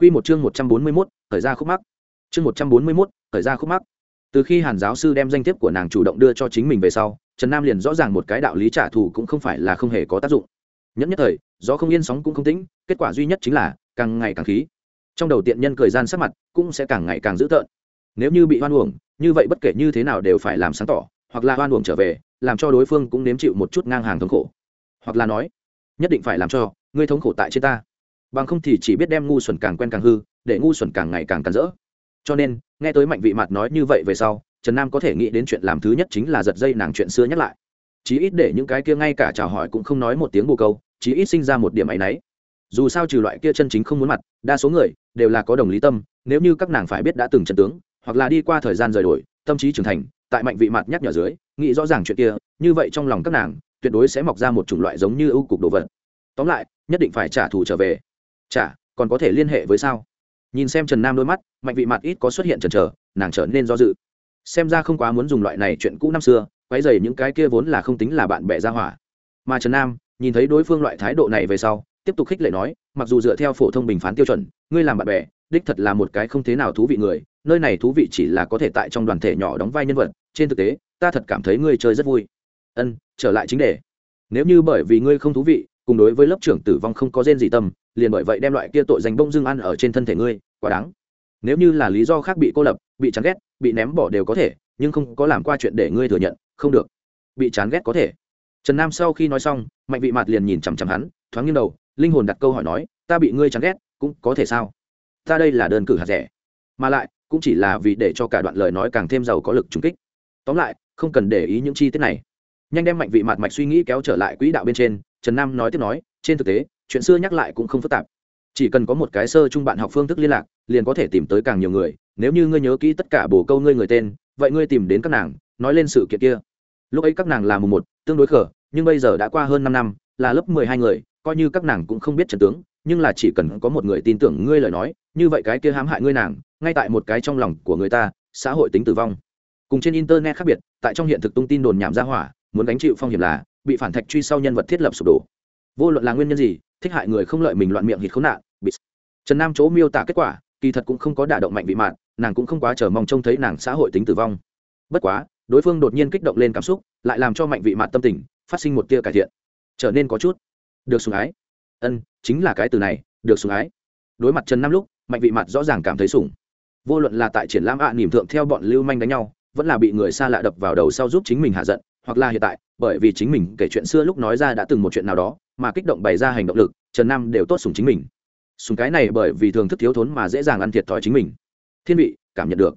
Quy một chương 141, thời ra khúc mắc. Chương 141, thời ra khúc mắc. Từ khi Hàn giáo sư đem danh thiếp của nàng chủ động đưa cho chính mình về sau, Trần Nam liền rõ ràng một cái đạo lý trả thù cũng không phải là không hề có tác dụng. Nhất nhất thời, gió không yên sóng cũng không tĩnh, kết quả duy nhất chính là càng ngày càng khí. Trong đầu tiện nhân cười gian sắc mặt, cũng sẽ càng ngày càng dữ tợn. Nếu như bị hoan uổng, như vậy bất kể như thế nào đều phải làm sáng tỏ, hoặc là hoan uổng trở về, làm cho đối phương cũng nếm chịu một chút ngang hàng thống khổ. Hoặc là nói, nhất định phải làm cho ngươi thống khổ tại trên ta bằng không thì chỉ biết đem ngu xuẩn càng quen càng hư, để ngu xuẩn càng ngày càng cắn rỡ. Cho nên, nghe tới mạnh vị mặt nói như vậy về sau, trần nam có thể nghĩ đến chuyện làm thứ nhất chính là giật dây nàng chuyện xưa nhắc lại. Chí ít để những cái kia ngay cả chào hỏi cũng không nói một tiếng bồ câu, chí ít sinh ra một điểm áy náy dù sao trừ loại kia chân chính không muốn mặt, đa số người đều là có đồng lý tâm, nếu như các nàng phải biết đã từng trận tướng, hoặc là đi qua thời gian rời đổi, tâm trí trưởng thành, tại mạnh vị mặt nhắc nhở dưới, nghĩ rõ ràng chuyện kia, như vậy trong lòng các nàng, tuyệt đối sẽ mọc ra một chủng loại giống như ưu cục đồ vật. Tóm lại, nhất định phải trả thù trở về chả, còn có thể liên hệ với sao? Nhìn xem trần nam đôi mắt, mạnh vị mặt ít có xuất hiện trần trở nàng trở nên do dự. Xem ra không quá muốn dùng loại này chuyện cũ năm xưa, quấy dày những cái kia vốn là không tính là bạn bè ra hỏa. Mà trần nam, nhìn thấy đối phương loại thái độ này về sau, tiếp tục khích lệ nói, mặc dù dựa theo phổ thông bình phán tiêu chuẩn, ngươi làm bạn bè, đích thật là một cái không thế nào thú vị người, nơi này thú vị chỉ là có thể tại trong đoàn thể nhỏ đóng vai nhân vật, trên thực tế, ta thật cảm thấy ngươi chơi rất vui. Ân, trở lại chính đề. Nếu như bởi vì ngươi không thú vị, cùng đối với lớp trưởng tử vong không có rên gì tâm liền bởi vậy đem loại kia tội danh bông dưng ăn ở trên thân thể ngươi, quá đáng. Nếu như là lý do khác bị cô lập, bị chán ghét, bị ném bỏ đều có thể, nhưng không có làm qua chuyện để ngươi thừa nhận, không được. Bị chán ghét có thể. Trần nam sau khi nói xong, mạnh vị mặt liền nhìn chằm chằm hắn, thoáng nghiêng đầu, linh hồn đặt câu hỏi nói, ta bị ngươi chán ghét, cũng có thể sao? Ta đây là đơn cử hạt rẻ. Mà lại, cũng chỉ là vì để cho cả đoạn lời nói càng thêm giàu có lực trung kích. Tóm lại, không cần để ý những chi tiết này. Nhanh đem mạnh vị mặt mạch suy nghĩ kéo trở lại quỹ đạo bên trên, trần nam nói tiếp nói, trên thực tế chuyện xưa nhắc lại cũng không phức tạp. Chỉ cần có một cái sơ chung bạn học phương thức liên lạc, liền có thể tìm tới càng nhiều người. Nếu như ngươi nhớ kỹ tất cả bổ câu ngươi người tên, vậy ngươi tìm đến các nàng, nói lên sự kiện kia. Lúc ấy các nàng là mùng một, tương đối khở nhưng bây giờ đã qua hơn năm năm, là lớp mười hai người, coi như các nàng cũng không biết trần tướng, nhưng là chỉ cần có một người tin tưởng ngươi lời nói, như vậy cái kia hãm hại ngươi nàng, ngay tại một cái trong lòng của người ta, xã hội tính tử vong. Cùng trên internet khác biệt, tại trong hiện thực tung tin đồn nhảm ra hỏa, muốn đánh chịu phong hiểm là, bị phản thạch truy sau nhân vật thiết lập sụp đổ. Vô luận là nguyên nhân gì thích hại người không lợi mình loạn miệng hít khốn nạn bị trần nam chỗ miêu tả kết quả kỳ thật cũng không có đả động mạnh vị mạn nàng cũng không quá chờ mong trông thấy nàng xã hội tính tử vong. Bất quá đối phương đột nhiên kích động lên cảm xúc lại làm cho mạnh vị mạn tâm tình phát sinh một tia cải thiện. Trở nên có chút được sùng ái. Ân chính là cái từ này được sùng ái. Đối mặt trần nam lúc mạnh vị mạn rõ ràng cảm thấy sủng. Vô luận là tại triển lãm ạ à, nỉm thượng theo bọn lưu manh đánh nhau vẫn là bị người xa lạ đập vào đầu sau giúp chính mình hạ giận hoặc là hiện tại bởi vì chính mình kể chuyện xưa lúc nói ra đã từng một chuyện nào đó mà kích động bày ra hành động lực, trần nam đều tốt sùng chính mình. Sùng cái này bởi vì thường thức thiếu thốn mà dễ dàng ăn thiệt thòi chính mình. Thiên vị, cảm nhận được.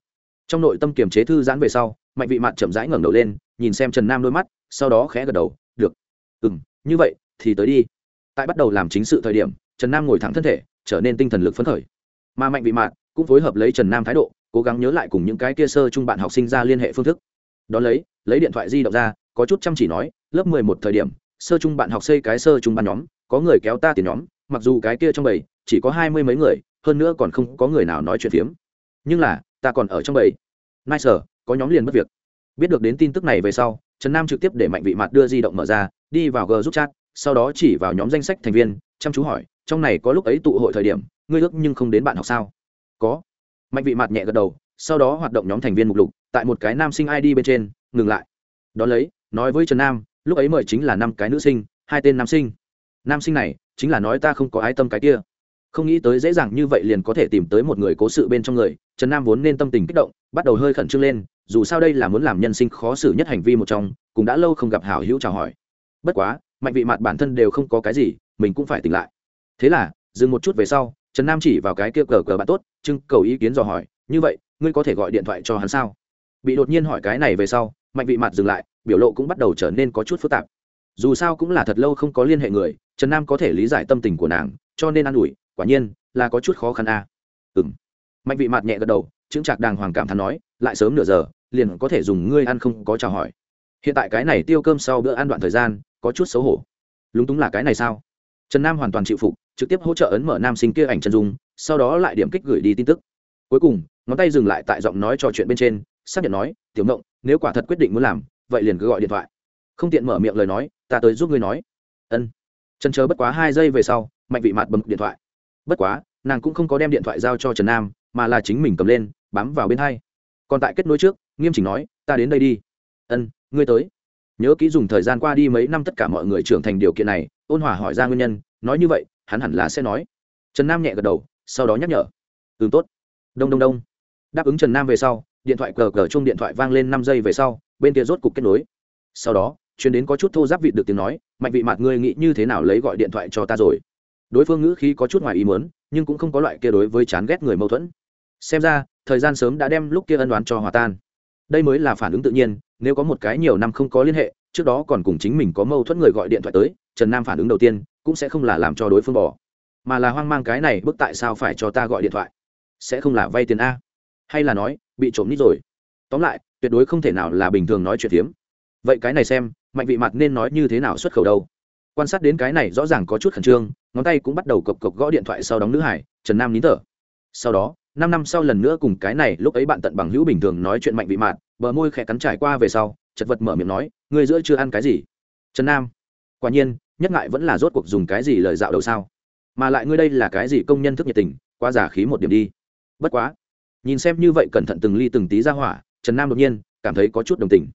Trong nội tâm kiềm chế thư giãn về sau, mạnh vị mặt chậm rãi ngẩng đầu lên, nhìn xem trần nam đôi mắt, sau đó khẽ gật đầu, được. Ừ m như vậy thì tới đi. Tại bắt đầu làm chính sự thời điểm, trần nam ngồi thẳng thân thể, trở nên tinh thần lực phấn khởi. Mà mạnh vị mạn cũng phối hợp lấy trần nam thái độ, cố gắng nhớ lại cùng những cái kia sơ chung bạn học sinh ra liên hệ phương thức. Đón lấy lấy điện thoại di động ra, có chút chăm chỉ nói, lớp mười một thời điểm sơ chung bạn học xây cái sơ chung ban nhóm, có người kéo ta tiền nhóm, mặc dù cái kia trong bầy chỉ có hai mươi mấy người, hơn nữa còn không có người nào nói chuyện phiếm. Nhưng là, ta còn ở trong bầy. Nay sở có nhóm liền mất việc. Biết được đến tin tức này về sau, trần nam trực tiếp để mạnh vị mặt đưa di động mở ra, đi vào g giúp chat, sau đó chỉ vào nhóm danh sách thành viên, chăm chú hỏi, trong này có lúc ấy tụ hội thời điểm, ngươi ước nhưng không đến bạn học sao? Có. Mạnh vị mặt nhẹ gật đầu, sau đó hoạt động nhóm thành viên mục lục, tại một cái nam sinh id bên trên, ngừng lại. Đón lấy, nói với trần nam lúc ấy mời chính là năm cái nữ sinh, hai tên nam sinh. Nam sinh này chính là nói ta không có ái tâm cái kia. Không nghĩ tới dễ dàng như vậy liền có thể tìm tới một người cố sự bên trong người, trần nam vốn nên tâm tình kích động, bắt đầu hơi khẩn trương lên, dù sao đây là muốn làm nhân sinh khó xử nhất hành vi một trong, cũng đã lâu không gặp hảo hữu chào hỏi. Bất quá, mạnh vị mặt bản thân đều không có cái gì, mình cũng phải tỉnh lại. Thế là, dừng một chút về sau, trần nam chỉ vào cái kia cờ cờ bạn tốt, trưng cầu ý kiến dò hỏi, như vậy, ngươi có thể gọi điện thoại cho hắn sao? Bị đột nhiên hỏi cái này về sau, mạnh vị mặt dừng lại biểu lộ cũng bắt đầu trở nên có chút phức tạp. Dù sao cũng là thật lâu không có liên hệ người, trần nam có thể lý giải tâm tình của nàng, cho nên an ủi, quả nhiên, là có chút khó khăn a. À. ừ m mạnh vị mặt nhẹ gật đầu, chững trạc đàng hoàng cảm thán nói, lại sớm nửa giờ, liền có thể dùng ngươi ăn không có chào hỏi. Hiện tại cái này tiêu cơm sau bữa ăn đoạn thời gian, có chút xấu hổ. Lúng túng là cái này sao? Trần nam hoàn toàn chịu phục, trực tiếp hỗ trợ ấn mở nam sinh kia ảnh chân dung, sau đó lại điểm kích gửi đi tin tức. Cuối cùng, ngón tay dừng lại tại giọng nói trò chuyện bên trên, xác nhận nói, tiểu ngộng, nếu quả thật quyết định muốn làm vậy liền cứ gọi điện thoại. Không tiện mở miệng lời nói, ta tới giúp ngươi nói. Ân. Trần chờ bất quá hai giây về sau, mạnh vị mặt bấm điện thoại. Bất quá, nàng cũng không có đem điện thoại giao cho trần nam, mà là chính mình cầm lên, bám vào bên hai. Còn tại kết nối trước, nghiêm chỉnh nói, ta đến đây đi. Ân, ngươi tới. Nhớ kỹ dùng thời gian qua đi mấy năm tất cả mọi người trưởng thành điều kiện này, ôn hòa hỏi ra nguyên nhân, nói như vậy, hắn hẳn là sẽ nói. Trần nam nhẹ gật đầu, sau đó nhắc nhở. Ừ tốt. Đông đông đông. Đáp ứng trần nam về sau, điện thoại cờ cờ chung điện thoại vang lên năm giây về sau bên kia rốt cục kết nối. Sau đó, chuyến đến có chút thô giáp vịt được tiếng nói, mạnh vị mặt ngươi nghĩ như thế nào lấy gọi điện thoại cho ta rồi? Đối phương ngữ khí có chút ngoài ý muốn, nhưng cũng không có loại kia đối với chán ghét người mâu thuẫn. Xem ra, thời gian sớm đã đem lúc kia ân đoán cho hòa tan. Đây mới là phản ứng tự nhiên, nếu có một cái nhiều năm không có liên hệ, trước đó còn cùng chính mình có mâu thuẫn người gọi điện thoại tới, trần nam phản ứng đầu tiên, cũng sẽ không là làm cho đối phương bỏ, mà là hoang mang cái này bức tại sao phải cho ta gọi điện thoại? Sẽ không là vay tiền a? Hay là nói, bị trộm nít rồi? Tóm lại tuyệt đối không thể nào là bình thường nói chuyện hiếm vậy cái này xem, mạnh vị mặt nên nói như thế nào xuất khẩu đâu? Quan sát đến cái này rõ ràng có chút khẩn trương, ngón tay cũng bắt đầu cộc cộc gõ điện thoại sau đóng nữ hải, trần nam nín thở. Sau đó, năm năm sau lần nữa cùng cái này lúc ấy bạn tận bằng hữu bình thường nói chuyện mạnh vị mạt, bờ môi khẽ cắn trải qua về sau, chật vật mở miệng nói người giữa chưa ăn cái gì? Trần nam, quả nhiên, nhất ngại vẫn là rốt cuộc dùng cái gì lời dạo đầu sao? Mà lại ngươi đây là cái gì công nhân thức nhiệt tình, quá giả khí một điểm đi. Bất quá, nhìn xem như vậy cẩn thận từng ly từng tí ra hỏa trần nam đột nhiên cảm thấy có chút đồng tình.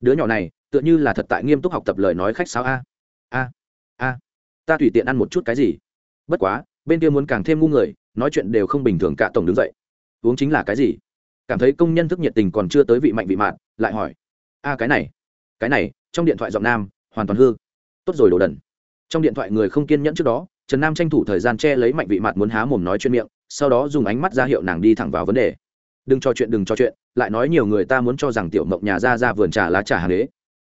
Đứa nhỏ này, tựa như là thật tại nghiêm túc học tập lời nói khách sáo a. A a, ta tùy tiện ăn một chút cái gì? Bất quá, bên kia muốn càng thêm ngu người, nói chuyện đều không bình thường cả tổng đứng dậy. Uống chính là cái gì? Cảm thấy công nhân thức nhiệt tình còn chưa tới vị mạnh vị mạn, lại hỏi. A, cái này cái này, trong điện thoại giọng nam, hoàn toàn hư. Tốt rồi đồ đần. Trong điện thoại người không kiên nhẫn trước đó, trần nam tranh thủ thời gian che lấy mạnh vị mạn muốn há mồm nói chuyên miệng, sau đó dùng ánh mắt ra hiệu nàng đi thẳng vào vấn đề đừng trò chuyện, đừng trò chuyện, lại nói nhiều người ta muốn cho rằng tiểu mộng nhà ra ra vườn trà lá trà hàng đế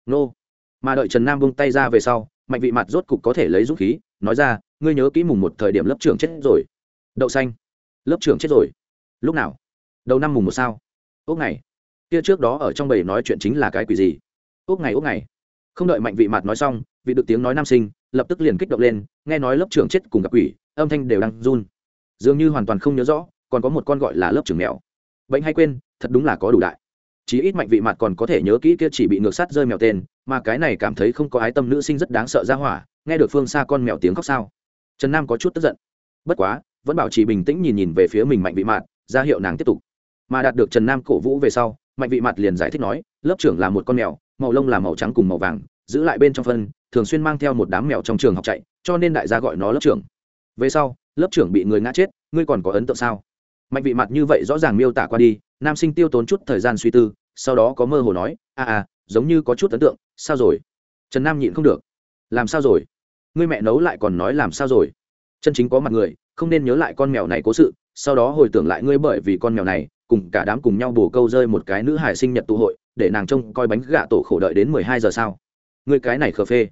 nô. Mà đợi trần nam bông tay ra về sau, mạnh vị mặt rốt cục có thể lấy dũng khí, nói ra, ngươi nhớ kỹ mùng một thời điểm lớp trưởng chết rồi. Đậu xanh. Lớp trưởng chết rồi. Lúc nào? Đầu năm mùng một sao. Ốc ngày. Kia trước đó ở trong bầy nói chuyện chính là cái quỷ gì? Ốc ngày ốc ngày. Không đợi mạnh vị mặt nói xong, vị được tiếng nói nam sinh, lập tức liền kích động lên, nghe nói lớp trưởng chết cùng gặp quỷ, âm thanh đều đang run. Dường như hoàn toàn không nhớ rõ, còn có một con gọi là lớp trưởng mèo bệnh hay quên, thật đúng là có đủ đại. Chí ít mạnh vị mặt còn có thể nhớ kỹ kia chỉ bị ngược sát rơi mèo tên, mà cái này cảm thấy không có ái tâm nữ sinh rất đáng sợ ra hỏa, nghe được phương xa con mèo tiếng khóc sao. Trần nam có chút tức giận. Bất quá, vẫn bảo trì bình tĩnh nhìn nhìn về phía mình mạnh vị mặt, ra hiệu nàng tiếp tục. Mà đạt được trần nam cổ vũ về sau, mạnh vị mặt liền giải thích nói, lớp trưởng là một con mèo, màu lông là màu trắng cùng màu vàng, giữ lại bên trong phân, thường xuyên mang theo một đám mèo trong trường học chạy, cho nên đại gia gọi nó lớp trưởng. Về sau, lớp trưởng bị người ngã chết, ngươi còn có ấn tượng sao? Mạnh vị mặt như vậy rõ ràng miêu tả qua đi nam sinh tiêu tốn chút thời gian suy tư sau đó có mơ hồ nói a à, à giống như có chút ấn tượng sao rồi? Trần nam nhịn không được. Làm sao rồi? Ngươi mẹ nấu lại còn nói làm sao rồi? Chân chính có mặt người không nên nhớ lại con mèo này cố sự sau đó hồi tưởng lại ngươi bởi vì con mèo này cùng cả đám cùng nhau bổ câu rơi một cái nữ hải sinh nhật tụ hội để nàng trông coi bánh gạ tổ khổ đợi đến mười hai giờ sao. Ngươi cái này khờ phê.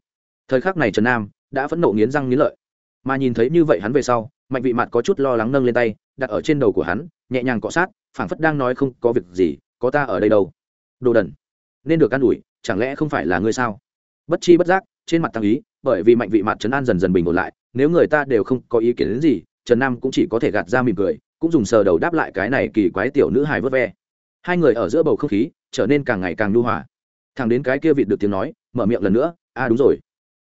Thời khắc này trần nam đã phẫn nộ nghiến răng nghiến lợi. Mà nhìn thấy như vậy hắn về sau mạnh vị mặt có chút lo lắng nâng lên tay, đặt ở trên đầu của hắn, nhẹ nhàng cọ sát, phảng phất đang nói không có việc gì, có ta ở đây đâu. Đồ đần, nên được can ủi, chẳng lẽ không phải là ngươi sao? Bất chi bất giác, trên mặt tăng ý, bởi vì mạnh vị mặt trấn an dần dần bình ổn lại, nếu người ta đều không có ý kiến đến gì, trần nam cũng chỉ có thể gạt ra mỉm cười, cũng dùng sờ đầu đáp lại cái này kỳ quái tiểu nữ hài vớt ve. Hai người ở giữa bầu không khí, trở nên càng ngày càng nhu hòa. Thằng đến cái kia vịt được tiếng nói, mở miệng lần nữa a à đúng rồi.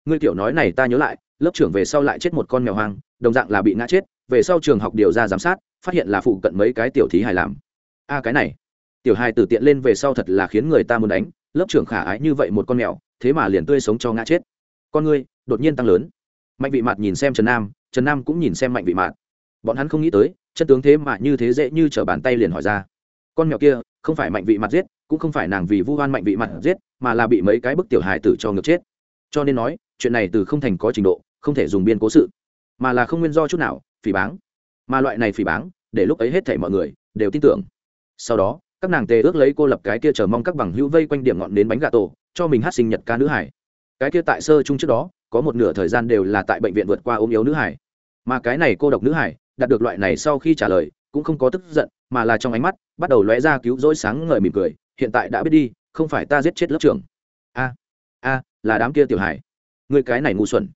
Ngươi tiểu nói này ta nhớ lại, lớp trưởng về sau lại chết một con mèo hoang đồng dạng là bị ngã chết, về sau trường học điều ra giám sát, phát hiện là phụ cận mấy cái tiểu thí hài làm. A cái này, tiểu hài tử tiện lên về sau thật là khiến người ta muốn đánh, lớp trưởng khả ái như vậy một con mèo, thế mà liền tươi sống cho ngã chết. Con ngươi đột nhiên tăng lớn. Mạnh vị mặt nhìn xem trần nam trần nam cũng nhìn xem mạnh vị mạt. Bọn hắn không nghĩ tới, chân tướng thế mà như thế dễ như t r ở bàn tay liền hỏi ra. Con mèo kia, không phải mạnh vị mặt giết, cũng không phải nàng vì vu hoan mạnh vị mặt giết, mà là bị mấy cái bức tiểu hài tử cho ngược chết. Cho nên nói, chuyện này từ không thành có trình độ, không thể dùng biên cố sự mà là không nguyên do chút nào, phỉ báng. Mà loại này phỉ báng, để lúc ấy hết thảy mọi người đều tin tưởng. Sau đó, các nàng tề ước lấy cô lập cái kia chờ mong các bằng hữu vây quanh điểm ngọn đến bánh gà tổ, cho mình hát sinh nhật ca nữ hải. Cái kia tại sơ chung trước đó, có một nửa thời gian đều là tại bệnh viện vượt qua ốm yếu nữ hải. Mà cái này cô độc nữ hải, đạt được loại này sau khi trả lời, cũng không có tức giận, mà là trong ánh mắt, bắt đầu lóe ra cứu rỗi sáng ngời mỉm cười, hiện tại đã biết đi, không phải ta giết chết lớp trưởng. A a, là đám kia tiểu hải. Người cái này ngu xuẩn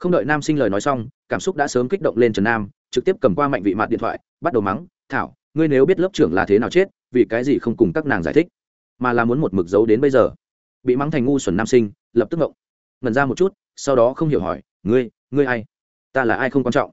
không đợi nam sinh lời nói xong, cảm xúc đã sớm kích động lên trần nam, trực tiếp cầm qua mạnh vị mặt điện thoại, bắt đầu mắng, thảo, ngươi nếu biết lớp trưởng là thế nào chết, vì cái gì không cùng các nàng giải thích? Mà là muốn một mực giấu đến bây giờ. Bị mắng thành ngu xuẩn nam sinh, lập tức ngộng. Ngần ra một chút, sau đó không hiểu hỏi, ngươi ngươi ai? Ta là ai không quan trọng?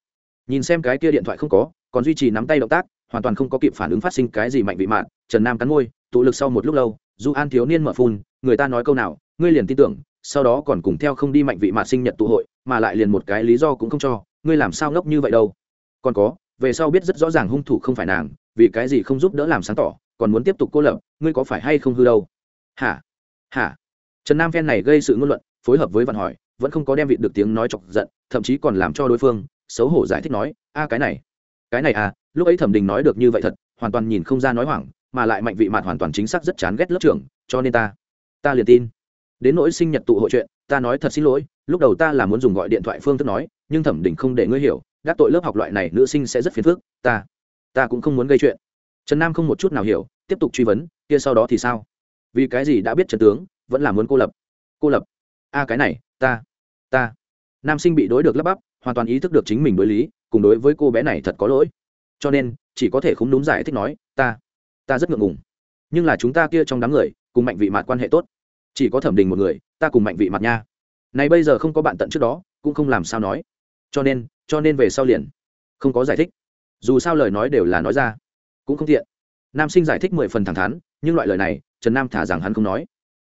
Nhìn xem cái kia điện thoại không có, còn duy trì nắm tay động tác, hoàn toàn không có kịp phản ứng phát sinh cái gì mạnh vị mạn, trần nam cắn môi, tụ lực sau một lúc lâu, du an thiếu niên mở phun, người ta nói câu nào, ngươi liền tin tưởng, sau đó còn cùng theo không đi mạnh vị mạn sinh nhật tụ hội mà lại liền một cái lý do cũng không cho, ngươi làm sao ngốc như vậy đâu? Còn có, về sau biết rất rõ ràng hung thủ không phải nàng, vì cái gì không giúp đỡ làm sáng tỏ, còn muốn tiếp tục cô lập, ngươi có phải hay không hư đâu? Hả? Hả? Trần nam phen này gây sự ngôn luận, phối hợp với Vạn hỏi, vẫn không có đem vị được tiếng nói chọc giận, thậm chí còn làm cho đối phương xấu hổ giải thích nói, a, cái này cái này à lúc ấy thẩm đình nói được như vậy thật, hoàn toàn nhìn không ra nói hoảng, mà lại mạnh vị mặt hoàn toàn chính xác rất chán ghét lớp trưởng, cho nên ta ta liền tin. Đến nỗi sinh nhật tụ hội chuyện, ta nói thật xin lỗi lúc đầu ta là muốn dùng gọi điện thoại phương thức nói, nhưng thẩm đình không để ngươi hiểu, gác tội lớp học loại này nữ sinh sẽ rất phiền phức, ta ta cũng không muốn gây chuyện. Trần nam không một chút nào hiểu, tiếp tục truy vấn, kia sau đó thì sao? Vì cái gì đã biết trần tướng, vẫn là muốn cô lập? Cô lập? A cái này, ta ta. Nam sinh bị đối được lắp bắp, hoàn toàn ý thức được chính mình đối lý, cùng đối với cô bé này thật có lỗi. Cho nên, chỉ có thể không đúng giải thích nói, ta ta rất ngượng ngùng. Nhưng là chúng ta kia trong đám người, cùng mạnh vị mặt quan hệ tốt. Chỉ có thẩm đình một người, ta cùng mạnh vị mặt nha này bây giờ không có bạn tận trước đó, cũng không làm sao nói. Cho nên cho nên về sau liền không có giải thích. Dù sao lời nói đều là nói ra, cũng không tiện. Nam sinh giải thích mười phần thẳng thắn, nhưng loại lời này, trần nam thả rằng hắn không nói.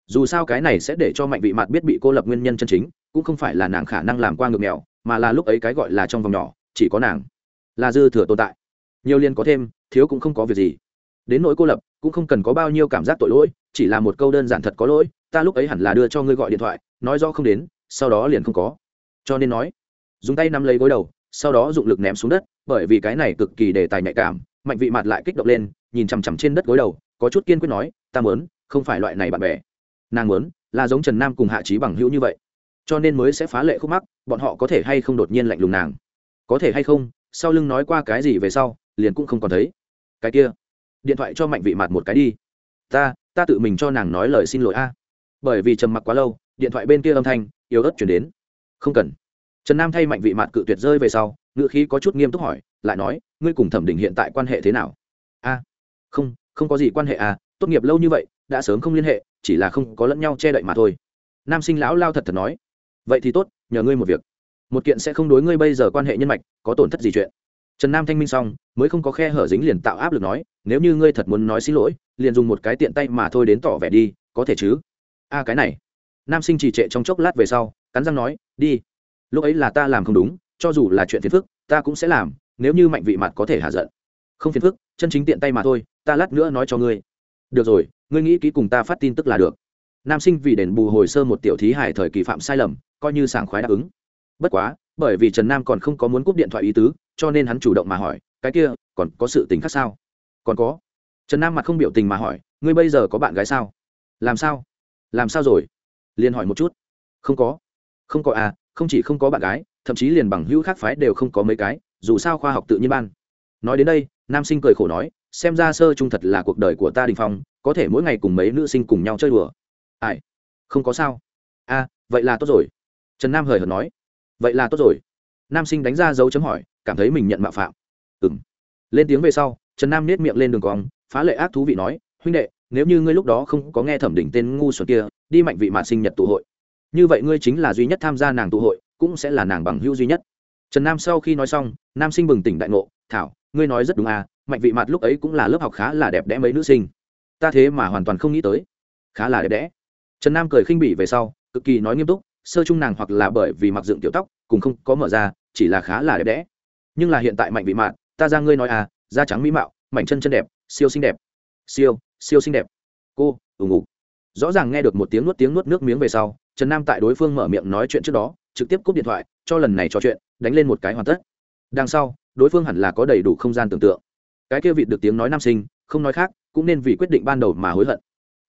Dù sao cái này sẽ để cho mạnh vị mặt biết bị cô lập nguyên nhân chân chính, cũng không phải là nàng khả năng làm qua ngược mèo mà là lúc ấy cái gọi là trong vòng nhỏ, chỉ có nàng là dư thừa tồn tại. Nhiều liền có thêm, thiếu cũng không có việc gì. Đến nỗi cô lập, cũng không cần có bao nhiêu cảm giác tội lỗi, chỉ là một câu đơn giản thật có lỗi, ta lúc ấy hẳn là đưa cho ngươi gọi điện thoại, nói rõ không đến sau đó liền không có. Cho nên nói, dùng tay nắm lấy gối đầu, sau đó dụng lực ném xuống đất, bởi vì cái này cực kỳ đề tài nhạy cảm, mạnh vị mặt lại kích động lên, nhìn chằm chằm trên đất gối đầu, có chút kiên quyết nói, ta mớn không phải loại này bạn bè. Nàng mớn là giống trần nam cùng hạ trí bằng hữu như vậy. Cho nên mới sẽ phá lệ khúc mắc, bọn họ có thể hay không đột nhiên lạnh lùng nàng? Có thể hay không, sau lưng nói qua cái gì về sau, liền cũng không còn thấy. Cái kia, điện thoại cho mạnh vị mặt một cái đi. Ta ta tự mình cho nàng nói lời xin lỗi a. Bởi vì trầm mặc quá lâu, điện thoại bên kia âm thanh yếu ớt chuyển đến. Không cần. Trần nam thay mạnh vị mạn cự tuyệt rơi về sau ngự khí có chút nghiêm túc hỏi, lại nói, ngươi cùng thẩm đình hiện tại quan hệ thế nào? A, không không có gì quan hệ à tốt nghiệp lâu như vậy, đã sớm không liên hệ, chỉ là không có lẫn nhau che đậy mà thôi. Nam sinh lão lao thật thật nói, vậy thì tốt, nhờ ngươi một việc. Một kiện sẽ không đối ngươi bây giờ quan hệ nhân mạch, có tổn thất gì chuyện. Trần nam thanh minh xong, mới không có khe hở dính liền tạo áp lực nói, nếu như ngươi thật muốn nói xin lỗi, liền dùng một cái tiện tay mà thôi đến tỏ vẻ đi, có thể chứ? A, cái này nam sinh trì trệ trong chốc lát về sau, cắn răng nói, đi. Lúc ấy là ta làm không đúng, cho dù là chuyện phiền phức, ta cũng sẽ làm, nếu như mạnh vị mặt có thể hạ giận. Không phiền phức, chân chính tiện tay mà thôi, ta lát nữa nói cho ngươi. Được rồi, ngươi nghĩ kỹ cùng ta phát tin tức là được. Nam sinh vì đền bù hồi sơ một tiểu thí hải thời kỳ phạm sai lầm, coi như sảng khoái đáp ứng. Bất quá, bởi vì trần nam còn không có muốn cúp điện thoại ý tứ, cho nên hắn chủ động mà hỏi, cái kia, còn có sự tình khác sao? Còn có. Trần nam mặt không biểu tình mà hỏi, ngươi bây giờ có bạn gái sao? Làm sao? Làm sao rồi? Liền hỏi một chút. Không có. Không có à không chỉ không có bạn gái thậm chí liền bằng hữu khác phái đều không có mấy cái dù sao khoa học tự nhiên ban. Nói đến đây nam sinh cười khổ nói xem ra sơ trung thật là cuộc đời của ta đình phong có thể mỗi ngày cùng mấy nữ sinh cùng nhau chơi đùa. Ai? Không có sao. A à, vậy là tốt rồi. Trần nam hời hợt nói. Vậy là tốt rồi. Nam sinh đánh ra dấu chấm hỏi cảm thấy mình nhận mạo phạm. Ừng lên tiếng về sau trần nam nết miệng lên đường cong phá lệ ác thú vị nói huynh đệ nếu như ngươi lúc đó không có nghe thẩm đỉnh tên ngu xuẩn kia, đi mạnh vị mà sinh nhật tụ hội. Như vậy ngươi chính là duy nhất tham gia nàng tụ hội, cũng sẽ là nàng bằng hữu duy nhất. Trần nam sau khi nói xong, nam sinh bừng tỉnh đại ngộ, thảo, ngươi nói rất đúng à mạnh vị mặt lúc ấy cũng là lớp học khá là đẹp đẽ mấy nữ sinh. Ta thế mà hoàn toàn không nghĩ tới. Khá là đẹp đẽ. Trần nam cười khinh bỉ về sau, cực kỳ nói nghiêm túc, sơ chung nàng hoặc là bởi vì mặc dựng tiểu tóc, cùng không có mở ra, chỉ là khá là đẹp đẽ. Nhưng là hiện tại mạnh vị mạn ta ra ngươi nói à da trắng mỹ mạo, mảnh chân chân đẹp, siêu xinh đẹp. Siêu siêu xinh đẹp. Cô, ù ngục. Rõ ràng nghe được một tiếng nuốt tiếng nuốt nước miếng về sau, trần nam tại đối phương mở miệng nói chuyện trước đó, trực tiếp cúp điện thoại, cho lần này trò chuyện, đánh lên một cái hoàn tất. Đằng sau, đối phương hẳn là có đầy đủ không gian tưởng tượng. Cái kia vị được tiếng nói nam sinh, không nói khác, cũng nên vì quyết định ban đầu mà hối hận.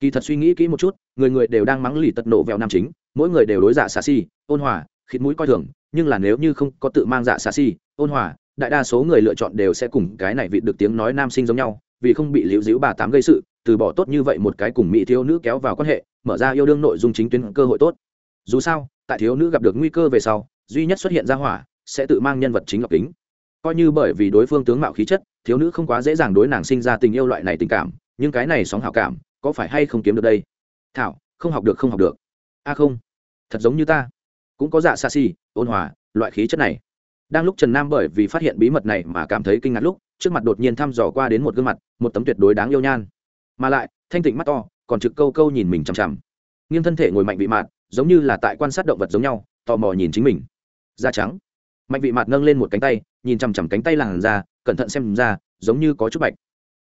Kỳ thật suy nghĩ kỹ một chút, người người đều đang mắng lì tật nộ vẹo nam chính, mỗi người đều đối dạ xà si, ôn hòa, khịt mũi coi thường, nhưng là nếu như không có tự mang dạ xà si, ôn hòa, đại đa số người lựa chọn đều sẽ cùng cái này vị được tiếng nói nam sinh giống nhau, vì không bị liễu díu bà tám gây sự từ bỏ tốt như vậy một cái cùng mỹ thiếu nữ kéo vào quan hệ, mở ra yêu đương nội dung chính tuyến cơ hội tốt. Dù sao, tại thiếu nữ gặp được nguy cơ về sau, duy nhất xuất hiện ra hỏa sẽ tự mang nhân vật chính lọc kính. Coi như bởi vì đối phương tướng mạo khí chất, thiếu nữ không quá dễ dàng đối nàng sinh ra tình yêu loại này tình cảm, nhưng cái này sóng hảo cảm, có phải hay không kiếm được đây? Thảo, không học được, không học được. A không, thật giống như ta. Cũng có dạ xa xi ôn hòa, loại khí chất này. Đang lúc trần nam bởi vì phát hiện bí mật này mà cảm thấy kinh ngạc lúc, trước mặt đột nhiên thăm dò qua đến một gương mặt, một tấm tuyệt đối đáng yêu nhan mà lại, thanh tịnh mắt to, còn trực câu câu nhìn mình chằm chằm. Nghiêng thân thể ngồi mạnh vị mạt, giống như là tại quan sát động vật giống nhau, tò mò nhìn chính mình. Da trắng. Mạnh vị mạt nâng lên một cánh tay, nhìn chằm chằm cánh tay làn da, cẩn thận xem ra, giống như có chút bạch.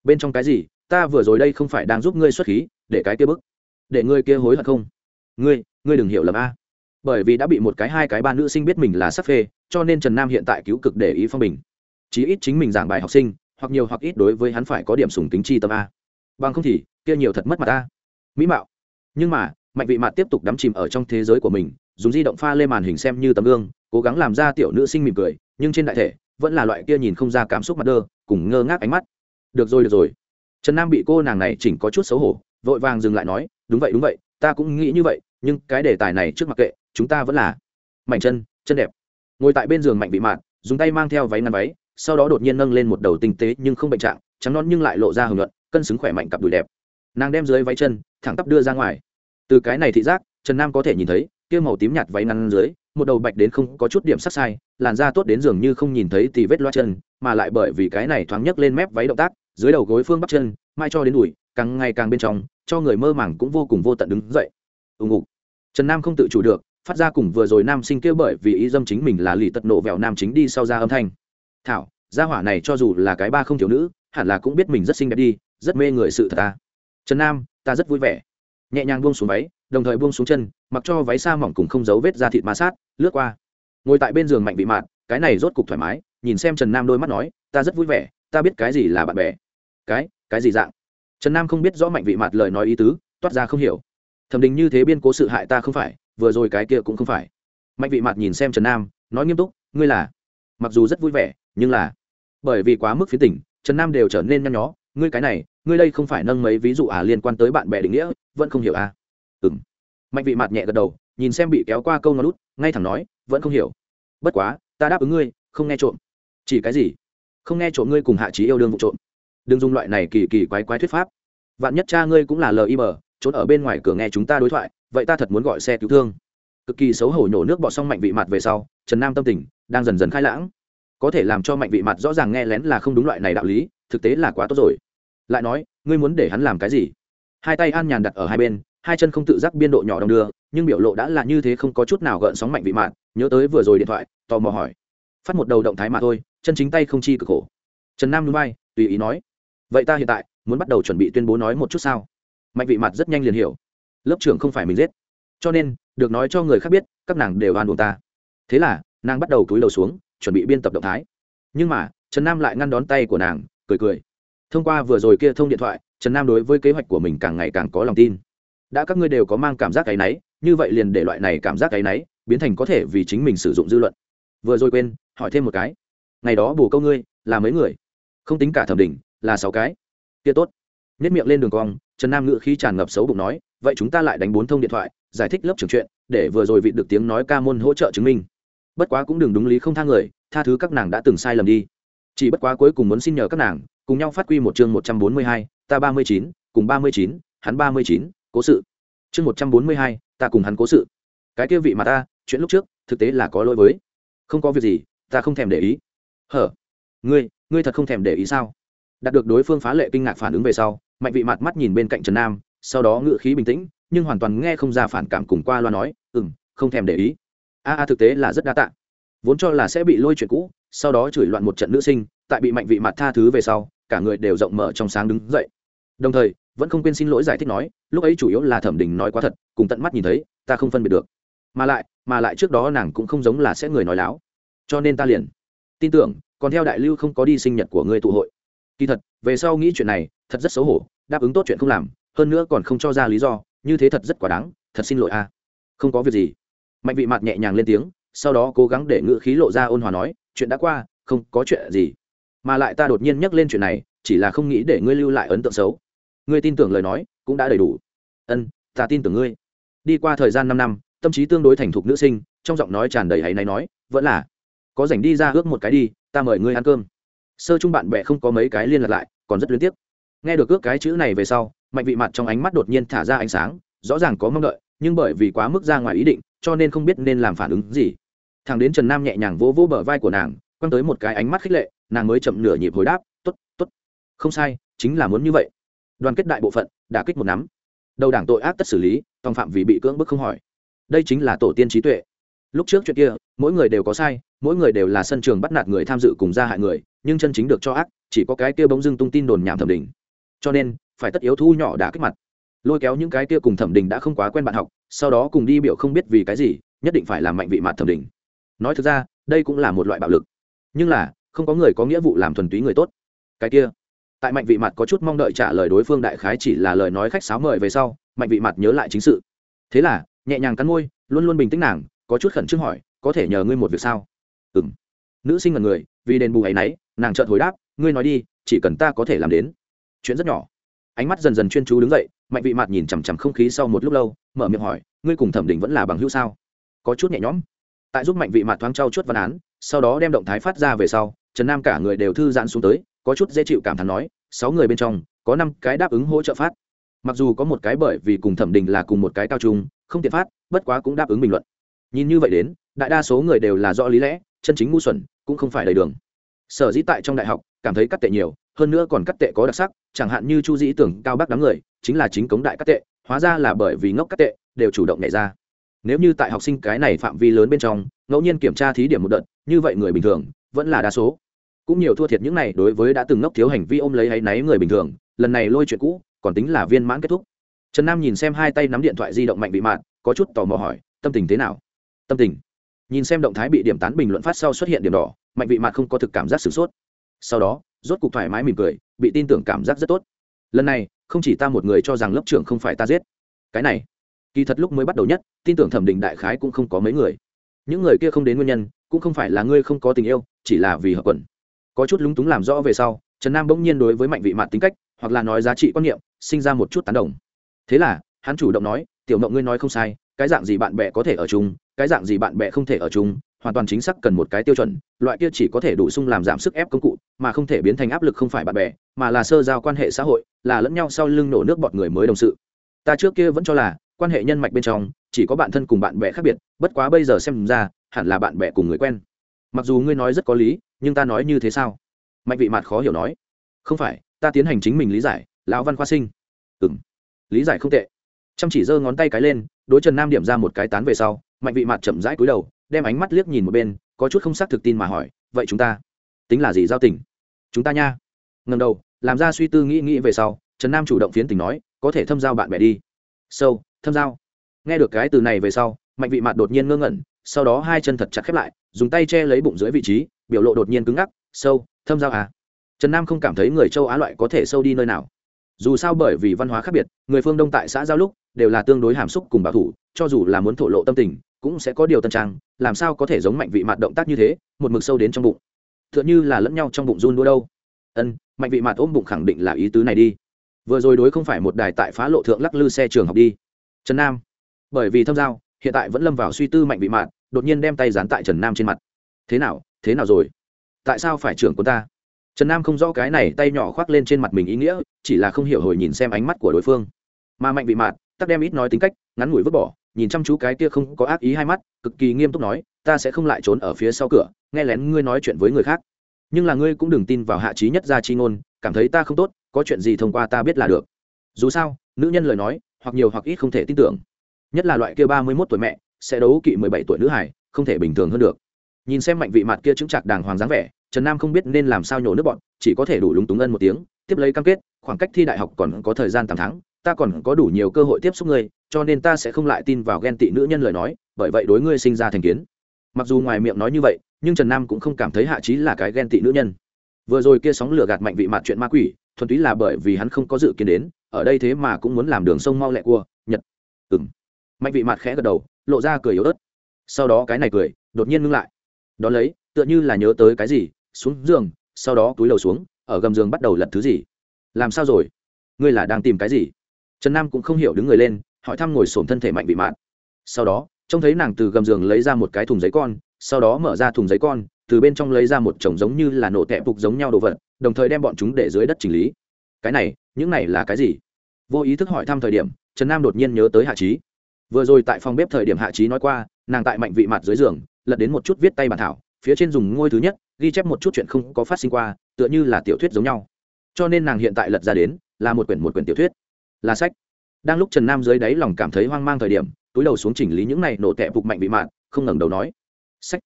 Bên trong cái gì, ta vừa rồi đây không phải đang giúp ngươi xuất khí, để cái kia bức. Để ngươi kia hối hận không? Ngươi ngươi đừng hiểu lầm a. Bởi vì đã bị một cái hai cái ba nữ sinh biết mình là sắc phê, cho nên trần nam hiện tại cứu cực để ý phong bình. Chí ít chính mình giảng bài học sinh, hoặc nhiều hoặc ít đối với hắn phải có điểm sùng tính chi tâm a bằng không thì, kia nhiều thật mất mặt ta. Mỹ mạo. Nhưng mà, mạnh vị mặt tiếp tục đắm chìm ở trong thế giới của mình, dùng di động pha lên màn hình xem như tấm gương, cố gắng làm ra tiểu nữ sinh mỉm cười, nhưng trên đại thể, vẫn là loại kia nhìn không ra cảm xúc mặt đơ, cùng ngơ ngác ánh mắt. Được rồi được rồi. Trần nam bị cô nàng này chỉnh có chút xấu hổ, vội vàng dừng lại nói, đúng vậy đúng vậy, ta cũng nghĩ như vậy, nhưng cái đề tài này trước mặt kệ, chúng ta vẫn là mảnh chân chân đẹp. Ngồi tại bên giường mạnh vị mạn dùng tay mang theo váy ngăn váy, sau đó đột nhiên nâng lên một đầu tinh tế nhưng không bệnh trạng, trắng non nhưng lại lộ ra hưởng luận cân xứng khỏe mạnh cặp đùi đẹp. Nàng đem dưới váy chân, thẳng tắp đưa ra ngoài. Từ cái này thị giác, trần nam có thể nhìn thấy, kia màu tím nhạt váy ngăn dưới, một đầu bạch đến không có chút điểm sắc sai, làn da tốt đến dường như không nhìn thấy thì vết loa chân, mà lại bởi vì cái này thoáng nhấc lên mép váy động tác, dưới đầu gối phương bắp chân, mai cho đến đùi, càng ngày càng bên trong, cho người mơ màng cũng vô cùng vô tận đứng dậy. Ùng ục trần nam không tự chủ được, phát ra cùng vừa rồi nam sinh kia bởi vì ý dâm chính mình là lì tật nộ vẹo nam chính đi sau ra âm thanh. Thảo, gia hỏa này cho dù là cái ba không thiếu nữ, hẳn là cũng biết mình rất xinh đẹp đi rất mê người sự thật ta. Trần nam, ta rất vui vẻ. Nhẹ nhàng buông xuống váy, đồng thời buông xuống chân, mặc cho váy xa mỏng cùng không giấu vết da thịt ma sát, lướt qua. Ngồi tại bên giường mạnh bị mạn, cái này rốt cục thoải mái, nhìn xem trần nam đôi mắt nói, ta rất vui vẻ, ta biết cái gì là bạn bè. Cái cái gì dạng? Trần nam không biết rõ mạnh vị mạt lời nói ý tứ, toát ra không hiểu. Thẩm đình như thế biên cố sự hại ta không phải, vừa rồi cái kia cũng không phải. Mạnh vị mạt nhìn xem trần nam, nói nghiêm túc, ngươi là? Mặc dù rất vui vẻ, nhưng là, bởi vì quá mức phía tỉnh trần nam đều trở nên nhăn nhó, ngươi cái này ngươi đây không phải nâng mấy ví dụ à liên quan tới bạn bè định nghĩa, vẫn không hiểu à? Ừ m mạnh vị mặt nhẹ gật đầu, nhìn xem bị kéo qua câu nó lút ngay thẳng nói, vẫn không hiểu. Bất quá, ta đáp ứng ngươi, không nghe trộm. Chỉ cái gì? Không nghe trộm ngươi cùng hạ trí yêu đương vụ trộm. Đừng dùng loại này kỳ kỳ quái quái thuyết pháp. Vạn nhất cha ngươi cũng là lim im trốn ở bên ngoài cửa nghe chúng ta đối thoại, vậy ta thật muốn gọi xe cứu thương. Cực kỳ xấu hổ nhổ nước bọt xong mạnh vị mặt về sau, trần nam tâm tình đang dần dần khai lãng. Có thể làm cho mạnh vị mặt rõ ràng nghe lén là không đúng loại này đạo lý, thực tế là quá tốt rồi lại nói, ngươi muốn để hắn làm cái gì? Hai tay an nhàn đặt ở hai bên, hai chân không tự giác biên độ nhỏ đồng đưa, nhưng biểu lộ đã là như thế không có chút nào gợn sóng mạnh vị mạn, nhớ tới vừa rồi điện thoại, tò mò hỏi. Phát một đầu động thái mà thôi, chân chính tay không chi cực khổ. Trần nam núi bay tùy ý nói, vậy ta hiện tại muốn bắt đầu chuẩn bị tuyên bố nói một chút sao? Mạnh vị mặt rất nhanh liền hiểu. Lớp trưởng không phải mình giết. Cho nên, được nói cho người khác biết, các nàng đều oan buồn ta. Thế là, nàng bắt đầu túi đầu xuống, chuẩn bị biên tập động thái. Nhưng mà, trần nam lại ngăn đón tay của nàng, cười cười thông qua vừa rồi kia thông điện thoại, trần nam đối với kế hoạch của mình càng ngày càng có lòng tin. Đã các ngươi đều có mang cảm giác cái náy như vậy liền để loại này cảm giác cái náy biến thành có thể vì chính mình sử dụng dư luận. Vừa rồi quên, hỏi thêm một cái. Ngày đó bù câu ngươi, là mấy người? Không tính cả thẩm đỉnh là sáu cái. Kia tốt. Nếp miệng lên đường cong, trần nam ngự khí tràn ngập xấu bụng nói, vậy chúng ta lại đánh bốn thông điện thoại, giải thích lớp trường chuyện, để vừa rồi vị được tiếng nói ca môn hỗ trợ chứng minh. Bất quá cũng đừng đúng lý không tha người, tha thứ các nàng đã từng sai lầm đi. Chỉ bất quá cuối cùng muốn xin nhờ các nàng cùng nhau phát quy một chương một trăm bốn mươi hai, ta ba mươi chín, cùng ba mươi chín, hắn ba mươi chín, cố sự. Chương một trăm bốn mươi hai, ta cùng hắn cố sự. Cái kia vị mà ta, chuyện lúc trước, thực tế là có lỗi với. Không có việc gì, ta không thèm để ý. Hở? Ngươi ngươi thật không thèm để ý sao? Đạt được đối phương phá lệ kinh ngạc phản ứng về sau, mạnh vị mặt mắt nhìn bên cạnh trần nam, sau đó ngự khí bình tĩnh, nhưng hoàn toàn nghe không ra phản cảm cùng qua loa nói ừ m không thèm để ý. A a, thực tế là rất đa tạ. Vốn cho là sẽ bị lôi chuyện cũ, sau đó chửi loạn một trận nữ sinh, tại bị mạnh vị mặt tha thứ về sau cả người đều rộng mở trong sáng đứng dậy. Đồng thời, vẫn không quên xin lỗi giải thích nói, lúc ấy chủ yếu là thẩm đình nói quá thật, cùng tận mắt nhìn thấy, ta không phân biệt được. Mà lại mà lại trước đó nàng cũng không giống là sẽ người nói láo. Cho nên ta liền tin tưởng, còn theo đại lưu không có đi sinh nhật của ngươi tụ hội. Kỳ thật, về sau nghĩ chuyện này, thật rất xấu hổ, đáp ứng tốt chuyện không làm, hơn nữa còn không cho ra lý do, như thế thật rất quá đáng, thật xin lỗi a. Không có việc gì. Mạnh vị mặt nhẹ nhàng lên tiếng, sau đó cố gắng để ngữ khí lộ ra ôn hòa nói, chuyện đã qua, không có chuyện gì mà lại ta đột nhiên nhắc lên chuyện này, chỉ là không nghĩ để ngươi lưu lại ấn tượng xấu. Ngươi tin tưởng lời nói, cũng đã đầy đủ. Ân, ta tin tưởng ngươi. Đi qua thời gian năm năm, tâm trí tương đối thành thục nữ sinh, trong giọng nói tràn đầy hay này nói, vẫn là, có rảnh đi ra ước một cái đi, ta mời ngươi ăn cơm. Sơ chung bạn bè không có mấy cái liên lạc lại, còn rất liên tiếp nghe được ước cái chữ này về sau, mạnh vị mặt trong ánh mắt đột nhiên thả ra ánh sáng, rõ ràng có mong đợi, nhưng bởi vì quá mức ra ngoài ý định, cho nên không biết nên làm phản ứng gì. Thằng đến trần nam nhẹ nhàng vỗ vỗ bờ vai của nàng, quăng tới một cái ánh mắt khích lệ nàng mới chậm nửa nhịp hồi đáp t ố t t ố t không sai, chính là muốn như vậy. Đoàn kết đại bộ phận đã kích một nắm. Đầu đảng tội ác tất xử lý, tòng phạm vì bị cưỡng bức không hỏi. Đây chính là tổ tiên trí tuệ. Lúc trước chuyện kia, mỗi người đều có sai, mỗi người đều là sân trường bắt nạt người tham dự cùng gia hại người, nhưng chân chính được cho ác, chỉ có cái kia bỗng dưng tung tin đồn nhảm thẩm đình. Cho nên, phải tất yếu thu nhỏ đã kích mặt. Lôi kéo những cái kia cùng thẩm đình đã không quá quen bạn học, sau đó cùng đi biểu không biết vì cái gì, nhất định phải làm mạnh vị mặt thẩm đình. Nói thực ra, đây cũng là một loại bạo lực. Nhưng là không có người có nghĩa vụ làm thuần túy người tốt. Cái kia, tại mạnh vị mặt có chút mong đợi trả lời đối phương đại khái chỉ là lời nói khách sáo mời về sau, mạnh vị mặt nhớ lại chính sự. Thế là, nhẹ nhàng cắn môi, luôn luôn bình tĩnh nàng, có chút khẩn trương hỏi, có thể nhờ ngươi một việc sao? Ừ m nữ sinh là người, vì đền bù ấ y n ấ y nàng chợt hồi đáp, ngươi nói đi, chỉ cần ta có thể làm đến. Chuyện rất nhỏ. Ánh mắt dần dần chuyên chú đứng dậy, mạnh vị mặt nhìn chằm chằm không khí sau một lúc lâu, mở miệng hỏi, ngươi cùng thẩm định vẫn là bằng hữu sao? Có chút nhẹ nhõm tại giúp mạnh vị mặt thoáng trao chuốt văn án, sau đó đem động thái phát ra về sau, trần nam cả người đều thư giãn xuống tới, có chút dễ chịu cảm thán nói, sáu người bên trong, có năm cái đáp ứng hỗ trợ phát. Mặc dù có một cái bởi vì cùng thẩm định là cùng một cái cao trung, không tiện phát, bất quá cũng đáp ứng bình luận. Nhìn như vậy đến, đại đa số người đều là do lý lẽ, chân chính ngu xuẩn, cũng không phải đầy đường. Sở dĩ tại trong đại học, cảm thấy cắt tệ nhiều, hơn nữa còn cắt tệ có đặc sắc, chẳng hạn như chu dĩ tưởng cao bác đám người, chính là chính cống đại cắt tệ, hóa ra là bởi vì ngốc cắt tệ, đều chủ động nhảy ra nếu như tại học sinh cái này phạm vi lớn bên trong, ngẫu nhiên kiểm tra thí điểm một đợt, như vậy người bình thường vẫn là đa số. Cũng nhiều thua thiệt những này đối với đã từng ngốc thiếu hành vi ôm lấy hay náy người bình thường, lần này lôi chuyện cũ, còn tính là viên mãn kết thúc. Trần nam nhìn xem hai tay nắm điện thoại di động mạnh bị mạn, có chút tò mò hỏi, tâm tình thế nào? Tâm tình. Nhìn xem động thái bị điểm tán bình luận phát sau xuất hiện điểm đỏ, mạnh vị mạn không có thực cảm giác sửng sốt. Sau đó, rốt cục thoải mái mỉm cười, bị tin tưởng cảm giác rất tốt. Lần này, không chỉ ta một người cho rằng lớp trưởng không phải ta giết. Cái này kỳ thật lúc mới bắt đầu nhất, tin tưởng thẩm định đại khái cũng không có mấy người. Những người kia không đến nguyên nhân, cũng không phải là ngươi không có tình yêu, chỉ là vì hợp quần có chút lúng túng làm rõ về sau, trần nam bỗng nhiên đối với mạnh vị mạn tính cách, hoặc là nói giá trị quan niệm, sinh ra một chút tán đồng. Thế là, hắn chủ động nói, tiểu mộng ngươi nói không sai, cái dạng gì bạn bè có thể ở chung, cái dạng gì bạn bè không thể ở chung, hoàn toàn chính xác cần một cái tiêu chuẩn, loại kia chỉ có thể đủ sung làm giảm sức ép công cụ, mà không thể biến thành áp lực không phải bạn bè, mà là sơ giao quan hệ xã hội, là lẫn nhau sau lưng nổ nước bọt người mới đồng sự. Ta trước kia vẫn cho là quan hệ nhân mạch bên trong, chỉ có bạn thân cùng bạn bè khác biệt, bất quá bây giờ xem ra, hẳn là bạn bè cùng người quen. Mặc dù ngươi nói rất có lý, nhưng ta nói như thế sao? Mạnh vị mặt khó hiểu nói. Không phải, ta tiến hành chính mình lý giải, lão văn khoa sinh. Ừng lý giải không tệ. Chăm chỉ giơ ngón tay cái lên, đối trần nam điểm ra một cái tán về sau, mạnh vị mặt chậm rãi cúi đầu, đem ánh mắt liếc nhìn một bên, có chút không xác thực tin mà hỏi, vậy chúng ta tính là gì giao tình? Chúng ta nha. Ngần đầu, làm ra suy tư nghĩ nghĩ về sau, trần nam chủ động phiến tình nói, có thể thâm giao bạn bè đi. Sâu thâm giao. Nghe được cái từ này về sau, mạnh vị mạt đột nhiên ngơ ngẩn, sau đó hai chân thật chặt khép lại, dùng tay che lấy bụng dưới vị trí, biểu lộ đột nhiên cứng ngắc, sâu, thâm giao à? Trần nam không cảm thấy người châu á loại có thể sâu đi nơi nào. Dù sao bởi vì văn hóa khác biệt, người phương đông tại xã giao lúc đều là tương đối hàm xúc cùng bảo thủ, cho dù là muốn thổ lộ tâm tình, cũng sẽ có điều tân trang, làm sao có thể giống mạnh vị mạt động tác như thế, một mực sâu đến trong bụng. T h ư ợ n h ư là lẫn nhau trong bụng run đua đâu. Ân, mạnh vị mạt ôm bụng khẳng định là ý tứ này đi. Vừa rồi đối không phải một đài tại phá lộ thượng lắc lư xe trường học đi trần nam. Bởi vì thâm giao, hiện tại vẫn lâm vào suy tư mạnh bị mạn, đột nhiên đem tay dán tại trần nam trên mặt. Thế nào thế nào rồi? Tại sao phải trưởng của ta? Trần nam không rõ cái này tay nhỏ khoác lên trên mặt mình ý nghĩa, chỉ là không hiểu hồi nhìn xem ánh mắt của đối phương. Mà mạnh bị mạn, tắc đem ít nói tính cách, ngắn ngủi vứt bỏ, nhìn chăm chú cái kia không có ác ý hai mắt, cực kỳ nghiêm túc nói, ta sẽ không lại trốn ở phía sau cửa, nghe lén ngươi nói chuyện với người khác. Nhưng là ngươi cũng đừng tin vào hạ trí nhất gia chi ngôn, cảm thấy ta không tốt, có chuyện gì thông qua ta biết là được. Dù sao, nữ nhân lời nói hoặc nhiều hoặc ít không thể tin tưởng. Nhất là loại kia ba mươi mốt tuổi mẹ, sẽ đấu kỵ mười bảy tuổi nữ hải không thể bình thường hơn được. Nhìn xem mạnh vị mặt kia chứng chặt đàng hoàng dáng vẻ, trần nam không biết nên làm sao nhổ nước bọn, chỉ có thể đủ lúng túng ân một tiếng, tiếp lấy cam kết, khoảng cách thi đại học còn có thời gian tám tháng, ta còn có đủ nhiều cơ hội tiếp xúc ngươi, cho nên ta sẽ không lại tin vào ghen tị nữ nhân lời nói, bởi vậy đối ngươi sinh ra thành kiến. Mặc dù ngoài miệng nói như vậy, nhưng trần nam cũng không cảm thấy hạ trí là cái ghen tị nữ nhân. Vừa rồi kia sóng lửa gạt mạnh vị mặt chuyện ma quỷ thuần túy là bởi vì hắn không có dự kiến đến, ở đây thế mà cũng muốn làm đường sông mau lẹ cua, nhật. Ừng mạnh vị mặt khẽ gật đầu, lộ ra cười yếu ớt. Sau đó cái này cười, đột nhiên ngưng lại. Đón lấy, tựa như là nhớ tới cái gì, xuống giường, sau đó túi đầu xuống, ở gầm giường bắt đầu lật thứ gì. Làm sao rồi? Ngươi là đang tìm cái gì? Trần nam cũng không hiểu đứng người lên, hỏi thăm ngồi sổm thân thể mạnh bị mạn. Sau đó, trông thấy nàng từ gầm giường lấy ra một cái thùng giấy con, sau đó mở ra thùng giấy con, từ bên trong lấy ra một chồng giống như là nổ tẹp phục giống nhau đồ vật đồng thời đem bọn chúng để dưới đất chỉnh lý. Cái này, những này là cái gì? Vô ý thức hỏi thăm thời điểm, trần nam đột nhiên nhớ tới hạ trí vừa rồi tại phòng bếp thời điểm hạ trí nói qua, nàng tại mạnh vị mặt dưới giường, lật đến một chút viết tay bản thảo, phía trên dùng ngôi thứ nhất, ghi chép một chút chuyện không có phát sinh qua, tựa như là tiểu thuyết giống nhau. Cho nên nàng hiện tại lật ra đến, là một quyển một quyển tiểu thuyết. Là sách. Đang lúc trần nam dưới đáy lòng cảm thấy hoang mang thời điểm, túi đầu xuống chỉnh lý những này nổ tẹp phục mạnh bị mạn, không ngẩng đầu nói. Sách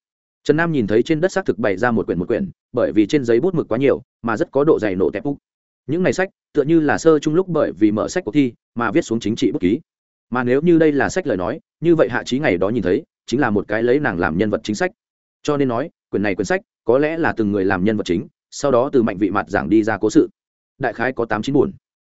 trần nam nhìn thấy trên đất xác thực bày ra một quyển một quyển, bởi vì trên giấy bút mực quá nhiều, mà rất có độ dày nổ tẹp úc những ngày sách, tựa như là sơ chung lúc bởi vì mở sách cuộc thi, mà viết xuống chính trị bút ký. Mà nếu như đây là sách lời nói, như vậy hạ trí ngày đó nhìn thấy, chính là một cái lấy nàng làm nhân vật chính sách. Cho nên nói, quyển này quyển sách, có lẽ là từng người làm nhân vật chính, sau đó từ mạnh vị mặt giảng đi ra cố sự. Đại khái có tám chín buồn.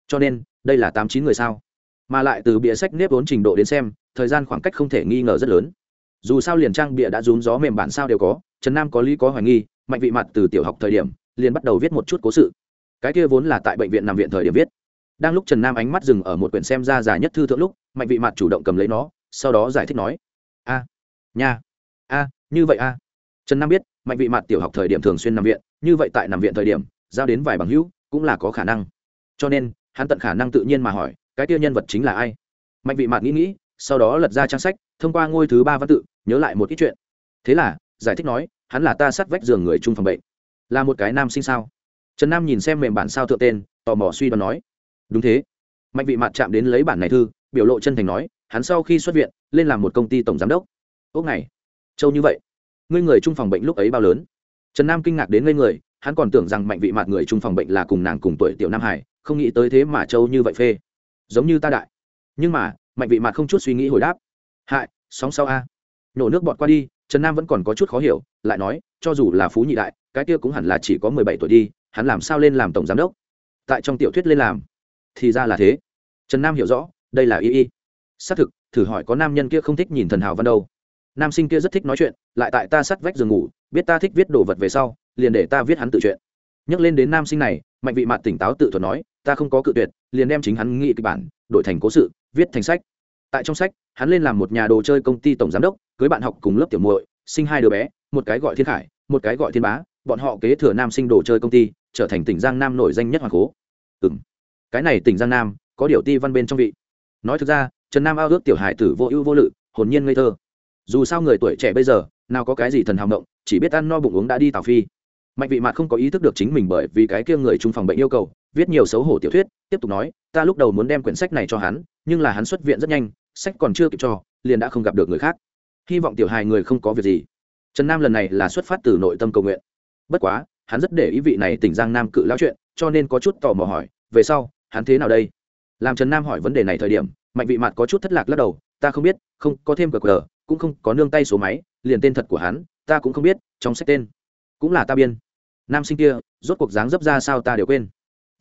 Cho nên, đây là tám chín người sao? Mà lại từ bìa sách nếp vốn trình độ đến xem, thời gian khoảng cách không thể nghi ngờ rất lớn dù sao liền trang bìa đã rún gió mềm bản sao đều có, trần nam có lý có hoài nghi, mạnh vị mặt từ tiểu học thời điểm, liền bắt đầu viết một chút cố sự. Cái kia vốn là tại bệnh viện nằm viện thời điểm viết. Đang lúc trần nam ánh mắt dừng ở một quyển xem ra dài nhất thư thượng lúc, mạnh vị mặt chủ động cầm lấy nó, sau đó giải thích nói, a, nha, a, như vậy a. Trần nam biết, mạnh vị mặt tiểu học thời điểm thường xuyên nằm viện, như vậy tại nằm viện thời điểm, giao đến vài bằng hữu cũng là có khả năng. Cho nên, hắn tận khả năng tự nhiên mà hỏi, cái tiêu nhân vật chính là ai? Mạnh vị mặt nghĩ nghĩ sau đó lật ra trang sách, thông qua ngôi thứ ba văn tự, nhớ lại một ít chuyện. Thế là, giải thích nói, hắn là ta sát vách giường người chung phòng bệnh. Là một cái nam sinh sao? Trần nam nhìn xem mềm bản sao thượng tên, tò mò suy đoán nói. Đúng thế. Mạnh vị mạn chạm đến lấy bản này thư, biểu lộ chân thành nói, hắn sau khi xuất viện, lên làm một công ty tổng giám đốc. Ốc này châu như vậy. Ngươi người chung phòng bệnh lúc ấy bao lớn? Trần nam kinh ngạc đến ngây người, hắn còn tưởng rằng mạnh vị mạn người chung phòng bệnh là cùng nàng cùng tuổi tiểu nam hải, không nghĩ tới thế mà châu như vậy phê. Giống như ta đại. Nhưng mà mạnh vị mặt không chút suy nghĩ hồi đáp. Hại, sóng sau a. Nhổ nước bọt qua đi, trần nam vẫn còn có chút khó hiểu, lại nói, cho dù là phú nhị đại, cái kia cũng hẳn là chỉ có mười bảy tuổi đi, hắn làm sao lên làm tổng giám đốc? Tại trong tiểu thuyết lên làm, thì ra là thế. Trần nam hiểu rõ, đây là y y. Xác thực, thử hỏi có nam nhân kia không thích nhìn thần hào văn đâu. Nam sinh kia rất thích nói chuyện, lại tại ta sắt vách giường ngủ, biết ta thích viết đồ vật về sau, liền để ta viết hắn tự chuyện nhắc lên đến nam sinh này, mạnh vị mặt tỉnh táo tự thuật nói ta không có cự tuyệt, liền đem chính hắn nghĩ kịch bản, đổi thành cố sự, viết thành sách. Tại trong sách, hắn lên làm một nhà đồ chơi công ty tổng giám đốc, cưới bạn học cùng lớp tiểu muội, sinh hai đứa bé, một cái gọi thiên khải, một cái gọi thiên bá, bọn họ kế thừa nam sinh đồ chơi công ty, trở thành tỉnh giang nam nổi danh nhất hoàng cố. Ừ m cái này tỉnh giang nam, có điều ti văn bên trong vị. Nói thực ra, trần nam ao ước tiểu hải tử vô ưu vô lự, hồn nhiên ngây thơ. Dù sao người tuổi trẻ bây giờ, nào có cái gì thần hào động chỉ biết ăn no bụng uống đã đi tào phi. Mạnh vị mạt không có ý thức được chính mình bởi vì cái kia người trung phòng bệnh yêu cầu viết nhiều xấu hổ tiểu thuyết, tiếp tục nói, ta lúc đầu muốn đem quyển sách này cho hắn, nhưng là hắn xuất viện rất nhanh, sách còn chưa kịp cho, liền đã không gặp được người khác. Hy vọng tiểu hài người không có việc gì. Trần nam lần này là xuất phát từ nội tâm cầu nguyện. Bất quá, hắn rất để ý vị này tỉnh giang nam cự lão chuyện, cho nên có chút tò mò hỏi, về sau, hắn thế nào đây? Làm trần nam hỏi vấn đề này thời điểm, mạnh vị mặt có chút thất lạc lắc đầu, ta không biết, không, có thêm cờ cờ, cũng không có nương tay số máy, liền tên thật của hắn, ta cũng không biết, trong sách tên cũng là ta biên. Nam sinh kia, rốt cuộc dáng dấp ra sao ta đều quên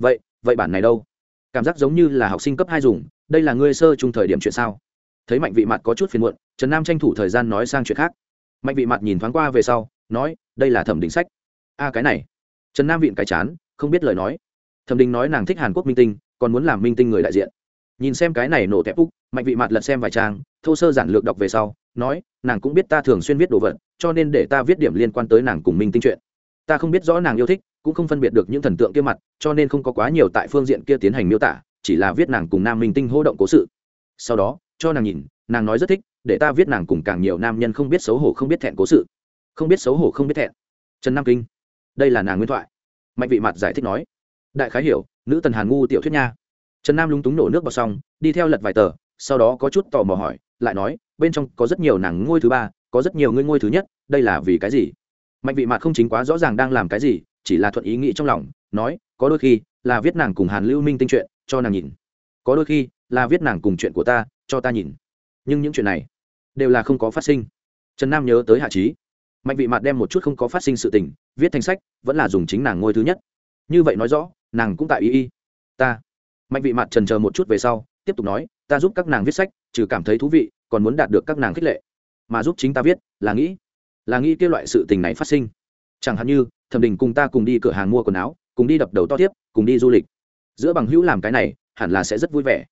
vậy vậy bản này đâu? Cảm giác giống như là học sinh cấp hai dùng, đây là ngươi sơ chung thời điểm chuyện sao? Thấy mạnh vị mặt có chút phiền muộn, trần nam tranh thủ thời gian nói sang chuyện khác. Mạnh vị mặt nhìn thoáng qua về sau, nói, đây là thẩm định sách. A cái này. Trần nam viện cái chán, không biết lời nói. Thẩm định nói nàng thích hàn quốc minh tinh, còn muốn làm minh tinh người đại diện. Nhìn xem cái này nổ tép úc, mạnh vị mặt lật xem vài trang, thô sơ giản lược đọc về sau, nói, nàng cũng biết ta thường xuyên viết đồ vật, cho nên để ta viết điểm liên quan tới nàng cùng minh tinh chuyện. Ta không biết rõ nàng yêu thích cũng không phân biệt được những thần tượng kia mặt, cho nên không có quá nhiều tại phương diện kia tiến hành miêu tả, chỉ là viết nàng cùng nam minh tinh hô động cố sự. Sau đó, cho nàng nhìn, nàng nói rất thích, để ta viết nàng cùng càng nhiều nam nhân không biết xấu hổ không biết thẹn cố sự. Không biết xấu hổ không biết thẹn. Trần nam kinh. Đây là nàng nguyên thoại. Mạnh vị mặt giải thích nói. Đại khái hiểu, nữ tần hàn ngu tiểu thuyết nha. Trần nam lúng túng nổ nước vào xong, đi theo lật vài tờ, sau đó có chút tò mò hỏi, lại nói, bên trong có rất nhiều nàng ngôi thứ ba, có rất nhiều ngươi ngôi thứ nhất, đây là vì cái gì? Mạnh vị mặt không chính quá rõ ràng đang làm cái gì chỉ là thuận ý nghĩ trong lòng, nói, có đôi khi là viết nàng cùng hàn lưu minh tinh chuyện, cho nàng nhìn. Có đôi khi là viết nàng cùng chuyện của ta, cho ta nhìn. Nhưng những chuyện này đều là không có phát sinh. Trần nam nhớ tới hạ trí mạnh vị mặt đem một chút không có phát sinh sự tình viết thành sách, vẫn là dùng chính nàng ngôi thứ nhất. Như vậy nói rõ, nàng cũng tại ý y ta. Mạnh vị mặt trần chờ một chút về sau, tiếp tục nói, ta giúp các nàng viết sách, trừ cảm thấy thú vị, còn muốn đạt được các nàng khích lệ. Mà giúp chính ta viết, là nghĩ là nghĩ kêu loại sự tình này phát sinh chẳng hạn như, thẩm đình cùng ta cùng đi cửa hàng mua quần áo, cùng đi đập đầu to tiếp, cùng đi du lịch. Giữa bằng hữu làm cái này, hẳn là sẽ rất vui vẻ.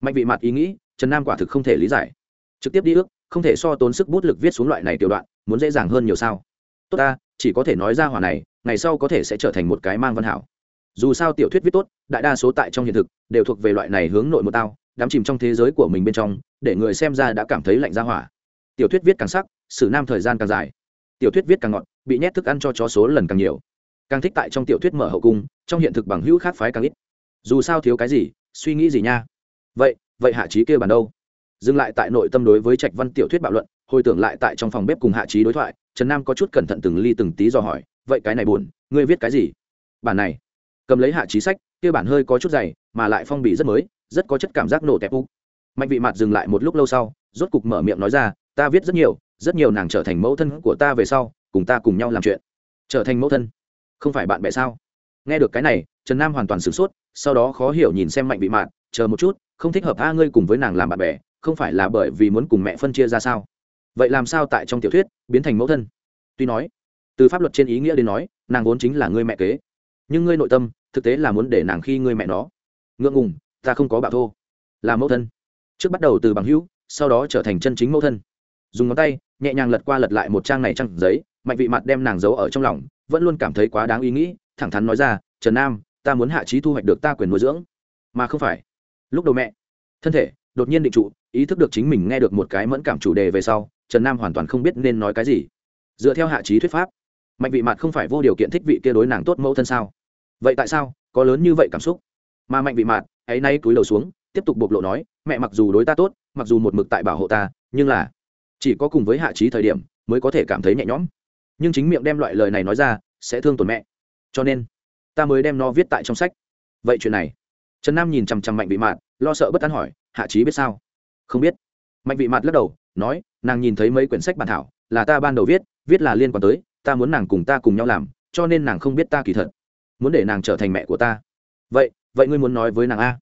Mạnh vị mặt ý nghĩ, trần nam quả thực không thể lý giải. Trực tiếp đi ước, không thể so tốn sức bút lực viết xuống loại này tiểu đoạn, muốn dễ dàng hơn nhiều sao. Tốt ta, chỉ có thể nói ra hỏa này, ngày sau có thể sẽ trở thành một cái mang văn hảo. Dù sao tiểu thuyết viết tốt, đại đa số tại trong hiện thực, đều thuộc về loại này hướng nội một tao, đắm chìm trong thế giới của mình bên trong, để người xem ra đã cảm thấy lạnh ra hỏa. Tiểu thuyết viết càng sắc, sử nam thời gian càng dài. Tiểu thuyết viết càng ngọt bị nhét thức ăn cho chó số lần càng nhiều. Càng thích tại trong tiểu thuyết mở hậu cung, trong hiện thực bằng hữu khác phái càng ít. Dù sao thiếu cái gì, suy nghĩ gì nha. Vậy vậy hạ trí kêu bản đâu? Dừng lại tại nội tâm đối với trạch văn tiểu thuyết bạo luận, hồi tưởng lại tại trong phòng bếp cùng hạ trí đối thoại, trần nam có chút cẩn thận từng ly từng tí dò hỏi, vậy cái này buồn, ngươi viết cái gì? Bản này, cầm lấy hạ trí sách, kia bản hơi có chút dày, mà lại phong bì rất mới, rất có chất cảm giác nổ tẹp u. Mạnh vị mặt dừng lại một lúc lâu sau, rốt cục mở miệng nói ra, ta viết rất nhiều rất nhiều nàng trở thành mẫu thân của ta về sau cùng ta cùng nhau làm chuyện. Trở thành mẫu thân. Không phải bạn bè sao? Nghe được cái này, trần nam hoàn toàn sửng sốt, sau đó khó hiểu nhìn xem mạnh bị mạn, chờ một chút, không thích hợp a ngươi cùng với nàng làm bạn bè, không phải là bởi vì muốn cùng mẹ phân chia ra sao? Vậy làm sao tại trong tiểu thuyết biến thành mẫu thân? Tuy nói, từ pháp luật trên ý nghĩa đến nói, nàng vốn chính là ngươi mẹ kế. Nhưng ngươi nội tâm, thực tế là muốn để nàng khi ngươi mẹ nó. Ngượng ngùng, ta không có bạo thô. Là mẫu thân. Trước bắt đầu từ bằng hữu, sau đó trở thành chân chính mẫu thân. Dùng ngón tay, nhẹ nhàng lật qua lật lại một trang này trăng giấy mạnh vị mặt đem nàng giấu ở trong lòng, vẫn luôn cảm thấy quá đáng ý nghĩ, thẳng thắn nói ra, trần nam, ta muốn hạ trí thu hoạch được ta quyền nuôi dưỡng. Mà không phải. Lúc đầu mẹ, thân thể, đột nhiên định trụ, ý thức được chính mình nghe được một cái mẫn cảm chủ đề về sau, trần nam hoàn toàn không biết nên nói cái gì. Dựa theo hạ trí thuyết pháp, mạnh vị mặt không phải vô điều kiện thích vị kia đối nàng tốt mẫu thân sao? Vậy tại sao, có lớn như vậy cảm xúc? Mà mạnh vị mặt, ấy nay cúi đầu xuống, tiếp tục bộc lộ nói, mẹ mặc dù đối ta tốt, mặc dù một mực tại bảo hộ ta, nhưng là chỉ có cùng với hạ trí thời điểm, mới có thể cảm thấy nhẹ nhõm nhưng chính miệng đem loại lời này nói ra, sẽ thương tổn mẹ. Cho nên, ta mới đem nó viết tại trong sách. Vậy chuyện này, trần nam nhìn chằm chằm mạnh vị mạt, lo sợ bất an hỏi, hạ trí biết sao? Không biết. Mạnh vị mạt lắc đầu, nói, nàng nhìn thấy mấy quyển sách bản thảo, là ta ban đầu viết viết là liên quan tới, ta muốn nàng cùng ta cùng nhau làm, cho nên nàng không biết ta kỳ thật. Muốn để nàng trở thành mẹ của ta. Vậy vậy ngươi muốn nói với nàng a?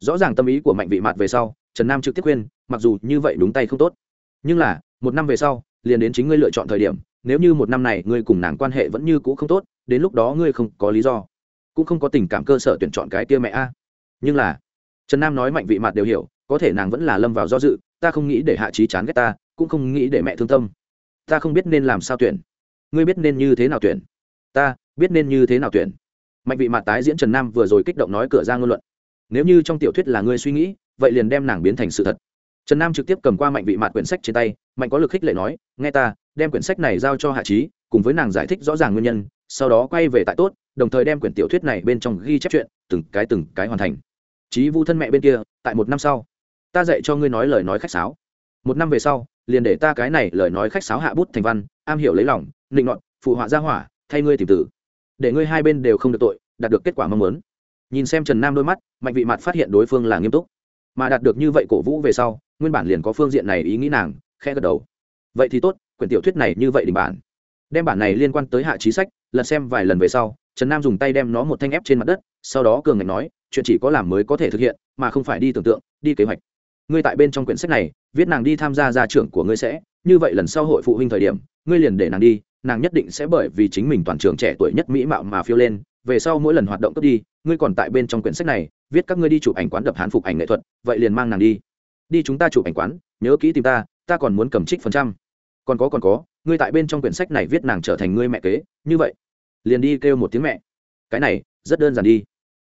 Rõ ràng tâm ý của mạnh vị mạt về sau, trần nam trực tiếp khuyên, mặc dù như vậy đúng tay không tốt, nhưng là, một năm về sau, liền đến chính ngươi lựa chọn thời điểm nếu như một năm này ngươi cùng nàng quan hệ vẫn như cũ không tốt, đến lúc đó ngươi không có lý do, cũng không có tình cảm cơ sở tuyển chọn cái kia mẹ a. Nhưng là, trần nam nói mạnh vị mặt đều hiểu, có thể nàng vẫn là lâm vào do dự, ta không nghĩ để hạ trí chán ghét ta, cũng không nghĩ để mẹ thương tâm. Ta không biết nên làm sao tuyển. Ngươi biết nên như thế nào tuyển? Ta biết nên như thế nào tuyển? Mạnh vị mặt tái diễn trần nam vừa rồi kích động nói cửa ra ngôn luận. Nếu như trong tiểu thuyết là ngươi suy nghĩ, vậy liền đem nàng biến thành sự thật. Trần nam trực tiếp cầm qua mạnh vị mặt quyển sách trên tay, mạnh có lực khích lệ nói, nghe ta đem quyển sách này giao cho hạ trí cùng với nàng giải thích rõ ràng nguyên nhân, sau đó quay về tại tốt, đồng thời đem quyển tiểu thuyết này bên trong ghi chép chuyện, từng cái từng cái hoàn thành. Trí vu thân mẹ bên kia, tại một năm sau, ta dạy cho ngươi nói lời nói khách sáo. Một năm về sau, liền để ta cái này lời nói khách sáo hạ bút thành văn, am hiểu lấy lòng định ngọn phụ họa ra hỏa, thay ngươi tìm tử. Để ngươi hai bên đều không được tội, đạt được kết quả mong muốn. Nhìn xem trần nam đôi mắt, mạnh vị mặt phát hiện đối phương là nghiêm túc. Mà đạt được như vậy cổ vũ về sau, nguyên bản liền có phương diện này ý nghĩ nàng, khẽ gật đầu. Vậy thì tốt quyển tiểu thuyết này như vậy đình bản. Đem bản này liên quan tới hạ trí sách, lật xem vài lần về sau, trần nam dùng tay đem nó một thanh ép trên mặt đất, sau đó cường ngạch nói, chuyện chỉ có làm mới có thể thực hiện, mà không phải đi tưởng tượng, đi kế hoạch. Ngươi tại bên trong quyển sách này, viết nàng đi tham gia gia trưởng của ngươi sẽ, như vậy lần sau hội phụ huynh thời điểm, ngươi liền để nàng đi, nàng nhất định sẽ bởi vì chính mình toàn trường trẻ tuổi nhất mỹ mạo mà phiêu lên, về sau mỗi lần hoạt động cướp đi, ngươi còn tại bên trong quyển sách này, viết các ngươi đi chụp ảnh quán đập hán phục ảnh nghệ thuật, vậy liền mang nàng đi. Đi chúng ta chụp ảnh quán, nhớ kỹ tìm ta ta còn muốn cầm trích phần trăm còn có còn có, ngươi tại bên trong quyển sách này viết nàng trở thành ngươi mẹ kế, như vậy, liền đi kêu một tiếng mẹ. Cái này, rất đơn giản đi.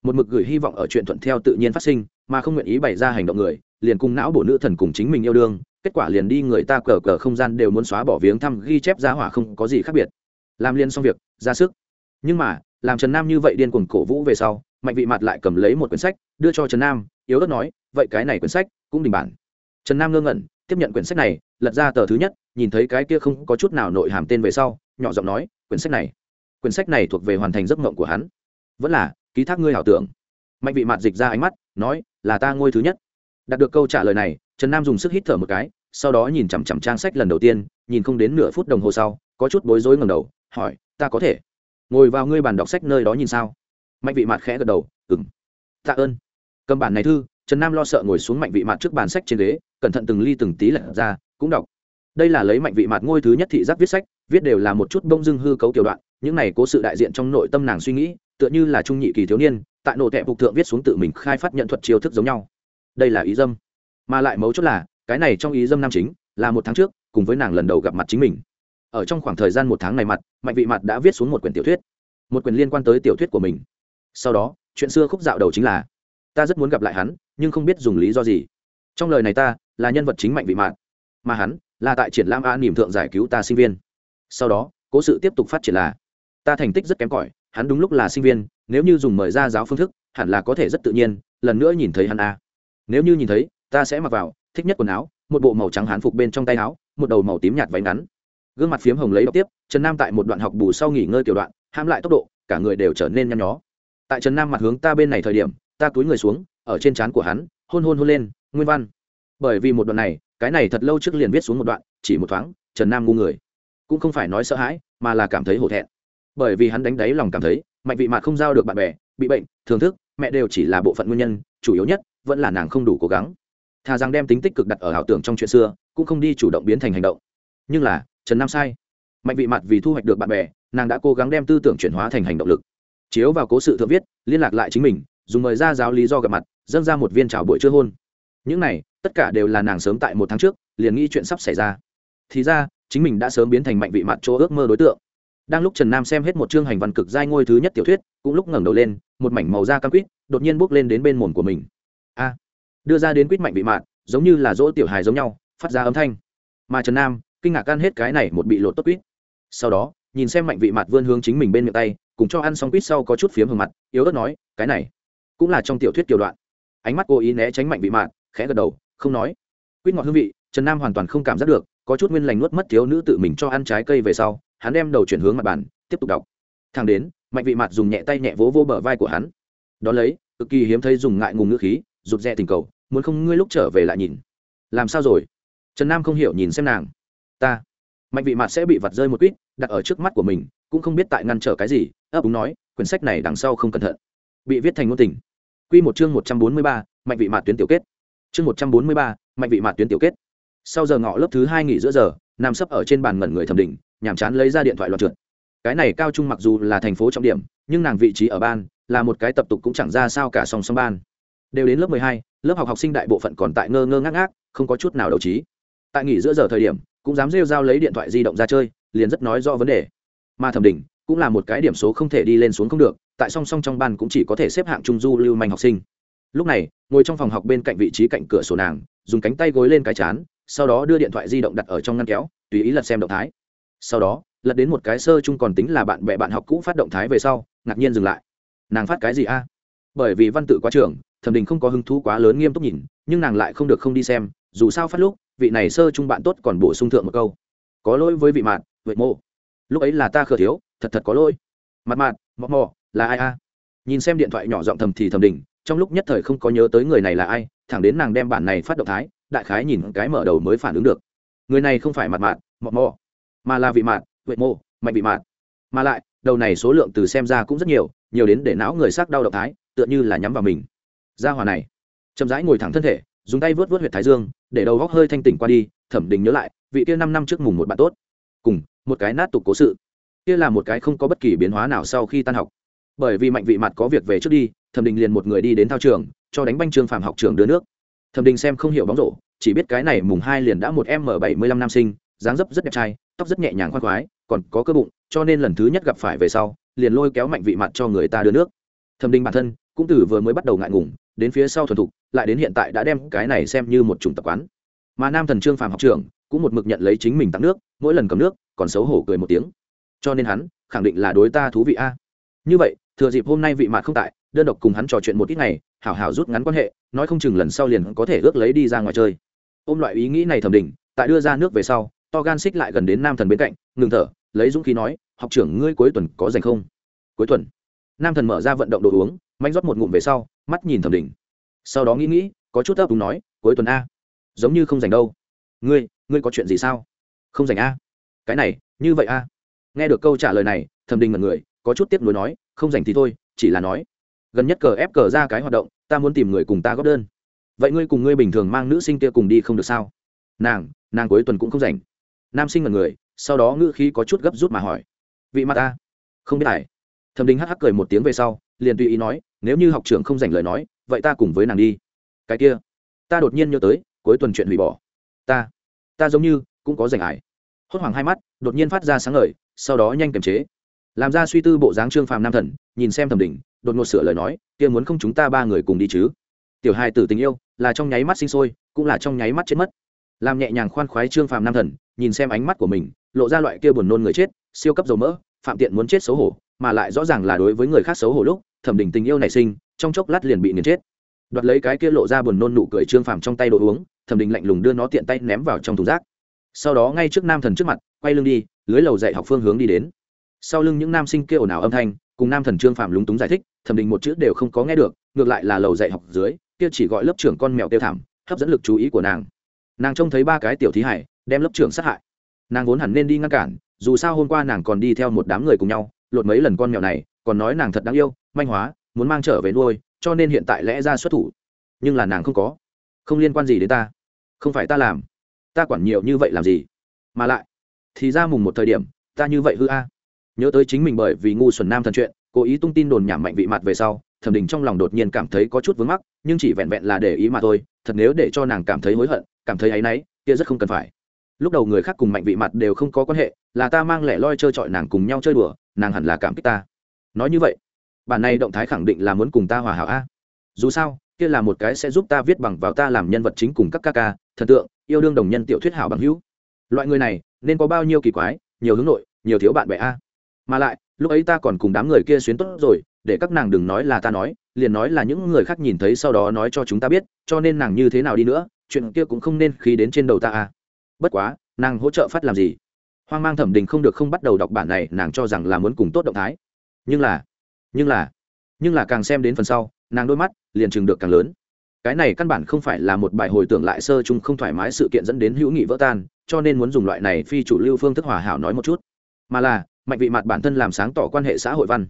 Một mực gửi hy vọng ở chuyện thuận theo tự nhiên phát sinh, mà không nguyện ý bày ra hành động người, liền cung não bổ nữ thần cùng chính mình yêu đương, kết quả liền đi người ta cờ cờ không gian đều muốn xóa bỏ viếng thăm ghi chép giá hỏa không có gì khác biệt. Làm liên xong việc, ra sức. Nhưng mà, làm trần nam như vậy điên cuồng cổ vũ về sau, mạnh vị mặt lại cầm lấy một quyển sách, đưa cho trần nam, yếu đất nói, vậy cái này quyển sách cũng đình bản. Trần nam ngơ ngẩn tiếp nhận quyển sách này, lật ra tờ thứ nhất, nhìn thấy cái kia không có chút nào nội hàm tên về sau, nhỏ giọng nói, quyển sách này, quyển sách này thuộc về hoàn thành giấc mộng của hắn. Vẫn là, ký thác ngươi ảo tưởng. Mạnh vị mạt dịch ra ánh mắt, nói, là ta ngôi thứ nhất. Đạt được câu trả lời này, trần nam dùng sức hít thở một cái, sau đó nhìn chằm chằm trang sách lần đầu tiên, nhìn không đến nửa phút đồng hồ sau, có chút bối rối ngầm đầu, hỏi, ta có thể ngồi vào ngươi bàn đọc sách nơi đó nhìn sao? Mạnh vị mạt khẽ gật đầu ừng tạ ơn. Cầm bản này thư trần nam lo sợ ngồi xuống mạnh vị mặt trước bàn sách trên ghế, cẩn thận từng ly từng tí lật ra, cũng đọc. Đây là lấy mạnh vị mặt ngôi thứ nhất thị giác viết sách, viết đều là một chút bông dưng hư cấu tiểu đoạn, những này cố sự đại diện trong nội tâm nàng suy nghĩ, tựa như là trung nhị kỳ thiếu niên, tại nổ tẹp phục thượng viết xuống tự mình khai phát nhận thuật chiêu thức giống nhau. Đây là ý dâm. Mà lại mấu chốt là, cái này trong ý dâm nam chính, là một tháng trước, cùng với nàng lần đầu gặp mặt chính mình. Ở trong khoảng thời gian một tháng này mặt, mạnh vị mặt đã viết xuống một quyển tiểu thuyết. Một quyển liên quan tới tiểu thuyết của mình. Sau đó, chuyện xưa khúc dạo đầu chính là ta rất muốn gặp lại hắn, nhưng không biết dùng lý do gì. Trong lời này ta là nhân vật chính mạnh vị mạng, mà hắn là tại triển lãm a niềm thượng giải cứu ta sinh viên. Sau đó, cố sự tiếp tục phát triển là, ta thành tích rất kém cỏi, hắn đúng lúc là sinh viên, nếu như dùng mời ra giáo phương thức, hẳn là có thể rất tự nhiên, lần nữa nhìn thấy hắn a. Nếu như nhìn thấy, ta sẽ mặc vào, thích nhất quần áo, một bộ màu trắng hán phục bên trong tay áo, một đầu màu tím nhạt váy ngắn. Gương mặt phiếm hồng lấy đọc tiếp, trần nam tại một đoạn học bù sau nghỉ ngơi kiểu đoạn ham lại tốc độ, cả người đều trở nên nhăn nhó. Tại trần nam mặt hướng ta bên này thời điểm ta cúi người xuống, ở trên trán của hắn, hôn hôn hôn lên, nguyên văn. Bởi vì một đoạn này, cái này thật lâu trước liền viết xuống một đoạn, chỉ một thoáng, trần nam ngu người. Cũng không phải nói sợ hãi, mà là cảm thấy hổ thẹn. Bởi vì hắn đánh đáy lòng cảm thấy, mạnh vị mạt không giao được bạn bè, bị bệnh thường thức, mẹ đều chỉ là bộ phận nguyên nhân, chủ yếu nhất, vẫn là nàng không đủ cố gắng. Thà rằng đem tính tích cực đặt ở ảo tưởng trong chuyện xưa, cũng không đi chủ động biến thành hành động. Nhưng là, trần nam sai. Mạnh vị mặt vì thu hoạch được bạn bè, nàng đã cố gắng đem tư tưởng chuyển hóa thành hành động lực. Chiếu vào cố sự thượng viết, liên lạc lại chính mình dùng mời ra giáo lý do gặp mặt, dâng ra một viên trào buổi chưa hôn. Những này, tất cả đều là nàng sớm tại một tháng trước, liền nghĩ chuyện sắp xảy ra. Thì ra, chính mình đã sớm biến thành mạnh vị mặt chỗ ước mơ đối tượng. Đang lúc trần nam xem hết một chương hành văn cực giai ngôi thứ nhất tiểu thuyết, cũng lúc ngẩng đầu lên, một mảnh màu da cam quýt, đột nhiên bốc lên đến bên mồm của mình. A! Đưa ra đến quýt mạnh vị mạn, giống như là dỗ tiểu hài giống nhau, phát ra âm thanh. Mà trần nam, kinh ngạc ăn hết cái này một bị lột tốt quýt. Sau đó, nhìn xem mạnh vị mạt vươn hướng chính mình bên miệng tay, cùng cho ăn xong quýt sau có chút phiếm hương mặt, yếu ớt nói, cái này cũng là trong tiểu thuyết kiểu đoạn. Ánh mắt cố ý né tránh mạnh vị mạn, khẽ gật đầu, không nói. Quýt ngọt hương vị, trần nam hoàn toàn không cảm giác được, có chút nguyên lành nuốt mất thiếu nữ tự mình cho ăn trái cây về sau, hắn đem đầu chuyển hướng mặt bàn, tiếp tục đọc. Thang đến, mạnh vị mạt dùng nhẹ tay nhẹ vỗ vô bờ vai của hắn. Đón lấy, cực kỳ hiếm thấy dùng ngại ngùng ngữ khí, rụt rè tình cầu, muốn không ngươi lúc trở về lại nhìn. Làm sao rồi? Trần nam không hiểu nhìn xem nàng. Ta. Mạnh vị mạt sẽ bị vặt rơi một quýt, đặt ở trước mắt của mình, cũng không biết tại ngăn trở cái gì, ấp úng nói, quyển sách này đằng sau không cẩn thận. Bị viết thành ngôn tình. Quy một chương một trăm bốn mươi ba, mạnh vị mạt tuyến tiểu kết. Chương một trăm bốn mươi ba, mạnh vị mạt tuyến tiểu kết. Sau giờ ngọ lớp thứ hai nghỉ giữa giờ, nằm sấp ở trên bàn ngẩn người thẩm định nhàm chán lấy ra điện thoại loạn trượt. Cái này cao trung mặc dù là thành phố trọng điểm, nhưng nàng vị trí ở ban, là một cái tập tục cũng chẳng ra sao cả song song ban. Đều đến lớp mười hai, lớp học học sinh đại bộ phận còn tại ngơ ngơ ngác ngác, không có chút nào đầu trí. Tại nghỉ giữa giờ thời điểm, cũng dám rêu rao lấy điện thoại di động ra chơi, liền rất nói rõ vấn đề. Mà thẩm định, cũng là một cái điểm số không thể đi lên xuống không được tại song song trong ban cũng chỉ có thể xếp hạng trung du lưu manh học sinh. Lúc này, ngồi trong phòng học bên cạnh vị trí cạnh cửa sổ nàng, dùng cánh tay gối lên cái chán, sau đó đưa điện thoại di động đặt ở trong ngăn kéo, tùy ý lật xem động thái. Sau đó, lật đến một cái sơ chung còn tính là bạn bè bạn học cũ phát động thái về sau, ngạc nhiên dừng lại. Nàng phát cái gì a? Bởi vì văn tự quá trưởng thẩm đình không có hứng thú quá lớn nghiêm túc nhìn, nhưng nàng lại không được không đi xem, dù sao phát lúc, vị này sơ chung bạn tốt còn bổ sung thượng một câu. Có lỗi với vị mạn, vậy mô lúc ấy là ta khờ thiếu, thật thật có lỗi. Mặt mạn mọ mò là ai a? Nhìn xem điện thoại nhỏ giọng thầm thì thầm đỉnh. trong lúc nhất thời không có nhớ tới người này là ai, thẳng đến nàng đem bản này phát động thái, đại khái nhìn cái mở đầu mới phản ứng được. Người này không phải mặt mạn, mọ mò mà là vị mạn, huệ mô mạnh vị mạn. Mà lại, đầu này số lượng từ xem ra cũng rất nhiều nhiều đến để não người xác đau động thái, tựa như là nhắm vào mình. Ra hòa này, chậm rãi ngồi thẳng thân thể, dùng tay vớt vớt huyệt thái dương, để đầu góc hơi thanh tỉnh qua đi, thẩm đình nhớ lại, vị kia năm năm trước mùng một bạn tốt. Cùng, một cái nát tục cố sự. Kia là một cái không có bất kỳ biến hóa nào sau khi tan học bởi vì mạnh vị mặt có việc về trước đi, thẩm đình liền một người đi đến thao trường, cho đánh banh trường phạm học trường đưa nước. Thẩm đình xem không hiểu bóng rổ, chỉ biết cái này mùng hai liền đã một m bảy mươi lăm nam sinh, dáng dấp rất đẹp trai, tóc rất nhẹ nhàng khoan khoái, còn có cơ bụng, cho nên lần thứ nhất gặp phải về sau, liền lôi kéo mạnh vị mặt cho người ta đưa nước. Thẩm đình bản thân cũng từ vừa mới bắt đầu ngại ngùng, đến phía sau thuần thục, lại đến hiện tại đã đem cái này xem như một chủng tập quán. Mà nam thần trương phàm học trưởng cũng một mực nhận lấy chính mình tặng nước, mỗi lần cầm nước, còn xấu hổ cười một tiếng. Cho nên hắn khẳng định là đối ta thú vị a. Như vậy thừa dịp hôm nay vị mạt không tại, đơn độc cùng hắn trò chuyện một ít ngày, hảo hảo rút ngắn quan hệ, nói không chừng lần sau liền có thể ước lấy đi ra ngoài chơi. Ôm loại ý nghĩ này thẩm định, tại đưa ra nước về sau, to gan xích lại gần đến nam thần bên cạnh, ngừng thở, lấy dũng khí nói, học trưởng, ngươi cuối tuần có dành không? Cuối tuần? Nam thần mở ra vận động đồ uống, manh rót một ngụm về sau, mắt nhìn thẩm định. Sau đó nghĩ nghĩ, có chút ấp đúng nói, cuối tuần a, giống như không dành đâu. Ngươi ngươi có chuyện gì sao? Không dành a. Cái này, như vậy a. Nghe được câu trả lời này, thẩm đình mật người, có chút tiếp nối nói không rảnh thì thôi, chỉ là nói, gần nhất cờ ép cờ ra cái hoạt động, ta muốn tìm người cùng ta góp đơn. Vậy ngươi cùng ngươi bình thường mang nữ sinh kia cùng đi không được sao? Nàng nàng cuối tuần cũng không rảnh. Nam sinh là người, sau đó ngữ khí có chút gấp rút mà hỏi. Vị mặt ta? Không biết hải thẩm đình hắc hắc cười một tiếng về sau, liền tùy ý nói, nếu như học trưởng không dành lời nói, vậy ta cùng với nàng đi. Cái kia, ta đột nhiên nhớ tới, cuối tuần chuyện hủy bỏ. Ta ta giống như, cũng có dành ải hốt hoảng hai mắt, đột nhiên phát ra sáng ngời, sau đó nhanh kiềm chế làm ra suy tư bộ dáng trương phàm nam thần, nhìn xem thẩm đình đột ngột sửa lời nói, kia muốn không chúng ta ba người cùng đi chứ? Tiểu hai tử tình yêu, là trong nháy mắt sinh sôi, cũng là trong nháy mắt chết mất. Làm nhẹ nhàng khoan khoái trương phàm nam thần, nhìn xem ánh mắt của mình, lộ ra loại kia buồn nôn người chết, siêu cấp dầu mỡ, phạm tiện muốn chết xấu hổ, mà lại rõ ràng là đối với người khác xấu hổ lúc, thẩm đình tình yêu nảy sinh, trong chốc lát liền bị nghiền chết. Đoạt lấy cái kia lộ ra buồn nôn nụ cười trương phàm trong tay đồ uống, thẩm đình lạnh lùng đưa nó tiện tay ném vào trong thùng rác. Sau đó ngay trước nam thần trước mặt, quay lưng đi, lưới lầu dạy học phương hướng đi đến sau lưng những nam sinh kia ồn ào âm thanh, cùng nam thần trương phạm lúng túng giải thích, thẩm đình một chữ đều không có nghe được, ngược lại là lầu dạy học dưới, kia chỉ gọi lớp trưởng con mèo tiêu thảm, hấp dẫn lực chú ý của nàng. Nàng trông thấy ba cái tiểu thí hải, đem lớp trưởng sát hại. Nàng vốn hẳn nên đi ngăn cản, dù sao hôm qua nàng còn đi theo một đám người cùng nhau, lột mấy lần con mèo này, còn nói nàng thật đáng yêu, manh hóa, muốn mang trở về nuôi, cho nên hiện tại lẽ ra xuất thủ. Nhưng là nàng không có. Không liên quan gì đến ta. Không phải ta làm. Ta quản nhiều như vậy làm gì? Mà lại, thì ra mùng một thời điểm, ta như vậy hư a nhớ tới chính mình bởi vì ngu xuẩn nam thần chuyện, cố ý tung tin đồn nhảm mạnh vị mặt về sau, thẩm đình trong lòng đột nhiên cảm thấy có chút vướng mắc, nhưng chỉ vẹn vẹn là để ý mà thôi, thật nếu để cho nàng cảm thấy hối hận, cảm thấy áy náy, kia rất không cần phải. Lúc đầu người khác cùng mạnh vị mặt đều không có quan hệ, là ta mang lẻ loi chơi trọi nàng cùng nhau chơi đùa, nàng hẳn là cảm kích ta. Nói như vậy, bản này động thái khẳng định là muốn cùng ta hòa hảo a. Dù sao, kia là một cái sẽ giúp ta viết bằng vào ta làm nhân vật chính cùng các ca ca, thần tượng, yêu đương đồng nhân tiểu thuyết hảo bằng hữu. Loại người này, nên có bao nhiêu kỳ quái, nhiều hướng nội, nhiều thiếu bạn bè a mà lại, lúc ấy ta còn cùng đám người kia xuyến tốt rồi, để các nàng đừng nói là ta nói, liền nói là những người khác nhìn thấy sau đó nói cho chúng ta biết, cho nên nàng như thế nào đi nữa, chuyện kia cũng không nên khi đến trên đầu ta a bất quá, nàng hỗ trợ phát làm gì? Hoang mang thẩm đình không được không bắt đầu đọc bản này, nàng cho rằng là muốn cùng tốt động thái. Nhưng là nhưng là nhưng là càng xem đến phần sau, nàng đôi mắt liền chừng được càng lớn. Cái này căn bản không phải là một bài hồi tưởng lại sơ chung không thoải mái sự kiện dẫn đến hữu nghị vỡ tan, cho nên muốn dùng loại này phi chủ lưu phương thức hòa hảo nói một chút. Mà là mạnh vị mặt bản thân làm sáng tỏ quan hệ xã hội văn.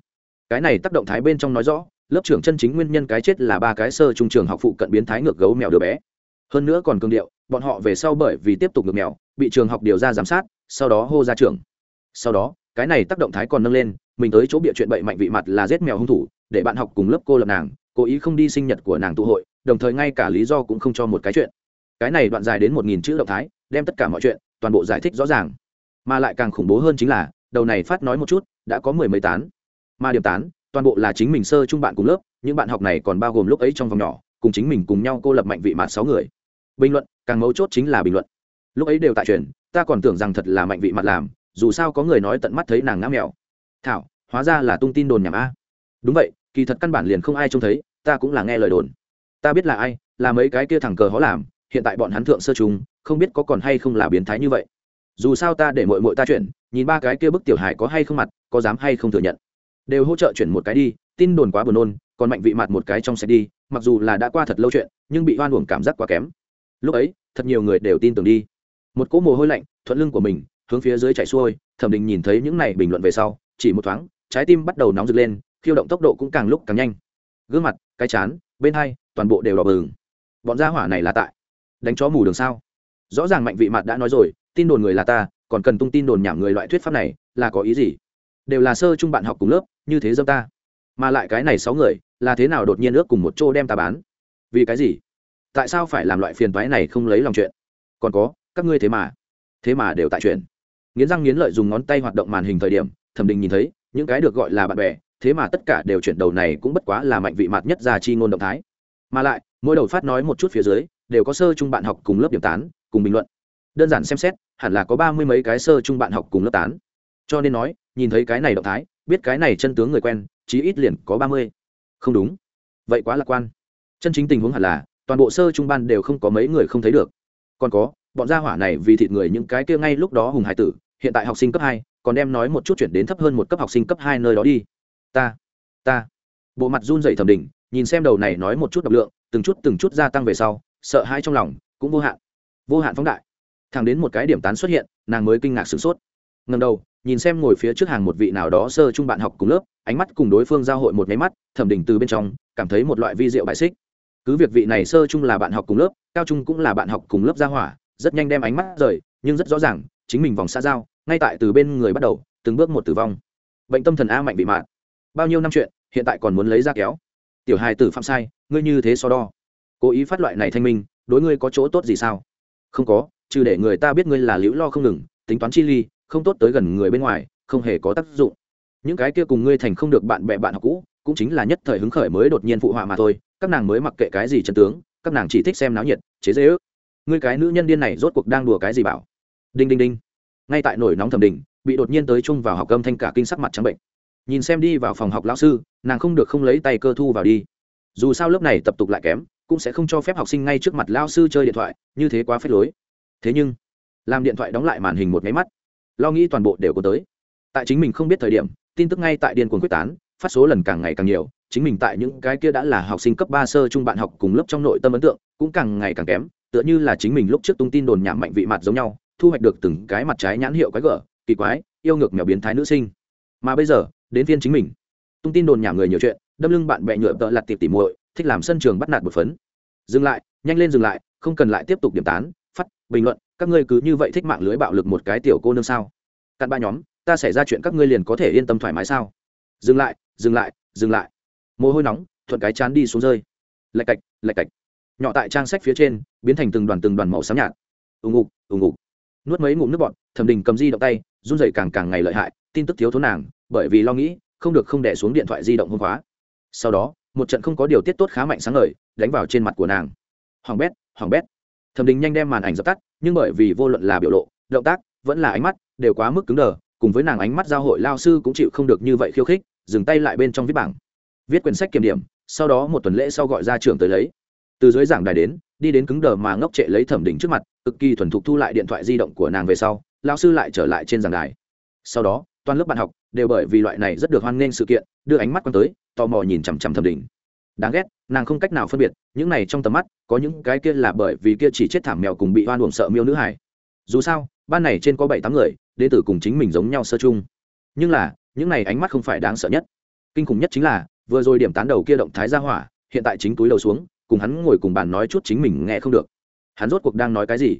Cái này tác động thái bên trong nói rõ, lớp trưởng chân chính nguyên nhân cái chết là ba cái sơ trung trường học phụ cận biến thái ngược gấu mèo đứa bé. Hơn nữa còn cương điệu, bọn họ về sau bởi vì tiếp tục ngược mèo, bị trường học điều ra giám sát, sau đó hô ra trường sau đó, cái này tác động thái còn nâng lên, mình tới chỗ bịa chuyện bậy mạnh vị mặt là giết mèo hung thủ, để bạn học cùng lớp cô lập nàng, cố ý không đi sinh nhật của nàng tụ hội, đồng thời ngay cả lý do cũng không cho một cái chuyện. Cái này đoạn dài đến một nghìn chữ động thái, đem tất cả mọi chuyện, toàn bộ giải thích rõ ràng. Mà lại càng khủng bố hơn chính là đầu này phát nói một chút, đã có mười mấy tán. Mà điểm tán, toàn bộ là chính mình sơ chung bạn cùng lớp, những bạn học này còn bao gồm lúc ấy trong vòng nhỏ, cùng chính mình cùng nhau cô lập mạnh vị mạt sáu người. Bình luận, càng mấu chốt chính là bình luận. Lúc ấy đều tại truyền, ta còn tưởng rằng thật là mạnh vị mặt làm, dù sao có người nói tận mắt thấy nàng ngã mèo. Thảo, hóa ra là tung tin đồn nhảm a. Đúng vậy, kỳ thật căn bản liền không ai trông thấy, ta cũng là nghe lời đồn. Ta biết là ai, là mấy cái kia thẳng cờ hó làm, hiện tại bọn hắn thượng sơ trùng không biết có còn hay không là biến thái như vậy. Dù sao ta để mội mội ta chuyển nhìn ba cái kia bức tiểu hải có hay không mặt, có dám hay không thừa nhận. Đều hỗ trợ chuyển một cái đi, tin đồn quá buồn nôn, còn mạnh vị mặt một cái trong xe đi, mặc dù là đã qua thật lâu chuyện, nhưng bị hoan uổng cảm giác quá kém. Lúc ấy, thật nhiều người đều tin tưởng đi. Một cỗ mồ hôi lạnh, thuận lưng của mình, hướng phía dưới chạy xuôi, thẩm định nhìn thấy những này bình luận về sau, chỉ một thoáng, trái tim bắt đầu nóng rực lên, khiêu động tốc độ cũng càng lúc càng nhanh. Gương mặt, cái chán, bên hai, toàn bộ đều đỏ bừng. Bọn gia hỏa này là tại đánh chó mù đường sao? Rõ ràng mạnh vị mặt đã nói rồi, tin đồn người là ta còn cần tung tin đồn nhảm người loại thuyết pháp này, là có ý gì? Đều là sơ chung bạn học cùng lớp, như thế dâm ta. Mà lại cái này sáu người, là thế nào đột nhiên ước cùng một chỗ đem ta bán? Vì cái gì? Tại sao phải làm loại phiền toái này không lấy lòng chuyện? Còn có, các ngươi thế mà thế mà đều tại chuyện. Nghiến răng nghiến lợi dùng ngón tay hoạt động màn hình thời điểm, thẩm định nhìn thấy, những cái được gọi là bạn bè, thế mà tất cả đều chuyển đầu này cũng bất quá là mạnh vị mặt nhất ra chi ngôn động thái. Mà lại, mỗi đầu phát nói một chút phía dưới, đều có sơ chung bạn học cùng lớp điểm tán, cùng bình luận đơn giản xem xét, hẳn là có ba mươi mấy cái sơ chung bạn học cùng lớp tán. Cho nên nói, nhìn thấy cái này động thái, biết cái này chân tướng người quen, chí ít liền có ba mươi. Không đúng. Vậy quá lạc quan. Chân chính tình huống hẳn là, toàn bộ sơ trung ban đều không có mấy người không thấy được. Còn có, bọn gia hỏa này vì thịt người những cái kia ngay lúc đó hùng hải tử, hiện tại học sinh cấp hai, còn đem nói một chút chuyển đến thấp hơn một cấp học sinh cấp hai nơi đó đi. Ta ta. Bộ mặt run dậy thẩm đỉnh nhìn xem đầu này nói một chút độc lượng, từng chút từng chút gia tăng về sau, sợ hãi trong lòng, cũng vô hạn. Vô hạn phóng đại thẳng đến một cái điểm tán xuất hiện, nàng mới kinh ngạc sửng sốt. Ngần đầu, nhìn xem ngồi phía trước hàng một vị nào đó sơ chung bạn học cùng lớp, ánh mắt cùng đối phương giao hội một máy mắt, thẩm định từ bên trong, cảm thấy một loại vi diệu bại xích. Cứ việc vị này sơ chung là bạn học cùng lớp, cao trung cũng là bạn học cùng lớp gia hỏa, rất nhanh đem ánh mắt rời, nhưng rất rõ ràng, chính mình vòng xa giao, ngay tại từ bên người bắt đầu, từng bước một tử vong. Bệnh tâm thần a mạnh bị mạn bao nhiêu năm chuyện, hiện tại còn muốn lấy ra kéo. Tiểu hài tử phạm sai, ngươi như thế so đo. Cố ý phát loại này thanh minh, đối ngươi có chỗ tốt gì sao? Không có trừ để người ta biết ngươi là liễu lo không ngừng, tính toán chi ly, không tốt tới gần người bên ngoài, không hề có tác dụng. Những cái kia cùng ngươi thành không được bạn bè bạn học cũ, cũng chính là nhất thời hứng khởi mới đột nhiên phụ họa mà thôi, các nàng mới mặc kệ cái gì chân tướng, các nàng chỉ thích xem náo nhiệt, chế dễ ước. Ngươi cái nữ nhân điên này rốt cuộc đang đùa cái gì bảo? Đinh đinh đinh. Ngay tại nổi nóng thẩm đình bị đột nhiên tới chung vào học âm thanh cả kinh sắc mặt trắng bệnh. Nhìn xem đi vào phòng học lão sư, nàng không được không lấy tay cơ thu vào đi. Dù sao lớp này tập tục lại kém, cũng sẽ không cho phép học sinh ngay trước mặt lao sư chơi điện thoại, như thế quá phép lối thế nhưng, làm điện thoại đóng lại màn hình một máy mắt, lo nghĩ toàn bộ đều có tới. Tại chính mình không biết thời điểm, tin tức ngay tại điên cuồng quyết tán, phát số lần càng ngày càng nhiều, chính mình tại những cái kia đã là học sinh cấp ba sơ trung bạn học cùng lớp trong nội tâm ấn tượng cũng càng ngày càng kém, tựa như là chính mình lúc trước tung tin đồn nhảm mạnh vị mặt giống nhau, thu hoạch được từng cái mặt trái nhãn hiệu quái gở, kỳ quái, yêu ngược mèo biến thái nữ sinh. Mà bây giờ, đến phiên chính mình. Tung tin đồn nhảm người nhiều chuyện, đâm lưng bạn bè nhựa tợ lặt tiệp tỉ muội, thích làm sân trường bắt nạt một phấn. Dừng lại, nhanh lên dừng lại, không cần lại tiếp tục điểm tán bình luận, các ngươi cứ như vậy thích mạng lưới bạo lực một cái tiểu cô nương sao? Cặn ba nhóm, ta xảy ra chuyện các ngươi liền có thể yên tâm thoải mái sao? Dừng lại dừng lại dừng lại. Mồ hôi nóng, thuận cái chán đi xuống rơi. Lạch cạch lạch cạch. Nhỏ tại trang sách phía trên, biến thành từng đoàn từng đoàn màu xám nhạt. Ùng ục ùng ục nuốt mấy ngụm nước bọt, thẩm đình cầm di động tay, run dậy càng càng ngày lợi hại, tin tức thiếu thốn nàng, bởi vì lo nghĩ, không được không đẻ xuống điện thoại di động hôm khóa. Sau đó, một trận không có điều tiết tốt khá mạnh sáng lời đánh vào trên mặt của nàng. Hoàng bét hoàng bét thẩm đình nhanh đem màn ảnh dập tắt, nhưng bởi vì vô luận là biểu lộ, động tác, vẫn là ánh mắt, đều quá mức cứng đờ, cùng với nàng ánh mắt giao hội lao sư cũng chịu không được như vậy khiêu khích, dừng tay lại bên trong viết bảng. Viết quyển sách kiểm điểm, sau đó một tuần lễ sau gọi ra trưởng tới lấy. Từ dưới giảng đài đến, đi đến cứng đờ mà ngốc trệ lấy thẩm đỉnh trước mặt, cực kỳ thuần thục thu lại điện thoại di động của nàng về sau, lao sư lại trở lại trên giảng đài. Sau đó, toàn lớp bạn học đều bởi vì loại này rất được hoan nghênh sự kiện, đưa ánh mắt quan tới, tò mò nhìn chằm chằm thẩm đỉnh đáng ghét, nàng không cách nào phân biệt, những này trong tầm mắt, có những cái kia là bởi vì kia chỉ chết thảm mèo cùng bị hoan uổng sợ miêu nữ hải dù sao, ban này trên có bảy tám người đến tử cùng chính mình giống nhau sơ chung. Nhưng là, những này ánh mắt không phải đáng sợ nhất. Kinh khủng nhất chính là, vừa rồi điểm tán đầu kia động thái ra hỏa, hiện tại chính túi đầu xuống, cùng hắn ngồi cùng bàn nói chút chính mình nghe không được. Hắn rốt cuộc đang nói cái gì?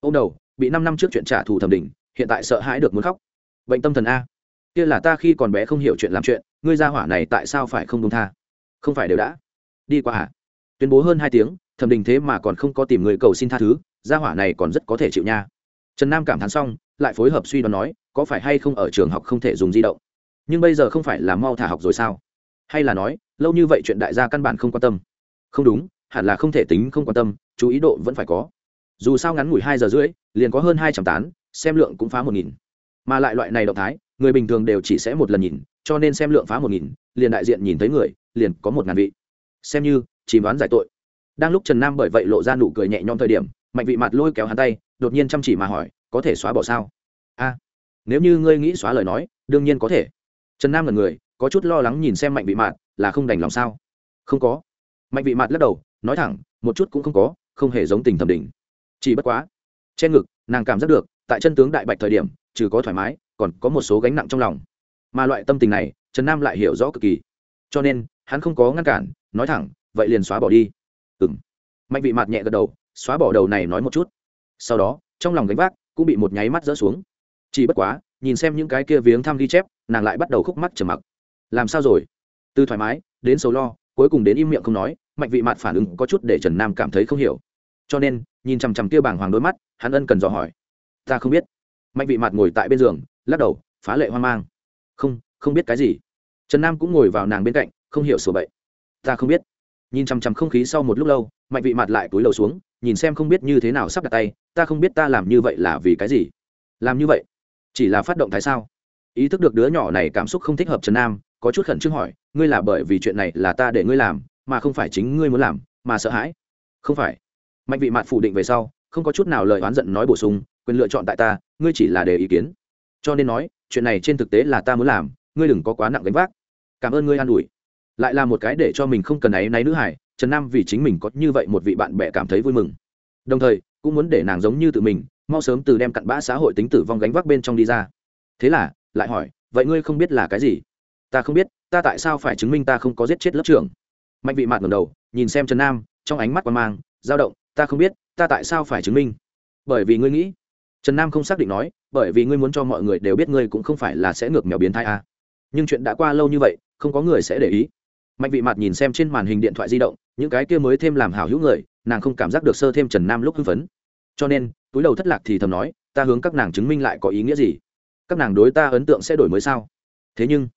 Ô đầu, bị năm năm trước chuyện trả thù thẩm định, hiện tại sợ hãi được muốn khóc. Bệnh tâm thần a. Kia là ta khi còn bé không hiểu chuyện làm chuyện, ngươi ra hỏa này tại sao phải không đúng tha? Không phải đều đã. Đi qua à tuyên bố hơn hai tiếng, thẩm đình thế mà còn không có tìm người cầu xin tha thứ, gia hỏa này còn rất có thể chịu nha. Trần nam cảm thán xong, lại phối hợp suy đoán nói, có phải hay không ở trường học không thể dùng di động? Nhưng bây giờ không phải là mau thả học rồi sao? Hay là nói, lâu như vậy chuyện đại gia căn bản không quan tâm? Không đúng, hẳn là không thể tính không quan tâm, chú ý độ vẫn phải có. Dù sao ngắn ngủi hai giờ rưỡi, liền có hơn hai trăm tán, xem lượng cũng phá một nghìn. Mà lại loại này động thái, người bình thường đều chỉ sẽ một lần nhìn, cho nên xem lượng phá một nghìn, liền đại diện nhìn thấy người liền có một ngàn vị. Xem như, chỉ đoán giải tội. Đang lúc trần nam bởi vậy lộ ra nụ cười nhẹ nhõm thời điểm, mạnh vị mặt lôi kéo hắn tay, đột nhiên chăm chỉ mà hỏi, có thể xóa bỏ sao? A, nếu như ngươi nghĩ xóa lời nói, đương nhiên có thể. Trần nam là người, có chút lo lắng nhìn xem mạnh vị mạt, là không đành lòng sao? Không có. Mạnh vị mạt lắc đầu, nói thẳng, một chút cũng không có, không hề giống tình thẩm định. Chỉ bất quá. Trên ngực, nàng cảm giác được, tại chân tướng đại bạch thời điểm, trừ có thoải mái, còn có một số gánh nặng trong lòng. Mà loại tâm tình này, trần nam lại hiểu rõ cực kỳ. Cho nên hắn không có ngăn cản, nói thẳng, vậy liền xóa bỏ đi. Ừ m mạnh vị mặt nhẹ gật đầu, xóa bỏ đầu này nói một chút. Sau đó, trong lòng gánh vác cũng bị một nháy mắt rỡ xuống. Chỉ bất quá, nhìn xem những cái kia viếng thăm ghi chép, nàng lại bắt đầu khúc mắt trầm mặc. Làm sao rồi? Từ thoải mái, đến sầu lo, cuối cùng đến im miệng không nói, mạnh vị mặt phản ứng có chút để trần nam cảm thấy không hiểu. Cho nên, nhìn chằm chằm kia bảng hoàng đôi mắt, hắn ân cần dò hỏi. Ta không biết. Mạnh vị mặt ngồi tại bên giường, lắc đầu, phá lệ hoang mang. Không không biết cái gì. Trần nam cũng ngồi vào nàng bên cạnh không hiểu sổ bậy. Ta không biết. Nhìn chằm chằm không khí sau một lúc lâu, mạnh vị mặt lại túi lầu xuống, nhìn xem không biết như thế nào sắp đặt tay, ta không biết ta làm như vậy là vì cái gì? Làm như vậy? Chỉ là phát động thái sao? Ý thức được đứa nhỏ này cảm xúc không thích hợp trần nam, có chút khẩn trương hỏi, ngươi là bởi vì chuyện này là ta để ngươi làm, mà không phải chính ngươi muốn làm, mà sợ hãi? Không phải. Mạnh vị mặt phủ định về sau, không có chút nào lời oán giận nói bổ sung, quyền lựa chọn tại ta, ngươi chỉ là để ý kiến. Cho nên nói, chuyện này trên thực tế là ta muốn làm, ngươi đừng có quá nặng gánh vác. Cảm ơn ngươi an ủi lại là một cái để cho mình không cần áy náy nữ hải trần nam vì chính mình có như vậy một vị bạn bè cảm thấy vui mừng. Đồng thời, cũng muốn để nàng giống như tự mình, mau sớm từ đem cặn bã xã hội tính tử vong gánh vác bên trong đi ra. Thế là, lại hỏi, vậy ngươi không biết là cái gì? Ta không biết, ta tại sao phải chứng minh ta không có giết chết lớp trưởng? Mạnh vị mạt ngầm đầu, nhìn xem trần nam, trong ánh mắt quan mang, dao động, ta không biết, ta tại sao phải chứng minh? Bởi vì ngươi nghĩ. Trần nam không xác định nói, bởi vì ngươi muốn cho mọi người đều biết ngươi cũng không phải là sẽ ngược mèo biến thai à. nhưng chuyện đã qua lâu như vậy, không có người sẽ để ý mạnh vị mặt nhìn xem trên màn hình điện thoại di động những cái kia mới thêm làm hảo hữu người nàng không cảm giác được sơ thêm trần nam lúc hưng phấn. Cho nên túi đầu thất lạc thì thầm nói ta hướng các nàng chứng minh lại có ý nghĩa gì? Các nàng đối ta ấn tượng sẽ đổi mới sao? Thế nhưng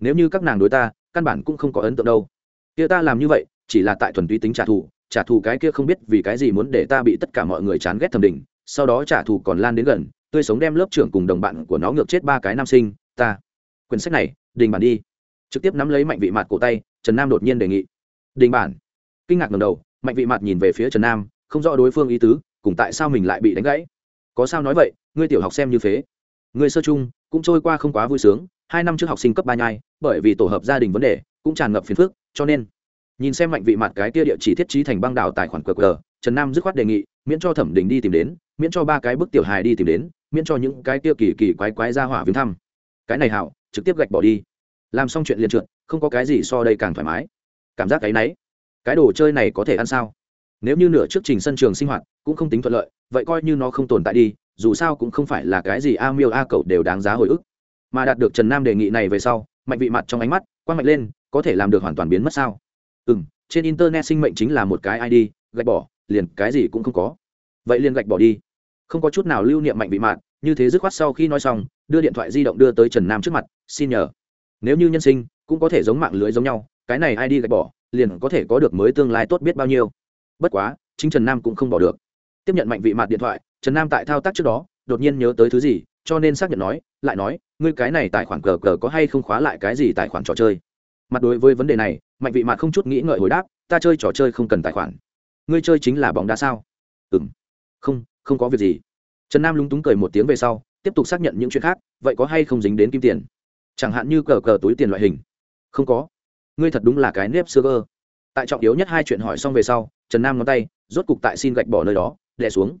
nếu như các nàng đối ta căn bản cũng không có ấn tượng đâu. Kia ta làm như vậy chỉ là tại thuần túy tính trả thù trả thù cái kia không biết vì cái gì muốn để ta bị tất cả mọi người chán ghét thầm đỉnh, sau đó trả thù còn lan đến gần tươi sống đem lớp trưởng cùng đồng bạn của nó ngược chết ba cái nam sinh ta. Quyển sách này đình bản đi. Trực tiếp nắm lấy mạnh vị mặt cổ tay trần nam đột nhiên đề nghị. Đình bản. Kinh ngạc ngầm đầu, mạnh vị mặt nhìn về phía trần nam, không rõ đối phương ý tứ, cùng tại sao mình lại bị đánh gãy? Có sao nói vậy, ngươi tiểu học xem như phế. Ngươi sơ chung, cũng trôi qua không quá vui sướng, hai năm trước học sinh cấp ba nhai, bởi vì tổ hợp gia đình vấn đề, cũng tràn ngập phiền phức, cho nên. Nhìn xem mạnh vị mặt cái kia địa chỉ thiết trí thành băng đảo tài khoản qr, trần nam dứt khoát đề nghị, miễn cho thẩm đình đi tìm đến, miễn cho ba cái bức tiểu hài đi tìm đến, miễn cho những cái kia kỳ kỳ quái quái ra hỏa viếng thăm. Cái này hảo, trực tiếp gạch bỏ đi làm xong chuyện liền trượt, không có cái gì so đây càng thoải mái. Cảm giác cái náy, cái đồ chơi này có thể ăn sao? Nếu như nửa trước trình sân trường sinh hoạt cũng không tính thuận lợi, vậy coi như nó không tồn tại đi, dù sao cũng không phải là cái gì a miêu a cậu đều đáng giá hồi ức. Mà đạt được trần nam đề nghị này về sau, mạnh vị mặt trong ánh mắt, quang mạnh lên, có thể làm được hoàn toàn biến mất sao? Ừ m trên internet sinh mệnh chính là một cái id gạch bỏ, liền cái gì cũng không có. Vậy liền gạch bỏ đi. Không có chút nào lưu niệm mạnh vị mạn như thế dứt khoát sau khi nói xong, đưa điện thoại di động đưa tới trần nam trước mặt, xin nhờ nếu như nhân sinh cũng có thể giống mạng lưới giống nhau, cái này ai đi gạch bỏ, liền có thể có được mới tương lai tốt biết bao nhiêu. Bất quá, chính trần nam cũng không bỏ được. Tiếp nhận mạnh vị mặt điện thoại, trần nam tại thao tác trước đó, đột nhiên nhớ tới thứ gì, cho nên xác nhận nói, lại nói, ngươi cái này tài khoản cờ cờ có hay không khóa lại cái gì tài khoản trò chơi? Mặt đối với vấn đề này, mạnh vị mặt không chút nghĩ ngợi hồi đáp, ta chơi trò chơi không cần tài khoản. Ngươi chơi chính là bóng đá sao? Ừ m không không có việc gì. Trần nam lúng túng cười một tiếng về sau, tiếp tục xác nhận những chuyện khác, vậy có hay không dính đến kim tiền? Chẳng hạn như cờ cờ túi tiền loại hình. Không có. Ngươi thật đúng là cái nếp xưa cơ. Tại trọng yếu nhất hai chuyện hỏi xong về sau, trần nam ngón tay, rốt cục tại xin gạch bỏ nơi đó đẻ xuống.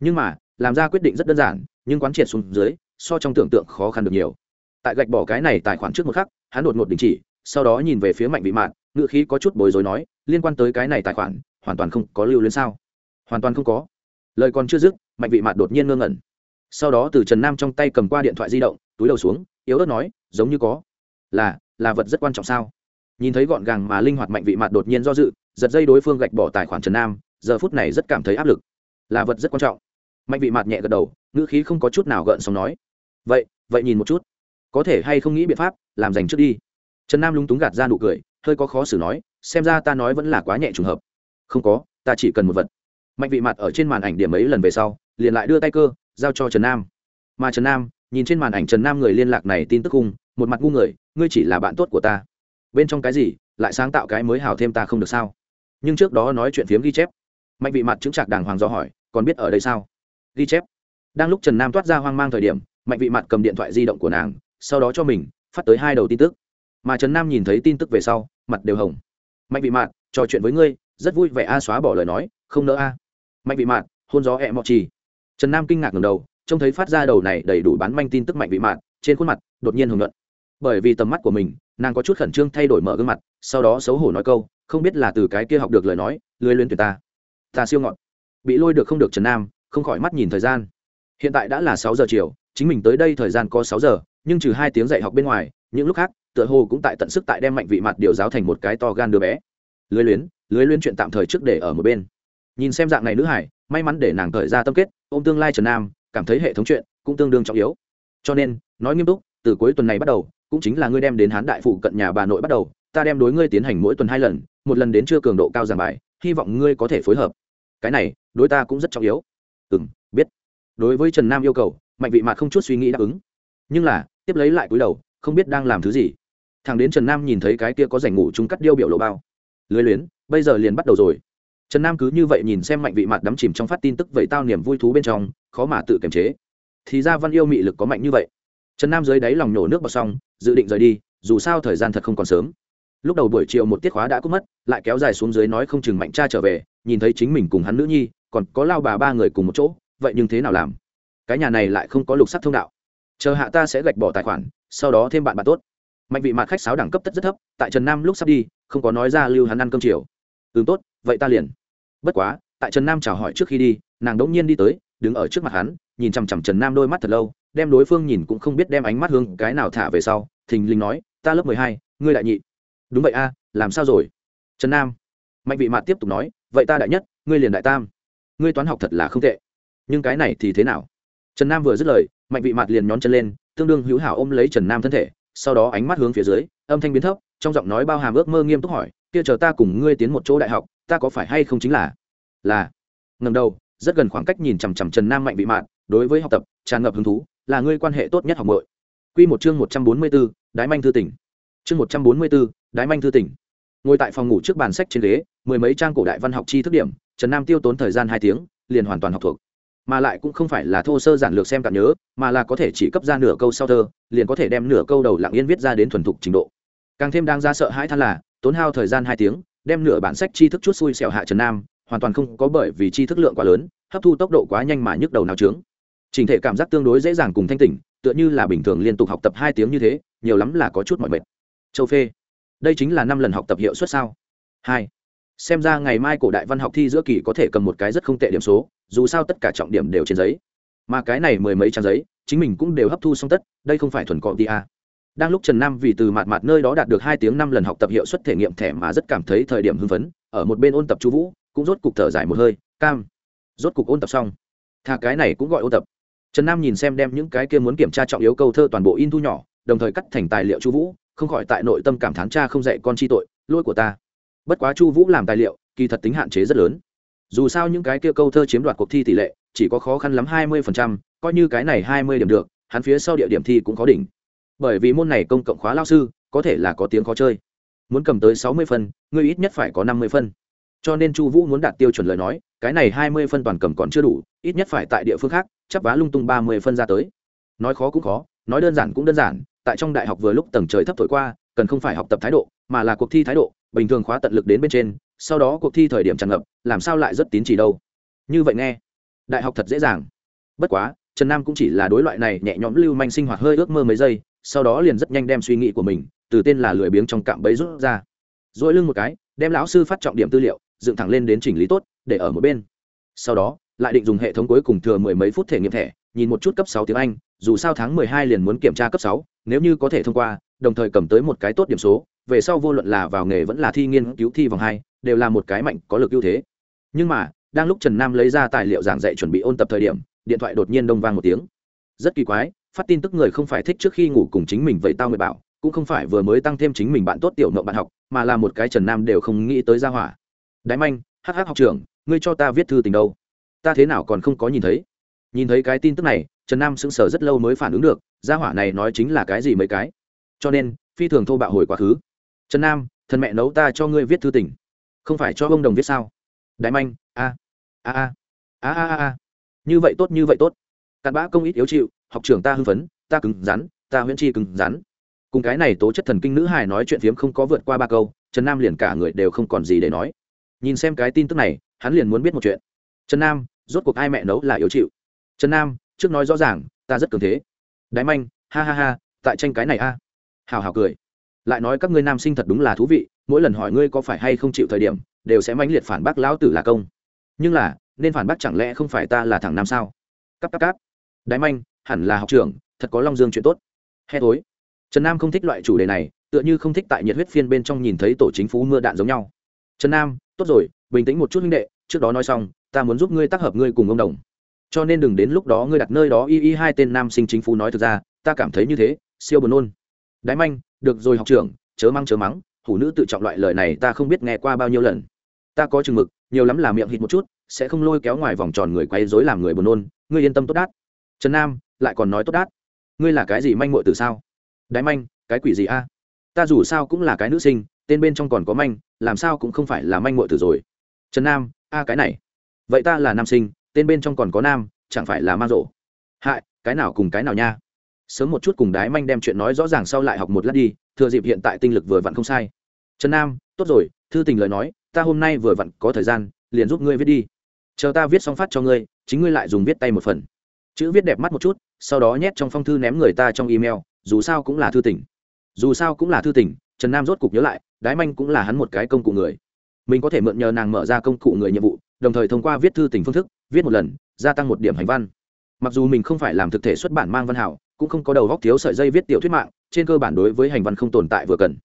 Nhưng mà, làm ra quyết định rất đơn giản, nhưng quán triệt xuống dưới, so trong tưởng tượng khó khăn được nhiều. Tại gạch bỏ cái này tài khoản trước một khắc, hắn đột ngột đình chỉ, sau đó nhìn về phía mạnh vị mạn ngự khí có chút bối rối nói, liên quan tới cái này tài khoản, hoàn toàn không có lưu lên sao? Hoàn toàn không có. Lời còn chưa dứt, mạnh vị mạn đột nhiên ngơ ngẩn. Sau đó từ trần nam trong tay cầm qua điện thoại di động, túi đầu xuống yếu ớt nói, giống như có. Là là vật rất quan trọng sao? Nhìn thấy gọn gàng mà linh hoạt mạnh vị mặt đột nhiên do dự, giật dây đối phương gạch bỏ tài khoản trần nam, giờ phút này rất cảm thấy áp lực. Là vật rất quan trọng. Mạnh vị mặt nhẹ gật đầu, ngữ khí không có chút nào gợn xong nói. Vậy vậy nhìn một chút. Có thể hay không nghĩ biện pháp, làm dành trước đi. Trần nam lúng túng gạt ra nụ cười, hơi có khó xử nói, xem ra ta nói vẫn là quá nhẹ trùng hợp. Không có, ta chỉ cần một vật. Mạnh vị mặt ở trên màn ảnh điểm ấy lần về sau, liền lại đưa tay cơ, giao cho trần nam. Mà trần nam nhìn trên màn ảnh trần nam người liên lạc này tin tức cung một mặt ngu người, ngươi chỉ là bạn tốt của ta. Bên trong cái gì, lại sáng tạo cái mới hào thêm ta không được sao? Nhưng trước đó nói chuyện phiếm ghi chép. Mạnh vị mặt chứng trạc đàng hoàng do hỏi, còn biết ở đây sao? Ghi chép. Đang lúc trần nam toát ra hoang mang thời điểm, mạnh vị mặt cầm điện thoại di động của nàng, sau đó cho mình, phát tới hai đầu tin tức. Mà trần nam nhìn thấy tin tức về sau, mặt đều hồng. Mạnh vị mạn trò chuyện với ngươi, rất vui vẻ a xóa bỏ lời nói, không nỡ a. Mạnh vị mạn hôn gió ẹ mọ trì trần nam kinh ngạc ngầm đầu trông thấy phát ra đầu này đầy đủ bán manh tin tức mạnh vị mạn, trên khuôn mặt đột nhiên hưởng luận bởi vì tầm mắt của mình, nàng có chút khẩn trương thay đổi mở gương mặt, sau đó xấu hổ nói câu, không biết là từ cái kia học được lời nói lưới luyến tuyệt ta. Ta siêu ngọn. Bị lôi được không được trần nam, không khỏi mắt nhìn thời gian. Hiện tại đã là sáu giờ chiều, chính mình tới đây thời gian có sáu giờ, nhưng trừ hai tiếng dạy học bên ngoài, những lúc khác, tựa hồ cũng tại tận sức tại đem mạnh vị mặt điều giáo thành một cái to gan đứa bé. Lưới luyến lưới luyến chuyện tạm thời trước để ở một bên. Nhìn xem dạng này nữ hải, may mắn để nàng thời ra tâm kết, ôm tương lai trần nam cảm thấy hệ thống chuyện cũng tương đương trọng yếu. Cho nên, nói nghiêm túc, từ cuối tuần này bắt đầu, cũng chính là ngươi đem đến hán đại phụ cận nhà bà nội bắt đầu, ta đem đối ngươi tiến hành mỗi tuần hai lần, một lần đến chưa cường độ cao giảng bài, hy vọng ngươi có thể phối hợp. Cái này, đối ta cũng rất trọng yếu. Ừ m biết. Đối với trần nam yêu cầu, mạnh vị mạt không chút suy nghĩ đáp ứng. Nhưng là, tiếp lấy lại cúi đầu, không biết đang làm thứ gì. Thằng đến trần nam nhìn thấy cái kia có giành ngủ chúng cắt điêu biểu lộ bao. Lưới luyến, bây giờ liền bắt đầu rồi. Trần nam cứ như vậy nhìn xem mạnh vị mặt đắm chìm trong phát tin tức vậy tao niềm vui thú bên trong khó mà tự kiềm chế. Thì ra văn yêu mị lực có mạnh như vậy. Trần nam dưới đáy lòng nhổ nước vào xong, dự định rời đi, dù sao thời gian thật không còn sớm. Lúc đầu buổi chiều một tiết khóa đã cúp mất, lại kéo dài xuống dưới nói không chừng mạnh cha trở về, nhìn thấy chính mình cùng hắn nữ nhi, còn có lao bà ba người cùng một chỗ, vậy nhưng thế nào làm? Cái nhà này lại không có lục sắt thông đạo. Chờ hạ ta sẽ gạch bỏ tài khoản, sau đó thêm bạn bạn tốt. Mạnh vị mặt khách sáo đẳng cấp tất rất thấp, tại trần nam lúc sắp đi, không có nói ra lưu hắn ăn cơm chiều. Ừ tốt, vậy ta liền. Bất quá, tại trần nam chào hỏi trước khi đi, nàng đỗng nhiên đi tới đứng ở trước mặt hắn, nhìn chằm chằm trần nam đôi mắt thật lâu, đem đối phương nhìn cũng không biết đem ánh mắt hướng cái nào thả về sau, thình lình nói, ta lớp mười hai, ngươi đại nhị. Đúng vậy a, làm sao rồi? Trần nam, mạnh vị mạt tiếp tục nói, vậy ta đại nhất, ngươi liền đại tam. Ngươi toán học thật là không tệ. Nhưng cái này thì thế nào? Trần nam vừa dứt lời, mạnh vị mạt liền nhón chân lên, tương đương hữu hảo ôm lấy trần nam thân thể, sau đó ánh mắt hướng phía dưới, âm thanh biến thấp, trong giọng nói bao hàm ước mơ nghiêm túc hỏi, kia chờ ta cùng ngươi tiến một chỗ đại học, ta có phải hay không chính là? Là. Ngầm đầu rất gần khoảng cách nhìn chằm chằm trần nam mạnh bị mạn, đối với học tập, tràn ngập hứng thú, là người quan hệ tốt nhất học muội. Quy một chương một trăm bốn mươi b ố đái manh thư tỉnh. Chương một trăm bốn mươi b ố đái manh thư tỉnh. Ngồi tại phòng ngủ trước bàn sách trên ghế, mười mấy trang cổ đại văn học tri thức điểm, trần nam tiêu tốn thời gian hai tiếng, liền hoàn toàn học thuộc. Mà lại cũng không phải là thô sơ giản lược xem cảm nhớ, mà là có thể chỉ cấp ra nửa câu sau thơ, liền có thể đem nửa câu đầu lặng yên viết ra đến thuần thục trình độ. Càng thêm đang ra sợ hãi than là, tốn hao thời gian hai tiếng, đem nửa bản sách tri thức chút xui xẻo hạ trần nam hoàn toàn không có bởi vì chi thức lượng quá lớn, hấp thu tốc độ quá nhanh mà nhức đầu nào trướng. Trình thể cảm giác tương đối dễ dàng cùng thanh tỉnh, tựa như là bình thường liên tục học tập hai tiếng như thế, nhiều lắm là có chút mọi mệt. Châu phê, đây chính là năm lần học tập hiệu suất sao? Hai. Xem ra ngày mai cổ đại văn học thi giữa kỳ có thể cầm một cái rất không tệ điểm số, dù sao tất cả trọng điểm đều trên giấy. Mà cái này mười mấy trang giấy, chính mình cũng đều hấp thu xong tất, đây không phải thuần cọ đi a đang lúc trần nam vì từ mạt mạt nơi đó đạt được hai tiếng năm lần học tập hiệu suất thể nghiệm thẻ mà rất cảm thấy thời điểm hưng phấn, ở một bên ôn tập chú vũ cũng rốt cục thở dài một hơi cam rốt cục ôn tập xong. Thà cái này cũng gọi ôn tập. Trần nam nhìn xem đem những cái kia muốn kiểm tra trọng yếu câu thơ toàn bộ in thu nhỏ đồng thời cắt thành tài liệu chu vũ không khỏi tại nội tâm cảm thán cha không dạy con chi tội lỗi của ta. Bất quá chu vũ làm tài liệu kỳ thật tính hạn chế rất lớn. Dù sao những cái kia câu thơ chiếm đoạt cuộc thi tỷ lệ chỉ có khó khăn lắm hai mươi phần trăm, coi như cái này hai mươi điểm được hắn phía sau địa điểm thi cũng có đỉnh. Bởi vì môn này công cộng khóa lao sư có thể là có tiếng khó chơi. Muốn cầm tới sáu mươi phân ngươi ít nhất phải có năm mươi phân cho nên chu vũ muốn đạt tiêu chuẩn lời nói, cái này hai mươi phân toàn cầm còn chưa đủ, ít nhất phải tại địa phương khác chấp vá lung tung ba mươi phân ra tới. Nói khó cũng khó, nói đơn giản cũng đơn giản, tại trong đại học vừa lúc tầng trời thấp thổi qua, cần không phải học tập thái độ, mà là cuộc thi thái độ, bình thường khóa tận lực đến bên trên, sau đó cuộc thi thời điểm tràn ngập, làm sao lại rất tín chỉ đâu? Như vậy nghe, đại học thật dễ dàng. Bất quá, trần nam cũng chỉ là đối loại này nhẹ nhõm lưu manh sinh hoạt hơi ước mơ mấy giây, sau đó liền rất nhanh đem suy nghĩ của mình, từ tên là lười biếng trong cạm bẫy rút ra. Dỗi lưng một cái, đem lão sư phát trọng điểm tư liệu dựng thẳng lên đến chỉnh lý tốt, để ở một bên. Sau đó, lại định dùng hệ thống cuối cùng thừa mười mấy phút thể nghiệm thẻ, nhìn một chút cấp sáu tiếng anh, dù sao tháng mười hai liền muốn kiểm tra cấp sáu, nếu như có thể thông qua, đồng thời cầm tới một cái tốt điểm số, về sau vô luận là vào nghề vẫn là thi nghiên cứu thi vòng hai, đều là một cái mạnh, có lực ưu thế. Nhưng mà, đang lúc trần nam lấy ra tài liệu giảng dạy chuẩn bị ôn tập thời điểm, điện thoại đột nhiên đông vang một tiếng. Rất kỳ quái, phát tin tức người không phải thích trước khi ngủ cùng chính mình vậy tao người bảo, cũng không phải vừa mới tăng thêm chính mình bạn tốt tiểu nộ bạn học, mà là một cái trần nam đều không nghĩ tới ra hỏa đái manh hh học trưởng, ngươi cho ta viết thư tình đâu? Ta thế nào còn không có nhìn thấy? Nhìn thấy cái tin tức này, trần nam sững sờ rất lâu mới phản ứng được, gia hỏa này nói chính là cái gì mấy cái. Cho nên, phi thường thô bạo hồi quá khứ. Trần nam, thần mẹ nấu ta cho ngươi viết thư tình. Không phải cho ông đồng viết sao? Đại manh a a a a a a. Như vậy tốt, như vậy tốt. Cặn bã công ít yếu chịu, học trưởng ta hưng phấn, ta cứng rắn, ta huyễn chi cứng rắn. Cùng cái này tố chất thần kinh nữ hài nói chuyện phiếm không có vượt qua ba câu, trần nam liền cả người đều không còn gì để nói nhìn xem cái tin tức này, hắn liền muốn biết một chuyện. Trần nam, rốt cuộc ai mẹ nấu là yếu chịu? Trần nam, trước nói rõ ràng, ta rất cường thế. Đái manh, ha ha ha, tại tranh cái này a. À. hào hào cười. Lại nói các ngươi nam sinh thật đúng là thú vị, mỗi lần hỏi ngươi có phải hay không chịu thời điểm, đều sẽ mãnh liệt phản bác lão tử là công. Nhưng là, nên phản bác chẳng lẽ không phải ta là thằng nam sao? Cắp cắp cắp đái manh, hẳn là học trưởng, thật có long dương chuyện tốt. He tối trần nam không thích loại chủ đề này, tựa như không thích tại nhiệt huyết phiên bên trong nhìn thấy tổ chính phủ mưa đạn giống nhau. Trần nam tốt rồi, bình tĩnh một chút huynh đệ, trước đó nói xong, ta muốn giúp ngươi tác hợp ngươi cùng ông đồng. Cho nên đừng đến lúc đó ngươi đặt nơi đó y y hai tên nam sinh chính phủ nói thực ra, ta cảm thấy như thế, siêu buồn nôn. Đái manh, được rồi học trưởng, chớ măng chớ mắng, hủ nữ tự trọng loại lời này ta không biết nghe qua bao nhiêu lần. Ta có chừng mực, nhiều lắm là miệng hít một chút, sẽ không lôi kéo ngoài vòng tròn người quay dối làm người buồn nôn, ngươi yên tâm tốt đát. Trần nam lại còn nói tốt đát. Ngươi là cái gì manh muội từ sao? Đái manh, cái quỷ gì a? Ta dù sao cũng là cái nữ sinh, tên bên trong còn có manh, làm sao cũng không phải là manh muội tử rồi. Trần nam, a, cái này. Vậy ta là nam sinh, tên bên trong còn có nam, chẳng phải là mang rộ. Hại, cái nào cùng cái nào nha. Sớm một chút cùng đái manh đem chuyện nói rõ ràng sau lại học một lát đi, thừa dịp hiện tại tinh lực vừa vặn không sai. Trần nam, tốt rồi, thư tình lời nói, ta hôm nay vừa vặn có thời gian, liền giúp ngươi viết đi. Chờ ta viết xong phát cho ngươi, chính ngươi lại dùng viết tay một phần. Chữ viết đẹp mắt một chút, sau đó nhét trong phong thư ném người ta trong email, dù sao cũng là thư tình dù sao cũng là thư tình, trần nam rốt cục nhớ lại, đái manh cũng là hắn một cái công cụ người. Mình có thể mượn nhờ nàng mở ra công cụ người nhiệm vụ, đồng thời thông qua viết thư tình phương thức, viết một lần, gia tăng một điểm hành văn. Mặc dù mình không phải làm thực thể xuất bản mang văn hảo, cũng không có đầu góc thiếu sợi dây viết tiểu thuyết mạng, trên cơ bản đối với hành văn không tồn tại vừa cần.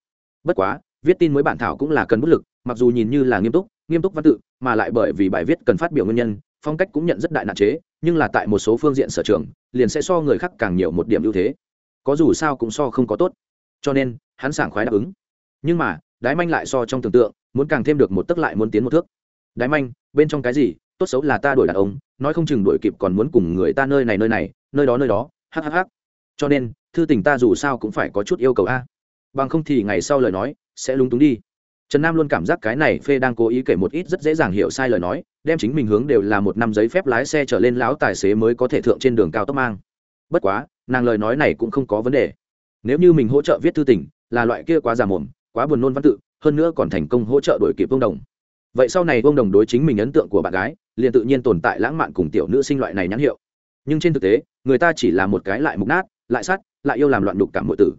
Bất quá, viết tin mới bản thảo cũng là cần bút lực, mặc dù nhìn như là nghiêm túc nghiêm túc văn tự, mà lại bởi vì bài viết cần phát biểu nguyên nhân, phong cách cũng nhận rất đại nạn chế, nhưng là tại một số phương diện sở trường, liền sẽ so người khác càng nhiều một điểm ưu thế. Có dù sao cũng so không có tốt cho nên, hắn sảng khoái đáp ứng. Nhưng mà, đái manh lại so trong tưởng tượng, muốn càng thêm được một tấc lại muốn tiến một thước. Đái manh, bên trong cái gì? Tốt xấu là ta đổi đàn ông, nói không chừng đổi kịp còn muốn cùng người ta nơi này nơi này, nơi đó nơi đó hhh cho nên, thư tình ta dù sao cũng phải có chút yêu cầu a. Bằng không thì ngày sau lời nói sẽ lúng túng đi. Trần nam luôn cảm giác cái này phê đang cố ý kể một ít rất dễ dàng hiểu sai lời nói, đem chính mình hướng đều là một năm giấy phép lái xe trở lên lão tài xế mới có thể thượng trên đường cao tốc mang. Bất quá, nàng lời nói này cũng không có vấn đề nếu như mình hỗ trợ viết thư tình, là loại kia quá già mồm, quá buồn nôn văn tự, hơn nữa còn thành công hỗ trợ đổi kịp vương đồng. Vậy sau này vương đồng đối chính mình ấn tượng của bạn gái, liền tự nhiên tồn tại lãng mạn cùng tiểu nữ sinh loại này nhãn hiệu. Nhưng trên thực tế, người ta chỉ là một cái lại mục nát, lại sát lại yêu làm loạn đục cảm mọi tử.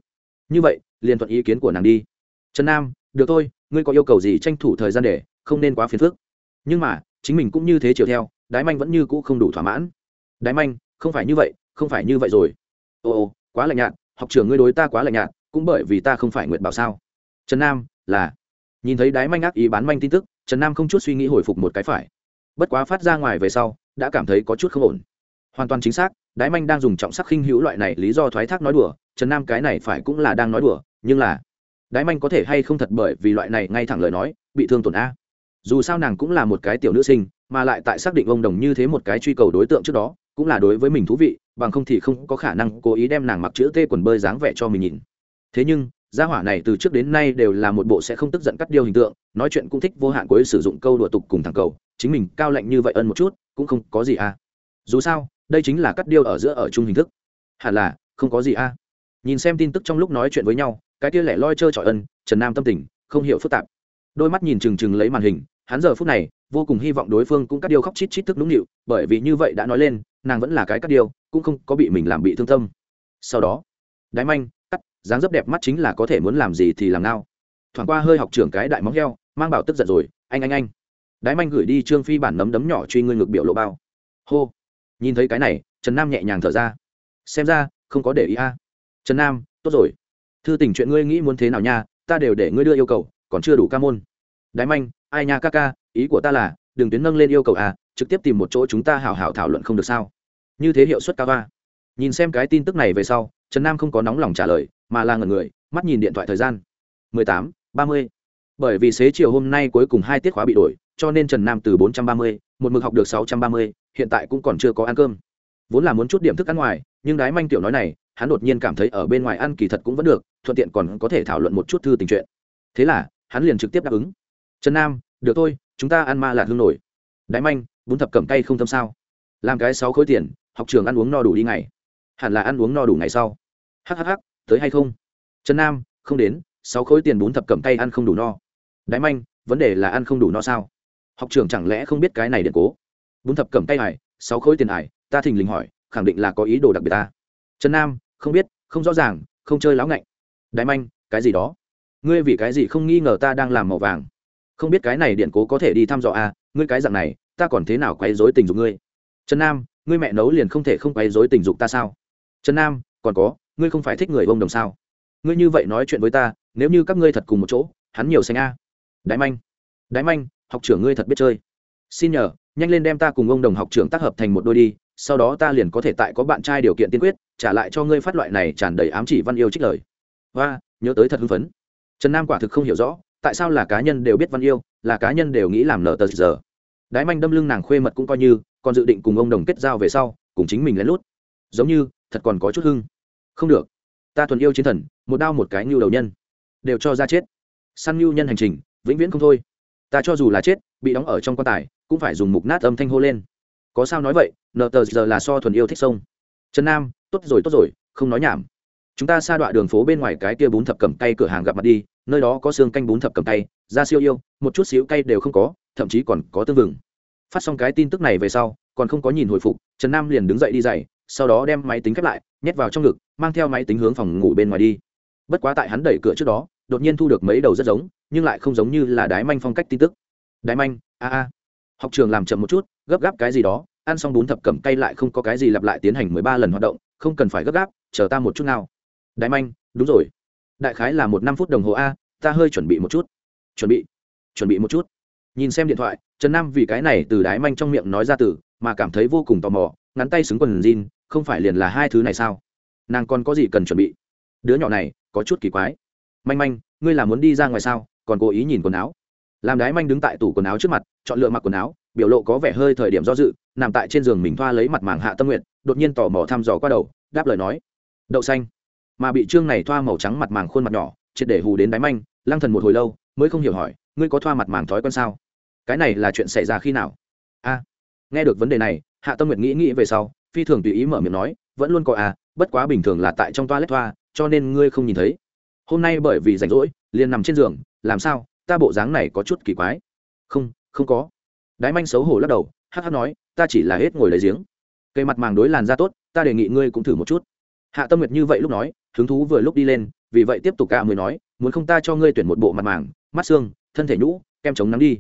Như vậy, liền thuận ý kiến của nàng đi. Trần nam, được thôi, ngươi có yêu cầu gì tranh thủ thời gian để, không nên quá phiền phức. Nhưng mà, chính mình cũng như thế chiều theo, đái manh vẫn như cũ không đủ thỏa mãn. Đái manh, không phải như vậy, không phải như vậy rồi. Ồ ồ quá lạnh nhạt học trưởng ngươi đối ta quá lạnh nhạt, cũng bởi vì ta không phải nguyện bảo sao? Trần nam, là. Nhìn thấy đái manh ác ý bán manh tin tức, trần nam không chút suy nghĩ hồi phục một cái phải. Bất quá phát ra ngoài về sau, đã cảm thấy có chút không ổn. Hoàn toàn chính xác, đái manh đang dùng trọng sắc khinh hữu loại này lý do thoái thác nói đùa, trần nam cái này phải cũng là đang nói đùa, nhưng là đái manh có thể hay không thật bởi vì loại này ngay thẳng lời nói, bị thương tổn a. Dù sao nàng cũng là một cái tiểu nữ sinh, mà lại tại xác định ông đồng như thế một cái truy cầu đối tượng trước đó, cũng là đối với mình thú vị bằng không thì không có khả năng cố ý đem nàng mặc chữ tê quần bơi dáng vẻ cho mình nhìn. Thế nhưng, gia hỏa này từ trước đến nay đều là một bộ sẽ không tức giận cắt điêu hình tượng, nói chuyện cũng thích vô hạn cuối sử dụng câu đùa tục cùng thằng cầu, chính mình cao lạnh như vậy ân một chút, cũng không có gì à. Dù sao, đây chính là cắt điêu ở giữa ở chung hình thức. Hẳn là, không có gì à. Nhìn xem tin tức trong lúc nói chuyện với nhau, cái kia lẻ loi chơi trọi ân, trần nam tâm tình, không hiểu phức tạp. Đôi mắt nhìn trừng trừng lấy màn hình, hắn giờ phút này vô cùng hy vọng đối phương cũng cắt điêu khóc chít chít tức nũng nịu, bởi vì như vậy đã nói lên, nàng vẫn là cái cắt điêu, cũng không có bị mình làm bị thương tâm. Sau đó, đái manh, cắt, dáng dấp đẹp mắt chính là có thể muốn làm gì thì làm nào. Thoảng qua hơi học trưởng cái đại móng heo, mang bảo tức giận rồi, anh anh anh. Đái manh gửi đi trương phi bản nấm đấm nhỏ truy ngươi ngược biểu lộ bao. Hô. Nhìn thấy cái này, trần nam nhẹ nhàng thở ra. Xem ra, không có để ý a. Trần nam, tốt rồi. Thư tình chuyện ngươi nghĩ muốn thế nào nha, ta đều để ngươi đưa yêu cầu, còn chưa đủ ca môn. Đái manh, ai nha ca ca ý của ta là đừng tuyến nâng lên yêu cầu à trực tiếp tìm một chỗ chúng ta hảo hảo thảo luận không được sao? Như thế hiệu suất cao va nhìn xem cái tin tức này về sau, trần nam không có nóng lòng trả lời, mà là ngần người, mắt nhìn điện thoại thời gian. mười tám, ba mươi. Bởi vì xế chiều hôm nay cuối cùng hai tiết khóa bị đổi, cho nên trần nam từ bốn trăm ba mươi, một mực học được sáu trăm ba mươi, hiện tại cũng còn chưa có ăn cơm. Vốn là muốn chút điểm thức ăn ngoài, nhưng đái manh tiểu nói này, hắn đột nhiên cảm thấy ở bên ngoài ăn kỳ thật cũng vẫn được, thuận tiện còn có thể thảo luận một chút thư tình chuyện. Thế là, hắn liền trực tiếp đáp ứng. Trần nam, được thôi chúng ta ăn ma lạc hương nổi. Đáy manh, bún thập cẩm cay không thâm sao? Làm cái sáu khối tiền, học trường ăn uống no đủ đi ngày. Hẳn là ăn uống no đủ ngày sau. Hhh tới hay không? Trần nam, không đến, sáu khối tiền bún thập cẩm cay ăn không đủ no. Đáy manh, vấn đề là ăn không đủ no sao? Học trường chẳng lẽ không biết cái này điện cố? Bún thập cẩm cay hải sáu khối tiền hải ta thình lình hỏi, khẳng định là có ý đồ đặc biệt ta. Trần nam, không biết, không rõ ràng, không chơi láo ngạnh. Đáy manh, cái gì đó? Ngươi vì cái gì không nghi ngờ ta đang làm màu vàng? Không biết cái này điện cố có thể đi thăm dò à ngươi cái dạng này, ta còn thế nào quấy dối tình dục ngươi? Trần nam, ngươi mẹ nấu liền không thể không quấy dối tình dục ta sao? Trần nam, còn có, ngươi không phải thích người ông đồng sao? Ngươi như vậy nói chuyện với ta, nếu như các ngươi thật cùng một chỗ, hắn nhiều xanh a. À. đái manh đái manh, học trưởng ngươi thật biết chơi. Xin nhờ, nhanh lên đem ta cùng ông đồng học trưởng tác hợp thành một đôi đi, sau đó ta liền có thể tại có bạn trai điều kiện tiên quyết, trả lại cho ngươi phát loại này tràn đầy ám chỉ văn yêu trích lời. Và nhớ tới thật hưng phấn. Trần nam quả thực không hiểu rõ tại sao là cá nhân đều biết văn yêu, là cá nhân đều nghĩ làm nở tờ giờ? Đái manh đâm lưng nàng khuê mật cũng coi như, còn dự định cùng ông đồng kết giao về sau, cùng chính mình lén lút. Giống như, thật còn có chút hưng. Không được. Ta thuần yêu chiến thần, một đao một cái ngưu đầu nhân. Đều cho ra chết. Săn ngưu nhân hành trình, vĩnh viễn không thôi. Ta cho dù là chết, bị đóng ở trong quan tài, cũng phải dùng mục nát âm thanh hô lên. Có sao nói vậy nờ tờ giờ là so thuần yêu thích sông. Trần nam, tốt rồi tốt rồi, không nói nhảm chúng ta xa đoạn đường phố bên ngoài cái kia bún thập cầm cay cửa hàng gặp mặt đi, nơi đó có xương canh bún thập cầm cay, da siêu yêu, một chút xíu cay đều không có, thậm chí còn có tương vừng. Phát xong cái tin tức này về sau, còn không có nhìn hồi phục, trần nam liền đứng dậy đi dày sau đó đem máy tính khép lại, nhét vào trong ngực, mang theo máy tính hướng phòng ngủ bên ngoài đi. Bất quá tại hắn đẩy cửa trước đó, đột nhiên thu được mấy đầu rất giống, nhưng lại không giống như là đái manh phong cách tin tức. Đái manh, a a. Học trường làm chậm một chút, gấp gáp cái gì đó, ăn xong bún thập cẩm cay lại không có cái gì lặp lại tiến hành mười ba lần hoạt động, không cần phải gấp gáp, chờ ta một chút nào đái manh, đúng rồi. Đại khái là một năm phút đồng hồ a, ta hơi chuẩn bị một chút. Chuẩn bị chuẩn bị một chút. Nhìn xem điện thoại, trần nam vì cái này từ đái manh trong miệng nói ra từ, mà cảm thấy vô cùng tò mò, ngắn tay xứng quần jean, không phải liền là hai thứ này sao? Nàng còn có gì cần chuẩn bị? Đứa nhỏ này, có chút kỳ quái. Manh manh, ngươi là muốn đi ra ngoài sao? Còn cố ý nhìn quần áo. Làm đái manh đứng tại tủ quần áo trước mặt, chọn lựa mặc quần áo, biểu lộ có vẻ hơi thời điểm do dự, nằm tại trên giường mình thoa lấy mặt màng hạ tâm nguyện đột nhiên tò mò thăm dò qua đầu, đáp lời nói, đậu xanh mà bị trương này thoa màu trắng mặt màng khuôn mặt nhỏ, triệt để hù đến đáy manh, lăng thần một hồi lâu, mới không hiểu hỏi, ngươi có thoa mặt màng thói quen sao? Cái này là chuyện xảy ra khi nào? A. Nghe được vấn đề này, hạ tâm nguyệt nghĩ nghĩ về sau, phi thường tùy ý mở miệng nói, vẫn luôn có à bất quá bình thường là tại trong toa toilet thoa, cho nên ngươi không nhìn thấy. Hôm nay bởi vì rảnh rỗi, liền nằm trên giường, làm sao, ta bộ dáng này có chút kỳ quái. Không không có. Đái manh xấu hổ lắc đầu, hắc hắc nói, ta chỉ là hết ngồi lấy giếng. Cây mặt màng đối làn da tốt, ta đề nghị ngươi cũng thử một chút hạ tâm nguyệt như vậy lúc nói, hứng thú vừa lúc đi lên, vì vậy tiếp tục cả mới nói, muốn không ta cho ngươi tuyển một bộ mặt màng, mắt xương, thân thể nhũ, kem chống nắng đi.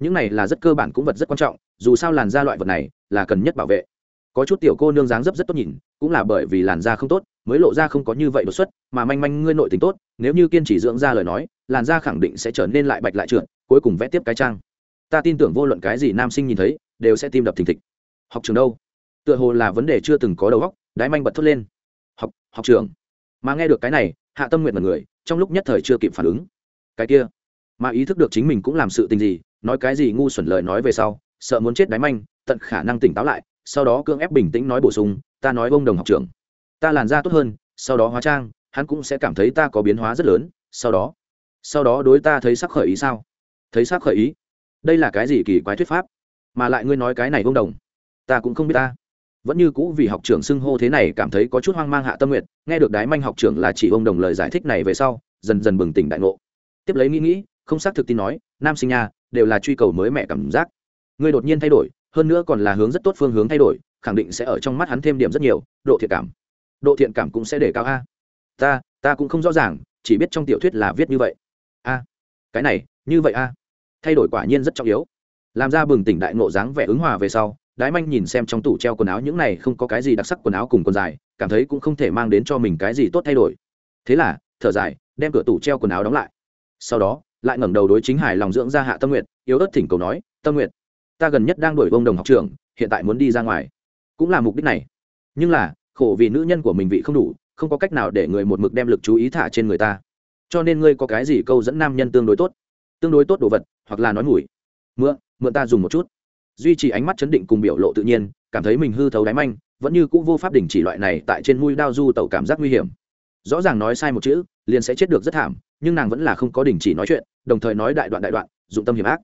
Những này là rất cơ bản cũng vật rất quan trọng, dù sao làn da loại vật này là cần nhất bảo vệ. Có chút tiểu cô nương dáng dấp rất tốt nhìn, cũng là bởi vì làn da không tốt, mới lộ ra không có như vậy đột xuất, mà manh manh ngươi nội tình tốt, nếu như kiên trì dưỡng da lời nói, làn da khẳng định sẽ trở nên lại bạch lại trượt, cuối cùng vẽ tiếp cái trang. Ta tin tưởng vô luận cái gì nam sinh nhìn thấy, đều sẽ tim đập thình thịch. Học trường đâu? Tựa hồ là vấn đề chưa từng có đầu óc, đái manh bật thốt lên học trưởng, trường. Mà nghe được cái này hạ tâm nguyện mật người trong lúc nhất thời chưa kịp phản ứng. Cái kia mà ý thức được chính mình cũng làm sự tình gì nói cái gì ngu xuẩn lời nói về sau sợ muốn chết đáy manh tận khả năng tỉnh táo lại sau đó cưỡng ép bình tĩnh nói bổ sung ta nói bông đồng học trưởng ta làn da tốt hơn sau đó hóa trang hắn cũng sẽ cảm thấy ta có biến hóa rất lớn sau đó sau đó đối ta thấy sắc khởi ý sao? Thấy sắc khởi ý? Đây là cái gì kỳ quái thuyết pháp? Mà lại ngươi nói cái này bông đồng ta cũng không biết ta vẫn như cũ vì học trưởng xưng hô thế này cảm thấy có chút hoang mang hạ tâm nguyện, nghe được đái manh học trưởng là chỉ ông đồng lời giải thích này về sau, dần dần bừng tỉnh đại ngộ. Tiếp lấy nghĩ nghĩ, không xác thực tin nói, nam sinh nha đều là truy cầu mới mẹ cảm giác. Ngươi đột nhiên thay đổi, hơn nữa còn là hướng rất tốt phương hướng thay đổi, khẳng định sẽ ở trong mắt hắn thêm điểm rất nhiều, độ thiện cảm. Độ thiện cảm cũng sẽ để cao a. Ta ta cũng không rõ ràng, chỉ biết trong tiểu thuyết là viết như vậy. A, cái này, như vậy a. Thay đổi quả nhiên rất trọng yếu. Làm ra bừng tỉnh đại ngộ dáng vẻ ứng hòa về sau đái manh nhìn xem trong tủ treo quần áo những này không có cái gì đặc sắc quần áo cùng quần dài, cảm thấy cũng không thể mang đến cho mình cái gì tốt thay đổi. Thế là, thở dài, đem cửa tủ treo quần áo đóng lại. Sau đó, lại ngẩng đầu đối chính hải lòng dưỡng ra hạ tâm nguyện yếu ớt thỉnh cầu nói, tâm nguyện ta gần nhất đang đổi bông đồng học trường hiện tại muốn đi ra ngoài. Cũng là mục đích này. Nhưng là, khổ vì nữ nhân của mình vị không đủ, không có cách nào để người một mực đem lực chú ý thả trên người ta. Cho nên ngươi có cái gì câu dẫn nam nhân tương đối tốt? Tương đối tốt đồ vật, hoặc là nói mùi. Mượn mượn ta dùng một chút duy trì ánh mắt chấn định cùng biểu lộ tự nhiên, cảm thấy mình hư thấu đáy manh, vẫn như c ũ vô pháp đình chỉ loại này tại trên mũi đao du tẩu cảm giác nguy hiểm. Rõ ràng nói sai một chữ, liền sẽ chết được rất thảm, nhưng nàng vẫn là không có đình chỉ nói chuyện, đồng thời nói đại đoạn đại đoạn, dụng tâm hiểm ác.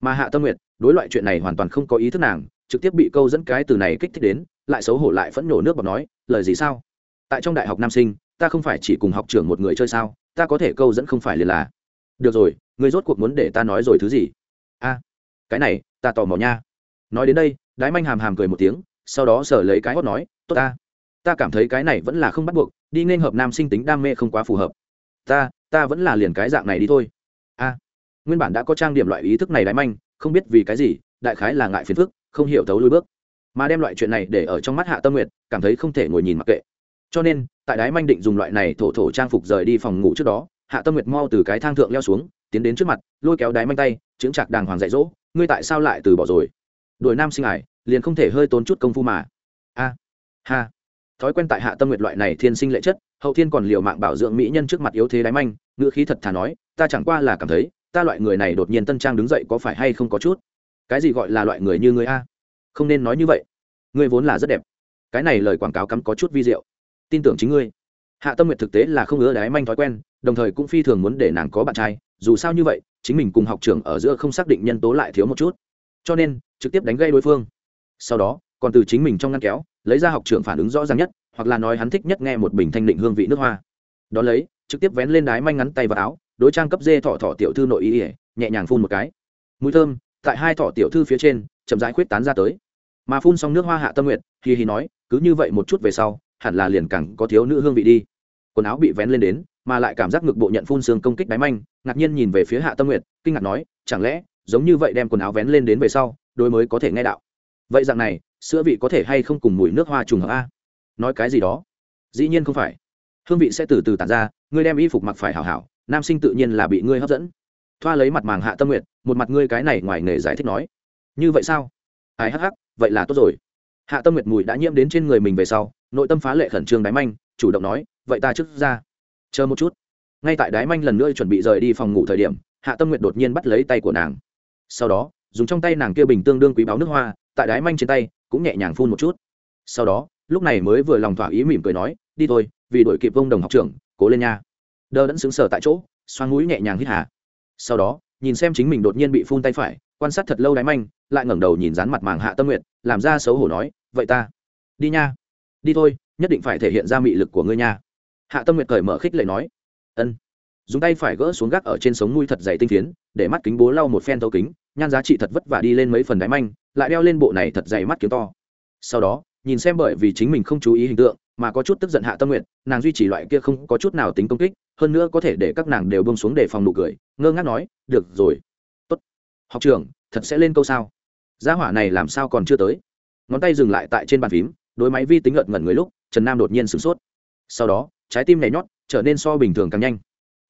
Mà hạ tâm nguyệt, đối loại chuyện này hoàn toàn không có ý thức nàng, trực tiếp bị câu dẫn cái từ này kích thích đến, lại xấu hổ lại phẫn nổ nước bọc nói, lời gì sao? Tại trong đại học nam sinh, ta không phải chỉ cùng học trưởng một người chơi sao? Ta có thể câu dẫn không phải liền là. Được rồi người rốt cuộc muốn để ta nói rồi thứ gì? A, cái này, ta tò mò nha nói đến đây, đái manh hàm hàm cười một tiếng, sau đó sở lấy cái hót nói, tốt ta ta cảm thấy cái này vẫn là không bắt buộc, đi nên hợp nam sinh tính đam mê không quá phù hợp. Ta ta vẫn là liền cái dạng này đi thôi. A, nguyên bản đã có trang điểm loại ý thức này đái manh, không biết vì cái gì, đại khái là ngại phiền phức, không hiểu thấu lui bước. Mà đem loại chuyện này để ở trong mắt hạ tâm nguyệt, cảm thấy không thể ngồi nhìn mặc kệ. Cho nên, tại đái manh định dùng loại này thổ thổ trang phục rời đi phòng ngủ trước đó, hạ tâm nguyệt mau từ cái thang thượng leo xuống, tiến đến trước mặt, lôi kéo đái manh tay chứng chặt đàng hoàng dạy dỗ, ngươi tại sao lại từ bỏ rồi? Đuổi nam sinh ải, liền không thể hơi tốn chút công phu mà. A, ha. Thói quen tại hạ tâm nguyệt loại này thiên sinh lệ chất, hậu thiên còn liều mạng bảo dưỡng mỹ nhân trước mặt yếu thế đáy manh, ngữ khí thật thà nói, ta chẳng qua là cảm thấy, ta loại người này đột nhiên tân trang đứng dậy có phải hay không có chút? Cái gì gọi là loại người như người a? Không nên nói như vậy. Ngươi vốn là rất đẹp. Cái này lời quảng cáo cắm có chút vi diệu. Tin tưởng chính ngươi. Hạ tâm nguyệt thực tế là không ngứa đái manh thói quen, đồng thời cũng phi thường muốn để nàng có bạn trai. Dù sao như vậy, chính mình cùng học trường ở giữa không xác định nhân tố lại thiếu một chút. Cho nên trực tiếp đánh gây đối phương. Sau đó, còn từ chính mình trong ngăn kéo, lấy ra học trưởng phản ứng rõ ràng nhất, hoặc là nói hắn thích nhất nghe một bình thanh định hương vị nước hoa. Đ ó lấy, trực tiếp vén lên đái manh ngắn tay vào áo, đối trang cấp dê thọ thọ tiểu thư nội ý ỉa nhẹ nhàng phun một cái. Mùi thơm, tại hai thọ tiểu thư phía trên, chậm rãi khuyết tán ra tới. Mà phun xong nước hoa hạ tâm nguyện, hì hì nói, cứ như vậy một chút về sau, hẳn là liền cẳng có thiếu nữ hương vị đi. Quần áo bị vén lên đến, mà lại cảm giác ngực bộ nhận phun xương công kích đáy manh, ngạc nhiên nhìn về phía hạ tâm nguyệt, kinh ngạc nói, chẳng lẽ, giống như vậy đem quần áo vén lên đến về sau đôi mới có thể nghe đạo. Vậy dạng này, sữa vị có thể hay không cùng mùi nước hoa trùng hợp a? Nói cái gì đó? Dĩ nhiên không phải. Hương vị sẽ từ từ tàn ra, ngươi đem y phục mặc phải hảo hảo, nam sinh tự nhiên là bị ngươi hấp dẫn. Thoa lấy mặt màng hạ tâm nguyệt, một mặt ngươi cái này ngoài nghề giải thích nói. Như vậy sao? Ai hắc hắc, vậy là tốt rồi. Hạ tâm nguyệt mùi đã nhiễm đến trên người mình về sau, nội tâm phá lệ khẩn trương đáy manh, chủ động nói, vậy ta trước ra. Chờ một chút. Ngay tại đái manh lần nữa chuẩn bị rời đi phòng ngủ thời điểm, hạ tâm nguyệt đột nhiên bắt lấy tay của nàng. Sau đó dùng trong tay nàng kia bình tương đương quý báo nước hoa, tại đái manh trên tay, cũng nhẹ nhàng phun một chút. Sau đó, lúc này mới vừa lòng thỏa ý mỉm cười nói, đi thôi, vì đổi kịp vông đồng học trưởng, cố lên nha. Đờ đẫn xứng sở tại chỗ xoan mũi nhẹ nhàng hít hà. Sau đó, nhìn xem chính mình đột nhiên bị phun tay phải, quan sát thật lâu đáy manh, lại ngẩng đầu nhìn dán mặt màng hạ tâm nguyện làm ra xấu hổ nói, vậy ta, đi nha. Đi thôi, nhất định phải thể hiện ra mị lực của ngươi nha. Hạ tâm nguyện cởi mở khích lệ nói, ân. Dùng tay phải gỡ xuống gác ở trên sống mũi thật dày tinh phiến, để mắt kính bố lau một phen thấu kính nhan giá trị thật vất vả đi lên mấy phần đáy manh, lại đeo lên bộ này thật dày mắt kiếm to. Sau đó, nhìn xem bởi vì chính mình không chú ý hình tượng, mà có chút tức giận hạ tâm nguyện nàng duy trì loại kia không có chút nào tính công kích, hơn nữa có thể để các nàng đều bông xuống để phòng nụ cười, ngơ ngác nói, được rồi, tốt. Học trường thật sẽ lên câu sao? Gia hỏa này làm sao còn chưa tới? Ngón tay dừng lại tại trên bàn phím, đối máy vi tính ngợt ngẩn người lúc, trần nam đột nhiên sửng sốt. Sau đó, trái tim nhảy nhót, trở nên so bình thường càng nhanh.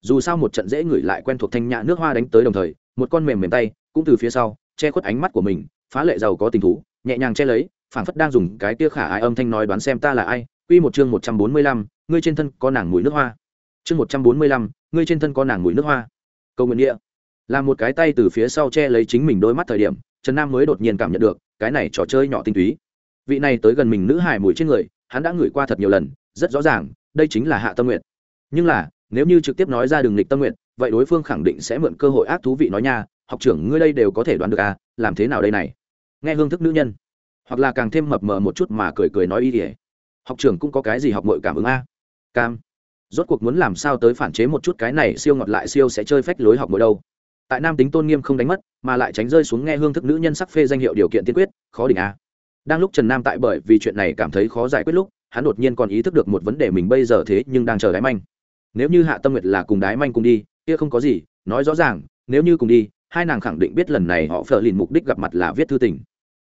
Dù sao một trận dễ ngửi lại quen thuộc thanh nhã nước hoa đánh tới đồng thời một con mềm mềm tay cũng từ phía sau che khuất ánh mắt của mình, phá lệ giàu có tình thú, nhẹ nhàng che lấy, phảng phất đang dùng cái tia khả ai âm thanh nói đoán xem ta là ai. Quy một chương một trăm bốn mươi lăm, ngươi trên thân có nàng mùi nước hoa. Chương một trăm bốn mươi lăm, ngươi trên thân có nàng mùi nước hoa. Câu nguyện nghĩa là một cái tay từ phía sau che lấy chính mình đôi mắt thời điểm, trần nam mới đột nhiên cảm nhận được, cái này trò chơi nhỏ tinh túy. Vị này tới gần mình nữ hải mùi trên người, hắn đã ngửi qua thật nhiều lần, rất rõ ràng, đây chính là hạ tâm nguyện nhưng là, nếu như trực tiếp nói ra đường lịch tâm nguyện vậy đối phương khẳng định sẽ mượn cơ hội ác thú vị nói nha, học trưởng ngươi đây đều có thể đoán được à làm thế nào đây này? Nghe hương thức nữ nhân. Hoặc là càng thêm mập mờ một chút mà cười cười nói y ỉa học trưởng cũng có cái gì học mọi cảm ứng a? Cam. Rốt cuộc muốn làm sao tới phản chế một chút cái này siêu ngọt lại siêu sẽ chơi phách lối học mỗi đâu. Tại nam tính tôn nghiêm không đánh mất, mà lại tránh rơi xuống nghe hương thức nữ nhân sắc phê danh hiệu điều kiện tiên quyết, khó đỉnh a. Đang lúc trần nam tại bởi vì chuyện này cảm thấy khó giải quyết lúc, hắn đột nhiên còn ý thức được một vấn đề mình bây giờ thế nhưng đang chờ đái manh. Nếu như hạ tâm nguyệt là cùng đái manh cùng đi kia không có gì, nói rõ ràng, nếu như cùng đi, hai nàng khẳng định biết lần này họ phờ lìn mục đích gặp mặt là viết thư tình.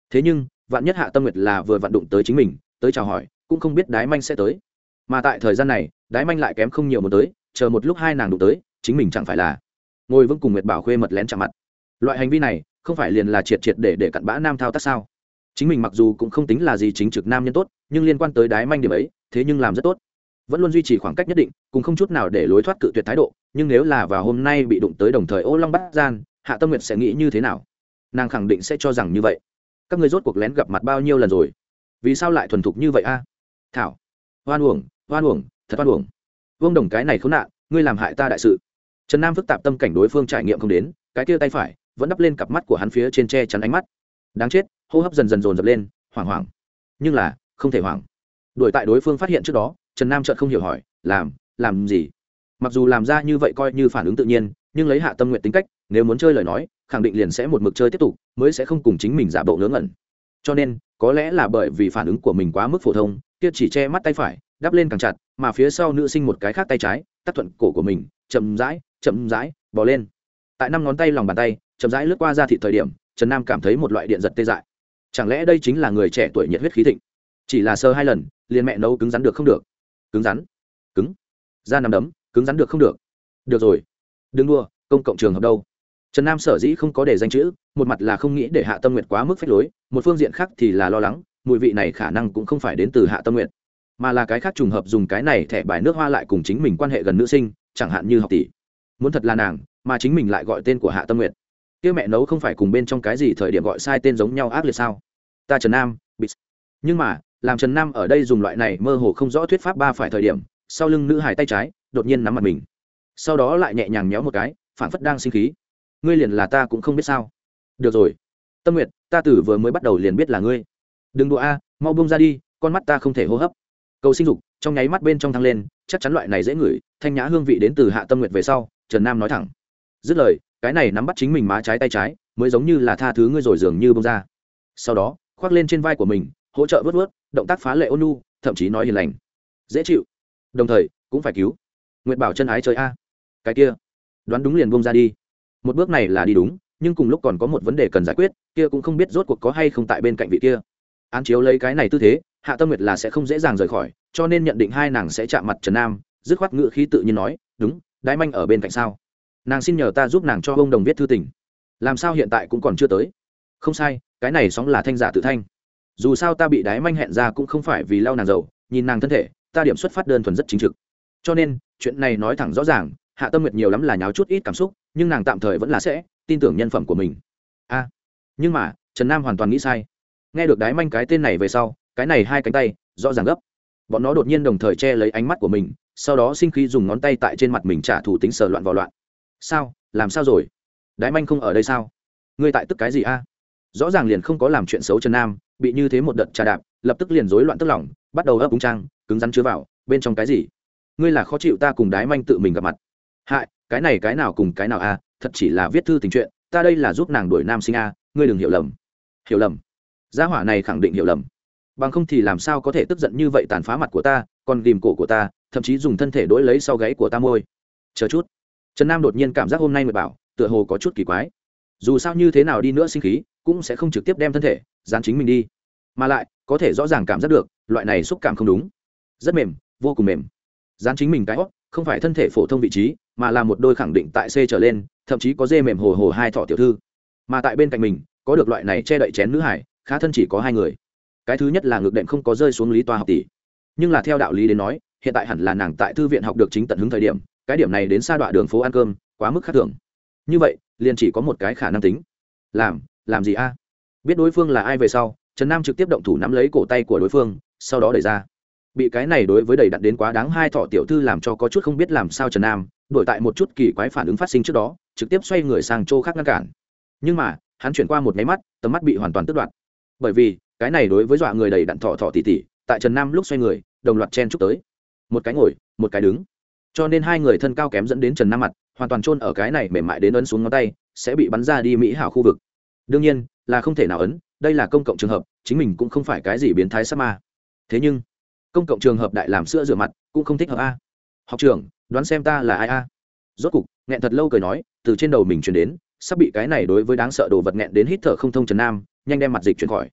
Thế nhưng, vạn nhất hạ tâm nguyệt là vừa vặn đụng tới chính mình, tới chào hỏi, cũng không biết đái manh sẽ tới. Mà tại thời gian này, đái manh lại kém không nhiều một tới, chờ một lúc hai nàng đụng tới, chính mình chẳng phải là ngồi vững cùng nguyệt bảo khuê mật lén chạm mặt. Loại hành vi này, không phải liền là triệt triệt để để cặn bã nam thao tác sao? Chính mình mặc dù cũng không tính là gì chính trực nam nhân tốt, nhưng liên quan tới đái manh điểm ấy, thế nhưng làm rất tốt vẫn luôn duy trì khoảng cách nhất định, cùng không chút nào để lối thoát cự tuyệt thái độ, nhưng nếu là vào hôm nay bị đụng tới đồng thời ô long bắt gian, hạ tâm nguyệt sẽ nghĩ như thế nào? Nàng khẳng định sẽ cho rằng như vậy. Các người rốt cuộc lén gặp mặt bao nhiêu lần rồi? Vì sao lại thuần thục như vậy a? Thảo hoan uổng hoan uổng, thật hoan uổng. Vương đồng cái này khốn nạn, ngươi làm hại ta đại sự. Trần nam phức tạp tâm cảnh đối phương trải nghiệm không đến, cái kia tay phải vẫn đắp lên cặp mắt của hắn phía trên tre chắn ánh mắt. Đáng chết, hô hấp dần dần dồn dập lên, hoảng hoảng. Nhưng là, không thể hoảng. Đuổi tại đối phương phát hiện trước đó trần nam chợt không hiểu hỏi, làm làm gì? Mặc dù làm ra như vậy coi như phản ứng tự nhiên, nhưng lấy hạ tâm nguyện tính cách, nếu muốn chơi lời nói, khẳng định liền sẽ một mực chơi tiếp tục, mới sẽ không cùng chính mình giả bộ ngớ ngẩn. Cho nên, có lẽ là bởi vì phản ứng của mình quá mức phổ thông, kia chỉ che mắt tay phải, đắp lên càng chặt, mà phía sau nữ sinh một cái khác tay trái tắt thuận cổ của mình, chậm rãi chậm rãi bỏ lên. Tại năm ngón tay lòng bàn tay, chậm rãi lướt qua ra thị thời điểm, trần nam cảm thấy một loại điện giật tê dại. Chẳng lẽ đây chính là người trẻ tuổi nhiệt huyết khí thịnh? Chỉ là sơ hai lần, liền mẹ nấu cứng rắn được không được? Cứng rắn. Cứng. Ra nằm đấm, cứng rắn được không được? Được rồi. Đừng đua, công cộng trường hợp đâu? Trần nam sở dĩ không có để danh chữ, một mặt là không nghĩ để hạ tâm nguyệt quá mức phách lối, một phương diện khác thì là lo lắng, mùi vị này khả năng cũng không phải đến từ hạ tâm nguyệt. Mà là cái khác trùng hợp dùng cái này thẻ bài nước hoa lại cùng chính mình quan hệ gần nữ sinh, chẳng hạn như học tỷ. Muốn thật là nàng, mà chính mình lại gọi tên của hạ tâm nguyệt. Kia mẹ nấu không phải cùng bên trong cái gì thời điểm gọi sai tên giống nhau ác liệt sao? Ta trần nam, bị nhưng mà làm trần nam ở đây dùng loại này mơ hồ không rõ thuyết pháp ba phải thời điểm, sau lưng nữ hải tay trái, đột nhiên nắm mặt mình. Sau đó lại nhẹ nhàng méo một cái phản phất đang sinh khí. Ngươi liền là ta cũng không biết sao. Được rồi. Tâm nguyệt, ta tử vừa mới bắt đầu liền biết là ngươi. Đừng đùa a, mau bông ra đi, con mắt ta không thể hô hấp. Cầu sinh dục, trong nháy mắt bên trong thăng lên, chắc chắn loại này dễ ngửi, thanh nhã hương vị đến từ hạ tâm nguyệt về sau, trần nam nói thẳng. Dứt lời, cái này nắm bắt chính mình má trái tay trái, mới giống như là tha thứ ngươi rồi dường như bông ra. Sau đó, khoác lên trên vai của mình hỗ trợ vớt vớt, động tác phá lệ ôn nu thậm chí nói hiền lành. Dễ chịu. Đồng thời, cũng phải cứu. Nguyệt bảo chân ái chơi a. Cái kia. Đoán đúng liền bông ra đi. Một bước này là đi đúng, nhưng cùng lúc còn có một vấn đề cần giải quyết, kia cũng không biết rốt cuộc có hay không tại bên cạnh vị kia. Án chiếu lấy cái này tư thế, hạ tâm nguyệt là sẽ không dễ dàng rời khỏi, cho nên nhận định hai nàng sẽ chạm mặt trần nam, dứt khoát ngự khí tự nhiên nói, đúng, đái manh ở bên cạnh sao? Nàng xin nhờ ta giúp nàng cho ông đồng viết thư tình. Làm sao hiện tại cũng còn chưa tới? Không sai, cái này sóng là thanh giả tự thanh dù sao ta bị đái manh hẹn ra cũng không phải vì lau nàng giàu nhìn nàng thân thể, ta điểm xuất phát đơn thuần rất chính trực. Cho nên, chuyện này nói thẳng rõ ràng, hạ tâm nguyệt nhiều lắm là nháo chút ít cảm xúc, nhưng nàng tạm thời vẫn là sẽ tin tưởng nhân phẩm của mình. A, nhưng mà, trần nam hoàn toàn nghĩ sai. Nghe được đái manh cái tên này về sau, cái này hai cánh tay, rõ ràng gấp. Bọn nó đột nhiên đồng thời che lấy ánh mắt của mình, sau đó sinh khí dùng ngón tay tại trên mặt mình trả thủ tính sờ loạn vào loạn. Sao? Làm sao rồi? Đái manh không ở đây sao? Ngươi tại tức cái gì a? Rõ ràng liền không có làm chuyện xấu trần nam, bị như thế một đợt trà đạp, lập tức liền rối loạn tức lỏng bắt đầu ấp úng trang, cứng rắn chứa vào, bên trong cái gì? Ngươi là khó chịu ta cùng đái manh tự mình gặp mặt. Hại, cái này cái nào cùng cái nào a thật chỉ là viết thư tình chuyện, ta đây là giúp nàng đuổi nam sinh a, ngươi đừng hiểu lầm. Hiểu lầm. Gia hỏa này khẳng định hiểu lầm. Bằng không thì làm sao có thể tức giận như vậy tàn phá mặt của ta, còn ghìm cổ của ta, thậm chí dùng thân thể đối lấy sau gáy của ta môi. Chờ chút. Trần nam đột nhiên cảm giác hôm nay mệt bảo, tựa hồ có chút kỳ quái. Dù sao như thế nào đi nữa sinh khí cũng sẽ không trực tiếp đem thân thể dán chính mình đi. Mà lại, có thể rõ ràng cảm giác được, loại này xúc cảm không đúng. Rất mềm, vô cùng mềm. Dán chính mình cái hót không phải thân thể phổ thông vị trí, mà là một đôi khẳng định tại c trở lên, thậm chí có dê mềm hồ hồ hai thọ tiểu thư. Mà tại bên cạnh mình, có được loại này che đậy chén nữ hải, khá thân chỉ có hai người. Cái thứ nhất là ngược đệm không có rơi xuống lý toa học tỷ. Nhưng là theo đạo lý đến nói, hiện tại hẳn là nàng tại thư viện học được chính tận hứng thời điểm, cái điểm này đến xa đoạn đường phố ăn cơm, quá mức khác thường. Như vậy, liền chỉ có một cái khả năng tính. Làm làm gì a? Biết đối phương là ai về sau, trần nam trực tiếp động thủ nắm lấy cổ tay của đối phương, sau đó đẩy ra. Bị cái này đối với đầy đặn đến quá đáng hai thọ tiểu thư làm cho có chút không biết làm sao trần nam đổi tại một chút kỳ quái phản ứng phát sinh trước đó, trực tiếp xoay người sang chỗ khác ngăn cản. Nhưng mà, hắn chuyển qua một máy mắt, tầm mắt bị hoàn toàn tước đoạt. Bởi vì, cái này đối với dọa người đầy đặn thọ thọ tỉ tỉ, tại trần nam lúc xoay người, đồng loạt chen chúc tới. Một cái ngồi, một cái đứng. Cho nên hai người thân cao kém dẫn đến trần nam mặt, hoàn toàn trôn ở cái này mềm mại đến ấn xuống ngón tay, sẽ bị bắn ra đi mỹ hảo khu vực đương nhiên, là không thể nào ấn, đây là công cộng trường hợp, chính mình cũng không phải cái gì biến thái sa ma. Thế nhưng, công cộng trường hợp đại làm sữa rửa mặt, cũng không thích hợp a. Học trưởng, đoán xem ta là ai a? Rốt cục, nghẹn thật lâu cười nói, từ trên đầu mình chuyển đến, sắp bị cái này đối với đáng sợ đồ vật nghẹn đến hít thở không thông trần nam, nhanh đem mặt dịch chuyển khỏi.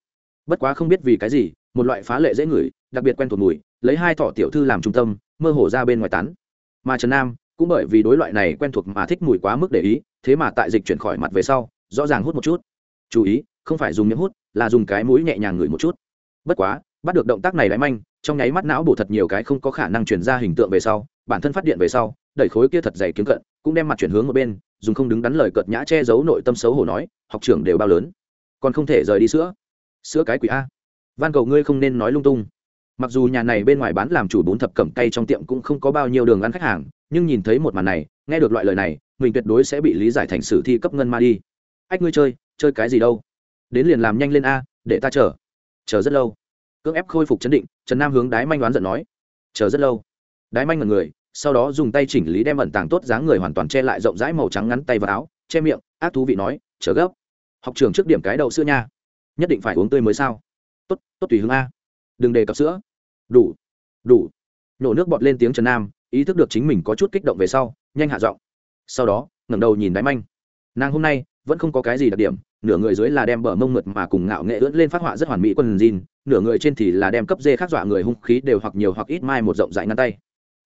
Bất quá không biết vì cái gì, một loại phá lệ dễ ngửi, đặc biệt quen thuộc mùi, lấy hai thọ tiểu thư làm trung tâm, mơ hồ ra bên ngoài tán. Mà trần nam, cũng bởi vì đối loại này quen thuộc mà thích mùi quá mức để ý, thế mà tại dịch chuyển khỏi mặt về sau, rõ ràng hút một chút chú ý, không phải dùng miếng hút, là dùng cái mũi nhẹ nhàng ngửi một chút. Bất quá, bắt được động tác này đáy manh, trong nháy mắt não bổ thật nhiều cái không có khả năng chuyển ra hình tượng về sau, bản thân phát điện về sau, đẩy khối kia thật dày kiếm cận, cũng đem mặt chuyển hướng ở bên, dùng không đứng đắn lời cợt nhã che giấu nội tâm xấu hổ nói, học trưởng đều bao lớn, còn không thể rời đi sữa. Sữa cái quỷ a. Van cầu ngươi không nên nói lung tung. Mặc dù nhà này bên ngoài bán làm chủ bún thập cẩm cay trong tiệm cũng không có bao nhiêu đường ăn khách hàng, nhưng nhìn thấy một màn này, nghe được loại lời này, mình tuyệt đối sẽ bị lý giải thành sử thi cấp ngân ma đi. Ách ngươi chơi chơi cái gì đâu. Đến liền làm nhanh lên a, để ta chờ. Chờ rất lâu. Cưỡng ép khôi phục chấn định, trần nam hướng đái manh đoán giận nói. Chờ rất lâu. Đái manh ngần người, sau đó dùng tay chỉnh lý đem ẩn tàng tốt dáng người hoàn toàn che lại rộng rãi màu trắng ngắn tay và áo, che miệng, ác thú vị nói, chờ gấp. Học trường trước điểm cái đậu sữa nha. Nhất định phải uống tươi mới sao? Tốt tốt tùy hướng a. Đừng đề cập sữa. Đủ đủ. Nổ nước bọt lên tiếng trần nam, ý thức được chính mình có chút kích động về sau, nhanh hạ giọng. Sau đó, ngẩng đầu nhìn Đái manh. Nàng hôm nay vẫn không có cái gì đặc điểm, nửa người dưới là đem bờ mông mượt mà cùng ngạo nghệ ưỡn lên phát họa rất hoàn mỹ quần jean, nửa người trên thì là đem cấp dê khắc dọa người hung khí đều hoặc nhiều hoặc ít mai một rộng rãi ngăn tay.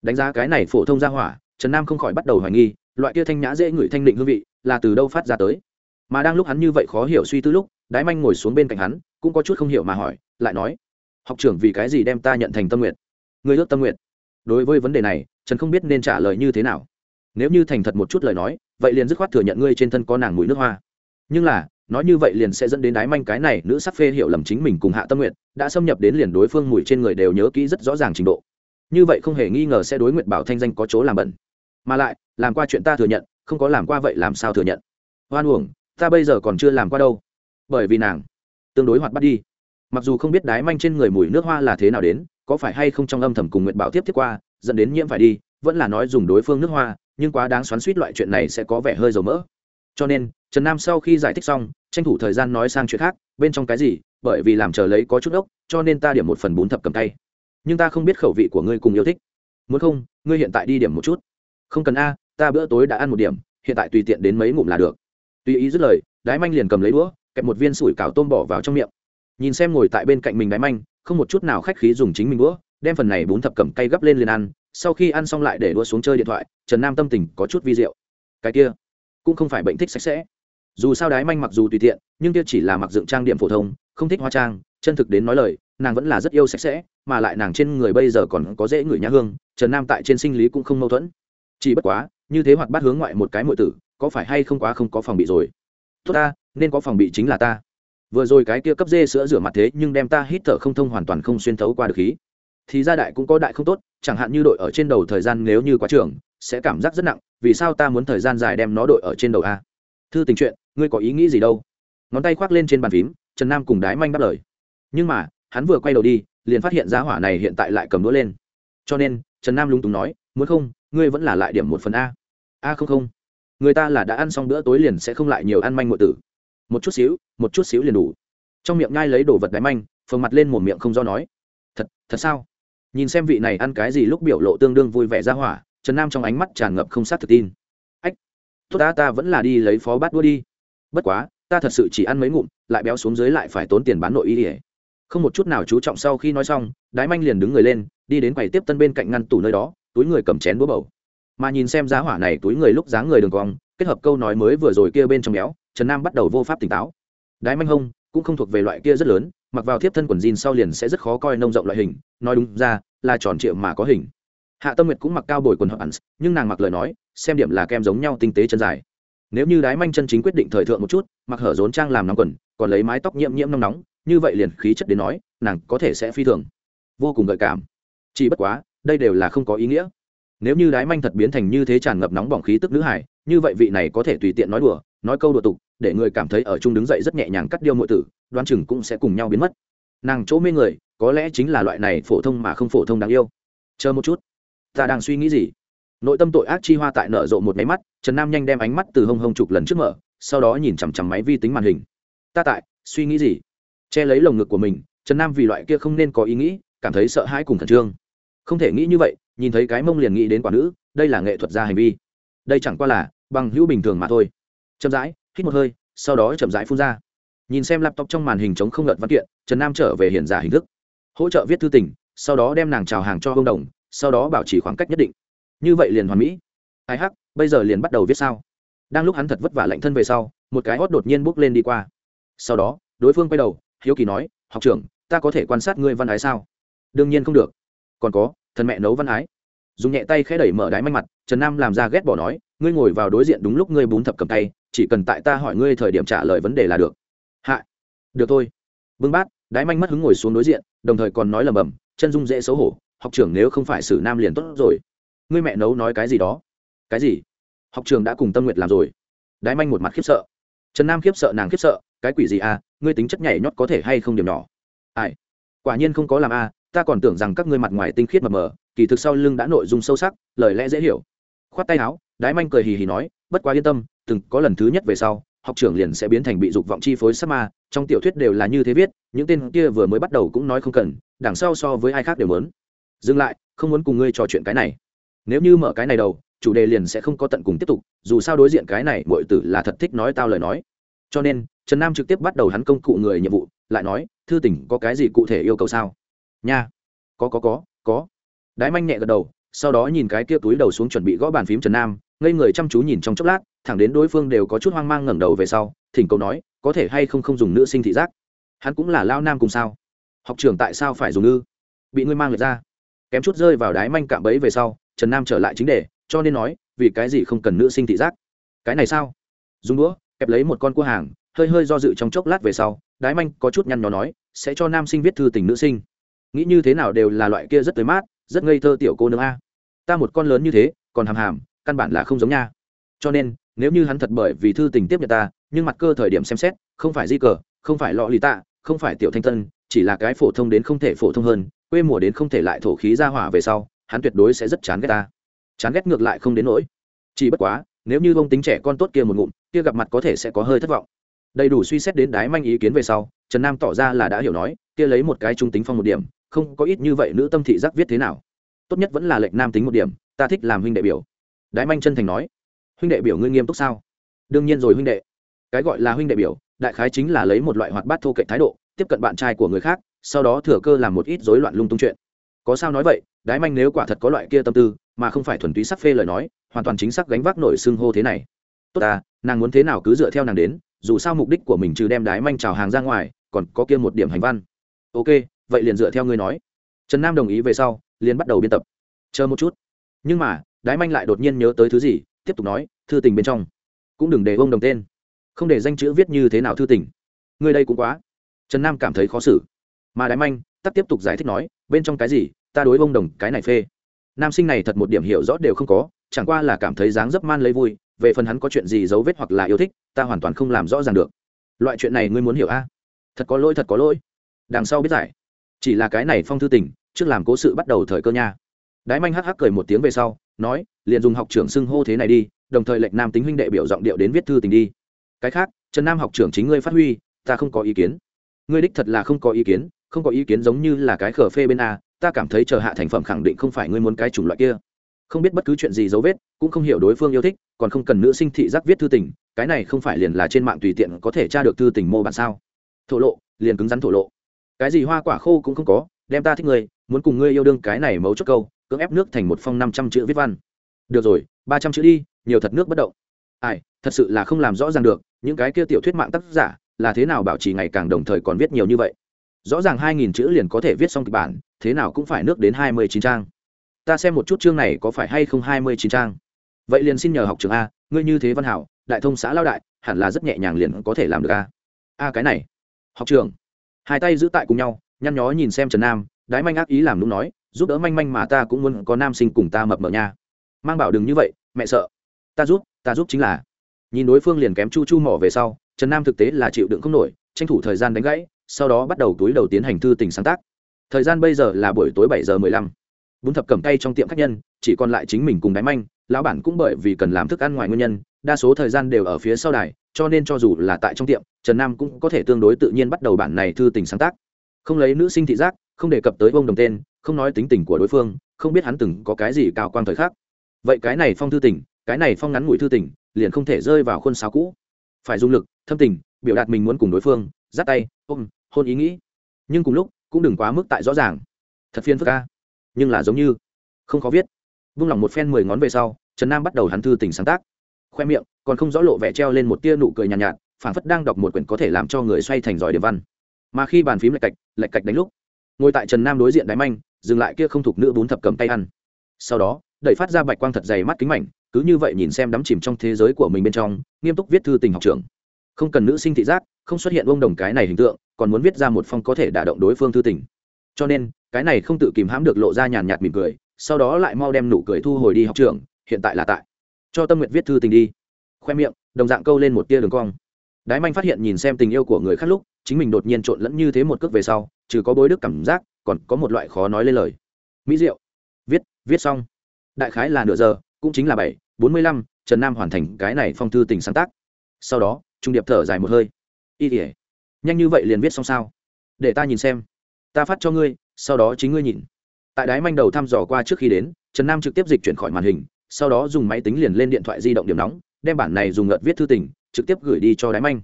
Đánh giá cái này phổ thông ra hỏa, trần nam không khỏi bắt đầu hoài nghi, loại kia thanh nhã dễ ngửi thanh định hương vị là từ đâu phát ra tới. Mà đang lúc hắn như vậy khó hiểu suy tư lúc, đái manh ngồi xuống bên cạnh hắn, cũng có chút không hiểu mà hỏi, lại nói, học trưởng vì cái gì đem ta nhận thành tâm nguyện người ước tâm nguyện đối với vấn đề này, trần không biết nên trả lời như thế nào. Nếu như thành thật một chút lời nói vậy liền dứt khoát thừa nhận ngươi trên thân có nàng mùi nước hoa. Nhưng là, nói như vậy liền sẽ dẫn đến đái manh cái này nữ sắc phê hiểu lầm chính mình cùng hạ tâm nguyện đã xâm nhập đến liền đối phương mùi trên người đều nhớ kỹ rất rõ ràng trình độ. Như vậy không hề nghi ngờ sẽ đối nguyện bảo thanh danh có chỗ làm bẩn. Mà lại, làm qua chuyện ta thừa nhận, không có làm qua vậy làm sao thừa nhận? Hoan uổng, ta bây giờ còn chưa làm qua đâu. Bởi vì nàng, tương đối hoạt bắt đi. Mặc dù không biết đái manh trên người mùi nước hoa là thế nào đến, có phải hay không trong âm thầm cùng nguyện bảo tiếp tiếp qua, dẫn đến nhiễm phải đi, vẫn là nói dùng đối phương nước hoa nhưng quá đáng xoắn suýt loại chuyện này sẽ có vẻ hơi dầu mỡ. Cho nên, trần nam sau khi giải thích xong, tranh thủ thời gian nói sang chuyện khác, bên trong cái gì, bởi vì làm chờ lấy có chút ốc, cho nên ta điểm một phần bún thập cầm tay. Nhưng ta không biết khẩu vị của ngươi cùng yêu thích. Muốn không, ngươi hiện tại đi điểm một chút. Không cần a, ta bữa tối đã ăn một điểm, hiện tại tùy tiện đến mấy ngụm là được. Tùy ý dứt lời, đái manh liền cầm lấy đũa, kẹp một viên sủi cảo tôm bỏ vào trong miệng. Nhìn xem ngồi tại bên cạnh mình đái manh, không một chút nào khách khí dùng chính mình đũa, đem phần này bún thập cầm cay gấp lên liền ăn sau khi ăn xong lại để đua xuống chơi điện thoại, trần nam tâm tình có chút vi diệu. Cái kia, cũng không phải bệnh thích sạch sẽ. Dù sao đái manh mặc dù tùy tiện, nhưng kia chỉ là mặc dựng trang điểm phổ thông, không thích hóa trang, chân thực đến nói lời, nàng vẫn là rất yêu sạch sẽ, mà lại nàng trên người bây giờ còn có dễ ngửi nhã hương, trần nam tại trên sinh lý cũng không mâu thuẫn. Chỉ bất quá, như thế hoạt bát hướng ngoại một cái mọi tử, có phải hay không quá không có phòng bị rồi? Tốt ta, nên có phòng bị chính là ta. Vừa rồi cái kia cấp dê sữa rửa mặt thế nhưng đem ta hít thở không thông hoàn toàn không xuyên thấu qua được khí thì ra đại cũng có đại không tốt, chẳng hạn như đội ở trên đầu thời gian nếu như quá trường, sẽ cảm giác rất nặng, vì sao ta muốn thời gian dài đem nó đội ở trên đầu a? Thư tình chuyện, ngươi có ý nghĩ gì đâu? Ngón tay khoác lên trên bàn phím, trần nam cùng đái manh đáp lời. Nhưng mà, hắn vừa quay đầu đi, liền phát hiện giá hỏa này hiện tại lại cầm đũa lên. Cho nên, trần nam lúng túng nói, muốn không, ngươi vẫn là lại điểm một phần a. A không không, người ta là đã ăn xong bữa tối liền sẽ không lại nhiều ăn manh ngộ tử. Một chút xíu, một chút xíu liền đủ. Trong miệng ngai lấy đồ vật đáy manh, phồng mặt lên một miệng không do nói. Thật thật sao? Nhìn xem vị này ăn cái gì lúc biểu lộ tương đương vui vẻ ra hỏa, trần nam trong ánh mắt tràn ngập không sát thực tin. Ách, tốt ta ta vẫn là đi lấy phó bát đua đi. Bất quá, ta thật sự chỉ ăn mấy ngụm, lại béo xuống dưới lại phải tốn tiền bán nội y ỉa không một chút nào chú trọng sau khi nói xong, đái manh liền đứng người lên, đi đến quầy tiếp tân bên cạnh ngăn tủ nơi đó, túi người cầm chén búa bầu. Mà nhìn xem giá hỏa này túi người lúc dáng người đường cong, kết hợp câu nói mới vừa rồi kia bên trong béo, trần nam bắt đầu vô pháp tỉnh táo. Đái manh hông, cũng không thuộc về loại kia rất lớn mặc vào thiếp thân quần jean sau liền sẽ rất khó coi nông rộng loại hình, nói đúng ra, là tròn triệu mà có hình. Hạ tâm nguyệt cũng mặc cao bồi quần hận nhưng nàng mặc lời nói, xem điểm là kem giống nhau tinh tế chân dài. Nếu như đái manh chân chính quyết định thời thượng một chút, mặc hở rốn trang làm nóng quần, còn lấy mái tóc nhiễm nhiễm nóng nóng, như vậy liền khí chất đến nói, nàng có thể sẽ phi thường, vô cùng gợi cảm. Chỉ bất quá, đây đều là không có ý nghĩa. Nếu như đái manh thật biến thành như thế tràn ngập nóng bỏng khí tức nữ hải, như vậy vị này có thể tùy tiện nói đùa nói câu đùa tục, để người cảm thấy ở chung đứng dậy rất nhẹ nhàng cắt điêu mọi tử đoan chừng cũng sẽ cùng nhau biến mất. Nàng chỗ mê người, có lẽ chính là loại này phổ thông mà không phổ thông đáng yêu. Chờ một chút. Ta đang suy nghĩ gì? Nội tâm tội ác chi hoa tại nở rộ một máy mắt, trần nam nhanh đem ánh mắt từ hông hông chục lần trước mở, sau đó nhìn chằm chằm máy vi tính màn hình. Ta tại, suy nghĩ gì? Che lấy lồng ngực của mình, trần nam vì loại kia không nên có ý nghĩ, cảm thấy sợ hãi cùng khẩn trương. Không thể nghĩ như vậy, nhìn thấy cái mông liền nghĩ đến quả nữ, đây là nghệ thuật gia hành vi. Đây chẳng qua là bằng hữu bình thường mà thôi chậm rãi, hít một hơi, sau đó chậm rãi phun ra. Nhìn xem laptop trong màn hình chống không ngợt văn kiện, trần nam trở về hiện giả hình thức. Hỗ trợ viết thư tình, sau đó đem nàng trào hàng cho hông đồng, sau đó bảo trì khoảng cách nhất định. Như vậy liền hoàn mỹ. Ai hắc, bây giờ liền bắt đầu viết sao? Đang lúc hắn thật vất vả lạnh thân về sau, một cái hót đột nhiên bước lên đi qua. Sau đó, đối phương quay đầu, hiếu kỳ nói, học trưởng, ta có thể quan sát ngươi văn ái sao? Đương nhiên không được. Còn có, thần mẹ nấu văn ái. Dùng nhẹ tay khẽ đẩy mở đáy manh mặt, trần nam làm ra ghét bỏ nói ngươi ngồi vào đối diện đúng lúc ngươi bún thập cầm tay, chỉ cần tại ta hỏi ngươi thời điểm trả lời vấn đề là được. Hạ. Được thôi. Bưng bát, đái manh mất hứng ngồi xuống đối diện, đồng thời còn nói lầm bầm chân dung dễ xấu hổ, học trưởng nếu không phải xử nam liền tốt rồi. Ngươi mẹ nấu nói cái gì đó? Cái gì? Học trường đã cùng tâm nguyện làm rồi. Đái manh một mặt khiếp sợ. Trần nam khiếp sợ, nàng khiếp sợ, cái quỷ gì à ngươi tính chất nhảy nhót có thể hay không điểm nhỏ? Ai? Quả nhiên không có làm a ta còn tưởng rằng các ngươi mặt ngoài tinh khiết mờ mờ, kỳ thực sau lưng đã nội dung sâu sắc, lời lẽ dễ hiểu. Khoát tay áo đái manh cười hì hì nói, bất quá yên tâm, từng có lần thứ nhất về sau, học trưởng liền sẽ biến thành bị dục vọng chi phối sắc ma, trong tiểu thuyết đều là như thế viết, những tên kia vừa mới bắt đầu cũng nói không cần, đằng sau so với ai khác đều muốn. Dừng lại, không muốn cùng ngươi trò chuyện cái này. Nếu như mở cái này đầu, chủ đề liền sẽ không có tận cùng tiếp tục, dù sao đối diện cái này mọi tử là thật thích nói tao lời nói. Cho nên, trần nam trực tiếp bắt đầu hắn công cụ người nhiệm vụ, lại nói, thư tỉnh có cái gì cụ thể yêu cầu sao? Nha. Có có có có. Đái manh nhẹ gật đầu, sau đó nhìn cái kia túi đầu xuống chuẩn bị gõ bàn phím trần nam ngây người chăm chú nhìn trong chốc lát, thẳng đến đối phương đều có chút hoang mang ngẩng đầu về sau, thỉnh cầu nói, có thể hay không không dùng nữ sinh thị giác? Hắn cũng là lao nam cùng sao? Học trưởng tại sao phải dùng ư? Bị ngươi mang lệch ra. Kém chút rơi vào đái manh cạm bẫy về sau, trần nam trở lại chính đề, cho nên nói, vì cái gì không cần nữ sinh thị giác? Cái này sao? Dùng đũa, kẹp lấy một con cua hàng, hơi hơi do dự trong chốc lát về sau, đái manh có chút nhăn nhó nói, sẽ cho nam sinh viết thư tình nữ sinh. Nghĩ như thế nào đều là loại kia rất tới mát, rất ngây thơ tiểu cô nương a. Ta một con lớn như thế, còn hàm hàm căn bản là không giống nha. Cho nên, nếu như hắn thật bởi vì thư tình tiếp nhận ta, nhưng mặt cơ thời điểm xem xét, không phải di cờ, không phải lọ lì tạ, không phải tiểu thanh tân, chỉ là cái phổ thông đến không thể phổ thông hơn, quê mùa đến không thể lại thổ khí ra hỏa về sau, hắn tuyệt đối sẽ rất chán ghét ta. Chán ghét ngược lại không đến nỗi. Chỉ bất quá, nếu như ông tính trẻ con tốt kia một ngụm, kia gặp mặt có thể sẽ có hơi thất vọng. Đầy đủ suy xét đến đái manh ý kiến về sau, trần nam tỏ ra là đã hiểu nói, kia lấy một cái trung tính phong một điểm, không có ít như vậy nữ tâm thị giác viết thế nào. Tốt nhất vẫn là lệnh nam tính một điểm, ta thích làm huynh đệ biểu đái manh chân thành nói, huynh đệ biểu ngươi nghiêm túc sao? Đương nhiên rồi huynh đệ. Cái gọi là huynh đệ biểu, đại khái chính là lấy một loại hoạt bát thô kệ thái độ, tiếp cận bạn trai của người khác, sau đó thừa cơ làm một ít rối loạn lung tung chuyện. Có sao nói vậy, đái manh nếu quả thật có loại kia tâm tư, mà không phải thuần túy sắc phê lời nói, hoàn toàn chính xác gánh vác nổi xưng hô thế này. Tốt à nàng muốn thế nào cứ dựa theo nàng đến, dù sao mục đích của mình trừ đem đái manh trào hàng ra ngoài, còn có kia một điểm hành văn. Ok, vậy liền dựa theo ngươi nói. Trần nam đồng ý về sau, liền bắt đầu biên tập. Chờ một chút. Nhưng mà đái manh lại đột nhiên nhớ tới thứ gì, tiếp tục nói, thư tình bên trong, cũng đừng để ông đồng tên. Không để danh chữ viết như thế nào thư tình. Người đây cũng quá. Trần nam cảm thấy khó xử. Mà đái manh tắt tiếp tục giải thích nói, bên trong cái gì, ta đối ông đồng cái này phê. Nam sinh này thật một điểm hiểu rõ đều không có, chẳng qua là cảm thấy dáng dấp man lấy vui, về phần hắn có chuyện gì dấu vết hoặc là yêu thích, ta hoàn toàn không làm rõ ràng được. Loại chuyện này ngươi muốn hiểu a? Thật có lỗi, thật có lỗi. Đằng sau biết giải. Chỉ là cái này phong thư tình, trước làm cố sự bắt đầu thời cơ nha đái manh hắc hắc cười một tiếng về sau, nói, liền dùng học trưởng xưng hô thế này đi, đồng thời lệnh nam tính huynh đệ biểu giọng điệu đến viết thư tình đi. Cái khác, trần nam học trưởng chính ngươi phát huy, ta không có ý kiến. Ngươi đích thật là không có ý kiến, không có ý kiến giống như là cái khở phê bên a, ta cảm thấy chờ hạ thành phẩm khẳng định không phải ngươi muốn cái chủng loại kia. Không biết bất cứ chuyện gì dấu vết, cũng không hiểu đối phương yêu thích, còn không cần nữ sinh thị giác viết thư tình, cái này không phải liền là trên mạng tùy tiện có thể tra được thư tình mô bản sao? Thổ lộ, liền cứng rắn thổ lộ. Cái gì hoa quả khô cũng không có, đem ta thích ngươi, muốn cùng ngươi yêu đương cái này mấu chốt câu cưỡng ép nước thành một phong năm trăm chữ viết văn. Được rồi, ba trăm chữ đi, nhiều thật nước bất động. Ai, thật sự là không làm rõ ràng được, những cái kia tiểu thuyết mạng tác giả, là thế nào bảo trì ngày càng đồng thời còn viết nhiều như vậy? Rõ ràng hai nghìn chữ liền có thể viết xong kịch bản, thế nào cũng phải nước đến hai mươi chín trang. Ta xem một chút chương này có phải hay không hai mươi chín trang. Vậy liền xin nhờ học trường a, ngươi như thế văn hảo, đại thông xã lao đại, hẳn là rất nhẹ nhàng liền có thể làm được a. A cái này. Học trường hai tay giữ tại cùng nhau, nhăn nhó nhìn xem trần nam, đái manh ác ý làm đúng nói giúp đỡ manh manh mà ta cũng muốn có nam sinh cùng ta mập mờ nha. Mang bảo đừng như vậy, mẹ sợ. Ta giúp ta giúp chính là. Nhìn đối phương liền kém chu chu mỏ về sau, trần nam thực tế là chịu đựng không nổi, tranh thủ thời gian đánh gãy, sau đó bắt đầu túi đầu tiến hành thư tình sáng tác. Thời gian bây giờ là buổi tối bảy giờ mười lăm. Bún thập cầm tay trong tiệm khách nhân, chỉ còn lại chính mình cùng đáy manh, lão bản cũng bởi vì cần làm thức ăn ngoài nguyên nhân, đa số thời gian đều ở phía sau đài, cho nên cho dù là tại trong tiệm, trần nam cũng có thể tương đối tự nhiên bắt đầu bản này thư tình sáng tác. Không lấy nữ sinh thị giác không đề cập tới ông đồng tên không nói tính tình của đối phương không biết hắn từng có cái gì cao quang thời khác vậy cái này phong thư tình cái này phong ngắn ngủi thư tình liền không thể rơi vào khuôn sáo cũ. Phải dùng lực thâm tình biểu đạt mình muốn cùng đối phương dắt tay ôm hôn ý nghĩ. Nhưng cùng lúc cũng đừng quá mức tại rõ ràng. Thật phiền phức ca nhưng là giống như không có viết. Vung lòng một phen mười ngón về sau trần nam bắt đầu hắn thư tình sáng tác. Khoe miệng còn không rõ lộ vẻ treo lên một tia nụ cười nhàn nhạt, nhạt phảng phất đang đọc một quyển có thể làm cho người xoay thành giỏi điểm văn. Mà khi bàn phím lạch cạch lạch cạch đánh lúc ngồi tại trần nam đối diện đáy manh, dừng lại kia không thuộc nữ bún thập cầm tay ăn. Sau đó, đẩy phát ra bạch quang thật dày mắt kính mảnh, cứ như vậy nhìn xem đắm chìm trong thế giới của mình bên trong, nghiêm túc viết thư tình học trường không cần nữ sinh thị giác, không xuất hiện ông đồng cái này hình tượng, còn muốn viết ra một phong có thể đả động đối phương thư tình. Cho nên, cái này không tự kìm hãm được lộ ra nhàn nhạt mỉm cười, sau đó lại mau đem nụ cười thu hồi đi học trường hiện tại là tại. Cho tâm nguyện viết thư tình đi. Khoe miệng, đồng dạng câu lên một tia đường cong. Đái manh phát hiện nhìn xem tình yêu của người khác lúc, chính mình đột nhiên trộn lẫn như thế một cước về sau trừ có bối đức cảm giác, còn có một loại khó nói lên lời. Mỹ diệu. Viết viết xong. Đại khái là nửa giờ, cũng chính là bảy, bốn mươi lăm, trần nam hoàn thành cái này phong thư tình sáng tác. Sau đó, trung điệp thở dài một hơi. Y tỉa nhanh như vậy liền viết xong sao? Để ta nhìn xem. Ta phát cho ngươi, sau đó chính ngươi nhìn. Tại đái manh đầu thăm dò qua trước khi đến, trần nam trực tiếp dịch chuyển khỏi màn hình, sau đó dùng máy tính liền lên điện thoại di động điểm nóng, đem bản này dùng ngợt viết thư tình, trực tiếp gửi đi cho đái manh.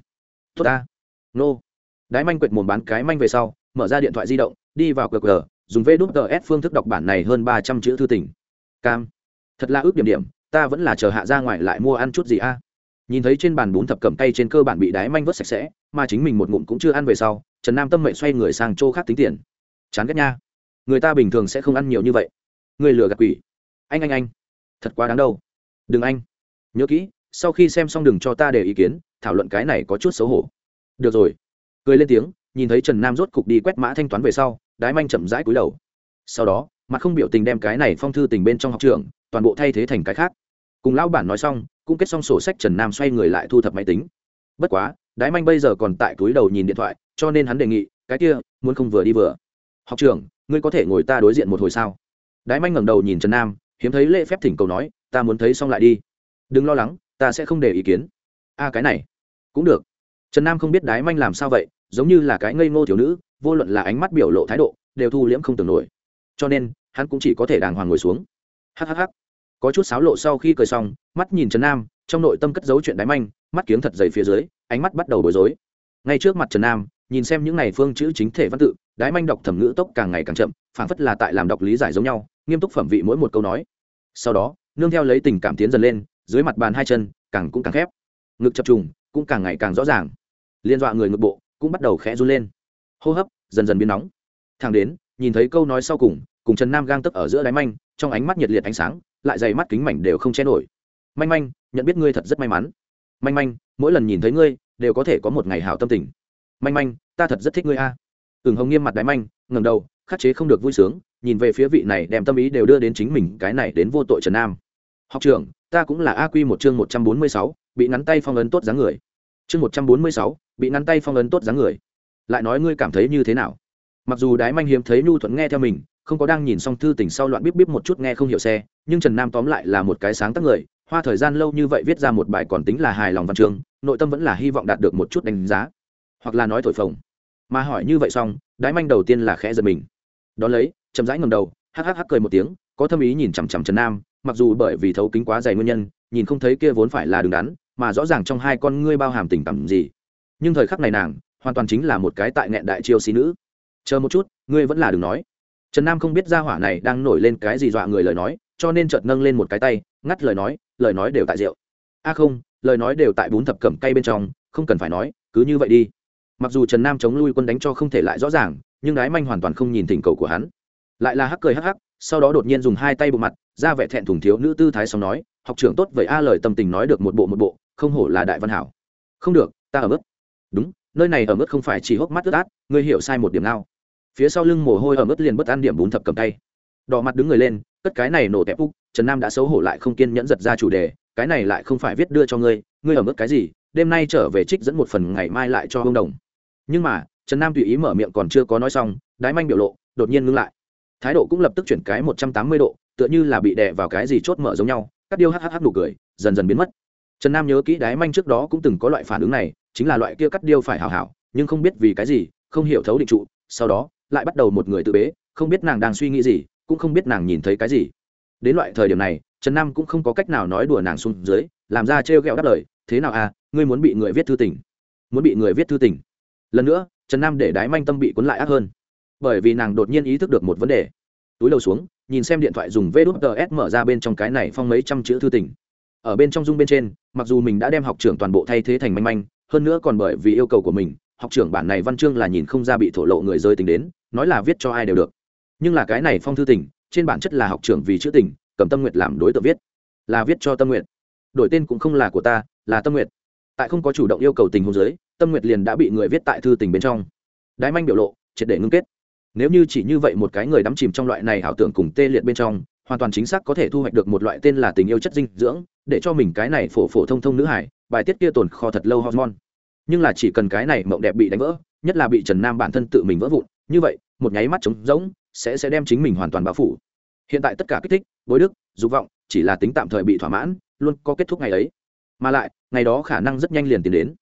Tốt ta. Nô. Đái manh quệt mồm bán cái manh về sau mở ra điện thoại di động, đi vào qr dùng vđs phương thức đọc bản này hơn ba trăm chữ thư tình. Cam, thật là ước điểm điểm, ta vẫn là chờ hạ ra ngoài lại mua ăn chút gì a? Nhìn thấy trên bàn bún thập cầm tay trên cơ bản bị đái manh vớt sạch sẽ, mà chính mình một ngụm cũng chưa ăn về sau, trần nam tâm mệnh xoay người sang chỗ khác tính tiền. Chán ghét nha. Người ta bình thường sẽ không ăn nhiều như vậy. Người lừa gạt quỷ. Anh anh anh. Thật quá đáng đâu. Đừng anh. Nhớ kỹ, sau khi xem xong đừng cho ta để ý kiến, thảo luận cái này có chút xấu hổ. Được rồi. Cười lên tiếng nhìn thấy trần nam rốt cục đi quét mã thanh toán về sau, đái manh chậm rãi cúi đầu. Sau đó, mặt không biểu tình đem cái này phong thư tình bên trong học trường toàn bộ thay thế thành cái khác. Cùng lão bản nói xong, cũng kết xong sổ sách trần nam xoay người lại thu thập máy tính. Bất quá, đái manh bây giờ còn tại túi đầu nhìn điện thoại, cho nên hắn đề nghị, cái kia, muốn không vừa đi vừa. Học trưởng, ngươi có thể ngồi ta đối diện một hồi sao? Đái manh ngẩng đầu nhìn trần nam, hiếm thấy lễ phép thỉnh cầu nói, ta muốn thấy xong lại đi. Đừng lo lắng, ta sẽ không để ý kiến. A, cái này, cũng được. Trần nam không biết đái manh làm sao vậy giống như là cái ngây ngô thiếu nữ, vô luận là ánh mắt biểu lộ thái độ, đều thu liễm không tưởng nổi. Cho nên, hắn cũng chỉ có thể đàng hoàng ngồi xuống. Hhh có chút xáo lộ sau khi cười xong, mắt nhìn trần nam, trong nội tâm cất giấu chuyện đáy manh, mắt kiếng thật dày phía dưới, ánh mắt bắt đầu bối rối. Ngay trước mặt trần nam, nhìn xem những ngày phương chữ chính thể văn tự, đái manh đọc thẩm ngữ tốc càng ngày càng chậm, phảng phất là tại làm đọc lý giải giống nhau, nghiêm túc phẩm vị mỗi một câu nói. Sau đó, nương theo lấy tình cảm tiến dần lên, dưới mặt bàn hai chân càng cũng càng khép. Ngực chập trùng cũng càng ngày càng rõ ràng. Liên dọa người ngực bộ cũng bắt đầu khẽ run lên. Hô hấp dần dần biến nóng. Thang đến, nhìn thấy câu nói sau cùng cùng trần nam gang tấp ở giữa đáy manh, trong ánh mắt nhiệt liệt ánh sáng, lại dày mắt kính mảnh đều không che nổi. Manh manh, nhận biết ngươi thật rất may mắn. Manh manh, mỗi lần nhìn thấy ngươi, đều có thể có một ngày hảo tâm tình. Manh manh, ta thật rất thích ngươi a. À. ửng hồng nghiêm mặt đáy manh ngầm đầu, khắc chế không được vui sướng, nhìn về phía vị này đem tâm ý đều đưa đến chính mình, cái này đến vô tội trần nam. Học trưởng, ta cũng là a quy một chương một trăm bốn mươi sáu, bị ngắn tay phong ấn tốt dáng người chương một trăm bốn mươi sáu, bị ngắn tay phong ấn tốt dáng người. Lại nói ngươi cảm thấy như thế nào? Mặc dù đái manh hiếm thấy nhu thuận nghe theo mình, không có đang nhìn xong thư tình sau loạn bíp bíp một chút nghe không hiểu xe, nhưng trần nam tóm lại là một cái sáng tác người, hoa thời gian lâu như vậy viết ra một bài còn tính là hài lòng văn chương, nội tâm vẫn là hy vọng đạt được một chút đánh giá, hoặc là nói thổi phồng. Mà hỏi như vậy xong, đái manh đầu tiên là khẽ giật mình. Đón lấy, chậm rãi ngầm đầu, hắc hắc hắc cười một tiếng, có thâm ý nhìn chằm chằm trần nam, mặc dù bởi vì thấu kính quá dày nguyên nhân, nhìn không thấy kia vốn phải là đứng đắn mà rõ ràng trong hai con ngươi bao hàm tình cảm gì. Nhưng thời khắc này nàng hoàn toàn chính là một cái tại nghẹn đại chiêu xí nữ. Chờ một chút, ngươi vẫn là đừng nói. Trần nam không biết ra hỏa này đang nổi lên cái gì dọa người lời nói, cho nên chợt nâng lên một cái tay, ngắt lời nói lời nói đều tại rượu. A không, lời nói đều tại bún thập cẩm cây bên trong, không cần phải nói, cứ như vậy đi. Mặc dù trần nam chống lui quân đánh cho không thể lại rõ ràng, nhưng đái manh hoàn toàn không nhìn tình cầu của hắn. Lại là hắc cười hắc hắc, sau đó đột nhiên dùng hai tay bộ mặt, ra vẻ thẹn thùng thiếu nữ tư thái xong nói, học trưởng tốt vậy a, lời tâm tình nói được một bộ một bộ không hổ là đại văn hảo. Không được, ta ở mức. Đúng, nơi này ở mức không phải chỉ hốc mắt ướt át, ngươi hiểu sai một điểm nào. Phía sau lưng mồ hôi ở mức liền bất ăn điểm bún thập cầm tay. Đỏ mặt đứng người lên, cất cái này nổ tẹp úc, trần nam đã xấu hổ lại không kiên nhẫn giật ra chủ đề, cái này lại không phải viết đưa cho ngươi ngươi ở mức cái gì, đêm nay trở về trích dẫn một phần ngày mai lại cho hương đồng. Nhưng mà, trần nam tùy ý mở miệng còn chưa có nói xong, đái manh biểu lộ, đột nhiên ngưng lại. Thái độ cũng lập tức chuyển cái một trăm tám mươi độ, tựa như là bị đè vào cái gì chốt mở giống nhau, cắt điêu hhh nụ cười, dần dần biến mất trần nam nhớ kỹ đái manh trước đó cũng từng có loại phản ứng này, chính là loại kia cắt điêu phải hào hảo, nhưng không biết vì cái gì, không hiểu thấu định trụ, sau đó, lại bắt đầu một người tự bế, không biết nàng đang suy nghĩ gì, cũng không biết nàng nhìn thấy cái gì. Đến loại thời điểm này, trần nam cũng không có cách nào nói đùa nàng xuống dưới, làm ra trêu ghẹo đáp lời, thế nào à ngươi muốn bị người viết thư tình? Muốn bị người viết thư tình? Lần nữa, trần nam để đái manh tâm bị cuốn lại ác hơn. Bởi vì nàng đột nhiên ý thức được một vấn đề. Túi đầu xuống, nhìn xem điện thoại dùng vs mở ra bên trong cái này phong mấy trăm chữ thư tình ở bên trong dung bên trên, mặc dù mình đã đem học trưởng toàn bộ thay thế thành manh manh, hơn nữa còn bởi vì yêu cầu của mình, học trưởng bản này văn chương là nhìn không ra bị thổ lộ người rơi tình đến, nói là viết cho ai đều được. Nhưng là cái này phong thư tình, trên bản chất là học trưởng vì chữ tình, cầm tâm nguyện làm đối tượng viết. Là viết cho tâm nguyện đổi tên cũng không là của ta, là tâm nguyện tại không có chủ động yêu cầu tình hôn giới tâm nguyện liền đã bị người viết tại thư tình bên trong. Đái manh biểu lộ, triệt để ngưng kết. Nếu như chỉ như vậy một cái người đắm chìm trong loại này ảo tưởng cùng tê liệt bên trong hoàn toàn chính xác có thể thu hoạch được một loại tên là tình yêu chất dinh dưỡng, để cho mình cái này phổ phổ thông thông nữ hải, bài tiết kia tồn kho thật lâu hormone. Nhưng là chỉ cần cái này mộng đẹp bị đánh vỡ, nhất là bị trần nam bản thân tự mình vỡ vụn, như vậy, một nháy mắt trống rỗng, sẽ sẽ đem chính mình hoàn toàn bao phủ. Hiện tại tất cả kích thích, bối đức, dục vọng, chỉ là tính tạm thời bị thỏa mãn, luôn có kết thúc ngày ấy. Mà lại, ngày đó khả năng rất nhanh liền tiến đến.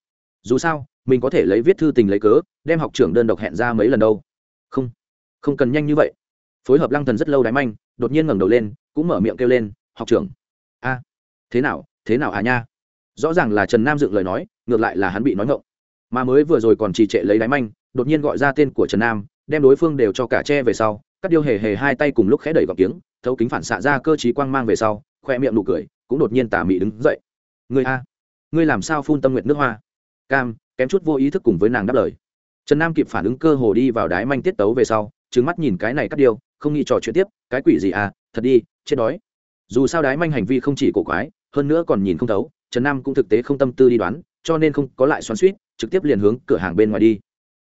Dù sao, mình có thể lấy viết thư tình lấy cớ, đem học trưởng đơn độc hẹn ra mấy lần đâu. Không không cần nhanh như vậy. Phối hợp lăng thần rất lâu đáy manh đột nhiên ngẩng đầu lên, cũng mở miệng kêu lên, học trưởng. A, thế nào thế nào à nha? Rõ ràng là trần nam dựng lời nói, ngược lại là hắn bị nói ngộng mà mới vừa rồi còn trì trệ lấy đáy manh, đột nhiên gọi ra tên của trần nam, đem đối phương đều cho cả tre về sau, cắt điêu hề hề hai tay cùng lúc khẽ đẩy gọc kiếng, thấu kính phản xạ ra cơ t quang mang về sau, khoe miệng nụ cười, cũng đột nhiên tà mị đứng dậy. Người a, ngươi làm sao phun tâm nguyện nước hoa? Cam, kém chút vô ý thức cùng với nàng đáp lời. Trần nam kịp phản ứng cơ hồ đi vào đái manh tiết tấu về sau trứng mắt nhìn cái này cắt điêu không nghĩ trò chuyện tiếp, cái quỷ gì à thật đi, chết đói. Dù sao đái manh hành vi không chỉ cổ quái, hơn nữa còn nhìn không thấu, trần nam cũng thực tế không tâm tư đi đoán, cho nên không có lại xoắn suýt trực tiếp liền hướng cửa hàng bên ngoài đi.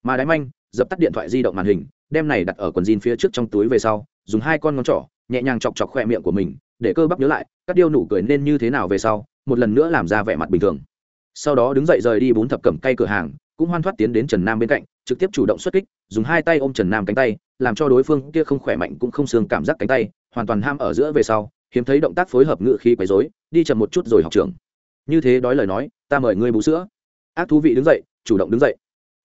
Mà đái manh, dập tắt điện thoại di động màn hình, đem này đặt ở quần jean phía trước trong túi về sau, dùng hai con ngón trỏ, nhẹ nhàng chọc chọc khoe miệng của mình, để cơ bắp nhớ lại, các điêu nụ cười nên như thế nào về sau, một lần nữa làm ra vẻ mặt bình thường. Sau đó đứng dậy rời đi bốn thập cẩm cây cửa hàng, cũng hoan thoát tiến đến trần nam bên cạnh, trực tiếp chủ động xuất kích, dùng hai tay ôm trần nam cánh tay làm cho đối phương kia không khỏe mạnh cũng không xương cảm giác cánh tay, hoàn toàn ham ở giữa về sau, hiếm thấy động tác phối hợp ngự khí quấy dối đi chậm một chút rồi học trưởng. Như thế đói lời nói, ta mời ngươi bú sữa. Ác thú vị đứng dậy, chủ động đứng dậy.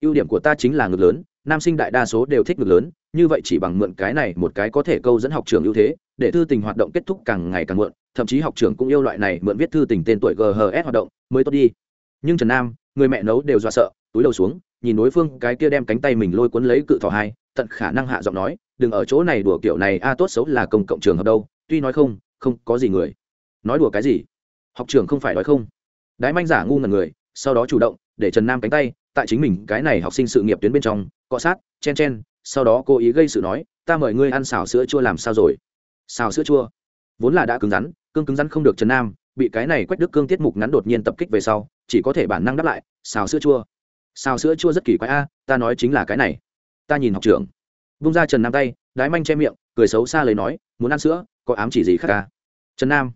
Ưu điểm của ta chính là ngực lớn, nam sinh đại đa số đều thích ngực lớn, như vậy chỉ bằng mượn cái này một cái có thể câu dẫn học trường ưu thế, để thư tình hoạt động kết thúc càng ngày càng mượn thậm chí học trường cũng yêu loại này mượn viết thư tình tên tuổi ghs hoạt động, mới tốt đi. Nhưng trần nam, người mẹ nấu đều dọa sợ, túi đầu xuống, nhìn đối phương cái kia đem cánh tay mình lôi cuốn lấy cự thỏ hai tận khả năng hạ giọng nói, đừng ở chỗ này đùa kiểu này, a, tốt xấu là công cộng trường hợp đâu, tuy nói không không có gì người. Nói đùa cái gì? Học trường không phải nói không? Đái manh giả ngu ngần người, sau đó chủ động, để trần nam cánh tay, tại chính mình cái này học sinh sự nghiệp tuyến bên trong, cọ sát, chen chen, sau đó cố ý gây sự nói, ta mời ngươi ăn xào sữa chua làm sao rồi? Xào sữa chua? Vốn là đã cứng rắn, cương cứng rắn không được trần nam, bị cái này quách đức cương tiết mục ngắn đột nhiên tập kích về sau, chỉ có thể bản năng đáp lại, xào sữa chua. Xào sữa chua rất kỳ quái a, ta nói chính là cái này ta nhìn học trưởng. Bung ra trần nam tay, đái manh che miệng, cười xấu xa lời nói, muốn ăn sữa, có ám chỉ gì khác ca trần nam,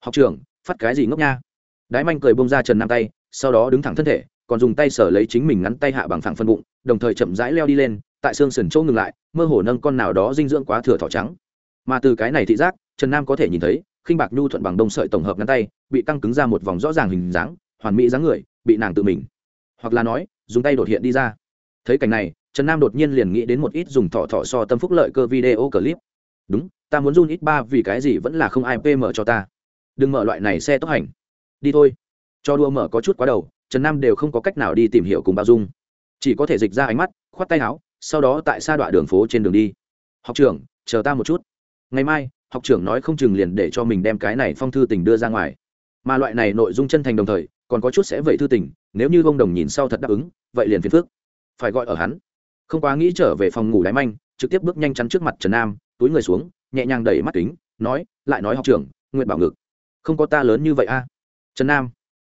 học trưởng, phát cái gì ngốc nha? Đái manh cười bung ra trần nam tay, sau đó đứng thẳng thân thể, còn dùng tay sở lấy chính mình ngắn tay hạ bằng phẳng phân bụng, đồng thời chậm rãi leo đi lên, tại xương sườn chỗ ngừng lại, mơ hồ nâng con nào đó dinh dưỡng quá thừa thỏ trắng. Mà từ cái này thị giác, trần nam có thể nhìn thấy, khinh bạc nhu thuận bằng đông sợi tổng hợp ngắn tay, bị căng cứng ra một vòng rõ ràng hình dáng, hoàn mỹ dáng người, bị nàng tự mình. Hoặc là nói, dùng tay đột hiện đi ra. Thấy cảnh này trần nam đột nhiên liền nghĩ đến một ít dùng thọ thọ so tâm phúc lợi cơ video clip. Đúng, ta muốn run ít ba vì cái gì vẫn là không ai pm cho ta. Đừng mở loại này xe tốc hành. Đi thôi. Cho đua mở có chút quá đầu, trần nam đều không có cách nào đi tìm hiểu cùng bao dung. Chỉ có thể dịch ra ánh mắt, khoát tay áo, sau đó tại xa đoạn đường phố trên đường đi. Học trưởng, chờ ta một chút. Ngày mai, học trưởng nói không chừng liền để cho mình đem cái này phong thư tình đưa ra ngoài. Mà loại này nội dung chân thành đồng thời, còn có chút sẽ vậy thư tình, nếu như bông đồng nhìn sau thật đáp ứng, vậy liền phiền phước phải gọi ở hắn không quá nghĩ trở về phòng ngủ đáy manh, trực tiếp bước nhanh chắn trước mặt trần nam, túi người xuống, nhẹ nhàng đẩy mắt kính, nói, lại nói học trưởng nguyện bảo ngực, không có ta lớn như vậy a. Trần nam,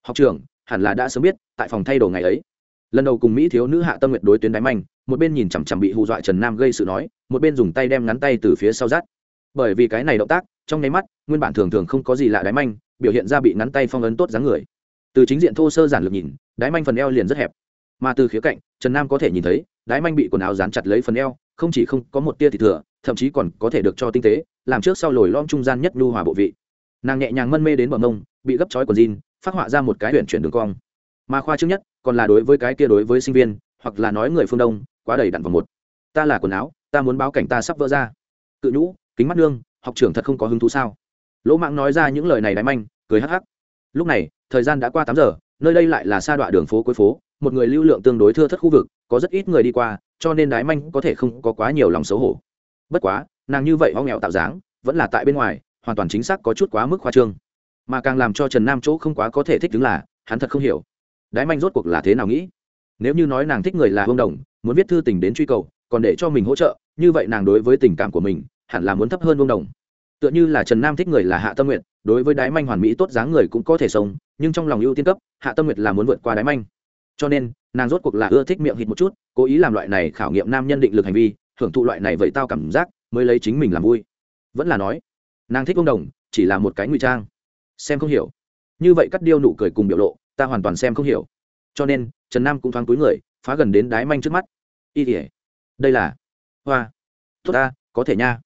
học trưởng, hẳn là đã sớm biết, tại phòng thay đồ ngày ấy. Lần đầu cùng mỹ thiếu nữ hạ tâm nguyện đối tuyến đáy manh, một bên nhìn chằm chằm bị hù dọa trần nam gây sự nói, một bên dùng tay đem ngắn tay từ phía sau rát bởi vì cái này động tác, trong nháy mắt, nguyên bản thường thường không có gì lạ đáy manh, biểu hiện ra bị ngắn tay phong ấn tốt dáng người. Từ chính diện thô sơ giản lược nhìn đáy manh phần eo liền rất hẹp. Mà từ khía cạnh, trần nam có thể nhìn thấy Đái manh bị quần áo dán chặt lấy phần eo, không chỉ không có một tia thịt thừa, thậm chí còn có thể được cho tinh tế, làm trước sau lồi lom trung gian nhất nhu hòa bộ vị. Nàng nhẹ nhàng mân mê đến bờ mông, bị gấp chói quần jean, phát họa ra một cái huyện chuyển đường cong. Mà khoa trước nhất, còn là đối với cái kia đối với sinh viên, hoặc là nói người phương đông, quá đầy đặn vào một. Ta là quần áo, ta muốn báo cảnh ta sắp vỡ ra. Cự nhũ, kính mắt nương, học trưởng thật không có hứng thú sao? Lỗ mạng nói ra những lời này đáy manh, cười hắc hắc. Lúc này, thời gian đã qua tám giờ, nơi đây lại là xa đoạn đường phố cuối phố một người lưu lượng tương đối thưa thất khu vực, có rất ít người đi qua, cho nên đái manh có thể không có quá nhiều lòng xấu hổ. Bất quá, nàng như vậy ho nghèo tạo dáng, vẫn là tại bên ngoài, hoàn toàn chính xác có chút quá mức khoa trương. Mà càng làm cho trần nam chỗ không quá có thể thích đứng là, hắn thật không hiểu. Đái manh rốt cuộc là thế nào nghĩ? Nếu như nói nàng thích người là hương đồng, muốn viết thư tình đến truy cầu, còn để cho mình hỗ trợ, như vậy nàng đối với tình cảm của mình, hẳn là muốn thấp hơn hương đồng. Tựa như là trần nam thích người là hạ tâm nguyện đối với đái manh hoàn mỹ tốt dáng người cũng có thể sống, nhưng trong lòng ưu tiên cấp, hạ tâm nguyệt là muốn vượt qua đái manh cho nên, nàng rốt cuộc là ưa thích miệng hít một chút, cố ý làm loại này khảo nghiệm nam nhân định lực hành vi, hưởng thụ loại này vậy tao cảm giác, mới lấy chính mình làm vui. Vẫn là nói, nàng thích công đồng, chỉ là một cái ngụy trang. Xem không hiểu. Như vậy cắt điêu nụ cười cùng biểu lộ, ta hoàn toàn xem không hiểu. Cho nên, trần nam cũng thoáng túi người, phá gần đến đái manh trước mắt. Y tỉa đây là hoa. Tốt ta, có thể nha.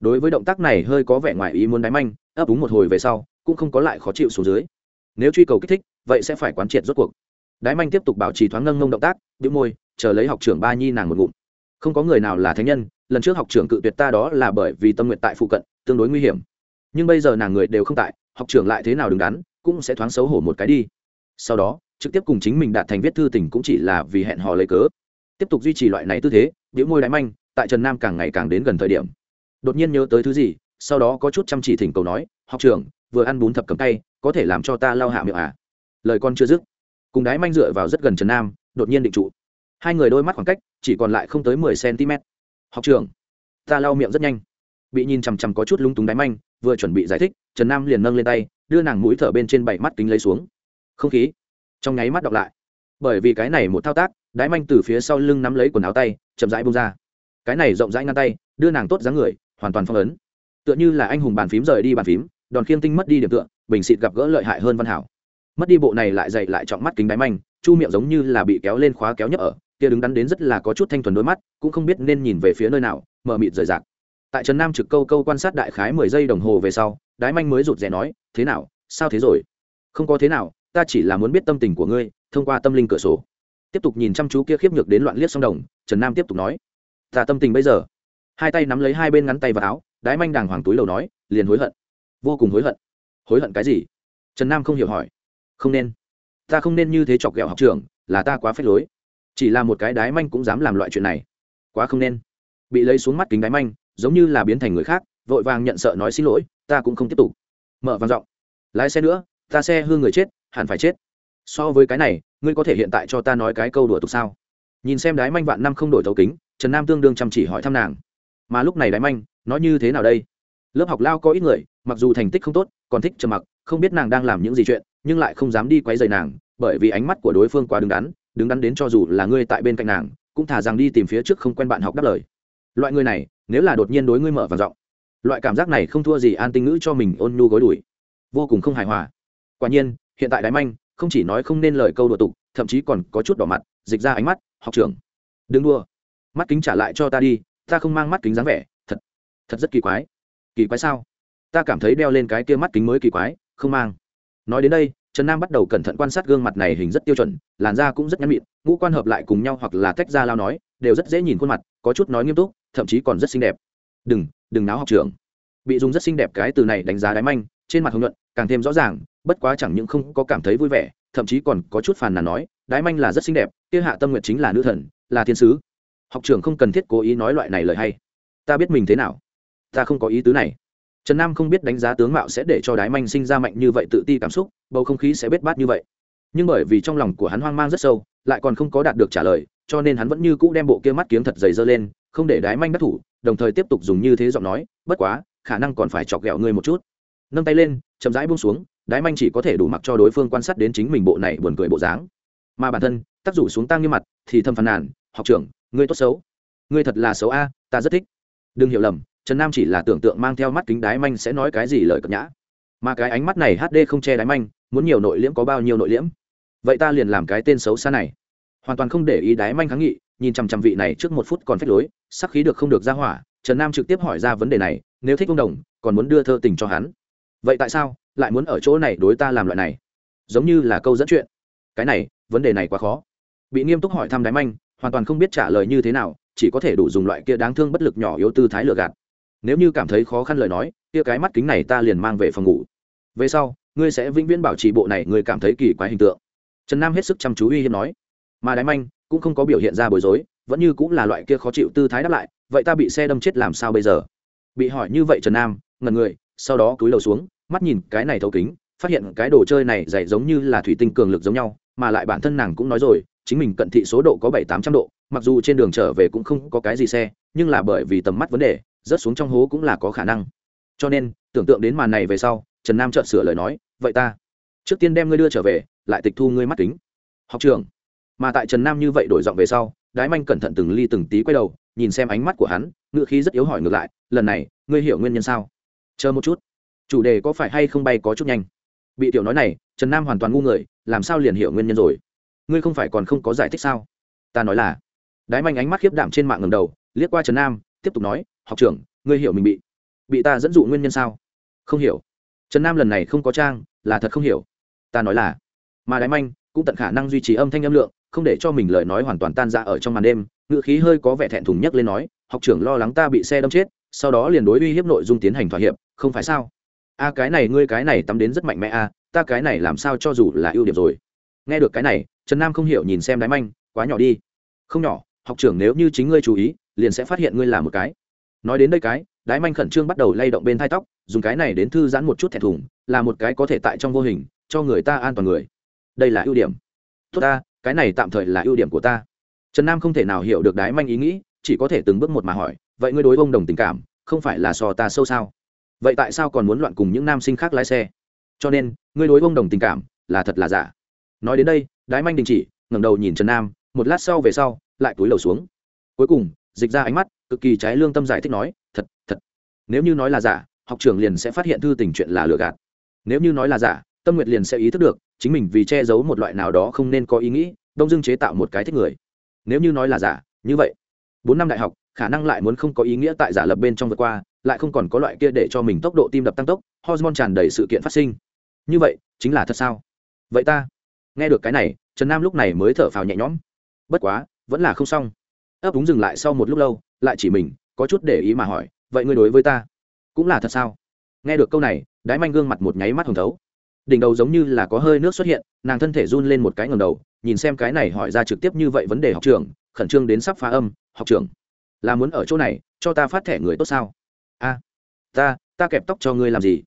Đối với động tác này hơi có vẻ ngoài ý muốn đái manh, ấp úng một hồi về sau, cũng không có lại khó chịu xuống dưới. Nếu truy cầu kích thích, vậy sẽ phải quán triệt rốt cuộc đái manh tiếp tục bảo trì thoáng nâng ngông động tác đĩu môi, chờ lấy học trưởng ba nhi nàng một ngụm. Không có người nào là thánh nhân, lần trước học trưởng cự tuyệt ta đó là bởi vì tâm nguyện tại phụ cận, tương đối nguy hiểm. Nhưng bây giờ nàng người đều không tại, học trưởng lại thế nào đứng đắn, cũng sẽ thoáng xấu hổ một cái đi. Sau đó, trực tiếp cùng chính mình đạt thành viết thư tình cũng chỉ là vì hẹn hò lấy cớ. Tiếp tục duy trì loại này tư thế đĩu môi đáy manh, tại trần nam càng ngày càng đến gần thời điểm. Đột nhiên nhớ tới thứ gì, sau đó có chút chăm chỉ thỉnh cầu nói, học trưởng, vừa ăn bún thập cầm tay có thể làm cho ta lau hạ miệng à? Lời con chưa dứt cùng đái manh dựa vào rất gần trần nam, đột nhiên định trụ. Hai người đôi mắt khoảng cách, chỉ còn lại không tới mười cm học trưởng, ta lau miệng rất nhanh. Bị nhìn chằm chằm có chút lung túng đáy manh, vừa chuẩn bị giải thích, trần nam liền nâng lên tay, đưa nàng mũi thở bên trên bảy mắt kính lấy xuống. Không khí, trong nháy mắt đọc lại. Bởi vì cái này một thao tác, đái manh từ phía sau lưng nắm lấy quần áo tay, chậm rãi bông ra. Cái này rộng rãi ngăn tay, đưa nàng tốt dáng người, hoàn toàn phong ấn. Tựa như là anh hùng bàn phím rời đi bàn phím, đòn khiêng tinh mất đi điểm tựa, bình xịt gặp gỡ lợi hại hơn văn hảo mất đi bộ này lại dậy lại trọng mắt kính đáy manh, chu miệng giống như là bị kéo lên khóa kéo nhấp ở, kia đứng đắn đến rất là có chút thanh thuần đôi mắt, cũng không biết nên nhìn về phía nơi nào, mở mịt rời rạc. Tại trần nam trực câu câu quan sát đại khái mười giây đồng hồ về sau, đái manh mới rụt rè nói, thế nào, sao thế rồi? Không có thế nào, ta chỉ là muốn biết tâm tình của ngươi, thông qua tâm linh cửa sổ. Tiếp tục nhìn chăm chú kia khiếp nhược đến loạn liếc song đồng, trần nam tiếp tục nói, ta tâm tình bây giờ. Hai tay nắm lấy hai bên ngắn tay và áo, đái manh đàng hoàng túi lầu nói, liền hối hận. Vô cùng hối hận. Hối hận cái gì? Trần nam không hiểu hỏi không nên. Ta không nên như thế chọc ghẹo học trường là ta quá phép lối. Chỉ là một cái đái manh cũng dám làm loại chuyện này. Quá không nên. Bị lấy xuống mắt kính đái manh, giống như là biến thành người khác, vội vàng nhận sợ nói xin lỗi, ta cũng không tiếp tục. Mở vàng giọng. Lái xe nữa, ta xe hư người chết, hẳn phải chết. So với cái này, ngươi có thể hiện tại cho ta nói cái câu đùa tục sao? Nhìn xem đái manh vạn năm không đổi thấu kính, trần nam tương đương chăm chỉ hỏi thăm nàng. Mà lúc này đái manh, nói như thế nào đây? Lớp học lao có ít người, mặc dù thành tích không tốt, còn thích trầm mặc, không biết nàng đang làm những gì chuyện nhưng lại không dám đi quấy rầy nàng, bởi vì ánh mắt của đối phương quá đứng đắn đứng đắn đến cho dù là ngươi tại bên cạnh nàng, cũng thả rằng đi tìm phía trước không quen bạn học đáp lời. Loại người này, nếu là đột nhiên đối ngươi mở và giọng, loại cảm giác này không thua gì an tinh ngữ cho mình ôn nhu gối đuổi vô cùng không hài hòa. Quả nhiên, hiện tại đái manh, không chỉ nói không nên lời câu đùa tục, thậm chí còn có chút đỏ mặt, dịch ra ánh mắt, học trưởng, đừng đua mắt kính trả lại cho ta đi, ta không mang mắt kính dáng vẻ, thật thật rất kỳ quái. Kỳ quái sao? Ta cảm thấy đeo lên cái kia mắt kính mới kỳ quái, không mang nói đến đây, trần nam bắt đầu cẩn thận quan sát gương mặt này hình rất tiêu chuẩn, làn da cũng rất nhắn mịn, ngũ quan hợp lại cùng nhau hoặc là tách ra lao nói, đều rất dễ nhìn khuôn mặt, có chút nói nghiêm túc, thậm chí còn rất xinh đẹp. Đừng đừng náo học trưởng. Bị dùng rất xinh đẹp cái từ này đánh giá đáy manh, trên mặt hồng nhuận, càng thêm rõ ràng, bất quá chẳng những không có cảm thấy vui vẻ, thậm chí còn có chút phàn nàn nói, đái manh là rất xinh đẹp, kia hạ tâm nguyện chính là nữ thần, là thiên sứ. Học trưởng không cần thiết cố ý nói loại này lời hay. Ta biết mình thế nào. Ta không có ý tứ này trần nam không biết đánh giá tướng mạo sẽ để cho đái manh sinh ra mạnh như vậy tự ti cảm xúc, bầu không khí sẽ bết bát như vậy. Nhưng bởi vì trong lòng của hắn hoang mang rất sâu, lại còn không có đạt được trả lời, cho nên hắn vẫn như cũ đem bộ kia mắt kiếm thật dày dơ lên, không để đái manh đắc thủ, đồng thời tiếp tục dùng như thế giọng nói, bất quá, khả năng còn phải chọc ghẹo ngươi một chút. Nâng tay lên, chậm rãi buông xuống, đái manh chỉ có thể đủ mặc cho đối phương quan sát đến chính mình bộ này buồn cười bộ dáng. Mà bản thân, tác rủ xuống tăng như mặt, thì thầm phàn nàn, học trưởng, ngươi tốt xấu. Ngươi thật là xấu a, ta rất thích. Đừng hiểu lầm trần nam chỉ là tưởng tượng mang theo mắt kính đái manh sẽ nói cái gì lời cập nhã. Mà cái ánh mắt này hd không che đái manh, muốn nhiều nội liễm có bao nhiêu nội liễm? Vậy ta liền làm cái tên xấu xa này. Hoàn toàn không để ý đái manh kháng nghị, nhìn chằm chằm vị này trước một phút còn phép lối, sắc khí được không được ra hỏa, trần nam trực tiếp hỏi ra vấn đề này, nếu thích ông đồng, còn muốn đưa thơ tình cho hắn. Vậy tại sao lại muốn ở chỗ này đối ta làm loại này? Giống như là câu dẫn chuyện. Cái này, vấn đề này quá khó. Bị nghiêm túc hỏi thăm đái manh, hoàn toàn không biết trả lời như thế nào, chỉ có thể đủ dùng loại kia đáng thương bất lực nhỏ yếu tư thái lừa gạt nếu như cảm thấy khó khăn lời nói, kia cái mắt kính này ta liền mang về phòng ngủ. Về sau, ngươi sẽ vĩnh viễn bảo trì bộ này, ngươi cảm thấy kỳ quái hình tượng. Trần nam hết sức chăm chú uy hiếp nói. Mà đái manh cũng không có biểu hiện ra bối rối, vẫn như cũng là loại kia khó chịu tư thái đáp lại, vậy ta bị xe đâm chết làm sao bây giờ? Bị hỏi như vậy trần nam ngần người, sau đó cúi đầu xuống, mắt nhìn cái này thấu kính, phát hiện cái đồ chơi này dày giống như là thủy tinh cường lực giống nhau, mà lại bản thân nàng cũng nói rồi, chính mình cận thị số độ có bảy tám trăm độ, mặc dù trên đường trở về cũng không có cái gì xe, nhưng là bởi vì tầm mắt vấn đề rớt xuống trong hố cũng là có khả năng. Cho nên, tưởng tượng đến màn này về sau, trần nam chợt sửa lời nói, vậy ta, trước tiên đem ngươi đưa trở về, lại tịch thu ngươi mắt kính. Học trường mà tại trần nam như vậy đổi giọng về sau, đái manh cẩn thận từng ly từng tí quay đầu, nhìn xem ánh mắt của hắn ngựa khí rất yếu hỏi ngược lại, lần này, ngươi hiểu nguyên nhân sao? Chờ một chút. Chủ đề có phải hay không bay có chút nhanh? Bị tiểu nói này, trần nam hoàn toàn ngu người, làm sao liền hiểu nguyên nhân rồi? Ngươi không phải còn không có giải thích sao? Ta nói là. Đái manh ánh mắt khiếp đảm trên mạng ngầm đầu, liếc qua trần nam, tiếp tục nói học trưởng, ngươi hiểu mình bị bị ta dẫn dụ nguyên nhân sao? Không hiểu. Trần nam lần này không có trang, là thật không hiểu. Ta nói là, mà đái manh cũng tận khả năng duy trì âm thanh âm lượng, không để cho mình lời nói hoàn toàn tan ra ở trong màn đêm. Ngự khí hơi có vẻ thẹn thùng nhất lên nói, học trưởng lo lắng ta bị xe đâm chết, sau đó liền đối uy hiếp nội dung tiến hành thỏa hiệp, không phải sao? A, cái này ngươi cái này tắm đến rất mạnh mẽ a, ta cái này làm sao cho dù là ưu điểm rồi. Nghe được cái này, trần nam không hiểu nhìn xem đái manh, quá nhỏ đi. Không nhỏ, học trưởng nếu như chính ngươi chú ý, liền sẽ phát hiện ngươi là một cái nói đến đây cái, đái manh khẩn trương bắt đầu lay động bên thai tóc, dùng cái này đến thư giãn một chút thẹn thùng, là một cái có thể tại trong vô hình, cho người ta an toàn người. Đây là ưu điểm. Tốt ta, cái này tạm thời là ưu điểm của ta. Trần nam không thể nào hiểu được đái manh ý nghĩ, chỉ có thể từng bước một mà hỏi, vậy ngươi đối ông đồng tình cảm, không phải là so ta sâu sao? Vậy tại sao còn muốn loạn cùng những nam sinh khác lái xe? Cho nên, ngươi đối ông đồng tình cảm, là thật là giả. Nói đến đây, đái manh đình chỉ, ngẩng đầu nhìn trần nam, một lát sau về sau, lại túi lầu xuống. Cuối cùng, dịch ra ánh mắt cực kỳ trái lương tâm giải thích nói, thật thật, nếu như nói là giả, học trưởng liền sẽ phát hiện thư tình chuyện là lừa gạt. Nếu như nói là giả, tâm nguyệt liền sẽ ý thức được, chính mình vì che giấu một loại nào đó không nên có ý nghĩ, đông dưng chế tạo một cái thích người. Nếu như nói là giả, như vậy, bốn năm đại học, khả năng lại muốn không có ý nghĩa tại giả lập bên trong vượt qua, lại không còn có loại kia để cho mình tốc độ tim đập tăng tốc, hormone tràn đầy sự kiện phát sinh. Như vậy, chính là thật sao? Vậy ta, nghe được cái này, trần nam lúc này mới thở phào nhẹ nhõm. Bất quá, vẫn là không xong ấp úng dừng lại sau một lúc lâu, lại chỉ mình, có chút để ý mà hỏi, vậy ngươi đối với ta cũng là thật sao? Nghe được câu này, đái manh gương mặt một nháy mắt hồng thấu. Đỉnh đầu giống như là có hơi nước xuất hiện, nàng thân thể run lên một cái ngầm đầu, nhìn xem cái này hỏi ra trực tiếp như vậy vấn đề học trường khẩn trương đến sắp phá âm, học trường là muốn ở chỗ này, cho ta phát thẻ người tốt sao? A, ta ta kẹp tóc cho ngươi làm gì?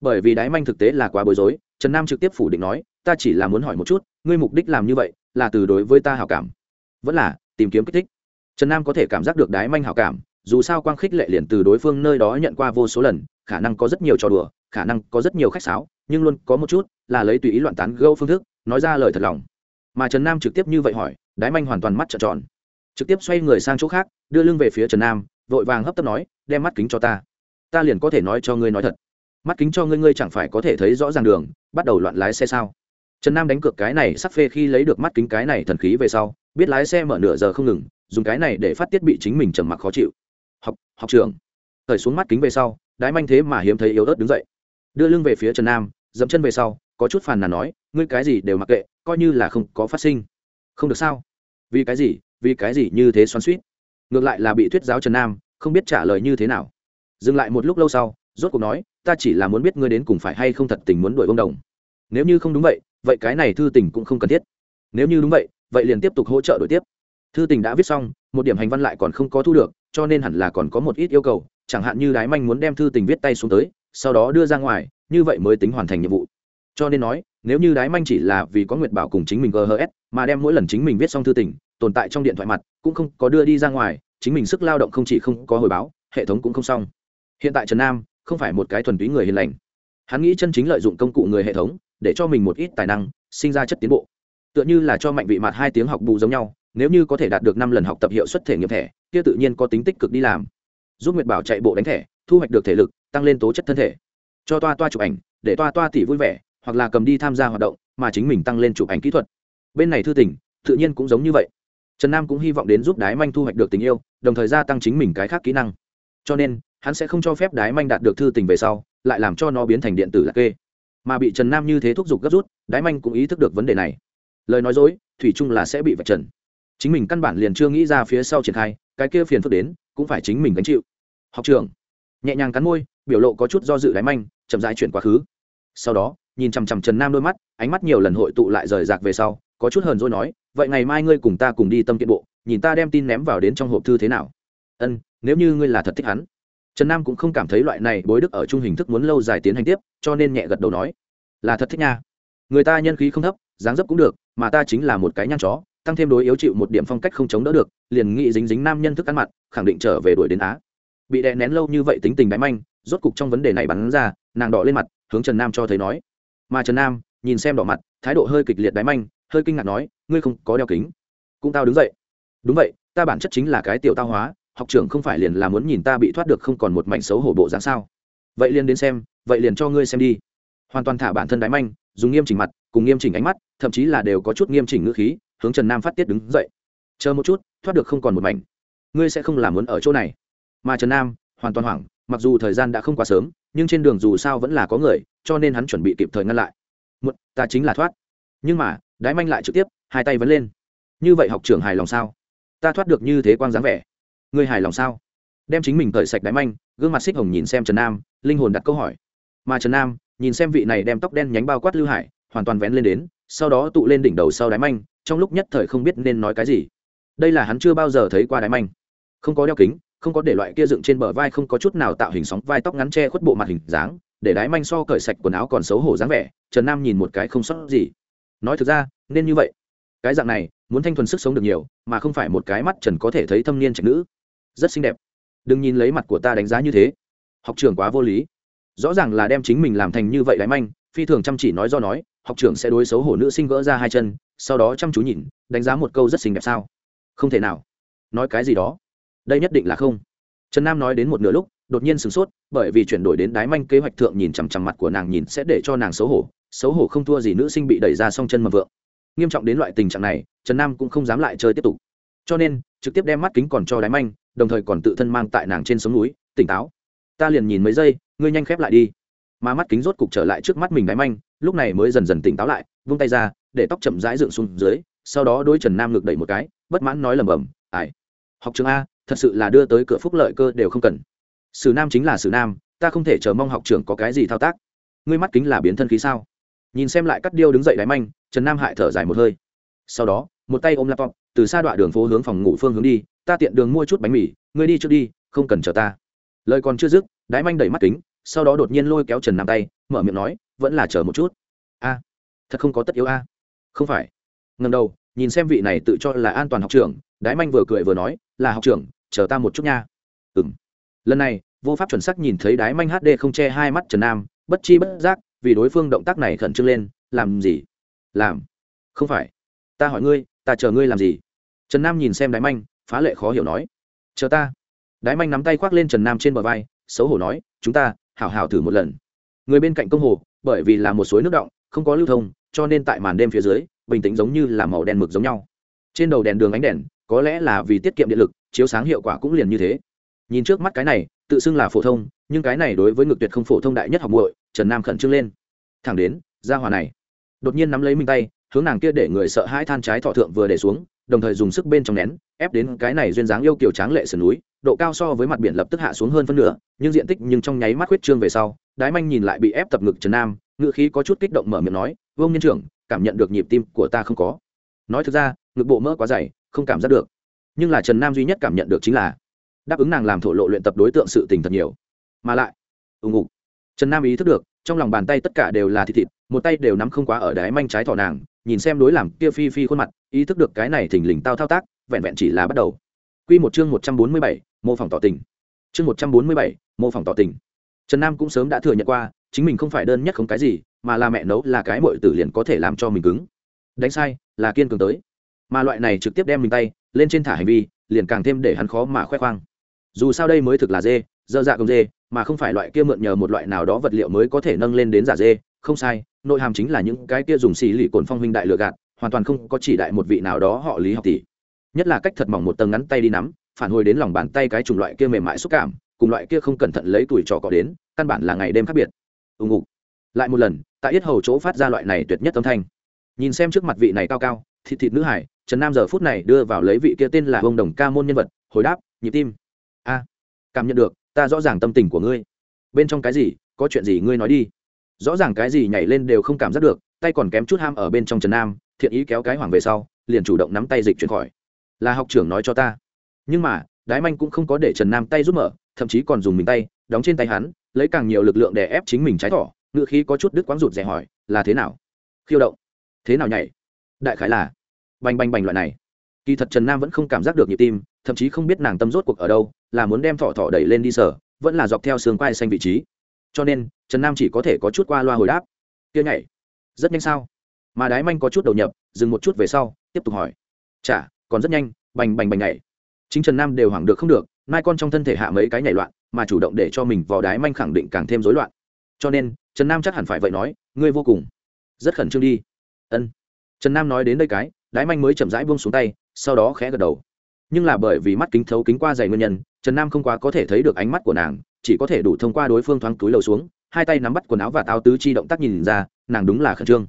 Bởi vì đái manh thực tế là quá bối rối, trần nam trực tiếp phủ định nói, ta chỉ là muốn hỏi một chút, ngươi mục đích làm như vậy là từ đối với ta hào cảm. Vẫn là tìm kiếm kích thích trần nam có thể cảm giác được đái manh hảo cảm, dù sao quang khích lệ liền từ đối phương nơi đó nhận qua vô số lần, khả năng có rất nhiều trò đùa, khả năng có rất nhiều khách sáo, nhưng luôn có một chút là lấy tùy ý loạn tán gâu phương thức, nói ra lời thật lòng. Mà trần nam trực tiếp như vậy hỏi, đái manh hoàn toàn mắt trợn tròn. Trực tiếp xoay người sang chỗ khác, đưa lưng về phía trần nam, vội vàng hấp tấp nói, đem mắt kính cho ta. Ta liền có thể nói cho ngươi nói thật. Mắt kính cho ngươi ngươi chẳng phải có thể thấy rõ ràng đường, bắt đầu loạn lái xe sao? Trần nam đánh cược cái này sắc phê khi lấy được mắt kính cái này thần khí về sau, biết lái xe mở nửa giờ không ngừng dùng cái này để phát tiết bị chính mình trầm mặc khó chịu. Học học trường. Thời xuống mắt kính về sau, đái manh thế mà hiếm thấy yếu ớt đứng dậy. Đưa lưng về phía trần nam dẫm chân về sau, có chút phàn nàn nói, ngươi cái gì đều mặc kệ, coi như là không có phát sinh. Không được sao? Vì cái gì? Vì cái gì như thế xoắn suýt ngược lại là bị thuyết giáo trần nam, không biết trả lời như thế nào. Dừng lại một lúc lâu sau, rốt cuộc nói, ta chỉ là muốn biết ngươi đến cùng phải hay không thật tình muốn đuổi ông đồng. Nếu như không đúng vậy vậy cái này thư tình cũng không cần thiết. Nếu như đúng vậy vậy liền tiếp tục hỗ trợ đổi tiếp thư tình đã viết xong, một điểm hành văn lại còn không có thu được, cho nên hẳn là còn có một ít yêu cầu, chẳng hạn như đái manh muốn đem thư tình viết tay xuống tới, sau đó đưa ra ngoài, như vậy mới tính hoàn thành nhiệm vụ. Cho nên nói, nếu như đái manh chỉ là vì có nguyệt bảo cùng chính mình ghs mà đem mỗi lần chính mình viết xong thư tình, tồn tại trong điện thoại mặt, cũng không có đưa đi ra ngoài, chính mình sức lao động không chỉ không có hồi báo, hệ thống cũng không xong. Hiện tại trần nam không phải một cái thuần túy người hiền lành. Hắn nghĩ chân chính lợi dụng công cụ người hệ thống, để cho mình một ít tài năng, sinh ra chất tiến bộ. Tựa như là cho mạnh vị mặt hai tiếng học bù giống nhau nếu như có thể đạt được năm lần học tập hiệu suất thể nghiệm thẻ, kia tự nhiên có tính tích cực đi làm. Giúp nguyệt bảo chạy bộ đánh thẻ, thu hoạch được thể lực, tăng lên tố chất thân thể. Cho toa toa chụp ảnh, để toa toa tỉ vui vẻ, hoặc là cầm đi tham gia hoạt động, mà chính mình tăng lên chụp ảnh kỹ thuật. Bên này thư tình, tự nhiên cũng giống như vậy. Trần nam cũng hy vọng đến giúp đái manh thu hoạch được tình yêu, đồng thời gia tăng chính mình cái khác kỹ năng. Cho nên, hắn sẽ không cho phép đái manh đạt được thư tình về sau, lại làm cho nó biến thành điện tử lạc kê. Mà bị trần nam như thế thúc giục gấp rút, đái manh cũng ý thức được vấn đề này. Lời nói dối, thủy chung là sẽ bị vạch trần chính mình căn bản liền chưa nghĩ ra phía sau triển khai, cái kia phiền phức đến, cũng phải chính mình gánh chịu. Học trường nhẹ nhàng cắn môi, biểu lộ có chút do dự đáy manh, chậm dãi chuyển quá khứ. Sau đó, nhìn chằm chằm trần nam đôi mắt, ánh mắt nhiều lần hội tụ lại rời rạc về sau, có chút hờn dỗi nói, vậy ngày mai ngươi cùng ta cùng đi tâm kiện bộ, nhìn ta đem tin ném vào đến trong hộp thư thế nào. Ân, nếu như ngươi là thật thích hắn. Trần nam cũng không cảm thấy loại này bối đức ở chung hình thức muốn lâu dài tiến hành tiếp, cho nên nhẹ gật đầu nói, là thật thích nha. Người ta nhân khí không thấp, dáng dấp cũng được, mà ta chính là một cái nhăn chó tăng thêm đối yếu chịu một điểm phong cách không chống đỡ được liền nghĩ dính dính nam nhân thức ăn mặt, khẳng định trở về đuổi đến á. Bị đè nén lâu như vậy tính tình đáy manh rốt cục trong vấn đề này bắn ra nàng đỏ lên mặt hướng trần nam cho thấy nói. Mà trần nam nhìn xem đỏ mặt thái độ hơi kịch liệt đáy manh hơi kinh ngạc nói ngươi không có đeo kính. Cũng tao đứng dậy. Đúng vậy ta bản chất chính là cái tiểu tao hóa học trưởng không phải liền là muốn nhìn ta bị thoát được không còn một mảnh xấu hổ bộ dáng sao? Vậy liền đến xem vậy liền cho ngươi xem đi. Hoàn toàn thả bản thân đáy manh dùng nghiêm chỉnh mặt cùng nghiêm chỉnh ánh mắt thậm chí là đều có chút nghiêm chỉnh ngữ khí hướng trần nam phát tiết đứng dậy. Chờ một chút, thoát được không còn một mảnh. Ngươi sẽ không làm muốn ở chỗ này. Mà trần nam hoàn toàn hoảng, mặc dù thời gian đã không quá sớm, nhưng trên đường dù sao vẫn là có người, cho nên hắn chuẩn bị kịp thời ngăn lại. Một ta chính là thoát. Nhưng mà, đái manh lại trực tiếp, hai tay vẫn lên. Như vậy học trưởng hài lòng sao? Ta thoát được như thế quang dáng vẻ. Ngươi hài lòng sao? Đem chính mình cởi sạch đái manh, gương mặt xích hồng nhìn xem trần nam, linh hồn đặt câu hỏi. Mà trần nam nhìn xem vị này đem tóc đen nhánh bao quát lưu hải hoàn toàn vén lên đến, sau đó tụ lên đỉnh đầu sau đái manh, trong lúc nhất thời không biết nên nói cái gì. Đây là hắn chưa bao giờ thấy qua đái manh. Không có đeo kính, không có để loại kia dựng trên bờ vai, không có chút nào tạo hình sóng vai tóc ngắn che khuất bộ mặt hình dáng, để đái manh so cởi sạch quần áo còn xấu hổ dáng vẻ, trần nam nhìn một cái không sót gì. Nói thực ra, nên như vậy. Cái dạng này, muốn thanh thuần sức sống được nhiều, mà không phải một cái mắt trần có thể thấy thâm niên trạch nữ. Rất xinh đẹp. Đừng nhìn lấy mặt của ta đánh giá như thế. Học trường quá vô lý. Rõ ràng là đem chính mình làm thành như vậy đái manh, phi thường chăm chỉ nói do nói học trưởng sẽ đối xấu hổ nữ sinh gỡ ra hai chân, sau đó chăm chú nhìn, đánh giá một câu rất xinh đẹp sao? Không thể nào. Nói cái gì đó? Đây nhất định là không. Trần nam nói đến một nửa lúc, đột nhiên sửng sốt, bởi vì chuyển đổi đến đái manh kế hoạch thượng nhìn chằm chằm mặt của nàng nhìn sẽ để cho nàng xấu hổ. Xấu hổ không thua gì nữ sinh bị đẩy ra song chân mầm vượng. Nghiêm trọng đến loại tình trạng này, trần nam cũng không dám lại chơi tiếp tục. Cho nên, trực tiếp đem mắt kính còn cho đái manh, đồng thời còn tự thân mang tại nàng trên sống núi, tỉnh táo. Ta liền nhìn mấy giây, ngươi nhanh khép lại đi mà mắt kính rốt cục trở lại trước mắt mình đáy manh, lúc này mới dần dần tỉnh táo lại, vung tay ra, để tóc chậm rãi dựng xuống dưới, sau đó đôi trần nam ngực đẩy một cái, bất mãn nói lầm bầm ải học trường a, thật sự là đưa tới cửa phúc lợi cơ đều không cần. Sử nam chính là sử nam, ta không thể chờ mong học trường có cái gì thao tác. Ngươi mắt kính là biến thân khí sao? Nhìn xem lại cắt điêu đứng dậy đáy manh, trần nam hại thở dài một hơi. Sau đó, một tay ôm laptop, từ xa đoạn đường phố hướng phòng ngủ phương hướng đi, ta tiện đường mua chút bánh mì, ngươi đi trước đi, không cần chờ ta. Lời còn chưa dứt đáy manh đẩy mắt kính sau đó đột nhiên lôi kéo trần nam tay, mở miệng nói, vẫn là chờ một chút. A, thật không có tất yếu a. Không phải. Ngần đầu, nhìn xem vị này tự cho là an toàn học trưởng, đái manh vừa cười vừa nói, là học trưởng, chờ ta một chút nha. Ừ m lần này, vô pháp chuẩn sắc nhìn thấy đái manh hd không che hai mắt trần nam, bất chi bất giác, vì đối phương động tác này khẩn trương lên, làm gì? Làm. Không phải. Ta hỏi ngươi, ta chờ ngươi làm gì? Trần nam nhìn xem đái manh, phá lệ khó hiểu nói, chờ ta. Đái manh nắm tay khoác lên trần nam trên bờ vai, xấu hổ nói, chúng ta hảo hảo thử một lần. Người bên cạnh công hồ, bởi vì là một suối nước động, không có lưu thông, cho nên tại màn đêm phía dưới, bình tĩnh giống như là màu đen mực giống nhau. Trên đầu đèn đường ánh đèn, có lẽ là vì tiết kiệm điện lực, chiếu sáng hiệu quả cũng liền như thế. Nhìn trước mắt cái này, tự xưng là phổ thông, nhưng cái này đối với ngực tuyệt không phổ thông đại nhất học muội, trần nam khẩn trương lên. Thẳng đến, ra hòa này, đột nhiên nắm lấy minh tay, hướng nàng kia để người sợ hãi than trái thọ thượng vừa để xuống, đồng thời dùng sức bên trong nén, ép đến cái này duyên dáng yêu kiều tráng lệ sườn núi độ cao so với mặt biển lập tức hạ xuống hơn phân nửa, nhưng diện tích nhưng trong nháy mắt huyết trương về sau, đái manh nhìn lại bị ép tập ngực trần nam ngự khí có chút kích động mở miệng nói, vương nhân trưởng, cảm nhận được nhịp tim của ta không có. Nói thực ra, ngực bộ mỡ quá dày, không cảm giác được. Nhưng là trần nam duy nhất cảm nhận được chính là đáp ứng nàng làm thổ lộ luyện tập đối tượng sự tình thật nhiều. Mà lại ừ, ùng ục trần nam ý thức được, trong lòng bàn tay tất cả đều là thịt thịt, một tay đều nắm không quá ở đáy manh trái thỏ nàng, nhìn xem đối làm kia phi phi khuôn mặt, ý thức được cái này thình lình tao thao tác, vẹn vẹn chỉ là bắt đầu. Quy một chương một trăm bốn mươi bảy, mô phỏng tỏ tình. Chương một trăm bốn mươi bảy, mô phỏng tỏ tình. Trần Nam cũng sớm đã thừa nhận qua, chính mình không phải đơn nhất không cái gì, mà là mẹ nấu là cái muội tử liền có thể làm cho mình cứng. Đánh sai, là kiên cường tới. Mà loại này trực tiếp đem mình tay lên trên thả hành vi, liền càng thêm để hắn khó mà khoe khoang. Dù sao đây mới thực là dê, dơ dạ công dê, mà không phải loại kia mượn nhờ một loại nào đó vật liệu mới có thể nâng lên đến giả dê, không sai, nội hàm chính là những cái kia dùng xì lì cồn phong huynh đại lựa gạt, hoàn toàn không có chỉ đại một vị nào đó họ lý học tỷ nhất là cách thật mỏng một tầng ngắn tay đi nắm, phản hồi đến lòng bàn tay cái chủng loại kia mềm mại xúc cảm, cùng loại kia không cẩn thận lấy tuổi trò cọ đến, căn bản là ngày đêm khác biệt. Ù ngục. Lại một lần, tại yết hầu chỗ phát ra loại này tuyệt nhất âm thanh. Nhìn xem trước mặt vị này cao cao, thịt thịt nữ hải, trần nam giờ phút này đưa vào lấy vị kia tên là ông đồng ca môn nhân vật, hồi đáp nhịp tim. A, cảm nhận được, ta rõ ràng tâm tình của ngươi. Bên trong cái gì? Có chuyện gì ngươi nói đi. Rõ ràng cái gì nhảy lên đều không cảm giác được, tay còn kém chút ham ở bên trong trần nam, thiện ý kéo cái hoàng về sau, liền chủ động nắm tay dịch chuyển khỏi là học trưởng nói cho ta. Nhưng mà, đái manh cũng không có để trần nam tay giúp mở, thậm chí còn dùng mình tay, đóng trên tay hắn, lấy càng nhiều lực lượng để ép chính mình trái thỏ, ngựa khí có chút đứt quáng rụt rè hỏi, là thế nào? Khiêu động. Thế nào nhảy? Đại khái là bành bành bành loại này. Kỳ thật trần nam vẫn không cảm giác được nhịp tim, thậm chí không biết nàng tâm rốt cuộc ở đâu, là muốn đem thỏ thỏ đẩy lên đi sở, vẫn là dọc theo xương quai xanh vị trí. Cho nên, trần nam chỉ có thể có chút qua loa hồi đáp. Kia nhảy, rất nhanh sao? Mà đái manh có chút đầu nhập, dừng một chút về sau, tiếp tục hỏi. Chả còn rất nhanh, bành bành bành nhảy. Chính trần nam đều hoảng được không được, mai con trong thân thể hạ mấy cái nhảy loạn, mà chủ động để cho mình vò đái manh khẳng định càng thêm rối loạn. Cho nên, trần nam chắc hẳn phải vậy nói, ngươi vô cùng rất khẩn trương đi. Ân. Trần nam nói đến đây cái, đái manh mới chậm rãi buông xuống tay, sau đó khẽ gật đầu. Nhưng là bởi vì mắt kính thấu kính qua dày nguyên nhân, trần nam không quá có thể thấy được ánh mắt của nàng, chỉ có thể đủ thông qua đối phương thoáng túi lầu xuống, hai tay nắm bắt quần áo và táo tứ chi động tác nhìn ra, nàng đúng là khẩn trương.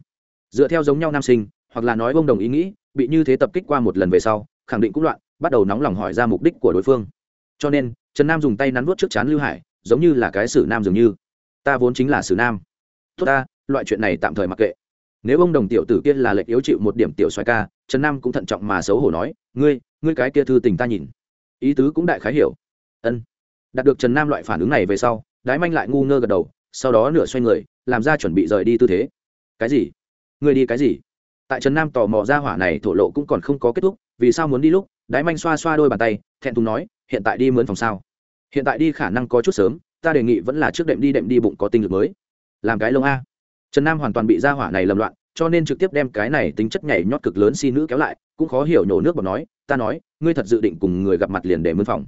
Dựa theo giống nhau nam sinh, hoặc là nói bông đồng ý nghĩ bị như thế tập kích qua một lần về sau, khẳng định cũng loạn, bắt đầu nóng lòng hỏi ra mục đích của đối phương. Cho nên, trần nam dùng tay nắn nuốt trước chán lưu hải, giống như là cái sử nam dường như. Ta vốn chính là sử nam. Tốt ta, loại chuyện này tạm thời mặc kệ. Nếu ông đồng tiểu tử kia là lệnh yếu chịu một điểm tiểu xoài ca, trần nam cũng thận trọng mà xấu hổ nói, ngươi ngươi cái kia thư tình ta nhìn. Ý tứ cũng đại khái hiểu. Ân. Đạt được trần nam loại phản ứng này về sau, đái manh lại ngu ngơ gật đầu, sau đó nửa xoay người, làm ra chuẩn bị rời đi tư thế. Cái gì? Ngươi đi cái gì? Tại trần nam tò mò ra hỏa này thổ lộ cũng còn không có kết thúc, vì sao muốn đi lúc, đái manh xoa xoa đôi bàn tay, thẹn thùng nói, hiện tại đi mướn phòng sao? Hiện tại đi khả năng có chút sớm, ta đề nghị vẫn là trước đệm đi đệm đi bụng có tinh lực mới. Làm cái lông a. Trần nam hoàn toàn bị ra hỏa này lầm loạn, cho nên trực tiếp đem cái này tính chất nhảy nhót cực lớn si nữ kéo lại, cũng khó hiểu nhổ nước bọt nói, ta nói, ngươi thật dự định cùng người gặp mặt liền để mướn phòng.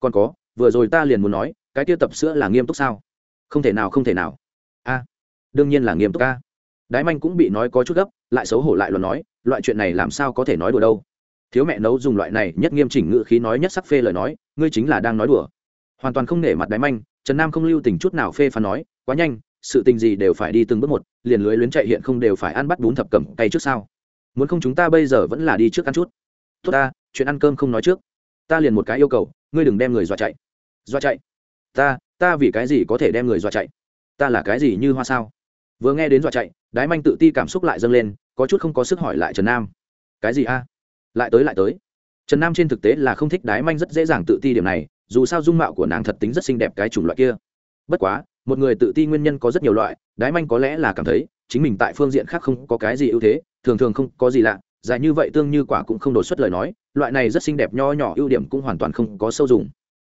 Còn có, vừa rồi ta liền muốn nói, cái tiêu tập sữa là nghiêm túc sao? Không thể nào, không thể nào. A, đương nhiên là nghiêm túc a. Đái manh cũng bị nói có chút gấp lại xấu hổ lại luôn nói, loại chuyện này làm sao có thể nói đùa đâu. Thiếu mẹ nấu dùng loại này nhất nghiêm chỉnh ngữ khí nói nhất sắc phê lời nói, ngươi chính là đang nói đùa. Hoàn toàn không nể mặt đáy manh, trần nam không lưu tình chút nào phê phán nói, quá nhanh, sự tình gì đều phải đi từng bước một, liền lưới luyến chạy hiện không đều phải ăn bắt bún thập cẩm tay trước sao. Muốn không chúng ta bây giờ vẫn là đi trước ăn chút. Tốt ta, chuyện ăn cơm không nói trước. Ta liền một cái yêu cầu, ngươi đừng đem người dọa chạy. Dọa chạy? Ta ta vì cái gì có thể đem người dọa chạy? Ta là cái gì như hoa sao? Vừa nghe đến dọa chạy, đái manh tự ti cảm xúc lại dâng lên có chút không có sức hỏi lại trần nam. Cái gì a? Lại tới lại tới. Trần nam trên thực tế là không thích đái manh rất dễ dàng tự ti điểm này, dù sao dung mạo của nàng thật tính rất xinh đẹp cái chủng loại kia. Bất quá, một người tự ti nguyên nhân có rất nhiều loại, đái manh có lẽ là cảm thấy chính mình tại phương diện khác không có cái gì ưu thế, thường thường không có gì lạ, dài như vậy tương như quả cũng không đột xuất lời nói, loại này rất xinh đẹp nho nhỏ ưu điểm cũng hoàn toàn không có sâu dùng.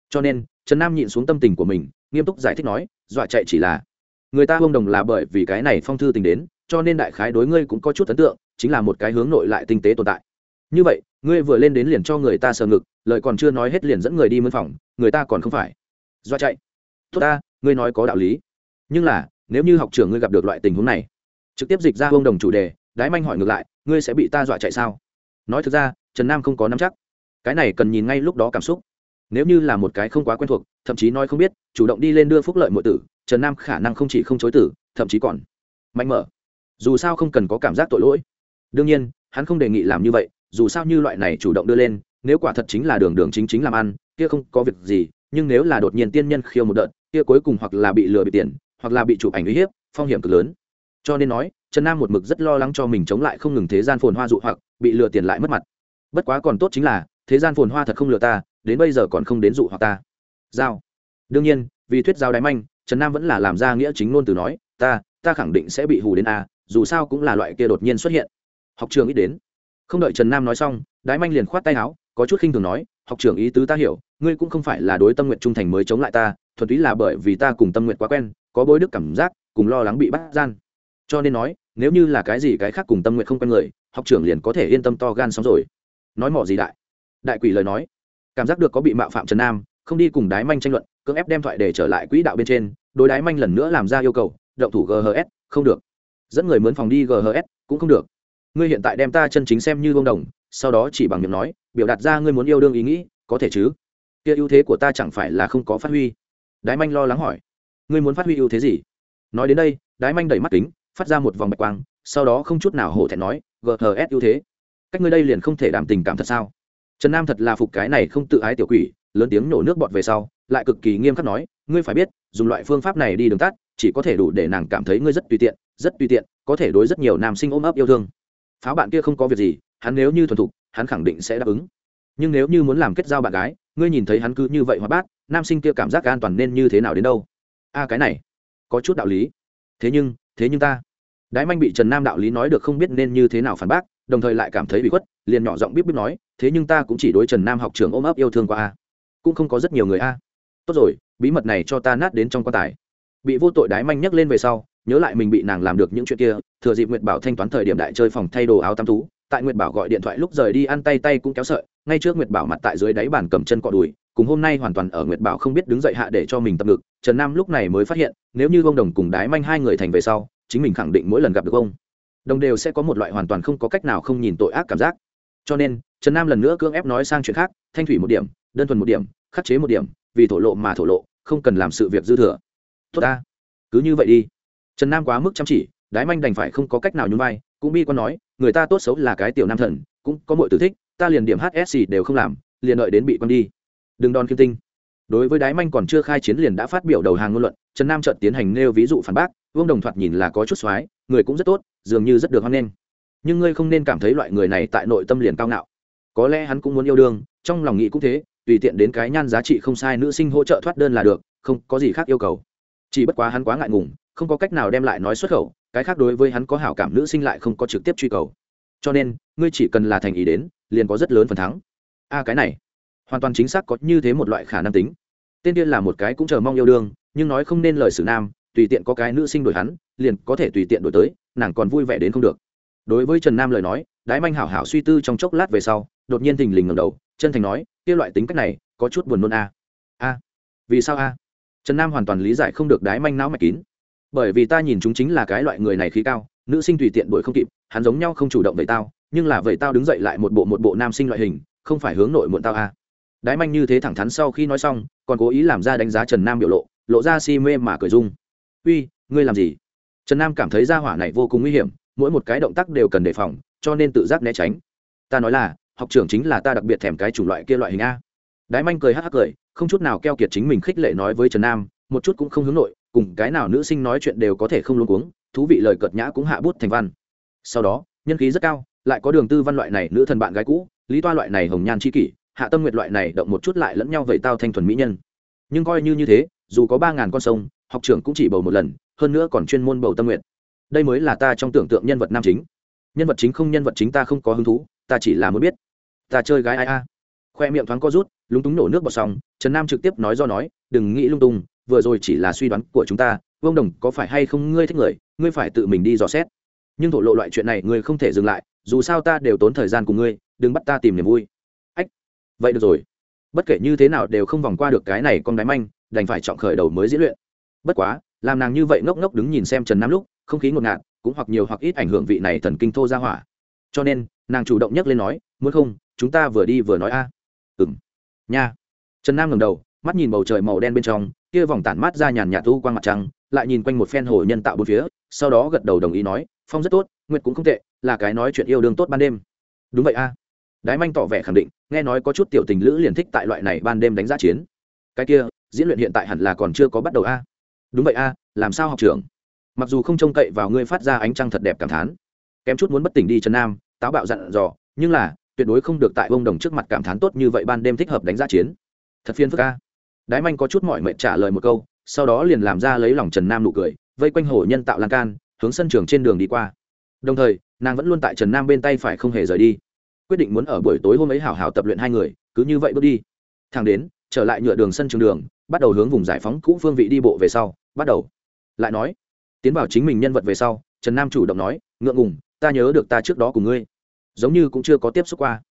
Cho nên, trần nam nhịn xuống tâm tình của mình, nghiêm túc giải thích nói, dọa chạy chỉ là người ta hông đồng là bởi vì cái này phong thư tình đến, cho nên đại khái đối ngươi cũng có chút ấn tượng, chính là một cái hướng nội lại tinh tế tồn tại. Như vậy, ngươi vừa lên đến liền cho người ta sờ ngực, lời còn chưa nói hết liền dẫn người đi mân phòng, người ta còn không phải. Do chạy. Tốt ta, ngươi nói có đạo lý. Nhưng là, nếu như học trưởng ngươi gặp được loại tình huống này, trực tiếp dịch ra hông đồng chủ đề, đái manh hỏi ngược lại, ngươi sẽ bị ta dọa chạy sao? Nói thực ra, trần nam không có nắm chắc. Cái này cần nhìn ngay lúc đó cảm xúc. Nếu như là một cái không quá quen thuộc, thậm chí nói không biết, chủ động đi lên đưa phúc lợi mọi tử trần nam khả năng không chỉ không chối tử, thậm chí còn mạnh mở. Dù sao không cần có cảm giác tội lỗi. Đương nhiên, hắn không đề nghị làm như vậy, dù sao như loại này chủ động đưa lên, nếu quả thật chính là đường đường chính chính làm ăn, kia không có việc gì, nhưng nếu là đột nhiên tiên nhân khiêu một đợt, kia cuối cùng hoặc là bị lừa bị tiền, hoặc là bị chụp ảnh uy hiếp, phong hiểm cực lớn. Cho nên nói, trần nam một mực rất lo lắng cho mình chống lại không ngừng thế gian phồn hoa dụ hoặc, bị lừa tiền lại mất mặt. Bất quá còn tốt chính là, thế gian phồn hoa thật không lừa ta, đến bây giờ còn không đến dụ hoặc ta. Giao. Đương nhiên, vì thuyết giao đáy manh trần nam vẫn là làm ra nghĩa chính ngôn từ nói, ta ta khẳng định sẽ bị hù đến a, dù sao cũng là loại kia đột nhiên xuất hiện. Học trường ít đến. Không đợi trần nam nói xong, đái manh liền khoát tay áo, có chút khinh thường nói, học trưởng ý tứ ta hiểu, ngươi cũng không phải là đối tâm nguyện trung thành mới chống lại ta, thuần túy là bởi vì ta cùng tâm nguyện quá quen, có bối đức cảm giác, cùng lo lắng bị bắt gian. Cho nên nói, nếu như là cái gì cái khác cùng tâm nguyện không quen người, học trưởng liền có thể yên tâm to gan xong rồi. Nói mỏ gì đại? Đại quỷ lời nói. Cảm giác được có bị mạo phạm trần nam, không đi cùng đái manh tranh luận cưỡng ép đem thoại để trở lại quỹ đạo bên trên, đối đái manh lần nữa làm ra yêu cầu, động thủ ghs không được. Dẫn người mướn phòng đi ghs cũng không được. Ngươi hiện tại đem ta chân chính xem như bông đồng, sau đó chỉ bằng miệng nói, biểu đạt ra ngươi muốn yêu đương ý nghĩ, có thể chứ? Kia ưu thế của ta chẳng phải là không có phát huy. Đái manh lo lắng hỏi. Ngươi muốn phát huy ưu thế gì? Nói đến đây, đái manh đẩy mắt kính, phát ra một vòng bạch quang, sau đó không chút nào hổ thẹn nói ghs ưu thế. Cách ngươi đây liền không thể đảm tình cảm thật sao? Trần nam thật là phục cái này không tự ái tiểu quỷ, lớn tiếng nổ nước bọt về sau lại cực kỳ nghiêm khắc nói, ngươi phải biết, dùng loại phương pháp này đi đường tắt, chỉ có thể đủ để nàng cảm thấy ngươi rất tùy tiện, rất tùy tiện, có thể đối rất nhiều nam sinh ôm ấp yêu thương. Pháo bạn kia không có việc gì, hắn nếu như thuần thục, hắn khẳng định sẽ đáp ứng. Nhưng nếu như muốn làm kết giao bạn gái, ngươi nhìn thấy hắn cứ như vậy hoa bát, nam sinh kia cảm giác an toàn nên như thế nào đến đâu? A, cái này, có chút đạo lý. Thế nhưng thế nhưng ta. Đái manh bị trần nam đạo lý nói được không biết nên như thế nào phản bác, đồng thời lại cảm thấy bị khuất, liền nhỏ giọng biết biết nói, thế nhưng ta cũng chỉ đối trần nam học trường ôm ấp yêu thương qua a, cũng không có rất nhiều người a tốt rồi, bí mật này cho ta nát đến trong quan tài. Bị vô tội đái manh nhắc lên về sau, nhớ lại mình bị nàng làm được những chuyện kia, thừa dịp nguyệt bảo thanh toán thời điểm đại chơi phòng thay đồ áo tắm tú tại nguyệt bảo gọi điện thoại lúc rời đi ăn tay tay cũng kéo sợi, ngay trước nguyệt bảo mặt tại dưới đáy bàn cầm chân cọ đùi, cùng hôm nay hoàn toàn ở nguyệt bảo không biết đứng dậy hạ để cho mình tập ngực, trần nam lúc này mới phát hiện, nếu như ông đồng cùng đái manh hai người thành về sau, chính mình khẳng định mỗi lần gặp được ông đồng đều sẽ có một loại hoàn toàn không có cách nào không nhìn tội ác cảm giác. Cho nên, trần nam lần nữa cưỡng ép nói sang chuyện khác, thanh thủy một điểm, đơn thuần một điểm, khắc chế một điểm vì thổ lộ mà thổ lộ, không cần làm sự việc dư thừa. Tốt ta. Cứ như vậy đi. Trần nam quá mức chăm chỉ, đái manh đành phải không có cách nào nhún vai, cũng bi con nói, người ta tốt xấu là cái tiểu nam thần, cũng có mọi tử thích, ta liền điểm hsc đều không làm, liền đợi đến bị con đi. Đừng đòn kim tinh. Đối với đái manh còn chưa khai chiến liền đã phát biểu đầu hàng ngôn luận, trần nam trợt tiến hành nêu ví dụ phản bác, vương đồng thoạt nhìn là có chút x người cũng rất tốt, dường như rất được hoan nghênh. Nhưng ngươi không nên cảm thấy loại người này tại nội tâm liền cao ngạo. Có lẽ hắn cũng muốn yêu đương, trong lòng nghĩ cũng thế tùy tiện đến cái nhan giá trị không sai nữ sinh hỗ trợ thoát đơn là được, không có gì khác yêu cầu. Chỉ bất quá hắn quá ngại ngùng, không có cách nào đem lại nói xuất khẩu, cái khác đối với hắn có hảo cảm nữ sinh lại không có trực tiếp truy cầu. Cho nên, ngươi chỉ cần là thành ý đến, liền có rất lớn phần thắng. A, cái này, hoàn toàn chính xác có như thế một loại khả năng tính. Tên tiên là một cái cũng chờ mong yêu đương, nhưng nói không nên lời xử nam, tùy tiện có cái nữ sinh đổi hắn, liền có thể tùy tiện đổi tới, nàng còn vui vẻ đến không được. Đối với trần nam lời nói, đái manh hảo hảo suy tư trong chốc lát về sau, đột nhiên thình lình ngầm đầu, chân thành nói kia loại tính cách này, có chút buồn nôn a. A. Vì sao a? Trần nam hoàn toàn lý giải không được đái manh não mạch kín. Bởi vì ta nhìn chúng chính là cái loại người này khí cao, nữ sinh tùy tiện đuổi không kịp, hắn giống nhau không chủ động vậy tao, nhưng là vậy tao đứng dậy lại một bộ một bộ nam sinh loại hình, không phải hướng nội muộn tao a. Đái manh như thế thẳng thắn sau khi nói xong, còn cố ý làm ra đánh giá trần nam biểu lộ lộ ra si mê mà cười dung uy, ngươi làm gì? Trần nam cảm thấy ra hỏa này vô cùng nguy hiểm, mỗi một cái động tác đều cần đề phòng, cho nên tự giác né tránh. Ta nói là học trưởng chính là ta đặc biệt thèm cái chủng loại kia loại hình a. Đái manh cười hắc hắc cười, không chút nào keo kiệt chính mình khích lệ nói với trần nam, một chút cũng không hướng nội, cùng cái nào nữ sinh nói chuyện đều có thể không luôn cuống, thú vị lời cợt nhã cũng hạ bút thành văn. Sau đó, nhân khí rất cao, lại có đường tư văn loại này nữ thần bạn gái cũ, lý toa loại này hồng nhan c h i kỷ, hạ tâm nguyệt loại này động một chút lại lẫn nhau vậy tao thanh thuần mỹ nhân. Nhưng coi như như thế, dù có ba ngàn con sông, học trưởng cũng chỉ bầu một lần, hơn nữa còn chuyên môn bầu tâm nguyện đây mới là ta trong tưởng tượng nhân vật nam chính. Nhân vật chính không nhân vật chính ta không có hứng thú, ta chỉ là muốn biết ta chơi gái ai a? Khoe miệng thoáng co rút, lúng túng nổ nước bọt xong trần nam trực tiếp nói do nói, đừng nghĩ lung tung, vừa rồi chỉ là suy đoán của chúng ta, vương đồng có phải hay không ngươi thích người, ngươi phải tự mình đi dò xét. Nhưng thổ lộ loại chuyện này ngươi không thể dừng lại, dù sao ta đều tốn thời gian cùng ngươi, đừng bắt ta tìm niềm vui. Ách, vậy được rồi. Bất kể như thế nào đều không vòng qua được cái này con gái manh, đành phải chọn khởi đầu mới diễn luyện. Bất quá, làm nàng như vậy ngốc ngốc đứng nhìn xem trần nam lúc, không khí ngột ngạt, cũng hoặc nhiều hoặc ít ảnh hưởng vị này thần kinh thô ra hỏa cho nên, nàng chủ động nhắc lên nói, muốn không, chúng ta vừa đi vừa nói a. À. ừng nha. Trần nam ngầm đầu, mắt nhìn bầu trời màu đen bên trong, kia vòng tản mát ra nhàn nhạt thu quang mặt trăng, lại nhìn quanh một phen hồ nhân tạo bốn phía, sau đó gật đầu đồng ý nói, phong rất tốt, nguyệt cũng không tệ, là cái nói chuyện yêu đương tốt ban đêm. Đúng vậy a. Đái manh tỏ vẻ khẳng định, nghe nói có chút tiểu tình lữ liền thích tại loại này ban đêm đánh giá chiến. Cái kia, diễn luyện hiện tại hẳn là còn chưa có bắt đầu a. Đúng vậy a, làm sao học trưởng? Mặc dù không trông cậy vào ngươi phát ra ánh trăng thật đẹp cảm thán kém chút muốn bất tỉnh đi trần nam, táo bạo dặn dò, nhưng là, tuyệt đối không được tại ông đồng trước mặt cảm thán tốt như vậy ban đêm thích hợp đánh giá chiến. Thật phiền phức a. Đái manh có chút mỏi mệt trả lời một câu, sau đó liền làm ra lấy lòng trần nam nụ cười, vây quanh hồ nhân tạo lan can, hướng sân trường trên đường đi qua. Đồng thời, nàng vẫn luôn tại trần nam bên tay phải không hề rời đi. Quyết định muốn ở buổi tối hôm ấy hảo hảo tập luyện hai người, cứ như vậy bước đi. Thang đến, trở lại nhựa đường sân trường đường, bắt đầu hướng vùng giải phóng cũ phương vị đi bộ về sau, bắt đầu. Lại nói, tiến vào chính mình nhân vật về sau, trần nam chủ động nói, ngượng ngùng ta nhớ được ta trước đó cùng ngươi. Giống như cũng chưa có tiếp xúc qua.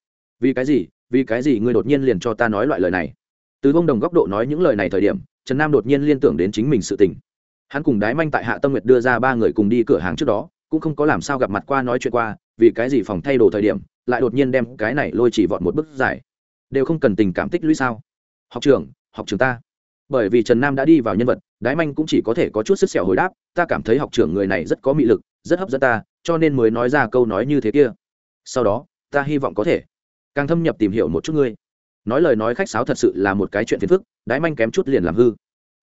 Vì cái gì? Vì cái gì ngươi đột nhiên liền cho ta nói loại lời này? Từ bông đồng góc độ nói những lời này thời điểm, trần nam đột nhiên liên tưởng đến chính mình sự tình. Hắn cùng đái manh tại hạ tâm nguyệt đưa ra ba người cùng đi cửa hàng trước đó, cũng không có làm sao gặp mặt qua nói chuyện qua, vì cái gì phòng thay đồ thời điểm, lại đột nhiên đem cái này lôi chỉ vọt một bức giải. Đều không cần tình cảm tích lũy sao? Học trường học trường ta. Bởi vì trần nam đã đi vào nhân vật, đái manh cũng chỉ có thể có chút sức sẹo hồi đáp, ta cảm thấy học trưởng người này rất có mị lực, rất hấp dẫn ta cho nên mới nói ra câu nói như thế kia. Sau đó, ta hy vọng có thể càng thâm nhập tìm hiểu một chút ngươi. Nói lời nói khách sáo thật sự là một cái chuyện phiền phức, đái manh kém chút liền làm hư.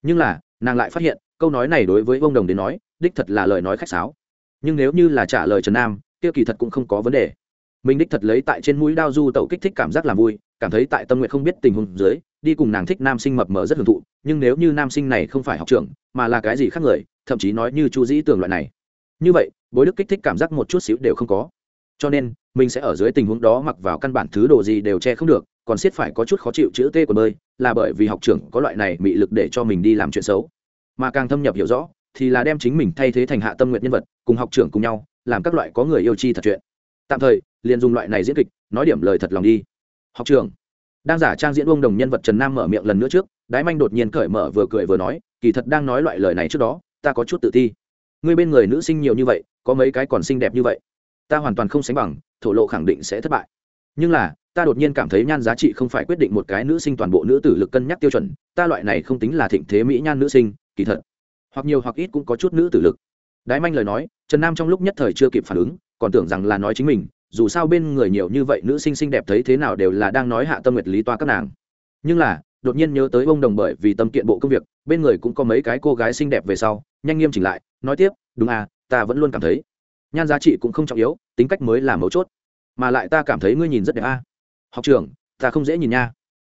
Nhưng là, nàng lại phát hiện, câu nói này đối với ông đồng đến nói, đích thật là lời nói khách sáo. Nhưng nếu như là trả lời trần nam, kia kỳ thật cũng không có vấn đề. Mình đích thật lấy tại trên mũi đao du tẩu kích thích cảm giác làm vui, cảm thấy tại tâm nguyện không biết tình huống dưới, đi cùng nàng thích nam sinh mập mờ rất hưởng thụ, nhưng nếu như nam sinh này không phải học trưởng, mà là cái gì khác người, thậm chí nói như chu dĩ tường loại này. Như vậy bối đức kích thích cảm giác một chút xíu đều không có. Cho nên, mình sẽ ở dưới tình huống đó mặc vào căn bản thứ đồ gì đều che không được, còn siết phải có chút khó chịu chữ t của bơi, là bởi vì học trưởng có loại này bị lực để cho mình đi làm chuyện xấu. Mà càng thâm nhập hiểu rõ, thì là đem chính mình thay thế thành hạ tâm nguyện nhân vật, cùng học trưởng cùng nhau, làm các loại có người yêu chi thật chuyện. Tạm thời, liền dùng loại này diễn kịch, nói điểm lời thật lòng đi. Học trưởng. Đang giả trang diễn ông đồng nhân vật trần nam mở miệng lần nữa trước, đái manh đột nhiên cởi mở vừa cười vừa nói, kỳ thật đang nói loại lời này trước đó, ta có chút tự ti. Ngươi bên người nữ sinh nhiều như vậy có mấy cái còn xinh đẹp như vậy. Ta hoàn toàn không sánh bằng, thổ lộ khẳng định sẽ thất bại. Nhưng là, ta đột nhiên cảm thấy nhan giá trị không phải quyết định một cái nữ sinh toàn bộ nữ tử lực cân nhắc tiêu chuẩn, ta loại này không tính là thịnh thế mỹ nhan nữ sinh, kỳ thật. Hoặc nhiều hoặc ít cũng có chút nữ tử lực. Đái manh lời nói, trần nam trong lúc nhất thời chưa kịp phản ứng, còn tưởng rằng là nói chính mình, dù sao bên người nhiều như vậy nữ sinh xinh đẹp thấy thế nào đều là đang nói hạ tâm nguyệt lý toa các nàng. Nhưng là, đột nhiên nhớ tới ông đồng bởi vì tâm kiện bộ công việc, bên người cũng có mấy cái cô gái xinh đẹp về sau, nhanh nghiêm chỉnh lại, nói tiếp, đúng à ta vẫn luôn cảm thấy. Nhan giá trị cũng không trọng yếu, tính cách mới là mấu chốt. Mà lại ta cảm thấy ngươi nhìn rất đẹp a. À. học trưởng, ta không dễ nhìn nha.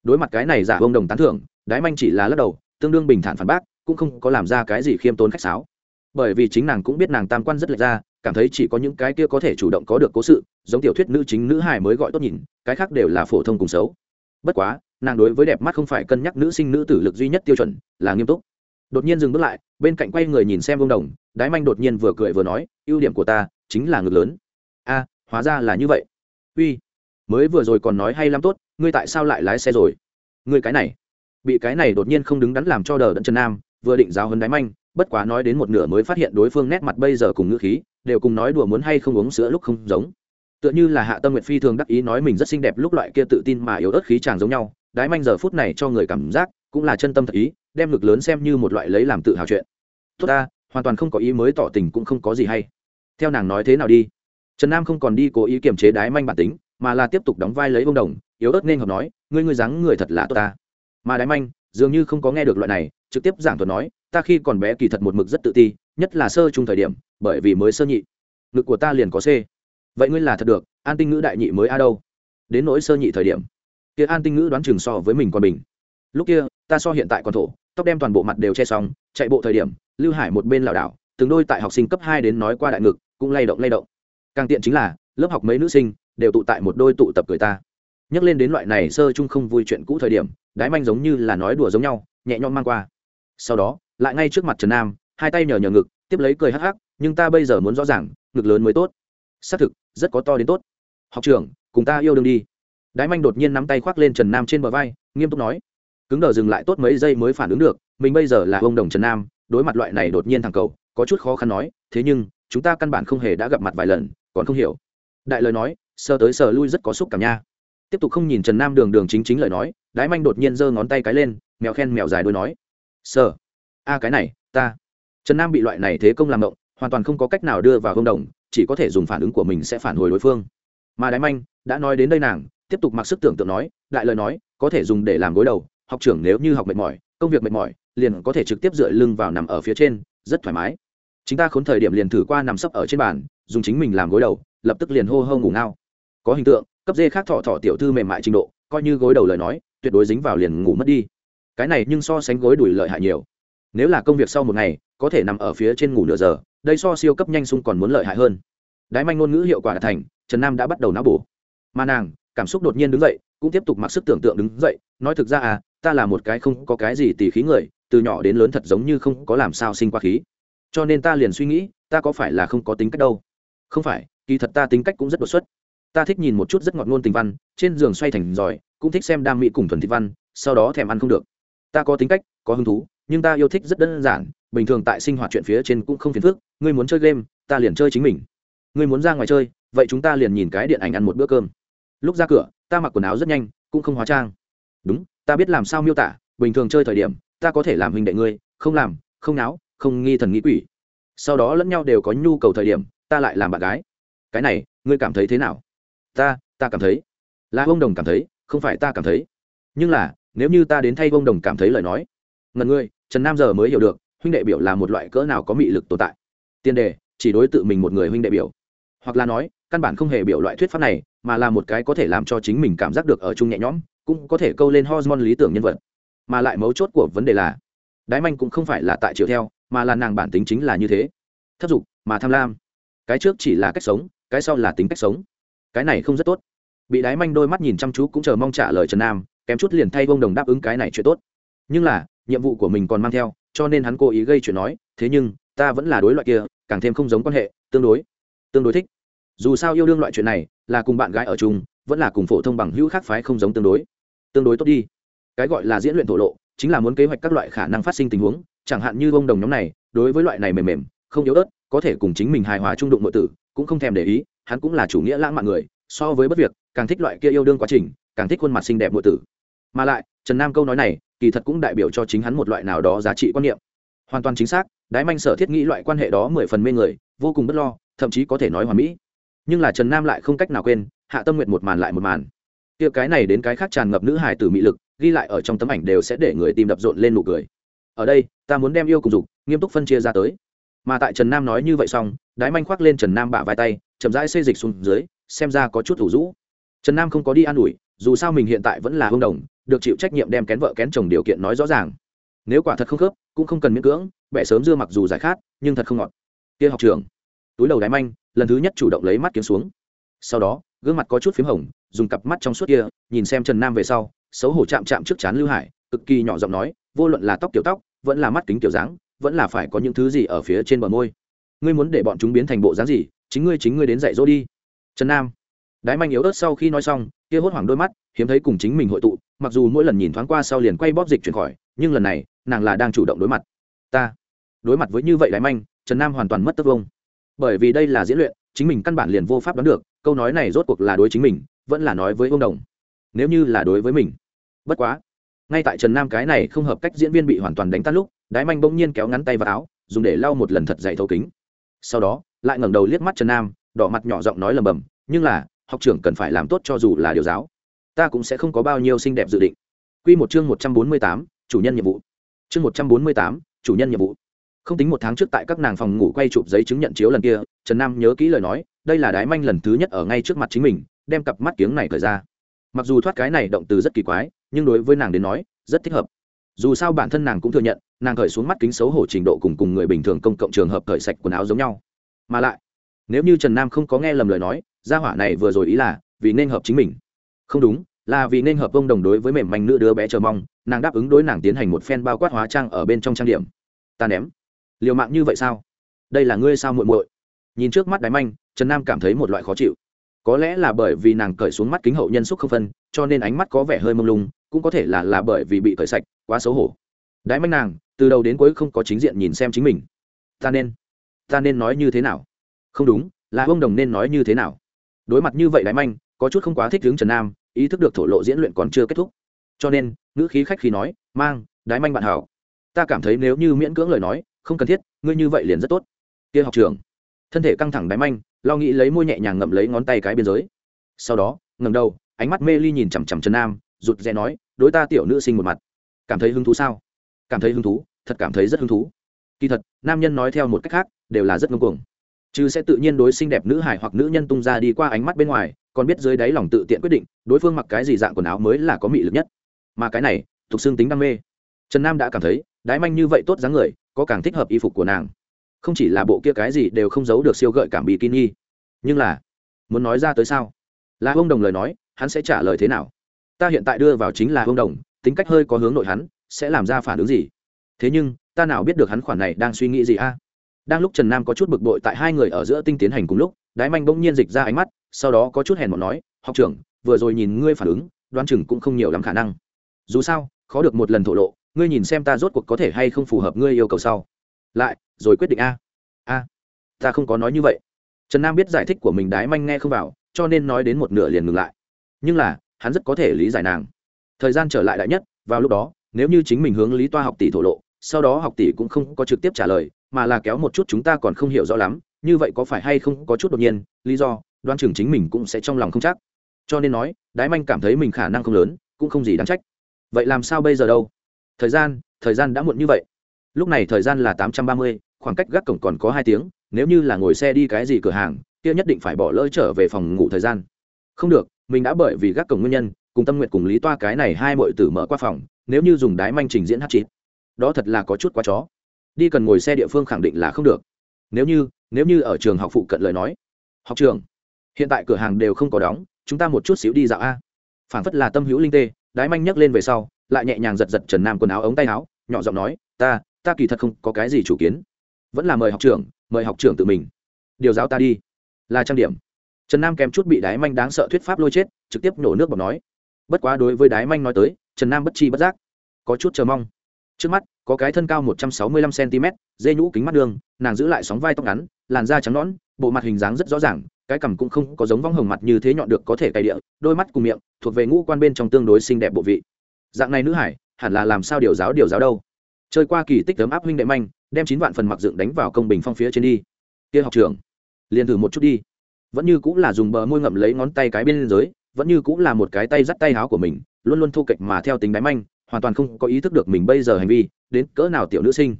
Đối mặt cái này giả ông đồng tán thưởng, đái manh chỉ là lắc đầu, tương đương bình thản phản bác, cũng không có làm ra cái gì khiêm tốn khách sáo. Bởi vì chính nàng cũng biết nàng tam quan rất lệch ra, cảm thấy chỉ có những cái kia có thể chủ động có được cố sự, giống tiểu thuyết nữ chính nữ hài mới gọi tốt nhìn, cái khác đều là phổ thông cùng xấu. Bất quá, nàng đối với đẹp mắt không phải cân nhắc nữ sinh nữ tử lực duy nhất tiêu chuẩn, là nghiêm túc. Đột nhiên dừng bước lại bên cạnh quay người nhìn xem vương đồng, đái manh đột nhiên vừa cười vừa nói, ưu điểm của ta chính là ngực lớn. A, hóa ra là như vậy. Uy, mới vừa rồi còn nói hay lắm tốt, ngươi tại sao lại lái xe rồi? Ngươi cái này. Bị cái này đột nhiên không đứng đắn làm cho đờ đẫn trần nam, vừa định giáo hơn đái manh, bất quá nói đến một nửa mới phát hiện đối phương nét mặt bây giờ cùng ngữ khí, đều cùng nói đùa muốn hay không uống sữa lúc không giống. Tựa như là hạ tâm nguyệt phi thường đắc ý nói mình rất xinh đẹp lúc loại kia tự tin mà yếu ớt khí chàng giống nhau, đái manh giờ phút này cho người cảm giác cũng là chân tâm thật ý đem ngực lớn xem như một loại lấy làm tự hào chuyện. Tốt ta, hoàn toàn không có ý mới tỏ tình cũng không có gì hay. Theo nàng nói thế nào đi? Trần nam không còn đi cố ý kiềm chế đái manh bản tính, mà là tiếp tục đóng vai lấy bông đồng, yếu ớt nên hợp nói, ngươi ngươi dáng người thật là tốt ta. Mà đái manh, dường như không có nghe được loại này, trực tiếp giảng thuật nói, ta khi còn bé kỳ thật một mực rất tự ti, nhất là sơ chung thời điểm, bởi vì mới sơ nhị. Ngực của ta liền có c. Vậy ngươi là thật được, an tinh ngữ đại nhị mới a đâu? Đến nỗi sơ nhị thời điểm, kia an tinh ngữ đoán chừng so với mình còn mình. lúc kia ta so hiện tại còn thổ, tóc đem toàn bộ mặt đều che xong, chạy bộ thời điểm, lưu hải một bên lảo đảo, từng đôi tại học sinh cấp hai đến nói qua đại ngực, cũng lay động lay động. Càng tiện chính là, lớp học mấy nữ sinh, đều tụ tại một đôi tụ tập cười ta. Nhắc lên đến loại này sơ chung không vui chuyện cũ thời điểm, đái manh giống như là nói đùa giống nhau, nhẹ nhõm mang qua. Sau đó, lại ngay trước mặt trần nam, hai tay nhờ nhờ ngực, tiếp lấy cười hắc hắc, nhưng ta bây giờ muốn rõ ràng, ngực lớn mới tốt. Xác thực, rất có to đến tốt. Học trưởng, cùng ta yêu đương đi. Đái manh đột nhiên nắm tay khoác lên trần nam trên bờ vai, nghiêm túc nói cứng đờ dừng lại tốt mấy giây mới phản ứng được, mình bây giờ là ông đồng trần nam, đối mặt loại này đột nhiên thằng cầu, có chút khó khăn nói, thế nhưng, chúng ta căn bản không hề đã gặp mặt vài lần, còn không hiểu. Đại lời nói sơ tới sờ lui rất có xúc cảm nha. Tiếp tục không nhìn trần nam đường đường chính chính lời nói, đái manh đột nhiên giơ ngón tay cái lên, mèo khen mèo dài đôi nói, sờ, a cái này, ta. Trần nam bị loại này thế công làm động, hoàn toàn không có cách nào đưa vào công đồng, chỉ có thể dùng phản ứng của mình sẽ phản hồi đối phương. Mà đái manh đã nói đến đây nàng, tiếp tục mặc sức tưởng tượng nói, đại lời nói, có thể dùng để làm gối đầu học trưởng nếu như học mệt mỏi, công việc mệt mỏi, liền có thể trực tiếp dựa lưng vào nằm ở phía trên, rất thoải mái. Chúng ta khốn thời điểm liền thử qua nằm sấp ở trên bàn, dùng chính mình làm gối đầu, lập tức liền hô hô ngủ ngao. Có hình tượng, cấp dê khác thọ thọ tiểu thư mềm mại trình độ, coi như gối đầu lời nói, tuyệt đối dính vào liền ngủ mất đi. Cái này nhưng so sánh gối đùi lợi hại nhiều. Nếu là công việc sau một ngày, có thể nằm ở phía trên ngủ nửa giờ, đây so siêu cấp nhanh sung còn muốn lợi hại hơn. Đái manh ngôn ngữ hiệu quả đã thành, trần nam đã bắt đầu não bổ. Mà nàng, cảm xúc đột nhiên đứng dậy, cũng tiếp tục mặc sức tưởng tượng đứng dậy, nói thực ra à ta là một cái không có cái gì tỉ khí người, từ nhỏ đến lớn thật giống như không có làm sao sinh qua khí. Cho nên ta liền suy nghĩ, ta có phải là không có tính cách đâu? Không phải, kỳ thật ta tính cách cũng rất đột xuất. Ta thích nhìn một chút rất ngọt ngôn tình văn, trên giường xoay thành giỏi, cũng thích xem đam mỹ cùng thuần thị văn, sau đó thèm ăn không được. Ta có tính cách, có hứng thú, nhưng ta yêu thích rất đơn giản, bình thường tại sinh hoạt chuyện phía trên cũng không phiền phức, ngươi muốn chơi game, ta liền chơi chính mình. Ngươi muốn ra ngoài chơi, vậy chúng ta liền nhìn cái điện ảnh ăn một bữa cơm. Lúc ra cửa, ta mặc quần áo rất nhanh, cũng không hóa trang. Đúng ta biết làm sao miêu tả, bình thường chơi thời điểm, ta có thể làm hình đệ ngươi, không làm, không náo, không nghi thần nghĩ quỷ. Sau đó lẫn nhau đều có nhu cầu thời điểm, ta lại làm bạn gái. Cái này, ngươi cảm thấy thế nào? Ta ta cảm thấy. Là ông đồng cảm thấy, không phải ta cảm thấy. Nhưng là, nếu như ta đến thay ông đồng cảm thấy lời nói, ngần ngươi, trần nam giờ mới hiểu được, huynh đệ biểu là một loại cỡ nào có mị lực tồn tại. Tiền đề, chỉ đối tự mình một người huynh đệ biểu. Hoặc là nói, căn bản không hề biểu loại thuyết pháp này, mà là một cái có thể làm cho chính mình cảm giác được ở chung nhẹ nhõm cũng có thể câu lên hormone lý tưởng nhân vật. Mà lại mấu chốt của vấn đề là, đái manh cũng không phải là tại chiều theo, mà là nàng bản tính chính là như thế. Thấp dục, mà tham lam. Cái trước chỉ là cách sống, cái sau là tính cách sống. Cái này không rất tốt. Bị đái manh đôi mắt nhìn chăm chú cũng chờ mong trả lời trần nam, kém chút liền thay vông đồng đáp ứng cái này chuyện tốt. Nhưng là, nhiệm vụ của mình còn mang theo, cho nên hắn cố ý gây chuyện nói, thế nhưng, ta vẫn là đối loại kia, càng thêm không giống quan hệ, tương đối. Tương đối thích. Dù sao yêu đương loại chuyện này, là cùng bạn gái ở chung, vẫn là cùng phổ thông bằng hữu khác phái không giống tương đối tương đối tốt đi. Cái gọi là diễn luyện thổ lộ, chính là muốn kế hoạch các loại khả năng phát sinh tình huống, chẳng hạn như bông đồng nhóm này, đối với loại này mềm mềm, không yếu ớt, có thể cùng chính mình hài hòa trung đụng nội tử, cũng không thèm để ý, hắn cũng là chủ nghĩa lãng mạn người, so với bất việc, càng thích loại kia yêu đương quá trình, càng thích khuôn mặt xinh đẹp nội tử. Mà lại, trần nam câu nói này, kỳ thật cũng đại biểu cho chính hắn một loại nào đó giá trị quan niệm. Hoàn toàn chính xác, đái manh sở thiết nghĩ loại quan hệ đó mười phần mê người, vô cùng bất lo, thậm chí có thể nói hoàn mỹ. Nhưng là trần nam lại không cách nào quên, hạ tâm nguyện một màn lại một màn kia cái này đến cái khác tràn ngập nữ hài tử mị lực, ghi lại ở trong tấm ảnh đều sẽ để người tìm đập rộn lên nụ cười. Ở đây, ta muốn đem yêu cùng dục, nghiêm túc phân chia ra tới. Mà tại trần nam nói như vậy xong, đái manh khoác lên trần nam bả vai tay, chậm rãi xây dịch xuống dưới, xem ra có chút thủ rũ. Trần nam không có đi an ủi, dù sao mình hiện tại vẫn là hương đồng, được chịu trách nhiệm đem kén vợ kén chồng điều kiện nói rõ ràng. Nếu quả thật không khớp, cũng không cần miễn cưỡng, bẻ sớm dưa mặc dù giải khát, nhưng thật không ngọt. Kia học trường. Túi đầu đái manh, lần thứ nhất chủ động lấy mắt kiếm xuống. Sau đó, gương mặt có chút p h í m hồng dùng cặp mắt trong suốt kia, nhìn xem trần nam về sau, xấu hổ chạm chạm trước chán lưu hải, cực kỳ nhỏ giọng nói, vô luận là tóc kiểu tóc, vẫn là mắt kính kiểu dáng, vẫn là phải có những thứ gì ở phía trên bờ môi. Ngươi muốn để bọn chúng biến thành bộ dáng gì, chính ngươi chính ngươi đến dạy dỗ đi. Trần nam, đái manh yếu ớt sau khi nói xong, kia hốt hoảng đôi mắt, hiếm thấy cùng chính mình hội tụ, mặc dù mỗi lần nhìn thoáng qua sau liền quay bóp dịch chuyển khỏi, nhưng lần này, nàng là đang chủ động đối mặt. Ta, đối mặt với như vậy đái manh, trần nam hoàn toàn mất tất vông bởi vì đây là diễn luyện, chính mình căn bản liền vô pháp đoán được, câu nói này rốt cuộc là đối chính mình vẫn là nói với ông đồng. Nếu như là đối với mình. Bất quá. Ngay tại trần nam cái này không hợp cách diễn viên bị hoàn toàn đánh tan lúc, đái manh bỗng nhiên kéo ngắn tay vào áo, dùng để lau một lần thật dày thấu kính. Sau đó, lại ngẩng đầu liếc mắt trần nam, đỏ mặt nhỏ giọng nói lầm bầm, nhưng là, học trưởng cần phải làm tốt cho dù là điều giáo. Ta cũng sẽ không có bao nhiêu xinh đẹp dự định. Q một chương một trăm bốn mươi tám, chủ nhân nhiệm vụ. Chương một trăm bốn mươi tám, chủ nhân nhiệm vụ. Không tính một tháng trước tại các nàng phòng ngủ quay chụp giấy chứng nhận chiếu lần kia, trần nam nhớ kỹ lời nói, đây là đái manh lần thứ nhất ở ngay trước mặt chính mình đem cặp mắt kiếng này cởi ra. Mặc dù thoát cái này động từ rất kỳ quái, nhưng đối với nàng đến nói, rất thích hợp. Dù sao bản thân nàng cũng thừa nhận, nàng khởi xuống mắt kính xấu hổ trình độ cùng cùng người bình thường công cộng trường hợp cởi sạch quần áo giống nhau. Mà lại, nếu như trần nam không có nghe lầm lời nói, gia hỏa này vừa rồi ý là vì nên hợp chính mình. Không đúng, là vì nên hợp ông đồng đối với mềm manh nữ đứa bé chờ mong, nàng đáp ứng đối nàng tiến hành một phen bao quát hóa trang ở bên trong trang điểm. Ta ném. Liều mạng như vậy sao? Đây là ngươi sao muội muội? Nhìn trước mắt đáy manh, trần nam cảm thấy một loại khó chịu có lẽ là bởi vì nàng cởi xuống mắt kính hậu nhân xúc không phân, cho nên ánh mắt có vẻ hơi mông lung, cũng có thể là là bởi vì bị cởi sạch, quá xấu hổ. Đái manh nàng, từ đầu đến cuối không có chính diện nhìn xem chính mình. Ta nên ta nên nói như thế nào? Không đúng, là ông đồng nên nói như thế nào? Đối mặt như vậy đái manh, có chút không quá thích hướng trần nam, ý thức được thổ lộ diễn luyện còn chưa kết thúc. Cho nên, ngữ khí khách khi nói, mang, đái manh bạn hảo. Ta cảm thấy nếu như miễn cưỡng lời nói, không cần thiết, ngươi như vậy liền rất tốt. Kia học trường thân thể căng thẳng đáy manh, lo nghĩ lấy môi nhẹ nhàng ngậm lấy ngón tay cái biên giới. Sau đó ngầm đầu, ánh mắt mê ly nhìn chằm chằm trần nam, rụt rè nói, đối ta tiểu nữ sinh một mặt. Cảm thấy hứng thú sao? Cảm thấy hứng thú, thật cảm thấy rất hứng thú. Kỳ thật, nam nhân nói theo một cách khác, đều là rất ngông cuồng. Chứ sẽ tự nhiên đối xinh đẹp nữ hải hoặc nữ nhân tung ra đi qua ánh mắt bên ngoài, còn biết dưới đáy lòng tự tiện quyết định, đối phương mặc cái gì dạng quần áo mới là có mị lực nhất. Mà cái này, thuộc xương tính đam mê. Trần nam đã cảm thấy, đái manh như vậy tốt dáng người, có càng thích hợp y phục của nàng không chỉ là bộ kia cái gì đều không giấu được siêu gợi cảm bikini. Nhưng là, muốn nói ra tới sao? Là ông đồng lời nói, hắn sẽ trả lời thế nào? Ta hiện tại đưa vào chính là ông đồng, tính cách hơi có hướng nội hắn, sẽ làm ra phản ứng gì? Thế nhưng, ta nào biết được hắn khoản này đang suy nghĩ gì a? Đang lúc trần nam có chút bực bội tại hai người ở giữa tinh tiến hành cùng lúc, đái manh bỗng nhiên dịch ra ánh mắt, sau đó có chút hèn một nói, học trưởng, vừa rồi nhìn ngươi phản ứng, đoán chừng cũng không nhiều lắm khả năng. Dù sao, khó được một lần thổ lộ, ngươi nhìn xem ta rốt cuộc có thể hay không phù hợp ngươi yêu cầu sau lại, rồi quyết định a. A, ta không có nói như vậy. Trần nam biết giải thích của mình đái manh nghe không vào, cho nên nói đến một nửa liền ngừng lại. Nhưng là, hắn rất có thể lý giải nàng. Thời gian trở lại đại nhất, vào lúc đó, nếu như chính mình hướng lý toa học tỷ thổ lộ, sau đó học tỷ cũng không có trực tiếp trả lời, mà là kéo một chút chúng ta còn không hiểu rõ lắm, như vậy có phải hay không có chút đột nhiên, lý do, đoan chừng chính mình cũng sẽ trong lòng không chắc. Cho nên nói, đái manh cảm thấy mình khả năng không lớn, cũng không gì đáng trách. Vậy làm sao bây giờ đâu? Thời gian thời gian đã muộn như vậy lúc này thời gian là tám trăm ba mươi, khoảng cách gác cổng còn có hai tiếng, nếu như là ngồi xe đi cái gì cửa hàng, kia nhất định phải bỏ lỡ trở về phòng ngủ thời gian. Không được, mình đã bởi vì gác cổng nguyên nhân, cùng tâm nguyện cùng lý toa cái này hai mọi tử mở qua phòng, nếu như dùng đái manh trình diễn hát chín đó thật là có chút quá chó. Đi cần ngồi xe địa phương khẳng định là không được. Nếu như nếu như ở trường học phụ cận lời nói, học trường, hiện tại cửa hàng đều không có đóng, chúng ta một chút xíu đi dạo a. Phản phất là tâm hữu linh tê, đái manh nhấc lên về sau, lại nhẹ nhàng giật giật trần nam quần áo ống tay áo, nhỏ giọng nói, ta ta kỳ thật không có cái gì chủ kiến. Vẫn là mời học trưởng, mời học trưởng tự mình. Điều giáo ta đi. Là trang điểm. Trần nam kèm chút bị đái manh đáng sợ thuyết pháp lôi chết, trực tiếp nổ nước bọc nói. Bất quá đối với đái manh nói tới, trần nam bất chi bất giác. Có chút chờ mong. Trước mắt, có cái thân cao một trăm sáu mươi lăm cm, dê nhũ kính mắt đường, nàng giữ lại sóng vai tóc ngắn, làn da trắng nõn, bộ mặt hình dáng rất rõ ràng, cái cằm cũng không có giống vong hồng mặt như thế nhọn được có thể cày địa, đôi mắt cùng miệng thuộc về ngũ quan bên trong tương đối xinh đẹp bộ vị. Dạng này nữ hải, hẳn là làm sao điều giáo điều giáo đâu? Chơi qua kỳ tích tấm áp huynh đệ manh, đem chín vạn phần mặc dựng đánh vào công bình phong phía trên đi. Kia học trưởng, liền thử một chút đi. Vẫn như cũng là dùng bờ môi ngậm lấy ngón tay cái bên dưới, vẫn như cũng là một cái tay dắt tay háo của mình, luôn luôn thu kịch mà theo tính đáy manh, hoàn toàn không có ý thức được mình bây giờ hành vi, đến cỡ nào tiểu nữ sinh.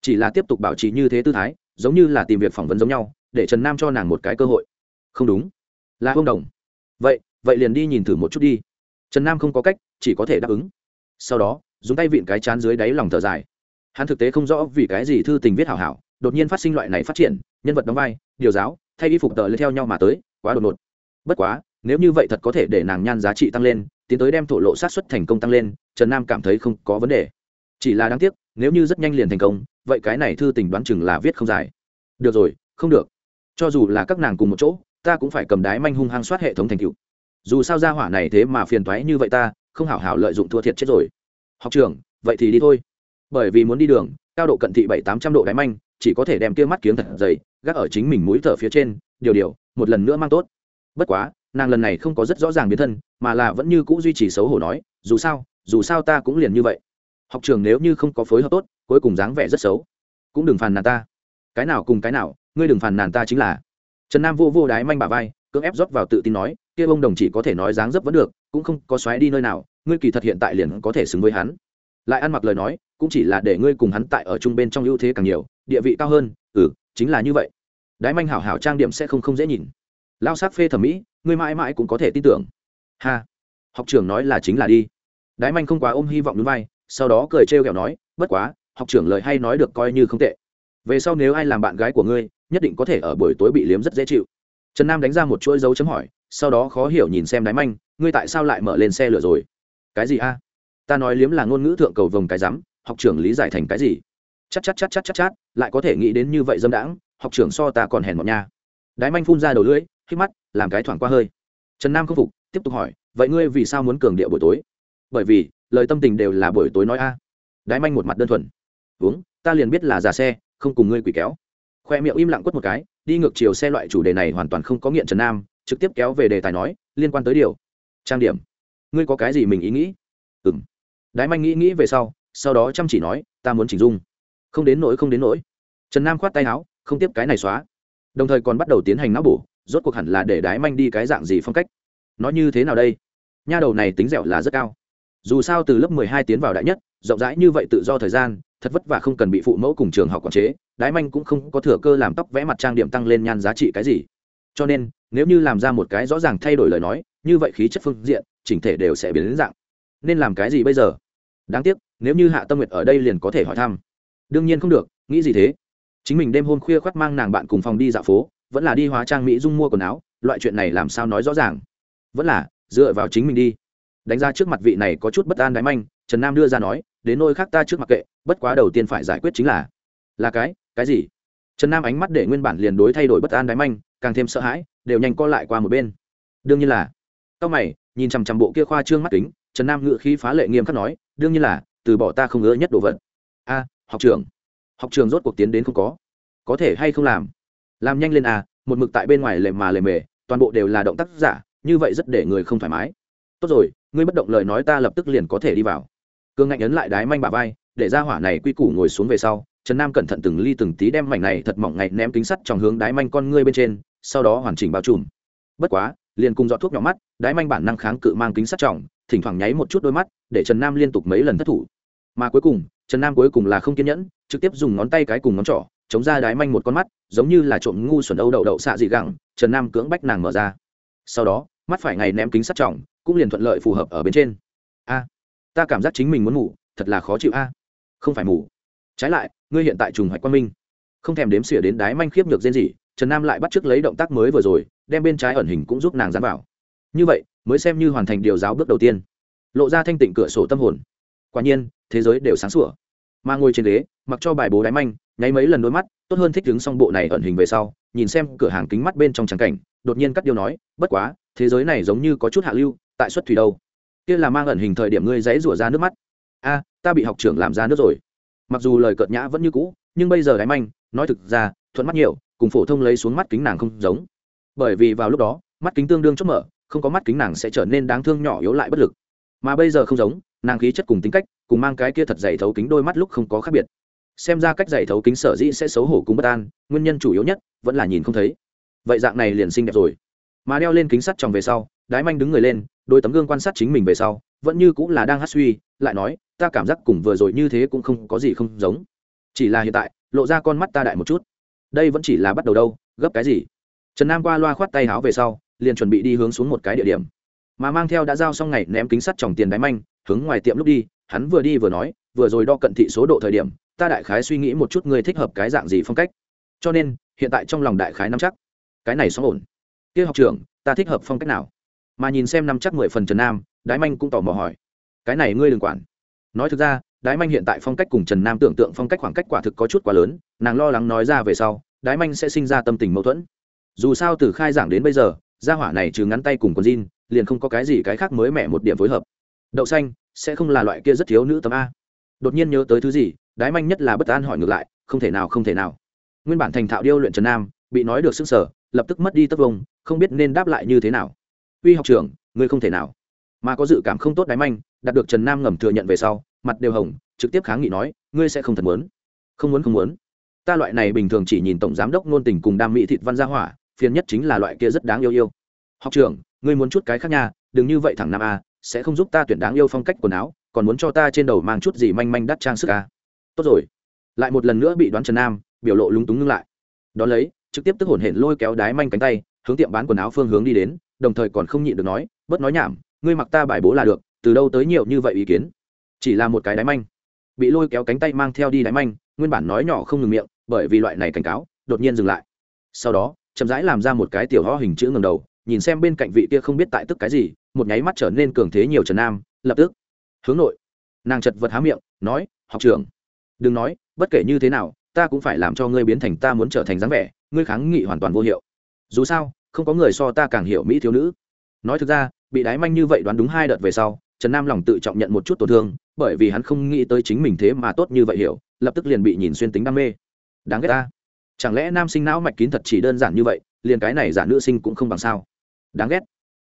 Chỉ là tiếp tục bảo trì như thế tư thái, giống như là tìm việc phỏng vấn giống nhau, để trần nam cho nàng một cái cơ hội. Không đúng. Là ông đồng. Vậy vậy liền đi nhìn thử một chút đi. Trần nam không có cách, chỉ có thể đáp ứng. Sau đó, dùng tay vịn cái chán dưới đáy lòng thở dài hắn thực tế không rõ vì cái gì thư tình viết hảo hảo, đột nhiên phát sinh loại này phát triển, nhân vật đóng vai, điều giáo, thay y phục tờ lên theo nhau mà tới, quá đột ngột. Bất quá, nếu như vậy thật có thể để nàng nhan giá trị tăng lên, tiến tới đem thổ lộ sát xuất thành công tăng lên, trần nam cảm thấy không có vấn đề. Chỉ là đáng tiếc, nếu như rất nhanh liền thành công, vậy cái này thư tình đoán chừng là viết không dài. Được rồi, không được. Cho dù là các nàng cùng một chỗ, ta cũng phải cầm đái manh hung hăng soát hệ thống thành cựu dù sao ra hỏa này thế mà phiền toái như vậy ta, không hảo hảo lợi dụng thua thiệt chết rồi. Học trường, vậy thì đi thôi bởi vì muốn đi đường, cao độ cận thị bảy tám trăm độ đáy manh, chỉ có thể đem kia mắt kiếm thật dày, gác ở chính mình mũi thở phía trên, điều điều, một lần nữa mang tốt. Bất quá, nàng lần này không có rất rõ ràng biến thân, mà là vẫn như c ũ duy trì xấu hổ nói, dù sao dù sao ta cũng liền như vậy. Học trường nếu như không có phối hợp tốt, cuối cùng dáng vẻ rất xấu. Cũng đừng phàn nàn ta. Cái nào cùng cái nào, ngươi đừng phàn nàn ta chính là. Trần nam vô vô đái manh bà vai, cưỡng ép rót vào tự tin nói, kia ông đồng chỉ có thể nói dáng dấp vẫn được, cũng không có xoáy đi nơi nào, ngươi kỳ thật hiện tại liền có thể xứng với hắn lại ăn mặc lời nói, cũng chỉ là để ngươi cùng hắn tại ở chung bên trong ưu thế càng nhiều, địa vị cao hơn ừ chính là như vậy. Đái manh hảo hảo trang điểm sẽ không không dễ nhìn. Lao sắc phê thẩm mỹ, ngươi mãi mãi cũng có thể tin tưởng. Ha. Học trưởng nói là chính là đi. Đái manh không quá ôm hy vọng núi vai, sau đó cười trêu ghẹo nói, bất quá, học trưởng lời hay nói được coi như không tệ. Về sau nếu ai làm bạn gái của ngươi, nhất định có thể ở buổi tối bị liếm rất dễ chịu. Trần nam đánh ra một chuỗi dấu chấm hỏi, sau đó khó hiểu nhìn xem đái manh, ngươi tại sao lại mở lên xe lửa rồi? Cái gì a? Ta nói liếm là ngôn ngữ thượng cầu vồng cái rắm, học trưởng lý giải thành cái gì? Chắc chắc chắc chắc chắc chắc lại có thể nghĩ đến như vậy dâm đãng, học trưởng so ta còn hèn mọn nha. Đái manh phun ra đầu lưỡi, hít mắt, làm cái thoảng qua hơi. Trần nam không phục, tiếp tục hỏi, vậy ngươi vì sao muốn cường điệu buổi tối? Bởi vì, lời tâm tình đều là buổi tối nói a. Đái manh một mặt đơn thuần. Uống, ta liền biết là già xe, không cùng ngươi quỷ kéo. Khoe miệng im lặng quất một cái, đi ngược chiều xe loại chủ đề này hoàn toàn không có nghiện trần nam, trực tiếp kéo về đề tài nói, liên quan tới điều. Trang điểm. Ngươi có cái gì mình ý nghĩ? Ừng đái manh nghĩ nghĩ về sau sau đó chăm chỉ nói, ta muốn chỉnh dung. Không đến nỗi, không đến nỗi. Trần nam khoát tay áo, không tiếp cái này xóa. Đồng thời còn bắt đầu tiến hành não bổ, rốt cuộc hẳn là để đái manh đi cái dạng gì phong cách. Nói như thế nào đây? Nha đầu này tính dẻo là rất cao. Dù sao từ lớp mười hai tiến vào đại nhất, rộng rãi như vậy tự do thời gian, thật vất vả không cần bị phụ mẫu cùng trường học quản chế, đái manh cũng không có thừa cơ làm tóc vẽ mặt trang điểm tăng lên nhan giá trị cái gì. Cho nên, nếu như làm ra một cái rõ ràng thay đổi lời nói, như vậy khí chất phương diện, chỉnh thể đều sẽ biến đến dạng. Nên làm cái gì bây giờ? Đáng tiếc, nếu như hạ tâm nguyệt ở đây liền có thể hỏi thăm. Đương nhiên không được, nghĩ gì thế? Chính mình đêm hôm khuya khoác mang nàng bạn cùng phòng đi dạo phố, vẫn là đi hóa trang mỹ dung mua quần áo, loại chuyện này làm sao nói rõ ràng? Vẫn là, dựa vào chính mình đi. Đánh ra trước mặt vị này có chút bất an đáy manh, trần nam đưa ra nói, đến nôi khác ta trước mặt kệ, bất quá đầu tiên phải giải quyết chính là là cái cái gì? Trần nam ánh mắt để nguyên bản liền đối thay đổi bất an đáy manh, càng thêm sợ hãi, đều nhanh co lại qua một bên. Đương nhiên là tao mày, nhìn chằm chằm bộ kia khoa trương mắt kính trần nam ngự khí phá lệ nghiêm khắc nói, đương nhiên là, từ bỏ ta không ngỡ nhất đồ vật. A, học trường học trường rốt cuộc tiến đến không có. Có thể hay không làm? Làm nhanh lên à một mực tại bên ngoài lề mà lề mề, toàn bộ đều là động tác giả, như vậy rất để người không thoải mái. Tốt rồi, ngươi bất động lời nói ta lập tức liền có thể đi vào. Cương ngạnh ấn lại đái manh bà vai, để ra hỏa này quy củ ngồi xuống về sau, trần nam cẩn thận từng ly từng tí đem mảnh này thật mỏng ngày ném kính sắt trong hướng đái manh con ngươi bên trên, sau đó hoàn chỉnh bao trùm. Bất quá, liền cùng dọn thuốc nhỏ mắt, đái manh bản năng kháng cự mang kính sắt trọng thỉnh thoảng nháy một chút đôi mắt, để trần nam liên tục mấy lần thất thủ. Mà cuối cùng, trần nam cuối cùng là không kiên nhẫn, trực tiếp dùng ngón tay cái cùng ngón trỏ, chống ra đái manh một con mắt, giống như là trộm ngu xuẩn âu đậu đậu xạ dị gẳng, trần nam cưỡng bách nàng mở ra. Sau đó, mắt phải ngày ném kính sắt trọng, cũng liền thuận lợi phù hợp ở bên trên. A, ta cảm giác chính mình muốn ngủ, thật là khó chịu a. Không phải ngủ. Trái lại, ngươi hiện tại trùng hoạch quan minh. Không thèm đếm xỉa đến đái manh khiếp nhược rên gì trần nam lại bắt t lấy động tác mới vừa rồi, đem bên trái ẩn hình cũng giúp nàng dán vào. Như vậy mới xem như hoàn thành điều giáo bước đầu tiên. Lộ ra thanh tịnh cửa sổ tâm hồn. Quả nhiên, thế giới đều sáng sủa. Mà ngồi trên ghế, mặc cho bài bố đáy manh, nháy mấy lần đôi mắt, tốt hơn thích đứng xong bộ này ẩn hình về sau, nhìn xem cửa hàng kính mắt bên trong trắng cảnh, đột nhiên cắt điều nói, bất quá, thế giới này giống như có chút hạ lưu, tại xuất thủy đâu? Kia là mang ẩn hình thời điểm ngươi dãy rủa ra nước mắt. A, ta bị học trưởng làm ra nước rồi. Mặc dù lời cợt nhã vẫn như cũ, nhưng bây giờ đáy manh, nói thực ra, thuận mắt nhiều, cùng phổ thông lấy xuống mắt kính nàng không giống. Bởi vì vào lúc đó, mắt kính tương đương chốt mở không có mắt kính nàng sẽ trở nên đáng thương nhỏ yếu lại bất lực. Mà bây giờ không giống, nàng khí chất cùng tính cách, cùng mang cái kia thật dày thấu kính đôi mắt lúc không có khác biệt. Xem ra cách dày thấu kính sở dĩ sẽ xấu hổ cùng bất an, nguyên nhân chủ yếu nhất vẫn là nhìn không thấy. Vậy dạng này liền xinh đẹp rồi. Mà đeo lên kính sắt tròng về sau, đái manh đứng người lên, đôi tấm gương quan sát chính mình về sau, vẫn như cũng là đang hát suy, lại nói, ta cảm giác cùng vừa rồi như thế cũng không có gì không giống. Chỉ là hiện tại, lộ ra con mắt ta đại một chút. Đây vẫn chỉ là bắt đầu đâu, gấp cái gì? Trần nam qua loa khoát tay háo về sau liền chuẩn bị đi hướng xuống một cái địa điểm. Mà mang theo đã giao xong ngày ném kính sắt tròng tiền đáy manh, hướng ngoài tiệm lúc đi, hắn vừa đi vừa nói, vừa rồi đo cận thị số độ thời điểm, ta đại khái suy nghĩ một chút người thích hợp cái dạng gì phong cách. Cho nên, hiện tại trong lòng đại khái nắm chắc. Cái này xong ổn. Kia học trưởng, ta thích hợp phong cách nào? Mà nhìn xem năm chắc mười phần trần nam, đái manh cũng tò mò hỏi, cái này ngươi đừng quản. Nói thực ra, đái manh hiện tại phong cách cùng trần nam tưởng tượng phong cách khoảng cách quả thực có chút quá lớn, nàng lo lắng nói ra về sau, đái manh sẽ sinh ra tâm tình mâu thuẫn. Dù sao từ khai giảng đến bây giờ gia hỏa này trừ ngắn tay cùng con jean, liền không có cái gì cái khác mới mẻ một điểm phối hợp. Đậu xanh, sẽ không là loại kia rất thiếu nữ tấm a. Đột nhiên nhớ tới thứ gì, đái manh nhất là bất an hỏi ngược lại, không thể nào, không thể nào. Nguyên bản thành thạo điêu luyện trần nam, bị nói được sức sở lập tức mất đi tất vông, không biết nên đáp lại như thế nào. Uy học trưởng, ngươi không thể nào. Mà có dự cảm không tốt đái manh, đạt được trần nam ngầm thừa nhận về sau, mặt đều hồng, trực tiếp kháng nghị nói, ngươi sẽ không thật muốn. Không muốn không muốn. Ta loại này bình thường chỉ nhìn tổng giám đốc ngôn tình cùng đam mỹ thịt văn gia hỏa phiền nhất chính là loại kia rất đáng yêu yêu. Học trưởng, ngươi muốn chút cái khác nha, đừng như vậy thẳng nam a, sẽ không giúp ta tuyển đáng yêu phong cách quần áo, còn muốn cho ta trên đầu mang chút gì manh manh đắt trang sức a. Tốt rồi. Lại một lần nữa bị đoán trần nam, biểu lộ lúng túng ngưng lại. Đón lấy, trực tiếp tức hổn hển lôi kéo đái manh cánh tay, hướng tiệm bán quần áo phương hướng đi đến, đồng thời còn không nhịn được nói, bớt nói nhảm, ngươi mặc ta bài bố là được, từ đâu tới nhiều như vậy ý kiến? Chỉ là một cái đáy manh. Bị lôi kéo cánh tay mang theo đi đáy manh, nguyên bản nói nhỏ không ngừng miệng, bởi vì loại này cảnh cáo, đột nhiên dừng lại. Sau đó chậm rãi làm ra một cái tiểu ho hình chữ ngầm đầu, nhìn xem bên cạnh vị kia không biết tại tức cái gì, một nháy mắt trở nên cường thế nhiều trần nam, lập tức, hướng nội. Nàng chật vật há miệng, nói, học trưởng, đừng nói, bất kể như thế nào, ta cũng phải làm cho ngươi biến thành ta muốn trở thành dáng vẻ, ngươi kháng nghị hoàn toàn vô hiệu. Dù sao, không có người so ta càng hiểu mỹ thiếu nữ. Nói thực ra, bị đái manh như vậy đoán đúng hai đợt về sau, trần nam lòng tự trọng nhận một chút tổn thương, bởi vì hắn không nghĩ tới chính mình thế mà tốt như vậy hiểu, lập tức liền bị nhìn xuyên tính đam mê. Đáng ghét ta chẳng lẽ nam sinh não mạch kín thật chỉ đơn giản như vậy, liền cái này giả nữ sinh cũng không bằng sao? Đáng ghét.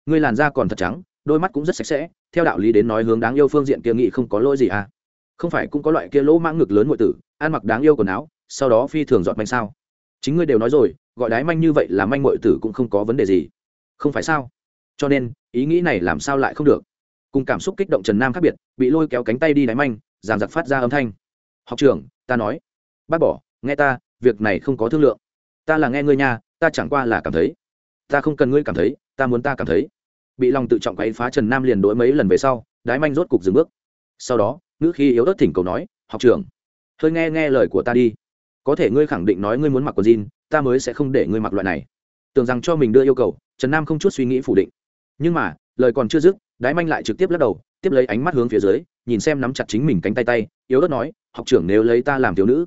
Ngươi làn da còn thật trắng, đôi mắt cũng rất sạch sẽ, theo đạo lý đến nói hướng đáng yêu phương diện kia nghị không có lỗi gì à? Không phải cũng có loại kia lỗ mãng ngực lớn ngụy tử, ăn mặc đáng yêu quần áo, sau đó phi thường dọn manh sao? Chính ngươi đều nói rồi, gọi đái manh như vậy là manh ngụy tử cũng không có vấn đề gì. Không phải sao? Cho nên, ý nghĩ này làm sao lại không được? Cùng cảm xúc kích động trần nam khác biệt, bị lôi kéo cánh tay đi đáy manh giàn giặc phát ra âm thanh. Học trưởng, ta nói. Bác bỏ, nghe ta việc này không có thương lượng. Ta là nghe ngươi nha, ta chẳng qua là cảm thấy. Ta không cần ngươi cảm thấy, ta muốn ta cảm thấy. Bị lòng tự trọng quấy phá trần nam liền đổi mấy lần về sau, đái manh rốt cục dừng bước. Sau đó, ngữ khi yếu ớt thỉnh cầu nói, học trưởng, hơi nghe nghe lời của ta đi. Có thể ngươi khẳng định nói ngươi muốn mặc quần jean, ta mới sẽ không để ngươi mặc loại này. Tưởng rằng cho mình đưa yêu cầu, trần nam không chút suy nghĩ phủ định. Nhưng mà, lời còn chưa dứt, đái manh lại trực tiếp lắc đầu, tiếp lấy ánh mắt hướng phía dưới, nhìn xem nắm chặt chính mình cánh tay tay, yếu ớt nói, học trưởng nếu lấy ta làm thiếu nữ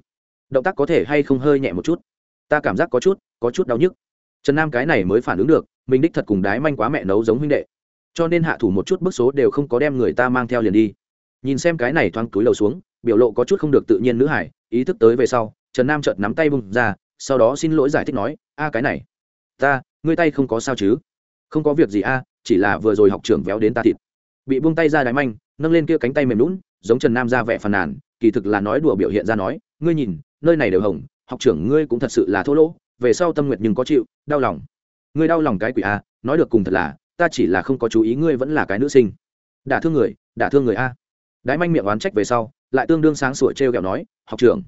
động tác có thể hay không hơi nhẹ một chút. Ta cảm giác có chút có chút đau nhức. Trần nam cái này mới phản ứng được, mình đích thật cùng đái manh quá mẹ nấu giống huynh đệ. Cho nên hạ thủ một chút bức số đều không có đem người ta mang theo liền đi. Nhìn xem cái này thoáng túi lầu xuống, biểu lộ có chút không được tự nhiên nữ hải, ý thức tới về sau, trần nam chợt nắm tay bung ra, sau đó xin lỗi giải thích nói, a, cái này, ta, ngươi tay không có sao chứ? Không có việc gì a, chỉ là vừa rồi học trưởng véo đến ta thịt. Bị buông tay ra đái manh, nâng lên kia cánh tay mềm lún giống trần nam ra vẻ phàn nàn, kỳ thực là nói đùa biểu hiện ra nói, ngươi nhìn nơi này đều hồng học trưởng ngươi cũng thật sự là thô lỗ, về sau tâm nguyện nhưng có chịu, đau lòng. Ngươi đau lòng cái quỷ a nói được cùng thật là, ta chỉ là không có chú ý ngươi vẫn là cái nữ sinh. Đả thương người, đả thương người a. Đái manh miệng oán trách về sau, lại tương đương sáng sủa trêu ghẹo nói, học trưởng,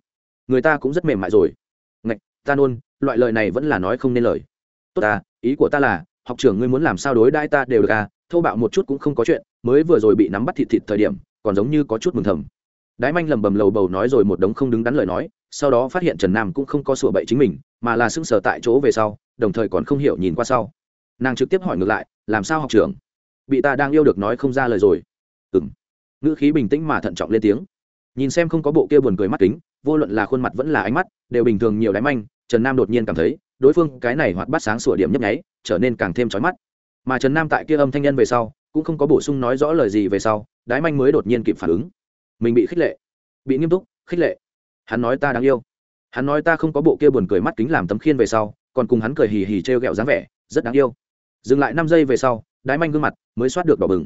người ta cũng rất mềm mại rồi. Ngạch, ta nôn loại lời này vẫn là nói không nên lời. Tốt ta ý của ta là, học trưởng ngươi muốn làm sao đối đãi ta đều được à thô bạo một chút cũng không có chuyện, mới vừa rồi bị nắm bắt thịt thịt thời điểm, còn giống như có chút mừng thầm đái manh lầm bầm lầu bầu nói rồi một đống không đứng đắn lời nói, sau đó phát hiện trần nam cũng không có sửa bậy chính mình, mà là sững sờ tại chỗ về sau, đồng thời còn không hiểu nhìn qua sau. Nàng trực tiếp hỏi ngược lại, làm sao học trưởng? Bị ta đang yêu được nói không ra lời rồi. Ừng ngữ khí bình tĩnh mà thận trọng lên tiếng. Nhìn xem không có bộ kia buồn cười mắt kính, vô luận là khuôn mặt vẫn là ánh mắt, đều bình thường nhiều đáy manh, trần nam đột nhiên cảm thấy, đối phương cái này hoạt bắt sáng sủa điểm nhấp nháy, trở nên càng thêm trói mắt. Mà trần nam tại kia âm thanh nhân về sau, cũng không có bổ sung nói rõ lời gì về sau, đái manh mới đột nhiên kịp phản ứng mình bị khích lệ, bị nghiêm túc, khích lệ. Hắn nói ta đáng yêu. Hắn nói ta không có bộ kia buồn cười mắt kính làm tấm khiên về sau, còn cùng hắn cười hì hì t r e o g ẹ o dáng vẻ, rất đáng yêu. Dừng lại năm giây về sau, đái manh gương mặt mới soát được đỏ bừng.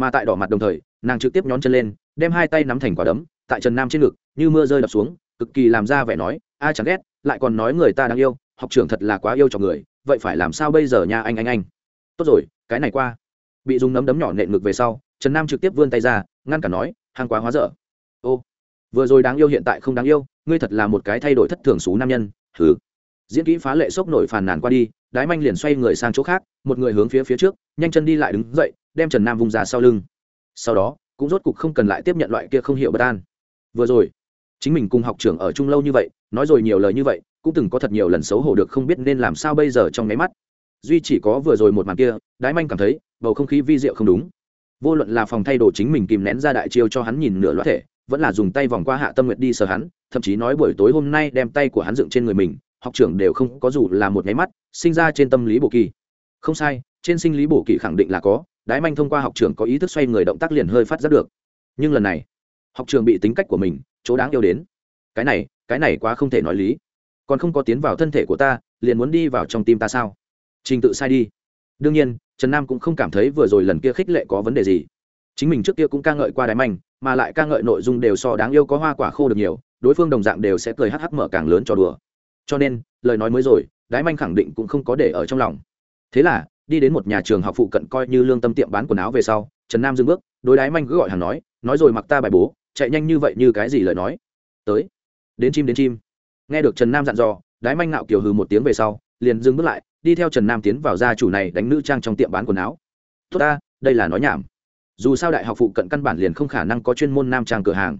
Mà tại đỏ mặt đồng thời, nàng trực tiếp nhón chân lên, đem hai tay nắm thành quả đấm, tại trần nam trên ngực, như mưa rơi đập xuống, cực kỳ làm ra vẻ nói ai chẳng ghét, lại còn nói người ta đáng yêu, học trưởng thật là quá yêu cho người, vậy phải làm sao bây giờ nha anh anh anh? Tốt rồi, cái này qua. Bị dùng nấm đấm nhỏ nện ngực về sau, trần nam trực tiếp vươn tay ra, ngăn cả nói hàng quá hóa dở. Ô, vừa rồi đáng yêu hiện tại không đáng yêu, ngươi thật là một cái thay đổi thất thường xú nam nhân thử diễn kỹ phá lệ sốc nổi phàn nàn qua đi, đái manh liền xoay người sang chỗ khác, một người hướng phía phía trước, nhanh chân đi lại đứng dậy, đem trần nam vùng ra sau lưng. Sau đó, cũng rốt cục không cần lại tiếp nhận loại kia không hiểu bất an. Vừa rồi, chính mình cùng học trưởng ở chung lâu như vậy, nói rồi nhiều lời như vậy, cũng từng có thật nhiều lần xấu hổ được không biết nên làm sao bây giờ trong máy mắt. Duy chỉ có vừa rồi một màn kia, đái manh cảm thấy, bầu không khí vi diệu không đúng vô luận là phòng thay đồ chính mình kìm nén ra đại chiêu cho hắn nhìn nửa loạt thể, vẫn là dùng tay vòng qua hạ tâm nguyệt đi sờ hắn, thậm chí nói buổi tối hôm nay đem tay của hắn dựng trên người mình, học trưởng đều không có dù là một nháy mắt, sinh ra trên tâm lý bổ kỳ. Không sai, trên sinh lý bổ kỳ khẳng định là có, đái manh thông qua học trưởng có ý thức xoay người động tác liền hơi phát giác được. Nhưng lần này, học trường bị tính cách của mình, chỗ đáng yêu đến. Cái này cái này quá không thể nói lý. Còn không có tiến vào thân thể của ta, liền muốn đi vào trong tim ta sao? Trình tự sai đi. Đương nhiên trần nam cũng không cảm thấy vừa rồi lần kia khích lệ có vấn đề gì. Chính mình trước kia cũng ca ngợi qua đáy manh, mà lại ca ngợi nội dung đều so đáng yêu có hoa quả khô được nhiều, đối phương đồng dạng đều sẽ cười hắc hắc mở càng lớn cho đùa. Cho nên, lời nói mới rồi, đái manh khẳng định cũng không có để ở trong lòng. Thế là, đi đến một nhà trường học phụ cận coi như lương tâm tiệm bán quần áo về sau, trần nam dừng bước, đối đái manh cứ gọi hàng nói nói rồi mặc ta bài bố, chạy nhanh như vậy như cái gì lời nói? Tới. Đến chim đến chim. Nghe được trần nam dặn dò, đái manh ngạo kiều hừ một tiếng về sau, liền dừng bước lại đi theo trần nam tiến vào gia chủ này đánh nữ trang trong tiệm bán quần áo. Tốt ta, đây là nói nhảm. Dù sao đại học phụ cận căn bản liền không khả năng có chuyên môn nam trang cửa hàng.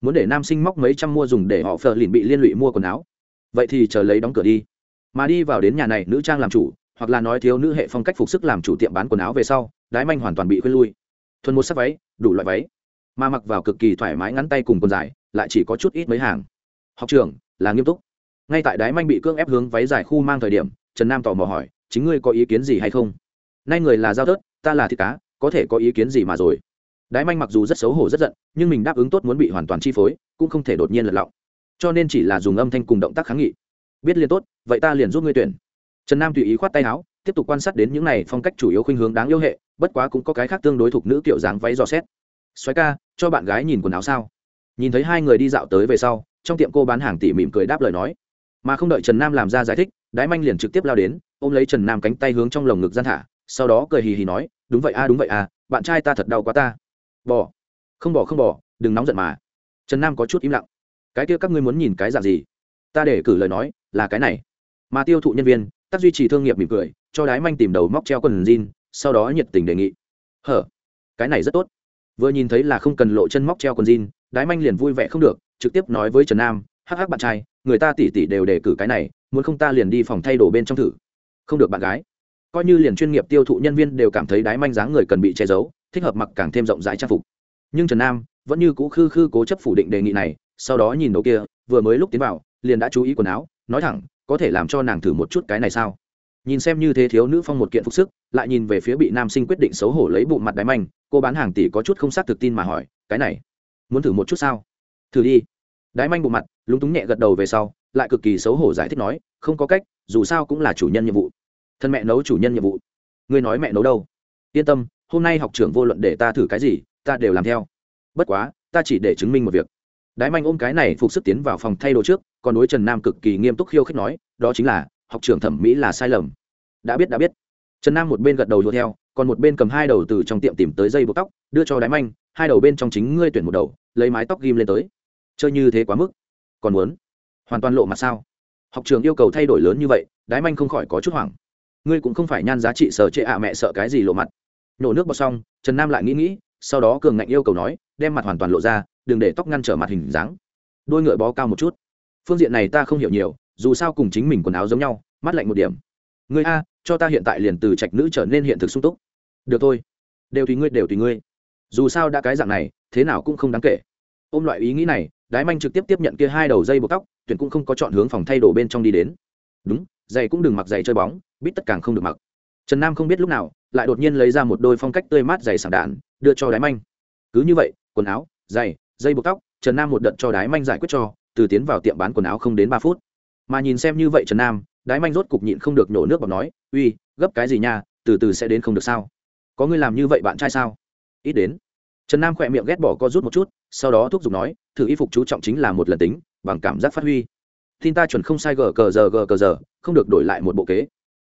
Muốn để nam sinh móc mấy trăm mua dùng để họ phờ liền bị liên lụy mua quần áo. Vậy thì chờ lấy đóng cửa đi. Mà đi vào đến nhà này nữ trang làm chủ, hoặc là nói thiếu nữ hệ phong cách phục sức làm chủ tiệm bán quần áo về sau, đái manh hoàn toàn bị khuyên lui. Thuần một sắc váy, đủ loại váy. Mà mặc vào cực kỳ thoải mái ngắn tay cùng quần dài, lại chỉ có chút ít mấy hàng. Học trưởng là nghiêm túc. Ngay tại đái manh bị cưỡng ép hướng váy dài khu mang thời điểm trần nam tò mò hỏi, chính ngươi có ý kiến gì hay không? Nay người là giao tớt ta là thịt cá, có thể có ý kiến gì mà rồi? Đái manh mặc dù rất xấu hổ rất giận, nhưng mình đáp ứng tốt muốn bị hoàn toàn chi phối, cũng không thể đột nhiên lật lọng. Cho nên chỉ là dùng âm thanh cùng động tác kháng nghị. Biết liền tốt, vậy ta liền giúp ngươi tuyển. Trần nam tùy ý khoát tay áo, tiếp tục quan sát đến những này phong cách chủ yếu khuynh hướng đáng yêu hệ, bất quá cũng có cái khác tương đối thuộc nữ kiểu dáng váy dò xét. Xoáy ca, cho bạn gái nhìn quần áo sao? Nhìn thấy hai người đi dạo tới về sau, trong tiệm cô bán hàng tỉ mỉm cười đáp lời nói mà không đợi trần nam làm ra giải thích, đái manh liền trực tiếp lao đến, ôm lấy trần nam cánh tay hướng trong lồng ngực gian thả, sau đó cười hì hì nói, đúng vậy a, đúng vậy a, bạn trai ta thật đau quá ta. Bỏ. Không bỏ không bỏ, đừng nóng giận mà. Trần nam có chút im lặng. Cái kia các ngươi muốn nhìn cái dạng gì? Ta để cử lời nói là cái này. Mà tiêu thụ nhân viên tác duy trì thương nghiệp mỉm cười, cho đái manh tìm đầu móc treo quần jean, sau đó nhiệt tình đề nghị. Hở, cái này rất tốt. Vừa nhìn thấy là không cần lộ chân móc treo quần jean, đái manh liền vui vẻ không được, trực tiếp nói với trần nam, hắc hắc bạn trai người ta tỉ tỉ đều đề cử cái này, muốn không ta liền đi phòng thay đồ bên trong thử. Không được bạn gái. Coi như liền chuyên nghiệp tiêu thụ nhân viên đều cảm thấy đái manh dáng người cần bị che giấu, thích hợp mặc càng thêm rộng rãi trang phục. Nhưng trần nam vẫn như cũ khư khư cố chấp phủ định đề nghị này, sau đó nhìn đầu kia, vừa mới lúc tiến vào, liền đã chú ý quần áo, nói thẳng, có thể làm cho nàng thử một chút cái này sao? Nhìn xem như thế thiếu nữ phong một kiện phục sức, lại nhìn về phía bị nam sinh quyết định xấu hổ lấy bụng mặt đáy manh, cô bán hàng tỷ có chút không xác thực tin mà hỏi, cái này, muốn thử một chút sao? Thử đi. Đái manh bộ mặt, lúng túng nhẹ gật đầu về sau, lại cực kỳ xấu hổ giải thích nói, không có cách, dù sao cũng là chủ nhân nhiệm vụ. Thân mẹ nấu chủ nhân nhiệm vụ. Ngươi nói mẹ nấu đâu? Yên tâm, hôm nay học trưởng vô luận để ta thử cái gì, ta đều làm theo. Bất quá, ta chỉ để chứng minh một việc. Đái manh ôm cái này phục sức tiến vào phòng thay đồ trước, còn đối trần nam cực kỳ nghiêm túc khiêu khích nói, đó chính là, học trưởng thẩm mỹ là sai lầm. Đã biết đã biết. Trần nam một bên gật đầu đua theo, còn một bên cầm hai đầu từ trong tiệm tìm tới dây buộc tóc, đưa cho đái manh, hai đầu bên trong chính ngươi tuyển một đầu, lấy mái tóc ghim lên tới chơi như thế quá mức. Còn muốn? Hoàn toàn lộ mặt sao? Học trường yêu cầu thay đổi lớn như vậy, đái manh không khỏi có chút hoảng. Ngươi cũng không phải nhan giá trị sở trệ ạ, mẹ sợ cái gì lộ mặt. Nổ nước bọt xong, trần nam lại nghĩ nghĩ, sau đó cường ngạnh yêu cầu nói, đem mặt hoàn toàn lộ ra, đừng để tóc ngăn trở mặt hình dáng. Đôi ngựa bó cao một chút. Phương diện này ta không hiểu nhiều, dù sao cùng chính mình quần áo giống nhau, mắt lạnh một điểm. Ngươi a, cho ta hiện tại liền từ trạch nữ trở nên hiện thực sung túc. Được thôi. Đều tùy ngươi, đều tùy ngươi. Dù sao đã cái dạng này, thế nào cũng không đáng kể ôm loại ý nghĩ này, đái manh trực tiếp tiếp nhận kia hai đầu dây buộc tóc, tuyển cũng không có chọn hướng phòng thay đồ bên trong đi đến. Đúng, giày cũng đừng mặc giày chơi bóng, bít tất càng không được mặc. Trần nam không biết lúc nào, lại đột nhiên lấy ra một đôi phong cách tươi mát giày sảng đạn, đưa cho đái manh. Cứ như vậy, quần áo, giày, dây buộc tóc, trần nam một đợt cho đái manh giải quyết cho, từ tiến vào tiệm bán quần áo không đến ba phút. Mà nhìn xem như vậy trần nam, đái manh rốt cục nhịn không được nhổ nước bọc nói, uy, gấp cái gì nha, từ từ sẽ đến không được sao? Có người làm như vậy bạn trai sao? Ít đến trần nam khỏe miệng ghét bỏ co rút một chút, sau đó thúc giục nói, thử y phục chú trọng chính là một lần tính, bằng cảm giác phát huy. Tin ta chuẩn không sai gờ cờ giờ gờ cờ giờ, không được đổi lại một bộ kế.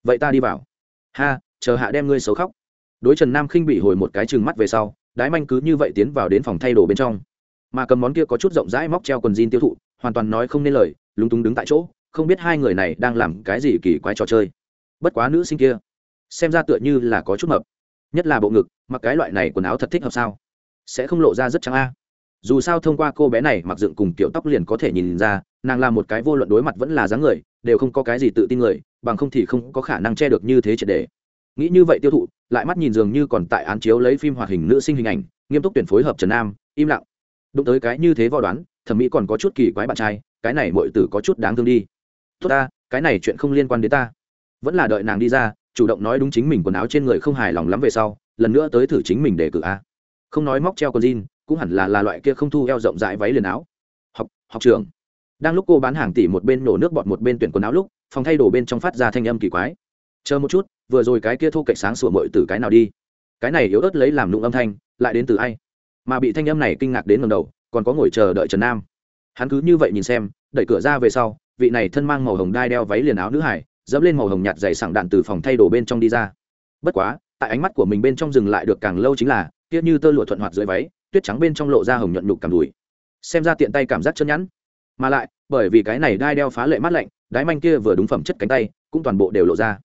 Vậy ta đi vào. Ha, chờ hạ đem ngươi xấu khóc. Đối trần nam khinh bị hồi một cái chừng mắt về sau, đái manh cứ như vậy tiến vào đến phòng thay đồ bên trong. Mà cầm món kia có chút rộng rãi móc treo quần jean tiêu thụ, hoàn toàn nói không nên lời, lúng túng đứng tại chỗ, không biết hai người này đang làm cái gì kỳ quái trò chơi. Bất quá nữ sinh kia, xem ra tựa như là có chút mập. Nhất là bộ ngực, mặc cái loại này quần áo thật thích hợp sao? Sẽ không lộ ra rất trắng a. Dù sao thông qua cô bé này mặc dựng cùng kiểu tóc liền có thể nhìn ra, nàng là một cái vô luận đối mặt vẫn là dáng người, đều không có cái gì tự tin người, bằng không thì không có khả năng che được như thế triệt đề nghĩ như vậy tiêu thụ, lại mắt nhìn dường như còn tại án chiếu lấy phim hoạt hình nữ sinh hình ảnh, nghiêm túc tuyển phối hợp trần nam, im lặng. Đụng tới cái như thế vò đoán, thẩm mỹ còn có chút kỳ quái bạn trai, cái này mọi tử có chút đáng thương đi. Tốt ta, cái này chuyện không liên quan đến ta. Vẫn là đợi nàng đi ra, chủ động nói đúng chính mình quần áo trên người không hài lòng lắm về sau, lần nữa tới thử chính mình để cử a không nói móc treo con jean, cũng hẳn là là loại kia không thu eo rộng rãi váy liền áo. Học học trường đang lúc cô bán hàng tỷ một bên nổ nước bọt một bên tuyển quần áo lúc, phòng thay đồ bên trong phát ra thanh âm kỳ quái. Chờ một chút, vừa rồi cái kia thu cậy sáng sủa mội từ cái nào đi? Cái này yếu ớt lấy làm nụng âm thanh, lại đến từ ai? Mà bị thanh âm này kinh ngạc đến ngầm đầu, còn có ngồi chờ đợi trần nam. Hắn cứ như vậy nhìn xem, đẩy cửa ra về sau, vị này thân mang màu hồng đai đeo váy liền áo nữ hải, dẫm lên màu hồng nhạt dày sảng đạn từ phòng thay đồ bên trong đi ra. Bất quá tại ánh mắt của mình bên trong dừng lại được càng lâu chính là tiếc như tơ lụa thuận hoạt dưới váy, tuyết trắng bên trong lộ ra hồng nhuận nhục cảm đùi. Xem ra tiện tay cảm giác chân nhẵn. Mà lại, bởi vì cái này đai đeo phá lệ mát lạnh, đái manh kia vừa đúng phẩm chất cánh tay, cũng toàn bộ đều lộ ra.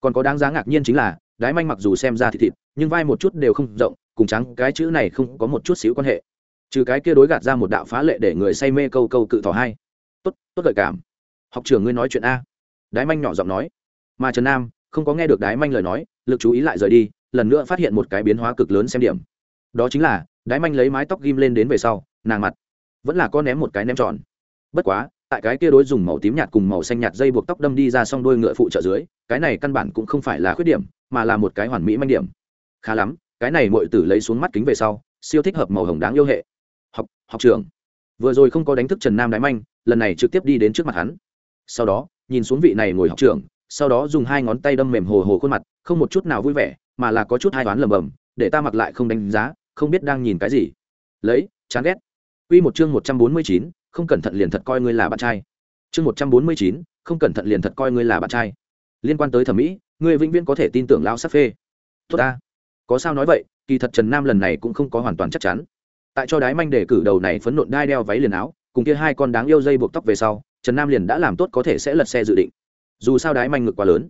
Còn có đáng giá ngạc nhiên chính là, đái manh mặc dù xem ra thịt thịt, nhưng vai một chút đều không rộng, cùng trắng cái chữ này không có một chút xíu quan hệ. Trừ cái kia đối gạt ra một đạo phá lệ để người say mê câu câu cự thỏ hai tốt tốt gợi cảm. Học trưởng ngươi nói chuyện a. Đái manh nhỏ giọng nói. Mà trần nam không có nghe được đái manh lời nói lực chú ý lại rời đi, lần nữa phát hiện một cái biến hóa cực lớn xem điểm. Đó chính là, đái manh lấy mái tóc ghim lên đến về sau, nàng mặt vẫn là có ném một cái ném tròn. Bất quá, tại cái kia đối dùng màu tím nhạt cùng màu xanh nhạt dây buộc tóc đâm đi ra xong đôi ngựa phụ trợ dưới, cái này căn bản cũng không phải là khuyết điểm, mà là một cái hoàn mỹ manh điểm. Khá lắm, cái này mọi tử lấy xuống mắt kính về sau, siêu thích hợp màu hồng đáng yêu hệ. Học học trường vừa rồi không có đánh thức trần nam đái manh, lần này trực tiếp đi đến trước mặt hắn. Sau đó, nhìn xuống vị này ngồi học trường sau đó dùng hai ngón tay đâm mềm hồ hồ khuôn mặt không một chút nào vui vẻ mà là có chút hai toán lầm bầm để ta mặc lại không đánh giá không biết đang nhìn cái gì lấy chán ghét Quy một chương một trăm bốn mươi chín, không cẩn thận liền thật coi ngươi là bạn trai. Chương một trăm bốn mươi chín, không cẩn thận liền thật coi ngươi là bạn trai. Liên quan tới thẩm mỹ, ngươi vĩnh viễn có thể tin tưởng lão sắc phê. Tốt ta. Có sao nói vậy, kỳ thật Trần Nam lần này cũng không có hoàn toàn chắc chắn. Tại cho đái manh để cử đầu này phấn nộn đai đeo váy liền áo, cùng kia hai con đáng yêu dây buộc tóc về sau, Trần Nam liền đã làm tốt có thể sẽ lật xe dự định. Dù sao đái manh ngực quá lớn,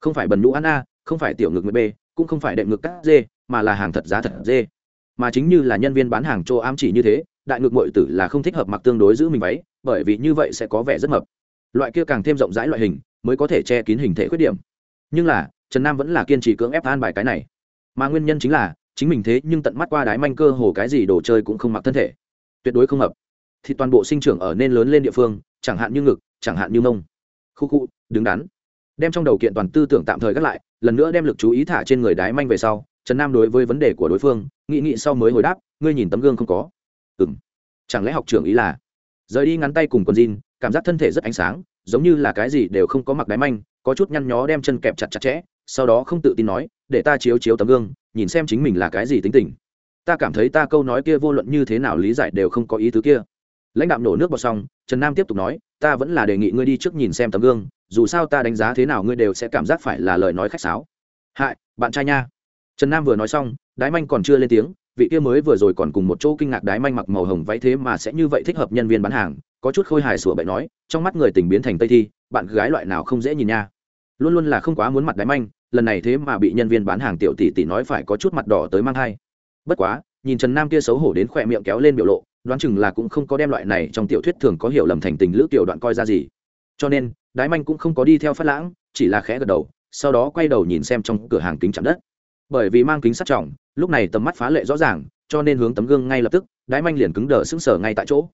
không phải bần lũ ăn a, không phải tiểu ngực mới b, cũng không phải đệm ngực cắt dê, mà là hàng thật giá thật dê. Mà chính như là nhân viên bán hàng chỗ ám chỉ như thế, đại ngực muội tử là không thích hợp mặc tương đối giữ mình váy bởi vì như vậy sẽ có vẻ rất mập. Loại kia càng thêm rộng rãi loại hình mới có thể che kín hình thể khuyết điểm. Nhưng là trần nam vẫn là kiên trì cưỡng ép an bài cái này. Mà nguyên nhân chính là chính mình thế nhưng tận mắt qua đái manh cơ hồ cái gì đồ chơi cũng không mặc thân thể. Tuyệt đối không hợp thì toàn bộ sinh trưởng ở nên lớn lên địa phương chẳng hạn như ngực chẳng hạn như mông. Khu khu đứng đắn đem trong đầu kiện toàn tư tưởng tạm thời gác lại, lần nữa đem lực chú ý thả trên người đái manh về sau, trần nam đối với vấn đề của đối phương, nghĩ nghĩ sau mới hồi đáp, ngươi nhìn tấm gương không có. Ừng chẳng lẽ học trưởng ý là? Rời đi ngắn tay cùng con jean, cảm giác thân thể rất ánh sáng, giống như là cái gì đều không có mặc đái manh, có chút nhăn nhó đem chân kẹp chặt chặt chẽ, sau đó không tự tin nói, để ta chiếu chiếu tấm gương, nhìn xem chính mình là cái gì tính tình. Ta cảm thấy ta câu nói kia vô luận như thế nào lý giải đều không có ý tứ kia. Lãnh đạo nổ nước vào xong, trần nam tiếp tục nói, ta vẫn là đề nghị ngươi đi trước nhìn xem tấm gương dù sao ta đánh giá thế nào ngươi đều sẽ cảm giác phải là lời nói khách sáo. Hại, bạn trai nha. Trần nam vừa nói xong, đái manh còn chưa lên tiếng, vị kia mới vừa rồi còn cùng một chỗ kinh ngạc đái manh mặc màu hồng váy thế mà sẽ như vậy thích hợp nhân viên bán hàng, có chút khôi hài sủa bậy nói, trong mắt người tình biến thành tây thi, bạn gái loại nào không dễ nhìn nha. Luôn luôn là không quá muốn mặt đái manh, lần này thế mà bị nhân viên bán hàng tiểu tỷ tỷ nói phải có chút mặt đỏ tới mang thai. Bất quá, nhìn trần nam kia xấu hổ đến khỏe miệng kéo lên biểu lộ, đoán chừng là cũng không có đem loại này trong tiểu thuyết thường có hiểu lầm thành tình lữ tiểu đoạn coi ra gì. Cho nên đái manh cũng không có đi theo phát lãng, chỉ là khẽ gật đầu, sau đó quay đầu nhìn xem trong cửa hàng kính chạm đất. Bởi vì mang kính sắt trọng, lúc này tầm mắt phá lệ rõ ràng, cho nên hướng tấm gương ngay lập tức, đái manh liền cứng đờ sững sờ ngay tại chỗ.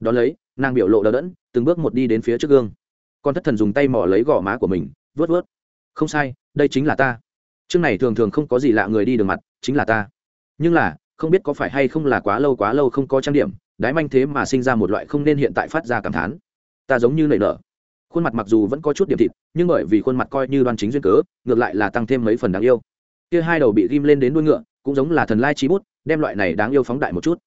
Đón lấy, nàng biểu lộ đờ đẫn, từng bước một đi đến phía trước gương. Con thất thần dùng tay mỏ lấy gò má của mình vớt vớt không sai, đây chính là ta. Chương này thường thường không có gì lạ người đi đường mặt, chính là ta. Nhưng là, không biết có phải hay không là quá lâu quá lâu không có trang điểm, đái manh thế mà sinh ra một loại không nên hiện tại phát ra cảm thán. Ta giống như nảy nở khuôn mặt mặc dù vẫn có chút điểm thịt, nhưng bởi vì khuôn mặt coi như đoan chính duyên cớ, ngược lại là tăng thêm mấy phần đáng yêu. Kia hai đầu bị ghim lên đến đuôi ngựa, cũng giống là thần lai trí bút, đem loại này đáng yêu phóng đại một chút.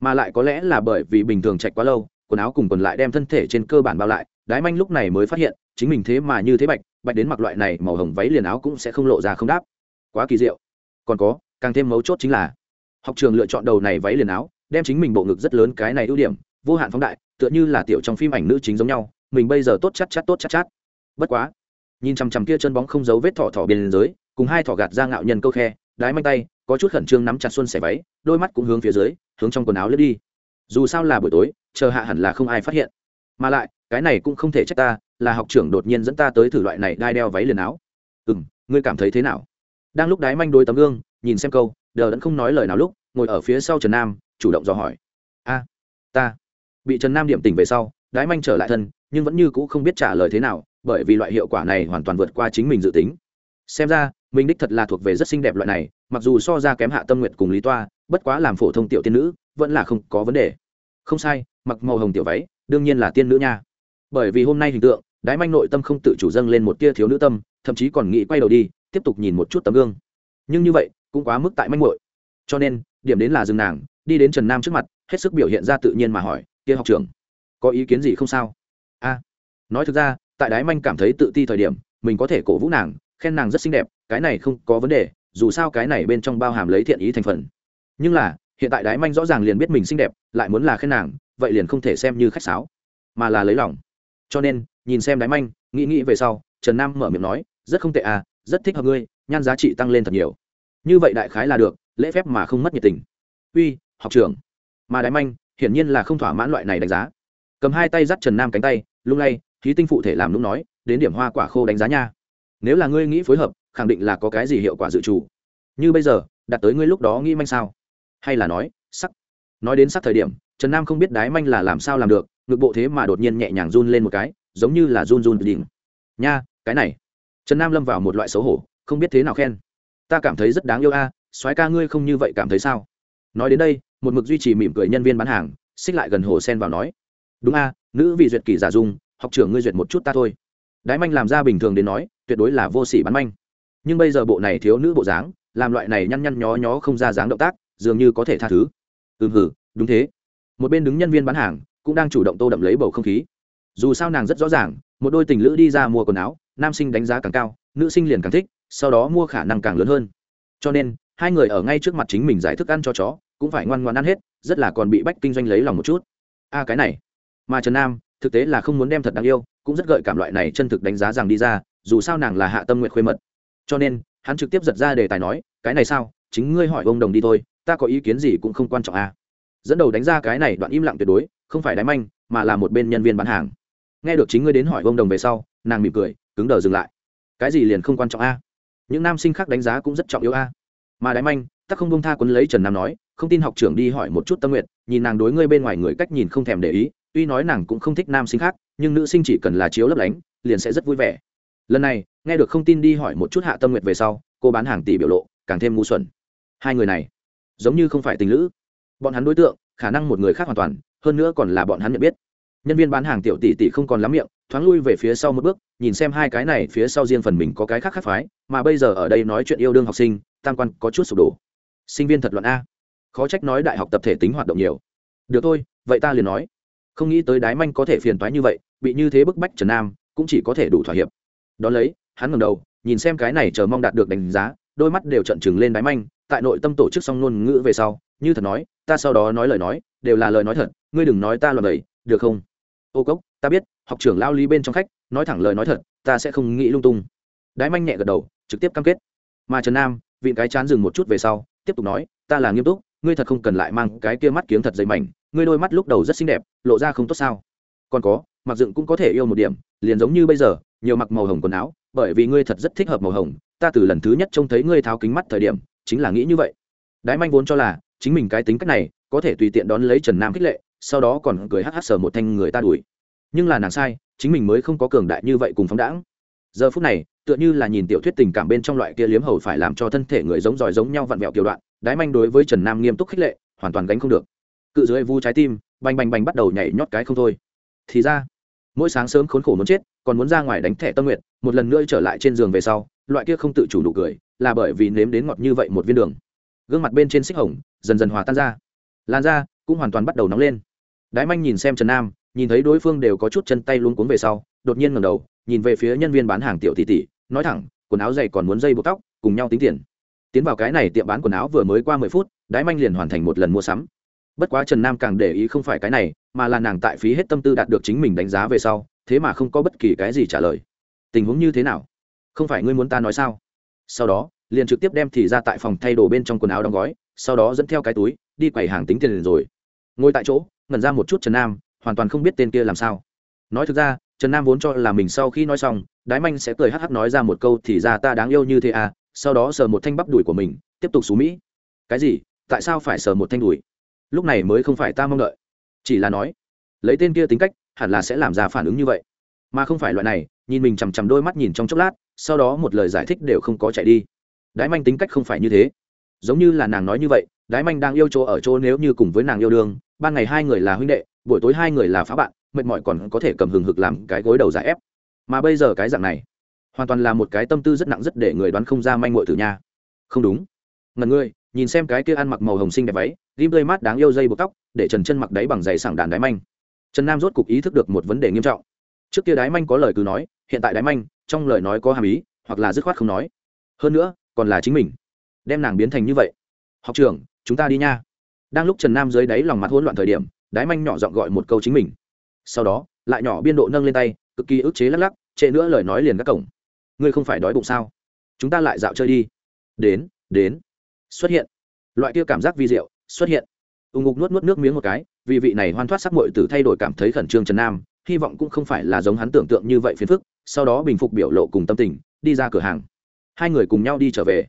Mà lại có lẽ là bởi vì bình thường chạy quá lâu, quần áo cùng quần lại đem thân thể trên cơ bản bao lại, đái manh lúc này mới phát hiện, chính mình thế mà như thế bạch bạch đến mặc loại này màu hồng váy liền áo cũng sẽ không lộ ra không đáp. Quá kỳ diệu. Còn có, càng thêm mấu chốt chính là, học trường lựa chọn đầu này váy liền áo, đem chính mình bộ ngực rất lớn cái này ưu điểm, vô hạn phóng đại, tựa như là tiểu trong phim ảnh nữ chính giống nhau mình bây giờ tốt chắc chắc tốt chắc chắc bất quá, nhìn chằm chằm kia chân bóng không giấu vết thỏ thỏ bên dưới, cùng hai thỏ gạt ra ngạo nhân câu khe, đái manh tay, có chút khẩn trương nắm chặt xuân xẻ váy, đôi mắt cũng hướng phía dưới, hướng trong quần áo lướt đi. Dù sao là buổi tối, chờ hạ hẳn là không ai phát hiện. Mà lại, cái này cũng không thể trách ta, là học trưởng đột nhiên dẫn ta tới thử loại này đai đeo váy liền áo. Ừ m ngươi cảm thấy thế nào? Đang lúc đái manh đôi tấm gương, nhìn xem câu, đờ đẫn không nói lời nào lúc, ngồi ở phía sau trần nam, chủ động dò hỏi. A, ta. Bị trần nam điểm tỉnh về sau, đái manh trở lại thân nhưng vẫn như c ũ không biết trả lời thế nào, bởi vì loại hiệu quả này hoàn toàn vượt qua chính mình dự tính. Xem ra, mình đích thật là thuộc về rất xinh đẹp loại này, mặc dù so ra kém hạ tâm nguyện cùng lý toa, bất quá làm phổ thông tiểu tiên nữ, vẫn là không có vấn đề. Không sai, mặc màu hồng tiểu váy, đương nhiên là tiên nữ nha. Bởi vì hôm nay hình tượng, đái manh nội tâm không tự chủ dâng lên một tia thiếu nữ tâm, thậm chí còn nghĩ quay đầu đi, tiếp tục nhìn một chút tấm gương. Nhưng như vậy, cũng quá mức tại manh mội cho nên, điểm đến là dừng nàng, đi đến trần nam trước mặt, hết sức biểu hiện ra tự nhiên mà hỏi, kia học trưởng, có ý kiến gì không sao? A nói thực ra, tại đái manh cảm thấy tự ti thời điểm, mình có thể cổ vũ nàng, khen nàng rất xinh đẹp, cái này không có vấn đề, dù sao cái này bên trong bao hàm lấy thiện ý thành phần. Nhưng là, hiện tại đái manh rõ ràng liền biết mình xinh đẹp, lại muốn là khen nàng, vậy liền không thể xem như khách sáo, mà là lấy lòng. Cho nên, nhìn xem đái manh, nghĩ nghĩ về sau, trần nam mở miệng nói, rất không tệ à rất thích hợp ngươi, nhan giá trị tăng lên thật nhiều. Như vậy đại khái là được, lễ phép mà không mất nhiệt tình. Uy, học trưởng. Mà đái manh, hiển nhiên là không thỏa mãn loại này đánh giá cầm hai tay dắt trần nam cánh tay, lung lay khí tinh phụ thể làm lúc nói, đến điểm hoa quả khô đánh giá nha. Nếu là ngươi nghĩ phối hợp, khẳng định là có cái gì hiệu quả dự trù. Như bây giờ, đặt tới ngươi lúc đó nghĩ manh sao? Hay là nói, sắc. Nói đến sắc thời điểm, trần nam không biết đái manh là làm sao làm được, ngực bộ thế mà đột nhiên nhẹ nhàng run lên một cái, giống như là run run đỉnh. Nha, cái này. Trần nam lâm vào một loại xấu hổ, không biết thế nào khen. Ta cảm thấy rất đáng yêu a, soái ca ngươi không như vậy cảm thấy sao? Nói đến đây, một mực duy trì mỉm cười nhân viên bán hàng, xích lại gần hồ sen vào nói đúng a, nữ vị duyệt kỳ giả dung, học trưởng ngươi duyệt một chút ta thôi. Đái manh làm ra bình thường đến nói, tuyệt đối là vô sỉ bán manh. Nhưng bây giờ bộ này thiếu nữ bộ dáng, làm loại này nhăn nhăn nhó nhó không ra dáng động tác, dường như có thể tha thứ. Ừ hử đúng thế. Một bên đứng nhân viên bán hàng, cũng đang chủ động tô đậm lấy bầu không khí. Dù sao nàng rất rõ ràng, một đôi tình lữ đi ra mua quần áo, nam sinh đánh giá càng cao, nữ sinh liền càng thích, sau đó mua khả năng càng lớn hơn. Cho nên, hai người ở ngay trước mặt chính mình giải thức ăn cho chó, cũng phải ngoan ngoan ăn hết, rất là còn bị bách kinh doanh lấy lòng một chút. A, cái này mà trần nam, thực tế là không muốn đem thật đáng yêu, cũng rất gợi cảm loại này chân thực đánh giá rằng đi ra, dù sao nàng là hạ tâm nguyện khuê mật. Cho nên, hắn trực tiếp giật ra đề tài nói, cái này sao? Chính ngươi hỏi ông đồng đi thôi, ta có ý kiến gì cũng không quan trọng a dẫn đầu đánh ra cái này đoạn im lặng tuyệt đối, không phải đáy manh, mà là một bên nhân viên bán hàng. Nghe được chính ngươi đến hỏi ông đồng về sau, nàng mỉm cười, cứng đờ dừng lại. Cái gì liền không quan trọng a những nam sinh khác đánh giá cũng rất trọng yếu a mà đáy manh, ta không bông tha quấn lấy trần nam nói, không tin học trưởng đi hỏi một chút tâm nguyện nhìn nàng đối ngươi bên ngoài người cách nhìn không thèm để ý tuy nói nàng cũng không thích nam sinh khác, nhưng nữ sinh chỉ cần là chiếu lấp lánh, liền sẽ rất vui vẻ. Lần này, nghe được không tin đi hỏi một chút hạ tâm nguyệt về sau, cô bán hàng tỷ biểu lộ càng thêm ngu xuẩn. Hai người này, giống như không phải tình lữ. Bọn hắn đối tượng, khả năng một người khác hoàn toàn, hơn nữa còn là bọn hắn nhận biết. Nhân viên bán hàng tiểu tỷ tỷ không còn lắm miệng, thoáng lui về phía sau một bước, nhìn xem hai cái này phía sau riêng phần mình có cái khác khác phái, mà bây giờ ở đây nói chuyện yêu đương học sinh, tam quan có chút sụp đổ. Sinh viên thật luận a. Khó trách nói đại học tập thể tính hoạt động nhiều. Được thôi, vậy ta liền nói không nghĩ tới đái manh có thể phiền toái như vậy, bị như thế bức bách trần nam, cũng chỉ có thể đủ thỏa hiệp. Đón lấy, hắn ngầm đầu, nhìn xem cái này chờ mong đạt được đánh giá, đôi mắt đều trận chừng lên đái manh, tại nội tâm tổ chức xong ngôn ngữ về sau, như thật nói, ta sau đó nói lời nói, đều là lời nói thật, ngươi đừng nói ta loạn bẩy được không? Ô cốc, ta biết, học trưởng lao lý bên trong khách, nói thẳng lời nói thật, ta sẽ không nghĩ lung tung. Đái manh nhẹ gật đầu, trực tiếp cam kết. Mà trần nam, vịn cái chán dừng một chút về sau, tiếp tục nói, ta là nghiêm túc ngươi thật không cần lại mang cái kia mắt kiếng thật dày mảnh, ngươi đôi mắt lúc đầu rất xinh đẹp, lộ ra không tốt sao? Còn có, mặc dựng cũng có thể yêu một điểm, liền giống như bây giờ, nhiều mặc màu hồng quần áo, bởi vì ngươi thật rất thích hợp màu hồng, ta từ lần thứ nhất trông thấy ngươi tháo kính mắt thời điểm, chính là nghĩ như vậy. Đái manh vốn cho là, chính mình cái tính cách này, có thể tùy tiện đón lấy trần nam khích lệ, sau đó còn cười hát hát sờ một thanh người ta đuổi. Nhưng là nàng sai, chính mình mới không có cường đại như vậy cùng phóng đãng. Giờ phút này, tựa như là nhìn tiểu thuyết tình cảm bên trong loại kia liếm hầu phải làm cho thân thể người giống giỏi giống nhau vặn vẹo kiểu đoạn đái manh đối với trần nam nghiêm túc khích lệ, hoàn toàn gánh không được. Cự dưới vu trái tim, bành bành bành bắt đầu nhảy nhót cái không thôi. Thì ra, mỗi sáng sớm khốn khổ muốn chết, còn muốn ra ngoài đánh thẻ tâm nguyện một lần nữa trở lại trên giường về sau, loại kia không tự chủ đủ cười, là bởi vì nếm đến ngọt như vậy một viên đường. Gương mặt bên trên xích hồng, dần dần hòa tan ra. Lan ra cũng hoàn toàn bắt đầu nóng lên. Đái manh nhìn xem trần nam, nhìn thấy đối phương đều có chút chân tay luôn cuống về sau, đột nhiên ngầm đầu, nhìn về phía nhân viên bán hàng tiểu tỷ tỷ, nói thẳng, quần áo dày còn muốn dây buộc tóc, cùng nhau tính tiền tiến vào cái này tiệm bán quần áo vừa mới qua mười phút, đái manh liền hoàn thành một lần mua sắm. Bất quá trần nam càng để ý không phải cái này, mà là nàng tại phí hết tâm tư đạt được chính mình đánh giá về sau, thế mà không có bất kỳ cái gì trả lời. Tình huống như thế nào? Không phải ngươi muốn ta nói sao? Sau đó, liền trực tiếp đem thì ra tại phòng thay đồ bên trong quần áo đóng gói, sau đó dẫn theo cái túi, đi quầy hàng tính tiền liền rồi. Ngồi tại chỗ, ngẩn ra một chút trần nam, hoàn toàn không biết tên kia làm sao. Nói thực ra, trần nam vốn cho là mình sau khi nói xong, đái manh sẽ cười hắc hắc nói ra một câu thì ra ta đáng yêu như thế à sau đó sờ một thanh bắp đùi của mình, tiếp tục xú mỹ. Cái gì? Tại sao phải sờ một thanh đùi? Lúc này mới không phải ta mong đợi. Chỉ là nói, lấy tên kia tính cách, hẳn là sẽ làm ra phản ứng như vậy. Mà không phải loại này, nhìn mình chằm chằm đôi mắt nhìn trong chốc lát, sau đó một lời giải thích đều không có chạy đi. Đái manh tính cách không phải như thế. Giống như là nàng nói như vậy, đái manh đang yêu chỗ ở chỗ nếu như cùng với nàng yêu đương, ban ngày hai người là huynh đệ, buổi tối hai người là phá bạn, mệt mỏi còn có thể cầm hừng hực làm cái gối đầu giải ép. Mà bây giờ cái dạng này hoàn toàn là một cái tâm tư rất nặng rất để người đoán không ra manh mội từ nhà không đúng. Ngần ngươi nhìn xem cái kia ăn mặc màu hồng xinh đẹp váy, rim tươi mát đáng yêu dây buộc tóc, để trần chân mặc đáy bằng giày sảng đàn đáy manh. Trần nam rốt cục ý thức được một vấn đề nghiêm trọng. Trước kia đáy manh có lời cứ nói, hiện tại đáy manh, trong lời nói có hàm ý, hoặc là dứt khoát không nói. Hơn nữa, còn là chính mình. Đem nàng biến thành như vậy. Học trưởng, chúng ta đi nha. Đang lúc trần nam dưới đáy lòng mặt hỗn loạn thời điểm đáy manh nhỏ giọng gọi một câu chính mình. Sau đó, lại nhỏ biên độ nâng lên tay, cực kỳ ức chế lắc lắc, trễ nữa lời nói liền các cổng ngươi không phải đói bụng sao? Chúng ta lại dạo chơi đi. Đến đến. Xuất hiện. Loại kia cảm giác vi diệu, xuất hiện. Ù ngục nuốt nuốt nước miếng một cái, vì vị này hoan thoát sắc mội từ thay đổi cảm thấy khẩn trương trần nam, hy vọng cũng không phải là giống hắn tưởng tượng như vậy phiền phức, sau đó bình phục biểu lộ cùng tâm tình, đi ra cửa hàng. Hai người cùng nhau đi trở về.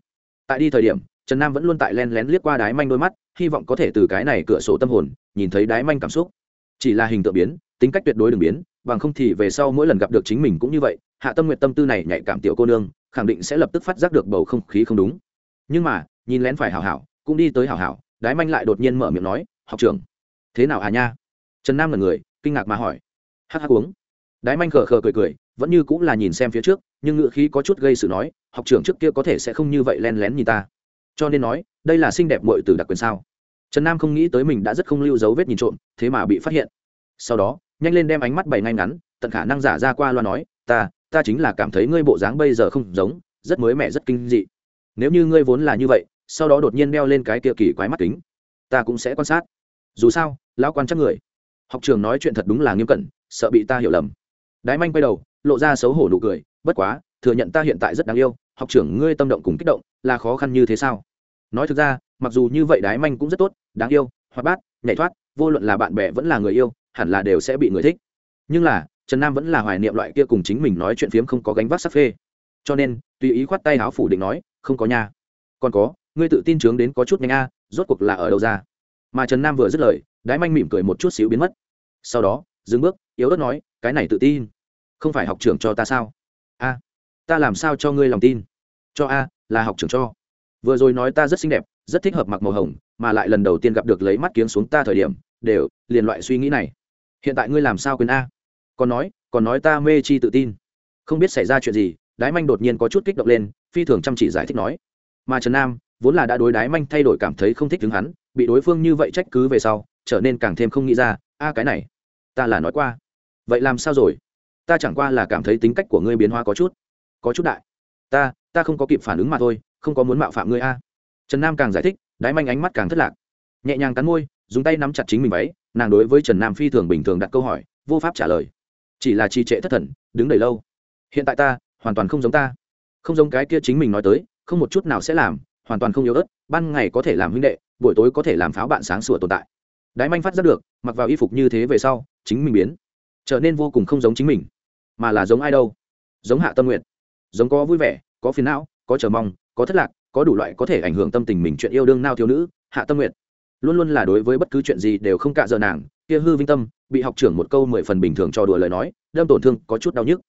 Tại đi thời điểm, trần nam vẫn luôn tại len lén liếc qua đái manh đôi mắt, hy vọng có thể từ cái này cửa sổ tâm hồn, nhìn thấy đái manh cảm xúc. Chỉ là hình tượng biến tính cách tuyệt đối đừng biến, bằng không thì về sau mỗi lần gặp được chính mình cũng như vậy, hạ tâm nguyện tâm tư này nhạy cảm tiểu cô nương, khẳng định sẽ lập tức phát giác được bầu không khí không đúng. Nhưng mà, nhìn lén phải hảo hảo, cũng đi tới hảo hảo, đái manh lại đột nhiên mở miệng nói, học trưởng, thế nào hà nha? Trần nam là người, kinh ngạc mà hỏi. Hắc hắc uống. Đái manh khờ khờ cười cười, vẫn như cũng là nhìn xem phía trước, nhưng ngựa khí có chút gây sự nói, học trưởng trước kia có thể sẽ không như vậy len lén nhìn ta. Cho nên nói, đây là xinh đẹp mội từ đặc quyền sao? Trần nam không nghĩ tới mình đã rất không lưu dấu vết nhìn trộm, thế mà bị phát hiện. Sau đó nhanh lên đem ánh mắt bày ngay ngắn, tận khả năng giả ra qua loa nói, ta ta chính là cảm thấy ngươi bộ dáng bây giờ không giống, rất mới mẻ, rất kinh dị. Nếu như ngươi vốn là như vậy, sau đó đột nhiên đeo lên cái kia kỳ quái mắt kính, ta cũng sẽ quan sát. Dù sao, lão quan chắc người. Học trường nói chuyện thật đúng là nghiêm cẩn, sợ bị ta hiểu lầm. Đái manh quay đầu, lộ ra xấu hổ nụ cười, bất quá, thừa nhận ta hiện tại rất đáng yêu, học trưởng ngươi tâm động cùng kích động, là khó khăn như thế sao? Nói thực ra, mặc dù như vậy đái manh cũng rất tốt, đáng yêu, hoạt bát, nhảy thoát, vô luận là bạn bè vẫn là người yêu hẳn là đều sẽ bị người thích. Nhưng là, trần nam vẫn là hoài niệm loại kia cùng chính mình nói chuyện phiếm không có gánh vác sắc phê. Cho nên, tùy ý khoát tay áo phủ định nói, không có nha. Còn có, ngươi tự tin chướng đến có chút nhanh a, rốt cuộc là ở đâu ra? Mà trần nam vừa dứt lời, đái manh mỉm cười một chút xíu biến mất. Sau đó, dừng bước, yếu ớt nói, cái này tự tin. Không phải học trưởng cho ta sao? A, ta làm sao cho ngươi lòng tin? Cho a, là học trưởng cho. Vừa rồi nói ta rất xinh đẹp, rất thích hợp mặc màu hồng, mà lại lần đầu tiên gặp được lấy mắt kiếng xuống ta thời điểm, đều, liền loại suy nghĩ này hiện tại ngươi làm sao quên a? Còn nói còn nói ta mê chi tự tin. Không biết xảy ra chuyện gì, đái manh đột nhiên có chút kích động lên, phi thường chăm chỉ giải thích nói. Mà trần nam, vốn là đã đối đái manh thay đổi cảm thấy không thích đứng hắn, bị đối phương như vậy trách cứ về sau, trở nên càng thêm không nghĩ ra, a, cái này, ta là nói qua. Vậy làm sao rồi? Ta chẳng qua là cảm thấy tính cách của ngươi biến hóa có chút có chút đại. Ta ta không có kịp phản ứng mà thôi, không có muốn mạo phạm ngươi a. Trần nam càng giải thích, đái manh ánh mắt càng thất lạc. Nhẹ nhàng cắn môi dùng tay nắm chặt chính mình váy, nàng đối với trần nam phi thường bình thường đặt câu hỏi, vô pháp trả lời. Chỉ là trì trệ thất thần, đứng đầy lâu. Hiện tại ta, hoàn toàn không giống ta. Không giống cái kia chính mình nói tới, không một chút nào sẽ làm, hoàn toàn không yếu ớt, ban ngày có thể làm huynh đệ, buổi tối có thể làm pháo bạn sáng sủa tồn tại. Đái manh phát ra được, mặc vào y phục như thế về sau, chính mình biến. Trở nên vô cùng không giống chính mình. Mà là giống ai đâu? Giống hạ tâm nguyện giống có vui vẻ, có phiền não, có chờ mong, có thất lạc, có đủ loại có thể ảnh hưởng tâm tình mình chuyện yêu đương nao thiếu nữ, hạ tâm nguyện luôn luôn là đối với bất cứ chuyện gì đều không cạ giờ nàng, kia hư vinh tâm, bị học trưởng một câu mười phần bình thường cho đùa lời nói, đâm tổn thương, có chút đau nhức.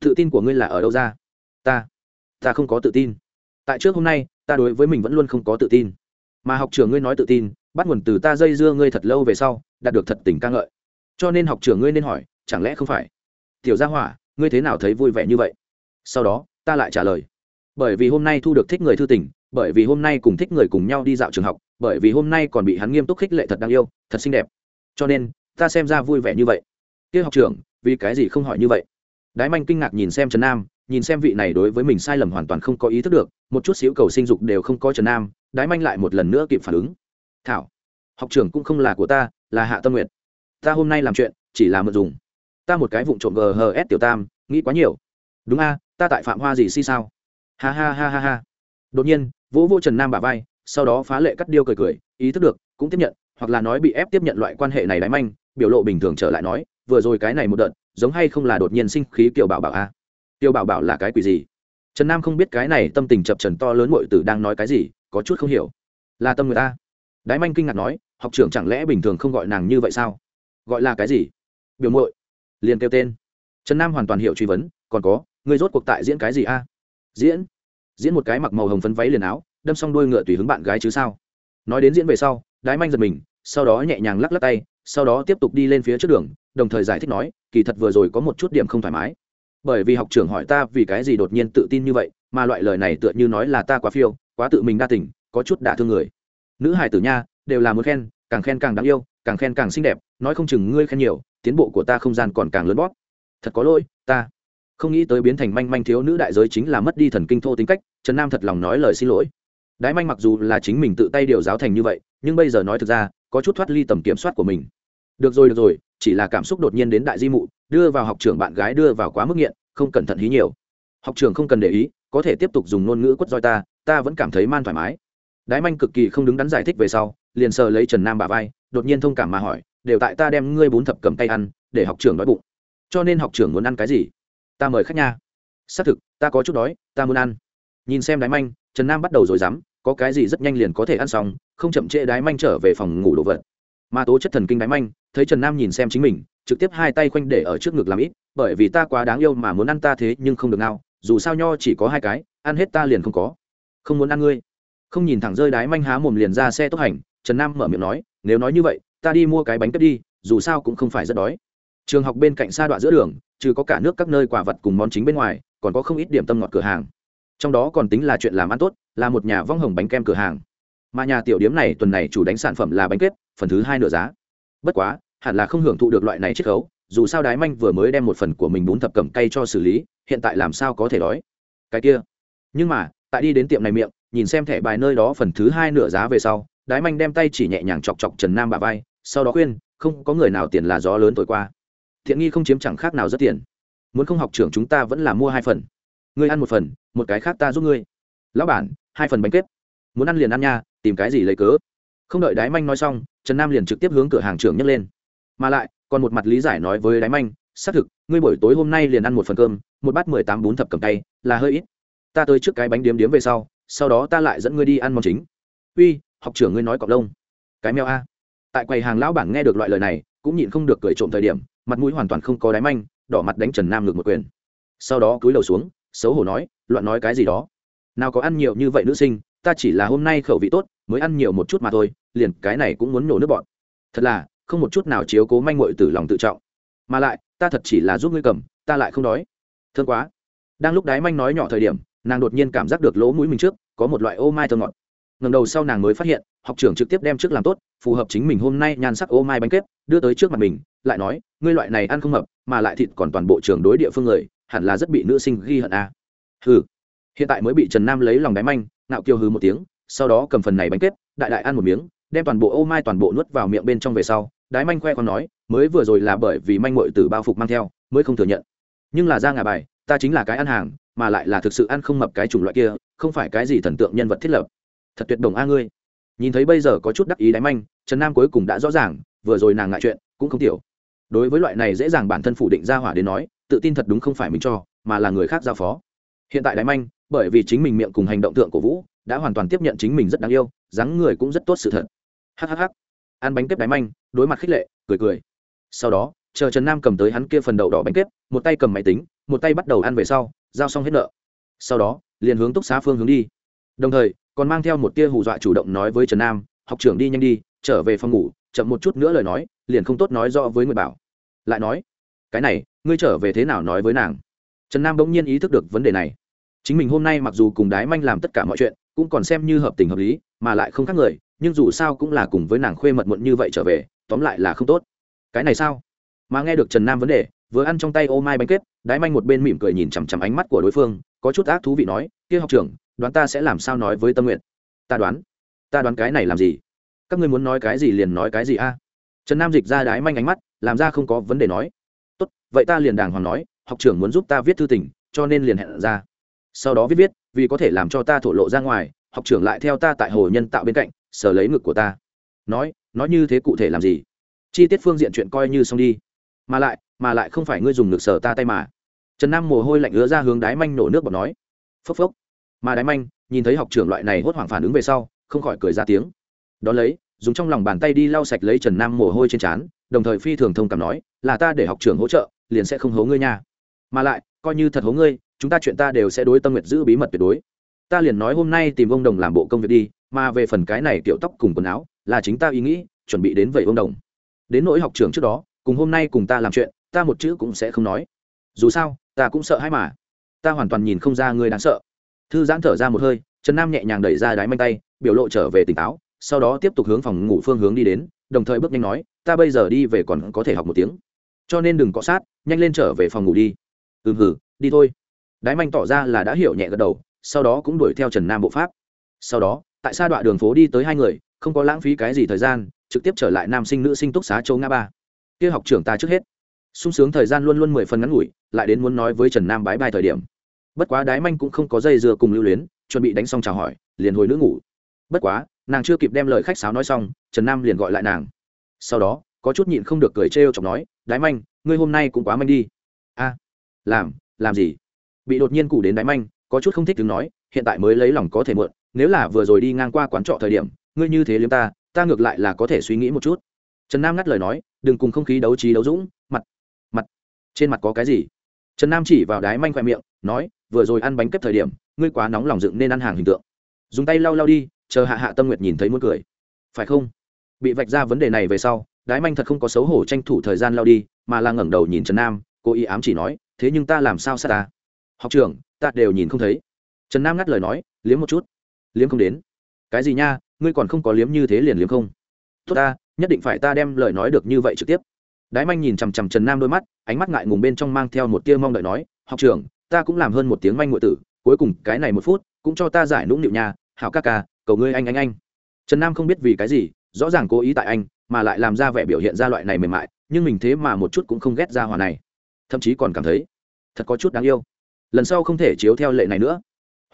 Tự tin của ngươi là ở đâu ra? Ta ta không có tự tin. Tại trước hôm nay, ta đối với mình vẫn luôn không có tự tin. Mà học trưởng ngươi nói tự tin, bắt nguồn từ ta dây dưa ngươi thật lâu về sau, đạt được thật tình ca ngợi. Cho nên học trưởng ngươi nên hỏi, chẳng lẽ không phải? Tiểu gia hỏa, ngươi thế nào thấy vui vẻ như vậy? Sau đó, ta lại trả lời bởi vì hôm nay thu được thích người thư tình, bởi vì hôm nay cùng thích người cùng nhau đi dạo trường học, bởi vì hôm nay còn bị hắn nghiêm túc khích lệ thật đáng yêu, thật xinh đẹp. Cho nên, ta xem ra vui vẻ như vậy. Kia học trưởng, vì cái gì không hỏi như vậy? Đái manh kinh ngạc nhìn xem trần nam, nhìn xem vị này đối với mình sai lầm hoàn toàn không có ý thức được, một chút xíu cầu sinh dục đều không có trần nam, đái manh lại một lần nữa kịp phản ứng. Thảo, học trưởng cũng không là của ta, là hạ tâm nguyện ta hôm nay làm chuyện, chỉ là mượn dùng. Ta một cái vụ trộm ghs tiểu tam, nghĩ quá nhiều. Đúng a, ta tại phạm hoa gì si sao? Ha ha ha ha ha. Đột nhiên vỗ vô trần nam bà vai, sau đó phá lệ cắt điêu cười cười, ý thức được, cũng tiếp nhận, hoặc là nói bị ép tiếp nhận loại quan hệ này đáy manh, biểu lộ bình thường trở lại nói, vừa rồi cái này một đợt, giống hay không là đột nhiên sinh khí kiều bảo bảo a à? bảo bảo là cái quỷ gì? Trần nam không biết cái này tâm tình chập trần to lớn muội tử đang nói cái gì, có chút không hiểu. Là tâm người ta. Đái manh kinh ngạc nói, học trưởng chẳng lẽ bình thường không gọi nàng như vậy sao? Gọi là cái gì? Biểu muội, liền kêu tên. Trần nam hoàn toàn hiểu truy vấn, còn có người rốt cuộc tại diễn cái gì a? Diễn. Diễn một cái mặc màu hồng phấn váy liền áo, đâm xong đuôi ngựa tùy hứng bạn gái chứ sao. Nói đến diễn về sau, đái manh giật mình, sau đó nhẹ nhàng lắc lắc tay, sau đó tiếp tục đi lên phía trước đường, đồng thời giải thích nói, kỳ thật vừa rồi có một chút điểm không thoải mái. Bởi vì học trưởng hỏi ta vì cái gì đột nhiên tự tin như vậy, mà loại lời này tựa như nói là ta quá phiêu, quá tự mình đa tình, có chút đả thương người. Nữ hải tử nha, đều là muốn khen, càng khen càng đáng yêu, càng khen càng xinh đẹp, nói không chừng ngươi khen nhiều, tiến bộ của ta không gian còn càng lớn bóp. Thật có lỗi, ta không nghĩ tới biến thành manh manh thiếu nữ đại giới chính là mất đi thần kinh thô tính cách, trần nam thật lòng nói lời xin lỗi. Đái manh mặc dù là chính mình tự tay điều giáo thành như vậy, nhưng bây giờ nói thực ra, có chút thoát ly tầm kiểm soát của mình. Được rồi được rồi, chỉ là cảm xúc đột nhiên đến đại di mụ, đưa vào học trường bạn gái đưa vào quá mức nghiện, không cẩn thận hí nhiều. Học trường không cần để ý, có thể tiếp tục dùng ngôn ngữ quất roi ta ta vẫn cảm thấy man thoải mái. Đái manh cực kỳ không đứng đắn giải thích về sau, liền sờ lấy trần nam bà vai, đột nhiên thông cảm mà hỏi, đều tại ta đem ngươi bốn thập cầm tay ăn, để học trường đói bụng. Cho nên học trường muốn ăn cái gì? Ta mời khách nha. Xác thực, ta có chút đói, ta muốn ăn. Nhìn xem đái manh, trần nam bắt đầu rồi dám, có cái gì rất nhanh liền có thể ăn xong, không chậm trễ đái manh trở về phòng ngủ đồ vật. Mà tố chất thần kinh đái manh, thấy trần nam nhìn xem chính mình, trực tiếp hai tay khoanh để ở trước ngực làm ít, bởi vì ta quá đáng yêu mà muốn ăn ta thế nhưng không được nào, dù sao nho chỉ có hai cái, ăn hết ta liền không có. Không muốn ăn ngươi. Không nhìn thẳng rơi đái manh há mồm liền ra xe tốc hành, trần nam mở miệng nói, nếu nói như vậy, ta đi mua cái bánh cất đi, dù sao cũng không phải rất đói. Trường học bên cạnh xa đoạn giữa đường trừ có cả nước các nơi quả vật cùng món chính bên ngoài, còn có không ít điểm tâm ngọt cửa hàng. Trong đó còn tính là chuyện làm ăn tốt, là một nhà vong hồng bánh kem cửa hàng. Mà nhà tiểu điếm này tuần này chủ đánh sản phẩm là bánh kết phần thứ hai nửa giá. Bất quá, hẳn là không hưởng thụ được loại này chiết khấu, dù sao đái manh vừa mới đem một phần của mình bún thập cẩm cay cho xử lý, hiện tại làm sao có thể đói. Cái kia. Nhưng mà, tại đi đến tiệm này miệng, nhìn xem thẻ bài nơi đó phần thứ hai nửa giá về sau, đái manh đem tay chỉ nhẹ nhàng chọc chọc trần nam bà vai, sau đó khuyên, không có người nào tiền là gió lớn tối qua thiện nghi không chiếm chẳng khác nào rất tiền. Muốn không học trưởng chúng ta vẫn là mua hai phần. Ngươi ăn một phần, một cái khác ta giúp ngươi. Lão bản, hai phần bánh kết. Muốn ăn liền ăn nha, tìm cái gì lấy cớ. Không đợi đái manh nói xong, trần nam liền trực tiếp hướng cửa hàng trưởng nhấc lên. Mà lại, còn một mặt lý giải nói với đái manh, xác thực, ngươi buổi tối hôm nay liền ăn một phần cơm, một bát mười tám bún thập cầm tay, là hơi ít. Ta tới trước cái bánh điếm điếm về sau sau đó ta lại dẫn ngươi đi ăn món chính. Uy, học trưởng ngươi nói cọc lông. Cái mèo a. Tại quầy hàng lão bản nghe được loại lời này cũng nhịn không được cười trộm thời điểm, mặt mũi hoàn toàn không có đáy manh, đỏ mặt đánh trần nam ngược một quyền. Sau đó cúi đầu xuống, xấu hổ nói, loạn nói cái gì đó? Nào có ăn nhiều như vậy nữ sinh, ta chỉ là hôm nay khẩu vị tốt, mới ăn nhiều một chút mà thôi, liền cái này cũng muốn nổ nước bọn. Thật là, không một chút nào chiếu cố manh mội từ lòng tự trọng. Mà lại, ta thật chỉ là giúp ngươi cầm, ta lại không đói. Thương quá. Đang lúc đái manh nói nhỏ thời điểm, nàng đột nhiên cảm giác được lỗ mũi mình trước, có một loại ô mai thơ ngọt ngầm đầu sau nàng mới phát hiện, học trưởng trực tiếp đem trước làm tốt, phù hợp chính mình hôm nay nhan sắc ô mai bánh kết đưa tới trước mặt mình, lại nói, ngươi loại này ăn không mập mà lại thịt còn toàn bộ trường đối địa phương người, hẳn là rất bị nữ sinh ghi hận a à. hừ. Hiện tại mới bị trần nam lấy lòng đáy manh nạo kiêu hừ một tiếng, sau đó cầm phần này bánh kết đại đại ăn một miếng, đem toàn bộ ô mai toàn bộ nuốt vào miệng bên trong về sau đái manh khoe còn nói, mới vừa rồi là bởi vì manh mội từ bao phục mang theo, mới không thừa nhận. Nhưng là ra ngà bài, ta chính là cái ăn hàng, mà lại là thực sự ăn không mập cái chủng loại kia, không phải cái gì thần tượng nhân vật thiết lập thật tuyệt đồng a ngươi. Nhìn thấy bây giờ có chút đắc ý đáy manh, trần nam cuối cùng đã rõ ràng, vừa rồi nàng ngại chuyện, cũng không tiểu. Đối với loại này dễ dàng bản thân phủ định ra hỏa đến nói, tự tin thật đúng không phải mình cho, mà là người khác giao phó. Hiện tại đáy manh, bởi vì chính mình miệng cùng hành động tượng của vũ, đã hoàn toàn tiếp nhận chính mình rất đáng yêu, dáng người cũng rất tốt sự thật. Hhh ăn bánh kếp đáy manh, đối mặt khích lệ, cười cười. Sau đó, chờ trần nam cầm tới hắn kia phần đậu đỏ bánh kếp một tay cầm máy tính, một tay bắt đầu ăn về sau, giao xong hết nợ. Sau đó, liền hướng túc xá phương hướng đi. Đồng thời còn mang theo một tia hù dọa chủ động nói với trần nam, học trưởng đi nhanh đi, trở về phòng ngủ, chậm một chút nữa lời nói, liền không tốt nói rõ với người bảo. Lại nói, cái này, ngươi trở về thế nào nói với nàng? Trần nam bỗng nhiên ý thức được vấn đề này. Chính mình hôm nay mặc dù cùng đái manh làm tất cả mọi chuyện, cũng còn xem như hợp tình hợp lý, mà lại không khác người, nhưng dù sao cũng là cùng với nàng khuê mật muộn như vậy trở về, tóm lại là không tốt. Cái này sao? Mà nghe được trần nam vấn đề, vừa ăn trong tay ô mai bánh kết đái manh một bên mỉm cười nhìn chằm chằm ánh mắt của đối phương, có chút ác thú vị nói, kia học trưởng đoán ta sẽ làm sao nói với tâm nguyện ta đoán. Ta đoán cái này làm gì? Các ngươi muốn nói cái gì liền nói cái gì a. Trần nam dịch ra đái manh ánh mắt, làm ra không có vấn đề nói. Tốt, vậy ta liền đàng hoàng nói, học trưởng muốn giúp ta viết thư tình, cho nên liền hẹn ra. Sau đó viết viết, vì có thể làm cho ta thổ lộ ra ngoài, học trưởng lại theo ta tại hồ nhân tạo bên cạnh, sờ lấy ngực của ta. Nói nói như thế cụ thể làm gì? Chi tiết phương diện chuyện coi như xong đi. Mà lại mà lại không phải ngươi dùng ngực sờ ta tay mà. Trần nam mồ hôi lạnh ứa ra hướng đái manh nổ nước bọt nói. Phốc phốc mà đái manh nhìn thấy học trưởng loại này hốt hoảng phản ứng về sau, không khỏi cười ra tiếng. Đ ó lấy, dùng trong lòng bàn tay đi lau sạch lấy trần nam mồ hôi trên trán, đồng thời phi thường thông cảm nói, là ta để học trưởng hỗ trợ, liền sẽ không hố ngươi nha. Mà lại, coi như thật hố ngươi, chúng ta chuyện ta đều sẽ đối tâm nguyệt giữ bí mật tuyệt đối. Ta liền nói hôm nay tìm ông đồng làm bộ công việc đi, mà về phần cái này kiểu tóc cùng quần áo, là chính ta ý nghĩ, chuẩn bị đến vậy ông đồng. Đến nỗi học trưởng trước đó, cùng hôm nay cùng ta làm chuyện, ta một chữ cũng sẽ không nói. Dù sao, ta cũng sợ hãi mà. Ta hoàn toàn nhìn không ra ngươi đáng sợ thư giãn thở ra một hơi, trần nam nhẹ nhàng đẩy ra đáy manh tay, biểu lộ trở về tỉnh táo, sau đó tiếp tục hướng phòng ngủ phương hướng đi đến, đồng thời bước nhanh nói, ta bây giờ đi về còn có thể học một tiếng. Cho nên đừng cọ sát, nhanh lên trở về phòng ngủ đi. Ừ hử đi thôi. Đái manh tỏ ra là đã hiểu nhẹ gật đầu, sau đó cũng đuổi theo trần nam bộ pháp. Sau đó, tại xa đoạn đường phố đi tới hai người, không có lãng phí cái gì thời gian, trực tiếp trở lại nam sinh nữ sinh túc xá châu nga ba. Kia học trưởng ta trước hết. Sung sướng thời gian luôn luôn mười phần ngắn ngủi, lại đến muốn nói với trần nam bái bai thời điểm bất quá đái manh cũng không có dây dưa cùng lưu luyến, chuẩn bị đánh xong chào hỏi, liền hồi nữ ngủ. Bất quá, nàng chưa kịp đem lời khách sáo nói xong, trần nam liền gọi lại nàng. Sau đó, có chút nhịn không được cười trêu chọc nói, đái manh, ngươi hôm nay cũng quá manh đi. A, làm làm gì? Bị đột nhiên cụ đến đái manh, có chút không thích tiếng nói, hiện tại mới lấy lòng có thể mượn, nếu là vừa rồi đi ngang qua quán trọ thời điểm, ngươi như thế liếm ta ta ngược lại là có thể suy nghĩ một chút. Trần nam ngắt lời nói, đừng cùng không khí đấu trí đấu dũng, mặt mặt, trên mặt có cái gì? Trần nam chỉ vào đái manh khoe miệng, nói vừa rồi ăn bánh kép thời điểm, ngươi quá nóng lòng dựng nên ăn hàng hình tượng. Dùng tay lau lau đi, chờ hạ hạ tâm nguyệt nhìn thấy muốn cười. Phải không? Bị vạch ra vấn đề này về sau, đái manh thật không có xấu hổ tranh thủ thời gian lau đi, mà là ngẩng đầu nhìn trần nam, cô ý ám chỉ nói, thế nhưng ta làm sao xa ta? Học trưởng, ta đều nhìn không thấy. Trần nam ngắt lời nói, liếm một chút. Liếm không đến. Cái gì nha, ngươi còn không có liếm như thế liền liếm không? Tốt ta, nhất định phải ta đem lời nói được như vậy trực tiếp. Đái manh nhìn chằm chằm trần nam đôi mắt, ánh mắt ngại ngùng bên trong mang theo một tia mong đợi nói, học trưởng ta cũng làm hơn một tiếng manh ngụy tử, cuối cùng cái này một phút, cũng cho ta giải nũng nịu nhà hảo ca ca, cầu ngươi anh anh anh. Trần nam không biết vì cái gì, rõ ràng cố ý tại anh, mà lại làm ra vẻ biểu hiện ra loại này mềm mại, nhưng mình thế mà một chút cũng không ghét ra hòa này. Thậm chí còn cảm thấy, thật có chút đáng yêu. Lần sau không thể chiếu theo lệ này nữa.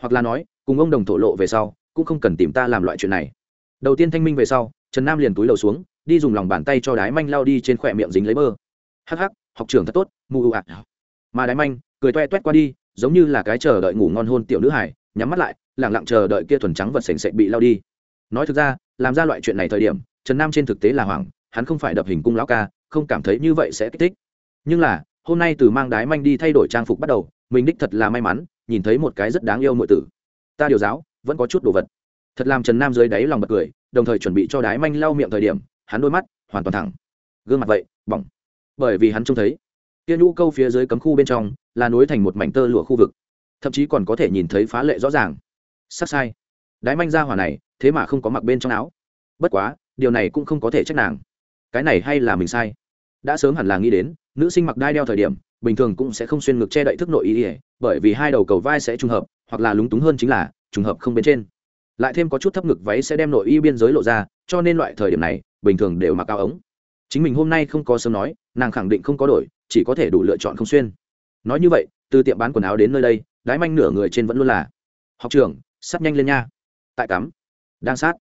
Hoặc là nói, cùng ông đồng thổ lộ về sau, cũng không cần tìm ta làm loại chuyện này. Đầu tiên thanh minh về sau, trần nam liền túi lầu xuống, đi dùng lòng bàn tay cho đái manh lao đi trên khỏe miệng dính lấy bơ. Hắc hắc, học trưởng thật tốt, mù ưu ạt mà đái manh cười toe toét qua đi, giống như là cái chờ đợi ngủ ngon hôn tiểu nữ hải nhắm mắt lại, lẳng lặng chờ đợi kia thuần trắng vật sành sạch bị lao đi. Nói thực ra, làm ra loại chuyện này thời điểm, trần nam trên thực tế là hoảng, hắn không phải đập hình cung lão ca, không cảm thấy như vậy sẽ kích thích. Nhưng là, hôm nay từ mang đái manh đi thay đổi trang phục bắt đầu, mình đích thật là may mắn, nhìn thấy một cái rất đáng yêu mọi tử. Ta điều giáo, vẫn có chút đồ vật. Thật làm trần nam dưới đáy lòng bật cười, đồng thời chuẩn bị cho đái manh lau miệng thời điểm, hắn đôi mắt hoàn toàn thẳng. Gương mặt vậy, bỏng. Bởi vì hắn trông thấy, kia nhũ câu phía dưới cấm khu bên trong là nối thành một mảnh tơ lụa khu vực. Thậm chí còn có thể nhìn thấy phá lệ rõ ràng. Sắc sai. Đái manh ra hỏa này, thế mà không có mặc bên trong áo. Bất quá, điều này cũng không có thể trách nàng. Cái này hay là mình sai. Đã sớm hẳn là nghĩ đến, nữ sinh mặc đai đeo thời điểm, bình thường cũng sẽ không xuyên ngực che đậy thức nội ý ỉa bởi vì hai đầu cầu vai sẽ trùng hợp, hoặc là lúng túng hơn chính là, trùng hợp không bên trên. Lại thêm có chút thấp ngực váy sẽ đem nội y biên giới lộ ra, cho nên loại thời điểm này, bình thường đều mặc áo ống. Chính mình hôm nay không có sớm nói, nàng khẳng định không có đổi, chỉ có thể đủ lựa chọn không xuyên nói như vậy, từ tiệm bán quần áo đến nơi đây, đái manh nửa người trên vẫn luôn là, học trưởng sắt nhanh lên nha. Tại tắm đang sát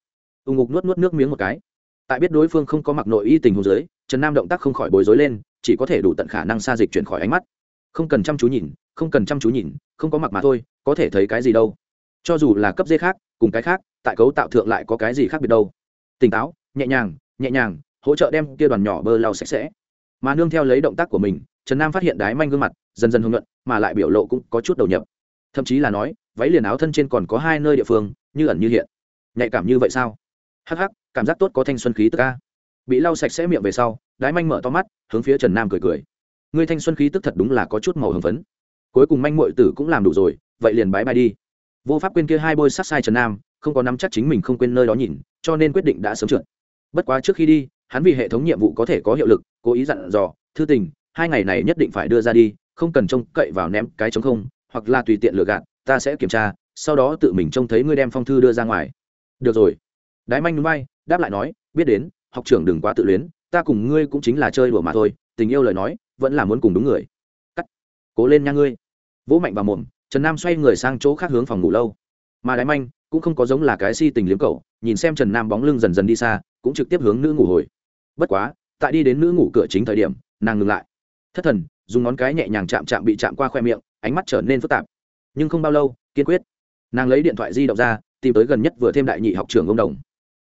ưng ngục nuốt nuốt nước miếng một cái. Tại biết đối phương không có mặc nội y tình hồ dưới, trần nam động tác không khỏi bối rối lên, chỉ có thể đủ tận khả năng xa dịch chuyển khỏi ánh mắt. Không cần chăm chú nhìn, không cần chăm chú nhìn, không có mặc mà thôi, có thể thấy cái gì đâu. Cho dù là cấp dê khác, cùng cái khác, tại cấu tạo thượng lại có cái gì khác biệt đâu. Tỉnh táo, nhẹ nhàng nhẹ nhàng, hỗ trợ đem kia đoàn nhỏ bơ lau sạch sẽ. Mà nương theo lấy động tác của mình trần nam phát hiện đái manh gương mặt, dần dần hưng luận mà lại biểu lộ cũng có chút đầu nhập. Thậm chí là nói, váy liền áo thân trên còn có hai nơi địa phương, như ẩn như hiện. Nhạy cảm như vậy sao? Hắc hắc, cảm giác tốt có thanh xuân khí tức ca bị lau sạch sẽ miệng về sau, đái manh mở to mắt, hướng phía trần nam cười cười. Ngươi thanh xuân khí tức thật đúng là có chút màu hưng phấn. Cuối cùng manh mội tử cũng làm đủ rồi, vậy liền bái bai đi. Vô pháp quên kia hai bôi sát sai trần nam, không có nắm chắc chính mình không quên nơi đó nhìn, cho nên quyết định đã sớm trượt. Bất quá trước khi đi, hắn vì hệ thống nhiệm vụ có thể có hiệu lực, cố ý dặn dò, thư tình hai ngày này nhất định phải đưa ra đi, không cần trông cậy vào ném cái chống không, hoặc là tùy tiện lừa gạt, ta sẽ kiểm tra, sau đó tự mình trông thấy ngươi đem phong thư đưa ra ngoài. Được rồi. Đái manh núi bay, đáp lại nói, biết đến, học trưởng đừng quá tự luyến, ta cùng ngươi cũng chính là chơi đùa mà thôi, tình yêu lời nói, vẫn là muốn cùng đúng người. Cắt, cố lên nha ngươi. Vỗ mạnh vào mồm, trần nam xoay người sang chỗ khác hướng phòng ngủ lâu. Mà đái manh cũng không có giống là cái si tình liếm cậu nhìn xem trần nam bóng lưng dần dần đi xa, cũng trực tiếp hướng nữ ngủ hồi. Bất quá, tại đi đến nữ ngủ cửa chính thời điểm, nàng ngừng lại thất thần, dùng ngón cái nhẹ nhàng chạm chạm bị chạm qua khoe miệng, ánh mắt trở nên phức tạp. Nhưng không bao lâu, kiên quyết. Nàng lấy điện thoại di động ra, tìm tới gần nhất vừa thêm đại nhị học trường ông đồng.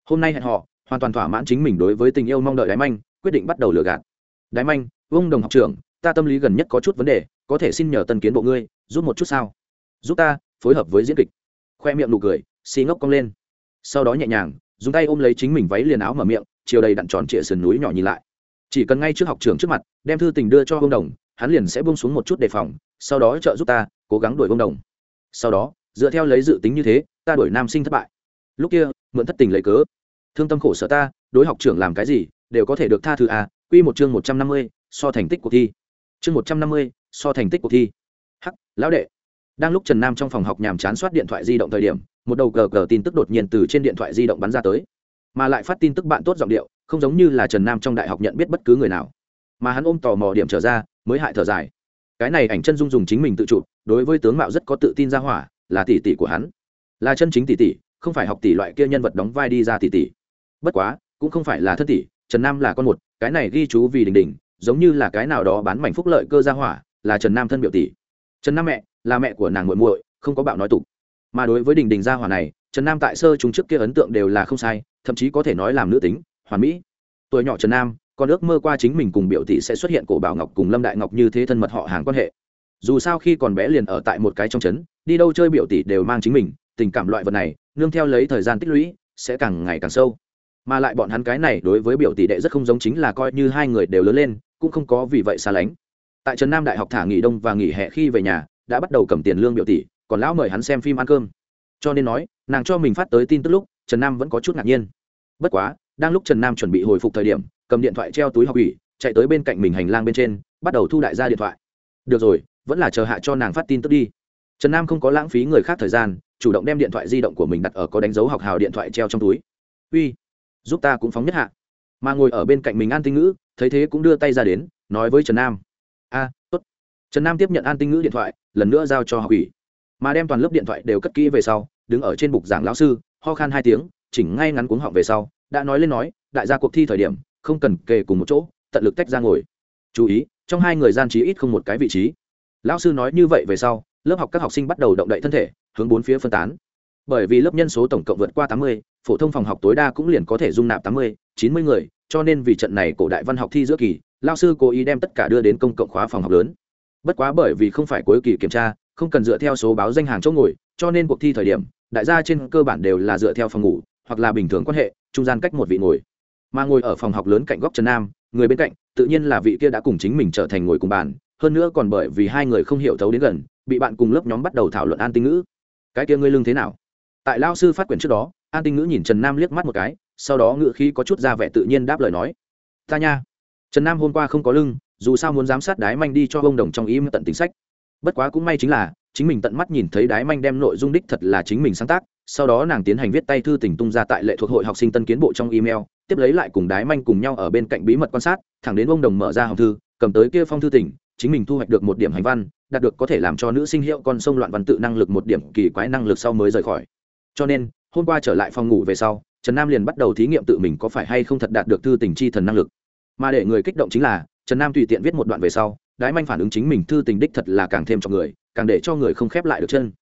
Hôm nay hẹn họ hoàn toàn thỏa mãn chính mình đối với tình yêu mong đợi đái manh, quyết định bắt đầu lừa gạt. Đái manh, ông đồng học trưởng, ta tâm lý gần nhất có chút vấn đề, có thể xin nhờ tân kiến bộ ngươi, giúp một chút sao? Giúp ta, phối hợp với diễn kịch. Khoe miệng nụ cười, xì ngốc cong lên. Sau đó nhẹ nhàng, dùng tay ôm lấy chính mình váy liền áo mở miệng, chiều đầy đặn tròn trịa sườn núi nhỏ nhìn lại chỉ cần ngay trước học trường trước mặt, đem thư tình đưa cho ông đồng, hắn liền sẽ buông xuống một chút đề phòng, sau đó trợ giúp ta, cố gắng đuổi ông đồng. Sau đó, dựa theo lấy dự tính như thế, ta đuổi nam sinh thất bại. Lúc kia, mượn thất tình lấy cớ. Thương tâm khổ sở ta, đối học trưởng làm cái gì, đều có thể được tha thứ à quy một chương một trăm năm mươi, so thành tích cuộc thi. Chương một trăm năm mươi, so thành tích cuộc thi. Hắc, lão đệ. Đang lúc trần nam trong phòng học nhàm chán soát điện thoại di động thời điểm, một đầu cờ cờ tin tức đột nhiên từ trên điện thoại di động bắn ra tới. Mà lại phát tin tức bạn tốt giọng điệu không giống như là trần nam trong đại học nhận biết bất cứ người nào. Mà hắn ôm tò mò điểm trở ra, mới hại thở dài. Cái này ảnh chân dung dùng chính mình tự chụp, đối với tướng mạo rất có tự tin ra hỏa, là tỷ tỷ của hắn. Là chân chính tỷ tỷ, không phải học tỷ loại kia nhân vật đóng vai đi ra tỷ tỷ. Bất quá, cũng không phải là thân tỷ, trần nam là con một, cái này ghi chú vì đình đình giống như là cái nào đó bán mảnh phúc lợi cơ ra hỏa, là trần nam thân biểu tỷ. Trần nam mẹ, là mẹ của nàng muội muội, không có bạo nói tục. Mà đối với đình đình gia hỏa này, trần nam tại sơ chúng trước kia ấn tượng đều là không sai, thậm chí có thể nói làm nữ tính hoàn mỹ. Tuổi nhỏ trần nam, còn ước mơ qua chính mình cùng biểu tỷ sẽ xuất hiện cổ bảo ngọc cùng lâm đại ngọc như thế thân mật họ hàng quan hệ. Dù sao khi còn bé liền ở tại một cái trong trấn, đi đâu chơi biểu tỷ đều mang chính mình, tình cảm loại vật này, nương theo lấy thời gian tích lũy, sẽ càng ngày càng sâu. Mà lại bọn hắn cái này đối với biểu tỷ đệ rất không giống chính là coi như hai người đều lớn lên, cũng không có vì vậy xa lánh. Tại trấn nam đại học thả nghỉ đông và nghỉ hè khi về nhà, đã bắt đầu cầm tiền lương biểu tỷ, còn lão mời hắn xem phim ăn cơm. Cho nên nói, nàng cho mình phát tới tin tức lúc, trần nam vẫn có chút ngạc nhiên. Bất quá đang lúc trần nam chuẩn bị hồi phục thời điểm, cầm điện thoại treo túi học ủy, chạy tới bên cạnh mình hành lang bên trên, bắt đầu thu đại gia điện thoại. Được rồi, vẫn là chờ hạ cho nàng phát tin tức đi. Trần nam không có lãng phí người khác thời gian, chủ động đem điện thoại di động của mình đặt ở có đánh dấu học hào điện thoại treo trong túi. Uy, giúp ta cũng phóng nhất hạ. Mà ngồi ở bên cạnh mình an tinh ngữ, thấy thế cũng đưa tay ra đến, nói với trần nam. A, tốt. Trần nam tiếp nhận an tinh ngữ điện thoại, lần nữa giao cho học ủy. Mà đem toàn lớp điện thoại đều cất kỹ về sau, đứng ở trên bục giảng lão sư, ho khan hai tiếng, chỉnh ngay ngắn cuống họng về sau đã nói lên nói, đại gia cuộc thi thời điểm, không cần kề cùng một chỗ, tận lực tách ra ngồi. Chú ý, trong hai người gian trí ít không một cái vị trí. Lão sư nói như vậy về sau, lớp học các học sinh bắt đầu động đậy thân thể, hướng bốn phía phân tán. Bởi vì lớp nhân số tổng cộng vượt qua tám mươi, phổ thông phòng học tối đa cũng liền có thể dung nạp tám mươi, chín mươi người, cho nên vì trận này cổ đại văn học thi giữa kỳ lao sư cố ý đem tất cả đưa đến công cộng khóa phòng học lớn. Bất quá bởi vì không phải cuối kỳ kiểm tra, không cần dựa theo số báo danh hàng chỗ ngồi, cho nên cuộc thi thời điểm, đại gia trên cơ bản đều là dựa theo phòng ngủ hoặc là bình thường quan hệ, trung gian cách một vị ngồi. Mà ngồi ở phòng học lớn cạnh góc trần nam, người bên cạnh, tự nhiên là vị kia đã cùng chính mình trở thành ngồi cùng bàn, hơn nữa còn bởi vì hai người không hiểu thấu đến gần, bị bạn cùng lớp nhóm bắt đầu thảo luận an tinh ngữ. Cái kia ngươi lưng thế nào? Tại lao sư phát quyển trước đó, an tinh ngữ nhìn trần nam liếc mắt một cái, sau đó ngữ khí có chút ra vẻ tự nhiên đáp lời nói. Ta nha. Trần nam hôm qua không có lưng, dù sao muốn giám sát đái manh đi cho bông đồng trong ý tận tính sách. Bất quá cũng may chính là, chính mình tận mắt nhìn thấy đái manh đem nội dung đích thật là chính mình sáng tác sau đó nàng tiến hành viết tay thư tình tung ra tại lệ thuộc hội học sinh tân kiến bộ trong email, tiếp lấy lại cùng đái manh cùng nhau ở bên cạnh bí mật quan sát, thẳng đến ông đồng mở ra hòm thư, cầm tới kia phong thư tình, chính mình thu hoạch được một điểm hành văn, đạt được có thể làm cho nữ sinh hiệu con sông loạn văn tự năng lực một điểm kỳ quái năng lực sau mới rời khỏi. Cho nên, hôm qua trở lại phòng ngủ về sau, trần nam liền bắt đầu thí nghiệm tự mình có phải hay không thật đạt được thư tình chi thần năng lực. Mà để người kích động chính là, trần nam tùy tiện viết một đoạn về sau, đái manh phản ứng chính mình thư tình đích thật là càng thêm cho người, càng để cho người không khép lại được chân.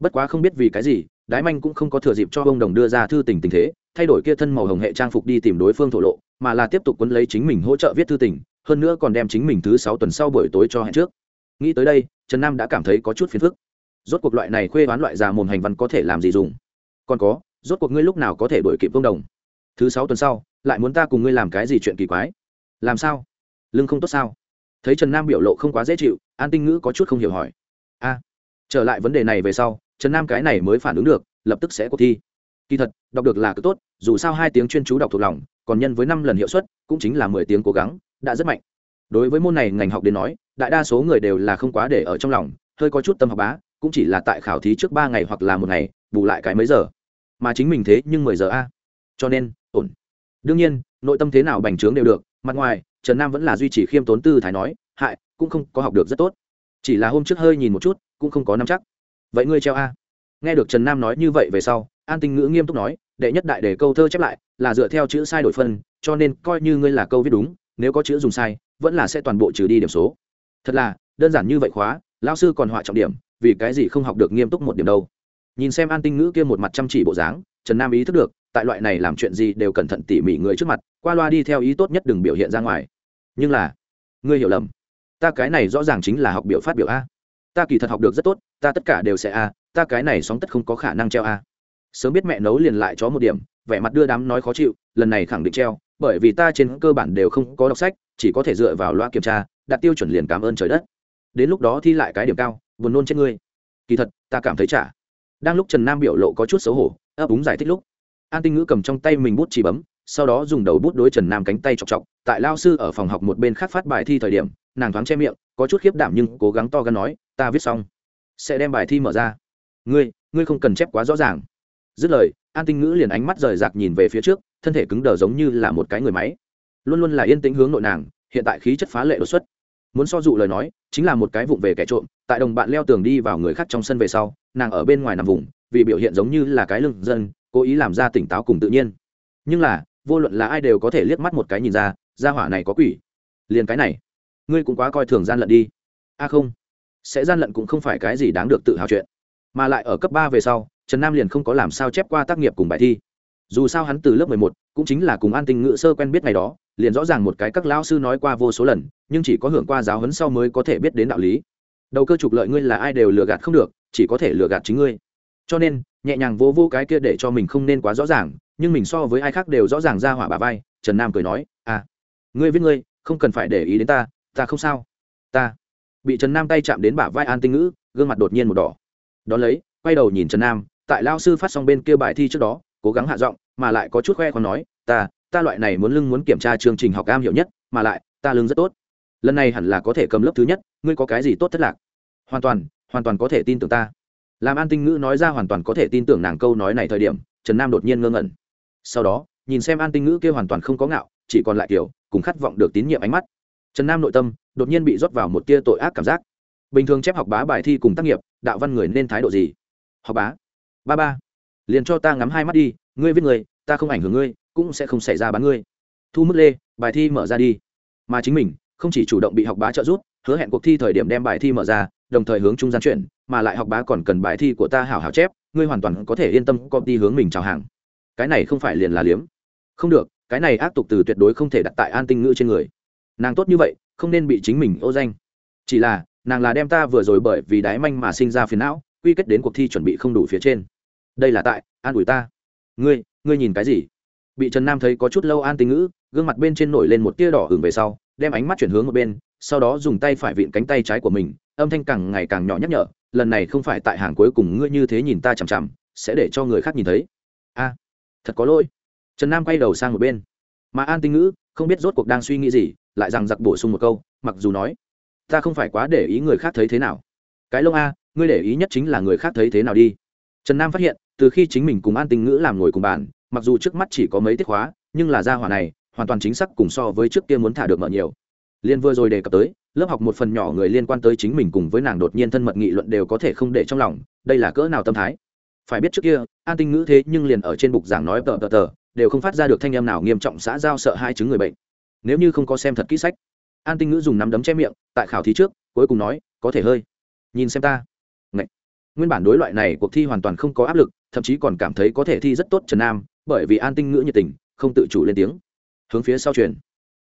Bất quá không biết vì cái gì đái manh cũng không có thừa dịp cho ông đồng đưa ra thư tình tình thế, thay đổi kia thân màu hồng hệ trang phục đi tìm đối phương thổ lộ, mà là tiếp tục quấn lấy chính mình hỗ trợ viết thư tình, hơn nữa còn đem chính mình thứ sáu tuần sau buổi tối cho hẹn trước. Nghĩ tới đây, trần nam đã cảm thấy có chút phiền phức. Rốt cuộc loại này khuê đoán loại già mồm hành văn có thể làm gì dùng? Còn có, rốt cuộc ngươi lúc nào có thể đổi kịp vương đồng? Thứ sáu tuần sau, lại muốn ta cùng ngươi làm cái gì chuyện kỳ quái? Làm sao? Lưng không tốt sao? Thấy trần nam biểu lộ không quá dễ chịu, an tinh ngữ có chút không hiểu hỏi. A, trở lại vấn đề này về sau trần nam cái này mới phản ứng được, lập tức sẽ cuộc thi. Kỳ thật, đọc được là cứ tốt, dù sao hai tiếng chuyên chú đọc thuộc lòng, còn nhân với năm lần hiệu suất, cũng chính là mười tiếng cố gắng, đã rất mạnh. Đối với môn này ngành học đến nói, đại đa số người đều là không quá để ở trong lòng, hơi có chút tâm học bá, cũng chỉ là tại khảo thí trước ba ngày hoặc là một ngày, bù lại cái mấy giờ. Mà chính mình thế nhưng mười giờ a. Cho nên, ổn. Đương nhiên, nội tâm thế nào bành trướng đều được, mặt ngoài, trần nam vẫn là duy trì khiêm tốn tư thái nói, hại, cũng không có học được rất tốt. Chỉ là hôm trước hơi nhìn một chút, cũng không có nắm chắc vậy ngươi treo a? Nghe được trần nam nói như vậy về sau, an tinh ngữ nghiêm túc nói, đệ nhất đại để câu thơ chép lại, là dựa theo chữ sai đổi phân, cho nên coi như ngươi là câu viết đúng, nếu có chữ dùng sai, vẫn là sẽ toàn bộ trừ đi điểm số. Thật là, đơn giản như vậy khóa lao sư còn họa trọng điểm, vì cái gì không học được nghiêm túc một điểm đâu? Nhìn xem an tinh ngữ kia một mặt chăm chỉ bộ dáng, trần nam ý thức được, tại loại này làm chuyện gì đều cẩn thận tỉ mỉ người trước mặt, qua loa đi theo ý tốt nhất đừng biểu hiện ra ngoài. Nhưng là, ngươi hiểu lầm. Ta cái này rõ ràng chính là học biểu phát biểu a ta kỳ thật học được rất tốt, ta tất cả đều sẽ a, ta cái này sóng tất không có khả năng treo a. Sớm biết mẹ nấu liền lại cho một điểm, vẻ mặt đưa đám nói khó chịu, lần này khẳng định treo, bởi vì ta trên cơ bản đều không có đọc sách, chỉ có thể dựa vào loa kiểm tra, đạt tiêu chuẩn liền cảm ơn trời đất. Đến lúc đó thi lại cái điểm cao, buồn nôn chết ngươi. Kỳ thật, ta cảm thấy trả đang lúc trần nam biểu lộ có chút xấu hổ, ấp úng giải thích lúc. An tinh ngữ cầm trong tay mình bút chỉ bấm sau đó dùng đầu bút đối trần nam cánh tay chọc chọc, tại lao sư ở phòng học một bên khác phát bài thi thời điểm, nàng thoáng che miệng, có chút khiếp đảm nhưng cố gắng to gắn nói, ta viết xong, sẽ đem bài thi mở ra. Ngươi ngươi không cần chép quá rõ ràng. Dứt lời, an tinh ngữ liền ánh mắt rời rạc nhìn về phía trước, thân thể cứng đờ giống như là một cái người máy. Luôn luôn là yên tĩnh hướng nội nàng, hiện tại khí chất phá lệ đột xuất. Muốn so dụ lời nói, chính là một cái vụng về kẻ trộm, tại đồng bạn leo tường đi vào người khác trong sân về sau, nàng ở bên ngoài nằm vùng, vì biểu hiện giống như là cái lưng dân, cố ý làm ra tỉnh táo cùng tự nhiên. Nhưng là vô luận là ai đều có thể liếc mắt một cái nhìn ra ra hỏa này có quỷ. Liền cái này, ngươi cũng quá coi thường gian lận đi. A không, sẽ gian lận cũng không phải cái gì đáng được tự hào chuyện. Mà lại ở cấp ba về sau, trần nam liền không có làm sao chép qua tác nghiệp cùng bài thi. Dù sao hắn từ lớp mười một, cũng chính là cùng an tinh ngự sơ quen biết ngày đó, liền rõ ràng một cái các lão sư nói qua vô số lần, nhưng chỉ có hưởng qua giáo huấn sau mới có thể biết đến đạo lý. Đầu cơ trục lợi ngươi là ai đều lừa gạt không được, chỉ có thể lừa gạt chính ngươi. Cho nên, nhẹ nhàng vô vô cái kia để cho mình không nên quá rõ ràng nhưng mình so với ai khác đều rõ ràng ra hỏa bà vai, trần nam cười nói à ngươi viết ngươi, không cần phải để ý đến ta ta không sao. Ta bị trần nam tay chạm đến bả vai an tinh ngữ, gương mặt đột nhiên một đỏ. Đón lấy, quay đầu nhìn trần nam, tại lao sư phát xong bên kia bài thi trước đó, cố gắng hạ giọng, mà lại có chút khoe còn nói, ta ta loại này muốn lưng muốn kiểm tra chương trình học am hiểu nhất, mà lại, ta lưng rất tốt. Lần này hẳn là có thể cầm lớp thứ nhất, ngươi có cái gì tốt thất lạc? Hoàn toàn hoàn toàn có thể tin tưởng ta. Làm an tinh ngữ nói ra hoàn toàn có thể tin tưởng nàng câu nói này thời điểm, trần nam đột nhiên ngơ ngẩn sau đó, nhìn xem an tinh ngữ kia hoàn toàn không có ngạo, chỉ còn lại kiểu, cùng khát vọng được tín nhiệm ánh mắt. Trần nam nội tâm, đột nhiên bị rót vào một tia tội ác cảm giác. Bình thường chép học bá bài thi cùng tác nghiệp, đạo văn người nên thái độ gì? Học bá. Ba ba. Liền cho ta ngắm hai mắt đi, ngươi viết người, ta không ảnh hưởng ngươi, cũng sẽ không xảy ra bán ngươi. Thu mức lê, bài thi mở ra đi. Mà chính mình, không chỉ chủ động bị học bá trợ giúp, hứa hẹn cuộc thi thời điểm đem bài thi mở ra, đồng thời hướng trung gian chuyển, mà lại học bá còn cần bài thi của ta hảo hảo chép, ngươi hoàn toàn có thể yên tâm công ty hướng mình chào hàng cái này không phải liền là liếm. Không được, cái này ác tục từ tuyệt đối không thể đặt tại an tinh ngữ trên người. Nàng tốt như vậy, không nên bị chính mình ô danh. Chỉ là, nàng là đem ta vừa rồi bởi vì đái manh mà sinh ra phiền não, quy kết đến cuộc thi chuẩn bị không đủ phía trên. Đây là tại, an ủi ta. Ngươi ngươi nhìn cái gì? Bị trần nam thấy có chút lâu an tinh ngữ, gương mặt bên trên nổi lên một tia đỏ hừng về sau, đem ánh mắt chuyển hướng một bên, sau đó dùng tay phải vịn cánh tay trái của mình, âm thanh càng ngày càng nhỏ nhắc nhở, lần này không phải tại hàng cuối cùng ngươi như thế nhìn ta chằm chằm, sẽ để cho người khác nhìn thấy. A thật có lỗi. Trần nam quay đầu sang một bên. Mà an tinh ngữ không biết rốt cuộc đang suy nghĩ gì lại rằng giặc bổ sung một câu mặc dù nói ta không phải quá để ý người khác thấy thế nào. Cái lông a ngươi để ý nhất chính là người khác thấy thế nào đi. Trần nam phát hiện từ khi chính mình cùng an tinh ngữ làm ngồi cùng bàn mặc dù trước mắt chỉ có mấy tiết hóa, nhưng là gia hỏa này hoàn toàn chính xác cùng so với trước kia muốn thả được mở nhiều. Liên vừa rồi đề cập tới lớp học một phần nhỏ người liên quan tới chính mình cùng với nàng đột nhiên thân mật nghị luận đều có thể không để trong lòng đây là cỡ nào tâm thái? Phải biết trước kia, an tinh ngữ thế nhưng liền ở trên bục giảng nói tờ tờ tờ, đều không phát ra được thanh em nào nghiêm trọng xã giao sợ hai chứng người bệnh. Nếu như không có xem thật kỹ sách. An tinh ngữ dùng nắm đấm che miệng, tại khảo thí trước, cuối cùng nói, có thể hơi. Nhìn xem ta. Ngậy. nguyên bản đối loại này cuộc thi hoàn toàn không có áp lực, thậm chí còn cảm thấy có thể thi rất tốt trần nam, bởi vì an tinh ngữ nhiệt tình, không tự chủ lên tiếng. Hướng phía sau truyền.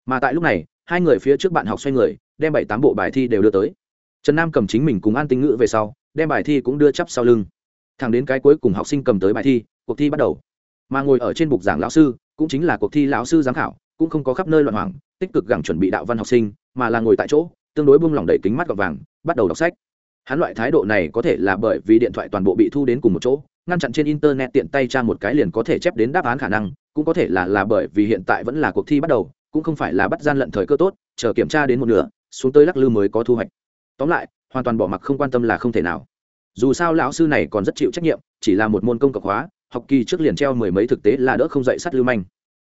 Mà tại lúc này, hai người phía trước bạn học xoay người, đem bảy tám bộ bài thi đều đưa tới. Trần nam cầm chính mình cùng an tinh ngữ về sau, đem bài thi cũng đưa chắp sau lưng thẳng đến cái cuối cùng học sinh cầm tới bài thi, cuộc thi bắt đầu. Mà ngồi ở trên bục giảng lão sư, cũng chính là cuộc thi lão sư giám khảo, cũng không có khắp nơi loạn hoảng, tích cực gẳng chuẩn bị đạo văn học sinh, mà là ngồi tại chỗ, tương đối buông lỏng đầy kính mắt gọt vàng, bắt đầu đọc sách. Hắn loại thái độ này có thể là bởi vì điện thoại toàn bộ bị thu đến cùng một chỗ, ngăn chặn trên internet tiện tay tra một cái liền có thể chép đến đáp án khả năng, cũng có thể là là bởi vì hiện tại vẫn là cuộc thi bắt đầu, cũng không phải là bắt gian lận thời cơ tốt, chờ kiểm tra đến một nửa, xuống tới lắc lư mới có thu hoạch. Tóm lại, hoàn toàn bỏ mặc không quan tâm là không thể nào dù sao lão sư này còn rất chịu trách nhiệm, chỉ là một môn công cộng hóa, học kỳ trước liền treo mười mấy thực tế là đỡ không dạy sắt lưu manh.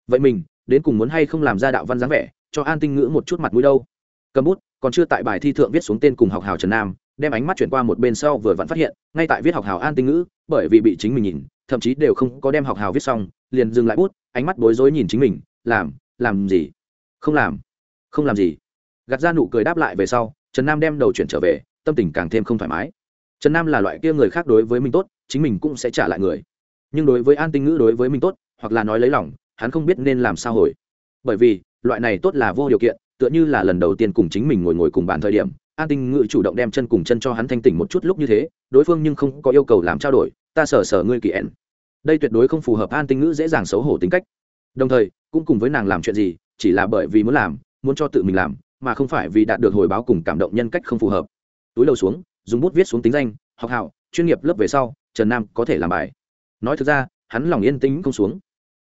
Vậy mình, đến cùng muốn hay không làm ra đạo văn dáng vẻ, cho an tinh ngữ một chút mặt mũi đâu? Cầm bút, còn chưa tại bài thi thượng viết xuống tên cùng học hào trần nam, đem ánh mắt chuyển qua một bên sau vừa vặn phát hiện, ngay tại viết học hào an tinh ngữ, bởi vì bị chính mình nhìn, thậm chí đều không có đem học hào viết xong, liền dừng lại bút, ánh mắt bối rối nhìn chính mình, làm làm gì? Không làm. Không làm gì. Gạt ra nụ cười đáp lại về sau, trần nam đem đầu chuyển trở về, tâm tình càng thêm không thoải mái trần nam là loại kia người khác đối với mình tốt, chính mình cũng sẽ trả lại người. Nhưng đối với an tinh ngữ đối với mình tốt, hoặc là nói lấy lòng, hắn không biết nên làm sao hồi. Bởi vì, loại này tốt là vô điều kiện, tựa như là lần đầu tiên cùng chính mình ngồi ngồi cùng bàn thời điểm, an tinh ngữ chủ động đem chân cùng chân cho hắn thanh tỉnh một chút lúc như thế, đối phương nhưng không có yêu cầu làm trao đổi, ta sở sở ngươi kỳ ẻn đây tuyệt đối không phù hợp an tinh ngữ dễ dàng xấu hổ tính cách. Đồng thời, cũng cùng với nàng làm chuyện gì, chỉ là bởi vì muốn làm, muốn cho tự mình làm, mà không phải vì đạt được hồi báo cùng cảm động nhân cách không phù hợp. Túi đầu xuống dùng bút viết xuống tính danh, học hảo, chuyên nghiệp lớp về sau, trần nam có thể làm bài. Nói thực ra, hắn lòng yên tĩnh không xuống.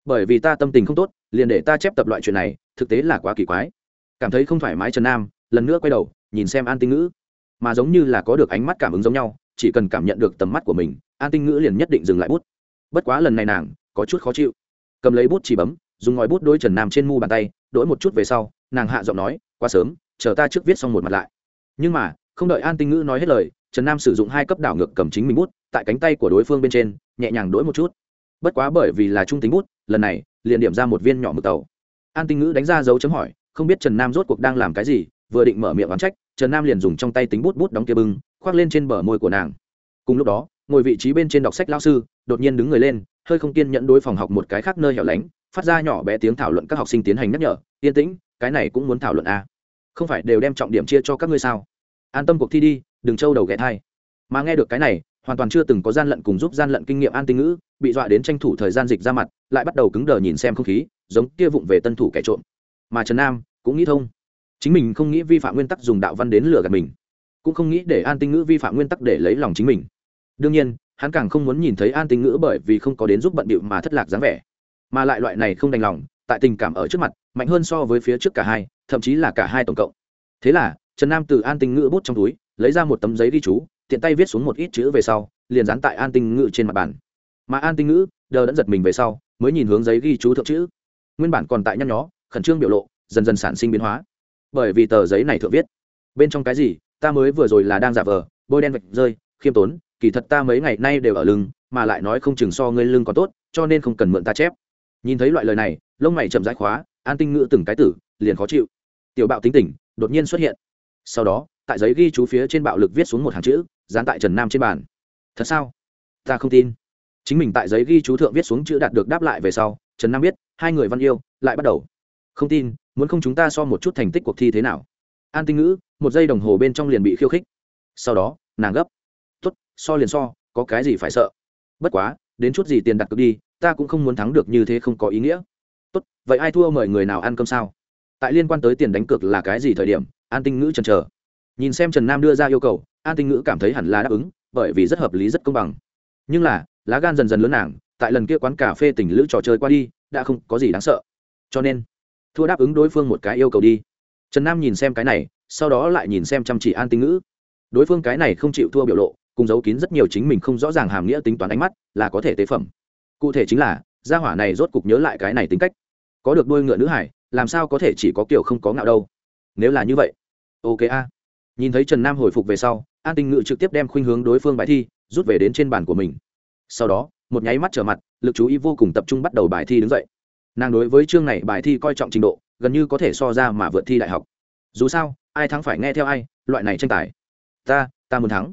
Bởi vì ta tâm tình không tốt, liền để ta chép tập loại chuyện này, thực tế là quá kỳ quái. Cảm thấy không thoải mái trần nam, lần nữa quay đầu, nhìn xem an tinh ngữ. Mà giống như là có được ánh mắt cảm ứng giống nhau, chỉ cần cảm nhận được tầm mắt của mình, an tinh ngữ liền nhất định dừng lại bút. Bất quá lần này nàng, có chút khó chịu. Cầm lấy bút chỉ bấm, dùng ngòi bút đôi trần nam trên mu bàn tay đỗi một chút về sau, nàng hạ giọng nói, quá sớm, chờ ta trước viết xong một mặt lại. Nhưng mà không đợi an tinh ngữ nói hết lời, trần nam sử dụng hai cấp đảo ngược cầm chính mình bút, tại cánh tay của đối phương bên trên, nhẹ nhàng đỗi một chút. Bất quá bởi vì là trung tính bút, lần này, liền điểm ra một viên nhỏ mực tàu. An tinh ngữ đánh ra dấu chấm hỏi, không biết trần nam rốt cuộc đang làm cái gì, vừa định mở miệng oán trách, trần nam liền dùng trong tay tính bút bút đóng kia bưng, khoác lên trên bờ môi của nàng. Cùng lúc đó, ngồi vị trí bên trên đọc sách lao sư, đột nhiên đứng người lên, hơi không kiên nhẫn đối phòng học một cái khác nơi hẻo lánh, phát ra nhỏ bé tiếng thảo luận các học sinh tiến hành nhắc nhở, yên tĩnh, cái này cũng muốn thảo luận à. không phải đều đem trọng điểm chia cho các ngươi sao? An tâm cuộc thi đi, đừng trâu đầu ghé thai. Mà nghe được cái này, hoàn toàn chưa từng có gian lận cùng giúp gian lận kinh nghiệm an tinh ngữ, bị dọa đến tranh thủ thời gian dịch ra mặt, lại bắt đầu cứng đờ nhìn xem không khí, giống kia vụng về tân thủ kẻ trộm. Mà trần nam cũng nghĩ thông. Chính mình không nghĩ vi phạm nguyên tắc dùng đạo văn đến lừa gạt mình, cũng không nghĩ để an tinh ngữ vi phạm nguyên tắc để lấy lòng chính mình. Đương nhiên, hắn càng không muốn nhìn thấy an tinh ngữ bởi vì không có đến giúp bận bịu mà thất lạc dáng vẻ. Mà lại loại này không đành lòng, tại tình cảm ở trước mặt, mạnh hơn so với phía trước cả hai, thậm chí là cả hai tổng cộng. Thế là trần nam từ an tinh ngữ bút trong túi, lấy ra một tấm giấy ghi chú, tiện tay viết xuống một ít chữ về sau, liền dán tại an tinh ngữ trên mặt bàn. Mà an tinh ngữ, đờ đẫn giật mình về sau, mới nhìn hướng giấy ghi chú thượng chữ. Nguyên bản còn tại nhăn nhó, khẩn trương biểu lộ, dần dần sản sinh biến hóa. Bởi vì tờ giấy này thượng viết, bên trong cái gì, ta mới vừa rồi là đang giả vờ, bôi đen vạch rơi, khiêm tốn, kỳ thật ta mấy ngày nay đều ở lưng, mà lại nói không chừng so ngươi lưng còn tốt, cho nên không cần mượn ta chép. Nhìn thấy loại lời này, lông mày chậm rãi khóa, an tinh ngữ từng cái tử, liền khó chịu. Tiểu bạo tính tình đột nhiên xuất hiện sau đó, tại giấy ghi chú phía trên bạo lực viết xuống một hàng chữ, dán tại trần nam trên bàn. Thật sao? Ta không tin. Chính mình tại giấy ghi chú thượng viết xuống chữ đạt được đáp lại về sau, trần nam biết, hai người văn yêu, lại bắt đầu. Không tin, muốn không chúng ta so một chút thành tích cuộc thi thế nào? An tinh ngữ, một giây đồng hồ bên trong liền bị khiêu khích. Sau đó, nàng gấp. Tuất so liền so, có cái gì phải sợ? Bất quá, đến chút gì tiền đặt cược đi, ta cũng không muốn thắng được như thế không có ý nghĩa. Tốt, vậy ai thua mời người nào ăn cơm sao? Tại liên quan tới tiền đánh cược là cái gì thời điểm an tinh ngữ chần chờ nhìn xem trần nam đưa ra yêu cầu, an tinh ngữ cảm thấy hẳn là đáp ứng, bởi vì rất hợp lý, rất công bằng. Nhưng là, lá gan dần dần lớn nàng, tại lần kia quán cà phê tỉnh lữ trò chơi qua đi, đã không có gì đáng sợ. Cho nên, thua đáp ứng đối phương một cái yêu cầu đi. Trần nam nhìn xem cái này, sau đó lại nhìn xem chăm chỉ an tinh ngữ. Đối phương cái này không chịu thua biểu lộ, cùng giấu kín rất nhiều chính mình không rõ ràng hàm nghĩa tính toán ánh mắt, là có thể tế phẩm. Cụ thể chính là, gia hỏa này rốt cục nhớ lại cái này tính cách. Có được đôi ngựa nữ hải, làm sao có thể chỉ có kiểu không có ngạo đâu? Nếu là như vậy ok a. Nhìn thấy trần nam hồi phục về sau, an tinh ngự trực tiếp đem khuynh hướng đối phương bài thi, rút về đến trên bàn của mình. Sau đó, một nháy mắt trở mặt, lực chú ý vô cùng tập trung bắt đầu bài thi đứng dậy. Nàng đối với chương này bài thi coi trọng trình độ, gần như có thể so ra mà vượt thi đại học. Dù sao, ai thắng phải nghe theo ai, loại này tranh tài. Ta ta muốn thắng.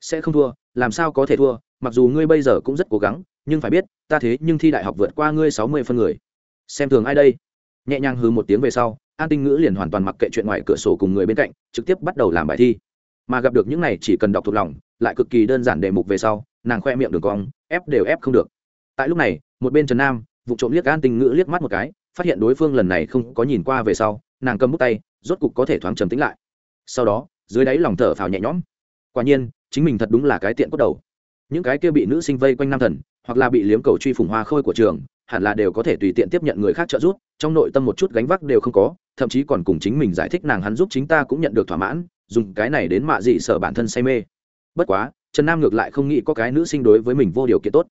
Sẽ không thua, làm sao có thể thua, mặc dù ngươi bây giờ cũng rất cố gắng, nhưng phải biết, ta thế nhưng thi đại học vượt qua ngươi sáu mươi phân người. Xem thường ai đây? Nhẹ nhàng hư một tiếng về sau an tinh ngữ liền hoàn toàn mặc kệ chuyện ngoài cửa sổ cùng người bên cạnh, trực tiếp bắt đầu làm bài thi. Mà gặp được những này chỉ cần đọc thuộc lòng, lại cực kỳ đơn giản đề mục về sau, nàng khoe miệng đường cong, ép đều ép không được. Tại lúc này, một bên trần nam, vụ trộm liếc an tinh ngữ liếc mắt một cái, phát hiện đối phương lần này không có nhìn qua về sau, nàng cầm bút tay, rốt cục có thể thoáng trầm tính lại. Sau đó, dưới đáy lòng thở phào nhẹ nhõm. Quả nhiên, chính mình thật đúng là cái tiện cốt đầu. Những cái kia bị nữ sinh vây quanh nam thần, hoặc là bị liếm cầu truy phủng hoa khôi của trường, hẳn là đều có thể tùy tiện tiếp nhận người khác trợ giúp, trong nội tâm một chút gánh vác đều không có thậm chí còn cùng chính mình giải thích nàng hắn giúp chính ta cũng nhận được thỏa mãn, dùng cái này đến mạ dị sở bản thân say mê. Bất quá, trần nam ngược lại không nghĩ có cái nữ sinh đối với mình vô điều kiện tốt.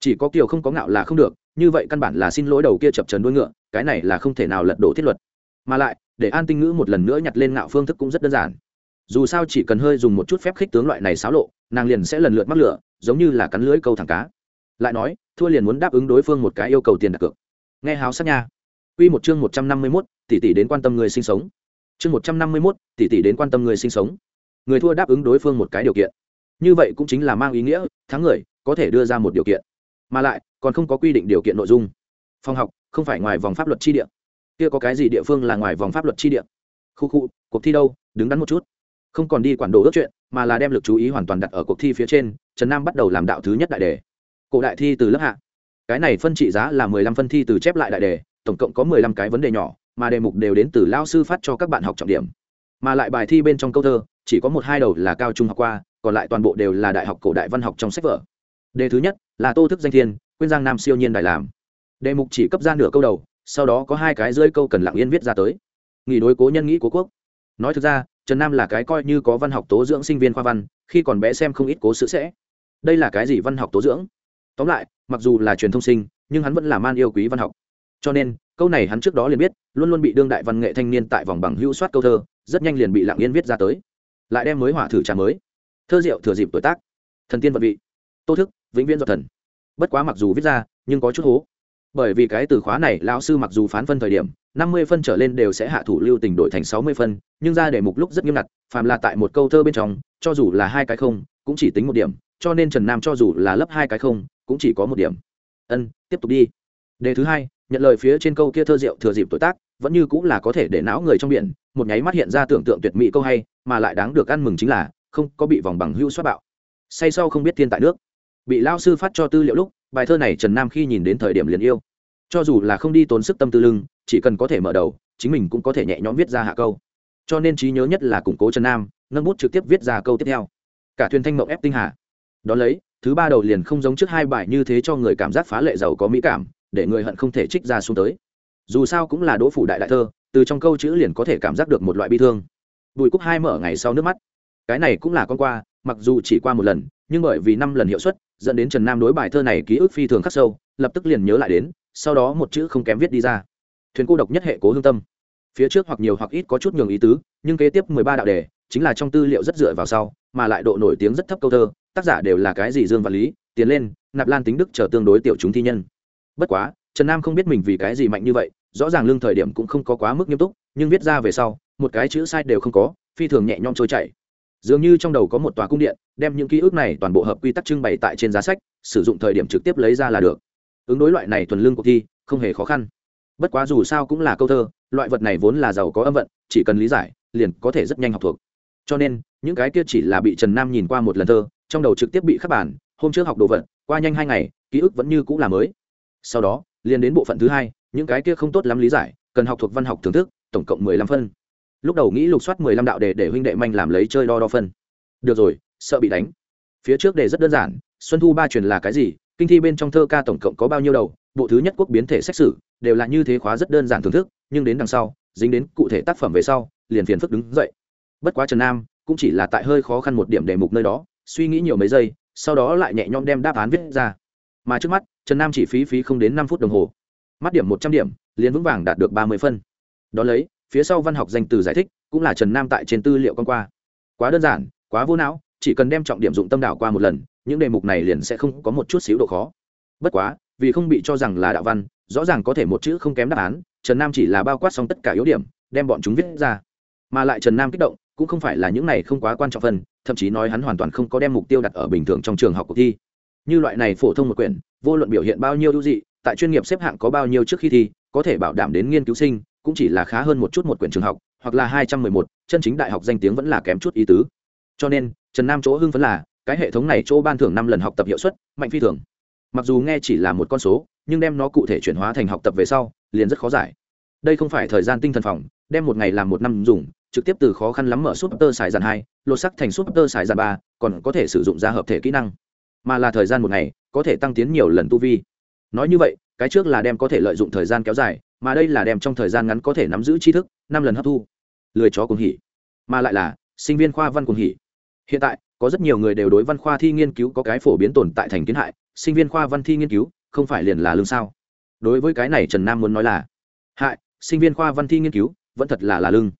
Chỉ có kiều không có ngạo là không được, như vậy căn bản là xin lỗi đầu kia chập trần đuôi ngựa, cái này là không thể nào lật đổ thiết luật. Mà lại, để an tinh ngữ một lần nữa nhặt lên ngạo phương thức cũng rất đơn giản. Dù sao chỉ cần hơi dùng một chút phép khích tướng loại này xáo lộ, nàng liền sẽ lần lượt mắc lửa, giống như là cắn lưới câu thẳng cá. Lại nói, thua liền muốn đáp ứng đối phương một cái yêu cầu tiền đặt cược. Nghe háo sắc nha. Quy một chương một trăm năm mươi 151, tỷ tỷ đến quan tâm người sinh sống. Chương một trăm năm mươi 151, tỷ tỷ đến quan tâm người sinh sống. Người thua đáp ứng đối phương một cái điều kiện. Như vậy cũng chính là mang ý nghĩa, thắng người có thể đưa ra một điều kiện, mà lại còn không có quy định điều kiện nội dung. Phòng học không phải ngoài vòng pháp luật chi địa. Kia có cái gì địa phương là ngoài vòng pháp luật chi địa? Khu khu, cuộc thi đâu, đứng đắn một chút. Không còn đi quản đồ ước chuyện, mà là đem lực chú ý hoàn toàn đặt ở cuộc thi phía trên, Trần Nam bắt đầu làm đạo thứ nhất đại đề cổ đại thi từ lớp hạ cái này phân trị giá là mười lăm phân thi từ chép lại đại đề tổng cộng có mười lăm cái vấn đề nhỏ, mà đề mục đều đến từ lao sư phát cho các bạn học trọng điểm. Mà lại bài thi bên trong câu thơ, chỉ có một hai đầu là cao trung học qua, còn lại toàn bộ đều là đại học cổ đại văn học trong sách vở. Đề thứ nhất là tô thức danh thiên, quyên giang nam siêu nhiên đại làm. Đề mục chỉ cấp ra nửa câu đầu, sau đó có hai cái rơi câu cần lặng yên viết ra tới. Nghỉ đối cố nhân nghĩ cố quốc. Nói thực ra, trần nam là cái coi như có văn học tố dưỡng sinh viên khoa văn, khi còn bé xem không ít cố sự sẽ. Đây là cái gì văn học tố dưỡng? Tóm lại, mặc dù là truyền thông sinh, nhưng hắn vẫn là man yêu quý văn học cho nên, câu này hắn trước đó liền biết, luôn luôn bị đương đại văn nghệ thanh niên tại vòng bằng hữu soát câu thơ, rất nhanh liền bị lặng yên viết ra tới. Lại đem mới hỏa thử trà mới. Thơ diệu thừa dịp tuổi tác. Thần tiên vật vị. Tô thức, vĩnh viễn do thần. Bất quá mặc dù viết ra, nhưng có chút hố. Bởi vì cái từ khóa này, lão sư mặc dù phán phân thời điểm, năm mươi phân trở lên đều sẽ hạ thủ lưu tình đổi thành sáu mươi phân, nhưng ra để mục lúc rất nghiêm ngặt, phàm là tại một câu thơ bên trong, cho dù là hai cái không, cũng chỉ tính một điểm, cho nên trần nam cho dù là lấp hai cái không, cũng chỉ có một điểm. Ân, tiếp tục đi. Đề thứ hai nhận lời phía trên câu kia thơ rượu thừa dịp tuổi tác, vẫn như cũng là có thể để não người trong biển, một nháy mắt hiện ra tưởng tượng tuyệt mỹ câu hay, mà lại đáng được ăn mừng chính là, không có bị vòng bằng hưu xoát bạo. Say sau không biết thiên tại nước. Bị lao sư phát cho tư liệu lúc, bài thơ này trần nam khi nhìn đến thời điểm liền yêu. Cho dù là không đi tốn sức tâm tư lưng, chỉ cần có thể mở đầu, chính mình cũng có thể nhẹ nhõm viết ra hạ câu. Cho nên trí nhớ nhất là củng cố trần nam, nâng bút trực tiếp viết ra câu tiếp theo. Cả thuyền thanh mộng ép tinh hà. Đón lấy, thứ ba đầu liền không giống trước hai bài như thế cho người cảm giác phá lệ giàu có mỹ cảm để người hận không thể trích ra xuống tới. Dù sao cũng là đỗ phủ đại đại thơ, từ trong câu chữ liền có thể cảm giác được một loại bi thương. Bùi cúc hai mở ngày sau nước mắt. Cái này cũng là con qua, mặc dù chỉ qua một lần, nhưng bởi vì năm lần hiệu suất, dẫn đến trần nam đối bài thơ này ký ức phi thường khắc sâu, lập tức liền nhớ lại đến, sau đó một chữ không kém viết đi ra. Thuyền cô độc nhất hệ cố hương tâm. Phía trước hoặc nhiều hoặc ít có chút nhường ý tứ, nhưng kế tiếp mười ba đạo đề, chính là trong tư liệu rất dựa vào sau, mà lại độ nổi tiếng rất thấp câu thơ, tác giả đều là cái gì dương văn lý tiến lên, nạp lan tính đức chờ tương đối tiểu chúng thi nhân bất quá, trần nam không biết mình vì cái gì mạnh như vậy, rõ ràng lương thời điểm cũng không có quá mức nghiêm túc, nhưng viết ra về sau, một cái chữ sai đều không có, phi thường nhẹ nhõm trôi chảy. Dường như trong đầu có một tòa cung điện, đem những ký ức này toàn bộ hợp quy tắc trưng bày tại trên giá sách, sử dụng thời điểm trực tiếp lấy ra là được. Ứng đối loại này thuần lương cuộc thi, không hề khó khăn. Bất quá dù sao cũng là câu thơ, loại vật này vốn là giàu có âm vận, chỉ cần lý giải, liền có thể rất nhanh học thuộc. Cho nên, những cái kia chỉ là bị trần nam nhìn qua một lần thơ, trong đầu trực tiếp bị khắc bản, hôm trước học đồ vật, qua nhanh hai ngày, ký ức vẫn như cũng là mới sau đó, liền đến bộ phận thứ hai, những cái kia không tốt lắm lý giải, cần học thuộc văn học thưởng thức, tổng cộng mười lăm phân. Lúc đầu nghĩ lục soát mười lăm đạo đề để huynh đệ manh làm lấy chơi đo đo phân. Được rồi, sợ bị đánh. Phía trước đề rất đơn giản, xuân thu ba truyền là cái gì, kinh thi bên trong thơ ca tổng cộng có bao nhiêu đầu, bộ thứ nhất quốc biến thể xét xử đều là như thế khóa rất đơn giản thưởng thức, nhưng đến đằng sau, dính đến cụ thể tác phẩm về sau, liền phiền phức đứng dậy. Bất quá trần nam cũng chỉ là tại hơi khó khăn một điểm đề mục nơi đó, suy nghĩ nhiều mấy giây, sau đó lại nhẹ nhõm đem đáp án viết ra. Mà trước mắt trần nam chỉ phí phí không đến năm phút đồng hồ. Mắt điểm một trăm điểm, liền vững vàng đạt được ba mươi phân. Đón lấy, phía sau văn học danh từ giải thích, cũng là trần nam tại trên tư liệu con qua. Quá đơn giản, quá vô não, chỉ cần đem trọng điểm dụng tâm đạo qua một lần, những đề mục này liền sẽ không có một chút xíu độ khó. Bất quá, vì không bị cho rằng là đạo văn, rõ ràng có thể một chữ không kém đáp án, trần nam chỉ là bao quát xong tất cả yếu điểm, đem bọn chúng viết ra. Mà lại trần nam kích động, cũng không phải là những này không quá quan trọng phần, thậm chí nói hắn hoàn toàn không có đem mục tiêu đặt ở bình thường trong trường học cuộc thi như loại này phổ thông một quyển, vô luận biểu hiện bao nhiêu ưu dị, tại chuyên nghiệp xếp hạng có bao nhiêu trước khi thi, có thể bảo đảm đến nghiên cứu sinh, cũng chỉ là khá hơn một chút một quyển trường học, hoặc là hai trăm mười một, chân chính đại học danh tiếng vẫn là kém chút ý tứ. Cho nên, trần nam chỗ hưng phấn là, cái hệ thống này chỗ ban thưởng năm lần học tập hiệu suất, mạnh phi thường. Mặc dù nghe chỉ là một con số, nhưng đem nó cụ thể chuyển hóa thành học tập về sau, liền rất khó giải. Đây không phải thời gian tinh thần phòng, đem một ngày làm một năm dùng, trực tiếp từ khó khăn lắm mở súp tơ xài dàn hai, lột sắc thành súp tơ xài dàn ba, còn có thể sử dụng ra hợp thể kỹ năng mà là thời gian một ngày, có thể tăng tiến nhiều lần tu vi. Nói như vậy, cái trước là đem có thể lợi dụng thời gian kéo dài, mà đây là đem trong thời gian ngắn có thể nắm giữ tri thức, năm lần hấp thu. Lười chó cùng hỉ. Mà lại là, sinh viên khoa văn cùng hỉ. Hiện tại, có rất nhiều người đều đối văn khoa thi nghiên cứu có cái phổ biến tồn tại thành kiến hại, sinh viên khoa văn thi nghiên cứu, không phải liền là lương sao? Đối với cái này trần nam muốn nói là, hại, sinh viên khoa văn thi nghiên cứu, vẫn thật là là lương.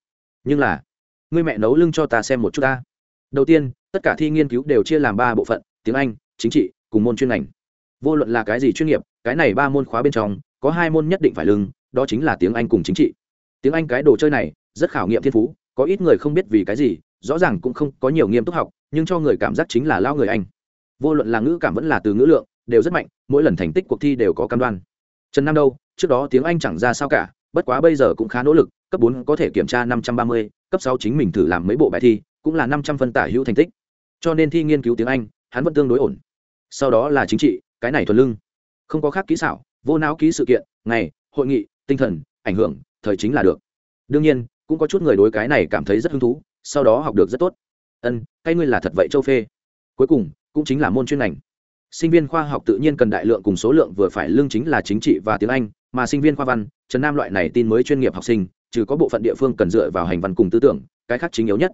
Nhưng là người mẹ nấu lưng cho ta xem một chút ta. Đầu tiên, tất cả thi nghiên cứu đều chia làm ba bộ phận, tiếng anh chính trị, cùng môn chuyên ngành. Vô luận là cái gì chuyên nghiệp, cái này ba môn khóa bên trong, có hai môn nhất định phải lưng, đó chính là tiếng anh cùng chính trị. Tiếng anh cái đồ chơi này, rất khảo nghiệm thiên phú, có ít người không biết vì cái gì, rõ ràng cũng không có nhiều nghiêm túc học, nhưng cho người cảm giác chính là lao người anh. Vô luận là ngữ cảm vẫn là từ ngữ lượng, đều rất mạnh, mỗi lần thành tích cuộc thi đều có cam đoan. Trần nam đâu, trước đó tiếng anh chẳng ra sao cả, bất quá bây giờ cũng khá nỗ lực, cấp bốn có thể kiểm tra năm trăm ba mươi, cấp sáu chính mình thử làm mấy bộ bài thi, cũng là năm trăm phân tả hữu thành tích. Cho nên thi nghiên cứu tiếng anh, hắn vẫn tương đối ổn sau đó là chính trị, cái này thuần lưng không có khác kỹ xảo, vô não ký sự kiện, ngày, hội nghị, tinh thần, ảnh hưởng, thời chính là được. Đương nhiên, cũng có chút người đối cái này cảm thấy rất hứng thú, sau đó học được rất tốt. Ân, cái ngươi là thật vậy châu phê. Cuối cùng, cũng chính là môn chuyên ngành. Sinh viên khoa học tự nhiên cần đại lượng cùng số lượng vừa phải lương chính là chính trị và tiếng anh, mà sinh viên khoa văn, trần nam loại này tin mới chuyên nghiệp học sinh, trừ có bộ phận địa phương cần dựa vào hành văn cùng tư tưởng, cái khác chính yếu nhất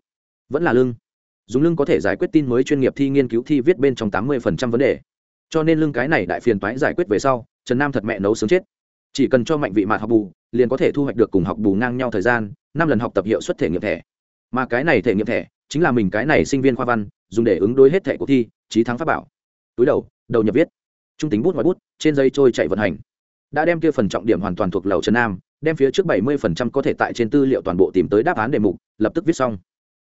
vẫn là lương dùng lương có thể giải quyết tin mới chuyên nghiệp thi nghiên cứu thi viết bên trong tám mươi vấn đề. Cho nên lương cái này đại phiền toái giải quyết về sau, trần nam thật mẹ nấu sướng chết. Chỉ cần cho mạnh vị mạt học bù, liền có thể thu hoạch được cùng học bù ngang nhau thời gian, năm lần học tập hiệu suất thể nghiệm thẻ. Mà cái này thể nghiệm thẻ, chính là mình cái này sinh viên khoa văn, dùng để ứng đối hết thẻ cuộc thi, trí thắng pháp bảo. Túi đầu đầu nhập viết. Trung tính bút ngoài bút, trên dây trôi chạy vận hành. Đã đem kia phần trọng điểm hoàn toàn thuộc lầu trần nam, đem phía trước bảy mươi phần trăm có thể tại trên tư liệu toàn bộ tìm tới đáp án đề mục, lập tức viết xong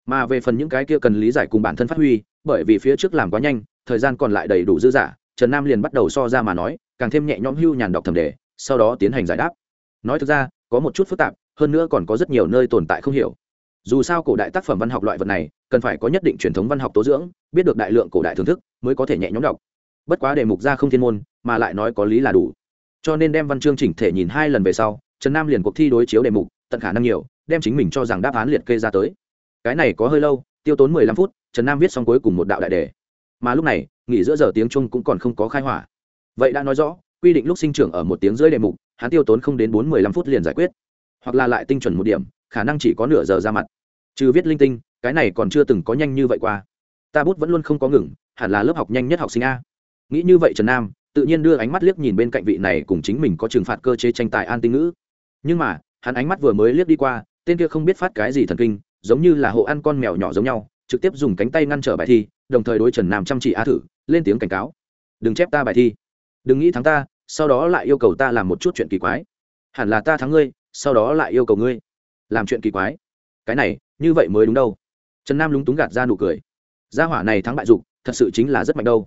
mà về phần những cái kia cần lý giải cùng bản thân phát huy, bởi vì phía trước làm quá nhanh, thời gian còn lại đầy đủ dư giả trần nam liền bắt đầu so ra mà nói, càng thêm nhẹ nhõm hưu nhàn đọc thẩm đề, sau đó tiến hành giải đáp. Nói thực ra, có một chút phức tạp, hơn nữa còn có rất nhiều nơi tồn tại không hiểu. Dù sao cổ đại tác phẩm văn học loại vật này, cần phải có nhất định truyền thống văn học tố dưỡng, biết được đại lượng cổ đại thưởng thức, mới có thể nhẹ nhõm đọc. Bất quá đề mục ra không thiên môn, mà lại nói có lý là đủ. Cho nên đem văn chương chỉnh thể nhìn hai lần về sau, trần nam liền cuộc thi đối chiếu đề mục, tận khả năng nhiều, đem chính mình cho rằng đáp án liệt kê ra tới cái này có hơi lâu, tiêu tốn mười lăm phút, trần nam viết xong cuối cùng một đạo đại đề. Mà lúc này, nghỉ giữa giờ tiếng trung cũng còn không có khai hỏa. Vậy đã nói rõ, quy định lúc sinh trưởng ở một tiếng rưỡi đề mục, hắn tiêu tốn không đến bốn mười lăm phút liền giải quyết. Hoặc là lại tinh chuẩn một điểm, khả năng chỉ có nửa giờ ra mặt. Trừ viết linh tinh, cái này còn chưa từng có nhanh như vậy qua. Ta bút vẫn luôn không có ngừng, hẳn là lớp học nhanh nhất học sinh a. Nghĩ như vậy trần nam, tự nhiên đưa ánh mắt liếc nhìn bên cạnh vị này cùng chính mình có trừng phạt cơ chế tranh tài an tinh ngữ. Nhưng mà, hắn ánh mắt vừa mới liếc đi qua, tên kia không biết phát cái gì thần kinh giống như là hộ ăn con mèo nhỏ giống nhau, trực tiếp dùng cánh tay ngăn trở bài thi, đồng thời đối trần nam chăm chỉ a thử, lên tiếng cảnh cáo. Đừng chép ta bài thi. Đừng nghĩ thắng ta, sau đó lại yêu cầu ta làm một chút chuyện kỳ quái. Hẳn là ta thắng ngươi, sau đó lại yêu cầu ngươi làm chuyện kỳ quái. Cái này, như vậy mới đúng đâu. Trần nam lúng túng gạt ra nụ cười. Gia hỏa này thắng bại dục, thật sự chính là rất mạnh đâu.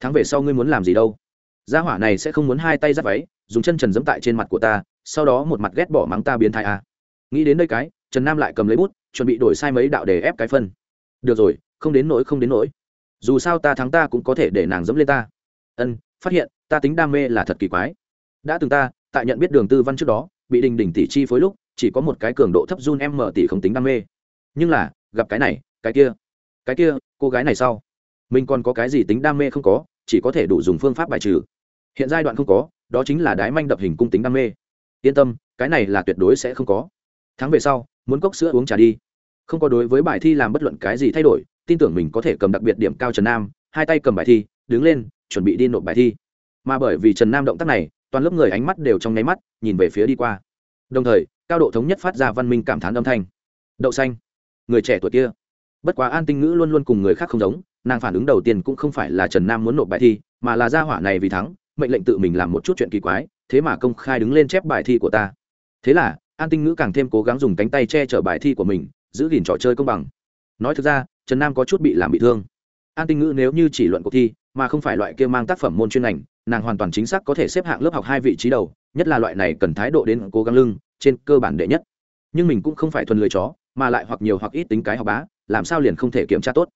Thắng về sau ngươi muốn làm gì đâu? Gia hỏa này sẽ không muốn hai tay dắt váy, dùng chân trần dẫm tại trên mặt của ta, sau đó một mặt ghét bỏ mắng ta biến thai à. nghĩ đến đây cái, trần nam lại cầm lấy bút chuẩn bị đổi sai mấy đạo để ép cái phân. Được rồi, không đến nỗi, không đến nỗi. Dù sao ta thắng ta cũng có thể để nàng dẫm lên ta. Ân, phát hiện, ta tính đam mê là thật kỳ quái. Đã từng ta, tại nhận biết đường tư văn trước đó, bị đình đỉnh tỷ chi phối lúc, chỉ có một cái cường độ thấp run em mở tỷ không tính đam mê. Nhưng là, gặp cái này, cái kia. Cái kia, cô gái này sau mình còn có cái gì tính đam mê không có, chỉ có thể đủ dùng phương pháp bài trừ. Hiện giai đoạn không có, đó chính là đái manh đập hình cung tính đam mê. Yên tâm, cái này là tuyệt đối sẽ không có. Tháng về sau muốn cốc sữa uống trà đi. Không có đối với bài thi làm bất luận cái gì thay đổi, tin tưởng mình có thể cầm đặc biệt điểm cao trần nam, hai tay cầm bài thi, đứng lên, chuẩn bị đi nộp bài thi. Mà bởi vì trần nam động tác này, toàn lớp người ánh mắt đều trong nháy mắt nhìn về phía đi qua. Đồng thời, cao độ thống nhất phát ra văn minh cảm thán âm thanh. Đậu xanh. Người trẻ tuổi kia. Bất quá an tinh ngữ luôn luôn cùng người khác không giống, nàng phản ứng đầu tiên cũng không phải là trần nam muốn nộp bài thi, mà là gia hỏa này vì thắng, mệnh lệnh tự mình làm một chút chuyện kỳ quái, thế mà công khai đứng lên chép bài thi của ta. Thế là an tinh ngữ càng thêm cố gắng dùng cánh tay che chở bài thi của mình, giữ gìn trò chơi công bằng. Nói thực ra, trần nam có chút bị làm bị thương. An tinh ngữ nếu như chỉ luận cuộc thi, mà không phải loại kia mang tác phẩm môn chuyên ngành, nàng hoàn toàn chính xác có thể xếp hạng lớp học hai vị trí đầu, nhất là loại này cần thái độ đến cố gắng lưng, trên cơ bản đệ nhất. Nhưng mình cũng không phải thuần lười chó, mà lại hoặc nhiều hoặc ít tính cái học bá, làm sao liền không thể kiểm tra tốt.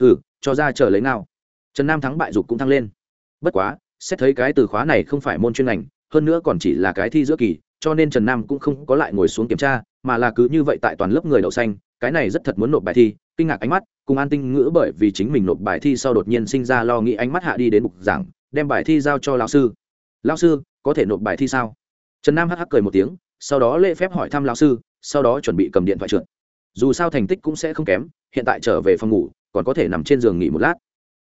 Hừ, cho ra chờ lấy nào. Trần nam thắng bại dục cũng thăng lên. Bất quá, xét thấy cái từ khóa này không phải môn chuyên ngành, hơn nữa còn chỉ là cái thi giữa kỳ cho nên trần nam cũng không có lại ngồi xuống kiểm tra, mà là cứ như vậy tại toàn lớp người đậu xanh, cái này rất thật muốn nộp bài thi, kinh ngạc ánh mắt, cùng an tinh ngữ bởi vì chính mình nộp bài thi sau đột nhiên sinh ra lo nghĩ ánh mắt hạ đi đến mục giảng, đem bài thi giao cho lão sư. Lão sư, có thể nộp bài thi sao? Trần nam hắc hắc cười một tiếng, sau đó lễ phép hỏi thăm lão sư, sau đó chuẩn bị cầm điện thoại trượt. Dù sao thành tích cũng sẽ không kém, hiện tại trở về phòng ngủ, còn có thể nằm trên giường nghỉ một lát.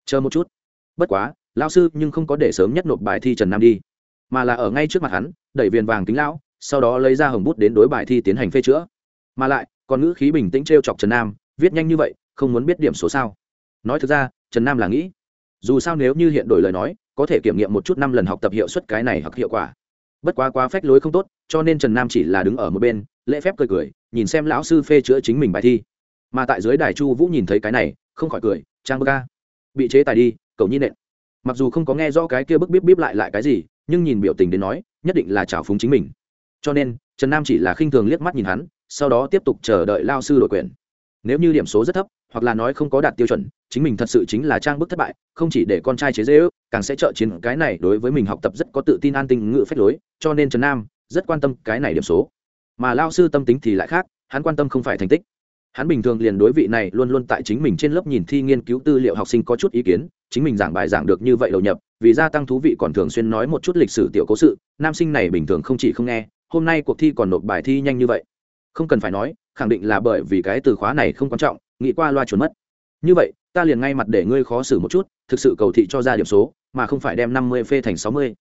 Chờ một chút. Bất quá, lão sư nhưng không có để sớm nhất nộp bài thi trần nam đi, mà là ở ngay trước mặt hắn, đẩy viền vàng kính lão sau đó lấy ra hồng bút đến đối bài thi tiến hành phê chữa. Mà lại, còn ngữ khí bình tĩnh t r e o chọc trần nam, viết nhanh như vậy, không muốn biết điểm số sao. Nói thực ra, trần nam là nghĩ, dù sao nếu như hiện đổi lời nói, có thể kiểm nghiệm một chút năm lần học tập hiệu suất cái này hoặc hiệu quả. Bất quá quá phách lối không tốt, cho nên trần nam chỉ là đứng ở một bên, lễ phép cười cười, nhìn xem lão sư phê chữa chính mình bài thi. Mà tại dưới đài chu vũ nhìn thấy cái này, không khỏi cười, trang bơ ca, bị chế tài đi, cậu nhi nện. Mặc dù không có nghe rõ cái kia bức bíp bíp lại lại cái gì, nhưng nhìn biểu tình đến nói, nhất định là trào phúng chính mình cho nên, trần nam chỉ là khinh thường liếc mắt nhìn hắn, sau đó tiếp tục chờ đợi lao sư đổi quyền. Nếu như điểm số rất thấp, hoặc là nói không có đạt tiêu chuẩn, chính mình thật sự chính là trang bức thất bại, không chỉ để con trai chế dễ ước càng sẽ trợ chiến cái này đối với mình học tập rất có tự tin an tinh ngự phép lối, cho nên trần nam rất quan tâm cái này điểm số. Mà lao sư tâm tính thì lại khác, hắn quan tâm không phải thành tích. Hắn bình thường liền đối vị này luôn luôn tại chính mình trên lớp nhìn thi nghiên cứu tư liệu học sinh có chút ý kiến, chính mình giảng bài giảng được như vậy đầu nhập, vì gia tăng thú vị còn thường xuyên nói một chút lịch sử tiểu cố sự, nam sinh này bình thường không chỉ không nghe hôm nay cuộc thi còn nộp bài thi nhanh như vậy. Không cần phải nói, khẳng định là bởi vì cái từ khóa này không quan trọng, nghĩ qua loa chuẩn mất. Như vậy, ta liền ngay mặt để ngươi khó xử một chút, thực sự cầu thị cho ra điểm số, mà không phải đem năm mươi phê thành sáu mươi.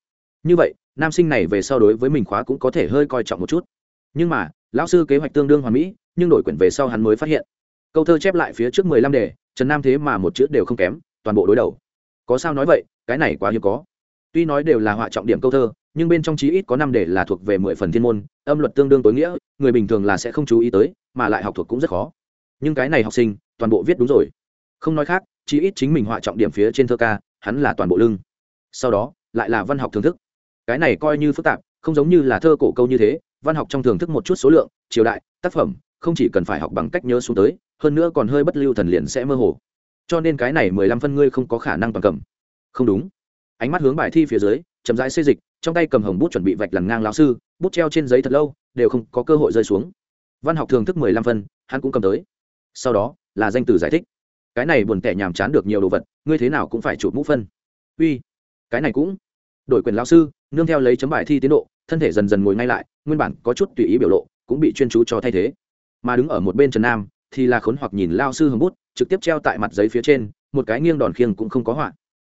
Như vậy, nam sinh này về so đối với mình khóa cũng có thể hơi coi trọng một chút. Nhưng mà, lão sư kế hoạch tương đương hoàn mỹ, nhưng đổi quyển về sau hắn mới phát hiện. Câu thơ chép lại phía trước mười lăm đề, trần nam thế mà một chữ đều không kém, toàn bộ đối đầu. Có sao nói vậy, cái này quá hiếm có. Tuy nói đều là họa trọng điểm câu thơ nhưng bên trong chí ít có năm đề là thuộc về mười phần thiên môn, âm luật tương đương tối nghĩa, người bình thường là sẽ không chú ý tới, mà lại học thuộc cũng rất khó. Nhưng cái này học sinh, toàn bộ viết đúng rồi. Không nói khác, chí ít chính mình họa trọng điểm phía trên thơ ca, hắn là toàn bộ lưng. Sau đó, lại là văn học thưởng thức. Cái này coi như phức tạp, không giống như là thơ cổ câu như thế, văn học trong thưởng thức một chút số lượng, triều đại, tác phẩm, không chỉ cần phải học bằng cách nhớ xuống tới, hơn nữa còn hơi bất lưu thần liền sẽ mơ hồ. Cho nên cái này mười lăm phân ngươi không có khả năng toàn cầm. Không đúng. Ánh mắt hướng bài thi phía dưới chậm rãi xê dịch, trong tay cầm hồng bút chuẩn bị vạch lằn ngang lão sư, bút treo trên giấy thật lâu, đều không có cơ hội rơi xuống. Văn học thường thức mười lăm phân, hắn cũng cầm tới. Sau đó, là danh từ giải thích. Cái này buồn tẻ nhàm chán được nhiều đồ vật, ngươi thế nào cũng phải chụp mũ phân. Uy, cái này cũng đổi quyền lão sư, nương theo lấy chấm bài thi tiến độ, thân thể dần dần ngồi ngay lại, nguyên bản có chút tùy ý biểu lộ, cũng bị chuyên chú cho thay thế. Mà đứng ở một bên trần nam, thì là khốn hoặc nhìn lao sư hồng bút, trực tiếp treo tại mặt giấy phía trên, một cái nghiêng đòn khiêng cũng không có họa.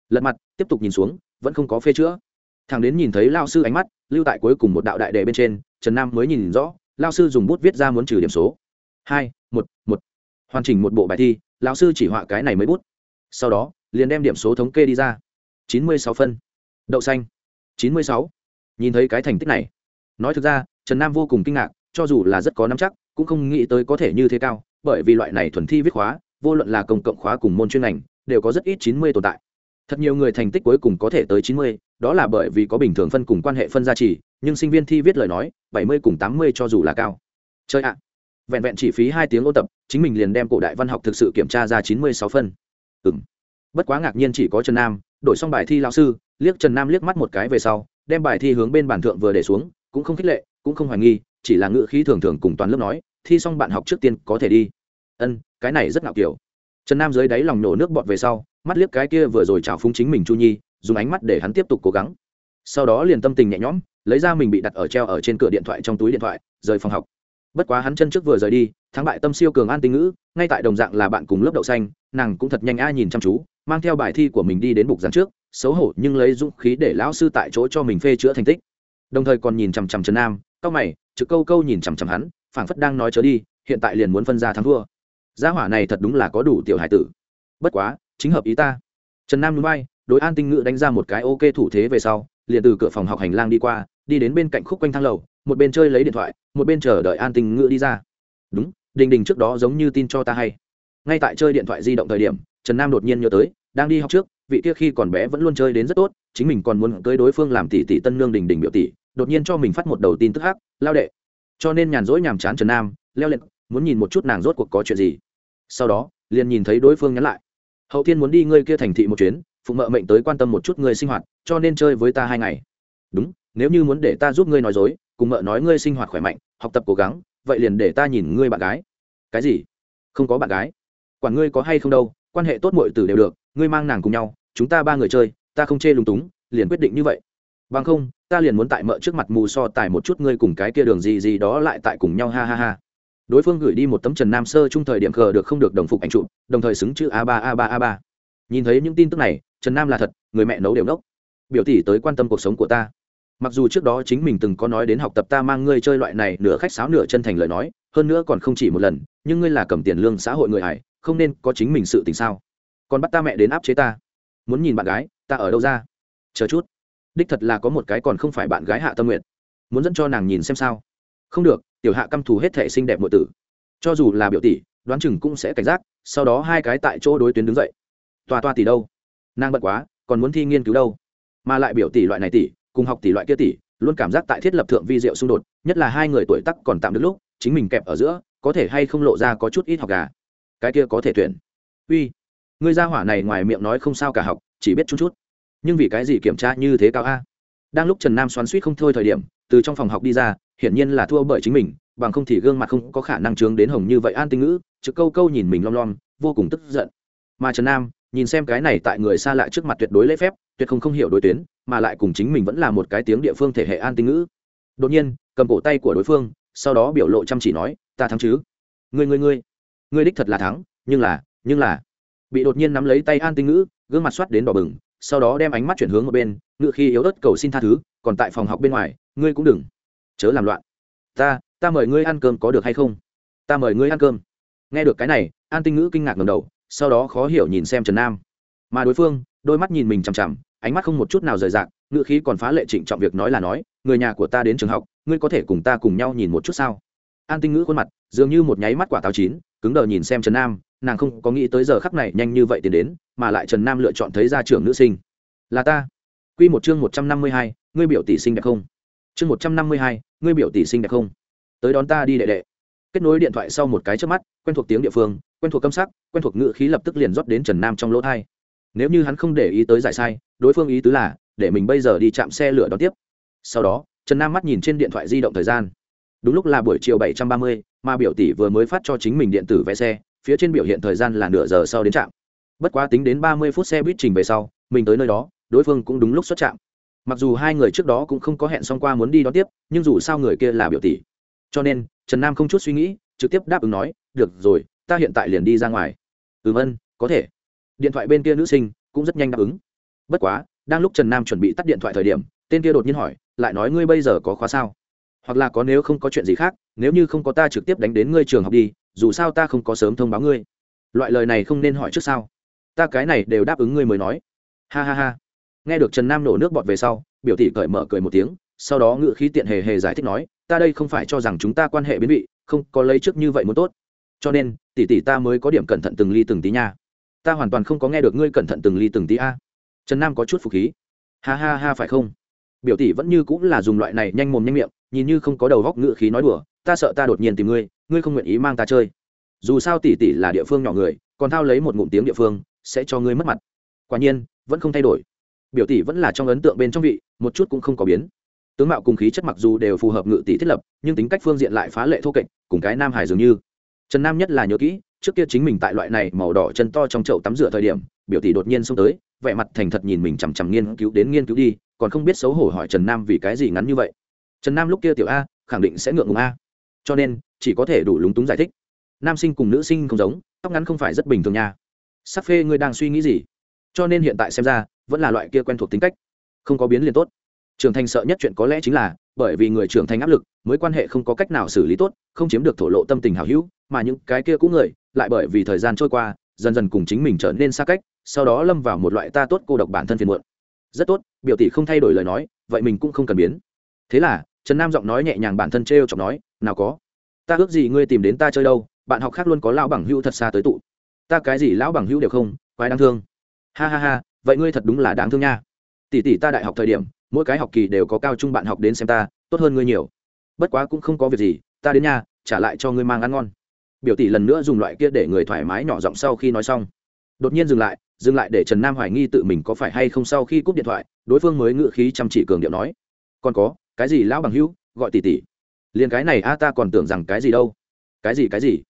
Lật mặt, tiếp tục nhìn xuống, vẫn không có phê chữa thằng đến nhìn thấy lao sư ánh mắt, lưu tại cuối cùng một đạo đại đề bên trên, trần nam mới nhìn rõ, lao sư dùng bút viết ra muốn trừ điểm số. Hai, một một. Hoàn chỉnh một bộ bài thi lao sư chỉ họa cái này mới bút. Sau đó, liền đem điểm số thống kê đi ra. Chín mươi sáu phân. Đậu xanh. Chín mươi sáu. Nhìn thấy cái thành tích này. Nói thực ra, trần nam vô cùng kinh ngạc, cho dù là rất có nắm chắc, cũng không nghĩ tới có thể như thế cao, bởi vì loại này thuần thi viết khóa, vô luận là công cộng khóa cùng môn chuyên ngành, đều có rất ít chín mươi tồn tại thật nhiều người thành tích cuối cùng có thể tới chín mươi, đó là bởi vì có bình thường phân cùng quan hệ phân gia trì, nhưng sinh viên thi viết lời nói, bảy mươi cùng tám mươi cho dù là cao. Chơi ạ. Vẹn vẹn chỉ phí hai tiếng ôn tập, chính mình liền đem cổ đại văn học thực sự kiểm tra ra chín mươi sáu phân. Ừ m bất quá ngạc nhiên chỉ có trần nam, đổi xong bài thi lao sư, liếc trần nam liếc mắt một cái về sau, đem bài thi hướng bên bản thượng vừa để xuống, cũng không khích lệ, cũng không hoài nghi, chỉ là ngữ khí thường thường cùng toàn lớp nói, thi xong bạn học trước tiên có thể đi. Ân, cái này rất ngạo kiểu. Trần nam dưới đáy lòng nổ nước bọt về sau mắt liếc cái kia vừa rồi chào phúng chính mình chu nhi, dùng ánh mắt để hắn tiếp tục cố gắng. Sau đó liền tâm tình nhẹ nhõm, lấy ra mình bị đặt ở treo ở trên cửa điện thoại trong túi điện thoại, rời phòng học. Bất quá hắn chân trước vừa rời đi, thắng bại tâm siêu cường an tinh ngữ, ngay tại đồng dạng là bạn cùng lớp đậu xanh, nàng cũng thật nhanh a nhìn chăm chú, mang theo bài thi của mình đi đến bục giảng trước, xấu hổ nhưng lấy dũng khí để lão sư tại chỗ cho mình phê chữa thành tích. Đồng thời còn nhìn chằm chằm trần nam cao mày, trực câu câu nhìn chằm chằm hắn, phảng phất đang nói chớ đi, hiện tại liền muốn phân ra thắng thua. Gia hỏa này thật đúng là có đủ tiểu hải tử. Bất quá chính hợp ý ta. Trần nam núi bay đối an tinh ngữ đánh ra một cái ok thủ thế về sau, liền từ cửa phòng học hành lang đi qua, đi đến bên cạnh khúc quanh thang lầu, một bên chơi lấy điện thoại, một bên chờ đợi an tinh ngữ đi ra. Đúng, đình đình trước đó giống như tin cho ta hay. Ngay tại chơi điện thoại di động thời điểm, trần nam đột nhiên nhớ tới, đang đi học trước, vị kia khi còn bé vẫn luôn chơi đến rất tốt, chính mình còn muốn cưới đối phương làm tỷ tỷ tân nương đình đình biểu tỷ, đột nhiên cho mình phát một đầu tin tức hắc, lao đệ. Cho nên nhàn rỗi nhàm chán trần nam, leo lên, muốn nhìn một chút nàng rốt cuộc có chuyện gì. Sau đó, liền nhìn thấy đối phương nhắn lại hậu thiên muốn đi ngươi kia thành thị một chuyến, phụ mợ mệnh tới quan tâm một chút ngươi sinh hoạt, cho nên chơi với ta hai ngày. Đúng, nếu như muốn để ta giúp ngươi nói dối, cùng mợ nói ngươi sinh hoạt khỏe mạnh, học tập cố gắng, vậy liền để ta nhìn ngươi bạn gái. Cái gì? Không có bạn gái. Quản ngươi có hay không đâu, quan hệ tốt mọi từ đều được, ngươi mang nàng cùng nhau, chúng ta ba người chơi, ta không chê lúng túng, liền quyết định như vậy. Bằng không, ta liền muốn tại mợ trước mặt mù so tài một chút ngươi cùng cái kia đường gì gì đó lại tại cùng nhau, ha ha ha đối phương gửi đi một tấm trần nam sơ trung thời điểm khờ được không được đồng phục ảnh chụp, đồng thời xứng chữ a ba a ba a ba. Nhìn thấy những tin tức này, trần nam là thật, người mẹ nấu đều nốc. Biểu tỷ tới quan tâm cuộc sống của ta. Mặc dù trước đó chính mình từng có nói đến học tập ta mang ngươi chơi loại này nửa khách sáo nửa chân thành lời nói, hơn nữa còn không chỉ một lần, nhưng ngươi là cầm tiền lương xã hội người hải không nên có chính mình sự tình sao. Còn bắt ta mẹ đến áp chế ta. Muốn nhìn bạn gái, ta ở đâu ra? Chờ chút. Đích thật là có một cái còn không phải bạn gái hạ tâm nguyện muốn dẫn cho nàng nhìn xem sao? Không được tiểu hạ căm thù hết thể xinh đẹp nội tử. Cho dù là biểu tỷ, đoán chừng cũng sẽ cảnh giác, sau đó hai cái tại chỗ đối tuyến đứng dậy. Toa toa tỷ đâu? Nàng bận quá, còn muốn thi nghiên cứu đâu? Mà lại biểu tỷ loại này tỷ, cùng học tỷ loại kia tỷ, luôn cảm giác tại thiết lập thượng vi diệu xung đột, nhất là hai người tuổi tắc còn tạm được lúc, chính mình kẹp ở giữa, có thể hay không lộ ra có chút ít học gà. Cái kia có thể tuyển. Uy, ngươi gia hỏa này ngoài miệng nói không sao cả học, chỉ biết chút chút. Nhưng vì cái gì kiểm tra như thế cao a? Đang lúc trần nam xoắn suýt không thôi thời điểm, từ trong phòng học đi ra hiển nhiên là thua bởi chính mình, bằng không thì gương mặt không có khả năng trướng đến hồng như vậy an tinh ngữ, trực câu câu nhìn mình lom lom, vô cùng tức giận. Mà trần nam, nhìn xem cái này tại người xa lạ trước mặt tuyệt đối lễ phép, tuyệt không không hiểu đối tuyến, mà lại cùng chính mình vẫn là một cái tiếng địa phương thể hệ an tinh ngữ. Đột nhiên, cầm cổ tay của đối phương, sau đó biểu lộ chăm chỉ nói, ta thắng chứ? Ngươi ngươi ngươi. Ngươi đích thật là thắng, nhưng là nhưng là. Bị đột nhiên nắm lấy tay an tinh ngữ, gương mặt soát đến đỏ bừng, sau đó đem ánh mắt chuyển hướng một bên, ngựa khi yếu ớt cầu xin tha thứ, còn tại phòng học bên ngoài, ngươi cũng đừng chớ làm loạn. Ta ta mời ngươi ăn cơm có được hay không? Ta mời ngươi ăn cơm. Nghe được cái này, an tinh ngữ kinh ngạc ngầm đầu, sau đó khó hiểu nhìn xem trần nam. Mà đối phương, đôi mắt nhìn mình chằm chằm, ánh mắt không một chút nào rời rạc, ngữ khí còn phá lệ trịnh trọng việc nói là nói, người nhà của ta đến trường học, ngươi có thể cùng ta cùng nhau nhìn một chút sao? An tinh ngữ khuôn mặt, dường như một nháy mắt quả táo chín, cứng đờ nhìn xem trần nam, nàng không có nghĩ tới giờ khắc này nhanh như vậy tiến đến, mà lại trần nam lựa chọn thấy ra trưởng nữ sinh. Là ta. Q một chương một trăm năm mươi hai, ngươi biểu tỷ sinh đẹp không? Chương một trăm năm mươi hai, ngươi biểu tỷ sinh đẹp không? Tới đón ta đi đệ đệ. Kết nối điện thoại sau một cái trước mắt, quen thuộc tiếng địa phương, quen thuộc câm sắc, quen thuộc ngữ khí lập tức liền rót đến trần nam trong lỗ thai nếu như hắn không để ý tới giải sai, đối phương ý tứ là, để mình bây giờ đi chạm xe lửa đón tiếp. Sau đó, trần nam mắt nhìn trên điện thoại di động thời gian. Đúng lúc là buổi chiều bảy trăm ba mươi, mà biểu tỷ vừa mới phát cho chính mình điện tử vé xe, phía trên biểu hiện thời gian là nửa giờ sau đến trạm. Bất quá tính đến ba mươi phút xe buýt trình về sau, mình tới nơi đó, đối phương cũng đúng lúc xuất trạm mặc dù hai người trước đó cũng không có hẹn xong qua muốn đi đón tiếp, nhưng dù sao người kia là biểu tỷ. Cho nên, trần nam không chút suy nghĩ, trực tiếp đáp ứng nói, được rồi, ta hiện tại liền đi ra ngoài. Ừ vân có thể. Điện thoại bên kia nữ sinh cũng rất nhanh đáp ứng. Bất quá, đang lúc trần nam chuẩn bị tắt điện thoại thời điểm, tên kia đột nhiên hỏi, lại nói ngươi bây giờ có khóa sao? Hoặc là có nếu không có chuyện gì khác, nếu như không có ta trực tiếp đánh đến ngươi trường học đi, dù sao ta không có sớm thông báo ngươi. Loại lời này không nên hỏi trước sao? Ta cái này đều đáp ứng ngươi mới nói. Ha ha ha nghe được trần nam nổ nước bọt về sau, biểu tỷ cởi mở cười một tiếng, sau đó ngự khí tiện hề hề giải thích nói, ta đây không phải cho rằng chúng ta quan hệ biến vị, không, có lấy trước như vậy muốn tốt. Cho nên, tỷ tỷ ta mới có điểm cẩn thận từng ly từng tí nha. Ta hoàn toàn không có nghe được ngươi cẩn thận từng ly từng tí a. Trần nam có chút phục khí. Ha ha ha, phải không? Biểu tỷ vẫn như cũng là dùng loại này nhanh mồm nhanh miệng, nhìn như không có đầu góc ngự khí nói đùa, ta sợ ta đột nhiên tìm ngươi ngươi không nguyện ý mang ta chơi. Dù sao tỷ tỷ là địa phương nhỏ người, còn thao lấy một ngụm tiếng địa phương, sẽ cho ngươi mất mặt. Quả nhiên, vẫn không thay đổi biểu tỷ vẫn là trong ấn tượng bên trong vị, một chút cũng không có biến. Tướng mạo cùng khí chất mặc dù đều phù hợp ngự tỷ thiết lập, nhưng tính cách phương diện lại phá lệ thô kệch, cùng cái nam hải dường như. Trần nam nhất là nhớ kỹ, trước kia chính mình tại loại này màu đỏ chân to trong chậu tắm rửa thời điểm, biểu tỷ đột nhiên xông tới, vẻ mặt thành thật nhìn mình chằm chằm nghiên cứu đến nghiên cứu đi, còn không biết xấu hổ hỏi trần nam vì cái gì ngắn như vậy. Trần nam lúc kia tiểu a, khẳng định sẽ ngượng ngùng a. Cho nên, chỉ có thể đủ lúng túng giải thích. Nam sinh cùng nữ sinh không giống, tóc ngắn không phải rất bình thường nha. Sắc phê ngươi đang suy nghĩ gì? Cho nên hiện tại xem ra, vẫn là loại kia quen thuộc tính cách. Không có biến liền tốt. Trưởng thành sợ nhất chuyện có lẽ chính là, bởi vì người trưởng thành áp lực, mới quan hệ không có cách nào xử lý tốt, không chiếm được thổ lộ tâm tình hào hữu, mà những cái kia cũng người, lại bởi vì thời gian trôi qua, dần dần cùng chính mình trở nên xa cách, sau đó lâm vào một loại ta tốt cô độc bản thân phiền muộn. Rất tốt, biểu tỷ không thay đổi lời nói, vậy mình cũng không cần biến. Thế là, trần nam giọng nói nhẹ nhàng bản thân trêu chọc nói, nào có. Ta ước gì ngươi tìm đến ta chơi đâu, bạn học khác luôn có lão bằng hữu thật xa tới tụ. Ta cái gì lão bằng hữu đều không, quái đáng thương ha ha ha, vậy ngươi thật đúng là đáng thương nha. Tỷ tỷ ta đại học thời điểm, mỗi cái học kỳ đều có cao trung bạn học đến xem ta, tốt hơn ngươi nhiều. Bất quá cũng không có việc gì, ta đến nhà trả lại cho ngươi mang ăn ngon. Biểu tỷ lần nữa dùng loại kia để người thoải mái nhỏ giọng sau khi nói xong. Đột nhiên dừng lại dừng lại để trần nam hoài nghi tự mình có phải hay không sau khi cúp điện thoại, đối phương mới ngự khí chăm chỉ cường điệu nói. Còn có, cái gì lão bằng hữu, gọi tỷ tỷ. Liền cái này a, ta còn tưởng rằng cái gì đâu. Cái gì cái gì?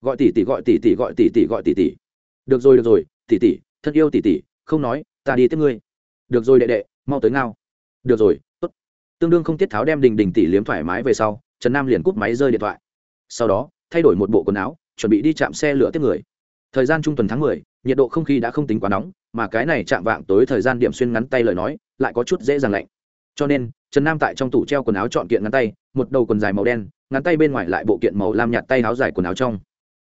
Gọi tỷ tỷ, gọi tỷ tỷ, gọi tỷ tỷ, gọi tỷ tỷ. Được rồi được rồi, tỷ tỷ thân yêu tỷ tỷ, không nói, ta đi tiếp ngươi. Được rồi đệ đệ, mau tới ngao. Được rồi, tốt. Tương đương không tiết tháo đem đình đình tỷ liếm thoải mái về sau, trần nam liền cúp máy rơi điện thoại. Sau đó, thay đổi một bộ quần áo, chuẩn bị đi chạm xe lửa tiếp người. Thời gian trung tuần tháng mười, nhiệt độ không khí đã không tính quá nóng, mà cái này chạm vạng tối thời gian điểm xuyên ngắn tay lời nói, lại có chút dễ dàng lạnh. Cho nên, trần nam tại trong tủ treo quần áo chọn kiện ngắn tay, một đầu quần dài màu đen, ngắn tay bên ngoài lại bộ kiện màu lam nhạt tay áo dài quần áo trong.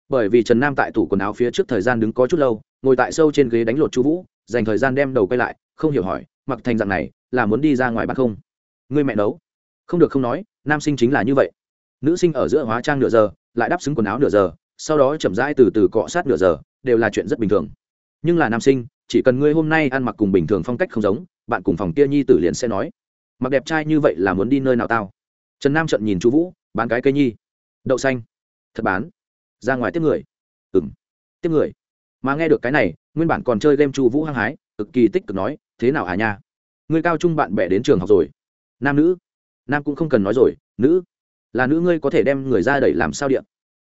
Bởi vì trần nam tại tủ quần áo phía trước thời gian đứng có chút lâu ngồi tại sâu trên ghế đánh lột chu vũ, dành thời gian đem đầu quay lại, không hiểu hỏi, mặc thành dạng này, là muốn đi ra ngoài bắt không? Người mẹ nấu. Không được không nói, nam sinh chính là như vậy. Nữ sinh ở giữa hóa trang nửa giờ, lại đắp xứng quần áo nửa giờ, sau đó chậm rãi từ từ cọ sát nửa giờ, đều là chuyện rất bình thường. Nhưng là nam sinh, chỉ cần ngươi hôm nay ăn mặc cùng bình thường phong cách không giống, bạn cùng phòng kia nhi tử liền sẽ nói, mặc đẹp trai như vậy là muốn đi nơi nào tao? Trần nam trận nhìn chú vũ, bán cái cây nhi. Đậu xanh. Thật bán. Ra ngoài tiếp người. Ừng tiếp người mà nghe được cái này nguyên bản còn chơi game chu vũ hăng hái cực kỳ tích cực nói thế nào hà nha? Ngươi cao trung bạn bè đến trường học rồi. Nam nữ. Nam cũng không cần nói rồi nữ. Là nữ ngươi có thể đem người ra đẩy làm sao điện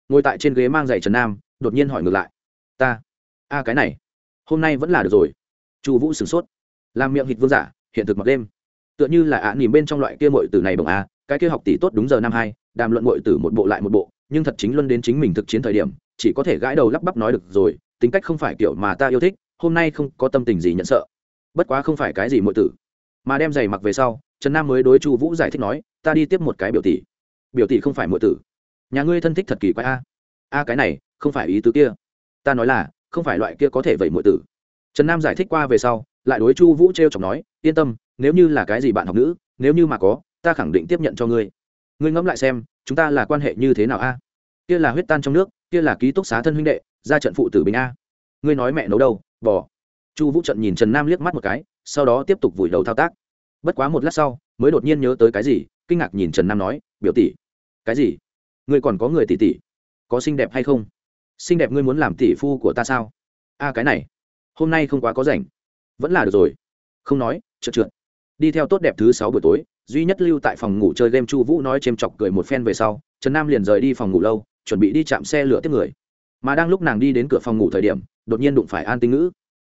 ngồi tại trên ghế mang giày trần nam đột nhiên hỏi ngược lại. Ta. A cái này. Hôm nay vẫn là được rồi. Chu vũ sửng sốt. Làm miệng hịt vương giả hiện thực mặc đêm. Tựa như là ạ à, nỉm bên trong loại kia mội tử này bồng a cái kia học tỷ tốt đúng giờ năm hai đàm luận mội tử một bộ lại một bộ nhưng thật chính luân đến chính mình thực chiến thời điểm chỉ có thể gãi đầu lắp bắp nói được rồi, tính cách không phải kiểu mà ta yêu thích, hôm nay không có tâm tình gì nhận sợ. Bất quá không phải cái gì mọi tử. Mà đem giày mặc về sau, trần nam mới đối chu vũ giải thích nói, ta đi tiếp một cái biểu tỷ. Biểu tỷ không phải mọi tử. Nhà ngươi thân thích thật kỳ quái a. A, cái này, không phải ý tứ kia. Ta nói là, không phải loại kia có thể vậy mọi tử. Trần nam giải thích qua về sau, lại đối chu vũ t r e o chọc nói, yên tâm, nếu như là cái gì bạn học nữ, nếu như mà có, ta khẳng định tiếp nhận cho ngươi. Ngươi ngẫm lại xem, chúng ta là quan hệ như thế nào a? Kia là huyết tan trong nước kia là ký túc xá thân huynh đệ, ra trận phụ tử bình a. Ngươi nói mẹ nấu đâu bỏ chu vũ trận nhìn trần nam liếc mắt một cái, sau đó tiếp tục vùi đầu thao tác. Bất quá một lát sau, mới đột nhiên nhớ tới cái gì, kinh ngạc nhìn trần nam nói, biểu tỷ, cái gì? Ngươi còn có người tỷ tỷ? Có xinh đẹp hay không? Xinh đẹp ngươi muốn làm tỷ phu của ta sao? A, cái này, hôm nay không quá có rảnh. Vẫn là được rồi. Không nói trượt trượt. Đi theo tốt đẹp thứ sáu buổi tối, duy nhất lưu tại phòng ngủ chơi game chu vũ nói c h ê m chọc cười một phen về sau, trần nam liền rời đi phòng ngủ lâu chuẩn bị đi chạm xe lửa tiếp người. Mà đang lúc nàng đi đến cửa phòng ngủ thời điểm, đột nhiên đụng phải an tinh ngữ.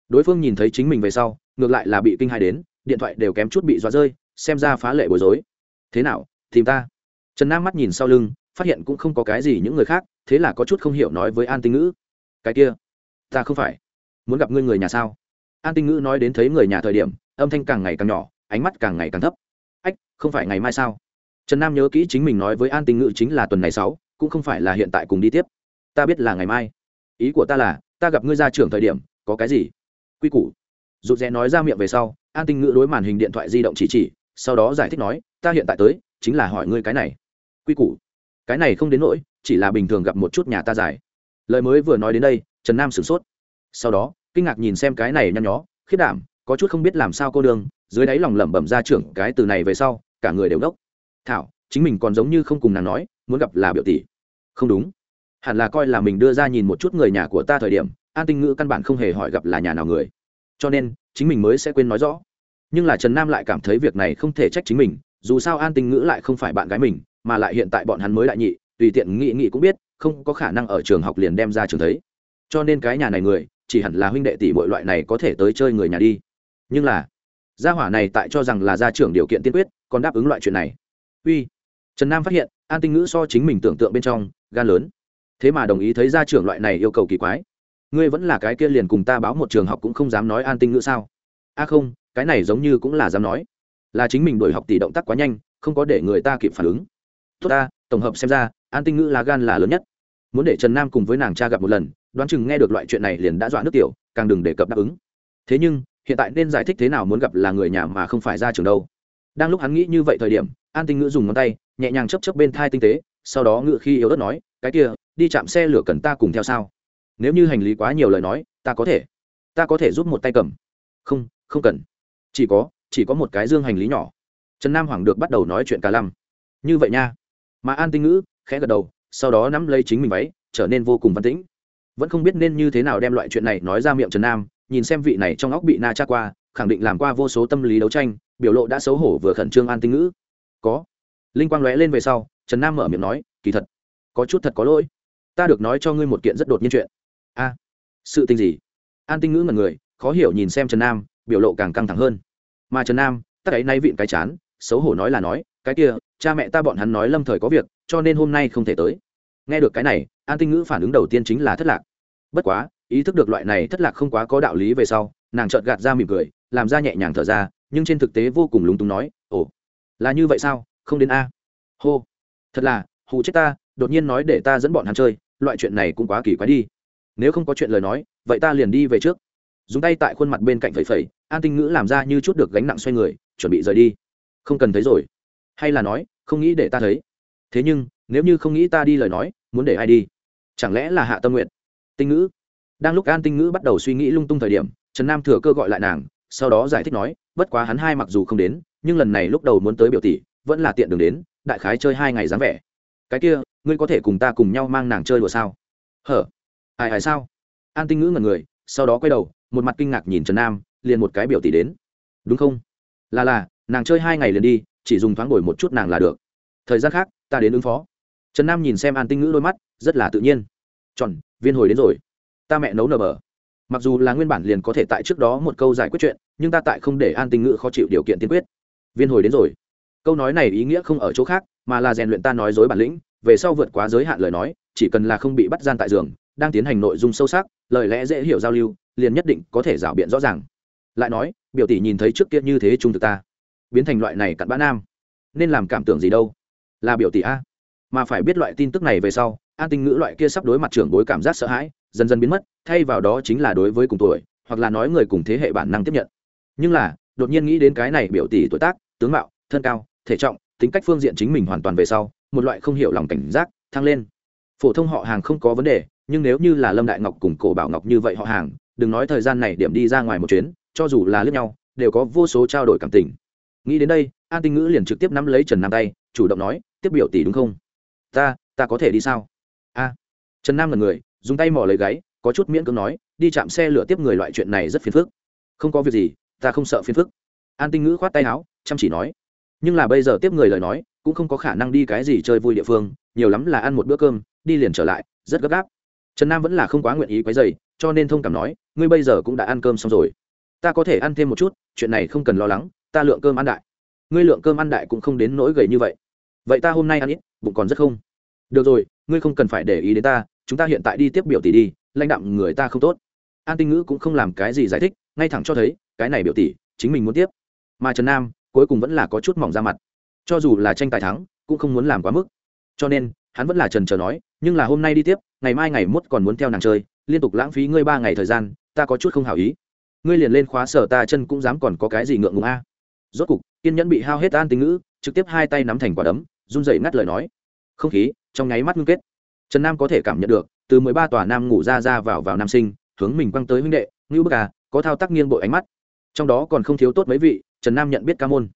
Đối phương nhìn thấy chính mình về sau, ngược lại là bị kinh hai đến, điện thoại đều kém chút bị dọa rơi, xem ra phá lệ bối rối. Thế nào, tìm ta? Trần nam mắt nhìn sau lưng, phát hiện cũng không có cái gì những người khác, thế là có chút không hiểu nói với an tinh ngữ. Cái kia, ta không phải. Muốn gặp ngươi người nhà sao? An tinh ngữ nói đến thấy người nhà thời điểm, âm thanh càng ngày càng nhỏ, ánh mắt càng ngày càng thấp. Ách, không phải ngày mai sao? Trần nam nhớ kỹ chính mình nói với an tinh ngữ chính là tuần này sáu cũng không phải là hiện tại cùng đi tiếp. Ta biết là ngày mai. Ý của ta là, ta gặp ngươi ra trưởng thời điểm, có cái gì? Quy củ. Rụt rè nói ra miệng về sau, an tinh ngữ đối màn hình điện thoại di động chỉ chỉ, sau đó giải thích nói, ta hiện tại tới, chính là hỏi ngươi cái này. Quy củ. Cái này không đến nỗi, chỉ là bình thường gặp một chút nhà ta giải. Lời mới vừa nói đến đây, trần nam sửng sốt. Sau đó, kinh ngạc nhìn xem cái này nhăn nhó khiết đảm, có chút không biết làm sao cô đương dưới đáy lòng lẩm bẩm ra trưởng cái từ này về sau, cả người đều đốc. Thảo, chính mình còn giống như không cùng nàng nói muốn gặp là biểu tỷ. Không đúng. Hẳn là coi là mình đưa ra nhìn một chút người nhà của ta thời điểm, an tinh ngữ căn bản không hề hỏi gặp là nhà nào người. Cho nên, chính mình mới sẽ quên nói rõ. Nhưng là trần nam lại cảm thấy việc này không thể trách chính mình, dù sao an tinh ngữ lại không phải bạn gái mình, mà lại hiện tại bọn hắn mới đại nhị, tùy tiện nghị nghị cũng biết, không có khả năng ở trường học liền đem ra trường thấy. Cho nên cái nhà này người, chỉ hẳn là huynh đệ tỷ mọi loại này có thể tới chơi người nhà đi. Nhưng là, gia hỏa này tại cho rằng là gia trưởng điều kiện tiên quyết, còn đáp ứng loại chuyện này. Uy, trần nam phát hiện an tinh ngữ so chính mình tưởng tượng bên trong, gan lớn. Thế mà đồng ý thấy gia trưởng loại này yêu cầu kỳ quái. Ngươi vẫn là cái kia liền cùng ta báo một trường học cũng không dám nói an tinh ngữ sao? A không, cái này giống như cũng là dám nói. Là chính mình đổi học tỷ động tác quá nhanh, không có để người ta kịp phản ứng. Tốt ta, tổng hợp xem ra, an tinh ngữ là gan là lớn nhất. Muốn để trần nam cùng với nàng cha gặp một lần, đoán chừng nghe được loại chuyện này liền đã dọa nước tiểu, càng đừng đề cập đáp ứng. Thế nhưng, hiện tại nên giải thích thế nào muốn gặp là người nhà mà không phải ra trường đâu đang lúc hắn nghĩ như vậy thời điểm, an tinh ngữ dùng ngón tay, nhẹ nhàng chấp chấp bên thai tinh tế, sau đó ngự khi yếu đất nói, cái kia, đi chạm xe lửa cần ta cùng theo sao? Nếu như hành lý quá nhiều lời nói, ta có thể, ta có thể giúp một tay cầm. Không không cần. Chỉ có chỉ có một cái dương hành lý nhỏ. Trần nam hoàng được bắt đầu nói chuyện cả lăm. Như vậy nha. Mà an tinh ngữ khẽ gật đầu, sau đó nắm lấy chính mình váy, trở nên vô cùng văn tĩnh. Vẫn không biết nên như thế nào đem loại chuyện này nói ra miệng trần nam, nhìn xem vị này trong óc bị na tra qua, khẳng định làm qua vô số tâm lý đấu tranh biểu lộ đã xấu hổ vừa khẩn trương an tinh ngữ. Có. Linh quang lóe lên về sau, trần nam mở miệng nói, kỳ thật, có chút thật có lỗi. Ta được nói cho ngươi một kiện rất đột nhiên chuyện. A, sự tình gì? An tinh ngữ ngần người, khó hiểu nhìn xem trần nam, biểu lộ càng căng thẳng hơn. Mà trần nam tất ấy nay vịn cái chán, xấu hổ nói là nói, cái kia, cha mẹ ta bọn hắn nói lâm thời có việc, cho nên hôm nay không thể tới. Nghe được cái này, an tinh ngữ phản ứng đầu tiên chính là thất lạc. Bất quá, ý thức được loại này thất lạc không quá có đạo lý về sau, nàng chợt gạt ra mỉm cười, làm ra nhẹ nhàng thở ra nhưng trên thực tế vô cùng lúng túng nói, ồ, là như vậy sao? Không đến a. Hô, thật là, hù chết ta, đột nhiên nói để ta dẫn bọn hắn chơi, loại chuyện này cũng quá kỳ quái đi. Nếu không có chuyện lời nói, vậy ta liền đi về trước. Dùng tay tại khuôn mặt bên cạnh phẩy phẩy, an tinh ngữ làm ra như chút được gánh nặng xoay người, chuẩn bị rời đi. Không cần thấy rồi. Hay là nói, không nghĩ để ta thấy. Thế nhưng, nếu như không nghĩ ta đi lời nói, muốn để ai đi? Chẳng lẽ là hạ tâm nguyện tinh ngữ. Đang lúc an tinh ngữ bắt đầu suy nghĩ lung tung thời điểm, trần nam thừa cơ gọi lại nàng sau đó giải thích nói, bất quá hắn hai mặc dù không đến, nhưng lần này lúc đầu muốn tới biểu tỷ, vẫn là tiện đường đến, đại khái chơi hai ngày dáng vẻ. Cái kia, ngươi có thể cùng ta cùng nhau mang nàng chơi đùa sao? Hở, ai ai sao? An tinh ngữ ngần người, sau đó quay đầu, một mặt kinh ngạc nhìn trần nam, liền một cái biểu tỷ đến. Đúng không? Là là, nàng chơi hai ngày liền đi, chỉ dùng thoáng bồi một chút nàng là được. Thời gian khác, ta đến ứng phó. Trần nam nhìn xem an tinh ngữ đôi mắt, rất là tự nhiên. Tròn viên hồi đến rồi. Ta mẹ nấu nở bờ mặc dù là nguyên bản liền có thể tại trước đó một câu giải quyết chuyện, nhưng ta tại không để an tình ngữ khó chịu điều kiện tiên quyết. Viên hồi đến rồi. Câu nói này ý nghĩa không ở chỗ khác, mà là rèn luyện ta nói dối bản lĩnh, về sau vượt quá giới hạn lời nói, chỉ cần là không bị bắt gian tại giường, đang tiến hành nội dung sâu sắc, lời lẽ dễ hiểu giao lưu, liền nhất định có thể rảo biện rõ ràng. Lại nói, biểu tỷ nhìn thấy trước kia như thế trung thực ta, biến thành loại này cặn bã nam, nên làm cảm tưởng gì đâu? Là biểu tỷ a. Mà phải biết loại tin tức này về sau an tinh ngữ loại kia sắp đối mặt trưởng bối cảm giác sợ hãi, dần dần biến mất, thay vào đó chính là đối với cùng tuổi, hoặc là nói người cùng thế hệ bản năng tiếp nhận. Nhưng là, đột nhiên nghĩ đến cái này biểu tỷ tuổi tác, tướng mạo, thân cao, thể trọng, tính cách phương diện chính mình hoàn toàn về sau, một loại không hiểu lòng cảnh giác, thăng lên. Phổ thông họ hàng không có vấn đề, nhưng nếu như là lâm đại ngọc cùng cổ bảo ngọc như vậy họ hàng, đừng nói thời gian này điểm đi ra ngoài một chuyến, cho dù là lướt nhau, đều có vô số trao đổi cảm tình. Nghĩ đến đây, an tinh ngữ liền trực tiếp nắm lấy trần nam tay, chủ động nói, tiếp biểu tỷ đúng không? Ta ta có thể đi sao? Trần nam là người, dùng tay mò lấy gáy, có chút miễn cưỡng nói, đi chạm xe lửa tiếp người loại chuyện này rất phiền phức. Không có việc gì, ta không sợ phiền phức. An tinh ngữ khoát tay áo, chăm chỉ nói. Nhưng là bây giờ tiếp người lời nói, cũng không có khả năng đi cái gì chơi vui địa phương, nhiều lắm là ăn một bữa cơm, đi liền trở lại, rất gấp gáp. Trần nam vẫn là không quá nguyện ý quấy dày cho nên thông cảm nói, ngươi bây giờ cũng đã ăn cơm xong rồi. Ta có thể ăn thêm một chút, chuyện này không cần lo lắng, ta lượng cơm ăn đại. Ngươi lượng cơm ăn đại cũng không đến nỗi gầy như vậy. Vậy ta hôm nay ăn ít, bụng còn rất không. Được rồi, ngươi không cần phải để ý đến ta chúng ta hiện tại đi tiếp biểu tỷ đi, lãnh đạm người ta không tốt. An tinh ngữ cũng không làm cái gì giải thích, ngay thẳng cho thấy, cái này biểu tỷ, chính mình muốn tiếp. Mà trần nam, cuối cùng vẫn là có chút mỏng ra mặt. Cho dù là tranh tài thắng, cũng không muốn làm quá mức. Cho nên, hắn vẫn là trần trờ nói, nhưng là hôm nay đi tiếp, ngày mai ngày mốt còn muốn theo nàng chơi, liên tục lãng phí ngươi ba ngày thời gian, ta có chút không hảo ý. Ngươi liền lên khóa sở ta chân cũng dám còn có cái gì ngượng ngùng a? Rốt cục, kiên nhẫn bị hao hết an tính ngữ, trực tiếp hai tay nắm thành quả đấm, run dậy ngắt lời nói. Không khí, trong nháy mắt ngưng kết trần nam có thể cảm nhận được, từ mười ba tòa nam ngủ ra ra vào vào nam sinh, hướng mình quăng tới huynh đệ, ngưu bức à có thao tác nghiêng bội ánh mắt. Trong đó còn không thiếu tốt mấy vị, trần nam nhận biết ca môn.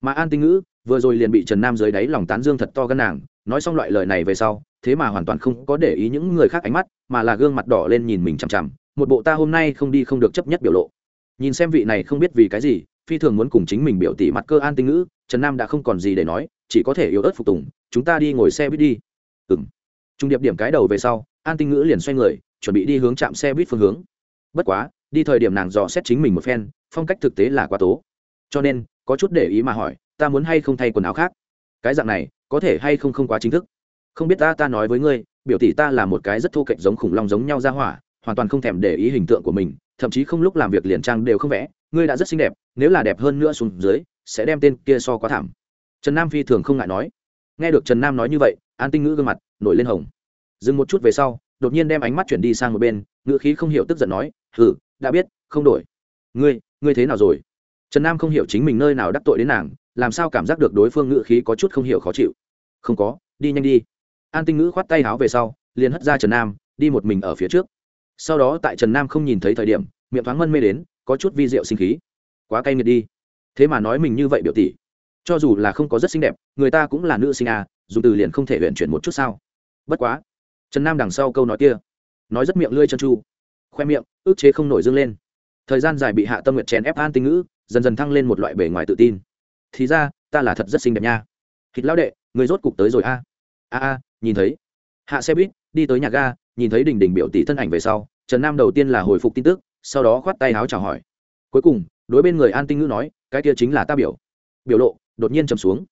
Mà an tinh ngữ, vừa rồi liền bị trần nam dưới đáy lòng tán dương thật to gân nàng, nói xong loại lời này về sau, thế mà hoàn toàn không có để ý những người khác ánh mắt, mà là gương mặt đỏ lên nhìn mình chằm chằm, một bộ ta hôm nay không đi không được chấp nhất biểu lộ. Nhìn xem vị này không biết vì cái gì, phi thường muốn cùng chính mình biểu tỷ mặt cơ an tinh ngữ, trần nam đã không còn gì để nói, chỉ có thể yếu ớt phục tùng, chúng ta đi ngồi xe buýt đi. Ừng trung điệp điểm cái đầu về sau, an tinh ngữ liền xoay người, chuẩn bị đi hướng chạm xe buýt phương hướng. Bất quá, đi thời điểm nàng dò xét chính mình một phen, phong cách thực tế là quá tố. Cho nên, có chút để ý mà hỏi, ta muốn hay không thay quần áo khác? Cái dạng này, có thể hay không không quá chính thức. Không biết ta ta nói với ngươi, biểu tỷ ta là một cái rất thô kệch giống khủng long giống nhau ra hỏa, hoàn toàn không thèm để ý hình tượng của mình, thậm chí không lúc làm việc liền trang đều không vẽ, ngươi đã rất xinh đẹp, nếu là đẹp hơn nữa xuống dưới, sẽ đem tên kia so quá thảm. Trần nam phi thường không ngại nói. Nghe được trần nam nói như vậy an tinh ngữ gương mặt, nổi lên hồng. Dừng một chút về sau, đột nhiên đem ánh mắt chuyển đi sang một bên, ngữ khí không hiểu tức giận nói, hừ, đã biết, không đổi. Ngươi ngươi thế nào rồi? Trần nam không hiểu chính mình nơi nào đắc tội đến nàng, làm sao cảm giác được đối phương ngữ khí có chút không hiểu khó chịu. Không có, đi nhanh đi. An tinh ngữ khoát tay háo về sau, liền hất ra trần nam, đi một mình ở phía trước. Sau đó tại trần nam không nhìn thấy thời điểm, miệng thoáng mân mê đến, có chút vi rượu sinh khí. Quá cay nghiệt đi. Thế mà nói mình như vậy biểu tỷ, cho dù là không có rất xinh đẹp, người ta cũng là nữ sinh à dùng từ liền không thể luyện chuyển một chút sao? Bất quá, trần nam đằng sau câu nói kia, nói rất miệng lươi chân chu, khoe miệng ước chế không nổi dương lên. Thời gian dài bị hạ tâm nguyện chèn ép an tinh ngữ, dần dần thăng lên một loại bề ngoài tự tin. Thì ra, ta là thật rất xinh đẹp nha. Thịt lão đệ, người rốt cục tới rồi a. A a, nhìn thấy. Hạ xe buýt, đi tới nhà ga, nhìn thấy đình đình biểu tỷ thân ảnh về sau, trần nam đầu tiên là hồi phục tin tức, sau đó khoát tay áo chào hỏi. Cuối cùng, đối bên người an tinh ngữ nói, cái kia chính là ta biểu. Biểu lộ đột nhiên trầm xuống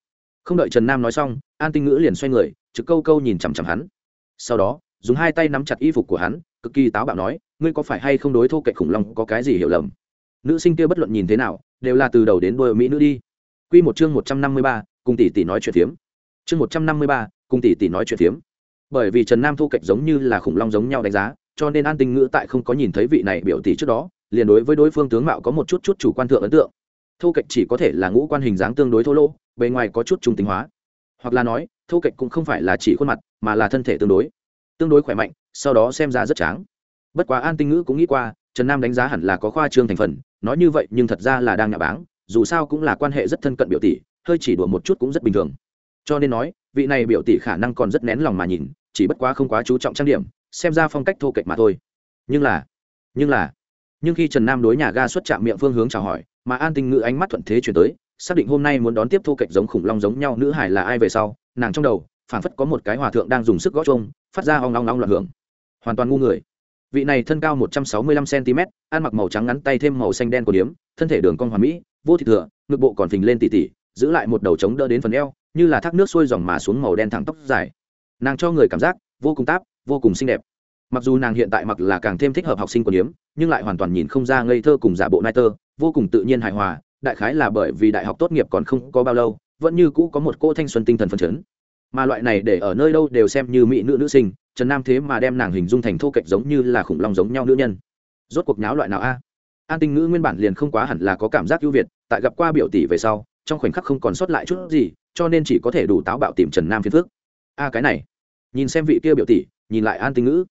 không đợi trần nam nói xong an tinh ngữ liền xoay người trực câu câu nhìn chằm chằm hắn sau đó dùng hai tay nắm chặt y phục của hắn cực kỳ táo bạo nói ngươi có phải hay không đối thô kệch khủng long có cái gì hiểu lầm nữ sinh kia bất luận nhìn thế nào đều là từ đầu đến đôi mỹ nữ đi Quy một chương một trăm năm mươi ba, cùng tỷ tỷ nói chuyện phiếm. Chương một trăm năm mươi ba, cùng tỷ tỷ nói chuyện phiếm. Bởi vì Trần Nam thu kệch giống như là khủng long giống nhau đánh giá, cho nên An Tinh Ngữ tại không có nhìn thấy vị này biểu tỷ trước đó, liền đối với đối phương tướng mạo có một chút chút chủ quan thượng ấn tượng. Thu kệch chỉ có thể là ngũ quan hình dáng tương đối thô lỗ, bề ngoài có chút trung tính hóa. Hoặc là nói, thu kệch cũng không phải là chỉ khuôn mặt, mà là thân thể tương đối, tương đối khỏe mạnh, sau đó xem ra rất tráng. Bất quá An Tinh Ngữ cũng nghĩ qua, Trần Nam đánh giá hẳn là có khoa trương thành phần, nói như vậy nhưng thật ra là đang nhà báng, dù sao cũng là quan hệ rất thân cận biểu tỷ hơi chỉ đùa một chút cũng rất bình thường cho nên nói vị này biểu tỷ khả năng còn rất nén lòng mà nhìn chỉ bất quá không quá chú trọng trang điểm xem ra phong cách thô kệch mà thôi nhưng là nhưng là nhưng khi trần nam đối nhà ga xuất chạm miệng phương hướng chào hỏi mà an tinh ngữ ánh mắt thuận thế chuyển tới xác định hôm nay muốn đón tiếp thu kịch giống khủng long giống nhau nữ hải là ai về sau, nàng trong đầu, phảng phất có một cái hòa thượng đang dùng sức gõ trông phát ra ong long long loạn hưởng. Hoàn toàn ngu người. Vị này thân cao một trăm sáu mươi lăm cm ăn mặc màu trắng ngắn tay thêm màu xanh đen của điếm, thân thể đường cong hoàn mỹ, vô thị thừa, ngực bộ còn phình lên tỉ tỉ, giữ lại một đầu trống đỡ đến phần eo, như là thác nước xuôi dòng mà xuống màu đen thẳng tóc dài. Nàng cho người cảm giác vô cùng táp, vô cùng xinh đẹp. Mặc dù nàng hiện tại mặc là càng thêm thích hợp học sinh của điếm, nhưng lại hoàn toàn nhìn không ra ngây thơ cùng giả bộ nai tơ, vô cùng tự nhiên hài hòa đại khái là bởi vì đại học tốt nghiệp còn không có bao lâu, vẫn như cũ có một cô thanh xuân tinh thần phấn chấn. Mà loại này để ở nơi đâu đều xem như mỹ nữ nữ sinh, trần nam thế mà đem nàng hình dung thành thô kệch giống như là khủng long giống nhau nữ nhân. Rốt cuộc nháo loại nào a? An tinh ngữ nguyên bản liền không quá hẳn là có cảm giác ưu việt, tại gặp qua biểu tỷ về sau, trong khoảnh khắc không còn sót lại chút gì, cho nên chỉ có thể đủ táo bạo tìm trần nam phiên phước a, cái này. Nhìn xem vị kia biểu tỷ, nhìn lại an tinh ngữ.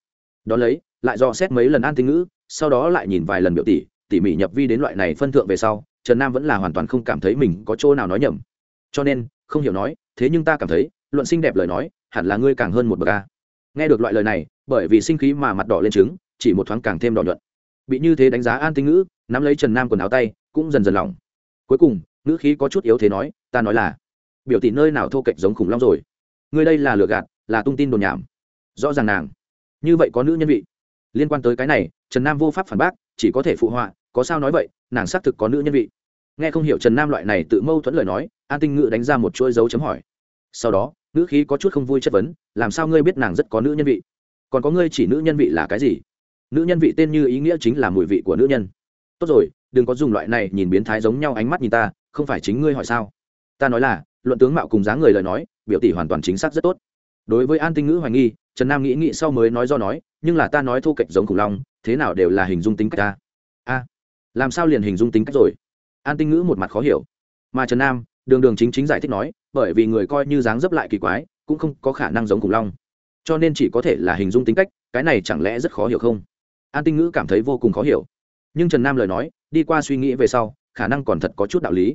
Đón lấy, lại do xét mấy lần an tinh ngữ, sau đó lại nhìn vài lần biểu tỷ tỉ mỉ nhập vi đến loại này phân thượng về sau, trần nam vẫn là hoàn toàn không cảm thấy mình có chỗ nào nói nhầm. Cho nên, không hiểu nói, thế nhưng ta cảm thấy, luận xinh đẹp lời nói, hẳn là ngươi càng hơn một bậc a. Nghe được loại lời này, bởi vì sinh khí mà mặt đỏ lên trứng, chỉ một thoáng càng thêm đỏ nhuận. Bị như thế đánh giá an tinh ngữ, nắm lấy trần nam quần áo tay, cũng dần dần lỏng. Cuối cùng, ngữ khí có chút yếu thế nói, ta nói là, biểu tỷ nơi nào thô kệch giống khủng long rồi. Ngươi đây là lừa gạt, là tung tin đồn nhảm. Rõ ràng nàng. Như vậy có nữ nhân vị. Liên quan tới cái này, trần nam vô pháp phản bác chỉ có thể phụ họa, có sao nói vậy, nàng xác thực có nữ nhân vị. Nghe không hiểu trần nam loại này tự mâu thuẫn lời nói, an tinh Ngự đánh ra một chuỗi dấu chấm hỏi. Sau đó nữ khí có chút không vui chất vấn, làm sao ngươi biết nàng rất có nữ nhân vị? Còn có ngươi chỉ nữ nhân vị là cái gì? Nữ nhân vị tên như ý nghĩa chính là mùi vị của nữ nhân. Tốt rồi, đừng có dùng loại này nhìn biến thái giống nhau ánh mắt nhìn ta, không phải chính ngươi hỏi sao? Ta nói là, luận tướng mạo cùng dáng người lời nói, biểu tỷ hoàn toàn chính xác rất tốt. Đối với an tinh ngữ hoài nghi, trần nam nghĩ nghĩ sau mới nói do nói, nhưng là ta nói thu kệch giống khủng long thế nào đều là hình dung tính cách ta. A, làm sao liền hình dung tính cách rồi? An tinh ngữ một mặt khó hiểu. Mà trần nam, đường đường chính chính giải thích nói, bởi vì người coi như dáng dấp lại kỳ quái, cũng không có khả năng giống khủng long. Cho nên chỉ có thể là hình dung tính cách, cái này chẳng lẽ rất khó hiểu không? An tinh ngữ cảm thấy vô cùng khó hiểu. Nhưng trần nam lời nói, đi qua suy nghĩ về sau, khả năng còn thật có chút đạo lý.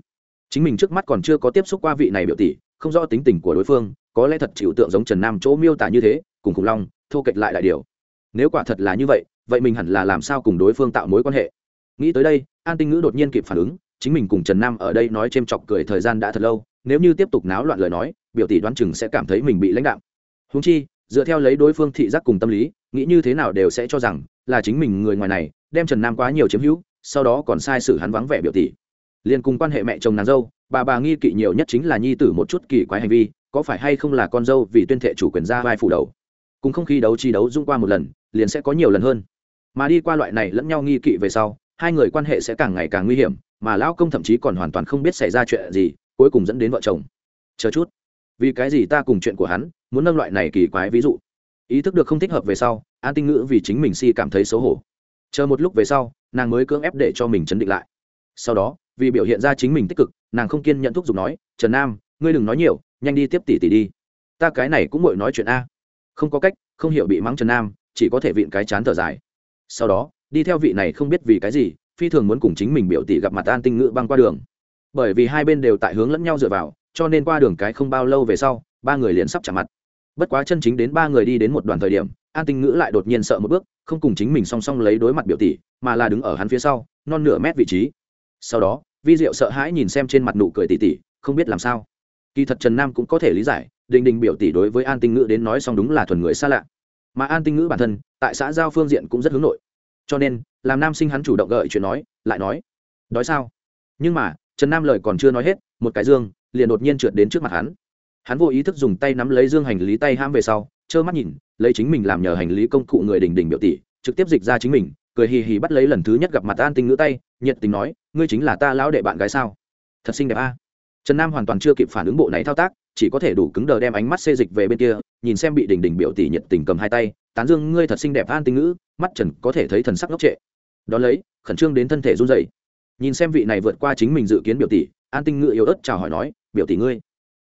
Chính mình trước mắt còn chưa có tiếp xúc qua vị này biểu tỷ, không rõ tính tình của đối phương, có lẽ thật chịu tượng giống trần nam chỗ miêu tả như thế, cùng khủng long, thô kệch lại đại điều nếu quả thật là như vậy vậy mình hẳn là làm sao cùng đối phương tạo mối quan hệ? Nghĩ tới đây, an tinh ngữ đột nhiên kịp phản ứng, chính mình cùng trần nam ở đây nói c h ê m chọc cười thời gian đã thật lâu, nếu như tiếp tục náo loạn lời nói, biểu tỷ đoán chừng sẽ cảm thấy mình bị lãnh đạo húng chi, dựa theo lấy đối phương thị giác cùng tâm lý, nghĩ như thế nào đều sẽ cho rằng là chính mình người ngoài này, đem trần nam quá nhiều chiếm hữu, sau đó còn sai sử hắn vắng vẻ biểu tỷ. Liên cùng quan hệ mẹ chồng nàng dâu, bà bà nghi kỵ nhiều nhất chính là nhi tử một chút kỳ quái hành vi, có phải hay không là con dâu vì tuyên thệ chủ quyền ra vai phủ đầu? Cùng không khí đấu chi đấu dung qua một lần, liền sẽ có nhiều lần hơn. Mà đi qua loại này lẫn nhau nghi kỵ về sau, hai người quan hệ sẽ càng ngày càng nguy hiểm, mà lão công thậm chí còn hoàn toàn không biết xảy ra chuyện gì, cuối cùng dẫn đến vợ chồng. Chờ chút. Vì cái gì ta cùng chuyện của hắn, muốn nâng loại này kỳ quái ví dụ? Ý thức được không thích hợp về sau, an tinh ngữ vì chính mình si cảm thấy xấu hổ. Chờ một lúc về sau, nàng mới cưỡng ép để cho mình chấn định lại. Sau đó, vì biểu hiện ra chính mình tích cực, nàng không kiên nhận thúc giục nói, trần nam, ngươi đừng nói nhiều, nhanh đi tiếp tỷ tỷ đi. Ta cái này cũng mội nói chuyện a không có cách, không hiểu bị mắng trần nam, chỉ có thể vịn cái chán thở dài. Sau đó, đi theo vị này không biết vì cái gì, phi thường muốn cùng chính mình biểu tỷ gặp mặt an tinh ngữ băng qua đường. Bởi vì hai bên đều tại hướng lẫn nhau dựa vào, cho nên qua đường cái không bao lâu về sau, ba người liền sắp chạm mặt. Bất quá chân chính đến ba người đi đến một đoàn thời điểm, an tinh ngữ lại đột nhiên sợ một bước, không cùng chính mình song song lấy đối mặt biểu tỷ, mà là đứng ở hắn phía sau, non nửa mét vị trí. Sau đó, vi diệu sợ hãi nhìn xem trên mặt nụ cười tỷ tỷ không biết làm sao kỳ thật trần nam cũng có thể lý giải, đình đình biểu tỷ đối với an tinh ngữ đến nói xong đúng là thuần người xa lạ. Mà an tinh ngữ bản thân, tại xã giao phương diện cũng rất hướng nội. Cho nên, làm nam sinh hắn chủ động gợi chuyện nói, lại nói, đói sao? Nhưng mà, trần nam lời còn chưa nói hết, một cái dương liền đột nhiên trượt đến trước mặt hắn. Hắn vô ý thức dùng tay nắm lấy dương hành lý tay ham về sau, trơ mắt nhìn, lấy chính mình làm nhờ hành lý công cụ người đình đình biểu tỷ, trực tiếp dịch ra chính mình, cười hì hì bắt lấy lần thứ nhất gặp mặt an tinh ngữ tay, nhiệt tình nói, ngươi chính là ta lão đệ bạn gái sao? Thật xinh đẹp a trần nam hoàn toàn chưa kịp phản ứng bộ này thao tác, chỉ có thể đủ cứng đờ đem ánh mắt xê dịch về bên kia, nhìn xem bị đình đình biểu tỷ nhiệt tình cầm hai tay, tán dương, ngươi thật xinh đẹp, an tinh ngữ, mắt trần có thể thấy thần sắc ngốc trệ. Đ ó lấy, khẩn trương đến thân thể run dày nhìn xem vị này vượt qua chính mình dự kiến biểu tỷ, an tinh ngữ yếu ớt chào hỏi nói, biểu tỷ ngươi?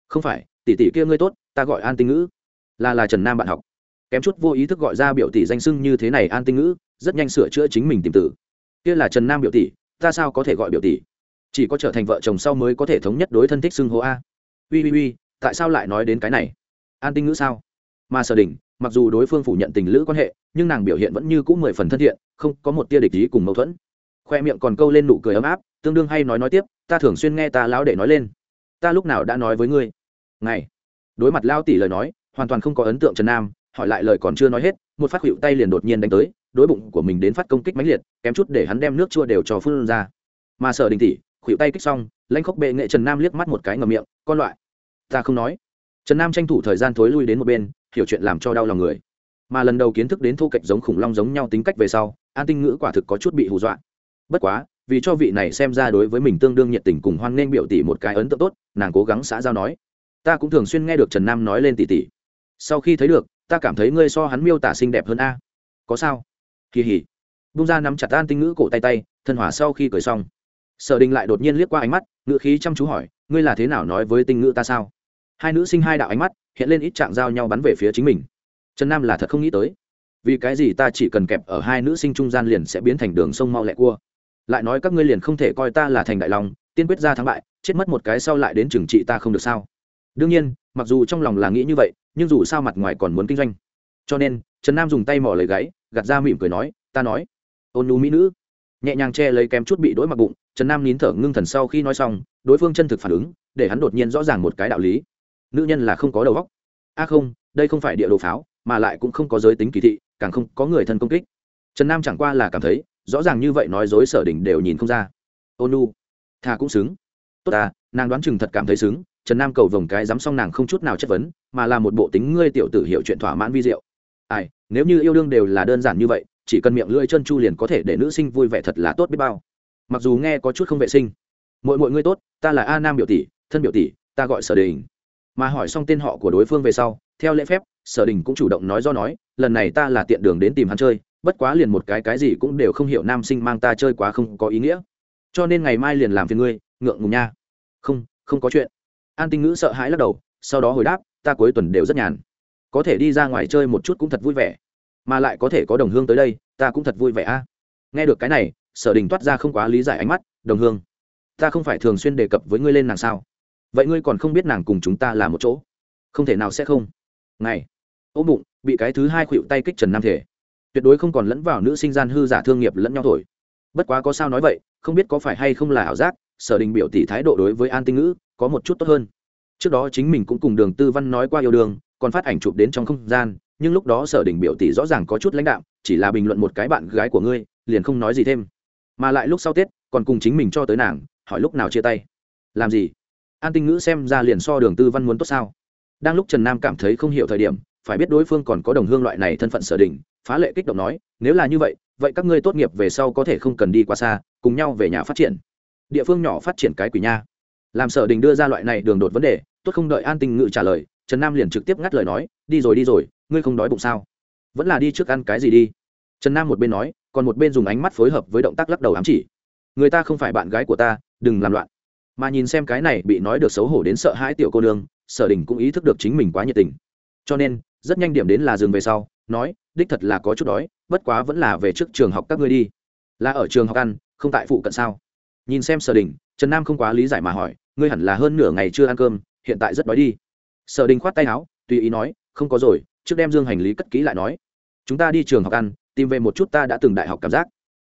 Không phải, tỷ tỷ kia ngươi tốt, ta gọi an tinh ngữ. Là là trần nam bạn học. Kém chút vô ý thức gọi ra biểu tỷ danh sưng như thế này an tinh ngữ, rất nhanh sửa chữa chính mình tìm tử kia là trần nam biểu tỷ, ta sao có thể gọi biểu tỷ? Chỉ có trở thành vợ chồng sau mới có thể thống nhất đối thân thích xưng hô a. Ui ui ui, tại sao lại nói đến cái này? An tinh ngữ sao? Mà sở đình, mặc dù đối phương phủ nhận tình lữ quan hệ, nhưng nàng biểu hiện vẫn như c ũ mười phần thân thiện, không có một tia địch ý cùng mâu thuẫn. Khoe miệng còn câu lên nụ cười ấm áp, tương đương hay nói nói tiếp, ta thường xuyên nghe ta lão để nói lên. Ta lúc nào đã nói với ngươi? Ngày, đối mặt lao tỷ lời nói, hoàn toàn không có ấn tượng trần nam, hỏi lại lời còn chưa nói hết, một phát hiệu tay liền đột nhiên đánh tới, đối bụng của mình đến phát công kích mãnh liệt, kém chút để hắn đem nước chua đều cho phun ra. Mà sở đình tỷ khuỵu tay kích xong lanh khóc bệ nghệ trần nam liếc mắt một cái ngầm miệng, con loại, ta không nói. Trần nam tranh thủ thời gian thối lui đến một bên, hiểu chuyện làm cho đau lòng người. Mà lần đầu kiến thức đến thu cạnh giống khủng long giống nhau tính cách về sau, an tinh ngữ quả thực có chút bị hù dọa. Bất quá, vì cho vị này xem ra đối với mình tương đương nhiệt tình cùng hoan nghênh biểu tỷ một cái ấn tượng tốt, nàng cố gắng xã giao nói, ta cũng thường xuyên nghe được trần nam nói lên tỷ tỷ sau khi thấy được, ta cảm thấy ngươi so hắn miêu tả xinh đẹp hơn a. Có sao? Kỳ hỉ. Bung ra nắm chặt an tinh ngữ cổ tay tay, thân hỏa sau khi cười xong sở đình lại đột nhiên liếc qua ánh mắt, ngữ khí chăm chú hỏi, ngươi là thế nào nói với tinh ngữ ta sao? Hai nữ sinh hai đạo ánh mắt hiện lên ít trạng giao nhau bắn về phía chính mình. Trần nam là thật không nghĩ tới. Vì cái gì ta chỉ cần kẹp ở hai nữ sinh trung gian liền sẽ biến thành đường sông mau lẹ cua? Lại nói các ngươi liền không thể coi ta là thành đại lòng, tiên quyết ra thắng bại, chết mất một cái sau lại đến trừng trị ta không được sao? Đương nhiên, mặc dù trong lòng là nghĩ như vậy, nhưng dù sao mặt ngoài còn muốn kinh doanh. Cho nên, trần nam dùng tay mỏ lấy gáy, gạt ra mỉm cười nói, ta nói, ôn nhu mỹ nữ. Nhẹ nhàng che lấy kém chút bị đỗi mặc bụng trần nam nín thở ngưng thần sau khi nói xong, đối phương chân thực phản ứng, để hắn đột nhiên rõ ràng một cái đạo lý. Nữ nhân là không có đầu óc. A không, đây không phải địa đồ pháo, mà lại cũng không có giới tính kỳ thị, càng không có người thân công kích. Trần nam chẳng qua là cảm thấy, rõ ràng như vậy nói dối sở đỉnh đều nhìn không ra. Ôn thà cũng xứng. Tốt à nàng đoán chừng thật cảm thấy xứng, trần nam cầu vồng cái dám xong nàng không chút nào chất vấn, mà là một bộ tính ngươi tiểu tử hiểu chuyện thỏa mãn vi diệu. Ai, nếu như yêu đương đều là đơn giản như vậy, chỉ cần miệng lưỡi chân chu liền có thể để nữ sinh vui vẻ thật là tốt biết bao mặc dù nghe có chút không vệ sinh. Mỗi mỗi ngươi tốt, ta là a nam biểu tỷ, thân biểu tỷ, ta gọi sở đình. Mà hỏi xong tên họ của đối phương về sau, theo lễ phép, sở đình cũng chủ động nói do nói, lần này ta là tiện đường đến tìm hắn chơi, bất quá liền một cái cái gì cũng đều không hiểu nam sinh mang ta chơi quá không có ý nghĩa. Cho nên ngày mai liền làm phiền ngươi, ngượng ngùng nha. Không không có chuyện. An tinh ngữ sợ hãi lắc đầu, sau đó hồi đáp, ta cuối tuần đều rất nhàn. Có thể đi ra ngoài chơi một chút cũng thật vui vẻ. Mà lại có thể có đồng hương tới đây, ta cũng thật vui vẻ a. Nghe được cái này sở đình toát ra không quá lý giải ánh mắt, đồng hương, ta không phải thường xuyên đề cập với ngươi lên nàng sao? Vậy ngươi còn không biết nàng cùng chúng ta là một chỗ? Không thể nào sẽ không. Này, ôm bụng, bị cái thứ hai khuỵu tay kích trần nam thể. Tuyệt đối không còn lẫn vào nữ sinh gian hư giả thương nghiệp lẫn nhau thổi. Bất quá có sao nói vậy, không biết có phải hay không là ảo giác, sở đình biểu tỷ thái độ đối với an tinh ngữ có một chút tốt hơn. Trước đó chính mình cũng cùng đường tư văn nói qua yêu đương, còn phát ảnh chụp đến trong không gian, nhưng lúc đó sở đình biểu tỷ rõ ràng có chút lãnh đạo chỉ là bình luận một cái bạn gái của ngươi, liền không nói gì thêm mà lại lúc sau tết còn cùng chính mình cho tới nàng hỏi lúc nào chia tay làm gì an tinh ngữ xem ra liền so đường tư văn muốn tốt sao đang lúc trần nam cảm thấy không hiểu thời điểm phải biết đối phương còn có đồng hương loại này thân phận sở đình phá lệ kích động nói nếu là như vậy vậy các ngươi tốt nghiệp về sau có thể không cần đi qua xa cùng nhau về nhà phát triển địa phương nhỏ phát triển cái quỷ nha làm sở đình đưa ra loại này đường đột vấn đề tốt không đợi an tinh ngự trả lời trần nam liền trực tiếp ngắt lời nói đi rồi đi rồi ngươi không đói bụng sao vẫn là đi trước ăn cái gì đi trần nam một bên nói còn một bên dùng ánh mắt phối hợp với động tác lắc đầu ám chỉ. Người ta không phải bạn gái của ta, đừng làm loạn. Mà nhìn xem cái này bị nói được xấu hổ đến sợ hãi tiểu cô nương, sở đình cũng ý thức được chính mình quá nhiệt tình. Cho nên, rất nhanh điểm đến là dừng về sau, nói, đích thật là có chút đói, bất quá vẫn là về trước trường học các ngươi đi. Là ở trường học ăn, không tại phụ cận sao? Nhìn xem sở đình, trần nam không quá lý giải mà hỏi, ngươi hẳn là hơn nửa ngày chưa ăn cơm, hiện tại rất đói đi. Sở đình khoát tay áo, tùy ý nói, không có rồi, trước đem dương hành lý cất kỹ lại nói. Chúng ta đi trường học ăn tìm về một chút ta đã từng đại học cảm giác.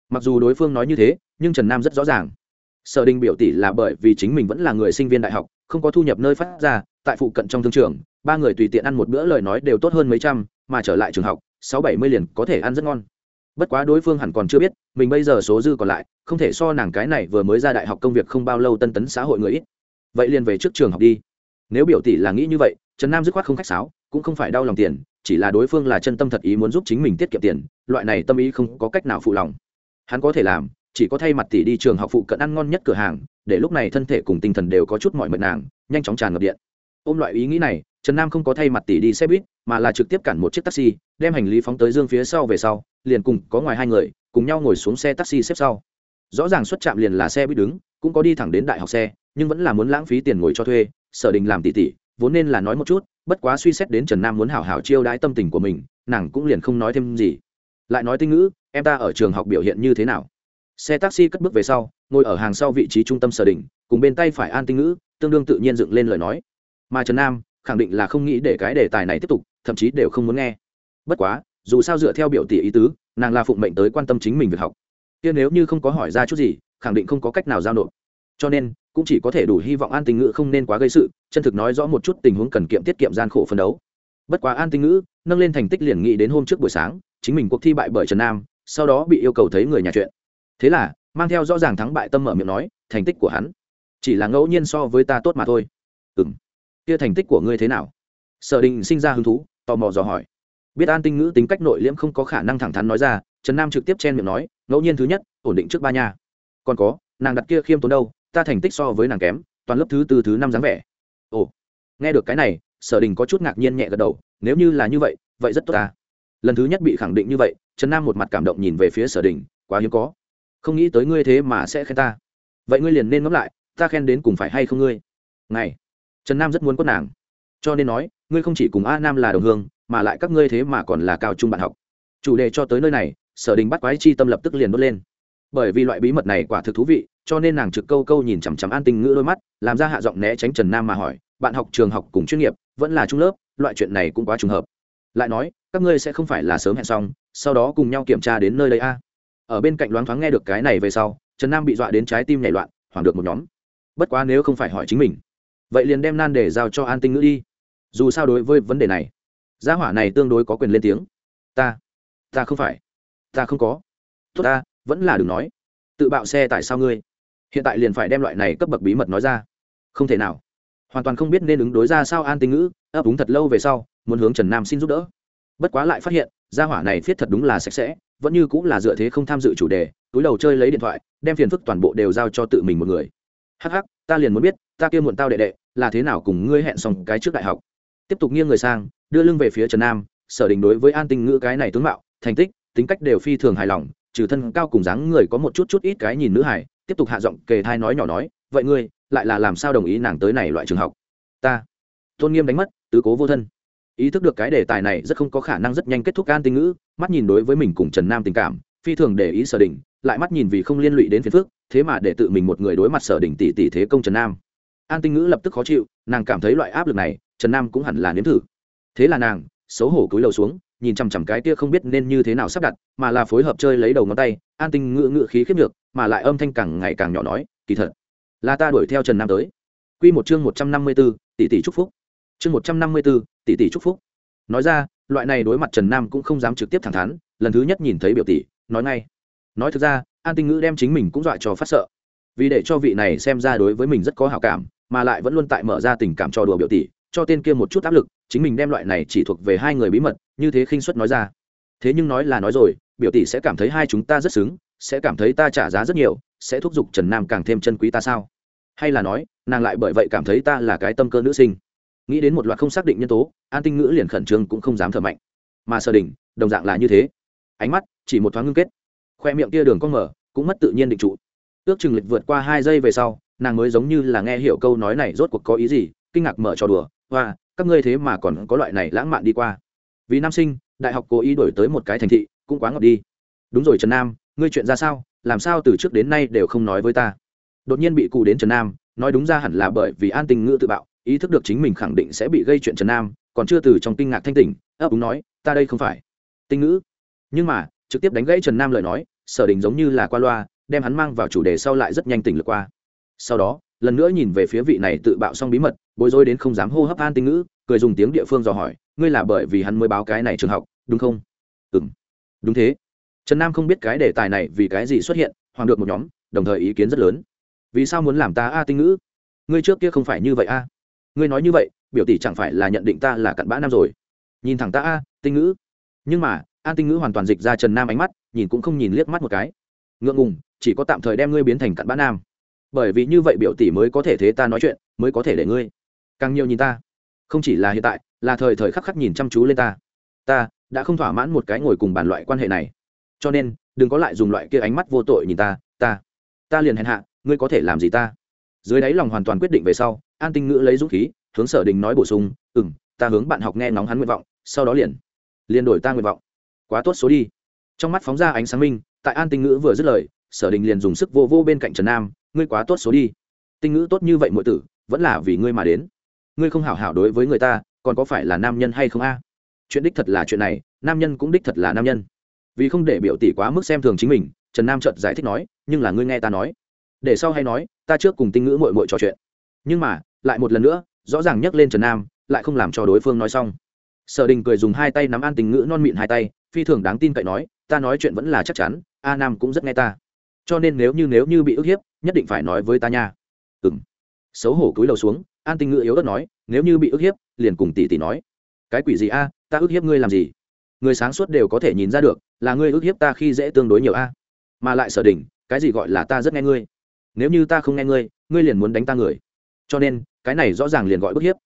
Mặc dù đối phương nói như thế, nhưng trần nam rất rõ ràng. Sở đình biểu tỷ là bởi vì chính mình vẫn là người sinh viên đại học, không có thu nhập nơi phát ra, tại phụ cận trong thương trường, ba người tùy tiện ăn một bữa lời nói đều tốt hơn mấy trăm, mà trở lại trường học, sáu bảy mươi liền có thể ăn rất ngon. Bất quá đối phương hẳn còn chưa biết, mình bây giờ số dư còn lại, không thể so nàng cái này vừa mới ra đại học công việc không bao lâu tân tấn xã hội người ít. Vậy liền về trước trường học đi. Nếu biểu tỷ là nghĩ như vậy, trần nam dứt khoát không khách sáo, cũng không phải đau lòng tiền chỉ là đối phương là chân tâm thật ý muốn giúp chính mình tiết kiệm tiền, loại này tâm ý không có cách nào phụ lòng. Hắn có thể làm, chỉ có thay mặt tỷ đi trường học phụ cận ăn ngon nhất cửa hàng, để lúc này thân thể cùng tinh thần đều có chút mọi mệt nàng, nhanh chóng tràn ngập điện. Ôm loại ý nghĩ này, trần nam không có thay mặt tỷ đi xe buýt, mà là trực tiếp cản một chiếc taxi, đem hành lý phóng tới dương phía sau về sau, liền cùng có ngoài hai người, cùng nhau ngồi xuống xe taxi xếp sau. Rõ ràng xuất trạm liền là xe buýt đứng, cũng có đi thẳng đến đại học xe, nhưng vẫn là muốn lãng phí tiền ngồi cho thuê, sở đình làm tỷ tỷ vốn nên là nói một chút, bất quá suy xét đến trần nam muốn hảo hảo chiêu đãi tâm tình của mình, nàng cũng liền không nói thêm gì. Lại nói tinh ngữ, em ta ở trường học biểu hiện như thế nào? Xe taxi cất bước về sau, ngồi ở hàng sau vị trí trung tâm sở đình cùng bên tay phải an tinh ngữ, tương đương tự nhiên dựng lên lời nói. Mà trần nam, khẳng định là không nghĩ để cái đề tài này tiếp tục, thậm chí đều không muốn nghe. Bất quá, dù sao dựa theo biểu tỷ ý tứ, nàng là phụng mệnh tới quan tâm chính mình việc học. Kia nếu như không có hỏi ra chút gì, khẳng định không có cách nào giao nộp. Cho nên cũng chỉ có thể đủ hy vọng an tinh ngữ không nên quá gây sự, chân thực nói rõ một chút tình huống cần kiệm tiết kiệm gian khổ phấn đấu. Bất quá an tinh ngữ, nâng lên thành tích liền nghĩ đến hôm trước buổi sáng, chính mình cuộc thi bại bởi trần nam, sau đó bị yêu cầu thấy người nhà chuyện. Thế là, mang theo rõ ràng thắng bại tâm mở miệng nói, thành tích của hắn, chỉ là ngẫu nhiên so với ta tốt mà thôi. Ừ m kia thành tích của ngươi thế nào? Sở đình sinh ra hứng thú, tò mò dò hỏi. Biết an tinh ngữ tính cách nội liễm không có khả năng thẳng thắn nói ra, trần nam trực tiếp chen miệng nói, ngẫu nhiên thứ nhất, ổn định trước ba nhà còn có, nàng đặt kia khiêm tốn đâu ta thành tích so với nàng kém, toàn lớp thứ tư, thứ năm dáng vẻ. Ồ, nghe được cái này, sở đình có chút ngạc nhiên nhẹ gật đầu, nếu như là như vậy vậy rất tốt ta. Lần thứ nhất bị khẳng định như vậy, trần nam một mặt cảm động nhìn về phía sở đình, quá hiếm có. Không nghĩ tới ngươi thế mà sẽ khen ta. Vậy ngươi liền nên ngẫm lại, ta khen đến cùng phải hay không ngươi? Này trần nam rất muốn có nàng. Cho nên nói, ngươi không chỉ cùng a nam là đồng hương, mà lại các ngươi thế mà còn là cao trung bạn học. Chủ đề cho tới nơi này, sở đình bắt quái chi tâm lập tức liền đốt lên bởi vì loại bí mật này quả thực thú vị, cho nên nàng trực câu câu nhìn chằm chằm an tinh ngữ đôi mắt, làm ra hạ giọng né tránh trần nam mà hỏi, bạn học trường học cùng chuyên nghiệp, vẫn là trung lớp, loại chuyện này cũng quá trùng hợp. Lại nói, các ngươi sẽ không phải là sớm hẹn xong, sau đó cùng nhau kiểm tra đến nơi đây a. Ở bên cạnh loáng thoáng nghe được cái này về sau, trần nam bị dọa đến trái tim nhảy loạn, hoảng được một nhóm. Bất quá nếu không phải hỏi chính mình, vậy liền đem nan để giao cho an tinh ngữ đi. Dù sao đối với vấn đề này, gia hỏa này tương đối có quyền lên tiếng. Ta ta không phải, ta không có. Tốt ta vẫn là đừng nói. Tự bạo xe tại sao ngươi? Hiện tại liền phải đem loại này cấp bậc bí mật nói ra. Không thể nào. Hoàn toàn không biết nên ứng đối ra sao an tinh ngữ, ấp úng thật lâu về sau, muốn hướng trần nam xin giúp đỡ. Bất quá lại phát hiện, gia hỏa này viết thật đúng là sạch sẽ, vẫn như cũng là dựa thế không tham dự chủ đề, túi đầu chơi lấy điện thoại, đem phiền phức toàn bộ đều giao cho tự mình một người. Hắc hắc, ta liền muốn biết, ta kia muộn tao đệ đệ, là thế nào cùng ngươi hẹn xong cái trước đại học? Tiếp tục nghiêng người sang, đưa lưng về phía trần nam, sở đình đối với an tinh ngữ cái này tướng mạo, thành tích, tính cách đều phi thường hài lòng trừ thân cao cùng dáng người có một chút chút ít cái nhìn nữ hải tiếp tục hạ giọng kề thai nói nhỏ nói, vậy ngươi lại là làm sao đồng ý nàng tới này loại trường học? Ta. Tôn nghiêm đánh mất, tứ cố vô thân. Ý thức được cái đề tài này rất không có khả năng rất nhanh kết thúc an tinh ngữ, mắt nhìn đối với mình cùng trần nam tình cảm, phi thường để ý sở đình lại mắt nhìn vì không liên lụy đến phiền phước thế mà để tự mình một người đối mặt sở đình tỷ tỷ thế công trần nam. An tinh ngữ lập tức khó chịu, nàng cảm thấy loại áp lực này, trần nam cũng hẳn là nếm thử. Thế là nàng, xấu hổ cúi đầu xuống nhìn chằm chằm cái kia không biết nên như thế nào sắp đặt, mà là phối hợp chơi lấy đầu ngón tay, an tinh ngựa ngựa khí khiếp được mà lại âm thanh càng ngày càng nhỏ nói, kỳ thật, là ta đuổi theo trần nam tới. Q một chương một trăm năm mươi b ố tỷ tỷ trúc phúc. Chương một trăm năm mươi b ố tỷ tỷ trúc phúc. Nói ra, loại này đối mặt trần nam cũng không dám trực tiếp thẳng thắn, lần thứ nhất nhìn thấy biểu tỷ, nói ngay. Nói thực ra, an tinh ngữ đem chính mình cũng dọa cho phát sợ. Vì để cho vị này xem ra đối với mình rất có hào cảm, mà lại vẫn luôn tại mở ra tình cảm cho đùa biểu tỷ, cho tên kia một chút áp lực chính mình đem loại này chỉ thuộc về hai người bí mật, như thế khinh suất nói ra. Thế nhưng nói là nói rồi, biểu tỷ sẽ cảm thấy hai chúng ta rất xứng, sẽ cảm thấy ta trả giá rất nhiều, sẽ thúc giục trần nam càng thêm chân quý ta sao? Hay là nói, nàng lại bởi vậy cảm thấy ta là cái tâm cơ nữ sinh? Nghĩ đến một loạt không xác định nhân tố, an tinh ngữ liền khẩn trương cũng không dám thở mạnh. Mà sở đình đồng dạng là như thế. Ánh mắt chỉ một thoáng ngưng kết. Khoe miệng kia đường con mở, cũng mất tự nhiên định trụ. Ước chừng lịch vượt qua hai giây về sau, nàng mới giống như là nghe hiểu câu nói này rốt cuộc có ý gì, kinh ngạc mở trò đùa. Và các ngươi thế mà còn có loại này lãng mạn đi qua. Vì nam sinh, đại học cố ý đổi tới một cái thành thị, cũng quá ngọt đi. Đúng rồi trần nam, ngươi chuyện ra sao? Làm sao từ trước đến nay đều không nói với ta? Đột nhiên bị cụ đến trần nam, nói đúng ra hẳn là bởi vì an tình ngữ tự bạo, ý thức được chính mình khẳng định sẽ bị gây chuyện trần nam, còn chưa từ trong kinh ngạc thanh tỉnh, ấp úng nói, ta đây không phải. Tinh ngữ. Nhưng mà, trực tiếp đánh gãy trần nam lời nói, sở đình giống như là qua loa, đem hắn mang vào chủ đề sau lại rất nhanh tỉnh lược qua. Sau đó lần nữa nhìn về phía vị này tự bạo xong bí mật, bối rối đến không dám hô hấp an tinh ngữ, cười dùng tiếng địa phương dò hỏi, ngươi là bởi vì hắn mới báo cái này trường học, đúng không? Ừ m đúng thế. Trần nam không biết cái đề tài này vì cái gì xuất hiện hoàng được một nhóm, đồng thời ý kiến rất lớn. Vì sao muốn làm ta a tinh ngữ? Ngươi trước kia không phải như vậy a. Ngươi nói như vậy, biểu tỷ chẳng phải là nhận định ta là cặn bã nam rồi. Nhìn thẳng ta a, tinh ngữ. Nhưng mà, an tinh ngữ hoàn toàn dịch ra trần nam ánh mắt, nhìn cũng không nhìn liếc mắt một cái. Ngượng ngùng, chỉ có tạm thời đem ngươi biến thành cặn bã nam bởi vì như vậy biểu tỷ mới có thể thế ta nói chuyện, mới có thể để ngươi. Càng nhiều nhìn ta. Không chỉ là hiện tại, là thời thời khắc khắc nhìn chăm chú lên ta. Ta đã không thỏa mãn một cái ngồi cùng bàn loại quan hệ này. Cho nên, đừng có lại dùng loại kia ánh mắt vô tội nhìn ta ta. Ta liền hèn hạ, ngươi có thể làm gì ta? Dưới đáy lòng hoàn toàn quyết định về sau, an tinh ngữ lấy dũng khí, hướng sở đình nói bổ sung ừ m ta hướng bạn học nghe nóng hắn nguyện vọng, sau đó liền liền đổi ta nguyện vọng. Quá tốt số đi. Trong mắt phóng ra ánh sáng minh, tại an tinh ngữ vừa dứt lời, sở đình liền dùng sức vô vô bên cạnh trần nam ngươi quá tốt số đi. Tinh ngữ tốt như vậy mọi tử, vẫn là vì ngươi mà đến. Ngươi không hảo hảo đối với người ta, còn có phải là nam nhân hay không a? Chuyện đích thật là chuyện này, nam nhân cũng đích thật là nam nhân. Vì không để biểu tỷ quá mức xem thường chính mình, trần nam trợt giải thích nói, nhưng là ngươi nghe ta nói. Để sau hay nói, ta trước cùng tinh ngữ mội mội trò chuyện. Nhưng mà, lại một lần nữa, rõ ràng nhắc lên trần nam, lại không làm cho đối phương nói xong. Sở đình cười dùng hai tay nắm an tình ngữ non mịn hai tay, phi thường đáng tin cậy nói, ta nói chuyện vẫn là chắc chắn, a nam cũng rất nghe ta cho nên nếu như nếu như bị ức hiếp, nhất định phải nói với ta nha. Ừng xấu hổ cúi đầu xuống, an tinh ngữ yếu đất nói, nếu như bị ức hiếp, liền cùng tỷ tỷ nói. Cái quỷ gì a? Ta ức hiếp ngươi làm gì? Người sáng suốt đều có thể nhìn ra được, là ngươi ức hiếp ta khi dễ tương đối nhiều a. Mà lại sở đỉnh, cái gì gọi là ta rất nghe ngươi? Nếu như ta không nghe ngươi ngươi liền muốn đánh ta người. Cho nên, cái này rõ ràng liền gọi bức hiếp.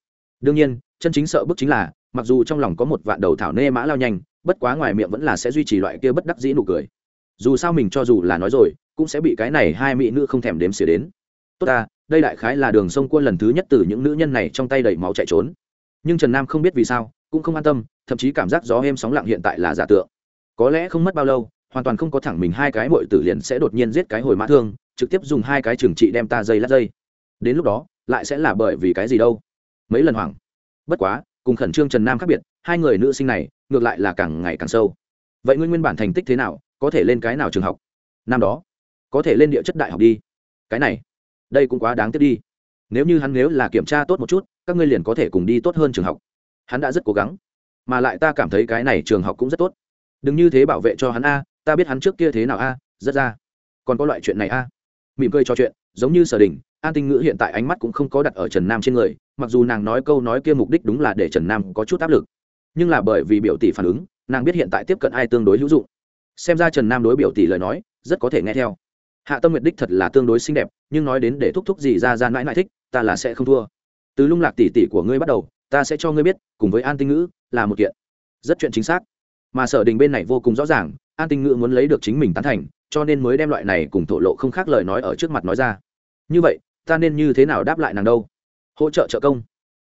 Đương nhiên, chân chính sợ bức chính là, mặc dù trong lòng có một vạn đầu thảo nê mã lao nhanh, bất quá ngoài miệng vẫn là sẽ duy trì loại kia bất đắc dĩ nụ cười. Dù sao mình cho dù là nói rồi cũng sẽ bị cái này hai mỹ nữ không thèm đếm xỉa đến. Tốt ta, đây đại khái là đường sông quân lần thứ nhất từ những nữ nhân này trong tay đầy máu chạy trốn. Nhưng trần nam không biết vì sao, cũng không an tâm, thậm chí cảm giác gió êm sóng lặng hiện tại là giả tượng. Có lẽ không mất bao lâu, hoàn toàn không có thẳng mình hai cái bội tử liền sẽ đột nhiên giết cái hồi mã thương, trực tiếp dùng hai cái trừng trị đem ta dây lát dây. Đến lúc đó, lại sẽ là bởi vì cái gì đâu? Mấy lần hoảng. Bất quá, cùng khẩn trương trần nam khác biệt, hai người nữ sinh này, ngược lại là càng ngày càng sâu. Vậy nguyên nguyên bản thành tích thế nào, có thể lên cái nào trường học? Năm đó có thể lên địa chất đại học đi. Cái này, đây cũng quá đáng tiếc đi. Nếu như hắn nếu là kiểm tra tốt một chút, các ngươi liền có thể cùng đi tốt hơn trường học. Hắn đã rất cố gắng, mà lại ta cảm thấy cái này trường học cũng rất tốt. Đừng như thế bảo vệ cho hắn a, ta biết hắn trước kia thế nào a, rất ra. Còn có loại chuyện này a. Mỉm cười cho chuyện, giống như sở đình, an tinh ngữ hiện tại ánh mắt cũng không có đặt ở trần nam trên người, mặc dù nàng nói câu nói kia mục đích đúng là để trần nam có chút áp lực. Nhưng là bởi vì biểu tỷ phản ứng, nàng biết hiện tại tiếp cận ai tương đối hữu dụng. Xem ra trần nam đối biểu tỷ lời nói, rất có thể nghe theo hạ tâm nguyệt đích thật là tương đối xinh đẹp, nhưng nói đến để thúc thúc gì ra ra mãi mãi thích, ta là sẽ không thua. Từ lung lạc tỷ tỷ của ngươi bắt đầu, ta sẽ cho ngươi biết, cùng với an tinh ngữ, là một kiện rất chuyện chính xác. Mà sở đình bên này vô cùng rõ ràng, an tinh ngữ muốn lấy được chính mình tán thành, cho nên mới đem loại này cùng thổ lộ không khác lời nói ở trước mặt nói ra. Như vậy, ta nên như thế nào đáp lại nàng đâu? Hỗ trợ trợ công.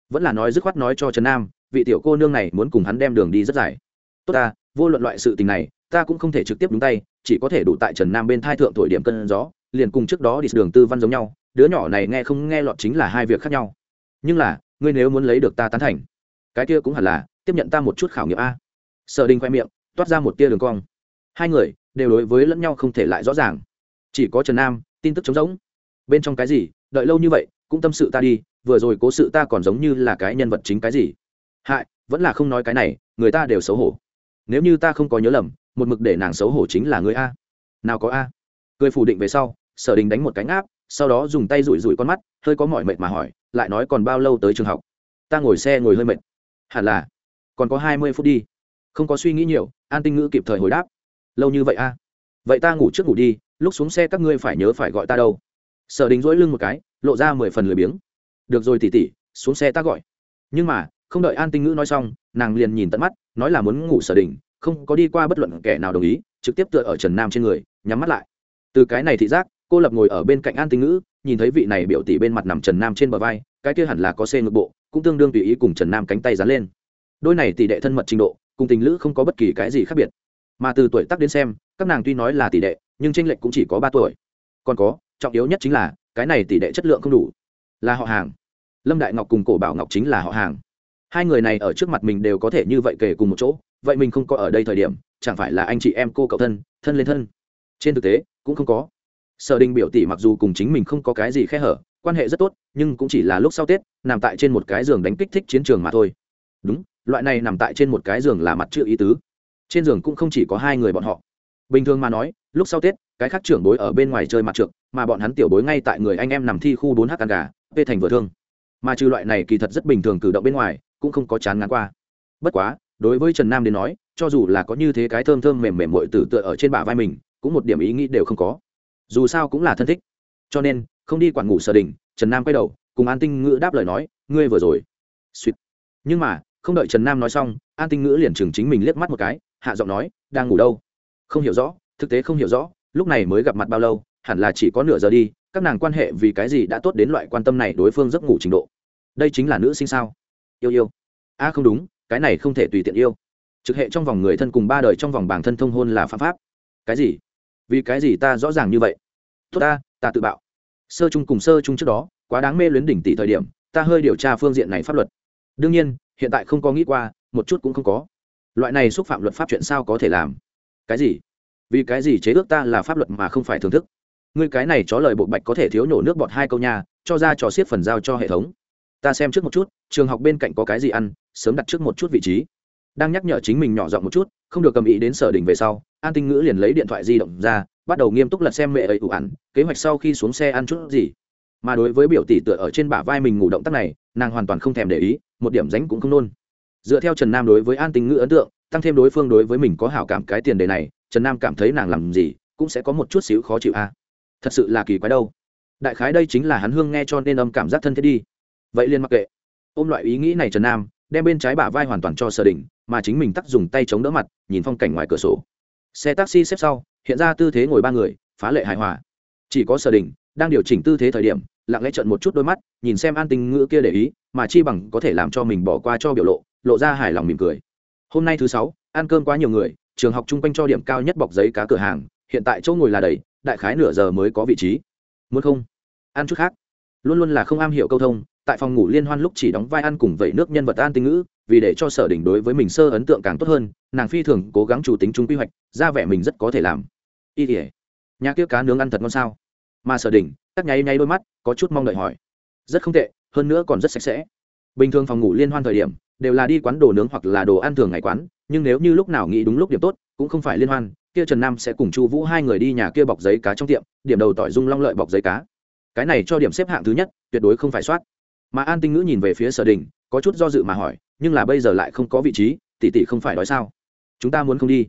Vẫn là nói dứt khoát nói cho trần nam, vị tiểu cô nương này muốn cùng hắn đem đường đi rất dài. Tốt ta vô luận loại sự tình này, ta cũng không thể trực tiếp đúng tay, chỉ có thể đủ tại trần nam bên thai thượng thổi điểm cân gió, liền cùng trước đó đi đường tư văn giống nhau, đứa nhỏ này nghe không nghe lọt chính là hai việc khác nhau. Nhưng là, ngươi nếu muốn lấy được ta tán thành, cái kia cũng hẳn là, tiếp nhận ta một chút khảo nghiệm a. Sở đình khoe miệng, toát ra một tia đường cong. Hai người, đều đối với lẫn nhau không thể lại rõ ràng. Chỉ có trần nam, tin tức trống rỗng. Bên trong cái gì, đợi lâu như vậy, cũng tâm sự ta đi, vừa rồi cố sự ta còn giống như là cái nhân vật chính cái gì. Hại, vẫn là không nói cái này, người ta đều xấu hổ nếu như ta không có nhớ lầm, một mực để nàng xấu hổ chính là người a. Nào có a? Cười phủ định về sau, sở đình đánh một cánh áp, sau đó dùng tay rủi rủi con mắt, hơi có mỏi mệt mà hỏi, lại nói còn bao lâu tới trường học? Ta ngồi xe ngồi hơi mệt. Hẳn là, còn có hai mươi phút đi. Không có suy nghĩ nhiều, an tinh ngữ kịp thời hồi đáp. Lâu như vậy a? Vậy ta ngủ trước ngủ đi, lúc xuống xe các ngươi phải nhớ phải gọi ta đâu. Sở đình dỗi lưng một cái, lộ ra mười phần lười biếng. Được rồi tỉ tỉ, xuống xe ta gọi. Nhưng mà không đợi an tinh ngữ nói xong, nàng liền nhìn tận mắt, nói là muốn ngủ sở đình không có đi qua bất luận kẻ nào đồng ý, trực tiếp tựa ở trần nam trên người, nhắm mắt lại. Từ cái này thị giác, cô lập ngồi ở bên cạnh an tinh ngữ, nhìn thấy vị này biểu tỷ bên mặt nằm trần nam trên bờ vai, cái kia hẳn là có xê ngực bộ, cũng tương đương tùy ý cùng trần nam cánh tay dán lên. Đôi này tỷ đệ thân mật trình độ, cùng tình lữ không có bất kỳ cái gì khác biệt. Mà từ tuổi tác đến xem, các nàng tuy nói là tỷ đệ, nhưng tranh lệch cũng chỉ có ba tuổi. Còn có, trọng yếu nhất chính là, cái này tỷ đệ chất lượng không đủ. Là họ hàng. Lâm đại ngọc cùng cổ bảo ngọc chính là họ hàng hai người này ở trước mặt mình đều có thể như vậy kể cùng một chỗ, vậy mình không có ở đây thời điểm, chẳng phải là anh chị em cô cậu thân thân lên thân? Trên thực tế, cũng không có. Sở đình biểu tỷ mặc dù cùng chính mình không có cái gì khe hở, quan hệ rất tốt, nhưng cũng chỉ là lúc sau tết, nằm tại trên một cái giường đánh kích thích chiến trường mà thôi. Đúng, loại này nằm tại trên một cái giường là mặt chưa ý tứ. Trên giường cũng không chỉ có hai người bọn họ. Bình thường mà nói, lúc sau tết, cái khác trưởng bối ở bên ngoài chơi mặt trượt mà bọn hắn tiểu bối ngay tại người anh em nằm thi khu bốn h ăn gà vê thành vừa thương. Mà trừ loại này kỳ thật rất bình thường cử động bên ngoài cũng không có chán ngán qua. Bất quá, đối với trần nam đến nói, cho dù là có như thế cái thơm thơm mềm mềm mội tử tựa ở trên bả vai mình, cũng một điểm ý nghĩ đều không có. Dù sao cũng là thân thích. Cho nên, không đi quản ngủ sở đình trần nam quay đầu, cùng an tinh ngữ đáp lời nói, ngươi vừa rồi. Suýt nhưng mà, không đợi trần nam nói xong, an tinh ngữ liền chừng chính mình liếc mắt một cái, hạ giọng nói, đang ngủ đâu? Không hiểu rõ, thực tế không hiểu rõ, lúc này mới gặp mặt bao lâu, hẳn là chỉ có nửa giờ đi, các nàng quan hệ vì cái gì đã tốt đến loại quan tâm này đối phương giấc ngủ trình độ? Đây chính là nữ sinh sao? Yêu yêu. A không đúng, cái này không thể tùy tiện yêu. Trực hệ trong vòng người thân cùng ba đời trong vòng bản thân thông hôn là phạm pháp. Cái gì? Vì cái gì ta rõ ràng như vậy? Tốt ta ta tự bạo. Sơ chung cùng sơ chung trước đó, quá đáng mê luyến đỉnh tỷ thời điểm, ta hơi điều tra phương diện này pháp luật. Đương nhiên, hiện tại không có nghĩ qua, một chút cũng không có. Loại này xúc phạm luật pháp chuyện sao có thể làm? Cái gì? Vì cái gì chế ước ta là pháp luật mà không phải thưởng thức? Ngươi cái này chó lời bộ bạch có thể thiếu nhổ nước bọt hai câu nhà cho ra trò xiết phần giao cho hệ thống. Ta xem trước một chút trường học bên cạnh có cái gì ăn, sớm đặt trước một chút vị trí. Đang nhắc nhở chính mình nhỏ giọng một chút, không được cầm ý đến sở đình về sau, an tinh ngữ liền lấy điện thoại di động ra, bắt đầu nghiêm túc lật xem mẹ ấy ủ ẩn kế hoạch sau khi xuống xe ăn chút gì. Mà đối với biểu tỷ tựa ở trên bả vai mình ngủ động tác này, nàng hoàn toàn không thèm để ý, một điểm ránh cũng không nôn. Dựa theo trần nam đối với an tinh ngữ ấn tượng, tăng thêm đối phương đối với mình có hảo cảm cái tiền đề này, trần nam cảm thấy nàng làm gì cũng sẽ có một chút xíu khó chịu a. Thật sự là kỳ quái đâu. Đại khái đây chính là hắn hương nghe cho nên âm cảm giác thân thiết đi. Vậy liền mặc kệ ôm loại ý nghĩ này trần nam, đem bên trái bả vai hoàn toàn cho sở đỉnh mà chính mình tắt dùng tay chống đỡ mặt, nhìn phong cảnh ngoài cửa sổ. Xe taxi xếp sau, hiện ra tư thế ngồi ba người, phá lệ hài hòa. Chỉ có sở đỉnh đang điều chỉnh tư thế thời điểm, lặng lẽ trợn một chút đôi mắt, nhìn xem an tình ngữ kia để ý, mà chi bằng có thể làm cho mình bỏ qua cho biểu lộ lộ ra hài lòng mỉm cười. Hôm nay thứ sáu, ăn cơm quá nhiều người, trường học chung quanh cho điểm cao nhất bọc giấy cá cửa hàng, hiện tại chỗ ngồi là đầy, đại khái nửa giờ mới có vị trí. Muốn không? Ăn chút khác. Luôn luôn là không am hiểu câu thông tại phòng ngủ liên hoan lúc chỉ đóng vai ăn cùng vậy nước nhân vật an tinh ngữ, vì để cho sở đỉnh đối với mình sơ ấn tượng càng tốt hơn, nàng phi thường cố gắng chủ tính chung quy hoạch, ra vẻ mình rất có thể làm. Y tỉa nhà kia cá nướng ăn thật ngon sao? Mà sở đỉnh tắt nháy nháy đôi mắt, có chút mong đợi hỏi. Rất không tệ, hơn nữa còn rất sạch sẽ. Bình thường phòng ngủ liên hoan thời điểm, đều là đi quán đồ nướng hoặc là đồ ăn thường ngày quán, nhưng nếu như lúc nào nghĩ đúng lúc điểm tốt, cũng không phải liên hoan, kia trần nam sẽ cùng chu vũ hai người đi nhà kia bọc giấy cá trong tiệm, điểm đầu tỏi dung long lợi bọc giấy cá. Cái này cho điểm xếp hạng thứ nhất, tuyệt đối không phải soát mà an tinh ngữ nhìn về phía sở đình, có chút do dự mà hỏi, nhưng là bây giờ lại không có vị trí, tỷ tỷ không phải đói sao? Chúng ta muốn không đi.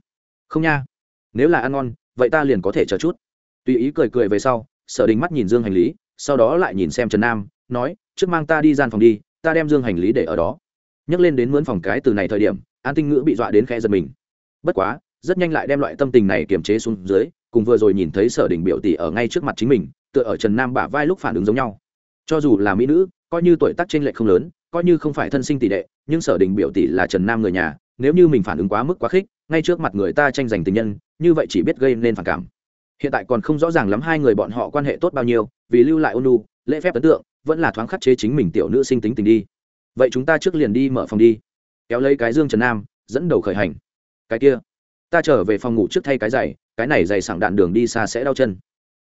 Không nha. Nếu là ăn ngon, vậy ta liền có thể chờ chút. Tùy ý cười cười về sau, sở đình mắt nhìn dương hành lý, sau đó lại nhìn xem trần nam, nói, trước mang ta đi gian phòng đi, ta đem dương hành lý để ở đó. Nhắc lên đến mướn phòng cái từ này thời điểm, an tinh ngữ bị dọa đến khẽ giật mình. Bất quá, rất nhanh lại đem loại tâm tình này kiềm chế xuống dưới, cùng vừa rồi nhìn thấy sở đình biểu tỷ ở ngay trước mặt chính mình, tựa ở trần nam bả vai lúc phản ứng giống nhau cho dù là mỹ nữ, coi như tuổi tác t r ê n lệch không lớn, coi như không phải thân sinh tỷ đệ, nhưng sở đình biểu tỷ là trần nam người nhà, nếu như mình phản ứng quá mức quá khích, ngay trước mặt người ta tranh giành tình nhân, như vậy chỉ biết gây nên phản cảm. Hiện tại còn không rõ ràng lắm hai người bọn họ quan hệ tốt bao nhiêu, vì lưu lại ônu lễ phép ấn tượng, vẫn là thoáng khắc chế chính mình tiểu nữ sinh tính tình đi. Vậy chúng ta trước liền đi mở phòng đi. Kéo lấy cái dương trần nam, dẫn đầu khởi hành. Cái kia, ta trở về phòng ngủ trước thay cái giày, cái này giày sảng đạn đường đi xa sẽ đau chân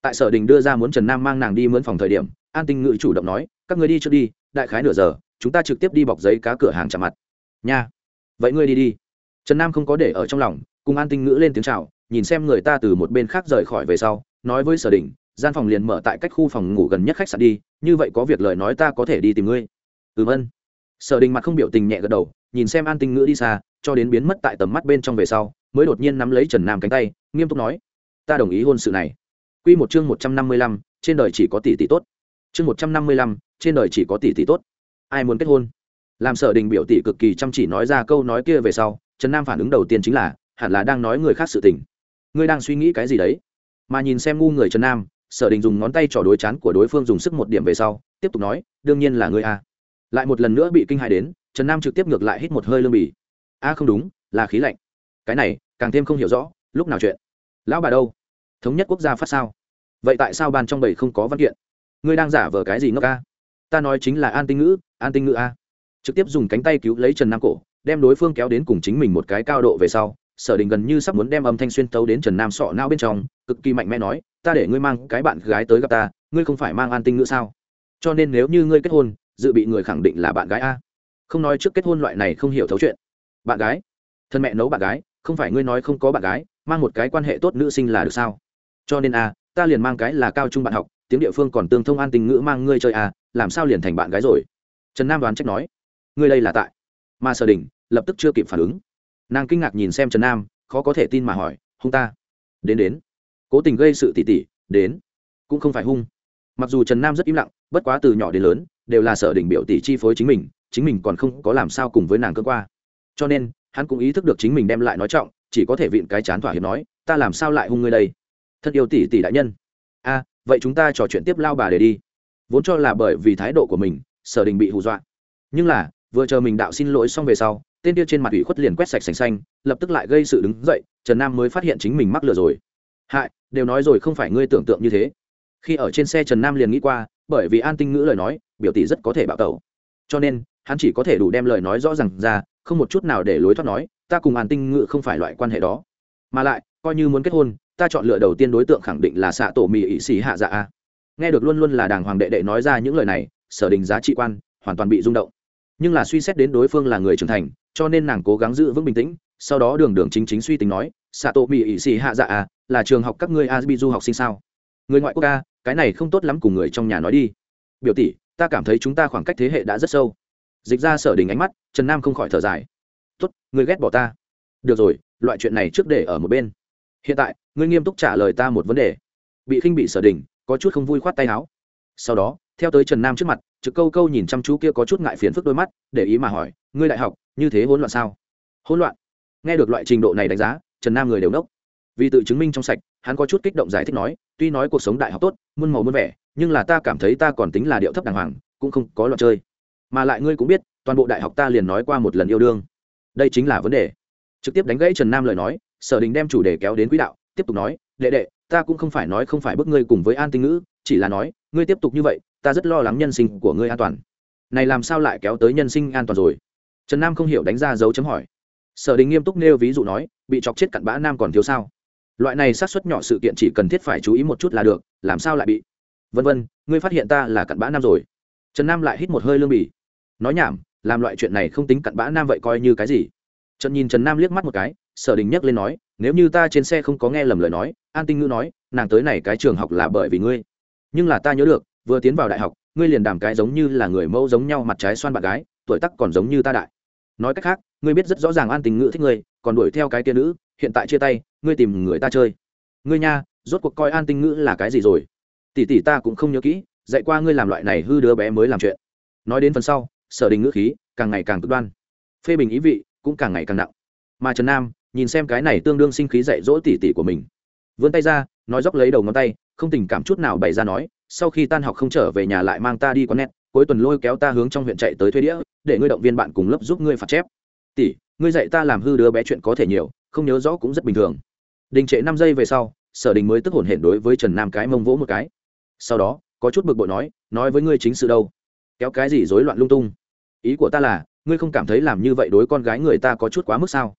tại sở đình đưa ra muốn trần nam mang nàng đi mướn phòng thời điểm, an tinh ngự chủ động nói, các người đi trước đi, đại khái nửa giờ, chúng ta trực tiếp đi bọc giấy cá cửa hàng chạm mặt. Nha. Vậy ngươi đi đi. Trần nam không có để ở trong lòng, cùng an tinh ngữ lên tiếng c h à o nhìn xem người ta từ một bên khác rời khỏi về sau, nói với sở đình, gian phòng liền mở tại cách khu phòng ngủ gần nhất khách sạn đi, như vậy có việc lời nói ta có thể đi tìm ngươi. Ừm ân. Sở đình mặt không biểu tình nhẹ gật đầu, nhìn xem an tinh ngữ đi xa, cho đến biến mất tại tầm mắt bên trong về sau, mới đột nhiên nắm lấy trần nam cánh tay, nghiêm túc nói, ta đồng ý hôn sự này. Quy một chương một trăm năm mươi lăm, trên đời chỉ có tỷ tỷ tốt. Chương một trăm năm mươi lăm, trên đời chỉ có tỷ tỷ tốt. Ai muốn kết hôn? Làm sở đình biểu tỷ cực kỳ chăm chỉ nói ra câu nói kia về sau, trần nam phản ứng đầu tiên chính là, hẳn là đang nói người khác sự tình. Ngươi đang suy nghĩ cái gì đấy? Mà nhìn xem ngu người trần nam, sở đình dùng ngón tay trỏ đối chán của đối phương dùng sức một điểm về sau, tiếp tục nói, đương nhiên là ngươi a lại một lần nữa bị kinh hãi đến, trần nam trực tiếp ngược lại hít một hơi lương bì. A không đúng, là khí lạnh. Cái này, càng thêm không hiểu rõ, lúc nào chuyện? Lão bà đâu? Thống nhất quốc gia phát sao? Vậy tại sao ban trong bảy không có văn kiện? Ngươi đang giả vờ cái gì ngốc a? Ta nói chính là an tinh ngữ, an tinh ngữ a. Trực tiếp dùng cánh tay cứu lấy trần nam cổ, đem đối phương kéo đến cùng chính mình một cái cao độ về sau, sở đình gần như sắp muốn đem âm thanh xuyên tấu đến trần nam sọ nao bên trong, cực kỳ mạnh mẽ nói, ta để ngươi mang cái bạn gái tới gặp ta, ngươi không phải mang an tinh ngữ sao? Cho nên nếu như ngươi kết hôn, dự bị người khẳng định là bạn gái a. Không nói trước kết hôn loại này không hiểu thấu chuyện. Bạn gái? Thân mẹ nấu bạn gái, không phải ngươi nói không có bạn gái, mang một cái quan hệ tốt nữ sinh là được sao? Cho nên a, ta liền mang cái là cao trung bạn học, tiếng địa phương còn tương thông an tình ngữ mang ngươi chơi a, làm sao liền thành bạn gái rồi? Trần nam đoán trách nói. Ngươi đây là tại. Mà sở đình lập tức chưa kịp phản ứng. Nàng kinh ngạc nhìn xem trần nam, khó có thể tin mà hỏi, hung ta? Đến đến. Cố tình gây sự tỉ tỉ, đến. Cũng không phải hung. Mặc dù trần nam rất im lặng, bất quá từ nhỏ đến lớn, đều là sở đình biểu tỷ chi phối chính mình chính mình còn không có làm sao cùng với nàng cơ qua. Cho nên, hắn cũng ý thức được chính mình đem lại nói trọng, chỉ có thể vịn cái chán thỏa hiệp nói, ta làm sao lại hung ngươi đây? Thân yêu tỷ tỷ đại nhân. A, vậy chúng ta trò chuyện tiếp lao bà để đi. Vốn cho là bởi vì thái độ của mình, sở đình bị hù dọa. Nhưng là, vừa chờ mình đạo xin lỗi xong về sau, tên kia trên mặt ủy khuất liền quét sạch sành xanh, lập tức lại gây sự đứng dậy, trần nam mới phát hiện chính mình mắc lừa rồi. Hại, đều nói rồi không phải ngươi tưởng tượng như thế. Khi ở trên xe trần nam liền nghĩ qua, bởi vì an tinh ngữ lời nói, biểu tỷ rất có thể bạo tẩu. Cho nên, hắn chỉ có thể đủ đem lời nói rõ r à n g ra, không một chút nào để lối thoát nói, ta cùng an tinh ngữ không phải loại quan hệ đó. Mà lại, coi như muốn kết hôn ta chọn lựa đầu tiên đối tượng khẳng định là xạ tổ mỹ ỵ xì hạ dạ a. Nghe được luôn luôn là đàng hoàng đệ đệ nói ra những lời này, sở đình giá trị quan, hoàn toàn bị rung động. Nhưng là suy xét đến đối phương là người trưởng thành, cho nên nàng cố gắng giữ vững bình tĩnh, sau đó đường đường chính chính suy tính nói, xạ tổ mỹ ỵ xì hạ dạ a, là trường học các ngươi a bi du học sinh sao? Người ngoại quốc a, cái này không tốt lắm cùng người trong nhà nói đi. Biểu tỷ, ta cảm thấy chúng ta khoảng cách thế hệ đã rất sâu. Dịch ra sở đình ánh mắt, trần nam không khỏi thở dài. Tốt, người ghét bỏ ta. Được rồi, loại chuyện này trước để ở một bên hiện tại, ngươi nghiêm túc trả lời ta một vấn đề. Bị khinh bị sở đình, có chút không vui khoát tay áo. Sau đó, theo tới trần nam trước mặt, trực câu câu nhìn chăm chú kia có chút ngại phiền phức đôi mắt, để ý mà hỏi, ngươi đại học, như thế hỗn loạn sao? Hỗn loạn. Nghe được loại trình độ này đánh giá, trần nam người đều nốc. Vì tự chứng minh trong sạch, hắn có chút kích động giải thích nói, tuy nói cuộc sống đại học tốt, muôn màu muôn vẻ, nhưng là ta cảm thấy ta còn tính là điệu thấp đàng hoàng, cũng không có loạn chơi. Mà lại ngươi cũng biết, toàn bộ đại học ta liền nói qua một lần yêu đương. Đây chính là vấn đề. Trực tiếp đánh gãy trần nam lời nói sở đình đem chủ đề kéo đến quỹ đạo, tiếp tục nói, đệ đệ, ta cũng không phải nói không phải bức ngươi cùng với an tinh ngữ, chỉ là nói, ngươi tiếp tục như vậy, ta rất lo lắng nhân sinh của ngươi an toàn. Này làm sao lại kéo tới nhân sinh an toàn rồi? Trần nam không hiểu đánh ra dấu chấm hỏi. Sở đình nghiêm túc nêu ví dụ nói, bị chọc chết cặn bã nam còn thiếu sao? Loại này sát xuất nhỏ sự kiện chỉ cần thiết phải chú ý một chút là được, làm sao lại bị? Vân vân, ngươi phát hiện ta là cặn bã nam rồi. Trần nam lại hít một hơi lương bỉ nói nhảm, làm loại chuyện này không tính cặn bã nam vậy coi như cái gì. Trần nhìn trần nam liếc mắt một cái sở đình nhấc lên nói, nếu như ta trên xe không có nghe lầm lời nói, an tinh ngữ nói, nàng tới này cái trường học là bởi vì ngươi. Nhưng là ta nhớ được, vừa tiến vào đại học, ngươi liền đàm cái giống như là người mẫu giống nhau mặt trái xoan bạn gái, tuổi tắc còn giống như ta đại. Nói cách khác, ngươi biết rất rõ ràng an tình ngữ thích ngươi, còn đuổi theo cái kia nữ, hiện tại chia tay, ngươi tìm người ta chơi. Ngươi nha, rốt cuộc coi an tinh ngữ là cái gì rồi? Tỷ tỷ ta cũng không nhớ kỹ, dạy qua ngươi làm loại này hư đứa bé mới làm chuyện. Nói đến phần sau, sở đình ngữ khí càng ngày càng cực đoan. Phê bình ý vị cũng càng ngày càng nặng. Mà trần nam nhìn xem cái này tương đương sinh khí dạy dỗ tỷ tỷ của mình. Vươn tay ra, nói dốc lấy đầu ngón tay, không tình cảm chút nào bày ra nói, sau khi tan học không trở về nhà lại mang ta đi con nét cuối tuần lôi kéo ta hướng trong huyện chạy tới thuê đĩa, để ngươi động viên bạn cùng lớp giúp ngươi phạt chép. Tỷ ngươi dạy ta làm hư đứa bé chuyện có thể nhiều, không nhớ rõ cũng rất bình thường. Đình trệ năm giây về sau, sở đình mới tức hổn hển đối với trần nam cái mông vỗ một cái. Sau đó, có chút bực bội nói nói với ngươi chính sự đâu. Kéo cái gì rối loạn lung tung? Ý của ta là, ngươi không cảm thấy làm như vậy đối con gái người ta có chút quá mức sao?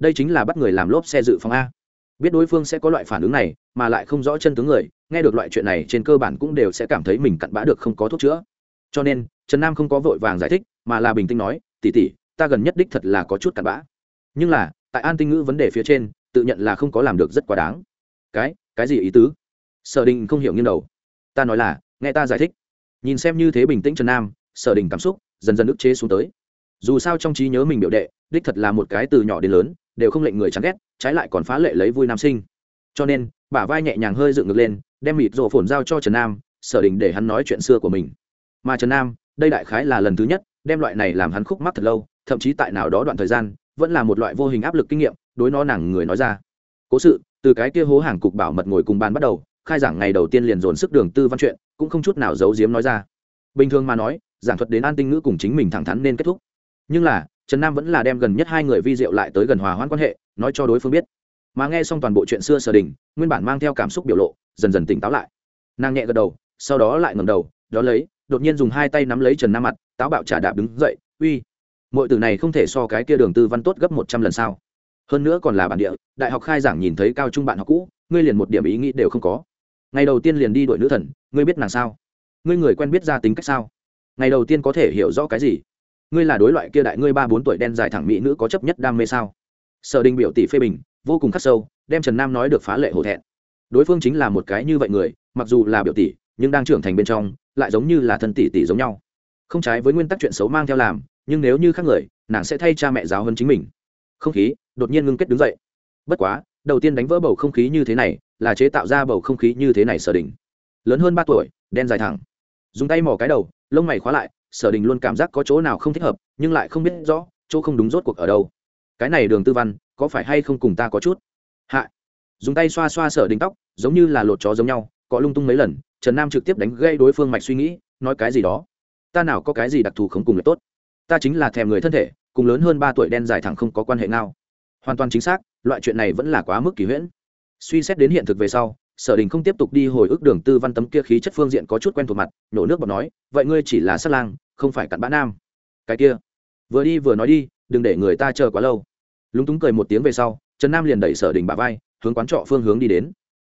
Đây chính là bắt người làm lốp xe dự phòng a. Biết đối phương sẽ có loại phản ứng này, mà lại không rõ chân tướng người, nghe được loại chuyện này trên cơ bản cũng đều sẽ cảm thấy mình cặn bã được không có thuốc chữa. Cho nên, trần nam không có vội vàng giải thích, mà là bình tĩnh nói tỉ tỉ ta gần nhất đích thật là có chút cặn bã. Nhưng là, tại an tinh ngữ vấn đề phía trên, tự nhận là không có làm được rất quá đáng. Cái cái gì ý tứ? Sở đình không hiểu nghiêng đầu. Ta nói là, nghe ta giải thích. Nhìn xem như thế bình tĩnh trần nam, sở đình cảm xúc dần dần ức chế xuống tới. Dù sao trong trí nhớ mình biểu đệ, đích thật là một cái từ nhỏ đến lớn đều không lệnh người chán ghét, trái lại còn phá lệ lấy vui nam sinh. Cho nên, bả vai nhẹ nhàng hơi dựng ngược lên, đem mịt rổ phồn giao cho trần nam, sở đình để hắn nói chuyện xưa của mình. Mà trần nam, đây đại khái là lần thứ nhất, đem loại này làm hắn khúc mắc thật lâu, thậm chí tại nào đó đoạn thời gian, vẫn là một loại vô hình áp lực kinh nghiệm, đối nó nàng người nói ra. Cố sự, từ cái kia hố hàng cục bảo mật ngồi cùng bàn bắt đầu, khai giảng ngày đầu tiên liền dồn sức đường tư văn chuyện, cũng không chút nào giấu giếm nói ra. Bình thường mà nói, giảng thuật đến an tinh ngữ cùng chính mình thẳng thắn nên kết thúc. Nhưng là trần nam vẫn là đem gần nhất hai người vi diệu lại tới gần hòa hoãn quan hệ, nói cho đối phương biết. Mà nghe xong toàn bộ chuyện xưa sở đình, nguyên bản mang theo cảm xúc biểu lộ, dần dần tỉnh táo lại. Nàng nhẹ gật đầu, sau đó lại ngầm đầu, đó lấy, đột nhiên dùng hai tay nắm lấy trần nam mặt, táo bạo trả đạp đứng dậy, uy mọi từ này không thể so cái kia đường tư văn tốt gấp một trăm lần sao? Hơn nữa còn là bản địa, đại học khai giảng nhìn thấy cao trung bạn học cũ, ngươi liền một điểm ý nghĩ đều không có. Ngày đầu tiên liền đi đuổi nữ thần, ngươi biết nàng sao? Ngươi người quen biết ra tính cách sao? Ngày đầu tiên có thể hiểu rõ cái gì? Ngươi là đối loại kia đại ngươi ba bốn tuổi đen dài thẳng mỹ nữ có chấp nhất đam mê sao? Sở đình biểu tỷ phê bình, vô cùng khắc sâu, đem trần nam nói được phá lệ hổ thẹn. Đối phương chính là một cái như vậy người, mặc dù là biểu tỷ, nhưng đang trưởng thành bên trong, lại giống như là thân tỷ tỷ giống nhau. Không trái với nguyên tắc chuyện xấu mang theo làm, nhưng nếu như khác người, nàng sẽ thay cha mẹ giáo hơn chính mình. Không khí đột nhiên ngưng kết đứng dậy. Bất quá, đầu tiên đánh vỡ bầu không khí như thế này, là chế tạo ra bầu không khí như thế này sở đình. Lớn hơn ba tuổi, đen dài thẳng. Dùng tay mỏ cái đầu, lông mày khóa lại sở đình luôn cảm giác có chỗ nào không thích hợp, nhưng lại không biết rõ chỗ không đúng rốt cuộc ở đâu. Cái này đường tư văn, có phải hay không cùng ta có chút? Hạ, dùng tay xoa xoa sở đình tóc, giống như là lột chó giống nhau, có lung tung mấy lần, trần nam trực tiếp đánh gây đối phương mạch suy nghĩ, nói cái gì đó. Ta nào có cái gì đặc thù không cùng là tốt. Ta chính là thèm người thân thể, cùng lớn hơn ba tuổi đen dài thẳng không có quan hệ nào. Hoàn toàn chính xác, loại chuyện này vẫn là quá mức kỳ huyễn. Suy xét đến hiện thực về sau sở đình không tiếp tục đi hồi ức đường tư văn tấm kia khí chất phương diện có chút quen thuộc mặt nhổ nước bọt nói, vậy ngươi chỉ là sát lang, không phải cặn bã nam. Cái kia, vừa đi vừa nói đi, đừng để người ta chờ quá lâu. Lúng túng cười một tiếng về sau, trần nam liền đẩy sở đình bà vai, hướng quán trọ phương hướng đi đến.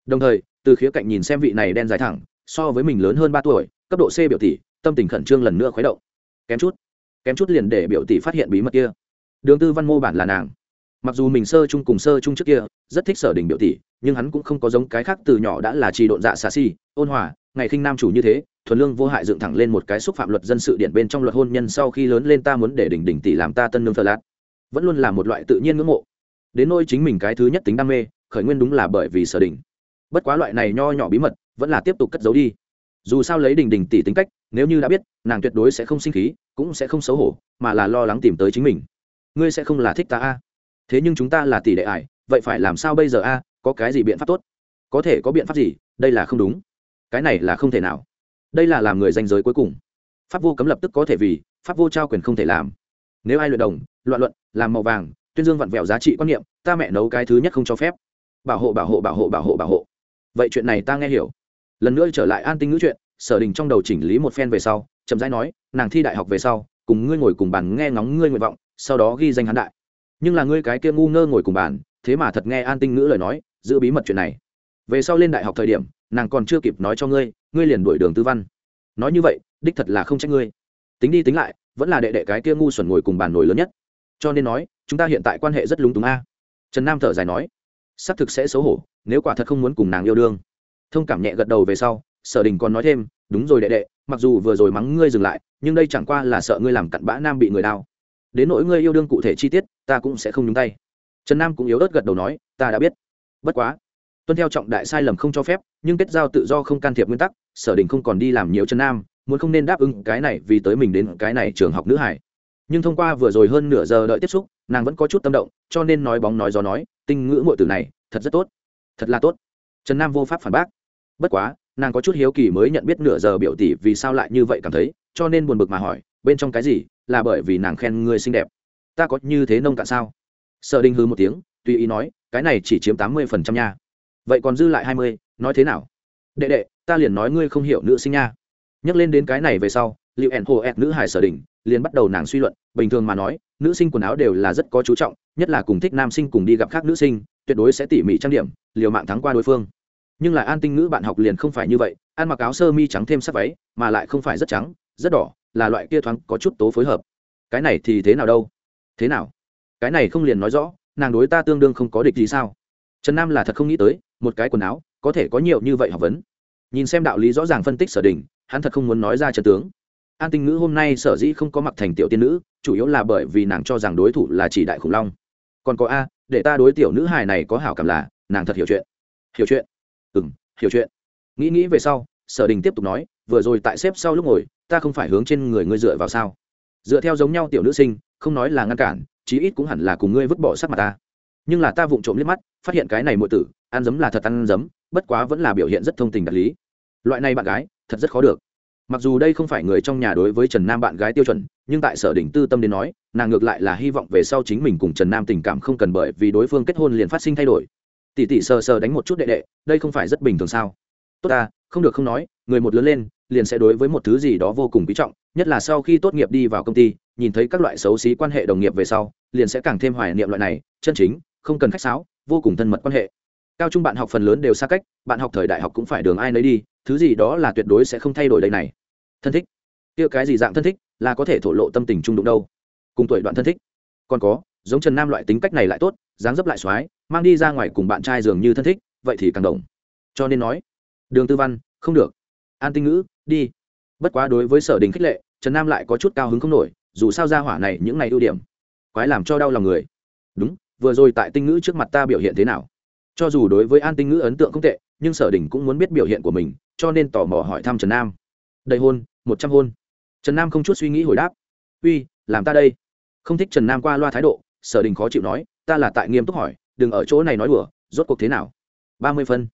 Đồng thời, từ khía cạnh nhìn xem vị này đen dài thẳng, so với mình lớn hơn ba tuổi, cấp độ c biểu tỷ, tâm tình khẩn trương lần nữa khuấy động. Kém chút kém chút liền để biểu tỷ phát hiện bí mật kia. Đường tư văn mô bản là nàng mặc dù mình sơ chung cùng sơ chung trước kia, rất thích sở đình biểu tỷ, nhưng hắn cũng không có giống cái khác từ nhỏ đã là trì độn dạ xà xi ôn hòa, ngày khinh nam chủ như thế, thuần lương vô hại dựng thẳng lên một cái xúc phạm luật dân sự điện bên trong luật hôn nhân sau khi lớn lên ta muốn để đỉnh đỉnh tỷ làm ta tân nương thờ lát vẫn luôn là một loại tự nhiên ngưỡng mộ. Đến nôi chính mình cái thứ nhất tính đam mê, khởi nguyên đúng là bởi vì sở đình. Bất quá loại này nho nhỏ bí mật, vẫn là tiếp tục cất giấu đi. Dù sao lấy đình đình tỷ tính cách, nếu như đã biết, nàng tuyệt đối sẽ không sinh khí, cũng sẽ không xấu hổ, mà là lo lắng tìm tới chính mình. Ngươi sẽ không là thích ta a? Thế nhưng chúng ta là tỷ đệ ải, vậy phải làm sao bây giờ a? Có cái gì biện pháp tốt? Có thể có biện pháp gì? Đây là không đúng. Cái này là không thể nào. Đây là làm người danh giới cuối cùng. Pháp vô cấm lập tức có thể vì, pháp vô trao quyền không thể làm. Nếu ai luyện đồng, loạn luận, làm màu vàng, tuyên dương vặn vẹo giá trị quan niệm, ta mẹ nấu cái thứ nhất không cho phép. Bảo hộ bảo hộ bảo hộ bảo hộ bảo hộ. Vậy chuyện này ta nghe hiểu. Lần nữa trở lại an tinh ngữ chuyện, sở đình trong đầu chỉnh lý một phen về sau, chậm rãi nói, nàng thi đại học về sau, cùng ngươi ngồi cùng bàn nghe ngóng ngươi nguyện vọng, sau đó ghi danh hắn đại nhưng là ngươi cái kia ngu ngơ ngồi cùng bàn, thế mà thật nghe an tinh ngữ lời nói, giữ bí mật chuyện này. Về sau lên đại học thời điểm, nàng còn chưa kịp nói cho ngươi ngươi liền đuổi đường tư văn. Nói như vậy, đích thật là không trách ngươi. Tính đi tính lại, vẫn là đệ đệ cái kia ngu xuẩn ngồi cùng bàn nổi lớn nhất. Cho nên nói, chúng ta hiện tại quan hệ rất lúng túng a. Trần nam thở dài nói, xác thực sẽ xấu hổ, nếu quả thật không muốn cùng nàng yêu đương. Thông cảm nhẹ gật đầu về sau, sở đình còn nói thêm, đúng rồi đệ đệ, mặc dù vừa rồi mắng ngươi dừng lại, nhưng đây chẳng qua là sợ ngươi làm cặn bã nam bị người đau đến nỗi ngươi yêu đương cụ thể chi tiết, ta cũng sẽ không nhúng tay. Trần nam cũng yếu ớt gật đầu nói, ta đã biết. Bất quá, tuân theo trọng đại sai lầm không cho phép, nhưng kết giao tự do không can thiệp nguyên tắc, sở đình không còn đi làm nhiều trần nam, muốn không nên đáp ứng cái này vì tới mình đến cái này trường học nữ hải. Nhưng thông qua vừa rồi hơn nửa giờ đợi tiếp xúc, nàng vẫn có chút tâm động, cho nên nói bóng nói gió nói, tinh ngữ mọi từ này, thật rất tốt. Thật là tốt. Trần nam vô pháp phản bác. Bất quá, nàng có chút hiếu kỳ mới nhận biết nửa giờ biểu tỷ vì sao lại như vậy cảm thấy, cho nên buồn bực mà hỏi bên trong cái gì là bởi vì nàng khen người xinh đẹp? Ta có như thế nông cạn sao? Sợ đinh hư một tiếng, tùy ý nói, cái này chỉ chiếm tám mươi phần trăm nha. Vậy còn dư lại hai mươi, nói thế nào? Đệ đệ, ta liền nói ngươi không hiểu nữ sinh nha. Nhắc lên đến cái này về sau liệu ẻn hồ ẹt nữ hải sở đình, liền bắt đầu nàng suy luận, bình thường mà nói, nữ sinh quần áo đều là rất có chú trọng, nhất là cùng thích nam sinh cùng đi gặp khác nữ sinh, tuyệt đối sẽ tỉ mỉ trang điểm, liều mạng thắng qua đối phương. Nhưng lại an tinh ngữ bạn học liền không phải như vậy, ăn mặc áo sơ mi trắng thêm sắc váy, mà lại không phải rất trắng, rất đỏ là loại kia thoáng có chút tố phối hợp. Cái này thì thế nào đâu? Thế nào? Cái này không liền nói rõ, nàng đối ta tương đương không có địch gì sao? Trần nam là thật không nghĩ tới, một cái quần áo, có thể có nhiều như vậy học vấn. Nhìn xem đạo lý rõ ràng phân tích sở đình, hắn thật không muốn nói ra trần tướng. An tinh ngữ hôm nay sở dĩ không có mặc thành tiểu tiên nữ, chủ yếu là bởi vì nàng cho rằng đối thủ là chỉ đại khủng long. Còn có a, để ta đối tiểu nữ hài này có hảo cảm là, nàng thật hiểu chuyện. Hiểu chuyện? Ừ m hiểu chuyện. Nghĩ nghĩ về sau, sở đình tiếp tục nói, vừa rồi tại xếp sau lúc ngồi ta không phải hướng trên người ngươi dựa vào sao? Dựa theo giống nhau tiểu nữ sinh, không nói là ngăn cản, chí ít cũng hẳn là cùng ngươi vứt bỏ sắc mặt ta. Nhưng là ta vụng trộm liếc mắt, phát hiện cái này mọi tử, ăn giấm là thật ăn giấm bất quá vẫn là biểu hiện rất thông tình đạt lý. Loại này bạn gái, thật rất khó được. Mặc dù đây không phải người trong nhà đối với trần nam bạn gái tiêu chuẩn, nhưng tại sở đỉnh tư tâm đến nói, nàng ngược lại là hy vọng về sau chính mình cùng trần nam tình cảm không cần bởi vì đối phương kết hôn liền phát sinh thay đổi. Tỷ tỷ sờ sờ đánh một chút đệ đệ, đây không phải rất bình thường sao? Tốt ta, không được không nói, người một lớn lên liền sẽ đối với một thứ gì đó vô cùng quý trọng, nhất là sau khi tốt nghiệp đi vào công ty, nhìn thấy các loại xấu xí quan hệ đồng nghiệp về sau, liền sẽ càng thêm hoài niệm loại này, chân chính, không cần khách sáo, vô cùng thân mật quan hệ. Cao trung bạn học phần lớn đều xa cách, bạn học thời đại học cũng phải đường ai nấy đi, thứ gì đó là tuyệt đối sẽ không thay đổi đây này. Thân thích. Kia cái gì dạng thân thích, là có thể thổ lộ tâm tình trung đụng đâu. Cùng tuổi đoạn thân thích. Còn có, giống trần nam loại tính cách này lại tốt, dáng dấp lại x mang đi ra ngoài cùng bạn trai dường như thân thích, vậy thì càng đồng. Cho nên nói, đường tư văn, không được an tinh ngữ, đi. Bất quá đối với sở đình khích lệ, trần nam lại có chút cao hứng không nổi, dù sao ra hỏa này những ngày ưu điểm, quái làm cho đau lòng người. Đúng, vừa rồi tại tinh ngữ trước mặt ta biểu hiện thế nào? Cho dù đối với an tinh ngữ ấn tượng không tệ, nhưng sở đình cũng muốn biết biểu hiện của mình, cho nên tò mò hỏi thăm trần nam. Đầy hôn, một trăm hôn. Trần nam không chút suy nghĩ hồi đáp. Uy, làm ta đây. Không thích trần nam qua loa thái độ, sở đình khó chịu nói, ta là tại nghiêm túc hỏi, đừng ở chỗ này nói đùa, rốt cuộc thế nào? Ba mươi phân.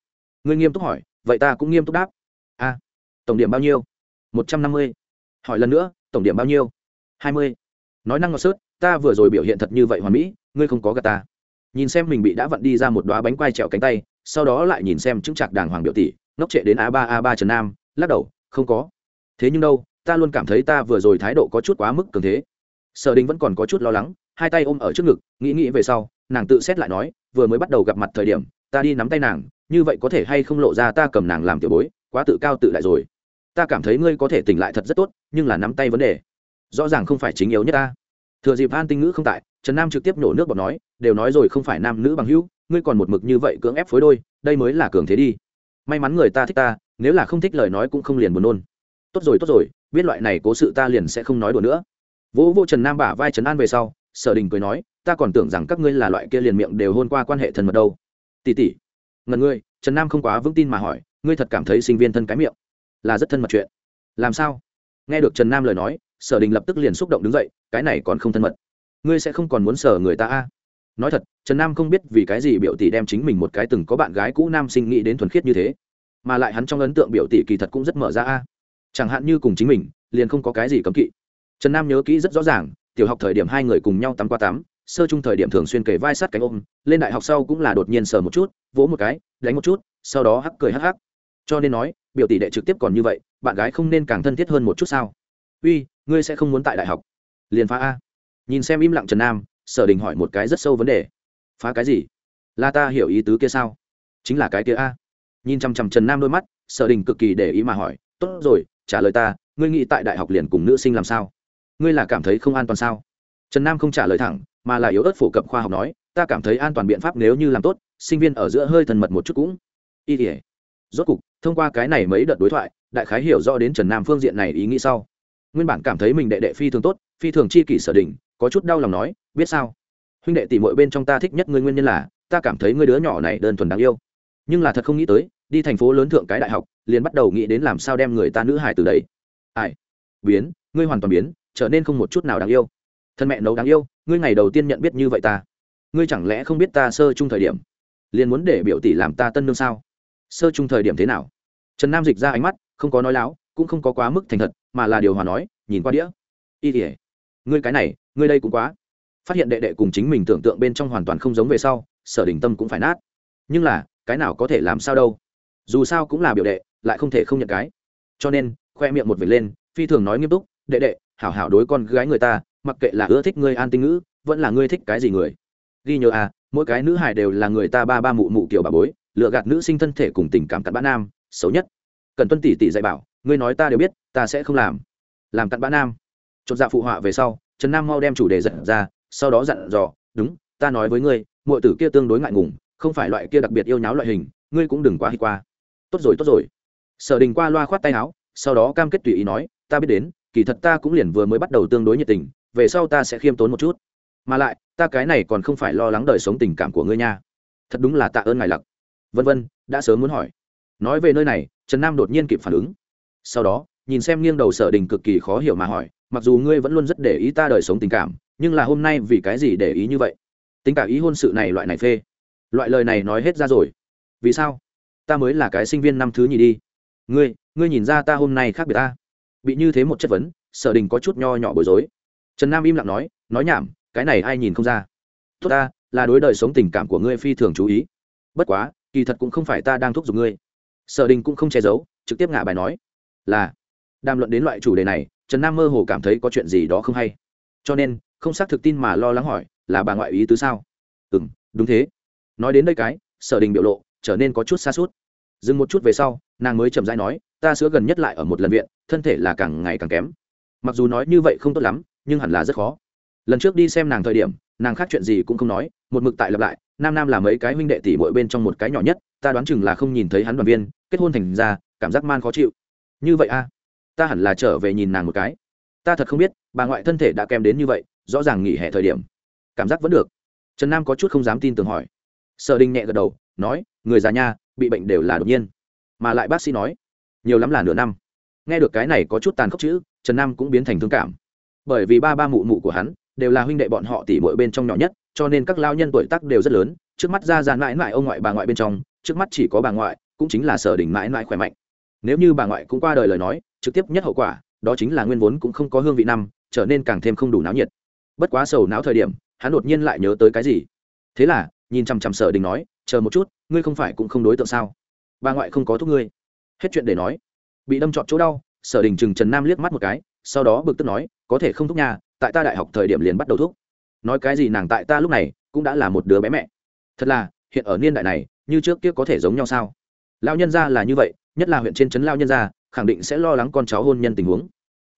Ngươi nghiêm túc hỏi, vậy ta cũng nghiêm túc đáp. A tổng điểm bao nhiêu? Một trăm năm mươi. Hỏi lần nữa, tổng điểm bao nhiêu? Hai mươi. Nói năng ngọt sớt, ta vừa rồi biểu hiện thật như vậy hoàn mỹ, ngươi không có gà ta. Nhìn xem mình bị đã vặn đi ra một đoá bánh quai trèo cánh tay, sau đó lại nhìn xem chứng trạc đàng hoàng biểu tỷ, ngốc trệ đến a ba a ba trần nam, lắc đầu, không có. Thế nhưng đâu, ta luôn cảm thấy ta vừa rồi thái độ có chút quá mức cường thế. Sở đình vẫn còn có chút lo lắng, hai tay ôm ở trước ngực, nghĩ nghĩ về sau, nàng tự xét lại nói, vừa mới bắt đầu gặp mặt thời điểm, ta đi nắm tay nàng, như vậy có thể hay không lộ ra ta cầm nàng làm tiểu bối quá tự cao tự đại rồi. Ta cảm thấy ngươi có thể tỉnh lại thật rất tốt, nhưng là nắm tay vấn đề. Rõ ràng không phải chính yếu nhất ta. Thừa dịp an tinh ngữ không tại, trần nam trực tiếp nổ nước bọt nói, đều nói rồi không phải nam nữ bằng hữu, ngươi còn một mực như vậy cưỡng ép phối đôi, đây mới là cường thế đi. May mắn người ta thích ta, nếu là không thích lời nói cũng không liền buồn nôn. Tốt rồi tốt rồi, biết loại này cố sự ta liền sẽ không nói đùa nữa. Vỗ vô trần nam bả vai trần an về sau, sở đình cười nói, ta còn tưởng rằng các ngươi là loại kia liền miệng đều hôn qua quan hệ thần mật đâu. Tỉ tỉ ngần ngươi, trần nam không quá vững tin mà hỏi ngươi thật cảm thấy sinh viên thân cái miệng là rất thân mật chuyện. Làm sao? Nghe được trần nam lời nói, sở đình lập tức liền xúc động đứng dậy, cái này còn không thân mật. Ngươi sẽ không còn muốn sở người ta a? Nói thật, trần nam không biết vì cái gì biểu tỷ đem chính mình một cái từng có bạn gái cũ nam sinh nghĩ đến thuần khiết như thế. Mà lại hắn trong ấn tượng biểu tỷ kỳ thật cũng rất mở ra a. Chẳng hạn như cùng chính mình, liền không có cái gì cấm kỵ. Trần nam nhớ kỹ rất rõ ràng, tiểu học thời điểm hai người cùng nhau tắm qua tắm, sơ chung thời điểm thường xuyên kể vai sát cánh ôm, lên đại học sau cũng là đột nhiên sờ một chút, vỗ một cái, đánh một chút, sau đó hắc cười hắc hắc cho nên nói, biểu tỷ đệ trực tiếp còn như vậy, bạn gái không nên càng thân thiết hơn một chút sao? Uy, ngươi sẽ không muốn tại đại học. Liền phá a. Nhìn xem im lặng trần nam, sở đình hỏi một cái rất sâu vấn đề. Phá cái gì? Là ta hiểu ý tứ kia sao? Chính là cái kia a. Nhìn chằm chằm trần nam đôi mắt, sở đình cực kỳ để ý mà hỏi, tốt rồi, trả lời ta, ngươi nghĩ tại đại học liền cùng nữ sinh làm sao? Ngươi là cảm thấy không an toàn sao? Trần nam không trả lời thẳng, mà là yếu ớt phổ cập khoa học nói, ta cảm thấy an toàn biện pháp nếu như làm tốt, sinh viên ở giữa hơi thần mật một chút cũng y tỉa rốt cục thông qua cái này mấy đợt đối thoại, đại khái hiểu rõ đến trần nam phương diện này ý nghĩ sau. Nguyên bản cảm thấy mình đệ đệ phi thường tốt, phi thường chi kỷ sở đình có chút đau lòng nói, biết sao? Huynh đệ tỉ mọi bên trong ta thích nhất ngươi nguyên nhân là, ta cảm thấy ngươi đứa nhỏ này đơn thuần đáng yêu. Nhưng là thật không nghĩ tới, đi thành phố lớn thượng cái đại học, liền bắt đầu nghĩ đến làm sao đem người ta nữ hài từ đấy. Ai? Biến, ngươi hoàn toàn biến, trở nên không một chút nào đáng yêu. Thân mẹ nấu đáng yêu, ngươi ngày đầu tiên nhận biết như vậy ta. Ngươi chẳng lẽ không biết ta sơ chung thời điểm, liền muốn để biểu tỷ làm ta tân nương sao? Sơ chung thời điểm thế nào? Trần nam dịch ra ánh mắt, không có nói láo, cũng không có quá mức thành thật, mà là điều hòa nói, nhìn qua đĩa. Y tỉa ngươi cái này, ngươi đây cũng quá. Phát hiện đệ đệ cùng chính mình tưởng tượng bên trong hoàn toàn không giống về sau, sở đình tâm cũng phải nát. Nhưng là, cái nào có thể làm sao đâu. Dù sao cũng là biểu đệ, lại không thể không nhận cái. Cho nên, khoe miệng một vệt lên, phi thường nói nghiêm túc, đệ đệ, hảo hảo đối con gái người ta, mặc kệ là ưa thích ngươi an tinh ngữ, vẫn là ngươi thích cái gì người. Ghi nhớ à mỗi cái nữ hải đều là người ta ba ba mụ mụ kiểu bà bối lựa gạt nữ sinh thân thể cùng tình cảm cặn bã nam, xấu nhất. Cần tuân tỷ tỷ dạy bảo, ngươi nói ta đều biết, ta sẽ không làm. Làm cặn bã nam. Chột dạ phụ họa về sau, trần nam mau đem chủ đề dẫn ra, sau đó dặn dò, đúng, ta nói với ngươi, muội tử kia tương đối ngại ngùng, không phải loại kia đặc biệt yêu nháo loại hình, ngươi cũng đừng quá hi qua. Tốt rồi tốt rồi. Sở đình qua loa khoát tay áo, sau đó cam kết tùy ý nói, ta biết đến, kỳ thật ta cũng liền vừa mới bắt đầu tương đối nhiệt tình, về sau ta sẽ khiêm tốn một chút. Mà lại, ta cái này còn không phải lo lắng đời sống tình cảm của ngươi nha. Thật đúng là tạ ơn ngài lặc vân vân, đã sớm muốn hỏi. Nói về nơi này, trần nam đột nhiên kịp phản ứng. Sau đó, nhìn xem nghiêng đầu sở đình cực kỳ khó hiểu mà hỏi, mặc dù ngươi vẫn luôn rất để ý ta đời sống tình cảm, nhưng là hôm nay vì cái gì để ý như vậy? Tính cả ý hôn sự này loại này phê. Loại lời này nói hết ra rồi. Vì sao? Ta mới là cái sinh viên năm thứ nhì đi. Ngươi ngươi nhìn ra ta hôm nay khác biệt ta. Bị như thế một chất vấn, sở đình có chút nho nhỏ bối rối. Trần nam im lặng nói nói nhảm, cái này ai nhìn không ra? Tốt ta, là đối đời sống tình cảm của ngươi phi thường chú ý. Bất quá kỳ thật cũng không phải ta đang thúc giục ngươi. Sở đình cũng không che giấu, trực tiếp ngả bài nói, là, đàm luận đến loại chủ đề này, trần nam mơ hồ cảm thấy có chuyện gì đó không hay. Cho nên, không xác thực tin mà lo lắng hỏi, là bà ngoại ý tứ sao? Ừ m đúng thế. Nói đến đây cái, sở đình biểu lộ trở nên có chút xa suốt. Dừng một chút về sau, nàng mới chậm rãi nói, ta sữa gần nhất lại ở một lần viện, thân thể là càng ngày càng kém. Mặc dù nói như vậy không tốt lắm, nhưng hẳn là rất khó. Lần trước đi xem nàng thời điểm, nàng khác chuyện gì cũng không nói một mực tại lặp lại, nam nam là mấy cái huynh đệ tỷ mỗi bên trong một cái nhỏ nhất, ta đoán chừng là không nhìn thấy hắn đoàn viên, kết hôn thành ra, cảm giác man khó chịu. Như vậy a, ta hẳn là trở về nhìn nàng một cái. Ta thật không biết, bà ngoại thân thể đã kèm đến như vậy, rõ ràng nghỉ hè thời điểm. Cảm giác vẫn được. Trần nam có chút không dám tin tưởng hỏi. Sở đình nhẹ gật đầu, nói, người già nha, bị bệnh đều là đột nhiên. Mà lại bác sĩ nói, nhiều lắm là nửa năm. Nghe được cái này có chút tàn khốc chữ, trần nam cũng biến thành thương cảm. Bởi vì ba ba mụ mụ của hắn đều là huynh đệ bọn họ tỉ mỗi bên trong nhỏ nhất cho nên các lao nhân tuổi tác đều rất lớn, trước mắt ra ra mãi mãi ông ngoại bà ngoại bên trong, trước mắt chỉ có bà ngoại, cũng chính là sở đình mãi mãi khỏe mạnh. Nếu như bà ngoại cũng qua đời lời nói, trực tiếp nhất hậu quả, đó chính là nguyên vốn cũng không có hương vị năm, trở nên càng thêm không đủ náo nhiệt. Bất quá sầu não thời điểm, hắn đột nhiên lại nhớ tới cái gì? Thế là, nhìn chằm chằm sở đình nói, chờ một chút, ngươi không phải cũng không đối tượng sao? Bà ngoại không có thuốc ngươi. Hết chuyện để nói. Bị đâm trọt chỗ đau, sở đình chừng trần nam liếc mắt một cái, sau đó bực tức nói, có thể không thuốc nhà, tại ta đại học thời điểm liền bắt đầu thuốc nói cái gì nàng tại ta lúc này cũng đã là một đứa bé mẹ. Thật là, hiện ở niên đại này, như trước kia có thể giống nhau sao? Lao nhân gia là như vậy, nhất là huyện trên trấn lao nhân gia, khẳng định sẽ lo lắng con cháu hôn nhân tình huống.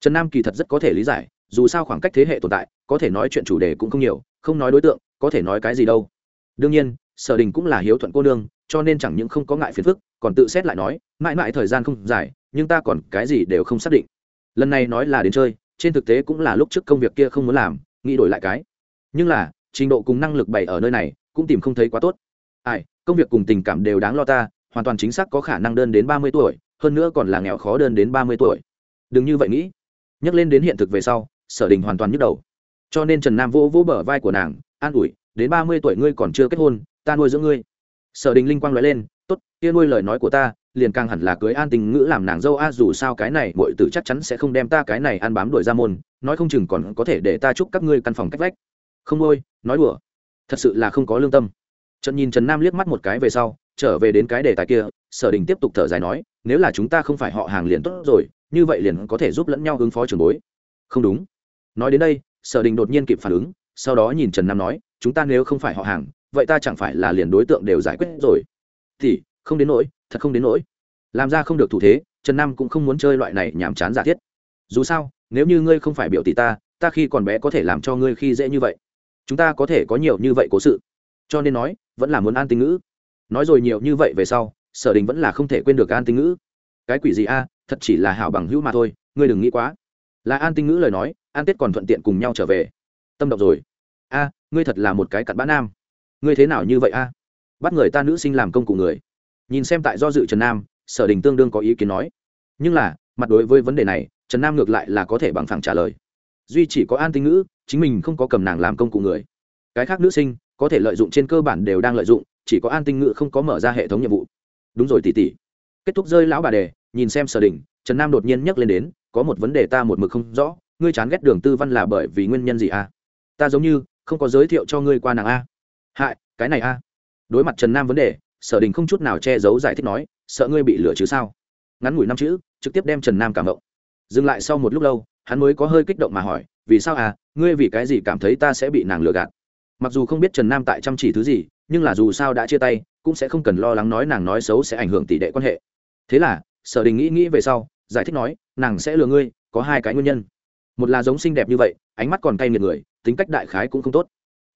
Trần nam kỳ thật rất có thể lý giải, dù sao khoảng cách thế hệ tồn tại, có thể nói chuyện chủ đề cũng không nhiều, không nói đối tượng, có thể nói cái gì đâu. Đương nhiên, sở đình cũng là hiếu thuận cô nương, cho nên chẳng những không có ngại phiền phức, còn tự xét lại nói, mãi mãi thời gian không dài, nhưng ta còn cái gì đều không xác định. Lần này nói là đến chơi, trên thực tế cũng là lúc trước công việc kia không muốn làm, nghĩ đổi lại cái nhưng là, trình độ cùng năng lực bày ở nơi này, cũng tìm không thấy quá tốt. Ai, công việc cùng tình cảm đều đáng lo ta, hoàn toàn chính xác có khả năng đơn đến ba mươi tuổi, hơn nữa còn là nghèo khó đơn đến ba mươi tuổi. Đừng như vậy nghĩ. Nhắc lên đến hiện thực về sau, sở đình hoàn toàn nhức đầu. Cho nên trần nam vô vô bờ vai của nàng, an ủi, đến ba mươi tuổi ngươi còn chưa kết hôn, ta nuôi dưỡng ngươi. Sở đình linh quang nói lên, tốt, kia nuôi lời nói của ta, liền càng hẳn là cưới an tình ngữ làm nàng dâu a, dù sao cái này bội tử chắc chắn sẽ không đem ta cái này ăn bám đuổi ra môn, nói không chừng còn có thể để ta chúc các ngươi căn phòng cách vách không ôi, nói đùa. Thật sự là không có lương tâm. Trần nhìn trần nam liếc mắt một cái về sau, trở về đến cái đề tài kia, sở đình tiếp tục thở dài nói, nếu là chúng ta không phải họ hàng liền tốt rồi, như vậy liền có thể giúp lẫn nhau ứng phó trường bối. Không đúng. Nói đến đây, sở đình đột nhiên kịp phản ứng, sau đó nhìn trần nam nói, chúng ta nếu không phải họ hàng, vậy ta chẳng phải là liền đối tượng đều giải quyết rồi. Thì, không đến nỗi, thật không đến nỗi. Làm ra không được thủ thế, trần nam cũng không muốn chơi loại này nhàm chán giả thiết. Dù sao, nếu như ngươi không phải biểu tỷ ta ta khi còn bé có thể làm cho ngươi khi dễ như vậy chúng ta có thể có nhiều như vậy cố sự. Cho nên nói, vẫn là muốn an tinh ngữ. Nói rồi nhiều như vậy về sau, sở đình vẫn là không thể quên được an tinh ngữ. Cái quỷ gì a, thật chỉ là hảo bằng hữu mà thôi, ngươi đừng nghĩ quá. Là an tinh ngữ lời nói, an tết còn thuận tiện cùng nhau trở về. Tâm động rồi. A, ngươi thật là một cái cặn bã nam. Ngươi thế nào như vậy a? Bắt người ta nữ sinh làm công cụ người. Nhìn xem tại do dự trần nam, sở đình tương đương có ý kiến nói. Nhưng là, mặt đối với vấn đề này, trần nam ngược lại là có thể bằng phẳng trả lời duy chỉ có an tinh ngữ, chính mình không có cầm nàng làm công cụ người. Cái khác nữ sinh, có thể lợi dụng trên cơ bản đều đang lợi dụng, chỉ có an tinh ngữ không có mở ra hệ thống nhiệm vụ. Đúng rồi tỉ tỉ kết thúc rơi lão bà đề, nhìn xem sở đình trần nam đột nhiên nhắc lên đến, có một vấn đề ta một mực không rõ, ngươi chán ghét đường tư văn là bởi vì nguyên nhân gì à? Ta giống như, không có giới thiệu cho ngươi qua nàng a. Hại, cái này a. Đối mặt trần nam vấn đề, sở đình không chút nào che giấu giải thích nói, sợ ngươi bị lừa chứ sao? Ngắn ngủi năm chữ, trực tiếp đem trần nam cảm động. Dừng lại sau một lúc lâu hắn mới có hơi kích động mà hỏi, vì sao à? Ngươi vì cái gì cảm thấy ta sẽ bị nàng lừa gạt? Mặc dù không biết trần nam tại chăm chỉ thứ gì, nhưng là dù sao đã chia tay, cũng sẽ không cần lo lắng nói nàng nói xấu sẽ ảnh hưởng tỷ đệ quan hệ. Thế là, sở đình nghĩ nghĩ về sau, giải thích nói, nàng sẽ lừa ngươi, có hai cái nguyên nhân. Một là giống xinh đẹp như vậy, ánh mắt còn cay nghiệt người, tính cách đại khái cũng không tốt.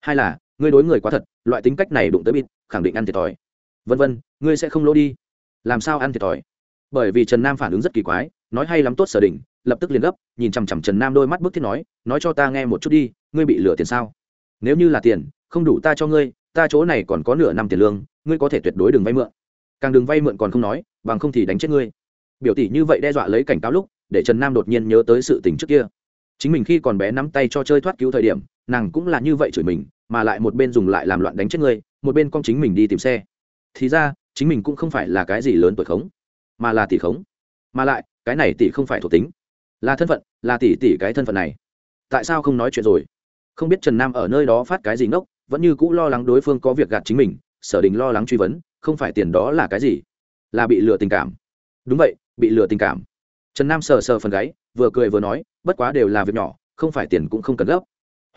Hai là, ngươi đối người quá thật, loại tính cách này đụng tới bịt, khẳng định ăn thiệt thòi. Vân vân, ngươi sẽ không lỗ đi. Làm sao ăn thiệt thòi? Bởi vì trần nam phản ứng rất kỳ quái nói hay lắm tốt sở đình, lập tức liền gấp, nhìn chằm chằm trần nam đôi mắt bức thiết nói nói cho ta nghe một chút đi, ngươi bị lừa tiền sao? Nếu như là tiền, không đủ ta cho ngươi, ta chỗ này còn có nửa năm tiền lương, ngươi có thể tuyệt đối đừng vay mượn. Càng đừng vay mượn còn không nói, bằng không thì đánh chết ngươi. Biểu tỷ như vậy đe dọa lấy cảnh cáo lúc, để trần nam đột nhiên nhớ tới sự tình trước kia. Chính mình khi còn bé nắm tay cho chơi thoát cứu thời điểm, nàng cũng là như vậy chửi mình, mà lại một bên dùng lại làm loạn đánh chết ngươi, một bên con chính mình đi tìm xe. Thì ra, chính mình cũng không phải là cái gì lớn tuổi khống, mà là tỷ khống. Mà lại cái này tỷ không phải thuộc tính. Là thân phận, là tỷ tỷ cái thân phận này. Tại sao không nói chuyện rồi? Không biết trần nam ở nơi đó phát cái gì ngốc, vẫn như cũ lo lắng đối phương có việc gạt chính mình, sở đình lo lắng truy vấn, không phải tiền đó là cái gì? Là bị lừa tình cảm. Đúng vậy, bị lừa tình cảm. Trần nam sờ sờ phần gáy, vừa cười vừa nói, bất quá đều là việc nhỏ, không phải tiền cũng không cần gấp.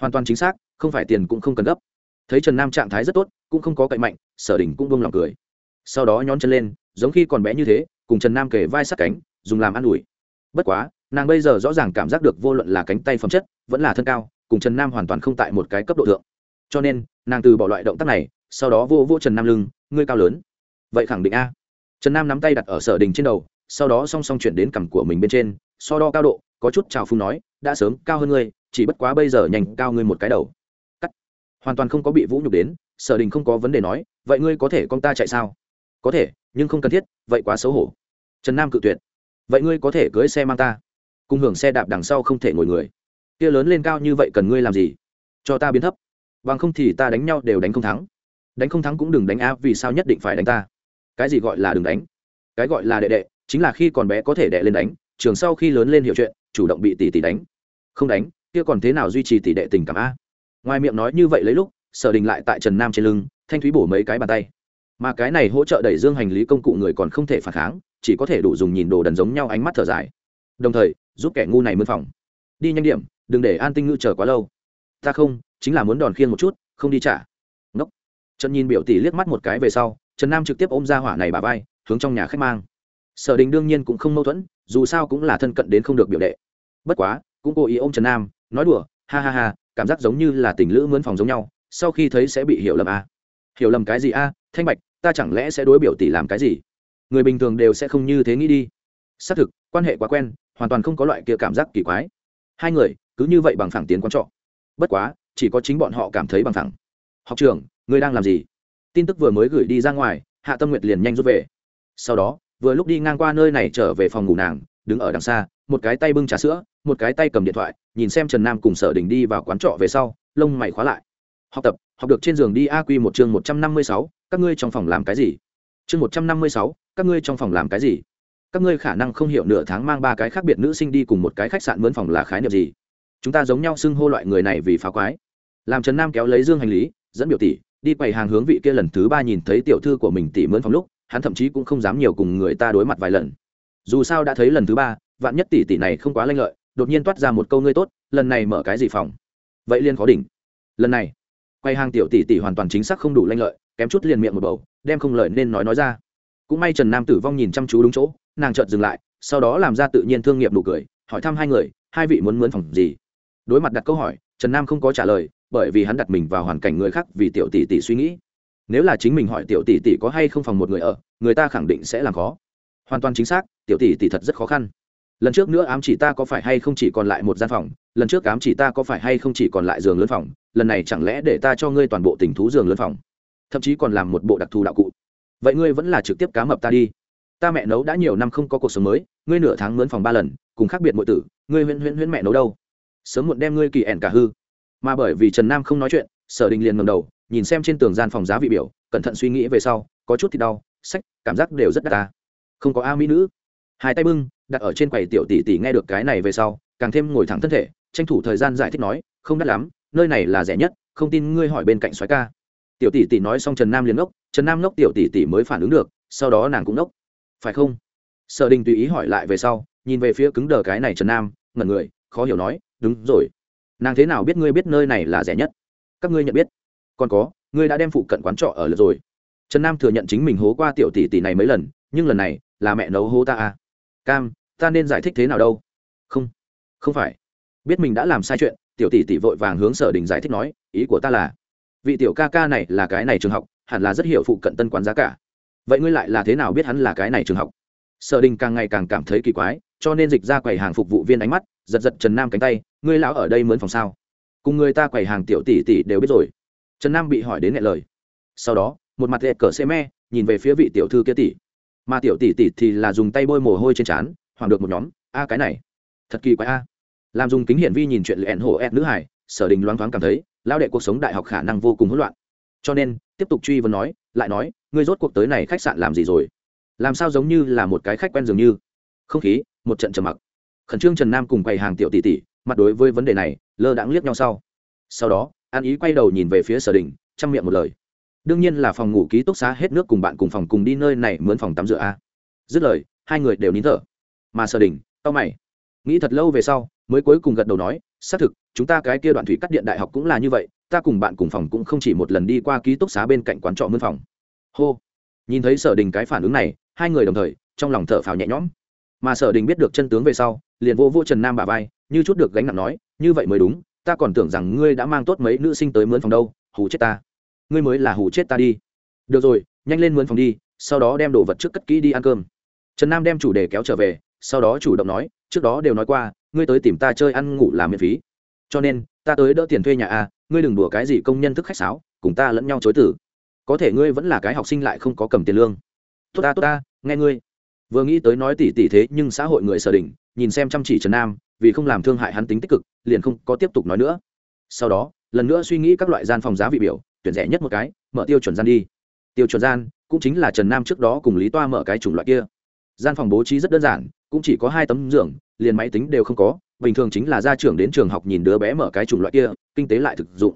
Hoàn toàn chính xác, không phải tiền cũng không cần gấp. Thấy trần nam trạng thái rất tốt, cũng không có cậy mạnh, sở đình cũng buông lòng cười. Sau đó nhón chân lên, giống khi còn bé như thế, cùng trần nam kể vai sát cánh dùng làm ăn ủi. Bất quá, nàng bây giờ rõ ràng cảm giác được vô luận là cánh tay phẩm chất, vẫn là thân cao, cùng trần nam hoàn toàn không tại một cái cấp độ thượng. Cho nên, nàng từ bỏ loại động tác này, sau đó vô vô trần nam lưng, ngươi cao lớn. Vậy khẳng định a. Trần nam nắm tay đặt ở sở đình trên đầu, sau đó song song chuyển đến cằm của mình bên trên, so đo cao độ, có chút trào phung nói, đã sớm, cao hơn ngươi, chỉ bất quá bây giờ nhanh cao ngươi một cái đầu. Cắt. Hoàn toàn không có bị vũ nhục đến, sở đình không có vấn đề nói, vậy ngươi có thể con ta chạy sao? Có thể, nhưng không cần thiết, vậy quá xấu hổ. Trần nam cự tuyệt vậy ngươi có thể cưới xe mang ta? Cùng hưởng xe đạp đằng sau không thể ngồi người. Kia lớn lên cao như vậy cần ngươi làm gì? Cho ta biến thấp. Bằng không thì ta đánh nhau đều đánh không thắng. Đánh không thắng cũng đừng đánh a vì sao nhất định phải đánh ta? Cái gì gọi là đừng đánh? Cái gọi là đệ đệ, chính là khi còn bé có thể đệ lên đánh, trường sau khi lớn lên hiểu chuyện, chủ động bị tỷ tỷ đánh. Không đánh, kia còn thế nào duy trì tỷ đệ tình cảm a ngoài miệng nói như vậy lấy lúc, sở đình lại tại trần nam trên lưng, thanh thúy bổ mấy cái bàn tay. Mà cái này hỗ trợ đẩy dương hành lý công cụ người còn không thể phản kháng chỉ có thể đủ dùng nhìn đồ đần giống nhau ánh mắt thở dài. Đồng thời, giúp kẻ ngu này mân phòng. Đi nhanh điểm, đừng để an tinh ngư chờ quá lâu. Ta không, chính là muốn đòn khiên một chút, không đi trả. Ngốc. Trần nhìn biểu tỷ liếc mắt một cái về sau, trần nam trực tiếp ôm ra hỏa này bà vai, hướng trong nhà khách mang. Sở đình đương nhiên cũng không mâu thuẫn, dù sao cũng là thân cận đến không được biểu đệ. Bất quá, cũng cố ý ôm trần nam, nói đùa, ha ha ha, cảm giác giống như là tình lữ mướn phòng giống nhau, sau khi thấy sẽ bị hiểu lầm à. hiểu lầm cái gì a? Thanh bạch, ta chẳng lẽ sẽ đối biểu tỷ làm cái gì? Người bình thường đều sẽ không như thế nghĩ đi. Xác thực, quan hệ quá quen, hoàn toàn không có loại kia cảm giác kỳ quái. Hai người, cứ như vậy bằng phẳng tiến quán trọ. Bất quá, chỉ có chính bọn họ cảm thấy bằng phẳng. Học trưởng ngươi đang làm gì? Tin tức vừa mới gửi đi ra ngoài, hạ tâm nguyệt liền nhanh rút về. Sau đó, vừa lúc đi ngang qua nơi này trở về phòng ngủ nàng, đứng ở đằng xa, một cái tay bưng trà sữa, một cái tay cầm điện thoại, nhìn xem trần nam cùng sở đình đi vào quán trọ về sau, lông mày khóa lại. Học tập, học được trên giường đi a q một chương một trăm năm mươi sáu, các ngươi trong phòng làm cái gì? Chương một trăm năm mươi sáu các ngươi trong phòng làm cái gì? Các ngươi khả năng không hiểu nửa tháng mang ba cái khác biệt nữ sinh đi cùng một cái khách sạn mướn phòng là khái niệm gì? Chúng ta giống nhau xưng hô loại người này vì phá quái. Làm trần nam kéo lấy dương hành lý, dẫn biểu tỷ, đi quầy hàng hướng vị kia lần thứ ba nhìn thấy tiểu thư của mình tỷ mướn phòng lúc, hắn thậm chí cũng không dám nhiều cùng người ta đối mặt vài lần. Dù sao đã thấy lần thứ ba, vạn nhất tỷ tỷ này không quá lanh lợi, đột nhiên toát ra một câu ngươi tốt, lần này mở cái gì phòng? Vậy liên khó đỉnh. Lần này quay hàng tiểu tỷ tỷ hoàn toàn chính xác không đủ lanh lợi, kém chút liền miệng một bầu, đem không lợi nên nói nói ra cũng may trần nam tử vong nhìn chăm chú đúng chỗ, nàng chợt dừng lại, sau đó làm ra tự nhiên thương nghiệp nụ cười, hỏi thăm hai người, hai vị muốn mướn phòng gì? Đối mặt đặt câu hỏi, trần nam không có trả lời, bởi vì hắn đặt mình vào hoàn cảnh người khác vì tiểu tỷ tỷ suy nghĩ. Nếu là chính mình hỏi tiểu tỷ tỷ có hay không phòng một người ở, người ta khẳng định sẽ làm khó. Hoàn toàn chính xác, tiểu tỷ tỷ thật rất khó khăn. Lần trước nữa ám chỉ ta có phải hay không chỉ còn lại một gian phòng, lần trước ám chỉ ta có phải hay không chỉ còn lại giường lớn phòng, lần này chẳng lẽ để ta cho ngươi toàn bộ tình thú giường lớn phòng? Thậm chí còn làm một bộ đặc thù đạo cụ vậy ngươi vẫn là trực tiếp cá mập ta đi. Ta mẹ nấu đã nhiều năm không có cuộc sống mới, ngươi nửa tháng mướn phòng ba lần, cùng khác biệt mọi tử, ngươi huyễn huyễn huyễn mẹ nấu đâu? Sớm muộn đem ngươi kỳ ẻn cả hư. Mà bởi vì trần nam không nói chuyện, sở đình liền ngầm đầu, nhìn xem trên tường gian phòng giá vị biểu, cẩn thận suy nghĩ về sau, có chút thì đau, sách, cảm giác đều rất đắt ta. Không có a mỹ nữ. Hai tay bưng, đặt ở trên quầy tiểu tỷ tỷ nghe được cái này về sau, càng thêm ngồi thẳng thân thể, tranh thủ thời gian giải thích nói, không đắt lắm, nơi này là rẻ nhất, không tin ngươi hỏi bên cạnh soái ca. Tiểu tỷ tỷ nói xong trần nam liền ngốc trần nam ngốc tiểu tỷ tỷ mới phản ứng được, sau đó nàng cũng ngốc. Phải không? Sở đình tùy ý hỏi lại về sau, nhìn về phía cứng đờ cái này trần nam, ngẩn người, khó hiểu nói, đúng rồi. Nàng thế nào biết ngươi biết nơi này là rẻ nhất? Các ngươi nhận biết. Còn có, ngươi đã đem phụ cận quán trọ ở lượt rồi. Trần nam thừa nhận chính mình hố qua tiểu tỷ tỷ này mấy lần, nhưng lần này, là mẹ nấu hố ta à. Cam, ta nên giải thích thế nào đâu? Không không phải. Biết mình đã làm sai chuyện, tiểu tỷ tỷ vội vàng hướng sở đình giải thích nói, ý của ta là, vị tiểu ca ca này là cái này trường học hẳn là rất hiểu phụ cận tân quán giá cả. Vậy ngươi lại là thế nào biết hắn là cái này trường học? Sở đình càng ngày càng cảm thấy kỳ quái, cho nên dịch ra quầy hàng phục vụ viên ánh mắt, giật giật trần nam cánh tay, ngươi lão ở đây mướn phòng sao? Cùng người ta quầy hàng tiểu tỷ tỷ đều biết rồi. Trần nam bị hỏi đến nghẹn lời. Sau đó, một mặt lệ cờ xe me, nhìn về phía vị tiểu thư kia tỷ. Mà tiểu tỷ tỷ thì là dùng tay bôi mồ hôi trên trán hoàng được một nhóm, a, cái này, thật kỳ quái a. Làm dùng kính hiển vi nhìn chuyện lẹn hổ ép nữ hải sở đình loáng thoáng cảm thấy lao đệ cuộc sống đại học khả năng vô cùng hỗn loạn cho nên, tiếp tục truy vấn nói, lại nói, ngươi rốt cuộc tới này khách sạn làm gì rồi? Làm sao giống như là một cái khách quen dường như? Không khí, một trận trầm mặc. Khẩn trương trần nam cùng quầy hàng tiểu tỷ tỷ, mặt đối với vấn đề này, lơ đãng liếc nhau sau. Sau đó, an ý quay đầu nhìn về phía sở đình, chăm miệng một lời. Đương nhiên là phòng ngủ ký túc xá hết nước cùng bạn cùng phòng cùng đi nơi này mướn phòng tắm rửa a. Dứt lời, hai người đều nín thở. Mà sở đình tao mày. Nghĩ thật lâu về sau, mới cuối cùng gật đầu nói, xác thực, chúng ta cái kia đoạn thủy cắt điện đại học cũng là như vậy ta cùng bạn cùng phòng cũng không chỉ một lần đi qua ký túc xá bên cạnh quán trọ mướn phòng. Hô. Nhìn thấy sở đình cái phản ứng này, hai người đồng thời, trong lòng thở phào nhẹ nhõm. Mà sở đình biết được chân tướng về sau, liền vô vô trần nam bà vai, như chút được gánh nặng nói, như vậy mới đúng, ta còn tưởng rằng ngươi đã mang tốt mấy nữ sinh tới mướn phòng đâu, hù chết ta. Ngươi mới là hù chết ta đi. Được rồi, nhanh lên mướn phòng đi, sau đó đem đồ vật trước cất kỹ đi ăn cơm. Trần nam đem chủ đề kéo trở về, sau đó chủ động nói, trước đó đều nói qua, ngươi tới tìm ta chơi ăn ngủ làm miễn phí. Cho nên, ta tới đỡ tiền thuê nhà a ngươi đừng đùa cái gì công nhân thức khách sáo, cùng ta lẫn nhau chối tử. Có thể ngươi vẫn là cái học sinh lại không có cầm tiền lương. Tốt ta tốt ta, nghe ngươi. Vừa nghĩ tới nói tỉ tỉ thế nhưng xã hội người sở đình nhìn xem chăm chỉ trần nam, vì không làm thương hại hắn tính tích cực, liền không có tiếp tục nói nữa. Sau đó, lần nữa suy nghĩ các loại gian phòng giá vị biểu, tuyển rẻ nhất một cái, mở tiêu chuẩn gian đi. Tiêu chuẩn gian, cũng chính là trần nam trước đó cùng lý toa mở cái chủng loại kia. Gian phòng bố trí rất đơn giản, cũng chỉ có hai tấm giường, liền máy tính đều không có bình thường chính là gia trưởng đến trường học nhìn đứa bé mở cái chủng loại kia, kinh tế lại thực dụng.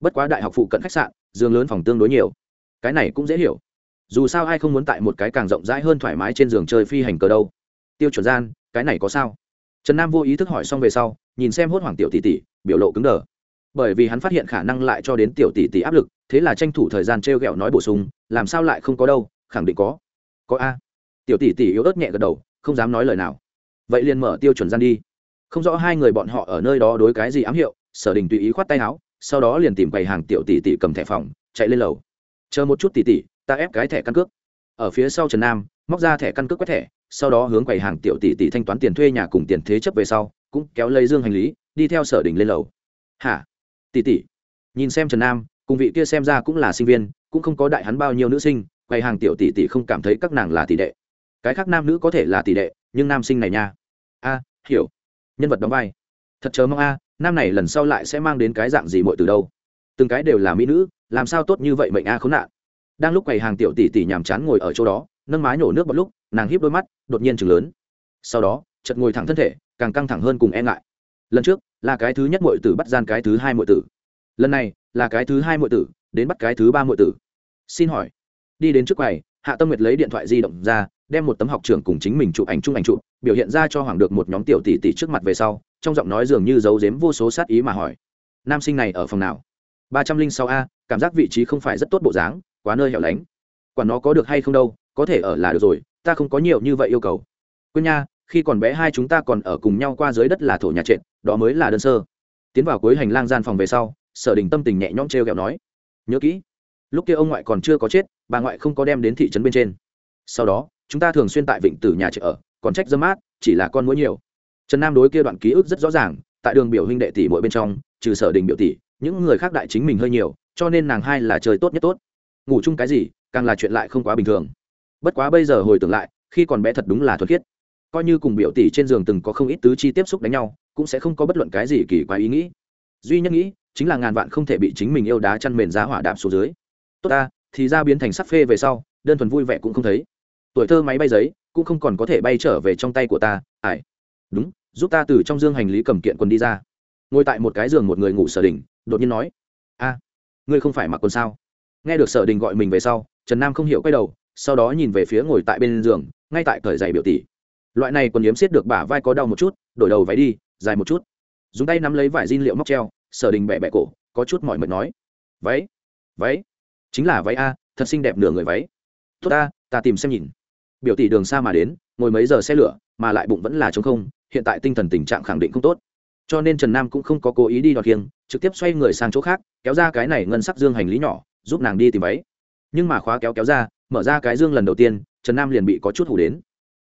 Bất quá đại học phụ cận khách sạn, giường lớn phòng tương đối nhiều. Cái này cũng dễ hiểu. Dù sao ai không muốn tại một cái càng rộng rãi hơn thoải mái trên giường chơi phi hành cờ đâu. Tiêu chuẩn gian, cái này có sao? Trần nam vô ý thức hỏi xong về sau, nhìn xem hốt hoảng tiểu tỷ tỷ, biểu lộ cứng đờ. Bởi vì hắn phát hiện khả năng lại cho đến tiểu tỷ tỷ áp lực, thế là tranh thủ thời gian t r e o g ẹ o nói bổ sung, làm sao lại không có đâu, khẳng định có. Có a. Tiểu tỷ tỷ yếu ớt nhẹ gật đầu, không dám nói lời nào. Vậy liền mở tiêu chuẩn gian đi không rõ hai người bọn họ ở nơi đó đối cái gì ám hiệu, sở đình tùy ý khoát tay áo, sau đó liền tìm quầy hàng tiểu tỷ tỷ cầm thẻ phòng, chạy lên lầu. Chờ một chút tỷ tỷ, ta ép cái thẻ căn cước. Ở phía sau trần nam, móc ra thẻ căn cước quét thẻ, sau đó hướng quầy hàng tiểu tỷ tỷ thanh toán tiền thuê nhà cùng tiền thế chấp về sau, cũng kéo lấy dương hành lý, đi theo sở đình lên lầu. Hả? Tỷ tỷ? Nhìn xem trần nam, cùng vị kia xem ra cũng là sinh viên, cũng không có đại hắn bao nhiêu nữ sinh, quầy hàng tiểu tỷ tỷ không cảm thấy các nàng là tỷ đệ. Cái khác nam nữ có thể là tỷ đệ, nhưng nam sinh này nha. A, hiểu nhân vật đóng vai. Thật chớ mong a, nam này lần sau lại sẽ mang đến cái dạng gì muội từ đâu? Từng cái đều là mỹ nữ, làm sao tốt như vậy mệnh a khốn nạn. Đang lúc quầy hàng tiểu tỷ tỷ nhàm chán ngồi ở chỗ đó, nâng mái nổ nước bọt lúc, nàng híp đôi mắt, đột nhiên chừng lớn. Sau đó chật ngồi thẳng thân thể, càng căng thẳng hơn cùng e ngại. Lần trước, là cái thứ nhất muội tử bắt gian cái thứ hai muội tử. Lần này, là cái thứ hai muội tử, đến bắt cái thứ ba muội tử. Xin hỏi, đi đến trước quầy, hạ tâm nguyệt lấy điện thoại di động ra, đem một tấm học trưởng cùng chính mình chụp ảnh chung ảnh chụp biểu hiện ra cho hoàng được một nhóm tiểu tỷ tỷ trước mặt về sau, trong giọng nói dường như giấu giếm vô số sát ý mà hỏi, nam sinh này ở phòng nào? Ba trăm linh sáu a, cảm giác vị trí không phải rất tốt bộ dáng, quá nơi hẻo lánh. Quản nó có được hay không đâu, có thể ở là được rồi, ta không có nhiều như vậy yêu cầu. Quên nha, khi còn bé hai chúng ta còn ở cùng nhau qua dưới đất là thổ nhà trệt, đó mới là đơn sơ. Tiến vào cuối hành lang gian phòng về sau, sở đình tâm tình nhẹ nhõm t r e o kẹo nói, nhớ kỹ, lúc kia ông ngoại còn chưa có chết, bà ngoại không có đem đến thị trấn bên trên. Sau đó, chúng ta thường xuyên tại vịnh tử nhà chợ ở còn trách dâm mát, chỉ là con mũi nhiều. Trần nam đối kia đoạn ký ức rất rõ ràng, tại đường biểu huynh đệ tỷ mỗi bên trong, trừ sở đình biểu tỷ, những người khác đại chính mình hơi nhiều, cho nên nàng hai là chơi tốt nhất tốt. Ngủ chung cái gì, càng là chuyện lại không quá bình thường. Bất quá bây giờ hồi tưởng lại, khi còn bé thật đúng là thuật khiết. Coi như cùng biểu tỷ trên giường từng có không ít tứ chi tiếp xúc đánh nhau, cũng sẽ không có bất luận cái gì kỳ quái ý nghĩ. Duy nhất nghĩ, chính là ngàn vạn không thể bị chính mình yêu đá chăn mền giá hỏa đạp xuống dưới. Tốt ta, thì ra biến thành sắc phê về sau, đơn thuần vui vẻ cũng không thấy. Tuổi thơ máy bay giấy cũng không còn có thể bay trở về trong tay của ta, ải. Đúng, giúp ta từ trong dương hành lý cầm kiện quần đi ra. Ngồi tại một cái giường một người ngủ sở đình, đột nhiên nói, a, ngươi không phải mặc quần sao? Nghe được sở đình gọi mình về sau, trần nam không hiểu quay đầu, sau đó nhìn về phía ngồi tại bên giường, ngay tại cởi giày biểu tỷ. Loại này còn yếm xiết được bả vai có đau một chút, đổi đầu váy đi, dài một chút. Dùng tay nắm lấy vải diên liệu móc treo, sở đình bẹ bẹ cổ, có chút mỏi mệt nói, váy váy, chính là váy a, thật xinh đẹp nửa người váy. Tốt ta ta tìm xem nhìn biểu tỷ đường xa mà đến, ngồi mấy giờ xe lửa, mà lại bụng vẫn là t không, hiện tại tinh thần tình trạng khẳng định không tốt. Cho nên trần nam cũng không có cố ý đi đọt kiêng, trực tiếp xoay người sang chỗ khác, kéo ra cái này ngân sắc dương hành lý nhỏ, giúp nàng đi tìm váy. Nhưng mà khóa kéo kéo ra, mở ra cái dương lần đầu tiên, trần nam liền bị có chút hủ đến.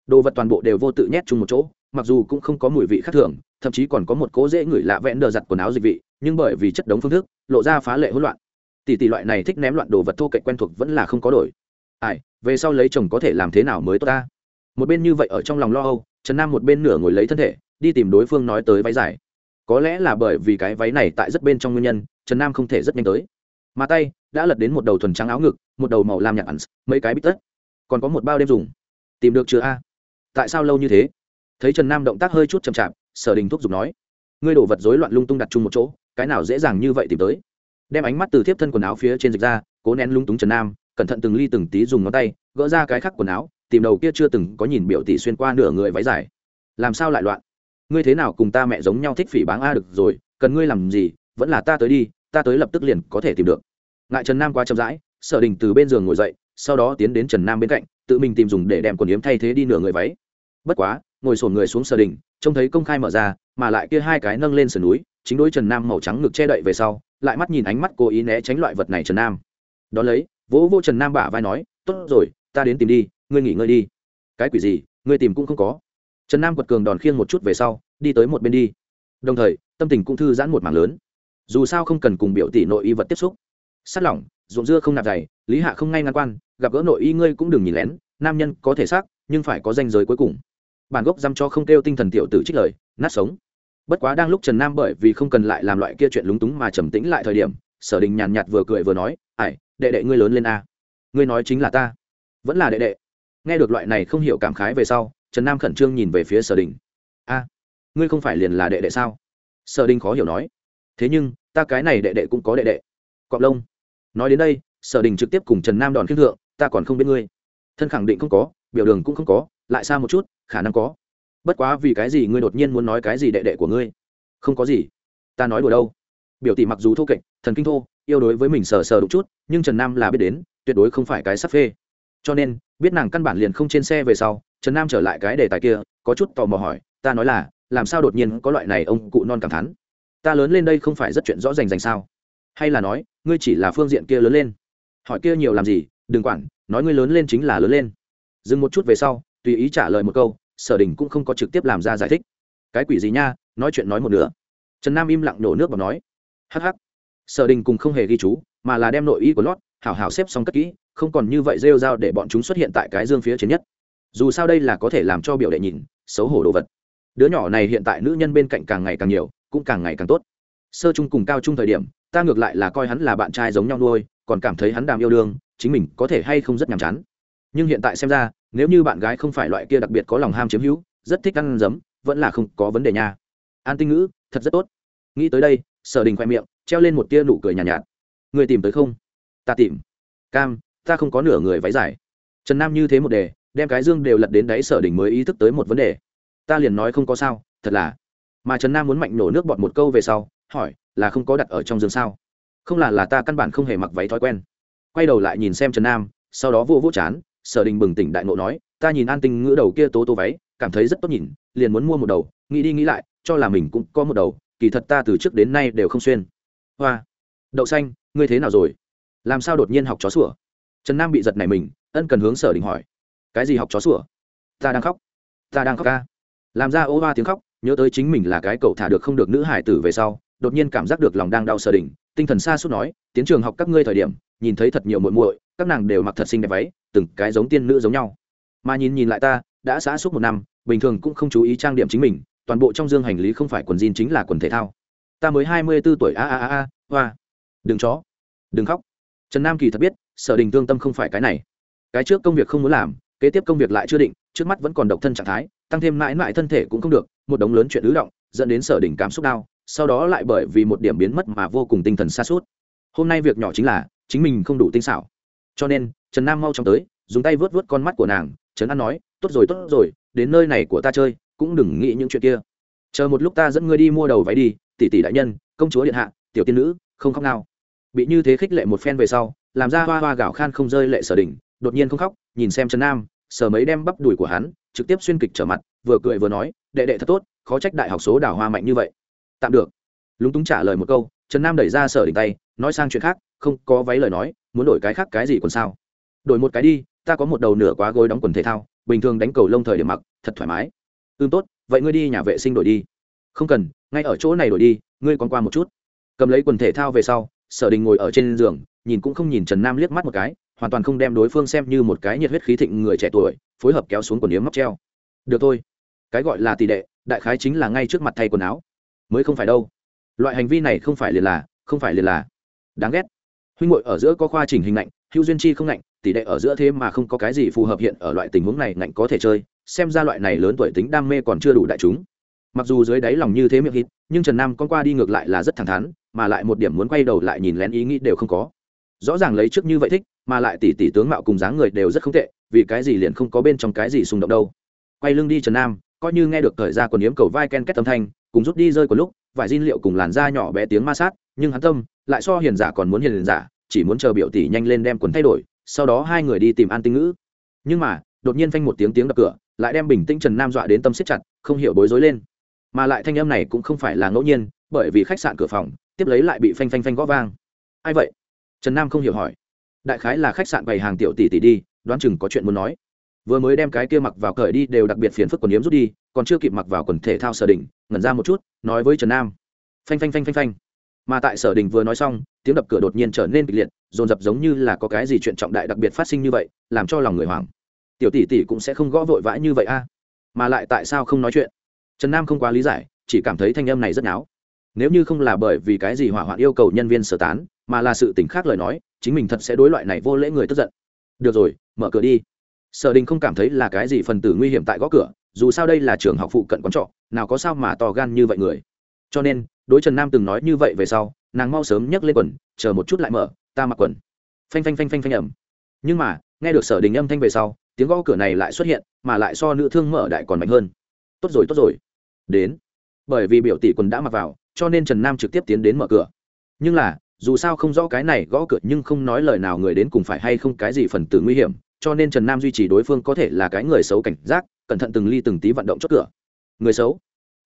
Đồ vật toàn bộ đều vô tự nhét chung một chỗ, mặc dù cũng không có mùi vị khác thường, thậm chí còn có một cố dễ ngửi lạ vẽn đờ giặt quần áo dịch vị, nhưng bởi vì chất đống phương thức, lộ ra phá lệ hỗn loạn. Tỷ tỷ loại này thích ném loạn đồ vật thô kệch quen thuộc vẫn là không có đổi ai, về sau lấy chồng có thể làm thế nào mới tốt ta? Một bên như vậy ở trong lòng lo âu, trần nam một bên nửa ngồi lấy thân thể, đi tìm đối phương nói tới váy dài. Có lẽ là bởi vì cái váy này tại rất bên trong nguyên nhân, trần nam không thể rất nhanh tới. Mà tay, đã lật đến một đầu thuần trắng áo ngực, một đầu màu lam nhạt ẩn, mấy cái bít tất. Còn có một bao đêm dùng. Tìm được chưa a? Tại sao lâu như thế? Thấy trần nam động tác hơi chút chậm chạp, sở đình thúc giục nói. Ngươi đổ vật rối loạn lung tung đặt chung một chỗ, cái nào dễ dàng như vậy tìm tới? Đem ánh mắt từ thiếp thân quần áo phía trên dịch ra, cố nén lung túng trần nam cẩn thận từng ly từng tí dùng ngón tay, gỡ ra cái khắc quần áo, tìm đầu kia chưa từng có nhìn biểu tỷ xuyên qua nửa người váy dài. Làm sao lại loạn? Ngươi thế nào cùng ta mẹ giống nhau thích phỉ báng a được rồi, cần ngươi làm gì, vẫn là ta tới đi, ta tới lập tức liền có thể tìm được. Ngại trần nam qua chậm rãi, sở đình từ bên giường ngồi dậy, sau đó tiến đến trần nam bên cạnh, tự mình tìm dùng để đem quần yếm thay thế đi nửa người váy. Bất quá, ngồi sổn người xuống sở đình, trông thấy công khai mở ra, mà lại kia hai cái nâng lên sườn núi, chính đối trần nam màu trắng ngực che đậy về sau, lại mắt nhìn ánh mắt cố ý né tránh loại vật này trần nam. Đón lấy vỗ vô trần nam bả vai nói, tốt rồi, ta đến tìm đi, ngươi nghỉ ngơi đi. Cái quỷ gì, ngươi tìm cũng không có. Trần nam quật cường đòn khiêng một chút về sau, đi tới một bên đi. Đồng thời, tâm tình cũng thư giãn một mảng lớn. Dù sao không cần cùng biểu tỷ nội y vật tiếp xúc. Sát lỏng, ruộng dưa không nạp dày, lý hạ không ngay ngăn quan, gặp gỡ nội y ngươi cũng đừng nhìn lén, nam nhân có thể xác, nhưng phải có danh giới cuối cùng. Bản gốc dăm cho không kêu tinh thần tiểu tử trích lời, nát sống. Bất quá đang lúc trần nam bởi vì không cần lại làm loại kia chuyện lúng túng mà trầm tĩnh lại thời điểm, sở đình nhàn nhạt vừa cười vừa nói ải đệ đệ ngươi lớn lên a. Ngươi nói chính là ta. Vẫn là đệ đệ. Nghe được loại này không hiểu cảm khái về sau, trần nam khẩn trương nhìn về phía sở đình. A, ngươi không phải liền là đệ đệ sao? Sở đình khó hiểu nói. Thế nhưng, ta cái này đệ đệ cũng có đệ đệ. Cọp lông. Nói đến đây, sở đình trực tiếp cùng trần nam đòn khiêm thượng, ta còn không biết ngươi. Thân khẳng định không có, biểu đường cũng không có, lại xa một chút, khả năng có. Bất quá vì cái gì ngươi đột nhiên muốn nói cái gì đệ đệ của ngươi? Không có gì. Ta nói đùa đâu. Biểu tỷ mặc dù thô kệch, thần kinh thô yêu đối với mình sờ sờ đụng chút, nhưng trần nam là biết đến, tuyệt đối không phải cái sắp phê. Cho nên, biết nàng căn bản liền không trên xe về sau, trần nam trở lại cái đề tài kia, có chút tò mò hỏi, ta nói là, làm sao đột nhiên có loại này ông cụ non cảm thán? Ta lớn lên đây không phải rất chuyện rõ rành rành sao? Hay là nói, ngươi chỉ là phương diện kia lớn lên? Hỏi kia nhiều làm gì, đừng quản, nói ngươi lớn lên chính là lớn lên. Dừng một chút về sau, tùy ý trả lời một câu, sở đình cũng không có trực tiếp làm ra giải thích. Cái quỷ gì nha, nói chuyện nói một nửa. Trần nam im lặng nổ nước và nói. Hh sở đình cùng không hề ghi chú, mà là đem nội y của lót hảo hảo xếp xong cất kỹ, không còn như vậy rêu r a o để bọn chúng xuất hiện tại cái dương phía trên nhất. Dù sao đây là có thể làm cho biểu đệ nhìn, xấu hổ đồ vật. Đứa nhỏ này hiện tại nữ nhân bên cạnh càng ngày càng nhiều, cũng càng ngày càng tốt. Sơ chung cùng cao chung thời điểm, ta ngược lại là coi hắn là bạn trai giống nhau nuôi, còn cảm thấy hắn đàm yêu đương, chính mình có thể hay không rất nhàm chán. Nhưng hiện tại xem ra, nếu như bạn gái không phải loại kia đặc biệt có lòng ham chiếm hữu, rất thích ăn giấm, vẫn là không có vấn đề nha. An tinh ngữ, thật rất tốt. Nghĩ tới đây, sở đình khoe miệng treo lên một tia nụ cười nhàn nhạt, nhạt. Người tìm tới không? Ta tìm. Cam ta không có nửa người váy dài. Trần nam như thế một đề đem cái dương đều lật đến đáy sở đình mới ý thức tới một vấn đề. Ta liền nói không có sao thật là. Mà trần nam muốn mạnh nổ nước bọt một câu về sau hỏi là không có đặt ở trong dương sao? Không là là ta căn bản không hề mặc váy thói quen. Quay đầu lại nhìn xem trần nam sau đó vô vô chán sở đình bừng tỉnh đại nộ nói ta nhìn an tinh ngữ đầu kia tố tố váy cảm thấy rất tốt nhìn liền muốn mua một đầu nghĩ đi nghĩ lại cho là mình cũng có một đầu kỳ thật ta từ trước đến nay đều không xuyên hoa. Đậu xanh, ngươi thế nào rồi? Làm sao đột nhiên học chó sủa? Trần nam bị giật này mình, ân cần hướng sở đình hỏi. Cái gì học chó sủa? Ta đang khóc. Ta đang khóc ca. Làm ra ô hoa tiếng khóc, nhớ tới chính mình là cái cậu thả được không được nữ hải tử về sau, đột nhiên cảm giác được lòng đang đau sở đình, tinh thần xa suốt nói, tiến trường học các ngươi thời điểm, nhìn thấy thật nhiều muội muội, các nàng đều mặc thật xinh đẹp váy, từng cái giống tiên nữ giống nhau. Mà nhìn nhìn lại ta, đã xã suốt một năm, bình thường cũng không chú ý trang điểm chính mình, toàn bộ trong dương hành lý không phải quần jean chính là quần thể thao ta mới hai mươi b ố tuổi, a a a a, hoa. Đừng chó. Đừng khóc. Trần nam kỳ thật biết, sở đình thương tâm không phải cái này. Cái trước công việc không muốn làm, kế tiếp công việc lại chưa định, trước mắt vẫn còn độc thân trạng thái, tăng thêm mãi mãi thân thể cũng không được, một đống lớn chuyện ứ động, dẫn đến sở đình cảm xúc đau, sau đó lại bởi vì một điểm biến mất mà vô cùng tinh thần xa suốt hôm nay việc nhỏ chính là, chính mình không đủ tinh xảo. Cho nên, trần nam mau chóng tới, dùng tay vớt vớt con mắt của nàng, trấn an nói, tốt rồi tốt rồi, đến nơi này của ta chơi, cũng đừng nghĩ những chuyện kia. Chờ một lúc ta dẫn ngươi đi mua đầu váy đi tỷ tỷ đại nhân, công chúa điện hạ, tiểu tiên nữ, không khóc nào bị như thế khích lệ một phen về sau, làm ra hoa hoa gạo khan không rơi lệ sở đỉnh đột nhiên không khóc, nhìn xem trần nam sở mấy đem bắp đùi của hắn, trực tiếp xuyên kịch trở mặt, vừa cười vừa nói, đệ đệ thật tốt, khó trách đại học số đào hoa mạnh như vậy. Tạm được. Lúng túng trả lời một câu, trần nam đẩy ra sở đỉnh tay, nói sang chuyện khác, không có váy lời nói, muốn đổi cái khác cái gì còn sao? Đổi một cái đi, ta có một đầu nửa quá gối đóng quần thể thao, bình thường đánh cầu lông thời điểm mặc, thật thoải mái. Ưm tốt, vậy ngươi đi nhà vệ sinh đổi đi không cần, ngay ở chỗ này đổi đi, ngươi còn qua một chút. Cầm lấy quần thể thao về sau, sở đình ngồi ở trên giường, nhìn cũng không nhìn trần nam liếc mắt một cái, hoàn toàn không đem đối phương xem như một cái nhiệt huyết khí thịnh người trẻ tuổi, phối hợp kéo xuống quần yếm móc treo. Được thôi. Cái gọi là tỷ đệ, đại khái chính là ngay trước mặt thay quần áo. Mới không phải đâu. Loại hành vi này không phải liền là, không phải liền là. Đáng ghét. Huynh ngội ở giữa có khoa chỉnh hình lạnh hữu duyên chi không lạnh tỷ đệ ở giữa thế mà không có cái gì phù hợp hiện ở loại tình huống này lạnh có thể chơi, xem ra loại này lớn tuổi tính đam mê còn chưa đủ đại chúng mặc dù dưới đáy lòng như thế miệng hít, nhưng trần nam con qua đi ngược lại là rất thẳng thắn, mà lại một điểm muốn quay đầu lại nhìn lén ý nghĩ đều không có. Rõ ràng lấy trước như vậy thích, mà lại tỷ tỷ tướng mạo cùng dáng người đều rất không tệ, vì cái gì liền không có bên trong cái gì xung động đâu. Quay lưng đi trần nam, coi như nghe được thời ra còn yếm cầu vai ken kết âm thanh, cùng rút đi rơi của lúc vải diên liệu cùng làn da nhỏ bé tiếng ma sát, nhưng hắn tâm lại so hiền giả còn muốn hiền giả, chỉ muốn chờ biểu tỷ nhanh lên đem quần thay đổi, sau đó hai người đi tìm an tinh ngữ. Nhưng mà, đột nhiên phanh một tiếng tiếng đập cửa, lại đem bình tĩnh trần nam dọa đến tâm siết chặt, không hiểu bối rối lên mà lại thanh âm này cũng không phải là ngẫu nhiên, bởi vì khách sạn cửa phòng, tiếp lấy lại bị phanh phanh phanh gõ vang. Ai vậy? Trần nam không hiểu hỏi. Đại khái là khách sạn bày hàng tiểu tỷ tỷ đi, đoán chừng có chuyện muốn nói. Vừa mới đem cái kia mặc vào cởi đi đều đặc biệt phiền phức quần yếm rút đi, còn chưa kịp mặc vào quần thể thao sở đình ngẩn ra một chút, nói với trần nam. Phanh phanh phanh phanh phanh. Mà tại sở đình vừa nói xong, tiếng đập cửa đột nhiên trở nên kịch liệt, dồn dập giống như là có cái gì chuyện trọng đại đặc biệt phát sinh như vậy, làm cho lòng người hoảng. Tiểu tỷ tỷ cũng sẽ không gõ vội vã như vậy a. Mà lại tại sao không nói chuyện? Trần nam không quá lý giải, chỉ cảm thấy thanh âm này rất náo. Nếu như không là bởi vì cái gì hỏa hoạn yêu cầu nhân viên sơ tán, mà là sự t ì n h khác lời nói, chính mình thật sẽ đối loại này vô lễ người tức giận. Được rồi, mở cửa đi. Sở đình không cảm thấy là cái gì phần tử nguy hiểm tại gõ cửa, dù sao đây là trường học phụ cận quán trọ, nào có sao mà to gan như vậy người. Cho nên, đối trần nam từng nói như vậy về sau, nàng mau sớm nhấc lên quần, chờ một chút lại mở, ta mặc quần. Phanh phanh phanh phanh phanh ẩm nhưng mà, nghe được sở đình âm thanh về sau, tiếng gõ cửa này lại xuất hiện, mà lại so nữ thương mở đại còn mạnh hơn. Tốt rồi tốt rồi đến. Bởi vì biểu tỷ quần đã mặc vào, cho nên trần nam trực tiếp tiến đến mở cửa. Nhưng là, dù sao không rõ cái này gõ cửa nhưng không nói lời nào người đến cùng phải hay không cái gì phần tử nguy hiểm, cho nên trần nam duy trì đối phương có thể là cái người xấu cảnh giác, cẩn thận từng ly từng tí vận động chốt cửa. Người xấu?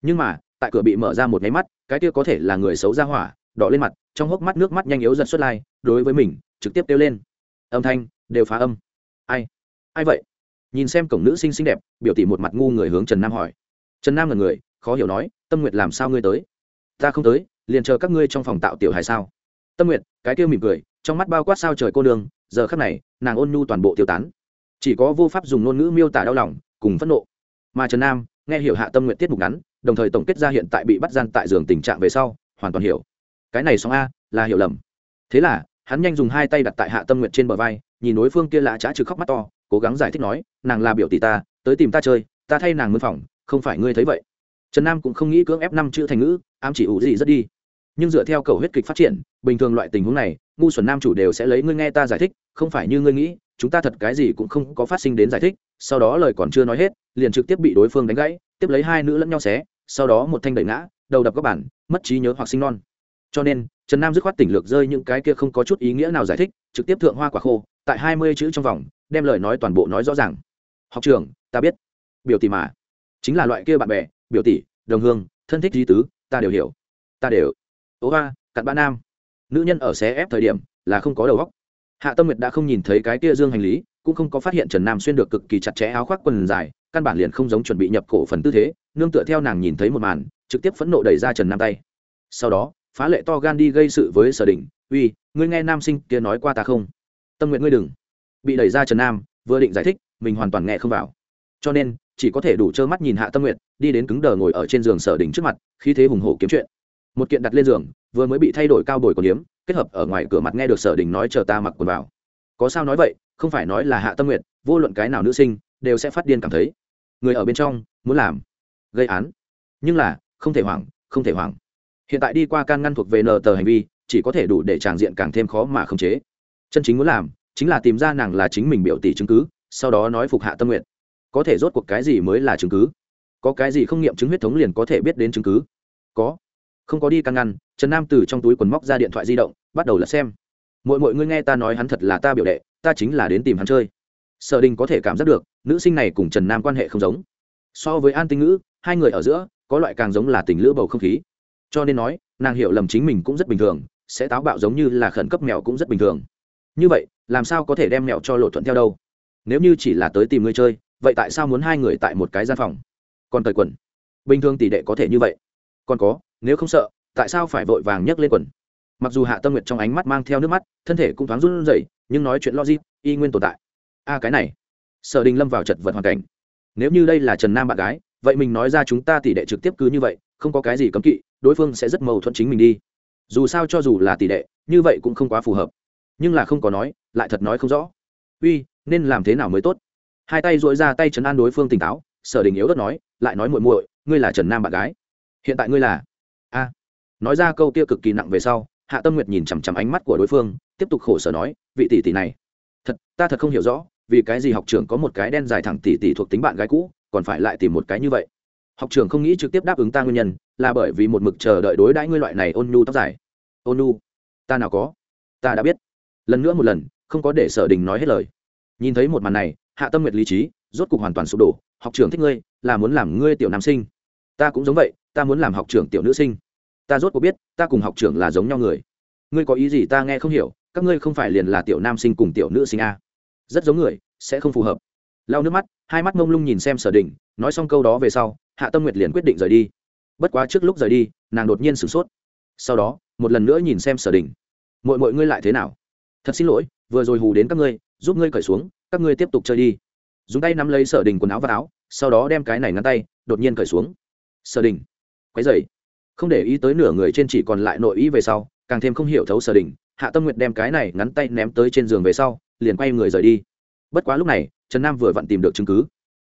Nhưng mà, tại cửa bị mở ra một nháy mắt, cái kia có thể là người xấu ra hỏa, đỏ lên mặt, trong hốc mắt nước mắt nhanh yếu dần xuất lai, đối với mình, trực tiếp kêu lên. Âm thanh, đều phá âm. Ai? Ai vậy? Nhìn xem cổng nữ sinh xinh đẹp, biểu tỷ một mặt ngu người hướng trần nam hỏi. Trần nam là người khó hiểu nói, tâm nguyệt làm sao ngươi tới? Ta không tới, liền chờ các ngươi trong phòng tạo tiểu hài sao? Tâm nguyệt, cái kêu mỉm cười, trong mắt bao quát sao trời cô nương, giờ khắc này, nàng ôn nhu toàn bộ tiêu tán. Chỉ có vô pháp dùng ngôn ngữ miêu tả đau lòng, cùng phẫn nộ. Mà trần nam, nghe hiểu hạ tâm nguyện tiết mục ngắn, đồng thời tổng kết ra hiện tại bị bắt gian tại giường tình trạng về sau, hoàn toàn hiểu. Cái này sóng a, là hiểu lầm. Thế là, hắn nhanh dùng hai tay đặt tại hạ tâm nguyện trên bờ vai, nhìn đối phương kia lạ trá trừ khóc mắt to, cố gắng giải thích nói, nàng là biểu tỷ ta, tới tìm ta chơi, ta thay nàng mân phòng, không phải ngươi thấy vậy trần nam cũng không nghĩ cưỡng ép năm chữ thành ngữ, ám chỉ ủ gì rất đi. Nhưng dựa theo cầu huyết kịch phát triển, bình thường loại tình huống này, ngu xuẩn nam chủ đều sẽ lấy ngươi nghe ta giải thích, không phải như ngươi nghĩ, chúng ta thật cái gì cũng không có phát sinh đến giải thích, sau đó lời còn chưa nói hết, liền trực tiếp bị đối phương đánh gãy, tiếp lấy hai nữ lẫn nhau xé, sau đó một thanh đẩy ngã, đầu đập các bản mất trí nhớ hoặc sinh non. Cho nên, trần nam dứt khoát tỉnh lược rơi những cái kia không có chút ý nghĩa nào giải thích, trực tiếp thượng hoa quả khô, tại hai mươi chữ trong vòng, đem lời nói toàn bộ nói rõ ràng. Học trường ta biết. Biểu tỷ mà. Chính là loại kia bạn bè biểu tỷ, đồng hương, thân thích di tứ, ta đều hiểu. Ta đều. Ố ba cặn ba nam. Nữ nhân ở xé ép thời điểm là không có đầu góc hạ tâm nguyệt đã không nhìn thấy cái kia dương hành lý, cũng không có phát hiện trần nam xuyên được cực kỳ chặt chẽ áo khoác quần dài, căn bản liền không giống chuẩn bị nhập cổ phần tư thế, nương tựa theo nàng nhìn thấy một màn, trực tiếp phẫn nộ đẩy ra trần nam tay. Sau đó, phá lệ to gan đi gây sự với sở đình uy, ngươi nghe nam sinh kia nói qua ta không? Tâm nguyện ngươi đừng. Bị đẩy ra trần nam, vừa định giải thích, mình hoàn toàn nghe không vào. Cho nên chỉ có thể đủ trơ mắt nhìn hạ tâm nguyện đi đến cứng đờ ngồi ở trên giường sở đình trước mặt khi thế hùng hổ kiếm chuyện. Một kiện đặt lên giường, vừa mới bị thay đổi cao bồi còn liếm kết hợp ở ngoài cửa mặt nghe được sở đình nói chờ ta mặc quần vào. Có sao nói vậy, không phải nói là hạ tâm nguyện vô luận cái nào nữ sinh, đều sẽ phát điên cảm thấy. Người ở bên trong, muốn làm, gây án. Nhưng là, không thể hoảng, không thể hoảng. Hiện tại đi qua can ngăn thuộc về nờ tờ hành vi, chỉ có thể đủ để tràng diện càng thêm khó mà khống chế. Chân chính muốn làm, chính là tìm ra nàng là chính mình biểu tỷ chứng cứ, sau đó nói phục hạ tâm nguyện có thể rốt cuộc cái gì mới là chứng cứ? Có cái gì không nghiệm chứng huyết thống liền có thể biết đến chứng cứ? Có. Không có đi căn ngăn, trần nam từ trong túi quần móc ra điện thoại di động, bắt đầu lật xem. Mọi mọi người nghe ta nói hắn thật là ta biểu đệ, ta chính là đến tìm hắn chơi. Sở đình có thể cảm giác được, nữ sinh này cùng trần nam quan hệ không giống. So với an tinh ngữ, hai người ở giữa, có loại càng giống là tình lữ bầu không khí. Cho nên nói, nàng hiểu lầm chính mình cũng rất bình thường, sẽ táo bạo giống như là khẩn cấp mèo cũng rất bình thường. Như vậy, làm sao có thể đem mèo cho lộ thuận theo đâu? Nếu như chỉ là tới tìm người chơi vậy tại sao muốn hai người tại một cái gian phòng? Còn thời quần. Bình thường tỷ đệ có thể như vậy. Còn có, nếu không sợ, tại sao phải vội vàng nhấc lên quần? Mặc dù hạ tâm nguyệt trong ánh mắt mang theo nước mắt, thân thể cũng thoáng run rẩy, nhưng nói chuyện logic, y nguyên tồn tại. A, cái này. Sở đình lâm vào chật vật hoàn cảnh. Nếu như đây là trần nam bạn gái, vậy mình nói ra chúng ta tỷ đệ trực tiếp cứ như vậy, không có cái gì cấm kỵ, đối phương sẽ rất mâu thuẫn chính mình đi. Dù sao cho dù là tỷ đệ, như vậy cũng không quá phù hợp. Nhưng là không có nói, lại thật nói không rõ. Uy, nên làm thế nào mới tốt? Hai tay dội ra tay trấn an đối phương tỉnh táo, sở đình yếu đất nói, lại nói muội muội, ngươi là trần nam bạn gái. Hiện tại ngươi là? A. Nói ra câu kia cực kỳ nặng về sau, hạ tâm nguyệt nhìn chằm chằm ánh mắt của đối phương, tiếp tục khổ sở nói, vị tỷ tỷ này, thật, ta thật không hiểu rõ, vì cái gì học trưởng có một cái đen dài thẳng tỷ tỷ thuộc tính bạn gái cũ, còn phải lại tìm một cái như vậy? Học trưởng không nghĩ trực tiếp đáp ứng ta nguyên nhân, là bởi vì một mực chờ đợi đối đãi ngươi loại này ôn nhu tóc dài. Ôn nhu? Ta nào có? Ta đã biết. Lần nữa một lần, không có để sở đình nói hết lời. Nhìn thấy một màn này hạ tâm nguyệt lý trí, rốt cục hoàn toàn sụp đổ, học trưởng thích ngươi, là muốn làm ngươi tiểu nam sinh. Ta cũng giống vậy, ta muốn làm học trưởng tiểu nữ sinh. Ta rốt cuộc biết, ta cùng học trưởng là giống nhau người. Ngươi có ý gì ta nghe không hiểu, các ngươi không phải liền là tiểu nam sinh cùng tiểu nữ sinh a rất giống người, sẽ không phù hợp. Lau nước mắt, hai mắt mông lung nhìn xem sở đình, nói xong câu đó về sau, hạ tâm nguyệt liền quyết định rời đi. Bất quá trước lúc rời đi, nàng đột nhiên sửng sốt. Sau đó, một lần nữa nhìn xem sở đình. Mọi mọi ngươi lại thế nào? Thật xin lỗi, vừa rồi hù đến các ngươi, giúp ngươi cởi xuống các ngươi tiếp tục chơi đi. Dùng tay nắm lấy sở đình quần áo và áo, sau đó đem cái này ngăn tay, đột nhiên cởi xuống. Sở đình quái dày không để ý tới nửa người trên chỉ còn lại nội ý về sau, càng thêm không hiểu thấu sở đình, hạ tâm nguyện đem cái này ngắn tay ném tới trên giường về sau, liền quay người rời đi. Bất quá lúc này, trần nam vừa vặn tìm được chứng cứ.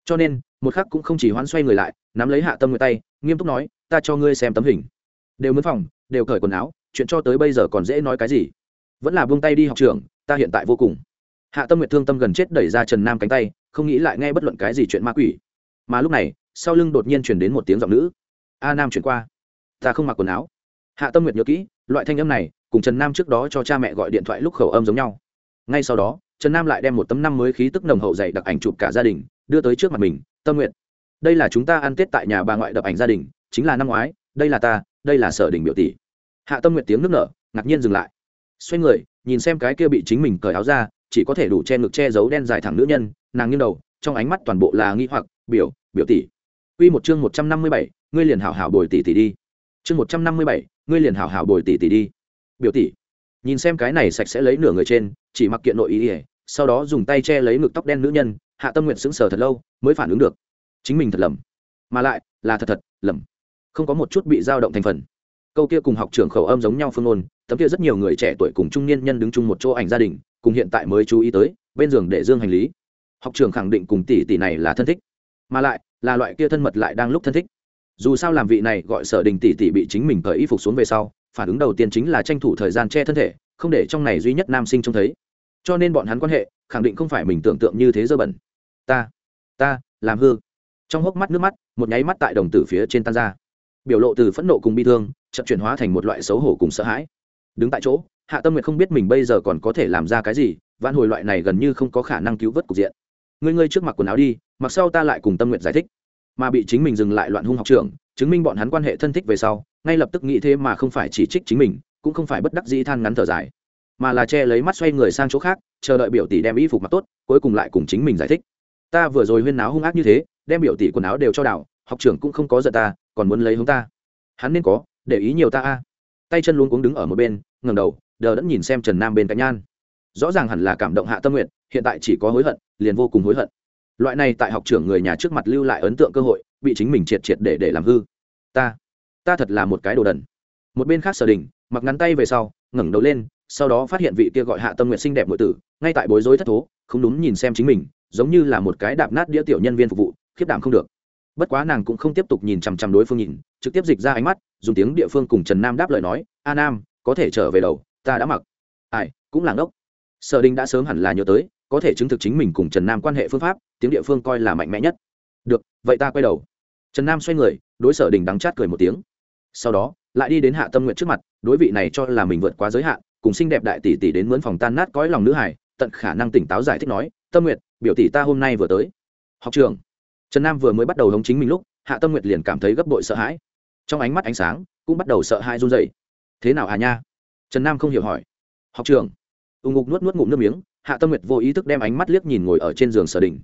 Cho nên, một khắc cũng không chỉ hoãn xoay người lại, nắm lấy hạ tâm nguyện tay, nghiêm túc nói, ta cho ngươi xem tấm hình. Đều mướn phòng, đều cởi quần áo, chuyện cho tới bây giờ còn dễ nói cái gì. Vẫn là buông tay đi học trường, ta hiện tại vô cùng hạ tâm nguyệt thương tâm gần chết đẩy ra trần nam cánh tay, không nghĩ lại nghe bất luận cái gì chuyện ma quỷ. Mà lúc này, sau lưng đột nhiên chuyển đến một tiếng giọng nữ. A nam chuyển qua, ta không mặc quần áo. Hạ tâm nguyệt nhớ kỹ, loại thanh âm này cùng trần nam trước đó cho cha mẹ gọi điện thoại lúc khẩu âm giống nhau. Ngay sau đó, trần nam lại đem một tấm năm mới khí tức nồng hậu dày đặc ảnh chụp cả gia đình, đưa tới trước mặt mình, tâm nguyện đây là chúng ta ăn tết tại nhà bà ngoại đập ảnh gia đình, chính là năm ngoái, đây là ta, đây là sở đình biểu tỷ. Hạ tâm nguyện tiếng nước nở, ngạc nhiên dừng lại. Xoay người, nhìn xem cái kia bị chính mình cởi áo ra chỉ có thể đủ che ngực che giấu đen dài thẳng nữ nhân nàng nghiêng đầu trong ánh mắt toàn bộ là nghi hoặc biểu biểu tỷ Quy một chương một trăm năm mươi bảy, ngươi liền hảo hảo bồi tỷ tỷ đi. Chương một trăm năm mươi bảy, ngươi liền hảo hảo bồi tỷ tỷ đi. Biểu tỷ. Nhìn xem cái này sạch sẽ lấy nửa người trên, chỉ mặc kiện nội y, sau đó dùng tay che lấy ngực tóc đen nữ nhân, Hạ Tâm Nguyệt sững sờ thật lâu, mới phản ứng được. Chính mình thật lầm, mà lại là thật thật lầm, không có một chút bị dao động thành phần. Câu kia cùng học trưởng khẩu âm giống nhau phương ngôn, tấm kia rất nhiều người trẻ tuổi cùng trung niên nhân đứng chung một chỗ ảnh gia đình, cùng hiện tại mới chú ý tới, bên giường để dương hành lý. Học trường khẳng định cùng tỷ tỷ này là thân thích mà lại là loại kia thân mật lại đang lúc thân thích. Dù sao làm vị này gọi sở đình tỷ tỷ bị chính mình cởi y phục xuống về sau phản ứng đầu tiên chính là tranh thủ thời gian che thân thể không để trong này duy nhất nam sinh trông thấy. Cho nên bọn hắn quan hệ khẳng định không phải mình tưởng tượng như thế dơ bẩn. Ta ta làm hư. Trong hốc mắt nước mắt một nháy mắt tại đồng tử phía trên tan ra. Biểu lộ từ phẫn nộ cùng bi thương chậm chuyển hóa thành một loại xấu hổ cùng sợ hãi. Đứng tại chỗ hạ tâm nguyệt không biết mình bây giờ còn có thể làm ra cái gì, vạn hồi loại này gần như không có khả năng cứu vớt cục diện. Ngươi ngươi trước mặt quần áo đi, mặc sau ta lại cùng tâm nguyện giải thích. Mà bị chính mình dừng lại loạn hung học trường chứng minh bọn hắn quan hệ thân thích về sau, ngay lập tức nghĩ thế mà không phải chỉ trích chính mình, cũng không phải bất đắc dĩ than ngắn thở dài, mà là che lấy mắt xoay người sang chỗ khác, chờ đợi biểu tỷ đem y phục mặc tốt, cuối cùng lại cùng chính mình giải thích. Ta vừa rồi huyên náo hung ác như thế, đem biểu tỷ quần áo đều cho đảo, học trưởng cũng không có giận ta, còn muốn lấy hướng ta. Hắn nên có, để ý nhiều ta a. Tay chân luôn cuống đứng ở một bên ngầm đầu đờ đẫn nhìn xem trần nam bên cạnh nhan. Rõ ràng hẳn là cảm động hạ tâm nguyện hiện tại chỉ có hối hận, liền vô cùng hối hận. Loại này tại học trưởng người nhà trước mặt lưu lại ấn tượng cơ hội, bị chính mình triệt triệt để để làm hư. Ta ta thật là một cái đồ đần. Một bên khác sở đình, mặc ngắn tay về sau, ngẩng đầu lên, sau đó phát hiện vị kia gọi hạ tâm nguyện xinh đẹp nội tử, ngay tại bối rối thất thố, không đúng nhìn xem chính mình, giống như là một cái đạp nát đĩa tiểu nhân viên phục vụ, khiếp đảm không được. Bất quá nàng cũng không tiếp tục nhìn chằm chằm đối phương nhìn, trực tiếp dịch ra ánh mắt, dùng tiếng địa phương cùng trần nam đáp lời nói, a nam, có thể trở về đầu ta đã mặc. Ai, cũng là ngốc. Sở đình đã sớm hẳn là nhớ tới, có thể chứng thực chính mình cùng trần nam quan hệ phương pháp, tiếng địa phương coi là mạnh mẽ nhất. Được, vậy ta quay đầu. Trần nam xoay người, đối sở đình đắng chát cười một tiếng. Sau đó, lại đi đến hạ tâm nguyện trước mặt, đối vị này cho là mình vượt quá giới hạn, cùng xinh đẹp đại tỷ tỷ đến mướn phòng tan nát cõi lòng nữ hải tận khả năng tỉnh táo giải thích nói, tâm nguyện biểu tỷ ta hôm nay vừa tới. Học trường. Trần nam vừa mới bắt đầu hống chính mình lúc, hạ tâm nguyệt liền cảm thấy gấp bội sợ hãi. Trong ánh mắt ánh sáng, cũng bắt đầu sợ hãi run dậy thế nào hà nha? Trần nam không hiểu hỏi. Học trường ù ngục nuốt nuốt ngụm nước miếng, hạ tâm nguyệt vô ý thức đem ánh mắt liếc nhìn ngồi ở trên giường sở đình.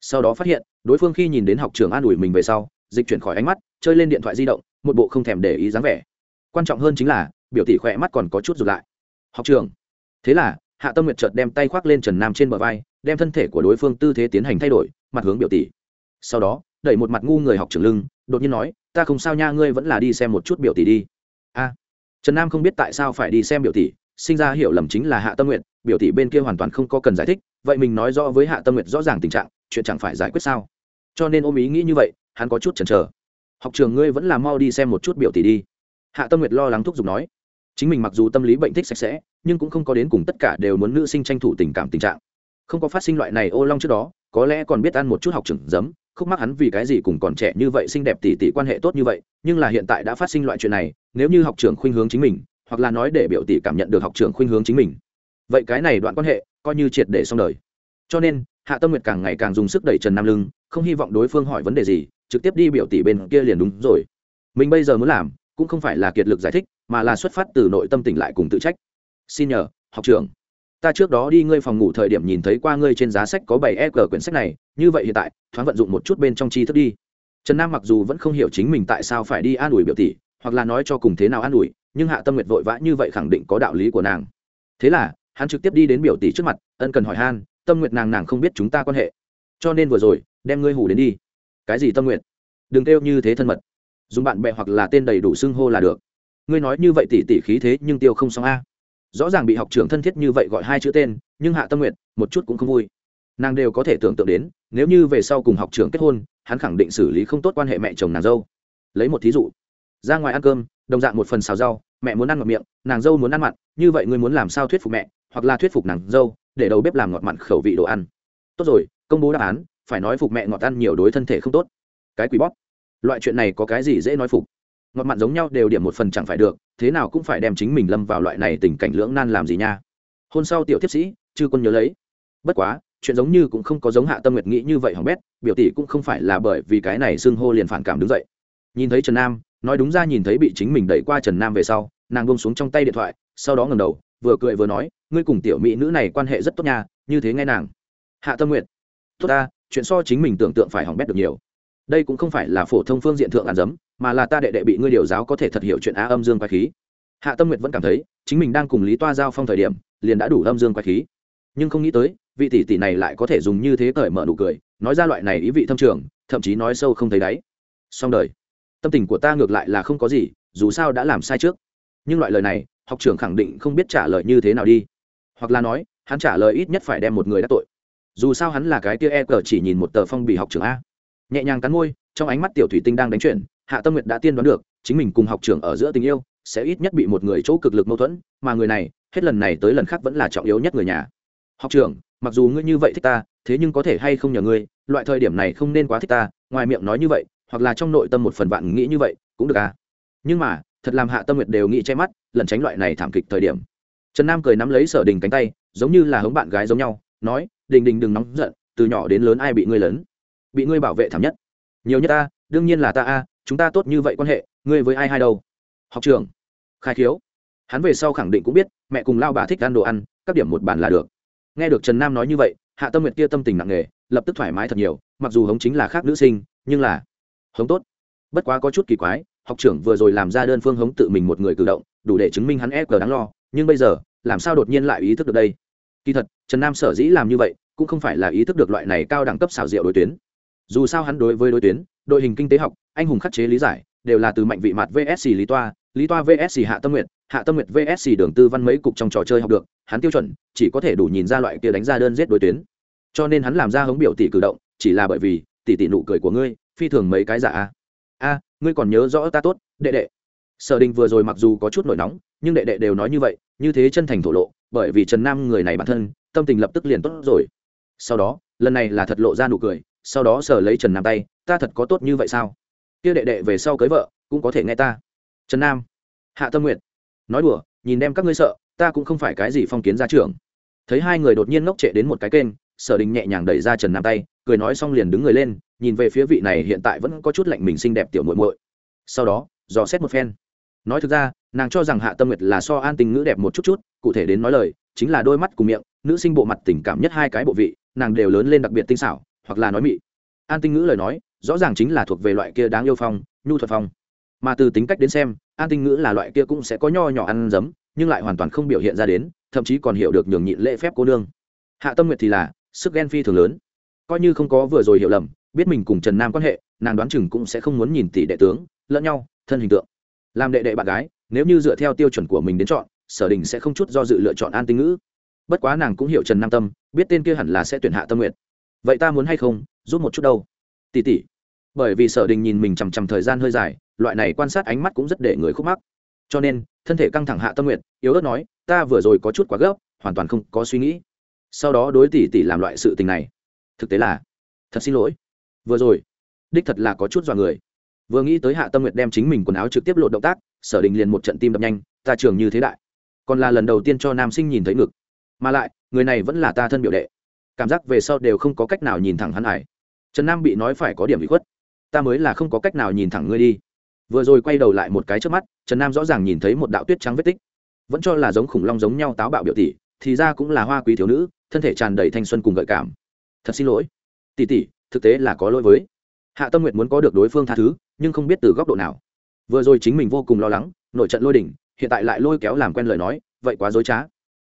Sau đó phát hiện, đối phương khi nhìn đến học trường an ủi mình về sau, dịch chuyển khỏi ánh mắt, chơi lên điện thoại di động, một bộ không thèm để ý dáng vẻ. Quan trọng hơn chính là, biểu tỷ khỏe mắt còn có chút rụt lại. Học trường thế là, hạ tâm nguyệt chợt đem tay khoác lên trần nam trên bờ vai, đem thân thể của đối phương tư thế tiến hành thay đổi, mặt hướng biểu tỷ. Sau đó, đẩy một mặt ngu người học trường lưng, đột nhiên nói, ta không sao nha, ngươi vẫn là đi xem một chút biểu tỷ đi trần nam không biết tại sao phải đi xem biểu tỷ, sinh ra hiểu lầm chính là hạ tâm nguyện biểu tỷ bên kia hoàn toàn không có cần giải thích, vậy mình nói rõ với hạ tâm nguyện rõ ràng tình trạng, chuyện chẳng phải giải quyết sao? Cho nên ôm ý nghĩ như vậy, hắn có chút chần chờ. Học trường ngươi vẫn là mau đi xem một chút biểu tỷ đi. Hạ tâm nguyệt lo lắng thúc giục nói. Chính mình mặc dù tâm lý bệnh thích sạch sẽ, nhưng cũng không có đến cùng tất cả đều muốn nữ sinh tranh thủ tình cảm tình trạng. Không có phát sinh loại này ô long trước đó có lẽ còn biết ăn một chút học trưởng giấm, khúc mắc hắn vì cái gì cùng còn trẻ như vậy xinh đẹp tỷ tỷ quan hệ tốt như vậy, nhưng là hiện tại đã phát sinh loại chuyện này, nếu như học trưởng khuynh hướng chính mình, hoặc là nói để biểu tỷ cảm nhận được học trưởng khuynh hướng chính mình. Vậy cái này đoạn quan hệ, coi như triệt để xong đời. Cho nên, hạ tâm nguyệt càng ngày càng dùng sức đẩy trần nam lưng, không hy vọng đối phương hỏi vấn đề gì, trực tiếp đi biểu tỷ bên kia liền đúng rồi. Mình bây giờ muốn làm, cũng không phải là kiệt lực giải thích, mà là xuất phát từ nội tâm tỉnh lại cùng tự trách. Xin nhờ, học trưởng ta trước đó đi ngươi phòng ngủ thời điểm nhìn thấy qua ngươi trên giá sách có bảy e cờ quyển sách này, như vậy hiện tại, thoáng vận dụng một chút bên trong tri thức đi. Trần nam mặc dù vẫn không hiểu chính mình tại sao phải đi an ủi biểu tỷ, hoặc là nói cho cùng thế nào an ủi, nhưng hạ tâm nguyệt vội vã như vậy khẳng định có đạo lý của nàng. Thế là, hắn trực tiếp đi đến biểu tỷ trước mặt, ân cần hỏi han, tâm nguyệt nàng nàng không biết chúng ta quan hệ, cho nên vừa rồi, đem ngươi hủ đến đi. Cái gì tâm nguyệt? Đừng kêu như thế thân mật. Dùng bạn bè hoặc là tên đầy đủ xưng hô là được. Ngươi nói như vậy tỷ tỷ khí thế nhưng tiêu không xong a rõ ràng bị học trưởng thân thiết như vậy gọi hai chữ tên, nhưng hạ tâm nguyện một chút cũng không vui. Nàng đều có thể tưởng tượng đến, nếu như về sau cùng học trưởng kết hôn, hắn khẳng định xử lý không tốt quan hệ mẹ chồng nàng dâu. Lấy một thí dụ, ra ngoài ăn cơm, đồng dạng một phần xào rau, mẹ muốn ăn ngọt miệng, nàng dâu muốn ăn mặn, như vậy ngươi muốn làm sao thuyết phục mẹ, hoặc là thuyết phục nàng dâu, để đầu bếp làm ngọt mặn khẩu vị đồ ăn. Tốt rồi, công bố đáp án, phải nói phục mẹ ngọt ăn nhiều đối thân thể không tốt. Cái quỷ bóp. Loại chuyện này có cái gì dễ nói phục? Ngọt mặn giống nhau đều điểm một phần chẳng phải được, thế nào cũng phải đem chính mình lâm vào loại này tình cảnh lưỡng nan làm gì nha. Hôn sau tiểu tiếp sĩ, chư quân nhớ lấy. Bất quá, chuyện giống như cũng không có giống hạ tâm nguyệt nghĩ như vậy hỏng bét, biểu tỷ cũng không phải là bởi vì cái này xưng hô liền phản cảm đứng dậy. Nhìn thấy trần nam, nói đúng ra nhìn thấy bị chính mình đẩy qua trần nam về sau, nàng bông xuống trong tay điện thoại, sau đó ngầm đầu, vừa cười vừa nói, ngươi cùng tiểu mỹ nữ này quan hệ rất tốt nha, như thế nghe nàng. Hạ tâm nguyện tốt ta, chuyện so chính mình tưởng tượng phải hỏng bét được nhiều đây cũng không phải là phổ thông phương diện thượng ăn dấm mà là ta đệ đệ bị ngươi điều giáo có thể thật hiểu chuyện á âm dương quái khí. Hạ tâm nguyệt vẫn cảm thấy, chính mình đang cùng lý toa giao phong thời điểm, liền đã đủ âm dương quái khí. Nhưng không nghĩ tới, vị tỷ tỷ này lại có thể dùng như thế cởi mở nụ cười, nói ra loại này ý vị thâm trường, thậm chí nói sâu không thấy đáy. Song đời. Tâm tình của ta ngược lại là không có gì, dù sao đã làm sai trước. Nhưng loại lời này, học trưởng khẳng định không biết trả lời như thế nào đi. Hoặc là nói, hắn trả lời ít nhất phải đem một người đã tội. Dù sao hắn là cái tia e cờ chỉ nhìn một tờ phong bì học trưởng a nhẹ nhàng cắn môi, trong ánh mắt tiểu thủy tinh đang đánh chuyển hạ tâm nguyệt đã tiên đoán được, chính mình cùng học trưởng ở giữa tình yêu, sẽ ít nhất bị một người chỗ cực lực mâu thuẫn, mà người này, hết lần này tới lần khác vẫn là trọng yếu nhất người nhà. Học trưởng, mặc dù ngươi như vậy thích ta, thế nhưng có thể hay không nhờ ngươi, loại thời điểm này không nên quá thích ta, ngoài miệng nói như vậy, hoặc là trong nội tâm một phần vạn nghĩ như vậy, cũng được à. Nhưng mà, thật làm hạ tâm nguyệt đều nghĩ che mắt, lẩn tránh loại này thảm kịch thời điểm. Trần nam cười nắm lấy sở đình cánh tay, giống như là hống bạn gái giống nhau, nói, đình đình đừng nóng giận, từ nhỏ đến lớn ai bị ngươi lớn? Bị ngươi bảo vệ thảm nhất. Nhiều nhất ta, đương nhiên là ta a, chúng ta tốt như vậy quan hệ, ngươi với ai hai đâu? Học trường khai khiếu. Hắn về sau khẳng định cũng biết, mẹ cùng lao bà thích ăn đồ ăn, các điểm một bản là được. Nghe được trần nam nói như vậy, hạ tâm nguyệt kia tâm tình nặng nề, lập tức thoải mái thật nhiều, mặc dù hống chính là khác nữ sinh, nhưng là hống tốt. Bất quá có chút kỳ quái, học trưởng vừa rồi làm ra đơn phương hống tự mình một người cử động, đủ để chứng minh hắn e cờ đáng lo, nhưng bây giờ, làm sao đột nhiên lại ý thức được đây? Kỳ thật, trần nam sở dĩ làm như vậy, cũng không phải là ý thức được loại này cao đẳng cấp xảo diệu đối tuyến dù sao hắn đối với đối tuyến, đội hình kinh tế học, anh hùng khắc chế lý giải, đều là từ mạnh vị mặt vsc lý toa lý toa vsc hạ tâm nguyện hạ tâm nguyện vsc đường tư văn mấy cục trong trò chơi học được, hắn tiêu chuẩn, chỉ có thể đủ nhìn ra loại kia đánh ra đơn giết đối tuyến. Cho nên hắn làm ra hống biểu tỷ cử động, chỉ là bởi vì, tỷ tỷ nụ cười của ngươi, phi thường mấy cái giả a. A, ngươi còn nhớ rõ ta tốt, đệ đệ. Sở đình vừa rồi mặc dù có chút nổi nóng, nhưng đệ đệ đều nói như vậy, như thế chân thành thổ lộ, bởi vì trần nam người này bản thân, tâm tình lập tức liền tốt rồi. Sau đó, lần này là thật lộ ra nụ cười sau đó sở lấy trần nam tay, ta thật có tốt như vậy sao? Kia đệ đệ về sau cưới vợ, cũng có thể nghe ta. Trần nam, hạ tâm nguyện nói đùa, nhìn đem các ngươi sợ, ta cũng không phải cái gì phong kiến ra trường thấy hai người đột nhiên ngốc trệ đến một cái kênh, sở đình nhẹ nhàng đẩy ra trần nam tay, cười nói xong liền đứng người lên, nhìn về phía vị này hiện tại vẫn có chút lạnh mình xinh đẹp tiểu muội muội. Sau đó, dò xét một phen. Nói thực ra, nàng cho rằng hạ tâm nguyệt là so an tình ngữ đẹp một chút chút, cụ thể đến nói lời, chính là đôi mắt cùng miệng, nữ sinh bộ mặt tình cảm nhất hai cái bộ vị, nàng đều lớn lên đặc biệt tinh xảo hoặc là nói mị. An tinh ngữ lời nói, rõ ràng chính là thuộc về loại kia đáng yêu phong, nhu thuật phong. Mà từ tính cách đến xem, an tinh ngữ là loại kia cũng sẽ có nho nhỏ ăn dấm, nhưng lại hoàn toàn không biểu hiện ra đến, thậm chí còn hiểu được nhường nhịn lễ phép cô nương. Hạ tâm nguyệt thì là, sức ghen phi thường lớn. Coi như không có vừa rồi hiểu lầm, biết mình cùng trần nam quan hệ, nàng đoán chừng cũng sẽ không muốn nhìn tỷ đệ tướng, lẫn nhau, thân hình tượng. Làm đệ đệ bạn gái, nếu như dựa theo tiêu chuẩn của mình đến chọn, sở đình sẽ không chút do dự lựa chọn an tinh ngữ. Bất quá nàng cũng hiểu trần nam tâm, biết tên kia hẳn là sẽ tuyển hạ tâm nguyện vậy ta muốn hay không, giúp một chút đâu? Tỉ tỉ. Bởi vì sở đình nhìn mình chằm chằm thời gian hơi dài, loại này quan sát ánh mắt cũng rất để người khúc mắc. Cho nên, thân thể căng thẳng hạ tâm nguyện yếu ớt nói, ta vừa rồi có chút quá gấp, hoàn toàn không có suy nghĩ. Sau đó đối tỷ tỷ làm loại sự tình này. Thực tế là, thật xin lỗi. Vừa rồi, đích thật là có chút dọa người. Vừa nghĩ tới hạ tâm nguyệt đem chính mình quần áo trực tiếp lộ động tác, sở đình liền một trận tim đập nhanh, ta trường như thế đại. Còn là lần đầu tiên cho nam sinh nhìn thấy ngực. Mà lại, người này vẫn là ta thân biểu đệ cảm giác về sau đều không có cách nào nhìn thẳng hắn hải trần nam bị nói phải có điểm bị khuất. Ta mới là không có cách nào nhìn thẳng ngươi đi. Vừa rồi quay đầu lại một cái trước mắt, trần nam rõ ràng nhìn thấy một đạo tuyết trắng vết tích. Vẫn cho là giống khủng long giống nhau táo bạo biểu tỷ, thì ra cũng là hoa quý thiếu nữ, thân thể tràn đầy thanh xuân cùng gợi cảm. Thật xin lỗi. Tỷ tỷ, thực tế là có lỗi với. Hạ tâm nguyện muốn có được đối phương tha thứ, nhưng không biết từ góc độ nào. Vừa rồi chính mình vô cùng lo lắng, nội trận lôi đỉnh, hiện tại lại lôi kéo làm quen lời nói, vậy quá dối trá.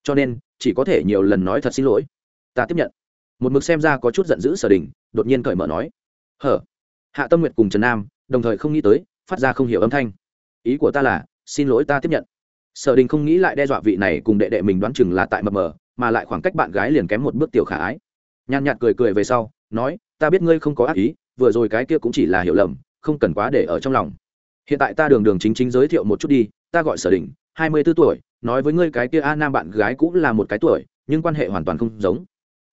Cho nên, chỉ có thể nhiều lần nói thật xin lỗi ta tiếp nhận. Một mực xem ra có chút giận dữ sở đình, đột nhiên cởi mở nói. Hở? Hạ tâm nguyện cùng trần nam, đồng thời không nghĩ tới, phát ra không hiểu âm thanh. Ý của ta là, xin lỗi ta tiếp nhận. Sở đình không nghĩ lại đe dọa vị này cùng đệ đệ mình đoán chừng là tại mập mờ, mà lại khoảng cách bạn gái liền kém một bước tiểu khả ái. Nhàn nhạt cười cười về sau, nói, ta biết ngươi không có ác ý, vừa rồi cái kia cũng chỉ là hiểu lầm, không cần quá để ở trong lòng. Hiện tại ta đường đường chính chính giới thiệu một chút đi, ta gọi sở đình, hai mươi b ố tuổi, nói với ngươi cái kia a nam bạn gái cũng là một cái tuổi, nhưng quan hệ hoàn toàn không giống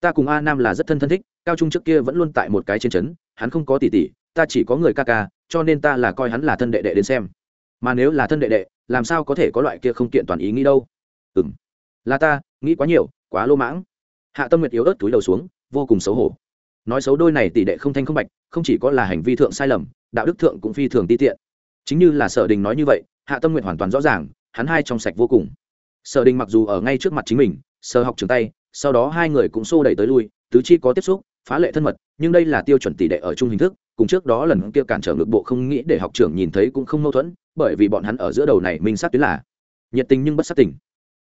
ta cùng a nam là rất thân thân thích, cao trung trước kia vẫn luôn tại một cái trên trấn, hắn không có tỷ tỷ, ta chỉ có người ca ca, cho nên ta là coi hắn là thân đệ đệ đến xem. Mà nếu là thân đệ đệ, làm sao có thể có loại kia không kiện toàn ý nghĩ đâu? Ừ m là ta, nghĩ quá nhiều, quá lô mãng. Hạ tâm nguyệt yếu ớt túi đầu xuống, vô cùng xấu hổ. Nói xấu đôi này tỷ đệ không thanh không bạch, không chỉ có là hành vi thượng sai lầm, đạo đức thượng cũng phi thường ti tiện. Chính như là sở đình nói như vậy, hạ tâm nguyện hoàn toàn rõ ràng, hắn hai trong sạch vô cùng. Sở đình mặc dù ở ngay trước mặt chính mình sở học trường tay sau đó hai người cũng xô đẩy tới lui, tứ chi có tiếp xúc, phá lệ thân mật, nhưng đây là tiêu chuẩn tỷ đệ ở chung hình thức, cùng trước đó lần kia cản trở ngược bộ không nghĩ để học trưởng nhìn thấy cũng không mâu thuẫn, bởi vì bọn hắn ở giữa đầu này minh sát tuyến là nhiệt tình nhưng bất sát tình.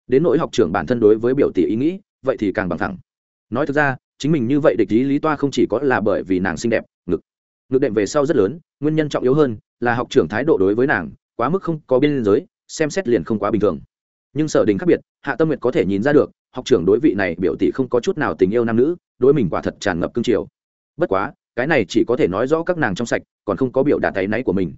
Đến nỗi học trưởng bản thân đối với biểu tỷ ý nghĩ, vậy thì càng bằng thẳng. Nói thực ra, chính mình như vậy địch lý lý toa không chỉ có là bởi vì nàng xinh đẹp, ngực ngực đệm về sau rất lớn, nguyên nhân trọng yếu hơn là học trưởng thái độ đối với nàng quá mức không có biên giới, xem xét liền không quá bình thường. Nhưng sở đình khác biệt, hạ tâm nguyệt có thể nhìn ra được học trưởng đối vị này biểu tỷ không có chút nào tình yêu nam nữ, đối mình quả thật tràn ngập cương triều. Bất quá, cái này chỉ có thể nói rõ các nàng trong sạch, còn không có biểu đạt tay náy của mình.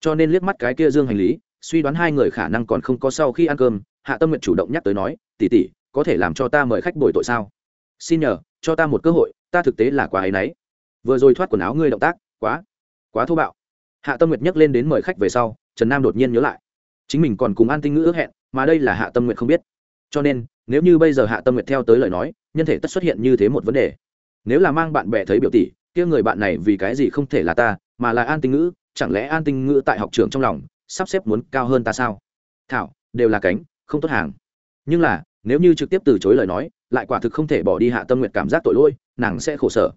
Cho nên liếc mắt cái kia dương hành lý, suy đoán hai người khả năng còn không có sau khi ăn cơm, hạ tâm nguyện chủ động nhắc tới nói tỉ tỉ có thể làm cho ta mời khách bồi tội sao? Xin nhờ, cho ta một cơ hội, ta thực tế là quá ấy náy. Vừa rồi thoát quần áo ngươi động tác, quá quá thô bạo. Hạ tâm nguyệt nhắc lên đến mời khách về sau, trần nam đột nhiên nhớ lại. Chính mình còn cùng an tinh ngữ ước hẹn, mà đây là hạ tâm nguyệt không biết cho nên, nếu như bây giờ hạ tâm nguyệt theo tới lời nói, nhân thể tất xuất hiện như thế một vấn đề. Nếu là mang bạn bè thấy biểu tỷ, kia người bạn này vì cái gì không thể là ta, mà là an tinh ngữ, chẳng lẽ an tinh ngữ tại học trường trong lòng, sắp xếp muốn cao hơn ta sao? Thảo, đều là cánh, không tốt hàng. Nhưng là, nếu như trực tiếp từ chối lời nói, lại quả thực không thể bỏ đi hạ tâm nguyện cảm giác tội lỗi, nàng sẽ khổ sở.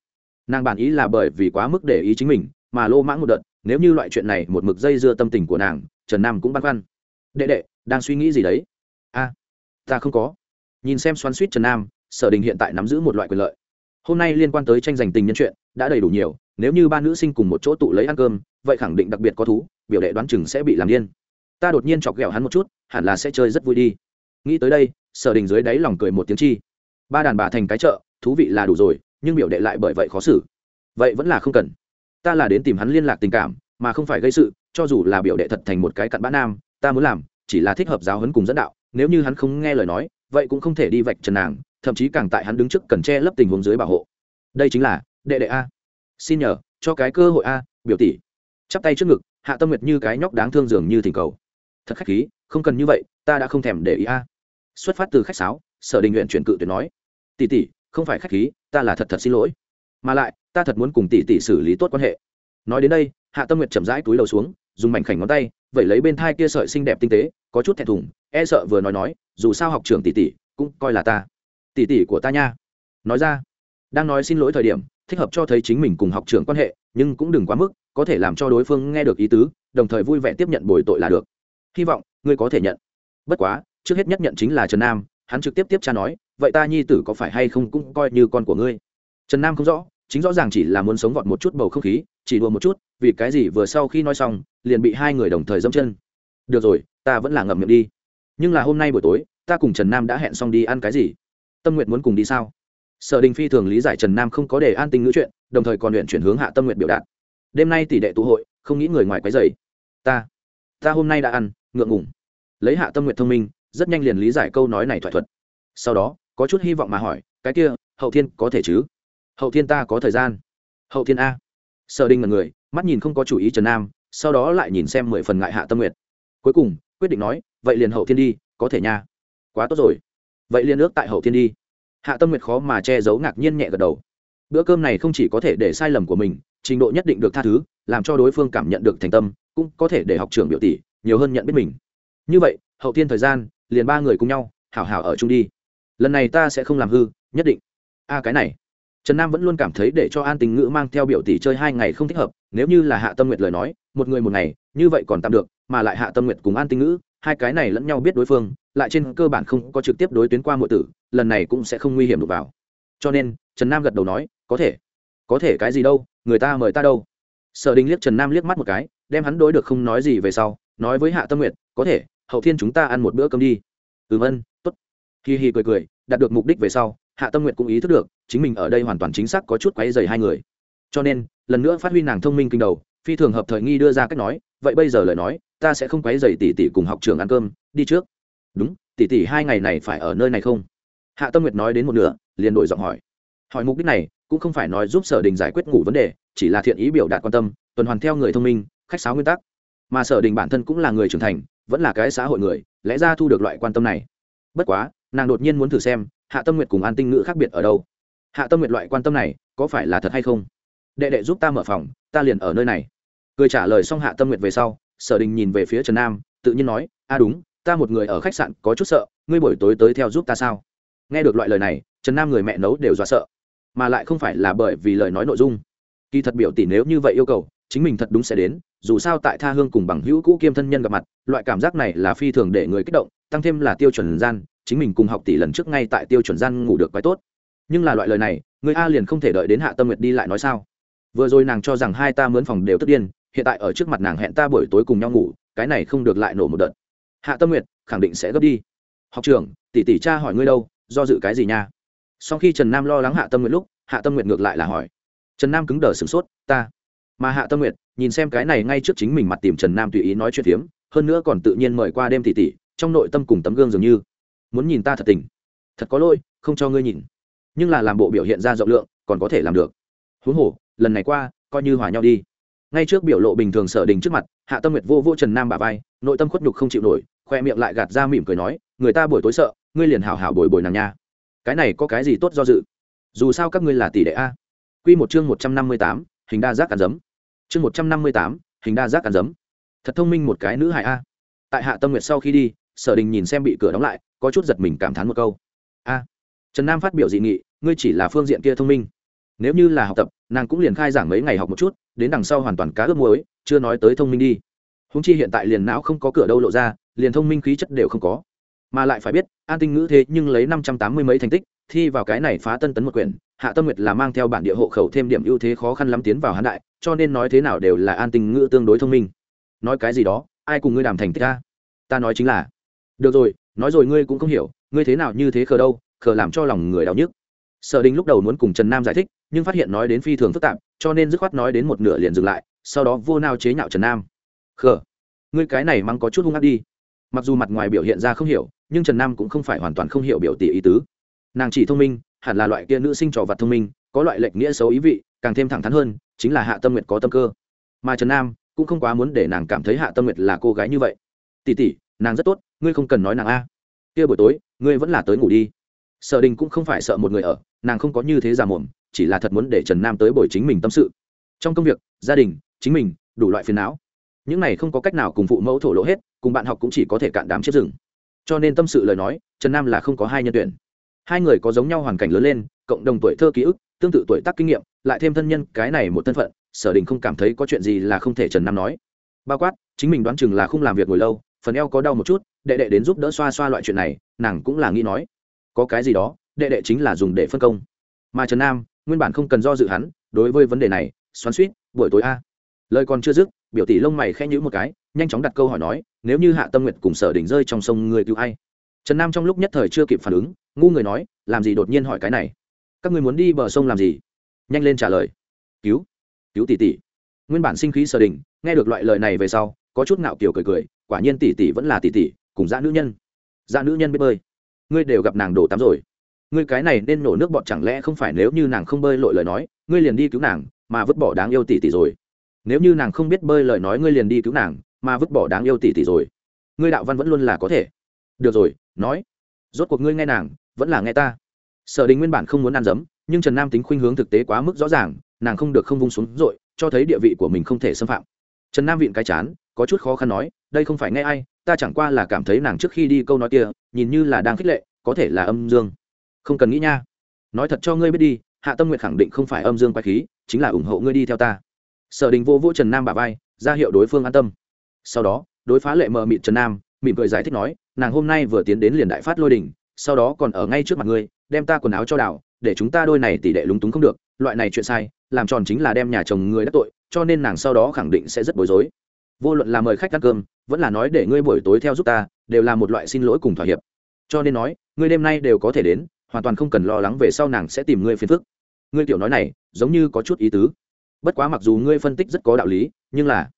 Nàng bản ý là bởi vì quá mức để ý chính mình, mà lô mãng một đợt, nếu như loại chuyện này một mực dây dưa tâm tình của nàng, trần nam cũng băn khoăn. Đệ đệ, đang suy nghĩ gì đấy? A ta không có. Nhìn xem xoắn suýt trần nam, sở đình hiện tại nắm giữ một loại quyền lợi. Hôm nay liên quan tới tranh giành tình nhân chuyện, đã đầy đủ nhiều, nếu như ba nữ sinh cùng một chỗ tụ lấy ăn cơm, vậy khẳng định đặc biệt có thú, biểu đệ đoán chừng sẽ bị làm điên. Ta đột nhiên chọc ghẹo hắn một chút, hẳn là sẽ chơi rất vui đi. Nghĩ tới đây, sở đình dưới đáy lòng cười một tiếng chi. Ba đàn bà thành cái chợ, thú vị là đủ rồi, nhưng biểu đệ lại bởi vậy khó xử. Vậy vẫn là không cần. Ta là đến tìm hắn liên lạc tình cảm, mà không phải gây sự, cho dù là biểu đệ thật thành một cái cặn bã nam, ta muốn làm, chỉ là thích hợp giáo hấn cùng dẫn đạo nếu như hắn không nghe lời nói, vậy cũng không thể đi vạch trần nàng, thậm chí càng tại hắn đứng trước cần che lấp tình huống dưới bảo hộ. Đây chính là, đệ đệ a. Xin nhờ, cho cái cơ hội a, biểu tỷ. Chắp tay trước ngực, hạ tâm nguyệt như cái nhóc đáng thương dường như thỉnh cầu. Thật khách khí, không cần như vậy, ta đã không thèm để ý a. Xuất phát từ khách sáo, sở đình nguyện chuyển cự tuyệt nói. Tỷ tỷ, không phải khách khí, ta là thật thật xin lỗi. Mà lại, ta thật muốn cùng tỷ tỷ xử lý tốt quan hệ. Nói đến đây, hạ tâm nguyệt chậm rãi túi đầu xuống, dùng mảnh khảnh ngón tay vậy lấy bên thai kia sợi xinh đẹp tinh tế, có chút thẹn thùng e sợ vừa nói nói, dù sao học trưởng tỷ tỷ cũng coi là ta. Tỷ tỷ của ta nha. Nói ra, đang nói xin lỗi thời điểm, thích hợp cho thấy chính mình cùng học trưởng quan hệ, nhưng cũng đừng quá mức, có thể làm cho đối phương nghe được ý tứ, đồng thời vui vẻ tiếp nhận bồi tội là được. Hy vọng, ngươi có thể nhận. Bất quá, trước hết nhất nhận chính là trần nam, hắn trực tiếp tiếp cha nói, vậy ta nhi tử có phải hay không cũng coi như con của ngươi. Trần nam không rõ, chính rõ ràng chỉ là muốn sống vọt một chút bầu không khí, chỉ đùa một chút, vì cái gì vừa sau khi nói xong, liền bị hai người đồng thời dâm chân. Được rồi, ta vẫn là ngậm miệng đi nhưng là hôm nay buổi tối, ta cùng trần nam đã hẹn xong đi ăn cái gì? Tâm nguyện muốn cùng đi sao? Sở đình phi thường lý giải trần nam không có để an tình ngữ chuyện, đồng thời còn luyện chuyển hướng hạ tâm nguyện biểu đạt. Đêm nay tỷ đệ tụ hội, không nghĩ người ngoài quấy dày ta ta hôm nay đã ăn, ngượng ngùng. Lấy hạ tâm nguyện thông minh, rất nhanh liền lý giải câu nói này thỏa thuật. Sau đó, có chút hy vọng mà hỏi, cái kia, hậu thiên có thể chứ? Hậu thiên ta có thời gian. Hậu thiên a. Sở đình là người, mắt nhìn không có chủ ý trần nam, sau đó lại nhìn xem mười phần ngại hạ tâm nguyện cuối cùng, quyết định nói vậy liền hậu thiên đi, có thể nha. Quá tốt rồi. Vậy liền ước tại hậu thiên đi. Hạ tâm nguyệt khó mà che giấu ngạc nhiên nhẹ gật đầu. Bữa cơm này không chỉ có thể để sai lầm của mình, trình độ nhất định được tha thứ, làm cho đối phương cảm nhận được thành tâm, cũng có thể để học trưởng biểu tỷ nhiều hơn nhận biết mình. Như vậy, hậu thiên thời gian, liền ba người cùng nhau, hảo hảo ở chung đi. Lần này ta sẽ không làm hư, nhất định. A, cái này. Trần nam vẫn luôn cảm thấy để cho an tình ngữ mang theo biểu tỷ chơi hai ngày không thích hợp, nếu như là hạ tâm nguyệt lời nói, một người một ngày, như vậy còn tạm được, mà lại hạ tâm nguyệt cùng an tinh ngữ hai cái này lẫn nhau biết đối phương, lại trên cơ bản không có trực tiếp đối tuyến qua mọi tử, lần này cũng sẽ không nguy hiểm đụng vào. Cho nên, trần nam gật đầu nói, có thể. Có thể cái gì đâu, người ta mời ta đâu. Sở đình liếc trần nam liếc mắt một cái, đem hắn đối được không nói gì về sau, nói với hạ tâm nguyệt, có thể, hậu thiên chúng ta ăn một bữa cơm đi. Ừ vân t ố t hi hi cười cười, đạt được mục đích về sau, hạ tâm nguyệt cũng ý thức được, chính mình ở đây hoàn toàn chính xác có chút quáy dày hai người. Cho nên, lần nữa phát huy nàng thông minh kinh đầu, phi thường hợp thời nghi đưa ra cách nói, vậy bây giờ lời nói ta sẽ không quấy dày tỷ tỷ cùng học trường ăn cơm, đi trước. Đúng, tỷ tỷ hai ngày này phải ở nơi này không? Hạ tâm nguyệt nói đến một nửa, liền đổi giọng hỏi. Hỏi mục đích này, cũng không phải nói giúp sở đình giải quyết ngủ vấn đề, chỉ là thiện ý biểu đạt quan tâm, tuần hoàn theo người thông minh, khách sáo nguyên tắc. Mà sở đình bản thân cũng là người trưởng thành, vẫn là cái xã hội người, lẽ ra thu được loại quan tâm này. Bất quá, nàng đột nhiên muốn thử xem, hạ tâm nguyệt cùng an tinh ngữ khác biệt ở đâu? Hạ tâm nguyệt loại quan tâm này, có phải là thật hay không? Đệ đệ giúp ta mở phòng, ta liền ở nơi này. Cười trả lời xong hạ tâm nguyệt về sau sở đình nhìn về phía trần nam, tự nhiên nói, a, đúng, ta một người ở khách sạn có chút sợ, ngươi buổi tối tới theo giúp ta sao? Nghe được loại lời này, trần nam người mẹ nấu đều dọa sợ, mà lại không phải là bởi vì lời nói nội dung. Kỳ thật biểu tỷ nếu như vậy yêu cầu, chính mình thật đúng sẽ đến, dù sao tại tha hương cùng bằng hữu cũ kiêm thân nhân gặp mặt, loại cảm giác này là phi thường để người kích động, tăng thêm là tiêu chuẩn gian, chính mình cùng học tỷ lần trước ngay tại tiêu chuẩn gian ngủ được quái tốt. Nhưng là loại lời này, người a liền không thể đợi đến hạ tâm nguyệt đi lại nói sao? Vừa rồi nàng cho rằng hai ta mướn phòng đều tức điên hiện tại ở trước mặt nàng hẹn ta buổi tối cùng nhau ngủ cái này không được lại nổ một đợt. Hạ tâm nguyệt khẳng định sẽ gấp đi. Học trưởng tỷ tỷ cha hỏi ngươi đâu do dự cái gì nha? Sau khi trần nam lo lắng hạ tâm nguyệt lúc hạ tâm nguyệt ngược lại là hỏi. Trần nam cứng đờ sửng sốt ta. Mà hạ tâm nguyệt nhìn xem cái này ngay trước chính mình mặt tìm trần nam tùy ý nói chuyện phiếm hơn nữa còn tự nhiên mời qua đêm tỷ tỷ, trong nội tâm cùng tấm gương dường như. Muốn nhìn ta thật tình. Thật có lỗi không cho ngươi nhìn. Nhưng là làm bộ biểu hiện ra rộng lượng còn có thể làm được. Huống hồ lần này qua coi như hòa nhau đi ngay trước biểu lộ bình thường sở đình trước mặt, hạ tâm nguyệt vô vô trần nam bà vai, nội tâm khuất nhục không chịu nổi, khoe miệng lại gạt ra mỉm cười nói, người ta buổi tối sợ, ngươi liền hảo hảo bồi bồi nàng nha. Cái này có cái gì tốt do dự? Dù sao các ngươi là tỷ đệ a. Q một chương một trăm năm mươi tám, hình đa giác cắn giấm chương một trăm năm mươi tám, hình đa giác cắn giấm thật thông minh một cái nữ hại a. Tại hạ tâm nguyệt sau khi đi, sở đình nhìn xem bị cửa đóng lại, có chút giật mình cảm thán một câu. A. Trần nam phát biểu dị nghị, ngươi chỉ là phương diện kia thông minh. Nếu như là học tập, nàng cũng liền khai giảng mấy ngày học một chút đến đằng sau hoàn toàn cá ướp muối, chưa nói tới thông minh đi. Húng chi hiện tại liền não không có cửa đâu lộ ra, liền thông minh khí chất đều không có. Mà lại phải biết, an tinh ngữ thế nhưng lấy năm trăm tám mươi mấy thành tích, thi vào cái này phá tân tấn một quyển, hạ tâm nguyệt là mang theo bản địa hộ khẩu thêm điểm ưu thế khó khăn lắm tiến vào hán đại, cho nên nói thế nào đều là an tinh ngữ tương đối thông minh. Nói cái gì đó, ai cùng ngươi đàm thành tích ta ta nói chính là, được rồi, nói rồi ngươi cũng không hiểu, ngươi thế nào như thế khờ đâu, khờ làm cho lòng người đau nhức. Sở đình lúc đầu muốn cùng trần nam giải thích, nhưng phát hiện nói đến phi thường phức tạp cho nên dứt khoát nói đến một nửa liền dừng lại, sau đó vô nao chế nhạo trần nam. Khờ, ngươi cái này mắng có chút hung ác đi. Mặc dù mặt ngoài biểu hiện ra không hiểu, nhưng trần nam cũng không phải hoàn toàn không hiểu biểu tỷ ý tứ. Nàng chỉ thông minh, hẳn là loại kia nữ sinh trò vật thông minh, có loại lệch nghĩa xấu ý vị, càng thêm thẳng thắn hơn, chính là hạ tâm nguyệt có tâm cơ. Mà trần nam cũng không quá muốn để nàng cảm thấy hạ tâm nguyệt là cô gái như vậy. Tỷ tỷ, nàng rất tốt, ngươi không cần nói nàng a. Kia buổi tối, ngươi vẫn là tới ngủ đi. Sở đình cũng không phải sợ một người ở, nàng không có như thế giả mồm chỉ là thật muốn để trần nam tới bồi chính mình tâm sự. Trong công việc, gia đình, chính mình, đủ loại phiền não. Những này không có cách nào cùng phụ mẫu thổ lộ hết, cùng bạn học cũng chỉ có thể cạn đám chiếc rừng. Cho nên tâm sự lời nói, trần nam là không có hai nhân tuyển. Hai người có giống nhau hoàn cảnh lớn lên, cộng đồng tuổi thơ ký ức, tương tự tuổi tác kinh nghiệm, lại thêm thân nhân, cái này một thân phận, sở đình không cảm thấy có chuyện gì là không thể trần nam nói. Bao quát, chính mình đoán chừng là không làm việc ngồi lâu, phần eo có đau một chút, đệ đệ đến giúp đỡ xoa xoa loại chuyện này, nàng cũng là nghĩ nói. Có cái gì đó, đệ đệ chính là dùng để phân công. Mà trần nam nguyên bản không cần do dự hắn đối với vấn đề này xoắn suýt buổi tối a. Lời còn chưa dứt biểu tỷ lông mày khẽ nhữ một cái nhanh chóng đặt câu hỏi nói nếu như hạ tâm nguyệt cùng sở đỉnh rơi trong sông người cứu ai? Trần nam trong lúc nhất thời chưa kịp phản ứng ngu người nói làm gì đột nhiên hỏi cái này? Các người muốn đi bờ sông làm gì? Nhanh lên trả lời cứu cứu tỷ tỷ. Nguyên bản sinh khí sở đỉnh, nghe được loại lời này về sau có chút ngạo kiểu cười cười quả nhiên tỷ tỷ vẫn là tỷ tỷ cùng dã nữ nhân. Dã nữ nhân biết bơi. Ngươi đều gặp nàng đổ tắm rồi ngươi cái này nên nổ nước bọt chẳng lẽ không phải nếu như nàng không bơi lội lời nói, ngươi liền đi cứu nàng, mà vứt bỏ đáng yêu tỷ tỷ rồi. Nếu như nàng không biết bơi lời nói, ngươi liền đi cứu nàng, mà vứt bỏ đáng yêu tỷ tỷ rồi. Ngươi đạo văn vẫn luôn là có thể. Được rồi, nói. Rốt cuộc ngươi nghe nàng, vẫn là nghe ta. Sở đình nguyên bản không muốn ăn dấm, nhưng trần nam tính khuynh hướng thực tế quá mức rõ ràng, nàng không được không vung xuống dội cho thấy địa vị của mình không thể xâm phạm. Trần nam vịn cái chán, có chút khó khăn nói, đây không phải nghe ai, ta chẳng qua là cảm thấy nàng trước khi đi câu nói kia, nhìn như là đang khích lệ, có thể là âm dương không cần nghĩ nha. Nói thật cho ngươi biết đi, hạ tâm nguyện khẳng định không phải âm dương quái khí, chính là ủng hộ ngươi đi theo ta. Sở đình vô vũ trần nam bà vai, ra hiệu đối phương an tâm. Sau đó, đối phá lệ mờ mịt trần nam, mỉm cười giải thích nói, nàng hôm nay vừa tiến đến liền đại phát lôi đình, sau đó còn ở ngay trước mặt ngươi, đem ta quần áo cho đảo, để chúng ta đôi này tỷ lệ lúng túng không được, loại này chuyện sai, làm tròn chính là đem nhà chồng người đắc tội, cho nên nàng sau đó khẳng định sẽ rất bối rối. Vô luận là mời khách ăn cơm, vẫn là nói để ngươi buổi tối theo giúp ta, đều là một loại xin lỗi cùng thỏa hiệp. Cho nên nói, ngươi đêm nay đều có thể đến hoàn toàn không cần lo lắng về sau nàng sẽ tìm ngươi phiền phức. Ngươi tiểu nói này, giống như có chút ý tứ. Bất quá mặc dù ngươi phân tích rất có đạo lý, nhưng là,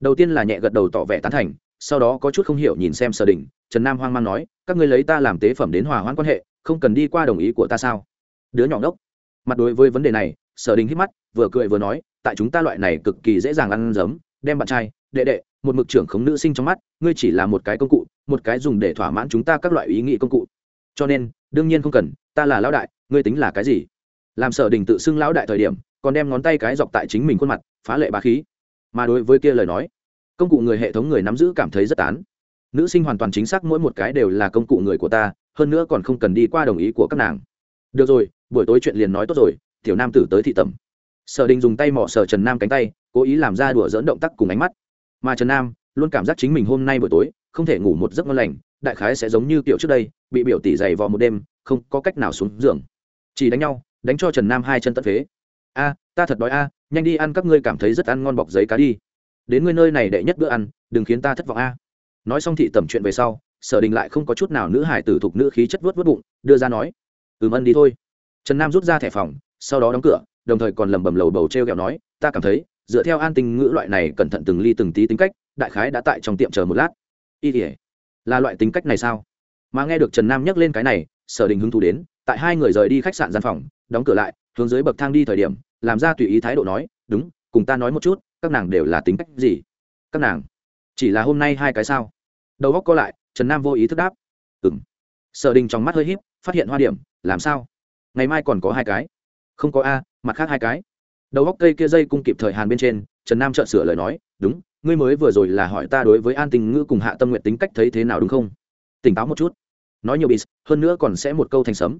đầu tiên là nhẹ gật đầu tỏ vẻ tán thành, sau đó có chút không hiểu nhìn xem sở đình, trần nam hoang mang nói, các ngươi lấy ta làm tế phẩm đến hòa hoãn quan hệ, không cần đi qua đồng ý của ta sao? Đứa nhỏ đốc mặt đối với vấn đề này, sở đình hít mắt, vừa cười vừa nói, tại chúng ta loại này cực kỳ dễ dàng ăn giấm đem bạn trai, đệ đệ, một mực trưởng khống nữ sinh trong mắt, ngươi chỉ là một cái công cụ, một cái dùng để thỏa mãn chúng ta các loại ý nghĩ công cụ. Cho nên, đương nhiên không cần ta là lão đại, ngươi tính là cái gì? Làm sở đình tự xưng lão đại thời điểm, còn đem ngón tay cái dọc tại chính mình khuôn mặt, phá lệ bá khí. Mà đối với kia lời nói, công cụ người hệ thống người nắm giữ cảm thấy rất tán. Nữ sinh hoàn toàn chính xác mỗi một cái đều là công cụ người của ta, hơn nữa còn không cần đi qua đồng ý của các nàng. Được rồi, buổi tối chuyện liền nói tốt rồi, tiểu nam tử tới thị tẩm. Sở đình dùng tay mỏ sở trần nam cánh tay, cố ý làm ra đùa dỡn động tác cùng ánh mắt. Mà trần nam luôn cảm giác chính mình hôm nay buổi tối, không thể ngủ một giấc ngon lành đại khái sẽ giống như kiểu trước đây, bị biểu tỷ dày vò một đêm, không có cách nào xuống giường. Chỉ đánh nhau, đánh cho trần nam hai chân tất phế. A, ta thật đói a, nhanh đi ăn các ngươi cảm thấy rất ăn ngon bọc giấy cá đi. Đến ngươi nơi này đệ nhất bữa ăn, đừng khiến ta thất vọng a. Nói xong thị tẩm chuyện về sau, sở đình lại không có chút nào nữ hải tử thục nữ khí chất vớt vớt bụng, đưa ra nói, ừm, ân đi thôi. Trần nam rút ra thẻ phòng, sau đó đóng cửa, đồng thời còn lầm bầm lầu bầu t r e o kẹo nói, ta cảm thấy, dựa theo an tinh ngữ loại này cẩn thận từng ly từng tí tính cách, đại khái đã tại trong tiệm chờ một lát. Y tỉa là loại tính cách này sao? Mà nghe được trần nam nhắc lên cái này, sở đình hứng thú đến, tại hai người rời đi khách sạn gian phòng, đóng cửa lại, hướng dưới bậc thang đi thời điểm, làm ra tùy ý thái độ nói, đúng, cùng ta nói một chút, các nàng đều là tính cách gì? Các nàng, chỉ là hôm nay hai cái sao? Đầu góc co lại, trần nam vô ý thức đáp ừng sở đình trong mắt hơi h í p phát hiện hoa điểm, làm sao? Ngày mai còn có hai cái? Không có a, mặt khác hai cái. Đầu góc cây kia dây cung kịp thời hàn bên trên, trần nam chợt sửa lời nói, đúng ngươi mới vừa rồi là hỏi ta đối với an tình ngữ cùng hạ tâm nguyện tính cách thấy thế nào đúng không? Tỉnh táo một chút. Nói nhiều bị hơn nữa còn sẽ một câu thành sấm.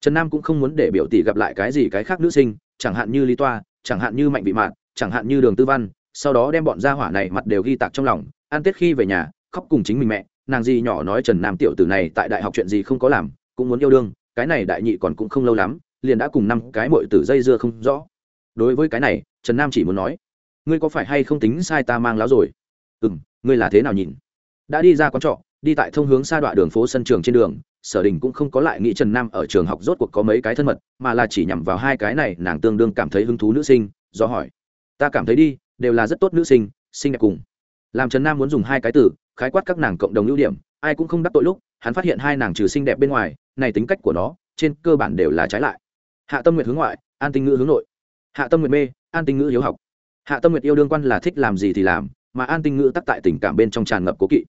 Trần nam cũng không muốn để biểu tỷ gặp lại cái gì cái khác nữ sinh, chẳng hạn như lý toa, chẳng hạn như mạnh vị mạn, chẳng hạn như đường tư văn, sau đó đem bọn gia hỏa này mặt đều ghi tạc trong lòng an tết khi về nhà, khóc cùng chính mình mẹ, nàng gì nhỏ nói trần nam tiểu tử này tại đại học chuyện gì không có làm, cũng muốn yêu đương, cái này đại nhị còn cũng không lâu lắm, liền đã cùng năm cái mội tử dây dưa không rõ. Đối với cái này, trần nam chỉ muốn nói ngươi có phải hay không tính sai ta mang láo rồi? Ừ m ngươi là thế nào nhìn? Đã đi ra quán trọ, đi tại thông hướng xa đoạn đường phố sân trường trên đường, sở đình cũng không có lại nghĩ trần nam ở trường học rốt cuộc có mấy cái thân mật, mà là chỉ nhằm vào hai cái này, nàng tương đương cảm thấy hứng thú nữ sinh, do hỏi. Ta cảm thấy đi, đều là rất tốt nữ sinh, xinh đẹp cùng. Làm trần nam muốn dùng hai cái từ, khái quát các nàng cộng đồng ưu điểm, ai cũng không đắc tội lúc, hắn phát hiện hai nàng trừ xinh đẹp bên ngoài, này tính cách của nó, trên cơ bản đều là trái lại. Hạ tâm nguyện hướng ngoại, an tinh ngữ hướng nội. Hạ tâm nguyện mê, an tinh ngữ hiếu học hạ tâm nguyệt yêu đương quan là thích làm gì thì làm, mà an tinh ngữ tắc tại tình cảm bên trong tràn ngập cố kỵ.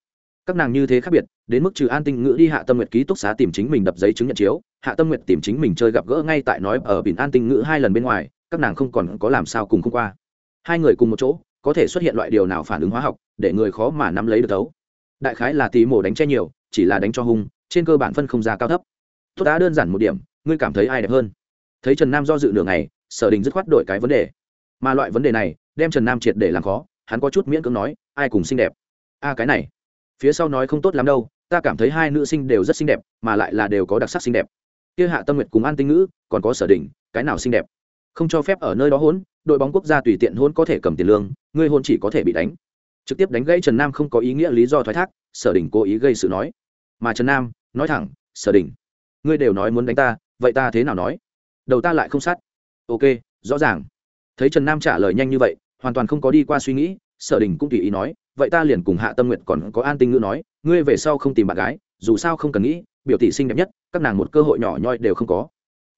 Các nàng như thế khác biệt, đến mức trừ an tinh ngữ đi hạ tâm nguyệt ký túc xá tìm chính mình đập giấy chứng nhận chiếu, hạ tâm nguyệt tìm chính mình chơi gặp gỡ ngay tại nói ở biển an tinh ngữ hai lần bên ngoài, các nàng không còn có làm sao cùng không qua. Hai người cùng một chỗ, có thể xuất hiện loại điều nào phản ứng hóa học, để người khó mà nắm lấy được tấu. đại khái là tí mổ đánh che nhiều, chỉ là đánh cho hung, trên cơ bản phân không ra cao thấp. Tốt đã đơn giản một điểm, ngươi cảm thấy ai đẹp hơn? Thấy trần nam do dự nửa ngày, sở đình dứt khoát đổi cái vấn đề. Mà loại vấn đề này đem trần nam triệt để làm khó, hắn có chút miễn cưỡng nói, ai cùng xinh đẹp? A, cái này. Phía sau nói không tốt lắm đâu, ta cảm thấy hai nữ sinh đều rất xinh đẹp, mà lại là đều có đặc sắc xinh đẹp. Kia hạ tâm nguyệt cùng an tinh ngữ, còn có sở đình, cái nào xinh đẹp? Không cho phép ở nơi đó hỗn, đội bóng quốc gia tùy tiện hôn có thể cầm tiền lương người hôn chỉ có thể bị đánh. Trực tiếp đánh gãy trần nam không có ý nghĩa lý do thoái thác, sở đình cố ý gây sự nói. Mà trần nam nói thẳng, sở đình, ngươi đều nói muốn đánh ta, vậy ta thế nào nói? Đầu ta lại không sát. Ok, rõ ràng. Thấy trần nam trả lời nhanh như vậy hoàn toàn không có đi qua suy nghĩ, sở đình cũng tùy ý nói, vậy ta liền cùng hạ tâm nguyện còn có an tinh ngữ nói, ngươi về sau không tìm bạn gái, dù sao không cần nghĩ, biểu tỷ xinh đẹp nhất, các nàng một cơ hội nhỏ nhoi đều không có.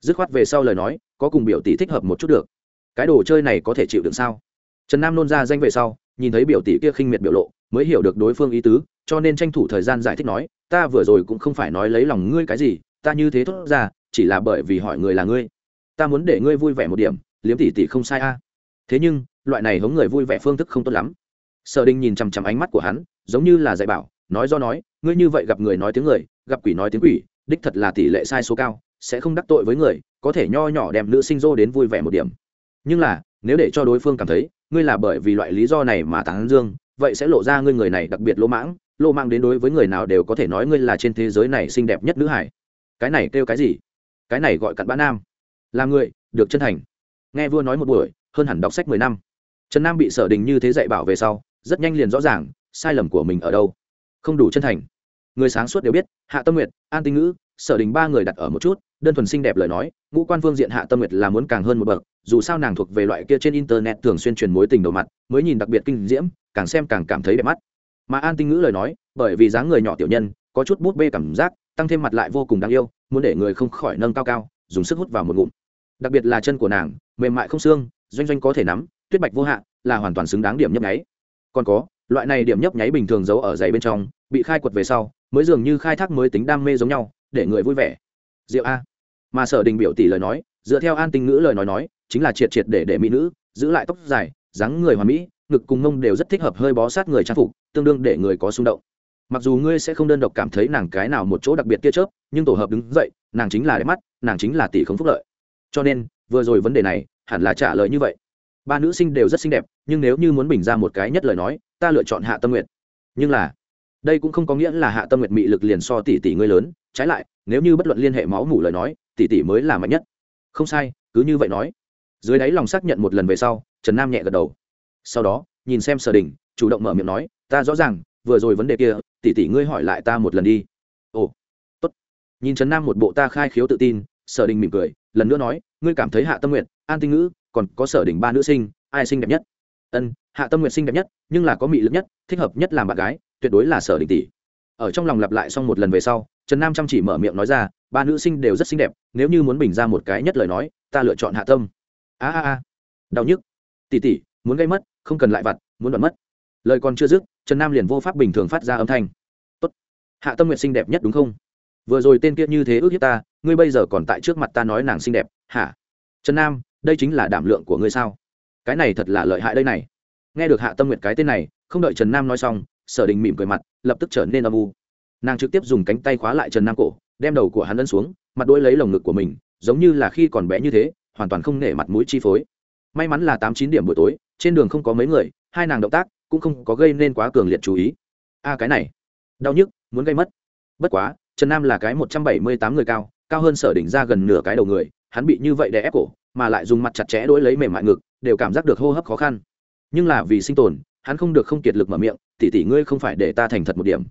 Dứt khoát về sau lời nói, có cùng biểu tỷ thích hợp một chút được. Cái đồ chơi này có thể chịu đựng sao? Trần nam nôn ra danh về sau, nhìn thấy biểu tỷ kia khinh miệt biểu lộ, mới hiểu được đối phương ý tứ, cho nên tranh thủ thời gian giải thích nói, ta vừa rồi cũng không phải nói lấy lòng ngươi cái gì, ta như thế thốt ra, chỉ là bởi vì hỏi người là ngươi. Ta muốn để ngươi vui vẻ một điểm, liếm tỷ tỷ không sai a. Thế nhưng loại này hống người vui vẻ phương thức không tốt lắm. Sở đình nhìn chằm chằm ánh mắt của hắn, giống như là dạy bảo, nói do nói, ngươi như vậy gặp người nói tiếng người, gặp quỷ nói tiếng quỷ, đích thật là tỷ lệ sai số cao, sẽ không đắc tội với người, có thể nho nhỏ đem nữ sinh dô đến vui vẻ một điểm. Nhưng là, nếu để cho đối phương cảm thấy, ngươi là bởi vì loại lý do này mà tán dương, vậy sẽ lộ ra ngươi người này đặc biệt lỗ mãng lỗ mãng đến đối với người nào đều có thể nói ngươi là trên thế giới này xinh đẹp nhất nữ hải. Cái này kêu cái gì? Cái này gọi cặn bã nam. Là người, được chân thành. Nghe vua nói một buổi, hơn hẳn đọc sách mười năm trần nam bị sở đình như thế dạy bảo về sau, rất nhanh liền rõ ràng, sai lầm của mình ở đâu. Không đủ chân thành. Người sáng suốt đều biết, hạ tâm nguyệt, an tinh ngữ, sở đình ba người đặt ở một chút, đơn thuần xinh đẹp lời nói, ngũ quan phương diện hạ tâm nguyệt là muốn càng hơn một bậc, dù sao nàng thuộc về loại kia trên internet thường xuyên truyền mối tình đầu mặt, mới nhìn đặc biệt kinh diễm, càng xem càng cảm thấy đẹp mắt. Mà an tinh ngữ lời nói, bởi vì dáng người nhỏ tiểu nhân, có chút bút bê cảm giác, tăng thêm mặt lại vô cùng đáng yêu, muốn để người không khỏi nâng cao cao, dùng sức hút vào một ngụm. Đặc biệt là chân của nàng, mềm mại không xương, doanh doanh có thể nắm tuyết bạch vô hạn là hoàn toàn xứng đáng điểm nhấp nháy. Còn có, loại này điểm nhấp nháy bình thường giấu ở giày bên trong, bị khai quật về sau, mới dường như khai thác mới tính đam mê giống nhau, để người vui vẻ. Diệu a. Mà sở đình biểu tỷ lời nói, dựa theo an tinh ngữ lời nói nói, chính là triệt triệt để để mỹ nữ, giữ lại tóc dài, dáng người hoàn mỹ, ngực cùng mông đều rất thích hợp hơi bó sát người trang phục, tương đương để người có xung động. Mặc dù ngươi sẽ không đơn độc cảm thấy nàng cái nào một chỗ đặc biệt tia chớp, nhưng tổ hợp đứng dậy, nàng chính là đẹp mắt, nàng chính là tỷ không phúc lợi. Cho nên, vừa rồi vấn đề này, hẳn là trả lời như vậy ba nữ sinh đều rất xinh đẹp, nhưng nếu như muốn bình ra một cái nhất lời nói, ta lựa chọn hạ tâm nguyện nhưng là, đây cũng không có nghĩa là hạ tâm nguyện mị lực liền so tỷ tỷ ngươi lớn. Trái lại, nếu như bất luận liên hệ máu mủ lời nói, tỷ tỷ mới là mạnh nhất. Không sai, cứ như vậy nói. Dưới đáy lòng xác nhận một lần về sau, trần nam nhẹ gật đầu. Sau đó, nhìn xem sở đình, chủ động mở miệng nói, ta rõ ràng, vừa rồi vấn đề kia, tỷ tỷ ngươi hỏi lại ta một lần đi. Ồ, tốt. Nhìn trần nam một bộ ta khai khiếu tự tin, sở đình mỉm cười, lần nữa nói, ngươi cảm thấy hạ tâm nguyện an tinh ngữ còn có sở đỉnh ba nữ sinh, ai xinh đẹp nhất? Ân, hạ tâm nguyện xinh đẹp nhất, nhưng là có mị lực nhất, thích hợp nhất làm bạn gái, tuyệt đối là sở đỉnh tỷ. Ở trong lòng lặp lại xong một lần về sau, trần nam chăm chỉ mở miệng nói ra, ba nữ sinh đều rất xinh đẹp, nếu như muốn bình ra một cái nhất lời nói, ta lựa chọn hạ tâm. A a a. Đau nhức. Tỉ tỉ muốn gây mất, không cần lại vặt, muốn đoạn mất. Lời còn chưa dứt, trần nam liền vô pháp bình thường phát ra âm thanh. Tốt. hạ tâm nguyện xinh đẹp nhất đúng không? Vừa rồi tên kia như thế ước hiếp ta, ngươi bây giờ còn tại trước mặt ta nói nàng xinh đẹp, hả? Trần nam đây chính là đảm lượng của ngươi sao? Cái này thật là lợi hại đây này. Nghe được hạ tâm nguyện cái tên này, không đợi trần nam nói xong, sở đình mỉm cười mặt, lập tức trở nên âm u. Nàng trực tiếp dùng cánh tay khóa lại trần nam cổ, đem đầu của hắn ân xuống, mặt đuôi lấy lồng ngực của mình, giống như là khi còn bé như thế, hoàn toàn không nể mặt mũi chi phối. May mắn là tám chín điểm buổi tối, trên đường không có mấy người, hai nàng động tác cũng không có gây nên quá cường liệt chú ý. A, cái này, đau nhức, muốn gây mất. Bất quá, trần nam là cái một trăm bảy mươi tám người cao cao hơn sở đỉnh ra gần nửa cái đầu người, hắn bị như vậy đè ép cổ mà lại dùng mặt chặt chẽ đối lấy mềm mại ngực, đều cảm giác được hô hấp khó khăn. Nhưng là vì sinh tồn, hắn không được không kiệt lực mở miệng tỉ tỉ ngươi không phải để ta thành thật một điểm.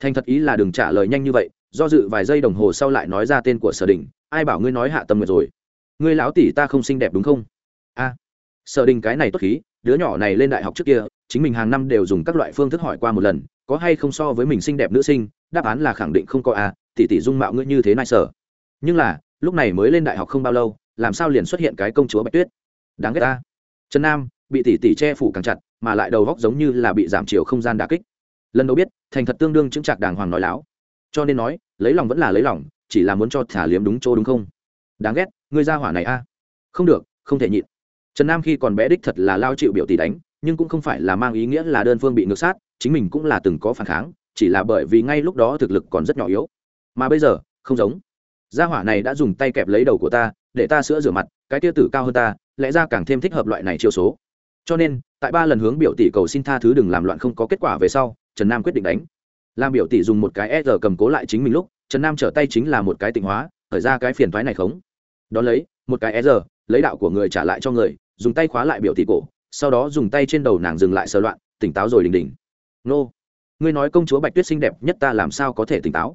Thành thật ý là đừng trả lời nhanh như vậy, do dự vài giây đồng hồ sau lại nói ra tên của sở đình, ai bảo ngươi nói hạ tâm nguyệt rồi? Ngươi lão tỷ ta không xinh đẹp đúng không? A, sở đình cái này tốt khí, đứa nhỏ này lên đại học trước kia, chính mình hàng năm đều dùng các loại phương thức hỏi qua một lần, có hay không so với mình xinh đẹp nữ sinh, đáp án là khẳng định không có a, tỷ tỷ dung mạo ngươi như thế này sở nhưng là lúc này mới lên đại học không bao lâu, làm sao liền xuất hiện cái công chúa bạch tuyết? Đáng ghét ta. Trần nam, bị tỷ tỷ che phủ càng chặt, mà lại đầu góc giống như là bị giảm chiều không gian đà kích. Lần đầu biết, thành thật tương đương chứng trạc đàng hoàng nói láo. Cho nên nói, lấy lòng vẫn là lấy lòng, chỉ là muốn cho thả liếm đúng chỗ đúng không? Đáng ghét, ngươi ra hỏa này a. Không được, không thể nhịn. Trần nam khi còn bé đích thật là lao chịu biểu tỷ đánh, nhưng cũng không phải là mang ý nghĩa là đơn phương bị ngược sát, chính mình cũng là từng có phản kháng, chỉ là bởi vì ngay lúc đó thực lực còn rất nhỏ yếu. Mà bây giờ, không giống gia hỏa này đã dùng tay kẹp lấy đầu của ta, để ta sữa rửa mặt, cái tia tử cao hơn ta, lẽ ra càng thêm thích hợp loại này chiêu số. Cho nên, tại ba lần hướng biểu tỷ cầu xin tha thứ đừng làm loạn không có kết quả về sau, trần nam quyết định đánh. Làm biểu tỷ dùng một cái s cầm cố lại chính mình lúc, trần nam trở tay chính là một cái tịnh hóa, khởi ra cái phiền thoái này khống. Đón lấy, một cái s lấy đạo của người trả lại cho người, dùng tay khóa lại biểu tỷ cổ, sau đó dùng tay trên đầu nàng dừng lại sờ loạn, tỉnh táo rồi đình đình. Nô, ngươi nói công chúa bạch tuyết xinh đẹp nhất ta làm sao có thể tỉnh táo?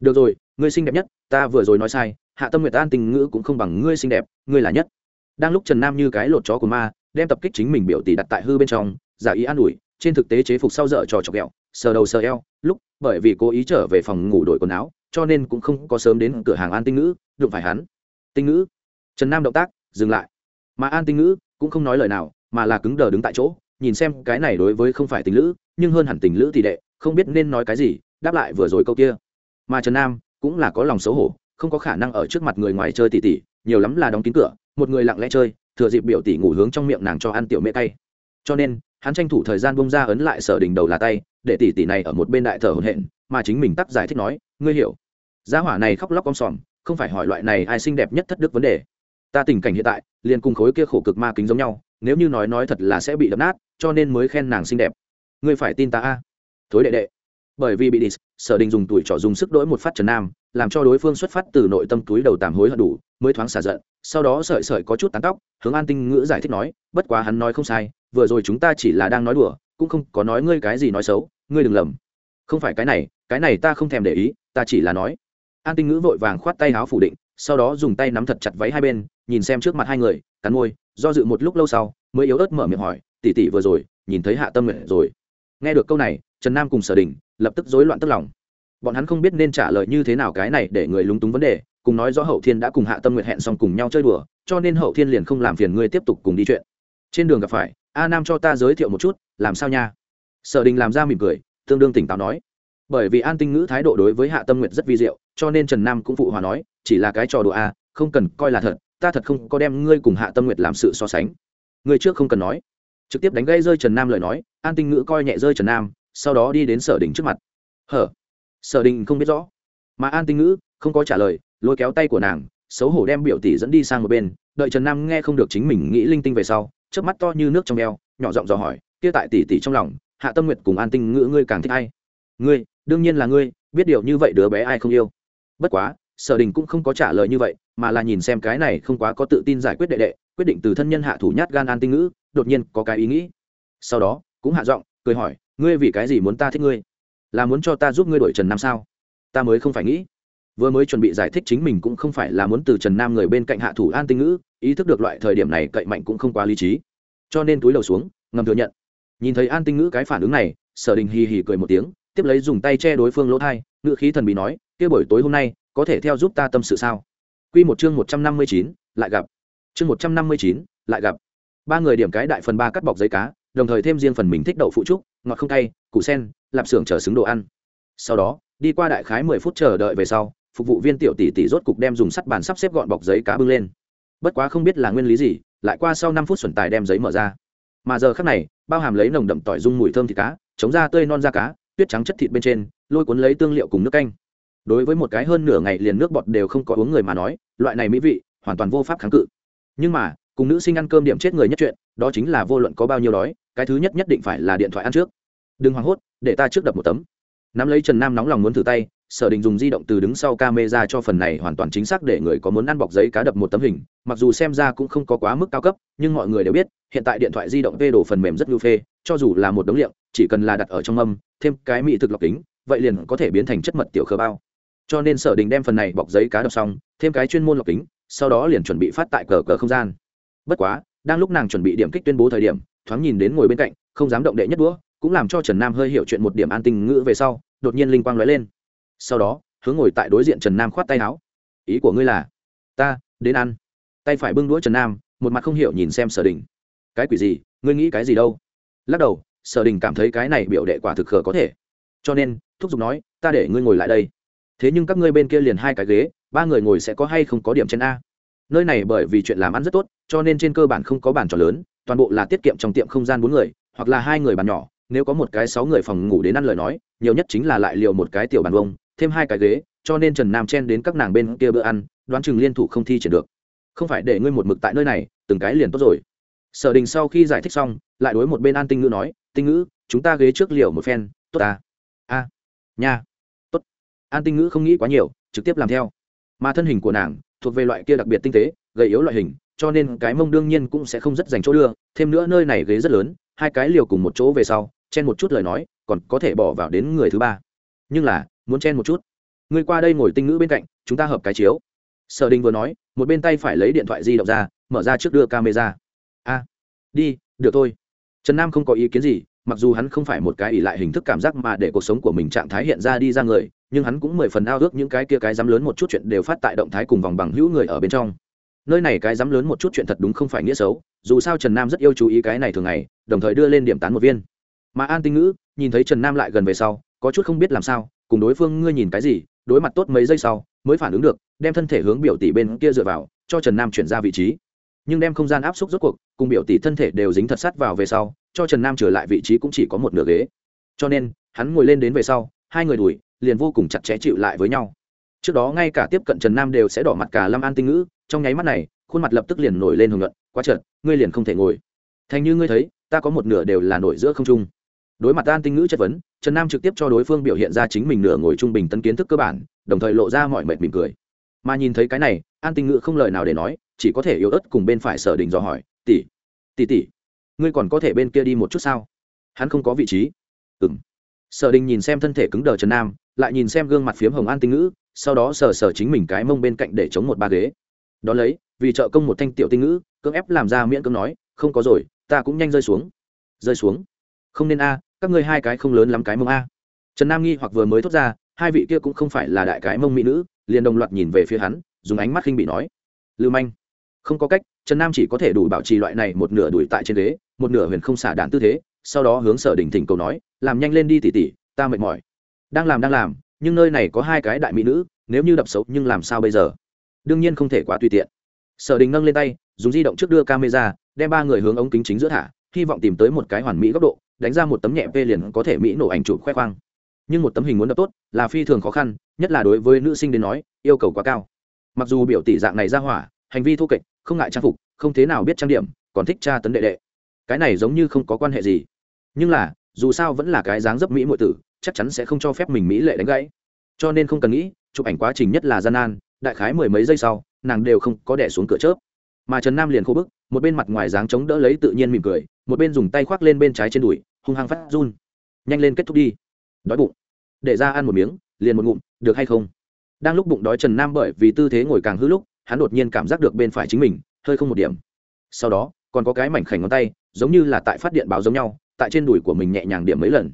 Được rồi, ngươi xinh đẹp nhất ta vừa rồi nói sai, hạ tâm nguyệt an tình ngữ cũng không bằng ngươi xinh đẹp, ngươi là nhất. Đang lúc trần nam như cái lột chó của ma, đem tập kích chính mình biểu tỷ đặt tại hư bên trong, giả ý an ủi, trên thực tế chế phục sau dở trò chọc ghẹo, sờ đầu sờ eo, lúc, bởi vì cố ý trở về phòng ngủ đổi quần áo, cho nên cũng không có sớm đến cửa hàng an tinh ngữ, đụng phải hắn. Tinh ngữ. Trần nam động tác, dừng lại. Mà an tinh ngữ cũng không nói lời nào, mà là cứng đờ đứng tại chỗ, nhìn xem cái này đối với không phải tình lữ, nhưng hơn hẳn tình lữ tỷ đệ, không biết nên nói cái gì, đáp lại vừa rồi câu kia. Mà trần nam cũng là có lòng xấu hổ, không có khả năng ở trước mặt người ngoài chơi tỷ tỷ nhiều lắm là đóng kín cửa, một người lặng lẽ chơi, thừa dịp biểu tỷ ngủ hướng trong miệng nàng cho ăn tiểu mễ tay cho nên, hắn tranh thủ thời gian bông ra ấn lại sở đỉnh đầu là tay, để tỷ tỷ này ở một bên đại thở hồn hện, mà chính mình tắt giải thích nói, ngươi hiểu, gia hỏa này khóc lóc om sòm, không phải hỏi loại này ai xinh đẹp nhất thất đức vấn đề. Ta tình cảnh hiện tại, liền cùng khối kia khổ cực ma kính giống nhau, nếu như nói nói thật là sẽ bị đập nát, cho nên mới khen nàng xinh đẹp. Ngươi phải tin ta a. Thối đệ đệ bởi vì bị đi sở đình dùng tuổi trỏ dùng sức đỗi một phát trần nam, làm cho đối phương xuất phát từ nội tâm túi đầu tàm hối hận đủ, mới thoáng xả giận, sau đó sợi sợi có chút tán tóc, hướng an tinh ngữ giải thích nói, bất quá hắn nói không sai, vừa rồi chúng ta chỉ là đang nói đùa, cũng không có nói ngươi cái gì nói xấu, ngươi đừng lầm. Không phải cái này cái này ta không thèm để ý, ta chỉ là nói. An tinh ngữ vội vàng khoát tay áo phủ định, sau đó dùng tay nắm thật chặt váy hai bên, nhìn xem trước mặt hai người, cắn môi, do dự một lúc lâu sau, mới yếu ớt mở miệng hỏi tỉ tỉ vừa rồi, nhìn thấy hạ tâm nguyện rồi. Nghe được câu này, trần nam cùng sở đình lập tức rối loạn tức lòng. Bọn hắn không biết nên trả lời như thế nào cái này để người lúng túng vấn đề, cùng nói rõ hậu thiên đã cùng hạ tâm nguyện hẹn xong cùng nhau chơi đùa, cho nên hậu thiên liền không làm phiền ngươi tiếp tục cùng đi chuyện. Trên đường gặp phải, a nam cho ta giới thiệu một chút, làm sao nha? Sở đình làm ra mỉm cười, tương đương tỉnh táo nói. Bởi vì an tinh ngữ thái độ đối với hạ tâm nguyệt rất vi diệu, cho nên trần nam cũng phụ hòa nói, chỉ là cái trò đùa a không cần coi là thật, ta thật không có đem ngươi cùng hạ tâm nguyệt làm sự so sánh. Ngươi trước không cần nói. Trực tiếp đánh gây rơi trần nam lời nói, an tinh ngữ coi nhẹ rơi trần nam sau đó đi đến sở đình trước mặt. Hở? Sở đình không biết rõ. Mà an tinh ngữ không có trả lời, lôi kéo tay của nàng, xấu hổ đem biểu tỷ dẫn đi sang một bên. Đợi trần nam nghe không được chính mình nghĩ linh tinh về sau trước mắt to như nước trong eo, nhỏ giọng dò hỏi, kia tại tỷ tỷ trong lòng, hạ tâm nguyệt cùng an tinh ngữ ngươi càng thích ai? Ngươi, đương nhiên là ngươi, biết điều như vậy đứa bé ai không yêu. Bất quá, sở đình cũng không có trả lời như vậy, mà là nhìn xem cái này không quá có tự tin giải quyết đệ đệ, quyết định từ thân nhân hạ thủ nhát gan an tinh ngữ, đột nhiên có cái ý nghĩ. Sau đó, cũng hạ giọng, cười hỏi ngươi vì cái gì muốn ta thích ngươi? Là muốn cho ta giúp ngươi đổi trần nam sao? Ta mới không phải nghĩ. Vừa mới chuẩn bị giải thích chính mình cũng không phải là muốn từ trần nam người bên cạnh hạ thủ an tinh ngữ, ý thức được loại thời điểm này cậy mạnh cũng không quá lý trí. Cho nên túi đầu xuống, ngầm thừa nhận. Nhìn thấy an tinh ngữ cái phản ứng này, sở đình hì hì cười một tiếng, tiếp lấy dùng tay che đối phương lỗ thai, ngữ khí thần bị nói, kia buổi tối hôm nay, có thể theo giúp ta tâm sự sao? Q một chương một trăm năm mươi chín, lại gặp. Chương một trăm năm mươi chín, lại gặp. Ba người điểm cái đại phần ba cắt bọc giấy cá đồng thời thêm riêng phần mình thích đậu phụ trúc, ngọt không cay, củ sen, lạp xưởng chờ xứng đồ ăn. Sau đó, đi qua đại khái mười phút chờ đợi về sau, phục vụ viên tiểu tỷ tỷ rốt cục đem dùng sắt bàn sắp xếp gọn bọc giấy cá bưng lên. Bất quá không biết là nguyên lý gì, lại qua sau năm phút xuẩn tài đem giấy mở ra. Mà giờ khác này, bao hàm lấy nồng đậm tỏi dung mùi thơm thịt cá, chống da tươi non da cá, tuyết trắng chất thịt bên trên, lôi cuốn lấy tương liệu cùng nước canh. Đối với một cái hơn nửa ngày liền nước bọt đều không có uống người mà nói, loại này mỹ vị, hoàn toàn vô pháp kháng cự. Nhưng mà cùng nữ sinh ăn cơm điểm chết người nhất chuyện, đó chính là vô luận có bao nhiêu đói, cái thứ nhất nhất định phải là điện thoại ăn trước. Đừng hoảng hốt, để ta trước đập một tấm. Nắm lấy trần nam nóng lòng muốn thử tay, sở đình dùng di động từ đứng sau camera cho phần này hoàn toàn chính xác để người có muốn ăn bọc giấy cá đập một tấm hình, mặc dù xem ra cũng không có quá mức cao cấp, nhưng mọi người đều biết, hiện tại điện thoại di động vê đổ phần mềm rất lưu phê, cho dù là một đống liệu, chỉ cần là đặt ở trong âm, thêm cái mỹ thực lọc kính, vậy liền có thể biến thành chất mật tiểu khờ bao. Cho nên sở đình đem phần này bọc giấy cá đập xong, thêm cái chuyên môn lọc kính, sau đó liền chuẩn bị phát tại cờ cờ không gian bất quá, đang lúc nàng chuẩn bị điểm kích tuyên bố thời điểm, thoáng nhìn đến ngồi bên cạnh, không dám động đệ nhất đũa, cũng làm cho trần nam hơi hiểu chuyện một điểm an tình ngữ về sau, đột nhiên linh quang lóe lên. Sau đó, hướng ngồi tại đối diện trần nam khoát tay áo. Ý của ngươi là, ta, đến ăn. Tay phải bưng đũa trần nam, một mặt không hiểu nhìn xem sở đình. Cái quỷ gì? Ngươi nghĩ cái gì đâu? Lắc đầu, sở đình cảm thấy cái này biểu đệ quả thực khờ có thể. Cho nên, thúc giục nói, ta để ngươi ngồi lại đây. Thế nhưng các ngươi bên kia liền hai cái ghế, ba người ngồi sẽ có hay không có điểm trên a? Nơi này bởi vì chuyện làm ăn rất tốt, cho nên trên cơ bản không có bàn trò lớn, toàn bộ là tiết kiệm trong tiệm không gian bốn người, hoặc là hai người bàn nhỏ, nếu có một cái sáu người phòng ngủ đến ăn lời nói, nhiều nhất chính là lại liều một cái tiểu bàn vông, thêm hai cái ghế, cho nên trần nam chen đến các nàng bên kia bữa ăn, đoán chừng liên thủ không thi triển được. Không phải để ngươi một mực tại nơi này, từng cái liền tốt rồi. Sở đình sau khi giải thích xong, lại đối một bên an tinh ngữ nói, tinh ngữ, chúng ta ghế trước liều một phen, tốt à? A, nha, tốt. An tinh ngữ không nghĩ quá nhiều, trực tiếp làm theo. Mà thân hình của nàng thuộc về loại kia đặc biệt tinh tế, gầy yếu loại hình, cho nên cái mông đương nhiên cũng sẽ không rất dành chỗ đưa. Thêm nữa nơi này ghế rất lớn, hai cái liều cùng một chỗ về sau, chen một chút lời nói, còn có thể bỏ vào đến người thứ ba. Nhưng là, muốn chen một chút. Người qua đây ngồi tinh ngữ bên cạnh, chúng ta hợp cái chiếu. Sở đình vừa nói, một bên tay phải lấy điện thoại di động ra, mở ra trước đưa camera. A, đi, được thôi. Trần nam không có ý kiến gì, mặc dù hắn không phải một cái ỷ lại hình thức cảm giác mà để cuộc sống của mình trạng thái hiện ra đi ra người nhưng hắn cũng mười phần ao ước những cái kia cái dám lớn một chút chuyện đều phát tại động thái cùng vòng bằng hữu người ở bên trong. Nơi này cái dám lớn một chút chuyện thật đúng không phải nghĩa xấu, dù sao trần nam rất yêu chú ý cái này thường ngày, đồng thời đưa lên điểm tán một viên. Mà an tinh ngữ, nhìn thấy trần nam lại gần về sau, có chút không biết làm sao, cùng đối phương ngươi nhìn cái gì, đối mặt tốt mấy giây sau, mới phản ứng được, đem thân thể hướng biểu tỷ bên kia dựa vào, cho trần nam chuyển ra vị trí. Nhưng đem không gian áp suất rốt cuộc, cùng biểu tỷ thân thể đều dính thật sát vào về sau, cho trần nam trở lại vị trí cũng chỉ có một nửa ghế. Cho nên, hắn ngồi lên đến về sau, hai người đuổi liền vô cùng chặt chẽ chịu lại với nhau. Trước đó ngay cả tiếp cận trần nam đều sẽ đỏ mặt cả lâm an tinh ngữ, trong nháy mắt này, khuôn mặt lập tức liền nổi lên hưởng luận quá trợt ngươi liền không thể ngồi. Thành như ngươi thấy, ta có một nửa đều là nổi giữa không trung. Đối mặt an tinh ngữ chất vấn, trần nam trực tiếp cho đối phương biểu hiện ra chính mình nửa ngồi trung bình tân kiến thức cơ bản, đồng thời lộ ra mọi mệt mỉm cười. Mà nhìn thấy cái này, an tinh ngữ không lời nào để nói, chỉ có thể yếu ớt cùng bên phải sở đình dò hỏi, tỷ tỷ tỷ, ngươi còn có thể bên kia đi một chút sao? Hắn không có vị trí. Ừ m sở đình nhìn xem thân thể cứng đờ trần nam lại nhìn xem gương mặt phiếm hồng an tinh ngữ, sau đó sờ sờ chính mình cái mông bên cạnh để chống một ba ghế. Đ ó lấy, vì trợ công một thanh tiểu tinh ngữ, cưỡng ép làm ra miễn cưỡng nói, không có rồi, ta cũng nhanh rơi xuống. Rơi xuống? Không nên a, các ngươi hai cái không lớn lắm cái mông a. Trần nam nghi hoặc vừa mới thốt ra, hai vị kia cũng không phải là đại cái mông mỹ nữ, liền đồng loạt nhìn về phía hắn, dùng ánh mắt khinh bị nói, lưu manh. Không có cách, trần nam chỉ có thể đủ bảo trì loại này một nửa đuổi tại trên ghế, một nửa huyền không xả đạn tư thế, sau đó hướng sở đình thỉnh cầu nói, làm nhanh lên đi tỉ tỉ, ta mệt mỏi đang làm đang làm, nhưng nơi này có hai cái đại mỹ nữ, nếu như đập xấu, nhưng làm sao bây giờ? Đương nhiên không thể quá tùy tiện. Sở đình nâng lên tay, dùng di động trước đưa camera, đem ba người hướng ống kính chính giữa thả, hy vọng tìm tới một cái hoàn mỹ góc độ, đánh ra một tấm nhẹ vê liền có thể mỹ nổ ảnh chụp khoe khoang. Nhưng một tấm hình muốn đập tốt, là phi thường khó khăn, nhất là đối với nữ sinh đến nói, yêu cầu quá cao. Mặc dù biểu tỷ dạng này ra hỏa, hành vi thô kệch, không ngại trang phục, không thế nào biết trang điểm, còn thích tra tấn đệ đệ. Cái này giống như không có quan hệ gì. Nhưng là, dù sao vẫn là cái dáng dấp mỹ muội tử chắc chắn sẽ không cho phép mình mỹ lệ đánh gãy. Cho nên không cần nghĩ, chụp ảnh quá trình nhất là gian nan, đại khái mười mấy giây sau, nàng đều không có đẻ xuống cửa chớp. Mà trần nam liền khô bức, một bên mặt ngoài dáng chống đỡ lấy tự nhiên mỉm cười, một bên dùng tay khoác lên bên trái trên đùi, hung hăng phát run. Nhanh lên kết thúc đi. Đói bụng. Để ra ăn một miếng, liền một ngụm, được hay không? Đang lúc bụng đói trần nam bởi vì tư thế ngồi càng hư lúc, hắn đột nhiên cảm giác được bên phải chính mình, hơi không một điểm. Sau đó, còn có cái mảnh khảnh ngón tay, giống như là tại phát điện báo giống nhau, tại trên đùi của mình nhẹ nhàng điểm mấy lần.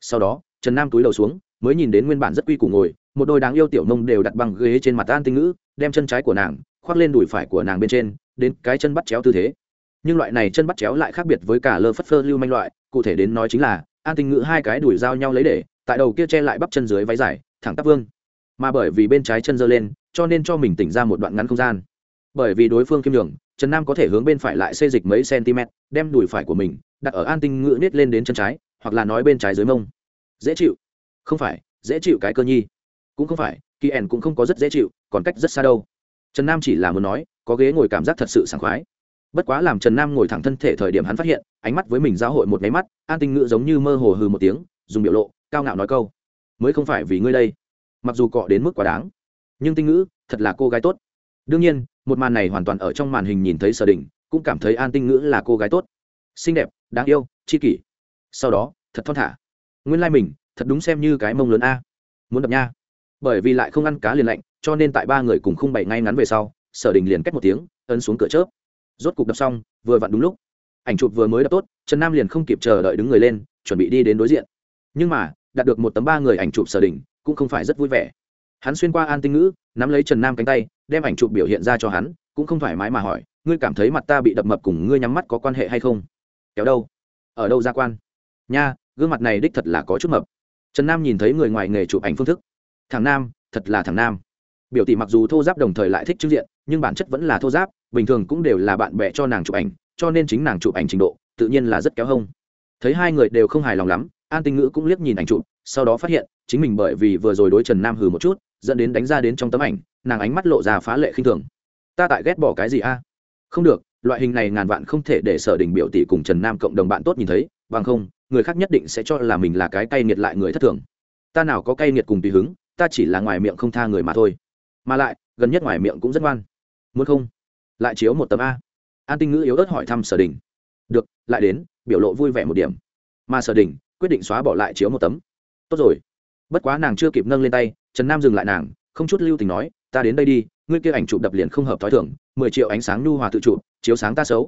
Sau đó trần nam túi đầu xuống, mới nhìn đến nguyên bản rất quy củ ngồi, một đôi đáng yêu tiểu nông đều đặt bằng ghế trên mặt an tinh ngữ, đem chân trái của nàng khoác lên đùi phải của nàng bên trên, đến cái chân bắt chéo tư thế. Nhưng loại này chân bắt chéo lại khác biệt với cả lơ phất phơ lưu manh loại, cụ thể đến nói chính là, an tinh ngữ hai cái đùi giao nhau lấy để, tại đầu kia che lại bắp chân dưới váy dài, thẳng tắp vương. Mà bởi vì bên trái chân giơ lên, cho nên cho mình tỉnh ra một đoạn ngắn không gian. Bởi vì đối phương kim đường trần nam có thể hướng bên phải lại xê dịch mấy cm đem đùi phải của mình đặt ở an tinh ngữ nết lên đến chân trái, hoặc là nói bên trái dưới mông dễ chịu. Không phải, dễ chịu cái cơ nhi. Cũng không phải, kỳ ẻn cũng không có rất dễ chịu, còn cách rất xa đâu. Trần nam chỉ là muốn nói, có ghế ngồi cảm giác thật sự sảng khoái. Bất quá làm trần nam ngồi thẳng thân thể thời điểm hắn phát hiện, ánh mắt với mình giao hội một máy mắt, an tinh ngữ giống như mơ hồ hừ một tiếng, dùng biểu lộ, cao ngạo nói câu. Mới không phải vì ngươi đây. Mặc dù cọ đến mức quá đáng, nhưng tinh ngữ, thật là cô gái tốt. Đương nhiên, một màn này hoàn toàn ở trong màn hình nhìn thấy sở đình, cũng cảm thấy an tinh ngữ là cô gái tốt. Xinh đẹp, đáng yêu chi kỷ. Sau đó, thật thon thả nguyên lai mình, thật đúng xem như cái mông lớn a. Muốn đập nha. Bởi vì lại không ăn cá liền lạnh cho nên tại ba người cùng khung bày ngay ngắn về sau sở đình liền cách một tiếng ấn xuống cửa chớp. Rốt cục đập xong vừa vặn đúng lúc. Ảnh chụp vừa mới đập tốt trần nam liền không kịp chờ đợi đứng người lên chuẩn bị đi đến đối diện. Nhưng mà đạt được một tấm ba người ảnh chụp sở đình cũng không phải rất vui vẻ. Hắn xuyên qua an tinh ngữ nắm lấy trần nam cánh tay đem ảnh chụp biểu hiện ra cho hắn cũng không thoải mái mà hỏi ngươi cảm thấy mặt ta bị đập mập cùng ngươi nhắm mắt có quan hệ hay không? Kéo đâu? Ở đâu ra quan? Nha gương mặt này đích thật là có chút mập. Trần nam nhìn thấy người ngoài nghề chụp ảnh phương thức. Thằng nam, thật là thằng nam. Biểu tỷ mặc dù thô giáp đồng thời lại thích trưng diện, nhưng bản chất vẫn là thô giáp, bình thường cũng đều là bạn bè cho nàng chụp ảnh, cho nên chính nàng chụp ảnh trình độ tự nhiên là rất kéo hông. Thấy hai người đều không hài lòng lắm, an tinh ngữ cũng liếc nhìn ảnh chụp, sau đó phát hiện, chính mình bởi vì vừa rồi đối trần nam hừ một chút, dẫn đến đánh ra đến trong tấm ảnh, nàng ánh mắt lộ ra phá lệ khinh thường. Ta tại ghét bỏ cái gì a? Không được, loại hình này ngàn vạn không thể để sở đình biểu tỷ cùng trần nam cộng đồng bạn tốt nhìn thấy bằng không người khác nhất định sẽ cho là mình là cái cay nghiệt lại người thất thường. Ta nào có cay nghiệt cùng tùy hứng, ta chỉ là ngoài miệng không tha người mà thôi. Mà lại, gần nhất ngoài miệng cũng rất ngoan. Muốn không? Lại chiếu một tấm a. An tinh ngữ yếu ớt hỏi thăm sở đình. Được, lại đến, biểu lộ vui vẻ một điểm. Mà sở đình, quyết định xóa bỏ lại chiếu một tấm. Tốt rồi. Bất quá nàng chưa kịp nâng lên tay, trần nam dừng lại nàng, không chút lưu tình nói, ta đến đây đi, ngươi kia ảnh chụp đập liền không hợp t h ó i thưởng mười triệu ánh sáng nhu hòa tự chụp, chiếu sáng ta xấu.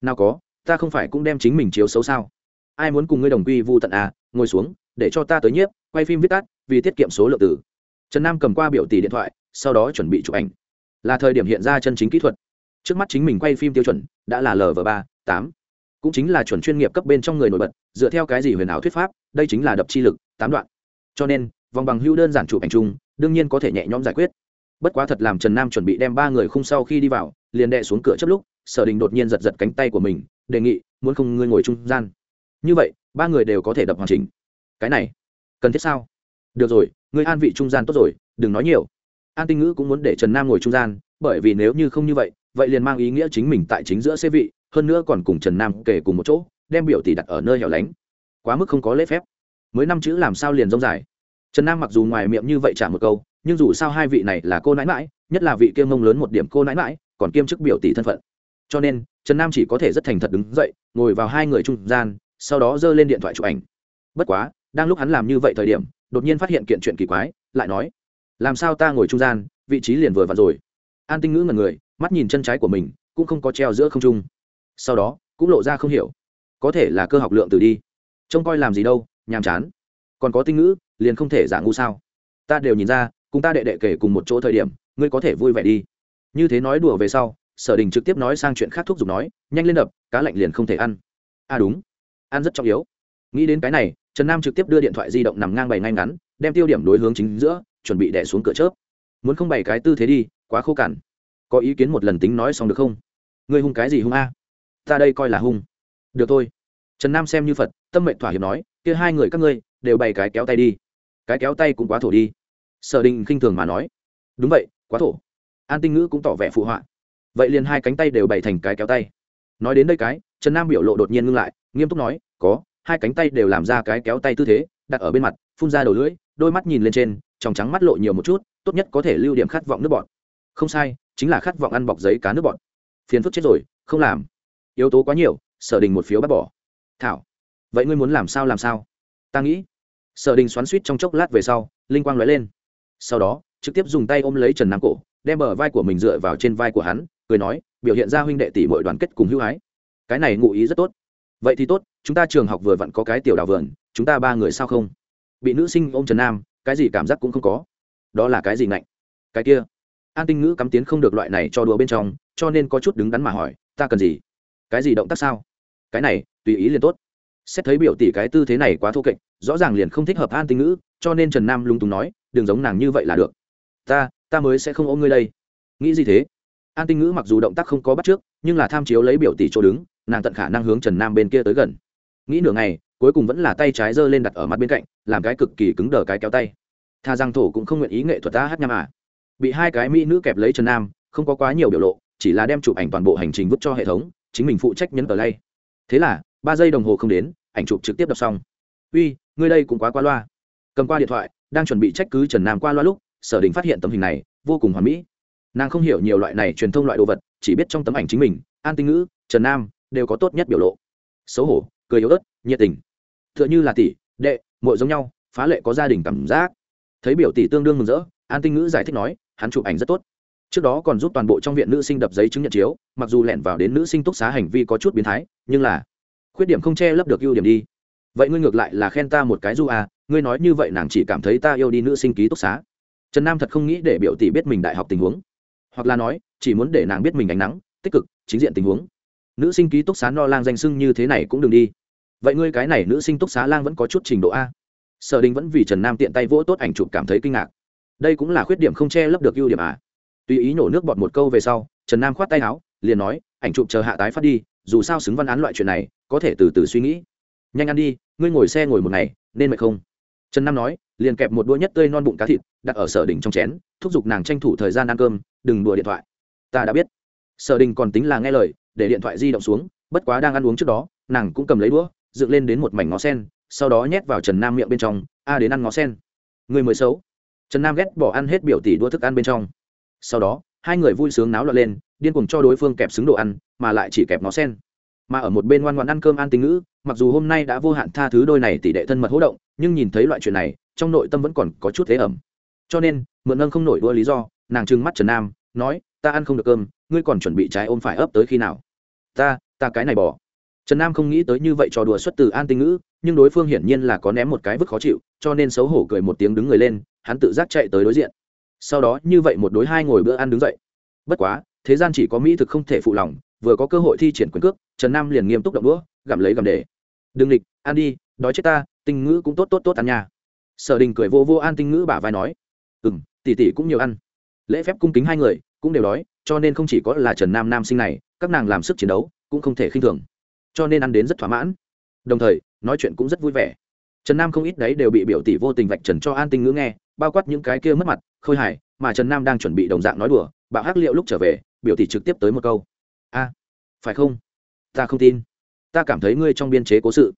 Nào có, ta không phải cũng đem chính mình chiếu xấu sao? Ai muốn cùng ngươi đồng quy vu tận à ngồi xuống, để cho ta tới nhiếp, quay phim viết tắt, vì tiết kiệm số lượng tử trần nam cầm qua biểu tỷ điện thoại, sau đó chuẩn bị chụp ảnh. Là thời điểm hiện ra chân chính kỹ thuật. Trước mắt chính mình quay phim tiêu chuẩn, đã là lv ba, tám. Cũng chính là chuẩn chuyên nghiệp cấp bên trong người nổi bật, dựa theo cái gì huyền ảo thuyết pháp, đây chính là đập chi lực, tám đoạn. Cho nên, vòng bằng hưu đơn giản chụp ảnh chung, đương nhiên có thể nhẹ nhõm giải quyết. Bất quá thật làm trần nam chuẩn bị đem ba người khung sau khi đi vào, liền đệ xuống cửa chấp lúc, sở đình đột nhiên giật giật cánh tay của mình, đề nghị, muốn không ngươi ngồi trung gian như vậy, ba người đều có thể đập hoàn chỉnh. Cái này, cần thiết sao? Được rồi ngươi an vị trung gian tốt rồi, đừng nói nhiều. An tinh ngữ cũng muốn để trần nam ngồi trung gian, bởi vì nếu như không như vậy vậy liền mang ý nghĩa chính mình tại chính giữa xế vị, hơn nữa còn cùng trần nam kể cùng một chỗ, đem biểu tỷ đặt ở nơi hẻo lánh. Quá mức không có lễ phép. Mới năm chữ làm sao liền rông dài. Trần nam mặc dù ngoài miệng như vậy trả một câu, nhưng dù sao hai vị này là cô nãi mãi nhất là vị kiêm mông lớn một điểm cô nãi mãi còn kiêm chức biểu tỷ thân phận. Cho nên, trần nam chỉ có thể rất thành thật đứng dậy, ngồi vào hai người trung gian sau đó giơ lên điện thoại chụp ảnh. Bất quá, đang lúc hắn làm như vậy thời điểm, đột nhiên phát hiện kiện chuyện kỳ quái, lại nói, làm sao ta ngồi trung gian, vị trí liền vừa vặn rồi. An tinh ngữ ngần người, mắt nhìn chân trái của mình, cũng không có treo giữa không trung. Sau đó, cũng lộ ra không hiểu. Có thể là cơ học lượng từ đi. Trông coi làm gì đâu, nhàm chán. Còn có tinh ngữ, liền không thể giả ngu sao. Ta đều nhìn ra, cùng ta đệ đệ kể cùng một chỗ thời điểm, ngươi có thể vui vẻ đi. Như thế nói đùa về sau, sở đình trực tiếp nói sang chuyện khác thúc giục nói, nhanh lên đập, cá lạnh liền không thể ăn. À đúng ăn rất trọng yếu. Nghĩ đến cái này, trần nam trực tiếp đưa điện thoại di động nằm ngang bày ngay ngắn, đem tiêu điểm đối hướng chính giữa, chuẩn bị đẻ xuống cửa chớp. Muốn không bày cái tư thế đi, quá khô cằn. Có ý kiến một lần tính nói xong được không? Ngươi hung cái gì hung a? Ta đây coi là hung. Được thôi. Trần nam xem như phật, tâm mệnh thỏa hiệp nói, kia hai người các ngươi, đều bày cái kéo tay đi. Cái kéo tay cũng quá thổ đi. Sở đình khinh thường mà nói. Đúng vậy, quá thổ. An tinh ngữ cũng tỏ vẻ phụ họa. Vậy liền hai cánh tay đều bày thành cái kéo tay. Nói đến đây cái, trần nam biểu lộ đột nhiên ngưng lại nghiêm túc nói, có, hai cánh tay đều làm ra cái kéo tay tư thế, đặt ở bên mặt, phun ra đầu lưỡi, đôi mắt nhìn lên trên tròng trắng mắt lộ nhiều một chút, tốt nhất có thể lưu điểm khát vọng nước bọt. Không sai, chính là khát vọng ăn bọc giấy cá nước bọt. Phiền phức chết rồi, không làm. Yếu tố quá nhiều, sở đình một phiếu bắt bỏ. Thảo, vậy ngươi muốn làm sao làm sao? Ta nghĩ. Sở đình xoắn suýt trong chốc lát về sau, linh quang nói lên. Sau đó, trực tiếp dùng tay ôm lấy trần nam cổ, đem bờ vai của mình dựa vào trên vai của hắn, cười nói, biểu hiện ra huynh đệ tỷ mọi đoàn kết cùng hữu ái. Cái này ngụ ý rất tốt vậy thì tốt, chúng ta trường học vừa vặn có cái tiểu đào vườn, chúng ta ba người sao không? Bị nữ sinh ôm trần nam, cái gì cảm giác cũng không có. Đó là cái gì ngạnh? Cái kia. An tinh ngữ cắm tiến không được loại này cho đùa bên trong, cho nên có chút đứng đắn mà hỏi, ta cần gì? Cái gì động tác sao? Cái này, tùy ý liền tốt. Xét thấy biểu tỷ cái tư thế này quá thô kệch, rõ ràng liền không thích hợp an tinh ngữ, cho nên trần nam lung túng nói, đừng giống nàng như vậy là được. Ta ta mới sẽ không ôm ngươi đây. Nghĩ gì thế? An tinh ngữ mặc dù động tác không có bắt trước, nhưng là tham chiếu lấy biểu tỷ chỗ đứng nàng tận khả năng hướng trần nam bên kia tới gần. Nghĩ nửa ngày, cuối cùng vẫn là tay trái giơ lên đặt ở mặt bên cạnh, làm cái cực kỳ cứng đờ cái kéo tay. Tha giang thổ cũng không nguyện ý nghệ thuật ta hát nham à. Bị hai cái mỹ nữ kẹp lấy trần nam, không có quá nhiều biểu lộ, chỉ là đem chụp ảnh toàn bộ hành trình vứt cho hệ thống, chính mình phụ trách nhấn tờ lay. Thế là, ba giây đồng hồ không đến, ảnh chụp trực tiếp đọc xong. Uy, ngươi đây cũng quá qua loa. Cầm qua điện thoại, đang chuẩn bị trách cứ trần nam qua loa lúc, sở đình phát hiện tấm hình này, vô cùng hoàn mỹ. Nàng không hiểu nhiều loại này truyền thông loại đồ vật, chỉ biết trong tấm ảnh chính mình, an tinh ngữ, trần nam đều có tốt nhất biểu lộ. Xấu hổ, cười yếu ớt, nhiệt tình. T h ư ợ n h ư là tỷ, đệ mội giống nhau, phá lệ có gia đình cảm giác. Thấy biểu tỷ tương đương mừng rỡ, an tinh ngữ giải thích nói, hắn chụp ảnh rất tốt. Trước đó còn giúp toàn bộ trong viện nữ sinh đập giấy chứng nhận chiếu, mặc dù lẻn vào đến nữ sinh túc xá hành vi có chút biến thái, nhưng là khuyết điểm không che lấp được ưu điểm đi. Vậy ngươi ngược lại là khen ta một cái du à ngươi nói như vậy nàng chỉ cảm thấy ta yêu đi nữ sinh ký túc xá. Trần nam thật không nghĩ để biểu tỷ biết mình đại học tình huống. Hoặc là nói, chỉ muốn để nàng biết mình ánh nắng, tích cực, chính diện tình huống nữ sinh ký túc xá no lang danh sưng như thế này cũng đừng đi. Vậy ngươi cái này nữ sinh túc xá lang vẫn có chút trình độ a? Sở đình vẫn vì trần nam tiện tay vỗ tốt ảnh chụp cảm thấy kinh ngạc. Đây cũng là khuyết điểm không che lấp được ưu điểm à? Tùy ý nổ nước bọt một câu về sau, trần nam khoát tay áo, liền nói, ảnh chụp chờ hạ tái phát đi, dù sao xứng văn án loại chuyện này, có thể từ từ suy nghĩ. Nhanh ăn đi, ngươi ngồi xe ngồi một ngày, nên mệt không? Trần nam nói, liền kẹp một đũa nhất tươi non bụng cá thịt, đặt ở sở đình trong chén, thúc giục nàng tranh thủ thời gian ăn cơm, đừng đùa điện thoại. Ta đã biết. Sở đình còn tính là nghe lời để điện thoại di động xuống, bất quá đang ăn uống trước đó, nàng cũng cầm lấy đũa, dựng lên đến một mảnh ngó sen, sau đó nhét vào trần nam miệng bên trong, a đến ăn ngó sen. Người mới xấu. Trần nam ghét bỏ ăn hết biểu tỷ đũa thức ăn bên trong. Sau đó, hai người vui sướng náo loạn lên, điên cùng cho đối phương kẹp xứng đồ ăn, mà lại chỉ kẹp ngó sen. Mà ở một bên ngoan ngoan ăn cơm ăn tình ngữ, mặc dù hôm nay đã vô hạn tha thứ đôi này tỷ đệ thân mật hỗ động, nhưng nhìn thấy loại chuyện này, trong nội tâm vẫn còn có chút thế ẩm. Cho nên, mượn nâng không nổi đua lý do, nàng trừng mắt trần nam, nói, ta ăn không được cơm ngươi còn chuẩn bị trái ôm phải ấp tới khi nào? Ta ta cái này bỏ. Trần nam không nghĩ tới như vậy trò đùa xuất từ an tinh ngữ, nhưng đối phương hiển nhiên là có ném một cái vứt khó chịu, cho nên xấu hổ cười một tiếng đứng người lên, hắn tự giác chạy tới đối diện. Sau đó, như vậy một đối hai ngồi bữa ăn đứng dậy. Bất quá, thế gian chỉ có mỹ thực không thể phụ lòng, vừa có cơ hội thi triển quyền cước, trần nam liền nghiêm túc động đũa, gặm lấy gặm để. Đừng địch, ăn đi, đói chết ta, tinh ngữ cũng tốt tốt tốt ăn nha. Sở đình cười vô vô an tinh ngữ bả vai nói. Ừ m tỉ tỉ cũng nhiều ăn lễ phép cung kính hai người cũng đều đói, cho nên không chỉ có là trần nam nam sinh này, các nàng làm sức chiến đấu cũng không thể khinh thường. Cho nên ăn đến rất thỏa mãn. Đồng thời, nói chuyện cũng rất vui vẻ. Trần nam không ít đấy đều bị biểu tỷ vô tình vạch trần cho an tinh ngữ nghe, bao quát những cái kia mất mặt, khôi hài, mà trần nam đang chuẩn bị đồng dạng nói đùa bạo hắc liệu lúc trở về, biểu tỷ trực tiếp tới một câu. A, phải không? Ta không tin. Ta cảm thấy ngươi trong biên chế cố sự.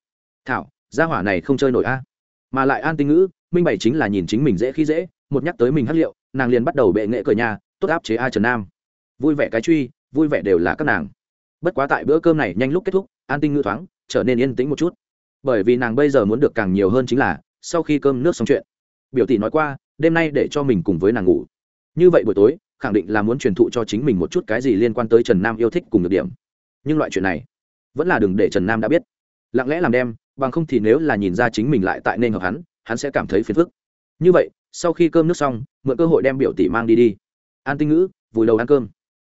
Thảo, gia hỏa này không chơi nổi a. Mà lại an tinh ngữ, minh bày chính là nhìn chính mình dễ khi dễ, một nhắc tới mình hắc liệu nàng liền bắt đầu bệ nghệ cờ nhà, tốt áp chế a trần nam. Vui vẻ cái truy, vui vẻ đều là các nàng. Bất quá tại bữa cơm này nhanh lúc kết thúc, an tinh ngữ thoáng, trở nên yên tĩnh một chút. Bởi vì nàng bây giờ muốn được càng nhiều hơn chính là, sau khi cơm nước xong chuyện. Biểu tỷ nói qua, đêm nay để cho mình cùng với nàng ngủ. Như vậy buổi tối, khẳng định là muốn truyền thụ cho chính mình một chút cái gì liên quan tới trần nam yêu thích cùng được điểm. Nhưng loại chuyện này, vẫn là đừng để trần nam đã biết. Lặng lẽ làm đem, bằng không thì nếu là nhìn ra chính mình lại tại nên hợp hắn hắn sẽ cảm thấy phiền phức như vậy, sau khi cơm nước xong, mượn cơ hội đem biểu tỷ mang đi đi. An tinh ngữ, vùi đầu ăn cơm.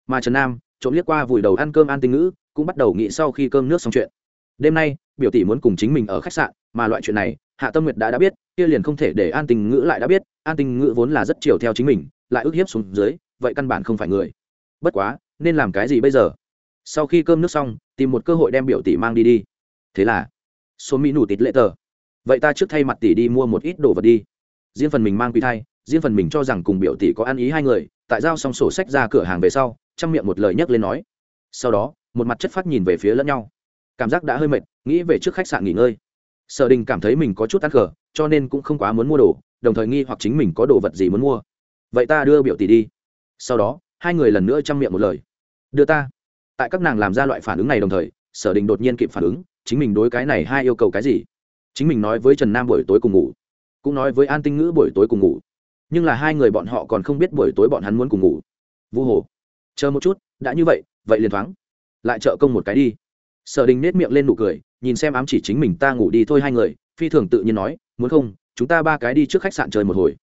Mà trần nam, trộm liếc qua vùi đầu ăn cơm an tinh ngữ, cũng bắt đầu nghĩ sau khi cơm nước xong chuyện. Đêm nay, biểu tỷ muốn cùng chính mình ở khách sạn, mà loại chuyện này, hạ tâm nguyệt đã đã biết, kia liền không thể để an tình ngữ lại đã biết, an tình ngữ vốn là rất chiều theo chính mình, lại ức hiếp xuống dưới, vậy căn bản không phải người. Bất quá, nên làm cái gì bây giờ? Sau khi cơm nước xong, tìm một cơ hội đem biểu tỷ mang đi đi. Thế là, số mỹ nủ tít lệ tờ. Vậy ta trước thay mặt tỷ đi mua một ít đồ vật đi riêng phần mình mang quỷ thai, riêng phần mình cho rằng cùng biểu tỷ có ăn ý hai người, tại giao xong sổ sách ra cửa hàng về sau, chăm miệng một lời nhấc lên nói. Sau đó, một mặt chất phát nhìn về phía lẫn nhau. Cảm giác đã hơi mệt, nghĩ về trước khách sạn nghỉ ngơi. Sở đình cảm thấy mình có chút ăn cờ cho nên cũng không quá muốn mua đồ, đồng thời nghi hoặc chính mình có đồ vật gì muốn mua. Vậy ta đưa biểu tỷ đi. Sau đó, hai người lần nữa chăm miệng một lời. Đưa ta. Tại các nàng làm ra loại phản ứng này đồng thời, sở đình đột nhiên kịp phản ứng, chính mình đối cái này hai yêu cầu cái gì? Chính mình nói với trần nam buổi tối cùng ngủ cũng nói với an tinh ngữ buổi tối cùng ngủ. Nhưng là hai người bọn họ còn không biết buổi tối bọn hắn muốn cùng ngủ. Vu hồ, chờ một chút, đã như vậy vậy liền thoáng. Lại trợ công một cái đi. Sở đình nết miệng lên nụ cười, nhìn xem ám chỉ chính mình ta ngủ đi thôi hai người, phi thường tự nhiên nói, muốn không, chúng ta ba cái đi trước khách sạn chơi một hồi.